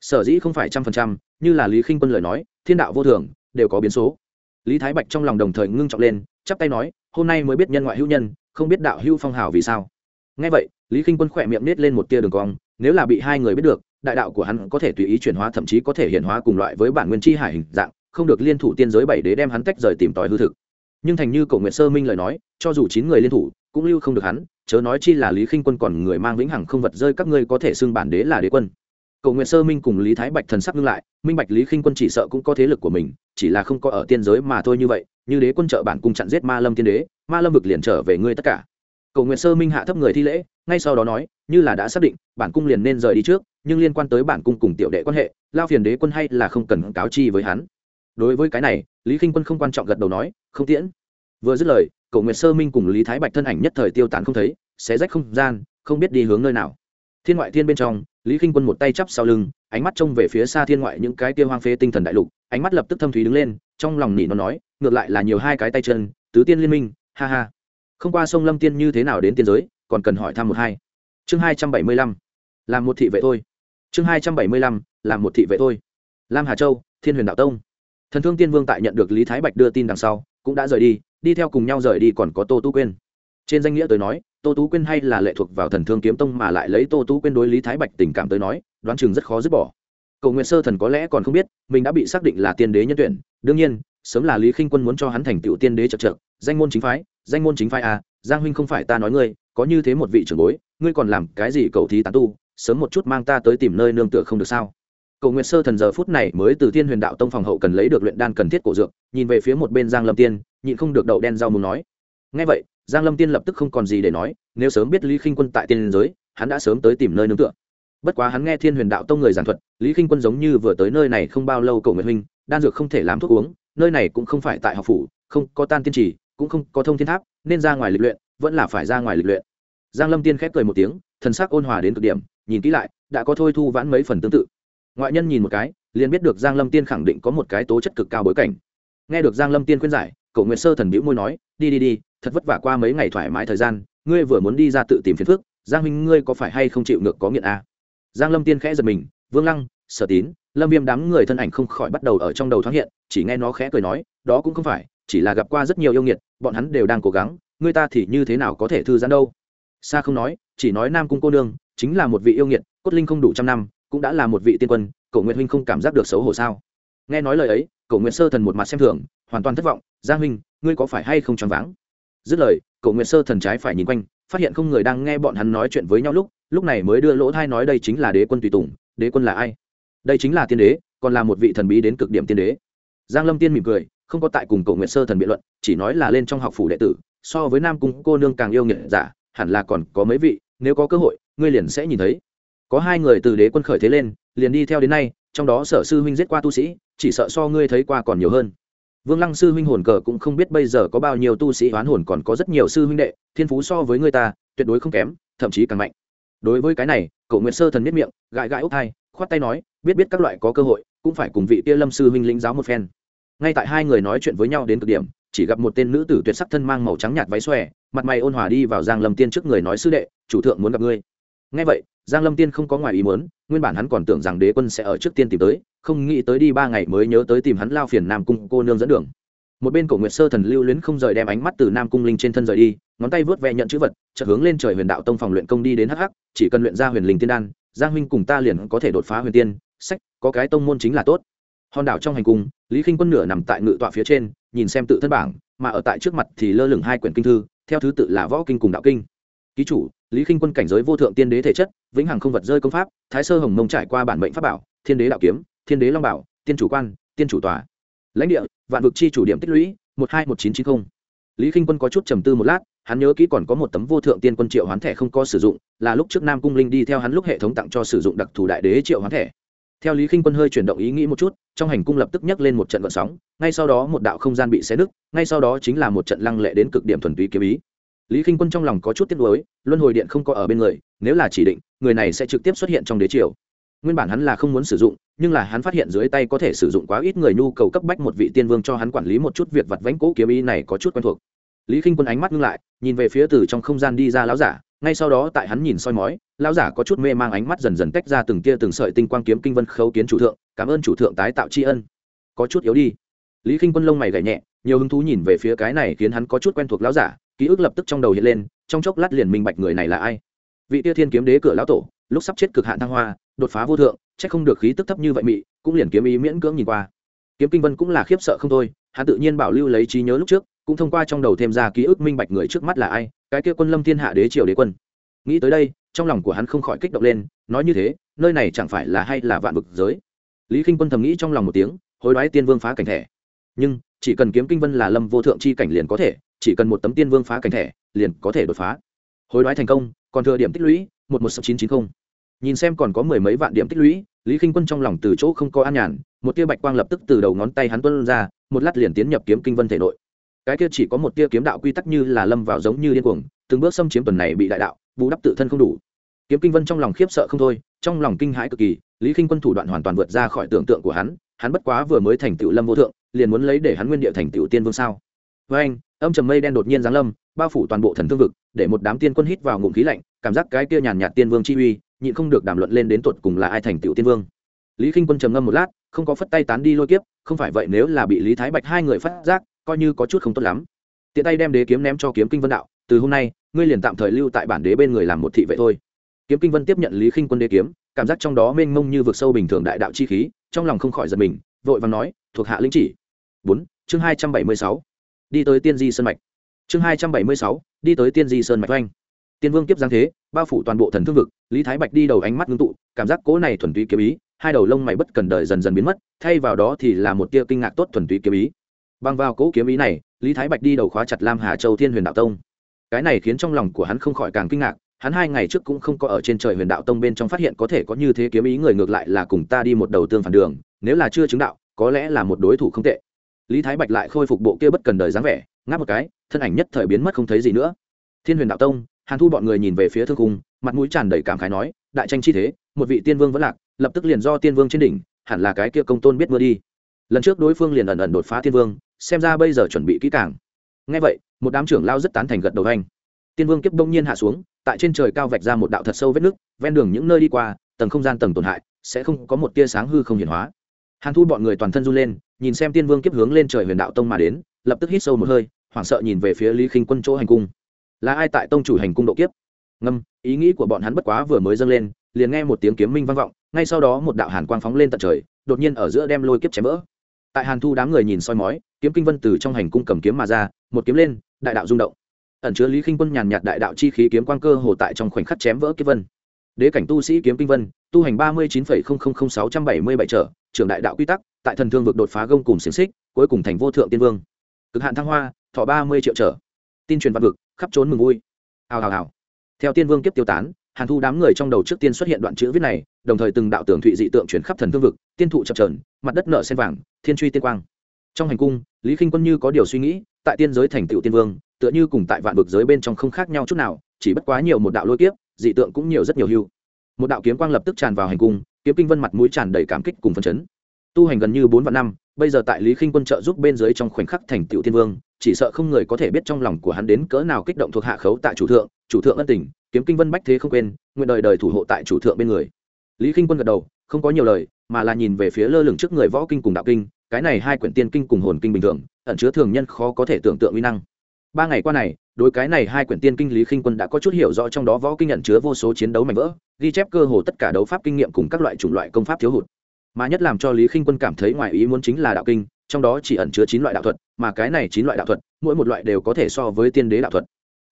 Sở dĩ không phải trăm phần trăm, như là lý khinh quân lời nói, thiên đạo vô thường, đều có biến số. Lý thái bạch trong lòng đồng thời ngưng trọng lên, chắp tay nói, hôm nay mới biết nhân ngoại hữu nhân, không biết đạo hữu phong hào vì sao. Ngay vậy, lý k i n h quân khỏe miệng nết lên một tia đường cong, nếu là bị hai người biết được, đại đạo của hắn có thể tùy ý chuyển hóa, thậm chí có thể hiện hóa cùng loại với bản nguyên chi hải hình dạng, không được liên thủ tiên giới bảy đế đem hắn tách rời tìm tòi hư thực. Nhưng thành như cổ nguyện sơ minh lời nói, cho dù chín người liên thủ cũng lưu không được hắn, chớ nói chi là lý khinh quân còn người mang vĩnh hằng không vật rơi các ngươi có thể xưng bản đế là đế quân. Cầu nguyện sơ minh cùng lý thái bạch thần sắc ngưng lại, minh bạch lý khinh quân chỉ sợ cũng có thế lực của mình, chỉ là không có ở tiên giới mà thôi như vậy, như đế quân trợ bản cùng chặn giết ma lâm tiên đế, ma lâm vực liền trở về ngươi tất cả. Cầu nguyện sơ minh hạ thấp người thi lễ, ngay sau đó nói, như là đã xác định, bản cung liền nên rời đi trước, nhưng liên quan tới bản cung cùng tiểu đệ quan hệ, lao phiền đế quân hay là không cần cáo chi với hắn. Đối với cái này, lý k i n h quân không quan trọng gật đầu nói, không tiễn. Vừa dứt lời Cổ nguyệt sơ minh cùng lý thái bạch thân ảnh nhất thời tiêu tán không thấy, xé rách không gian, không biết đi hướng nơi nào. Thiên ngoại thiên bên trong, lý k i n h quân một tay chắp sau lưng, ánh mắt trông về phía xa thiên ngoại những cái tiêu hoang phế tinh thần đại lục, ánh mắt lập tức thâm thúy đứng lên, trong lòng nỉ nó nói, ngược lại là nhiều hai cái tay chân, tứ tiên liên minh, ha ha. Không qua sông lâm tiên như thế nào đến tiên giới, còn cần hỏi thăm một hai. Chương hai trăm bảy mươi lăm, làm một thị vệ thôi. Chương hai trăm bảy mươi lăm, làm một thị vệ thôi. Lam hà châu, thiên huyền đạo tông. Thần thương tiên vương tại nhận được lý thái bạch đưa tin đằng sau, cũng đã rời đi đi theo cùng nhau rời đi còn có tô tú quyên. Trên danh nghĩa tới nói, tô tú quyên hay là lệ thuộc vào thần thương kiếm tông mà lại lấy tô tú quyên đối lý thái bạch tình cảm tới nói, đoán chừng rất khó dứt bỏ. Cầu nguyện sơ thần có lẽ còn không biết, mình đã bị xác định là tiên đế nhân tuyển. Đương nhiên, sớm là lý khinh quân muốn cho hắn thành tựu tiên đế chật chật danh môn chính phái, danh môn chính phái à giang huynh không phải ta nói ngươi, có như thế một vị trưởng bối, ngươi còn làm cái gì cầu thí tán tu, sớm một chút mang ta tới tìm nơi nương tựa không được sao? Cầu nguyện sơ thần giờ phút này mới từ thiên huyền đạo tông phòng hậu cần lấy được luyện đan cần thiết cổ dược, nhìn về phía một bên giang lâm tiên nhịn không được đậu đen rau muốn nói. Ngay vậy, giang lâm tiên lập tức không còn gì để nói, nếu sớm biết lý khinh quân tại tiên giới, hắn đã sớm tới tìm nơi nương tựa. Bất quá hắn nghe thiên huyền đạo tông người giảng thuật, lý khinh quân giống như vừa tới nơi này không bao lâu cầu nguyện huynh, đan dược không thể làm thuốc uống, nơi này cũng không phải tại học phủ, không có tan tiên trì, cũng không có thông thiên tháp, nên ra ngoài lịch luyện, vẫn là phải ra ngoài lịch luyện. Giang lâm tiên khép cười một tiếng, thần sắc ôn hòa đến cực điểm, nhìn kỹ lại, đã có thôi thu vãn mấy phần tương tự. Ngoại nhân nhìn một cái, liền biết được giang lâm tiên khẳng định có một cái tố chất cực cao bối cảnh. Nghe được giang lâm tiên khuyên giải cậu nguyệt sơ thần bĩu môi nói, đi đi đi, thật vất vả qua mấy ngày thoải mái thời gian, ngươi vừa muốn đi ra tự tìm phiền phức, giang huynh ngươi có phải hay không chịu ngược có nghiện à? giang lâm tiên khẽ giật mình, vương lăng, sở tín, lâm viêm đám người thân ảnh không khỏi bắt đầu ở trong đầu thoáng hiện, chỉ nghe nó khẽ cười nói, đó cũng không phải, chỉ là gặp qua rất nhiều yêu nghiệt, bọn hắn đều đang cố gắng, ngươi ta thì như thế nào có thể thư giãn đâu xa không nói, chỉ nói nam cung cô nương, chính là một vị yêu nghiệt, cốt linh không đủ trăm năm, cũng đã là một vị tiên quân, cổ nguyệt huynh không cảm giác được xấu hổ sao nghe nói lời ấy, cổ nguyệt sơ thần một mặt xem thường, hoàn toàn thất vọng. Giang huynh, ngươi có phải hay không choáng váng? Dứt lời, cổ nguyệt sơ thần trái phải nhìn quanh, phát hiện không người đang nghe bọn hắn nói chuyện với nhau lúc lúc này mới đưa lỗ thai nói đây chính là đế quân tùy tùng, đế quân là ai? Đây chính là tiên đế, còn là một vị thần bí đến cực điểm tiên đế. Giang lâm tiên mỉm cười, không có tại cùng cổ nguyệt sơ thần biện luận, chỉ nói là lên trong học phủ đệ tử, so với nam cung cô nương càng yêu nghiệt giả, hẳn là còn có mấy vị, nếu có cơ hội, ngươi liền sẽ nhìn thấy. Có hai người từ đế quân khởi thế lên, liền đi theo đến nay trong đó sở sư huynh giết qua tu sĩ, chỉ sợ so ngươi thấy qua còn nhiều hơn. Vương lăng sư huynh hồn cờ cũng không biết bây giờ có bao nhiêu tu sĩ oán hồn còn có rất nhiều sư huynh đệ, thiên phú so với người ta, tuyệt đối không kém, thậm chí càng mạnh. Đối với cái này cậu nguyệt sơ thần biết miệng, gãi gãi ốc thai, khoát tay nói, biết biết các loại có cơ hội, cũng phải cùng vị tia lâm sư huynh lĩnh giáo một phen. Ngay tại hai người nói chuyện với nhau đến cực điểm, chỉ gặp một tên nữ tử tuyệt sắc thân mang màu trắng nhạt váy xòe, mặt mày ôn hòa đi vào giang lâm tiên trước người nói, sư đệ, chủ thượng muốn gặp ngươi. Ngay vậy, giang lâm tiên không có ngoài ý muốn nguyên bản hắn còn tưởng rằng đế quân sẽ ở trước tiên tìm tới, không nghĩ tới đi ba ngày mới nhớ tới tìm hắn lao phiền nam cung cô nương dẫn đường. Một bên cổ nguyệt sơ thần lưu luyến không rời đem ánh mắt từ nam cung linh trên thân rời đi, ngón tay vớt vẹ nhận chữ vật, chợt hướng lên trời huyền đạo tông phòng luyện công đi đến hắc hắc, chỉ cần luyện ra huyền linh tiên đan, giang huynh cùng ta liền có thể đột phá huyền tiên, sách, có cái tông môn chính là tốt. Hòn đảo trong hành cung, lý khinh quân nửa nằm tại ngự tọa phía trên, nhìn xem tự thân bảng, mà ở tại trước mặt thì lơ lửng hai quyển kinh thư, theo thứ tự là võ kinh cùng đạo kinh. Ký chủ, lý khinh quân cảnh giới vô thượng tiên đế thể chất vĩnh hằng không vật rơi công pháp, thái sơ hồng mông trải qua bản mệnh pháp bảo, thiên đế đạo kiếm, thiên đế long bảo, tiên chủ quan, tiên chủ tòa. Lãnh địa, vạn vực chi chủ điểm tích lũy, một hai một chín chín không. lý khinh quân có chút trầm tư một lát, hắn nhớ kỹ còn có một tấm vô thượng tiên quân triệu hoán thẻ không có sử dụng, là lúc trước nam cung linh đi theo hắn lúc hệ thống tặng cho sử dụng đặc thù đại đế triệu hoán thẻ. Theo lý khinh quân hơi chuyển động ý nghĩ một chút, trong hành cung lập tức nhấc lên một trận vận sóng, ngay sau đó một đạo không gian bị xé nứt, ngay sau đó chính là một trận lăng lệ đến cực điểm thuần túy kiếm ý lý khinh quân trong lòng có chút tiếc nuối, luân hồi điện không có ở bên người, nếu là chỉ định, người này sẽ trực tiếp xuất hiện trong đế triều. Nguyên bản hắn là không muốn sử dụng, nhưng là hắn phát hiện dưới tay có thể sử dụng quá ít người nhu cầu cấp bách một vị tiên vương cho hắn quản lý một chút việc vặt vánh cố kiếm ý này có chút quen thuộc. Lý khinh quân ánh mắt ngưng lại, nhìn về phía từ trong không gian đi ra lão giả, ngay sau đó tại hắn nhìn soi mói, lão giả có chút mê mang ánh mắt dần dần tách ra từng tia từng sợi tinh quang kiếm kinh vân khấu kiến chủ thượng, cảm ơn chủ thượng tái tạo tri ân. Có chút yếu đi. Lý khinh quân lông mày gảy nhẹ, nhiều hứng thú nhìn về phía cái này khiến hắn có chút quen thuộc lão giả ký ức lập tức trong đầu hiện lên, trong chốc lát liền minh bạch người này là ai. Vị tia thiên kiếm đế cửa lão tổ, lúc sắp chết cực hạn thăng hoa, đột phá vô thượng c h ắ c không được khí tức thấp như vậy mị, cũng liền kiếm ý miễn cưỡng nhìn qua. Kiếm kinh vân cũng là khiếp sợ không thôi, hắn tự nhiên bảo lưu lấy trí nhớ lúc trước, cũng thông qua trong đầu thêm ra ký ức minh bạch người trước mắt là ai, cái kia quân lâm thiên hạ đế triều đế quân. Nghĩ tới đây, trong lòng của hắn không khỏi kích động lên, nói như thế, nơi này chẳng phải là hay là vạn vực giới. Lý k i n h quân thầm nghĩ trong lòng một tiếng, hối đoái tiên vương phá cảnh thẻ. Nhưng chỉ cần kiếm kinh vân là lâm vô thượng c h i cảnh liền có thể, chỉ cần một tấm tiên vương phá cảnh thẻ, liền có thể đột phá. Hối đoái thành công, còn thừa điểm tích lũy, một một sáu chín chín mươi nhìn xem còn có mười mấy vạn điểm tích lũy, lý k i n h quân trong lòng từ chỗ không có an nhàn, một tia bạch quang lập tức từ đầu ngón tay hắn tuân ra, một lát liền tiến nhập kiếm kinh vân thể nội. Cái kia chỉ có một tia kiếm đạo quy tắc như là lâm vào giống như điên cuồng, từng bước xâm chiếm tuần này bị đại đạo, bù đắp tự thân không đủ. Kiếm kinh vân trong lòng khiếp sợ không thôi, trong lòng kinh hãi cực kỳ, lý k i n h quân thủ đoạn hoàn toàn vượt ra khỏi tưởng tượng của hắn hắn bất quá vừa mới thành tựu lâm vô thượng, liền muốn lấy để hắn nguyên địa thành tựu tiên vương sao? Với anh, âm trầm mây đen đột nhiên giáng lâm, bao phủ toàn bộ thần thương vực, để một đám tiên quân hít vào ngụm khí lạnh, cảm giác cái kia nhàn nhạt tiên vương chi uy, nhịn không được đàm luận lên đến tuột cùng là ai thành tựu tiên vương. Lý k i n h quân trầm ngâm một lát, không có phất tay tán đi lôi kiếp, không phải vậy nếu là bị lý thái bạch hai người phát giác, coi như có chút không tốt lắm. Tiện tay đem đế kiếm ném cho kiếm kinh vân đạo, từ hôm nay, ngươi liền tạm thời lưu tại bản đế bên người làm một thị vệ thôi. Kiếm kinh vân tiếp nhận lý khinh quân đế kiếm cảm giác trong đó mênh mông như vực sâu bình thường đại đạo chi khí, trong lòng không khỏi giật mình, vội vàng nói, thuộc hạ lĩnh chỉ. Bốn, chương hai trăm bảy mươi sáu. Đi tới tiên di sơn mạch. Chương hai trăm bảy mươi sáu, đi tới tiên di sơn mạch oanh. Tiên vương kiếp giáng thế, bao phủ toàn bộ thần thương vực, lý thái bạch đi đầu ánh mắt ngưng tụ, cảm giác cố này thuần túy kiếm ý, hai đầu lông mày bất cần đời dần dần biến mất, thay vào đó thì là một tia kinh ngạc tốt thuần túy kiếm ý. Bằng vào cố kiếm ý này, lý thái bạch đi đầu khóa chặt lam hà châu thiên huyền đạo tông. Cái này khiến trong lòng của hắn không khỏi càng kinh ngạc hắn hai ngày trước cũng không có ở trên trời huyền đạo tông bên trong phát hiện có thể có như thế kiếm ý, người ngược lại là cùng ta đi một đầu tương phản đường, nếu là chưa chứng đạo, có lẽ là một đối thủ không tệ. Lý thái bạch lại khôi phục bộ kia bất cần đời dáng vẻ, ngáp một cái, thân ảnh nhất thời biến mất không thấy gì nữa. Thiên huyền đạo tông, hàn thu bọn người nhìn về phía thương cung mặt mũi tràn đầy cảm khái nói, đại tranh chi thế, một vị tiên vương vẫn lạc, lập tức liền do tiên vương trên đỉnh, hẳn là cái kia công tôn biết mưa đi. Lần trước đối phương liền ẩn ẩn đột phá tiên vương, xem ra bây giờ chuẩn bị kỹ càng. Ngay vậy, một đám trưởng lao rất tán thành gật đầu anh. Tiên vương kiếp đông nhiên hạ xuống tại trên trời cao vạch ra một đạo thật sâu vết nứt ven đường những nơi đi qua, tầng không gian tầng tổn hại, sẽ không có một tia sáng hư không hiển hóa. Hàn thu bọn người toàn thân run lên, nhìn xem tiên vương kiếp hướng lên trời huyền đạo tông mà đến, lập tức hít sâu một hơi, hoảng sợ nhìn về phía lý khinh quân chỗ hành cung. Là ai tại tông chủ hành cung độ kiếp? Ngâm, ý nghĩ của bọn hắn bất quá vừa mới dâng lên, liền nghe một tiếng kiếm minh vang vọng, ngay sau đó một đạo hàn quang phóng lên tận trời, đột nhiên ở giữa đem lôi kiếp chém vỡ. Tại hàn thu đám người nhìn soi mói, kiếm kinh vân từ trong hành cung cầm kiếm mà ra, một kiếm lên, đại đạo rung động ẩn chứa lý khinh quân nhàn nhạt đại đạo chi khí kiếm quang cơ hồ tại trong khoảnh khắc chém vỡ kiếp vân. Đế cảnh tu sĩ kiếm kinh vân, tu hành ba mươi chín sáu trăm bảy mươi bảy trở, trưởng đại đạo quy tắc, tại thần thương vực đột phá gông cùng xiềng xích, cuối cùng thành vô thượng tiên vương. Cực hạn thăng hoa, thọ ba mươi triệu trở. Tin truyền văn vực, khắp trốn mừng vui. Hào hào hào. Theo tiên vương kiếp tiêu tán, hàn thu đám người trong đầu trước tiên xuất hiện đoạn chữ viết này, đồng thời từng đạo tưởng thụy dị tượng chuyển khắp thần thương vực, tiên thụ chập trờn mặt đất nợ sen vàng, thiên truy tiên quang. Trong hành cung, lý k i n h quân như có điều suy nghĩ, tại tiên giới thành tựu tiên vương tựa như cùng tại vạn vực giới bên trong không khác nhau chút nào, chỉ bất quá nhiều một đạo lôi kiếp, dị tượng cũng nhiều rất nhiều hưu. Một đạo kiếm quang lập tức tràn vào hành cung, kiếm kinh vân mặt mũi tràn đầy cảm kích cùng phân chấn. Tu hành gần như bốn vạn năm, bây giờ tại lý khinh quân trợ giúp bên dưới trong khoảnh khắc thành tựu tiên vương, chỉ sợ không người có thể biết trong lòng của hắn đến cỡ nào kích động thuộc hạ khấu tại chủ thượng chủ thượng ân tình, kiếm kinh vân bách thế không quên, nguyện đời đời thủ hộ tại chủ thượng bên người. Lý khinh quân gật đầu, không có nhiều lời, mà là nhìn về phía lơ lửng trước người võ kinh cùng đạo kinh, cái này hai quyển tiên kinh cùng hồn kinh bình thường, ẩn chứa thường nhân khó có thể tưởng tượng uy năng ba ngày qua này, đối cái này hai quyển tiên kinh lý khinh quân đã có chút hiểu rõ trong đó võ kinh nhận chứa vô số chiến đấu mạnh vỡ, ghi chép cơ hồ tất cả đấu pháp kinh nghiệm cùng các loại chủng loại công pháp thiếu hụt. Mà nhất làm cho lý khinh quân cảm thấy ngoài ý muốn chính là đạo kinh, trong đó chỉ ẩn chứa chín loại đạo thuật, mà cái này chín loại đạo thuật, mỗi một loại đều có thể so với tiên đế đạo thuật.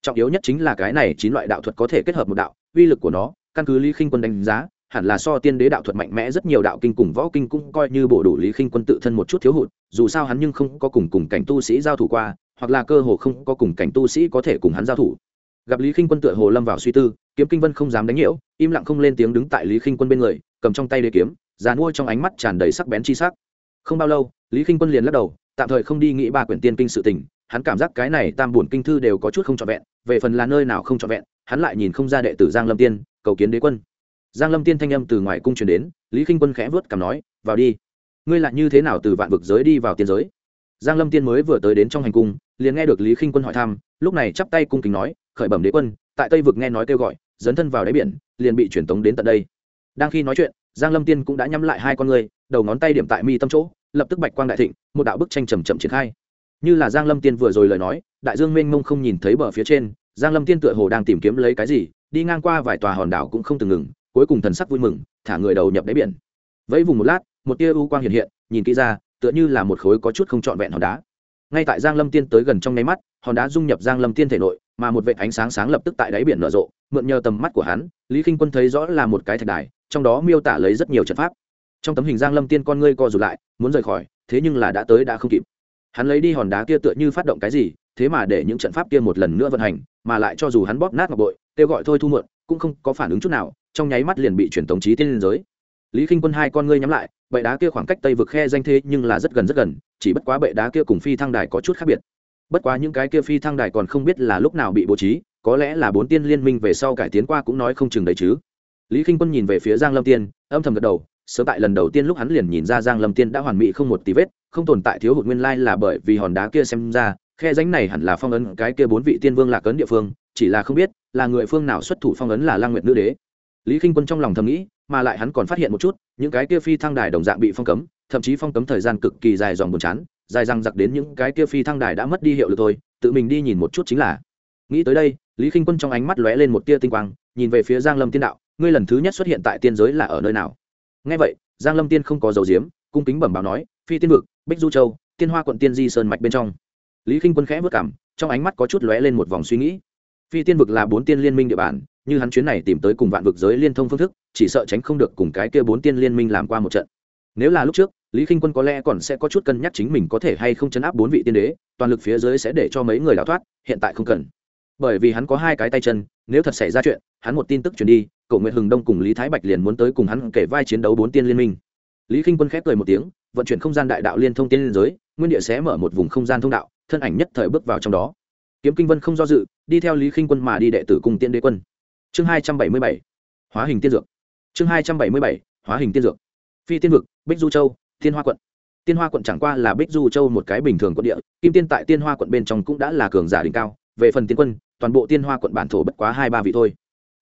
Trọng yếu nhất chính là cái này chín loại đạo thuật có thể kết hợp một đạo, uy lực của nó, căn cứ lý khinh quân đánh giá, hẳn là so tiên đế đạo thuật mạnh mẽ rất nhiều đạo kinh cùng võ kinh cũng coi như bổ đủ lý khinh quân tự thân một chút thiếu hụt, dù sao hắn nhưng không có cùng cùng cảnh tu sĩ giao thủ qua hoặc là cơ hồ không có cùng cảnh tu sĩ có thể cùng hắn giao thủ. Gặp lý khinh quân tựa hồ lâm vào suy tư, kiếm kinh vân không dám đánh nhiễu, im lặng không lên tiếng đứng tại lý khinh quân bên người, cầm trong tay đế kiếm già mua trong ánh mắt tràn đầy sắc bén chi sắc. Không bao lâu, lý khinh quân liền lắc đầu, tạm thời không đi nghĩ ba quyển tiên kinh sự tình, hắn cảm giác cái này tam bổn kinh thư đều có chút không trọn vẹn, về phần là nơi nào không trọn vẹn, hắn lại nhìn không ra đệ tử giang lâm tiên, cầu kiến đế quân. Giang lâm tiên thanh âm từ ngoài cung truyền đến, lý k i n h quân khẽ vớt cảm nói, vào đi. Ngươi lại như thế nào từ vạn vực giới đi vào tiên giới? Giang lâm tiên mới vừa tới đến trong hành cung liền nghe được lý k i n h quân hỏi thăm, lúc này chắp tay cung kính nói, khởi bẩm đế quân, tại tây vực nghe nói kêu gọi, dấn thân vào đáy biển, liền bị truyền tống đến tận đây. Đang khi nói chuyện, giang lâm tiên cũng đã nhắm lại hai con người, đầu ngón tay điểm tại mi tâm chỗ, lập tức bạch quang đại thịnh, một đạo bức tranh trầm chậm triển khai. Như là giang lâm tiên vừa rồi lời nói, đại dương mênh mông không nhìn thấy bờ phía trên, giang lâm tiên tựa hồ đang tìm kiếm lấy cái gì, đi ngang qua vài tòa hòn đảo cũng không từng ngừng, cuối cùng thần sắc vui mừng, thả người đầu nhập đáy biển. Vẫy vùng một lát, một tia u quang hiện hiện, nhìn kỹ ra, tựa như là một khối có chút không trọn vẹn hòn đá ngay tại giang lâm tiên tới gần trong nháy mắt, hòn đá dung nhập giang lâm tiên thể nội, mà một vệ ánh sáng sáng lập tức tại đáy biển nở rộ, mượn nhờ tầm mắt của hắn, lý k quân thấy rõ là một cái thạch đài, trong đó miêu tả lấy rất nhiều trận pháp. Trong tấm hình giang lâm tiên con ngươi co rụt lại, muốn rời khỏi, thế nhưng là đã tới đã không kịp. Hắn lấy đi hòn đá kia tựa như phát động cái gì, thế mà để những trận pháp kia một lần nữa vận hành, mà lại cho dù hắn bóp nát ngọc bội, kêu gọi thôi thu mượn, cũng không có phản ứng chút nào, trong nháy mắt liền bị chuyển tống trí tiên liên giới lý k i n h quân hai con ngươi nhắm lại, bệ đá kia khoảng cách tây vực khe danh thế nhưng là rất gần rất gần, chỉ bất quá bệ đá kia cùng phi thăng đài có chút khác biệt. Bất quá những cái kia phi thăng đài còn không biết là lúc nào bị bố trí, có lẽ là bốn tiên liên minh về sau cải tiến qua cũng nói không chừng đấy chứ. Lý k i n h quân nhìn về phía giang lâm tiên, âm thầm gật đầu, sớm tại lần đầu tiên lúc hắn liền nhìn ra giang lâm tiên đã hoàn mỹ không một tí vết, không tồn tại thiếu hụt nguyên lai là bởi vì hòn đá kia xem ra, khe ránh này hẳn là phong ấn cái kia bốn vị tiên vương lạc ấn địa phương, chỉ là không biết là người phương nào xuất thủ phong ấn là lang nguyệt nữ đế lý k i n h quân trong lòng thầm nghĩ, mà lại hắn còn phát hiện một chút, những cái kia phi thăng đài đồng dạng bị phong cấm, thậm chí phong cấm thời gian cực kỳ dài dòng buồn chán, dài răng giặc đến những cái kia phi thăng đài đã mất đi hiệu lực thôi, tự mình đi nhìn một chút chính là. Nghĩ tới đây, lý k i n h quân trong ánh mắt lóe lên một tia tinh quang, nhìn về phía giang lâm tiên đạo, ngươi lần thứ nhất xuất hiện tại tiên giới là ở nơi nào? Ngay vậy, giang lâm tiên không có dầu diếm cung kính bẩm báo nói, phi tiên vực, bích du châu, tiên hoa quận tiên di sơn mạch bên trong. Lý k i n h quân khẽ vất cảm, trong ánh mắt có chút lóe lên một vòng suy nghĩ. Phi tiên vực là bốn tiên liên minh địa bàn như hắn chuyến này tìm tới cùng vạn vực giới liên thông phương thức, chỉ sợ tránh không được cùng cái kia bốn tiên liên minh làm qua một trận. Nếu là lúc trước, lý k i n h quân có lẽ còn sẽ có chút cân nhắc chính mình có thể hay không chấn áp bốn vị tiên đế, toàn lực phía dưới sẽ để cho mấy người đào thoát, hiện tại không cần. Bởi vì hắn có hai cái tay chân, nếu thật xảy ra chuyện, hắn một tin tức truyền đi cậu nguyệt hừng đông cùng lý thái bạch liền muốn tới cùng hắn kể vai chiến đấu bốn tiên liên minh. Lý k i n h quân khép cười một tiếng, vận chuyển không gian đại đạo liên thông tiên liên giới, nguyên địa sẽ mở một vùng không gian thông đạo, thân ảnh nhất thời bước vào trong đó. Kiếm kinh vân không do dự, đi theo lý k i n h quân mà đi đệ tử cùng tiên đế quân chương hai trăm bảy mươi bảy, hóa hình tiên dược. Chương hai trăm bảy mươi bảy, hóa hình tiên dược. Phi tiên vực, bích du châu, thiên hoa quận. Tiên hoa quận chẳng qua là bích du châu một cái bình thường quận địa, kim tiên tại tiên hoa quận bên trong cũng đã là cường giả đỉnh cao, về phần tiên quân, toàn bộ tiên hoa quận bản thổ bất quá hai ba vị thôi.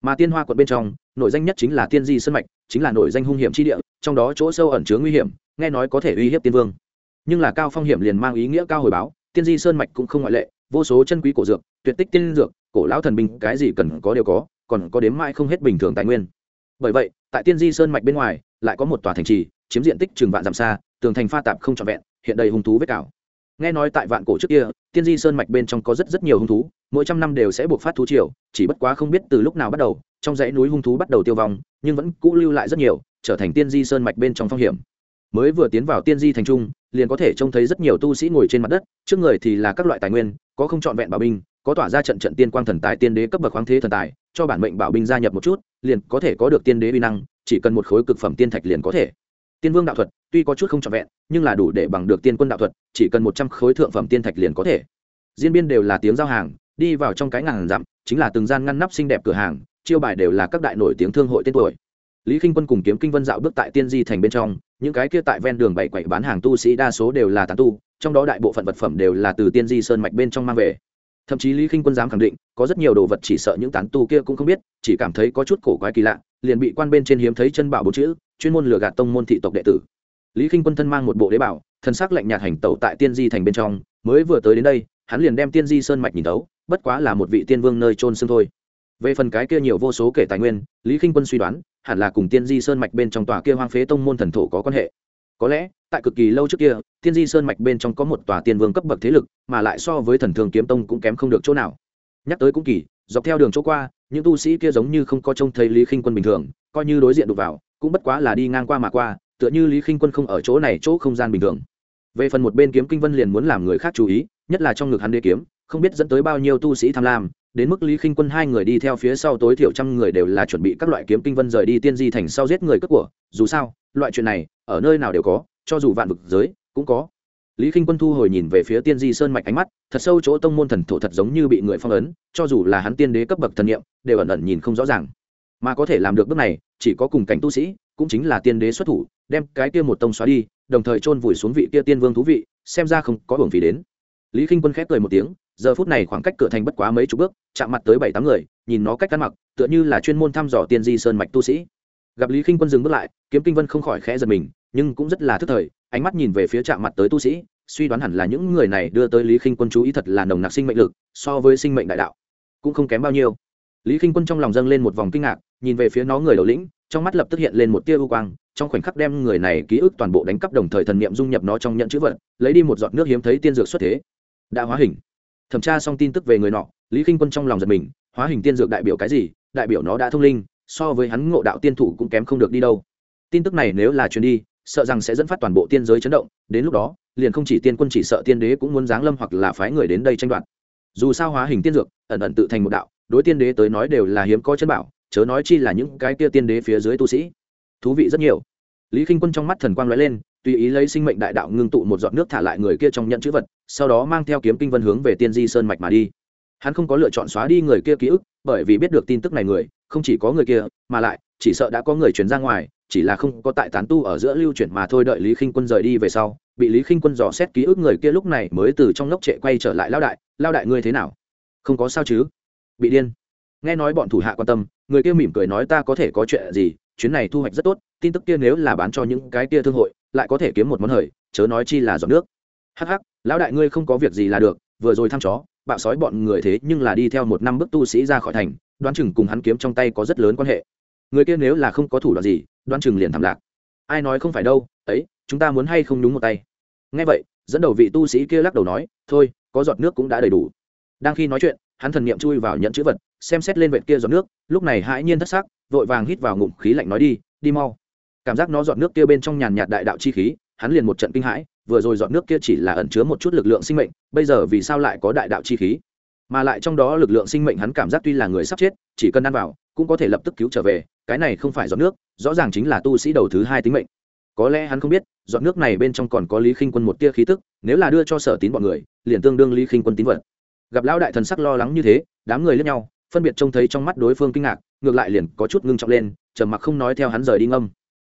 Mà tiên hoa quận bên trong nội danh nhất chính là tiên di sân mạch, chính là nội danh hung hiểm chi địa, trong đó chỗ sâu ẩn chứa nguy hiểm, nghe nói có thể uy hiếp tiên vương. Nhưng là cao phong hiểm liền mang ý nghĩa cao hồi báo, tiên di sơn mạch cũng không ngoại lệ, vô số chân quý cổ dược, tuyệt tích tiên dược, cổ lão thần binh, cái gì cần có đều có còn có đếm mãi không hết bình thường tài nguyên. Bởi vậy, tại tiên di sơn mạch bên ngoài, lại có một tòa thành trì, chiếm diện tích chừng vạn dặm xa, tường thành pha tạp không trọn vẹn, hiện đầy hung thú vết cào. Nghe nói tại vạn cổ trước kia, tiên di sơn mạch bên trong có rất rất nhiều hung thú, mỗi trăm năm đều sẽ buộc phát thú triều, chỉ bất quá không biết từ lúc nào bắt đầu, trong dãy núi hung thú bắt đầu tiêu vong, nhưng vẫn cũ lưu lại rất nhiều, trở thành tiên di sơn mạch bên trong phong hiểm. Mới vừa tiến vào tiên di thành trung, liền có thể trông thấy rất nhiều tu sĩ ngồi trên mặt đất, trước người thì là các loại tài nguyên, có không trọn vẹn bảo binh, có tỏa ra trận trận tiên quang thần tài, tiên đế cấp bậc khoáng thế thần tài cho bản mệnh bảo binh gia nhập một chút, liền có thể có được tiên đế uy năng, chỉ cần một khối cực phẩm tiên thạch liền có thể. Tiên vương đạo thuật, tuy có chút không trọn vẹn, nhưng là đủ để bằng được tiên quân đạo thuật, chỉ cần một trăm khối thượng phẩm tiên thạch liền có thể. Diễn biên đều là tiếng giao hàng, đi vào trong cái ngàn dặm, chính là từng gian ngăn nắp xinh đẹp cửa hàng, chiêu bài đều là các đại nổi tiếng thương hội tên tuổi. Lý k i n h quân cùng kiếm kinh vân dạo bước tại tiên di thành bên trong, những cái kia tại ven đường bảy quậy bán hàng tu sĩ đa số đều là tán tu, trong đó đại bộ phận vật phẩm đều là từ tiên di sơn mạch bên trong mang về thậm chí lý k i n h quân dám khẳng định, có rất nhiều đồ vật chỉ sợ những tán tu kia cũng không biết, chỉ cảm thấy có chút cổ quái kỳ lạ, liền bị quan bên trên hiếm thấy chân bảo bốn chữ, chuyên môn lừa gạt tông môn thị tộc đệ tử. Lý k i n h quân thân mang một bộ đế bảo thân xác lạnh nhạt hành tẩu tại tiên di thành bên trong, mới vừa tới đến đây, hắn liền đem tiên di sơn mạch nhìn tấu bất quá là một vị tiên vương nơi trôn xương thôi. Về phần cái kia nhiều vô số kể tài nguyên, lý k i n h quân suy đoán, hẳn là cùng tiên di sơn mạch bên trong tòa kia hoang phế tông môn thần thổ có quan hệ có lẽ, tại cực kỳ lâu trước kia tiên di sơn mạch bên trong có một tòa tiên vương cấp bậc thế lực, mà lại so với thần thường kiếm tông cũng kém không được chỗ nào. Nhắc tới cũng kỳ, dọc theo đường chỗ qua, những tu sĩ kia giống như không có trông thấy lý k i n h quân bình thường, coi như đối diện đục vào, cũng bất quá là đi ngang qua mà qua, tựa như lý k i n h quân không ở chỗ này chỗ không gian bình thường. Về phần một bên kiếm kinh vân liền muốn làm người khác chú ý, nhất là trong ngực hắn đế kiếm, không biết dẫn tới bao nhiêu tu sĩ tham lam, đến mức lý khinh quân hai người đi theo phía sau tối thiểu trăm người đều là chuẩn bị các loại kiếm kinh vân rời đi tiên di thành sau giết người cất của, dù sao loại chuyện này, ở nơi nào đều có, cho dù vạn vực giới, cũng có. Lý khinh quân thu hồi nhìn về phía tiên di sơn mạch ánh mắt, thật sâu chỗ tông môn thần thổ thật giống như bị người phong ấn, cho dù là hắn tiên đế cấp bậc thần nghiệm đều ẩn ẩn nhìn không rõ ràng. Mà có thể làm được bước này, chỉ có cùng cảnh tu sĩ, cũng chính là tiên đế xuất thủ, đem cái kia một tông xóa đi, đồng thời chôn vùi xuống vị kia tiên vương thú vị, xem ra không có hưởng phí đến. Lý k i n h quân khép cười một tiếng, giờ phút này khoảng cách cửa thành bất quá mấy chục bước, chạm mặt tới bảy tám người, nhìn nó cách ăn mặc, tựa như là chuyên môn thăm dò tiên di sơn mạch tu sĩ gặp lý k i n h quân dừng bước lại, kiếm kinh vân không khỏi khẽ giật mình, nhưng cũng rất là thức thời, ánh mắt nhìn về phía chạm mặt tới tu sĩ, suy đoán hẳn là những người này đưa tới lý k i n h quân chú ý thật là nồng nặc sinh mệnh lực, so với sinh mệnh đại đạo, cũng không kém bao nhiêu. Lý k i n h quân trong lòng dâng lên một vòng kinh ngạc, nhìn về phía nó người đầu lĩnh, trong mắt lập tức hiện lên một tia ưu quang, trong khoảnh khắc đem người này ký ức toàn bộ đánh cắp đồng thời thần niệm dung nhập nó trong nhận chữ vật, lấy đi một giọt nước hiếm thấy tiên dược xuất thế. Đã hóa hình. Thẩm tra xong tin tức về người nọ, lý k i n h quân trong lòng giật mình, hóa hình tiên dược đại biểu cái gì? Đại biểu nó đã thông linh so với hắn ngộ đạo tiên thủ cũng kém không được đi đâu. Tin tức này nếu là chuyến đi, sợ rằng sẽ dẫn phát toàn bộ tiên giới chấn động, đến lúc đó, liền không chỉ tiên quân chỉ sợ tiên đế cũng muốn giáng lâm hoặc là phái người đến đây tranh đoạt. Dù sao hóa hình tiên dược, ẩn ẩn tự thành một đạo, đối tiên đế tới nói đều là hiếm có chân bảo, chớ nói chi là những cái kia tiên đế phía dưới tu sĩ. Thú vị rất nhiều. Lý k i n h quân trong mắt thần quang l ó e lên, tùy ý lấy sinh mệnh đại đạo ngưng tụ một giọt nước thả lại người kia trong nhận chữ vật, sau đó mang theo kiếm kinh vân hướng về tiên di sơn mạch mà đi. Hắn không có lựa chọn xóa đi người kia ký ức bởi vì biết được tin tức này người, không chỉ có người kia, mà lại, chỉ sợ đã có người chuyển ra ngoài, chỉ là không có tại tán tu ở giữa lưu chuyển mà thôi đợi lý khinh quân rời đi về sau, bị lý khinh quân dò xét ký ức người kia lúc này mới từ trong lốc trệ quay trở lại lao đại lao đại ngươi thế nào? Không có sao chứ. Bị điên. Nghe nói bọn thủ hạ quan tâm, người kia mỉm cười nói, ta có thể có chuyện gì, chuyến này thu hoạch rất tốt, tin tức kia nếu là bán cho những cái kia thương hội, lại có thể kiếm một món hời, chớ nói chi là giọt nước. Hắc hắc, lão đại ngươi không có việc gì là được, vừa rồi thăm chó bạo sói bọn người thế nhưng là đi theo một năm bước tu sĩ ra khỏi thành, đoán chừng cùng hắn kiếm trong tay có rất lớn quan hệ. Người kia nếu là không có thủ đoạn gì, đoán chừng liền thảm lạc. Ai nói không phải đâu, ấy, chúng ta muốn hay không đúng một tay? Ngay vậy, dẫn đầu vị tu sĩ kia lắc đầu nói, thôi, có giọt nước cũng đã đầy đủ. Đang khi nói chuyện, hắn thần niệm chui vào nhận chữ vật, xem xét lên vệt kia giọt nước, lúc này hãi nhiên thất sắc, vội vàng hít vào ngụm khí lạnh nói đi đi mau. Cảm giác nó giọt nước kia bên trong nhàn nhạt đại đạo chi khí, hắn liền một trận kinh hãi vừa rồi giọt nước kia chỉ là ẩn chứa một chút lực lượng sinh mệnh, bây giờ vì sao lại có đại đạo chi khí? Mà lại trong đó lực lượng sinh mệnh hắn cảm giác tuy là người sắp chết, chỉ cần ăn vào, cũng có thể lập tức cứu trở về, cái này không phải giọt nước, rõ ràng chính là tu sĩ đầu thứ hai tính mệnh. Có lẽ hắn không biết, giọt nước này bên trong còn có lý khinh quân một tia khí tức, nếu là đưa cho sở tín bọn người, liền tương đương lý khinh quân tín vật. Gặp lão đại thần sắc lo lắng như thế, đám người lướt nhau, phân biệt trông thấy trong mắt đối phương kinh ngạc, ngược lại liền có chút ngưng trọng lên, trầm mặc không nói theo hắn rời đi ngâm.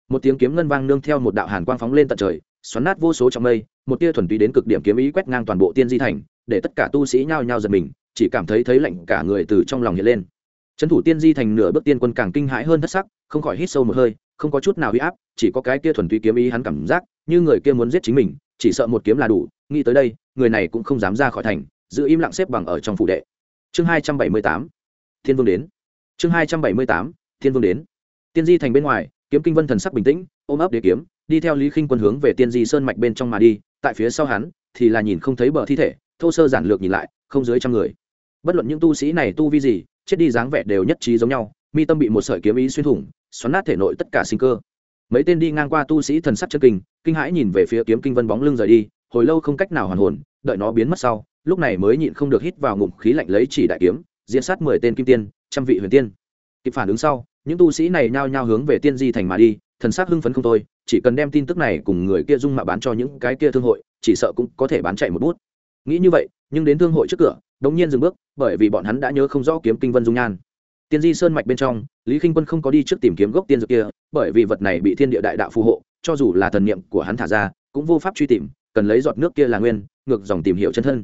Một tiếng kiếm ngân vang nương theo một đạo hàn quang phóng lên tận trời xoắn nát vô số trong mây, một tia thuần túy đến cực điểm kiếm ý quét ngang toàn bộ tiên di thành, để tất cả tu sĩ nhao nhao giật mình, chỉ cảm thấy thấy lạnh cả người từ trong lòng hiện lên. Trấn thủ tiên di thành nửa bước tiên quân càng kinh hãi hơn thất sắc, không khỏi hít sâu một hơi, không có chút nào huy áp, chỉ có cái kia thuần túy kiếm ý hắn cảm giác, như người kia muốn giết chính mình, chỉ sợ một kiếm là đủ, nghĩ tới đây, người này cũng không dám ra khỏi thành, giữ im lặng xếp bằng ở trong phủ đệ. Chương hai trăm bảy mươi tám, thiên vương đến. Chương hai trăm bảy mươi tám, thiên vương đến. Tiên di thành bên ngoài, kiếm kinh vân thần sắc bình tĩnh, ôm ấp đế kiếm đi theo lý khinh quân hướng về tiên di sơn mạch bên trong mà đi, tại phía sau hắn thì là nhìn không thấy bờ thi thể, thô sơ giản lược nhìn lại, không dưới trăm người. Bất luận những tu sĩ này tu vi gì, chết đi dáng vẻ đều nhất trí giống nhau, mi tâm bị một sợi kiếm ý xuyên thủng, xoắn nát thể nội tất cả sinh cơ. Mấy tên đi ngang qua tu sĩ thần sắc chân kinh kinh hãi nhìn về phía kiếm kinh vân bóng lưng rời đi, hồi lâu không cách nào hoàn hồn, đợi nó biến mất sau, lúc này mới nhịn không được hít vào ngụm khí lạnh lấy chỉ đại kiếm, diễn sát mười tên kim tiên, trăm vị huyền tiên. Kịp phản ứng sau, những tu sĩ này nhao nhao hướng về tiên di thành mà đi thần sắc hưng phấn không thôi, chỉ cần đem tin tức này cùng người kia dung mạ bán cho những cái kia thương hội, chỉ sợ cũng có thể bán chạy một bút. Nghĩ như vậy, nhưng đến thương hội trước cửa đống nhiên dừng bước, bởi vì bọn hắn đã nhớ không rõ kiếm kinh vân dung nhan. Tiên di sơn mạch bên trong, lý k i n h quân không có đi trước tìm kiếm gốc tiên dược kia, bởi vì vật này bị thiên địa đại đạo phù hộ, cho dù là thần niệm của hắn thả ra, cũng vô pháp truy tìm, cần lấy giọt nước kia là nguyên, ngược dòng tìm hiểu chân thân.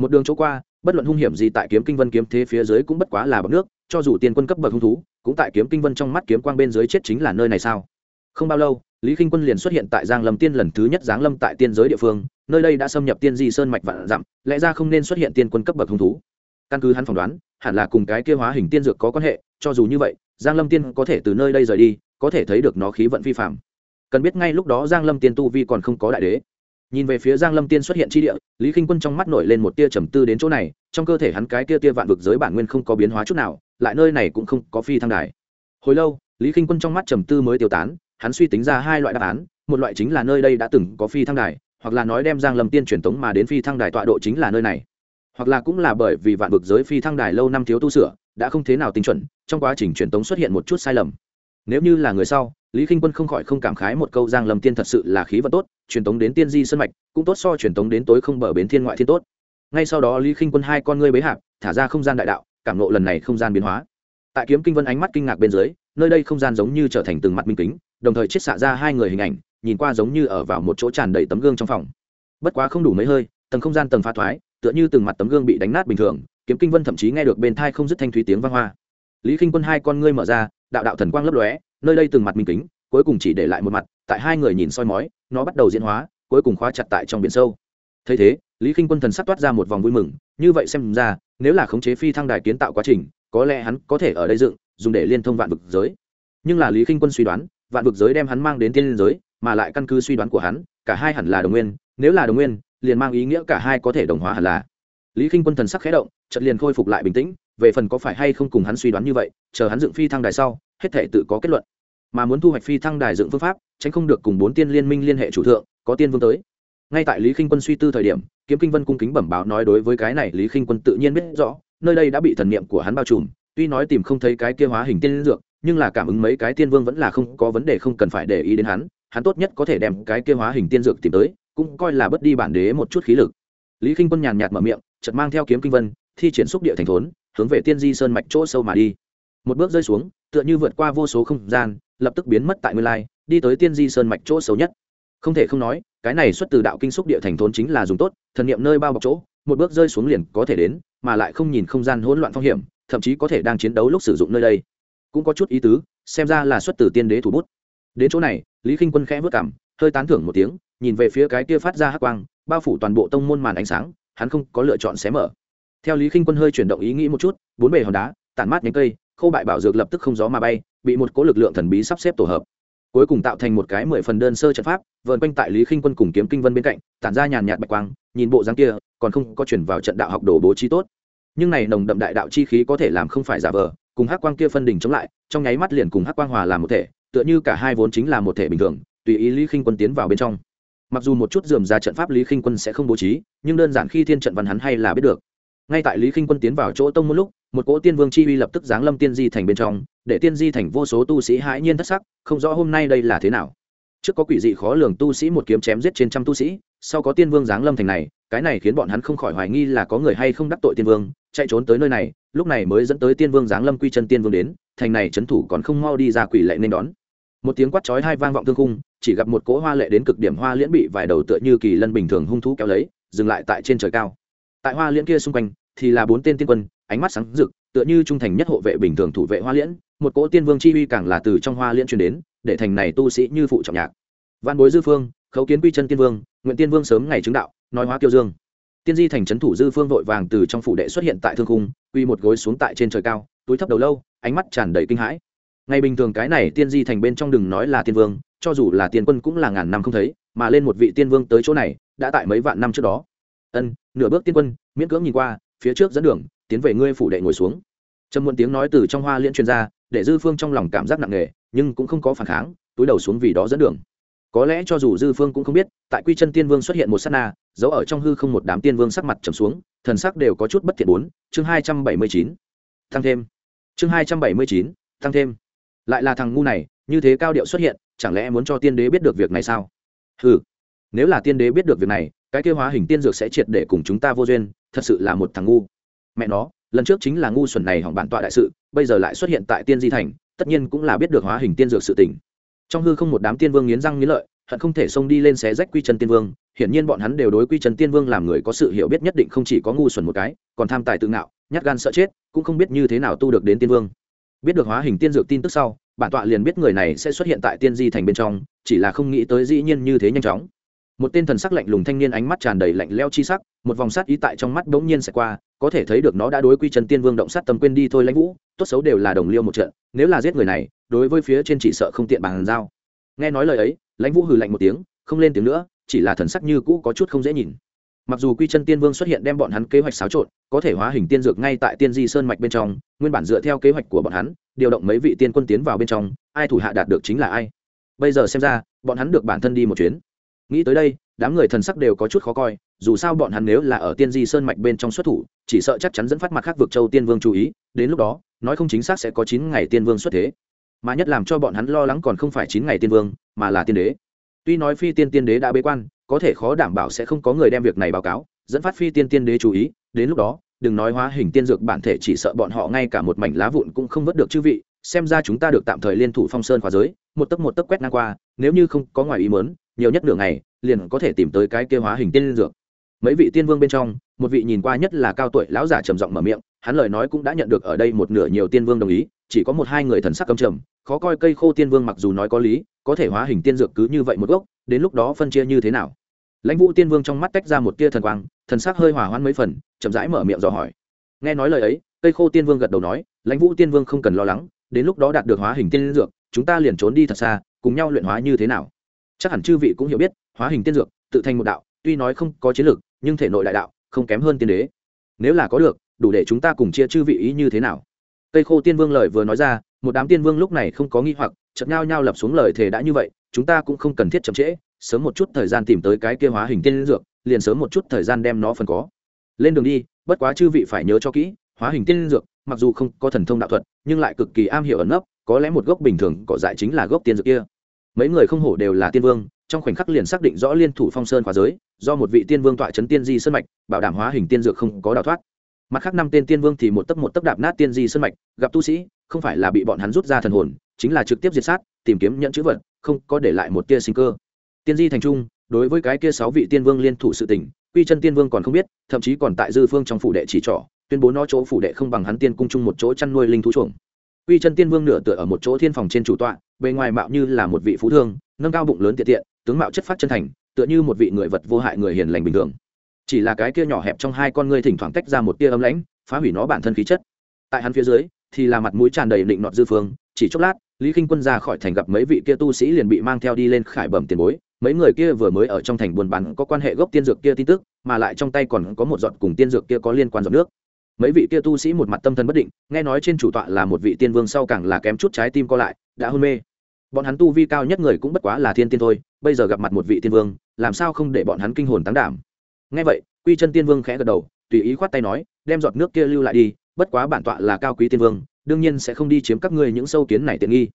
Một đường chỗ qua, bất luận hung hiểm gì tại kiếm kinh vân kiếm thế phía dưới cũng bất quá là bậc nước, cho dù tiên quân cấp bậc hung thú, cũng tại kiếm kinh vân trong mắt kiếm quang bên dưới chết chính là nơi này sao? Không bao lâu, lý k i n h quân liền xuất hiện tại giang lâm tiên lần thứ nhất giáng lâm tại tiên giới địa phương, nơi đây đã xâm nhập tiên di sơn mạch vạn dặm, lẽ ra không nên xuất hiện tiên quân cấp bậc hung thú. Căn cứ hắn phỏng đoán, hẳn là cùng cái kia hóa hình tiên dược có quan hệ, cho dù như vậy, giang lâm tiên có thể từ nơi đây rời đi, có thể thấy được nó khí vận vi phạm cần biết ngay lúc đó giang lâm tiên tu vi còn không có đại đế. Nhìn về phía giang lâm tiên xuất hiện chi địa, lý k i n h quân trong mắt nổi lên một tia trầm tư đến chỗ này, trong cơ thể hắn cái tia tia vạn vực giới bản nguyên không có biến hóa chút nào, lại nơi này cũng không có phi thăng đài. Hồi lâu, lý k i n h quân trong mắt trầm tư mới tiêu tán hắn suy tính ra hai loại đáp án, một loại chính là nơi đây đã từng có phi thăng đài, hoặc là nói đem giang lâm tiên truyền tống mà đến phi thăng đài tọa độ chính là nơi này. Hoặc là cũng là bởi vì vạn vực giới phi thăng đài lâu năm thiếu tu sửa, đã không thế nào tinh chuẩn, trong quá trình truyền tống xuất hiện một chút sai lầm. Nếu như là người sau, lý k i n h quân không khỏi không cảm khái một câu giang lâm tiên thật sự là khí vận tốt, truyền tống đến tiên di sân mạch, cũng tốt so truyền tống đến tối không bờ bến thiên ngoại thiên tốt. Ngay sau đó lý k i n h quân hai con ngươi bế hạp, thả ra không gian đại đạo, cảm nộ lần này không gian biến hóa. Tại kiếm kinh vân ánh mắt kinh ngạc bên dưới, nơi đây không gian giống như trở thành từng mặt minh kính đồng thời chiết xạ ra hai người hình ảnh, nhìn qua giống như ở vào một chỗ tràn đầy tấm gương trong phòng. Bất quá không đủ mấy hơi, tầng không gian tầng pha thoái, tựa như từng mặt tấm gương bị đánh nát bình thường, kiếm kinh vân thậm chí nghe được bên thai không dứt thanh thúy tiếng vang hoa. Lý k i n h quân hai con ngươi mở ra, đạo đạo thần quang lấp lóe, nơi đây từng mặt minh kính, cuối cùng chỉ để lại một mặt, tại hai người nhìn soi mói, nó bắt đầu diễn hóa, cuối cùng khóa chặt tại trong biển sâu. Thấy thế, lý k i n h quân thần sắc toát ra một vòng vui mừng, như vậy xem ra, nếu là khống chế phi thăng đài kiến tạo quá trình, có lẽ hắn có thể ở đây dựng, dùng để liên thông vạn vực giới. Nhưng là lý k i n h quân suy đoán vạn vực giới đem hắn mang đến tiên liên giới, mà lại căn cứ suy đoán của hắn, cả hai hẳn là đồng nguyên, nếu là đồng nguyên, liền mang ý nghĩa cả hai có thể đồng hóa hẳn là. Lý k i n h quân thần sắc khé động trận liền khôi phục lại bình tĩnh, về phần có phải hay không cùng hắn suy đoán như vậy, chờ hắn dựng phi thăng đài sau, hết thể tự có kết luận. Mà muốn thu hoạch phi thăng đài dựng phương pháp, tránh không được cùng bốn tiên liên minh liên hệ chủ thượng, có tiên vương tới. Ngay tại lý k i n h quân suy tư thời điểm, kiếm kinh vân cung kính bẩm báo nói đối với cái này lý k i n h quân tự nhiên biết rõ, nơi đây đã bị thần niệm của hắn bao trùm, tuy nói tìm không thấy cái kia hóa hình tiên dược nhưng là cảm ứng mấy cái tiên vương vẫn là không có vấn đề không cần phải để ý đến hắn hắn tốt nhất có thể đem cái kia hóa hình tiên dược tìm tới, cũng coi là bất đi bản đế một chút khí lực. Lý k i n h quân nhàn nhạt mở miệng chật mang theo kiếm kinh vân, thi triển xúc địa thành thốn, hướng về tiên di sơn mạch chỗ sâu mà đi. Một bước rơi xuống, tựa như vượt qua vô số không gian, lập tức biến mất tại nguyên lai, đi tới tiên di sơn mạch chỗ sâu nhất. Không thể không nói, cái này xuất từ đạo kinh xúc địa thành thốn chính là dùng tốt, thần niệm nơi bao bọc chỗ, một bước rơi xuống liền có thể đến, mà lại không nhìn không gian hỗn loạn phong hiểm, thậm chí có thể đang chiến đấu lúc sử dụng nơi đây cũng có chút ý tứ, xem ra là xuất từ tiên đế thủ bút. Đến chỗ này, lý k i n h quân khẽ vất cảm, hơi tán thưởng một tiếng, nhìn về phía cái kia phát ra hắc quang, bao phủ toàn bộ tông môn màn ánh sáng, hắn không có lựa chọn xé mở. Theo lý khinh quân hơi chuyển động ý nghĩ một chút, bốn bề hòn đá, tản mát nhánh cây, khâu bại bảo dược lập tức không gió mà bay, bị một cỗ lực lượng thần bí sắp xếp tổ hợp. Cuối cùng tạo thành một cái mười phần đơn sơ trận pháp vợn quanh tại lý khinh quân cùng kiếm kinh vân bên cạnh, tản ra nhàn nhạt bạch quang, nhìn bộ dáng kia, còn không có chuyển vào trận đạo học đồ bố trí tốt. Nhưng này nồng đậm đại đạo chi khí có thể làm không phải giả vờ cùng hắc quang kia phân đỉnh chống lại, trong nháy mắt liền cùng hắc quang hòa làm một thể, tựa như cả hai vốn chính là một thể bình thường, tùy ý lý khinh quân tiến vào bên trong. Mặc dù một chút dườm ra trận pháp lý khinh quân sẽ không bố trí, nhưng đơn giản khi thiên trận văn hắn hay là biết được. Ngay tại lý khinh quân tiến vào chỗ tông môn lúc, một cỗ tiên vương chi uy lập tức giáng lâm tiên di thành bên trong, để tiên di thành vô số tu sĩ hãi nhiên thất sắc, không rõ hôm nay đây là thế nào. Trước có quỷ dị khó lường tu sĩ một kiếm chém giết trên trăm tu sĩ, sau có tiên vương giáng lâm thành này, cái này khiến bọn hắn không khỏi hoài nghi là có người hay không đắc tội tiên vương chạy trốn tới nơi này, lúc này mới dẫn tới tiên vương giáng lâm quy chân tiên vương đến, thành này trấn thủ còn không mau đi ra quỷ lệ nên đón. Một tiếng quát chói hai vang vọng thương cung chỉ gặp một cỗ hoa lệ đến cực điểm hoa liễn bị vài đầu tựa như kỳ lân bình thường hung thú kéo lấy, dừng lại tại trên trời cao. Tại hoa liễn kia xung quanh, thì là bốn tên tiên quân, ánh mắt sáng rực, tựa như trung thành nhất hộ vệ bình thường thủ vệ hoa liễn, một cỗ tiên vương chi uy càng là từ trong hoa liễn truyền đến, để thành này tu sĩ như phụ trọng nhạc. Văn bối dư phương, khấu kiến quy chân tiên vương, nguyện tiên vương sớm ngày chứng đạo, nói hóa kiêu dương tiên di thành trấn thủ dư phương vội vàng từ trong phủ đệ xuất hiện tại thương cung uy một gối xuống tại trên trời cao, túi thấp đầu lâu, ánh mắt tràn đầy kinh hãi. Ngày bình thường cái này tiên di thành bên trong đừng nói là tiên vương, cho dù là tiên quân cũng là ngàn năm không thấy, mà lên một vị tiên vương tới chỗ này, đã tại mấy vạn năm trước đó. Ân, nửa bước tiên quân, miễn cưỡng nhìn qua, phía trước dẫn đường, tiến về ngươi phủ đệ ngồi xuống. Trầm muộn tiếng nói từ trong hoa liên chuyên gia để dư phương trong lòng cảm giác nặng nề, nhưng cũng không có phản kháng, túi đầu xuống vì đó dẫn đường. Có lẽ cho dù dư phương cũng không biết, tại quy chân tiên vương xuất hiện một s á t na giấu ở trong hư không một đám tiên vương sắc mặt trầm xuống, thần sắc đều có chút bất thiện bốn, chương hai trăm bảy mươi chín, tăng thêm. Chương hai trăm bảy mươi chín, tăng thêm. Lại là thằng ngu này, như thế cao điệu xuất hiện, chẳng lẽ muốn cho tiên đế biết được việc này sao? Ừ nếu là tiên đế biết được việc này, cái kêu hóa hình tiên dược sẽ triệt để cùng chúng ta vô duyên, thật sự là một thằng ngu. Mẹ nó, lần trước chính là ngu xuẩn này hỏng bản tọa đại sự, bây giờ lại xuất hiện tại tiên di thành, tất nhiên cũng là biết được hóa hình tiên dược sự tình. trong hư không một đám tiên vương nghiến răng nghiến lợi hận không thể xông đi lên xé rách quy chân tiên vương, hiển nhiên bọn hắn đều đối quy chân tiên vương làm người có sự hiểu biết nhất định không chỉ có ngu xuẩn một cái, còn tham tài tự ngạo, nhát gan sợ chết, cũng không biết như thế nào tu được đến tiên vương. Biết được hóa hình tiên dược tin tức sau, bản tọa liền biết người này sẽ xuất hiện tại tiên di thành bên trong, chỉ là không nghĩ tới dĩ nhiên như thế nhanh chóng. Một tên thần sắc lạnh lùng thanh niên ánh mắt tràn đầy lạnh leo chi sắc, một vòng sát ý tại trong mắt bỗng nhiên sẽ qua, có thể thấy được nó đã đối quy chân tiên vương động sát tâm quên đi thôi lãnh vũ, tốt xấu đều là đồng liêu một trận, nếu là giết người này, đối với phía trên chỉ sợ không tiện bàn giao. Nghe nói lời ấy lãnh vũ hừ lạnh một tiếng, không lên tiếng nữa, chỉ là thần sắc như cũ có chút không dễ nhìn. Mặc dù quy chân tiên vương xuất hiện đem bọn hắn kế hoạch xáo trộn, có thể hóa hình tiên dược ngay tại tiên di sơn mạch bên trong, nguyên bản dựa theo kế hoạch của bọn hắn, điều động mấy vị tiên quân tiến vào bên trong, ai thủ hạ đạt được chính là ai. Bây giờ xem ra, bọn hắn được bản thân đi một chuyến. Nghĩ tới đây, đám người thần sắc đều có chút khó coi, dù sao bọn hắn nếu là ở tiên di sơn mạch bên trong xuất thủ, chỉ sợ chắc chắn dẫn phát mặt khác vực châu tiên vương chú ý, đến lúc đó, nói không chính xác sẽ có chín ngày tiên vương xuất thế mà nhất làm cho bọn hắn lo lắng còn không phải chín ngày tiên vương, mà là tiên đế. Tuy nói phi tiên tiên đế đã bế quan, có thể khó đảm bảo sẽ không có người đem việc này báo cáo, dẫn phát phi tiên tiên đế chú ý, đến lúc đó, đừng nói hóa hình tiên dược bản thể chỉ sợ bọn họ ngay cả một mảnh lá vụn cũng không vớt được chư vị, xem ra chúng ta được tạm thời liên thủ phong sơn khóa giới, một tấc một tấc quét ngang qua, nếu như không có ngoài ý mớn nhiều nhất nửa ngày, liền có thể tìm tới cái kêu hóa hình tiên dược. Mấy vị tiên vương bên trong, một vị nhìn qua nhất là cao tuổi lão giả trầm giọng mở miệng, hắn lời nói cũng đã nhận được ở đây một nửa nhiều tiên vương đồng ý chỉ có một hai người thần sắc cầm trầm, khó coi cây khô tiên vương mặc dù nói có lý, có thể hóa hình tiên dược cứ như vậy một gốc, đến lúc đó phân chia như thế nào? Lãnh vũ tiên vương trong mắt tách ra một tia thần quang, thần sắc hơi hỏa hoãn mấy phần, chậm rãi mở miệng dò hỏi. Nghe nói lời ấy, cây khô tiên vương gật đầu nói, lãnh vũ tiên vương không cần lo lắng, đến lúc đó đạt được hóa hình tiên dược, chúng ta liền trốn đi thật xa, cùng nhau luyện hóa như thế nào? Chắc hẳn chư vị cũng hiểu biết, hóa hình tiên dược, tự thành một đạo, tuy nói không có chiến lược, nhưng thể nội đại đạo, không kém hơn tiên đế. Nếu là có được, đủ để chúng ta cùng chia chư vị ý như thế nào? Cây khô tiên vương lời vừa nói ra, một đám tiên vương lúc này không có nghi hoặc, chợt nhao nhao lập xuống lời thề đã như vậy, chúng ta cũng không cần thiết chậm trễ, sớm một chút thời gian tìm tới cái kia hóa hình tiên dược, liền sớm một chút thời gian đem nó phần có. Lên đường đi, bất quá chư vị phải nhớ cho kỹ, hóa hình tiên dược, mặc dù không có thần thông đạo thuật, nhưng lại cực kỳ am hiểu ẩn nấp, có lẽ một gốc bình thường cỏ dại chính là gốc tiên dược kia. Mấy người không hổ đều là tiên vương, trong khoảnh khắc liền xác định rõ liên thủ phong sơn khóa giới, do một vị tiên vương tọa chấn tiên di sơn mạch, bảo đảm hóa hình tiên dược không có đào thoát mặt khác năm tên tiên vương thì một tấc một tấc đạp nát tiên di sân mạch, gặp tu sĩ, không phải là bị bọn hắn rút ra thần hồn, chính là trực tiếp diệt sát, tìm kiếm nhận chữ vật, không có để lại một tia sinh cơ. Tiên di thành trung, đối với cái kia sáu vị tiên vương liên thủ sự tình, quy chân tiên vương còn không biết, thậm chí còn tại dư phương trong phủ đệ chỉ trỏ, tuyên bố nó chỗ phủ đệ không bằng hắn tiên cung chung một chỗ chăn nuôi linh thú chuồng. Quy chân tiên vương nửa tựa ở một chỗ thiên phòng trên chủ tọa, bề ngoài mạo như là một vị phú thương, nâng cao bụng lớn tiện tiện, tướng mạo chất phát chân thành, tựa như một vị người vật vô hại người hiền lành bình thường chỉ là cái kia nhỏ hẹp trong hai con ngươi thỉnh thoảng tách ra một tia ấm lãnh, phá hủy nó bản thân khí chất. Tại hắn phía dưới, thì là mặt mũi tràn đầy định nọt dư phương, chỉ chốc lát, lý k i n h quân ra khỏi thành gặp mấy vị kia tu sĩ liền bị mang theo đi lên khải bẩm tiền bối. Mấy người kia vừa mới ở trong thành buôn bán có quan hệ gốc tiên dược kia tin tức, mà lại trong tay còn có một giọt cùng tiên dược kia có liên quan giọt nước. Mấy vị kia tu sĩ một mặt tâm thần bất định, nghe nói trên chủ tọa là một vị tiên vương sau càng là kém chút trái tim co lại, đã hôn mê. Bọn hắn tu vi cao nhất người cũng bất quá là thiên tiên thôi, bây giờ gặp mặt một vị tiên vương, làm sao không để bọn hắn kinh hồn tán đảm? Nghe vậy, quy chân tiên vương khẽ gật đầu, tùy ý khoát tay nói, đem giọt nước kia lưu lại đi, bất quá bản tọa là cao quý tiên vương, đương nhiên sẽ không đi chiếm các ngươi những sâu kiến này tiện nghi.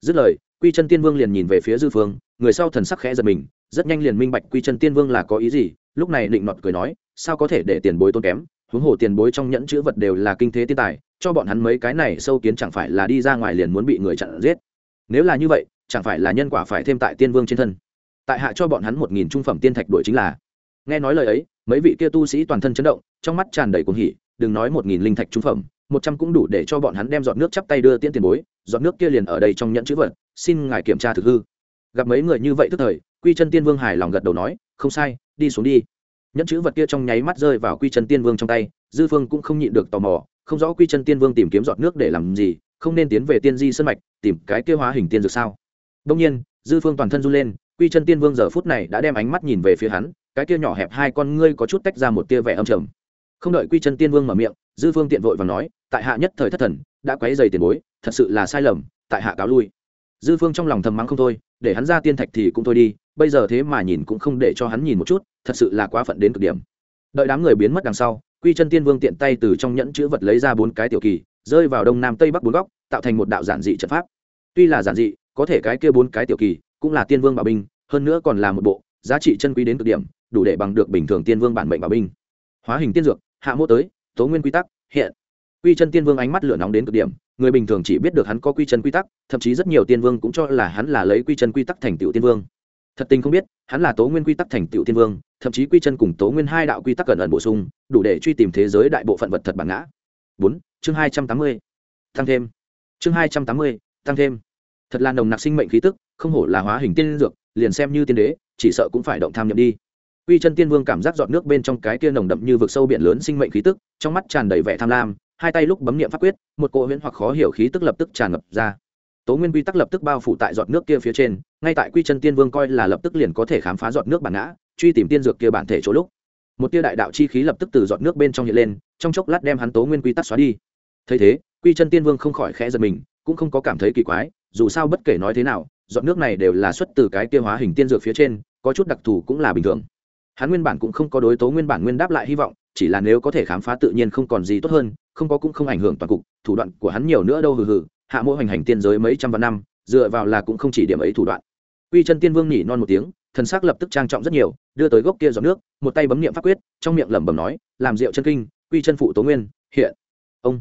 Dứt lời, quy chân tiên vương liền nhìn về phía dư phương, người sau thần sắc khẽ giật mình, rất nhanh liền minh bạch quy chân tiên vương là có ý gì, lúc này định nọt cười nói, sao có thể để tiền bối tốn kém, huống hồ tiền bối trong nhẫn chữ vật đều là kinh thế tiên tài, cho bọn hắn mấy cái này sâu kiến chẳng phải là đi ra ngoài liền muốn bị người chặn giết. Nếu là như vậy, chẳng phải là nhân quả phải thêm tại tiên vương trên thân. Tại hạ cho bọn hắn một nghìn trung phẩm tiên thạch đổi chính là nghe nói lời ấy, mấy vị kia tu sĩ toàn thân chấn động, trong mắt tràn đầy cuồng hỉ, đừng nói một nghìn linh thạch trung phẩm, một trăm cũng đủ để cho bọn hắn đem giọt nước chắp tay đưa tiễn tiền bối, giọt nước kia liền ở đây trong nhẫn chữ vật, xin ngài kiểm tra thực hư. Gặp mấy người như vậy tức thời, quy chân tiên vương hài lòng gật đầu nói, không sai, đi xuống đi. Nhẫn chữ vật kia trong nháy mắt rơi vào quy chân tiên vương trong tay, dư phương cũng không nhịn được tò mò, không rõ quy chân tiên vương tìm kiếm giọt nước để làm gì, không nên tiến về tiên di sân mạch, tìm cái kia hóa hình tiên dược sao? Đông nhiên, dư phương toàn thân run lên, quy chân tiên vương giờ phút này đã đem ánh mắt nhìn về phía hắn cái kia nhỏ hẹp hai con ngươi có chút tách ra một tia vẻ âm trầm. Không đợi quy chân tiên vương mở miệng, dư vương tiện vội và nói, tại hạ nhất thời thất thần, đã quấy dày tiền bối, thật sự là sai lầm, tại hạ cáo lui. Dư phương trong lòng thầm mắng không thôi, để hắn ra tiên thạch thì cũng thôi đi, bây giờ thế mà nhìn cũng không để cho hắn nhìn một chút, thật sự là quá phận đến cực điểm. Đợi đám người biến mất đằng sau, quy chân tiên vương tiện tay từ trong nhẫn chữ vật lấy ra bốn cái tiểu kỳ, rơi vào đông nam tây bắc bốn góc, tạo thành một đạo giản dị trận pháp. Tuy là giản dị, có thể cái kia bốn cái tiểu kỳ cũng là tiên vương bảo binh, hơn nữa còn là một bộ, giá trị chân quý đến cực điểm đủ để bằng được bình thường tiên vương bản mệnh bảo binh. Hóa hình tiên dược, hạ mô tới, tố nguyên quy tắc, hiện. Quy chân tiên vương ánh mắt lửa nóng đến cực điểm, người bình thường chỉ biết được hắn có quy chân quy tắc, thậm chí rất nhiều tiên vương cũng cho là hắn là lấy quy chân quy tắc thành tựu tiên vương. Thật tình không biết, hắn là tố nguyên quy tắc thành tựu tiên vương, thậm chí quy chân cùng tố nguyên hai đạo quy tắc cần ẩn bổ sung, đủ để truy tìm thế giới đại bộ phận vật thật bản ngã. Bốn, chương hai trăm tám mươi. Tăng thêm. Chương hai trăm tám mươi, tăng thêm. Thật là nồng nặc sinh mệnh khí tức, không hổ là hóa hình tiên dược, liền xem như tiên đế, chỉ sợ cũng phải động tham nhậm đi. Quy chân tiên vương cảm giác giọt nước bên trong cái kia nồng đậm như vực sâu biển lớn sinh mệnh khí tức, trong mắt tràn đầy vẻ tham lam, hai tay lúc bấm niệm pháp quyết, một cỗ huyễn hoặc khó hiểu khí tức lập tức tràn ngập ra. Tố nguyên quy tắc lập tức bao phủ tại giọt nước kia phía trên, ngay tại Quy chân tiên vương coi là lập tức liền có thể khám phá giọt nước bản ngã, truy tìm tiên dược kia bản thể chỗ lúc. Một tia đại đạo chi khí lập tức từ giọt nước bên trong hiện lên, trong chốc lát đem hắn tố nguyên quy tắc xóa đi. Thấy thế, Quy chân tiên vương không khỏi khẽ giật mình, cũng không có cảm thấy kỳ quái, dù sao bất kể nói thế nào, giọt nước này đều là xuất từ cái kia hóa hình tiên dược phía trên, có chút đặc thù cũng là bình thường hắn nguyên bản cũng không có đối tố nguyên bản nguyên đáp lại hy vọng, chỉ là nếu có thể khám phá tự nhiên không còn gì tốt hơn, không có cũng không ảnh hưởng toàn cục, thủ đoạn của hắn nhiều nữa đâu hừ hừ, hạ mỗi hành hành tiên giới mấy trăm vạn năm, dựa vào là cũng không chỉ điểm ấy thủ đoạn. Quy chân tiên vương nhỉ non một tiếng, thần sắc lập tức trang trọng rất nhiều, đưa tới gốc kia giọt nước, một tay bấm niệm pháp quyết, trong miệng lẩm bẩm nói, làm rượu chân kinh, quy chân phụ tố nguyên, hiện. Ông.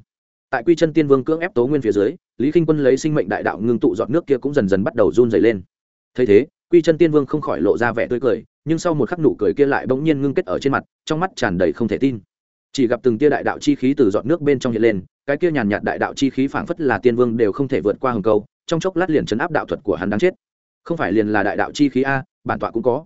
Tại quy chân tiên vương cưỡng ép tố nguyên phía dưới, lý k quân lấy sinh mệnh đại đạo ngưng tụ giọt nước kia cũng dần dần bắt đầu run dày lên. Thấy thế, quy chân tiên vương không khỏi lộ ra vẻ tươi cười nhưng sau một khắc nụ cười kia lại bỗng nhiên ngưng kết ở trên mặt, trong mắt tràn đầy không thể tin. Chỉ gặp từng tia đại đạo chi khí từ giọt nước bên trong hiện lên, cái kia nhàn nhạt đại đạo chi khí phảng phất là tiên vương đều không thể vượt qua hừng câu, trong chốc lát liền chấn áp đạo thuật của hắn đáng chết. Không phải liền là đại đạo chi khí a, bản tọa cũng có.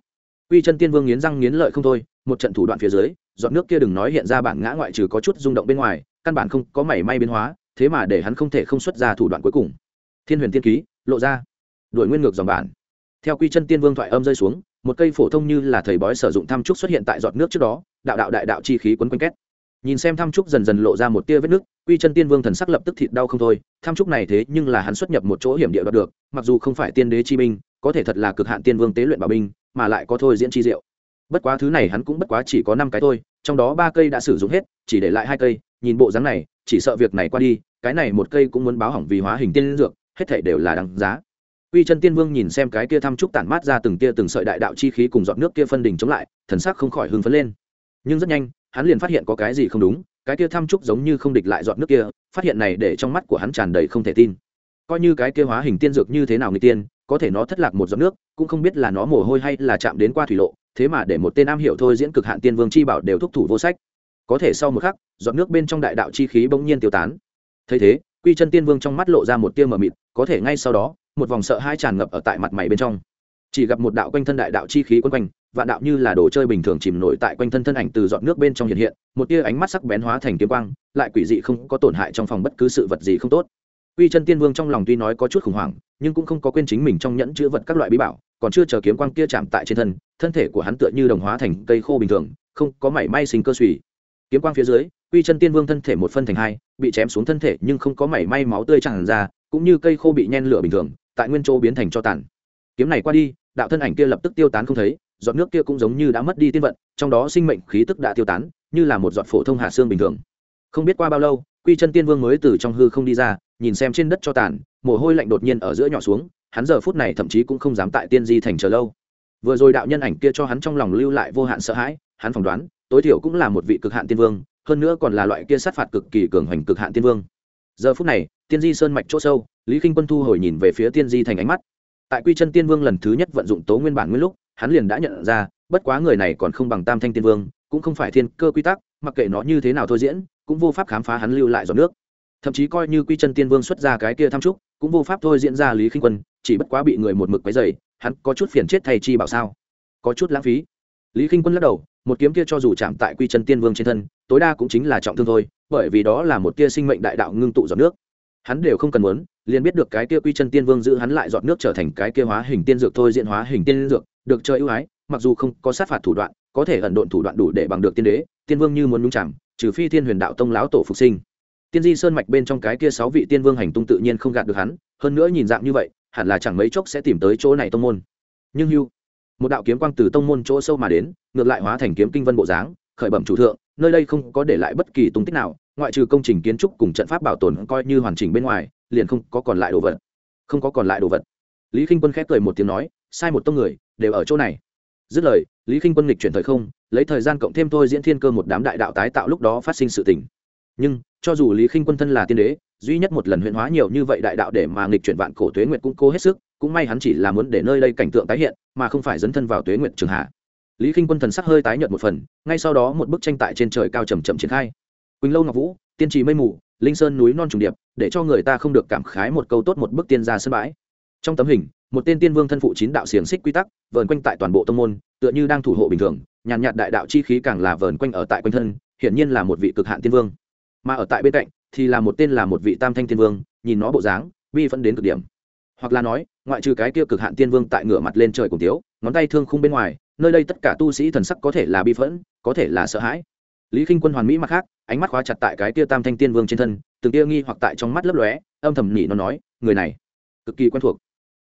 Quy chân tiên vương nghiến răng nghiến lợi không thôi, một trận thủ đoạn phía dưới, giọt nước kia đừng nói hiện ra bản ngã ngoại trừ có chút rung động bên ngoài, căn bản không có mảy may biến hóa, thế mà để hắn không thể không xuất ra thủ đoạn cuối cùng. Thiên huyền tiên ký, lộ ra. Đuổi nguyên ngược dòng bản. Theo quy chân tiên vương thoại âm rơi xuống một cây phổ thông như là thầy bói sử dụng tham trúc xuất hiện tại giọt nước trước đó, đạo đạo đại đạo chi khí quấn quanh két. Nhìn xem tham trúc dần dần lộ ra một tia vết nước, quy chân tiên vương thần sắc lập tức thịt đau không thôi tham trúc này thế nhưng là hắn xuất nhập một chỗ hiểm địa đoạt được, mặc dù không phải tiên đế chi binh, có thể thật là cực hạn tiên vương tế luyện bảo binh, mà lại có thôi diễn chi diệu. Bất quá thứ này hắn cũng bất quá chỉ có năm cái thôi, trong đó ba cây đã sử dụng hết, chỉ để lại hai cây, nhìn bộ dáng này, chỉ sợ việc này qua đi, cái này một cây cũng muốn báo hỏng vì hóa hình tiên dược, hết thể đều là đáng giá. Quy chân tiên vương nhìn xem cái kia thăm trúc tản mát ra từng tia từng sợi đại đạo chi khí cùng giọt nước kia phân đỉnh chống lại, thần sắc không khỏi hưng phấn lên. Nhưng rất nhanh, hắn liền phát hiện có cái gì không đúng, cái kia thăm trúc giống như không địch lại giọt nước kia, phát hiện này để trong mắt của hắn tràn đầy không thể tin. Coi như cái kia hóa hình tiên dược như thế nào người tiên, có thể nó thất lạc một giọt nước, cũng không biết là nó mồ hôi hay là chạm đến qua thủy lộ, thế mà để một tên am hiểu thôi diễn cực hạn tiên vương chi bảo đều thúc thủ vô sách. Có thể sau một khắc, giọt nước bên trong đại đạo chi khí bỗng nhiên tiêu tán. Thấy thế, Quy chân tiên vương trong mắt lộ ra một tia mờ mịt, có thể ngay sau đó, một vòng sợ hai tràn ngập ở tại mặt mày bên trong. Chỉ gặp một đạo quanh thân đại đạo chi khí quấn quanh vạn đạo như là đồ chơi bình thường chìm nổi tại quanh thân thân ảnh từ dọn nước bên trong hiện hiện một tia ánh mắt sắc bén hóa thành kiếm quang lại quỷ dị không có tổn hại trong phòng bất cứ sự vật gì không tốt. Quy chân tiên vương trong lòng tuy nói có chút khủng hoảng nhưng cũng không có quên chính mình trong nhẫn chứa vật các loại bí bảo còn chưa chờ kiếm quang kia chạm tại trên thân thân thể của hắn tựa như đồng hóa thành cây khô bình thường không có mảy may sinh cơ suy. Kiếm quang phía dưới quy chân tiên vương thân thể một phân thành hai bị chém xuống thân thể nhưng không có mảy may máu tươi tràn ra cũng như cây khô bị nhen lửa bình thường, tại nguyên châu biến thành cho tàn. Kiếm này qua đi, đạo thân ảnh kia lập tức tiêu tán không thấy, giọt nước kia cũng giống như đã mất đi tiên vận, trong đó sinh mệnh khí tức đã tiêu tán, như là một giọt phổ thông hạ xương bình thường. Không biết qua bao lâu, quy chân tiên vương mới từ trong hư không đi ra, nhìn xem trên đất cho tàn, mồ hôi lạnh đột nhiên ở giữa nhỏ xuống, hắn giờ phút này thậm chí cũng không dám tại tiên di thành chờ lâu. Vừa rồi đạo nhân ảnh kia cho hắn trong lòng lưu lại vô hạn sợ hãi, hắn phỏng đoán, tối thiểu cũng là một vị cực hạn tiên vương, hơn nữa còn là loại kia sát phạt cực kỳ cường hoành cực hạn tiên vương giờ phút này, tiên di sơn mạch chỗ sâu, lý k i n h quân thu hồi nhìn về phía tiên di thành ánh mắt. Tại quy chân tiên vương lần thứ nhất vận dụng tố nguyên bản nguyên lúc, hắn liền đã nhận ra, bất quá người này còn không bằng tam thanh tiên vương, cũng không phải thiên cơ quy tắc, mặc kệ nó như thế nào thôi diễn, cũng vô pháp khám phá hắn lưu lại giọt nước. Thậm chí coi như quy chân tiên vương xuất ra cái kia tham trúc, cũng vô pháp thôi diễn ra lý khinh quân, chỉ bất quá bị người một mực quấy dày hắn có chút phiền chết thay chi bảo sao? Có chút lãng phí lý khinh quân lắc đầu, một kiếm kia cho dù chạm tại quy chân tiên vương trên thân, tối đa cũng chính là trọng thương thôi, bởi vì đó là một tia sinh mệnh đại đạo ngưng tụ giọt nước. Hắn đều không cần muốn, liền biết được cái kia quy chân tiên vương giữ hắn lại giọt nước trở thành cái kia hóa hình tiên dược thôi, diện hóa hình tiên dược, được chơi ưu ái, mặc dù không có sát phạt thủ đoạn, có thể ẩn độn thủ đoạn đủ để bằng được tiên đế, tiên vương như muốn nhúng chẳng trừ phi thiên huyền đạo tông lão tổ phục sinh. Tiên di sơn mạch bên trong cái kia sáu vị tiên vương hành tung tự nhiên không gạt được hắn, hơn nữa nhìn dạng như vậy, hẳn là chẳng mấy chốc sẽ tìm tới chỗ này tông môn. Nhưng hưu một đạo kiếm quang từ tông môn chỗ sâu mà đến, ngược lại hóa thành kiếm kinh vân bộ dáng, khởi bẩm chủ thượng, nơi đây không có để lại bất kỳ tung tích nào, ngoại trừ công trình kiến trúc cùng trận pháp bảo tồn coi như hoàn chỉnh bên ngoài, liền không có còn lại đồ vật. Không có còn lại đồ vật. Lý k i n h quân khép cười một tiếng nói, sai một tông người, đều ở chỗ này. Dứt lời, lý k i n h quân lịch chuyển thời không, lấy thời gian cộng thêm thôi diễn thiên cơ một đám đại đạo tái tạo lúc đó phát sinh sự tình nhưng, cho dù lý khinh quân thân là tiên đế, duy nhất một lần huyện hóa nhiều như vậy đại đạo để mà nghịch chuyển vạn cổ tuế nguyệt cũng cố hết sức, cũng may hắn chỉ là muốn để nơi đây cảnh tượng tái hiện, mà không phải dấn thân vào tuế nguyệt trường hạ. Lý khinh quân thần sắc hơi tái nhợt một phần, ngay sau đó một bức tranh tại trên trời cao trầm chậm triển khai. Quỳnh lâu ngọc vũ, tiên trì mây mù, linh sơn núi non trùng điệp, để cho người ta không được cảm khái một câu tốt một bức tiên ra sân bãi. Trong tấm hình, một tên tiên vương thân phụ chín đạo xiềng xích quy tắc, vờn quanh tại toàn bộ tông môn, tựa như đang thủ hộ bình thường, nhàn nhạt đại đạo chi khí càng là vờn quanh ở tại quanh thân, hiển nhiên là một vị cực hạn tiên vương mà ở tại bên cạnh thì là một tên là một vị tam thanh thiên vương, nhìn nó bộ dáng, bi vẫn đến cực điểm. Hoặc là nói, ngoại trừ cái kia cực hạn tiên vương tại ngửa mặt lên trời cùng tiếu ngón tay thương khung bên ngoài, nơi đây tất cả tu sĩ thần sắc có thể là bi phẫn, có thể là sợ hãi. Lý k i n h quân hoàn mỹ mặt khác, ánh mắt khóa chặt tại cái kia tam thanh tiên vương trên thân, từng kia nghi hoặc tại trong mắt lấp lóe, âm thầm nỉ nó nói, người này, cực kỳ quen thuộc.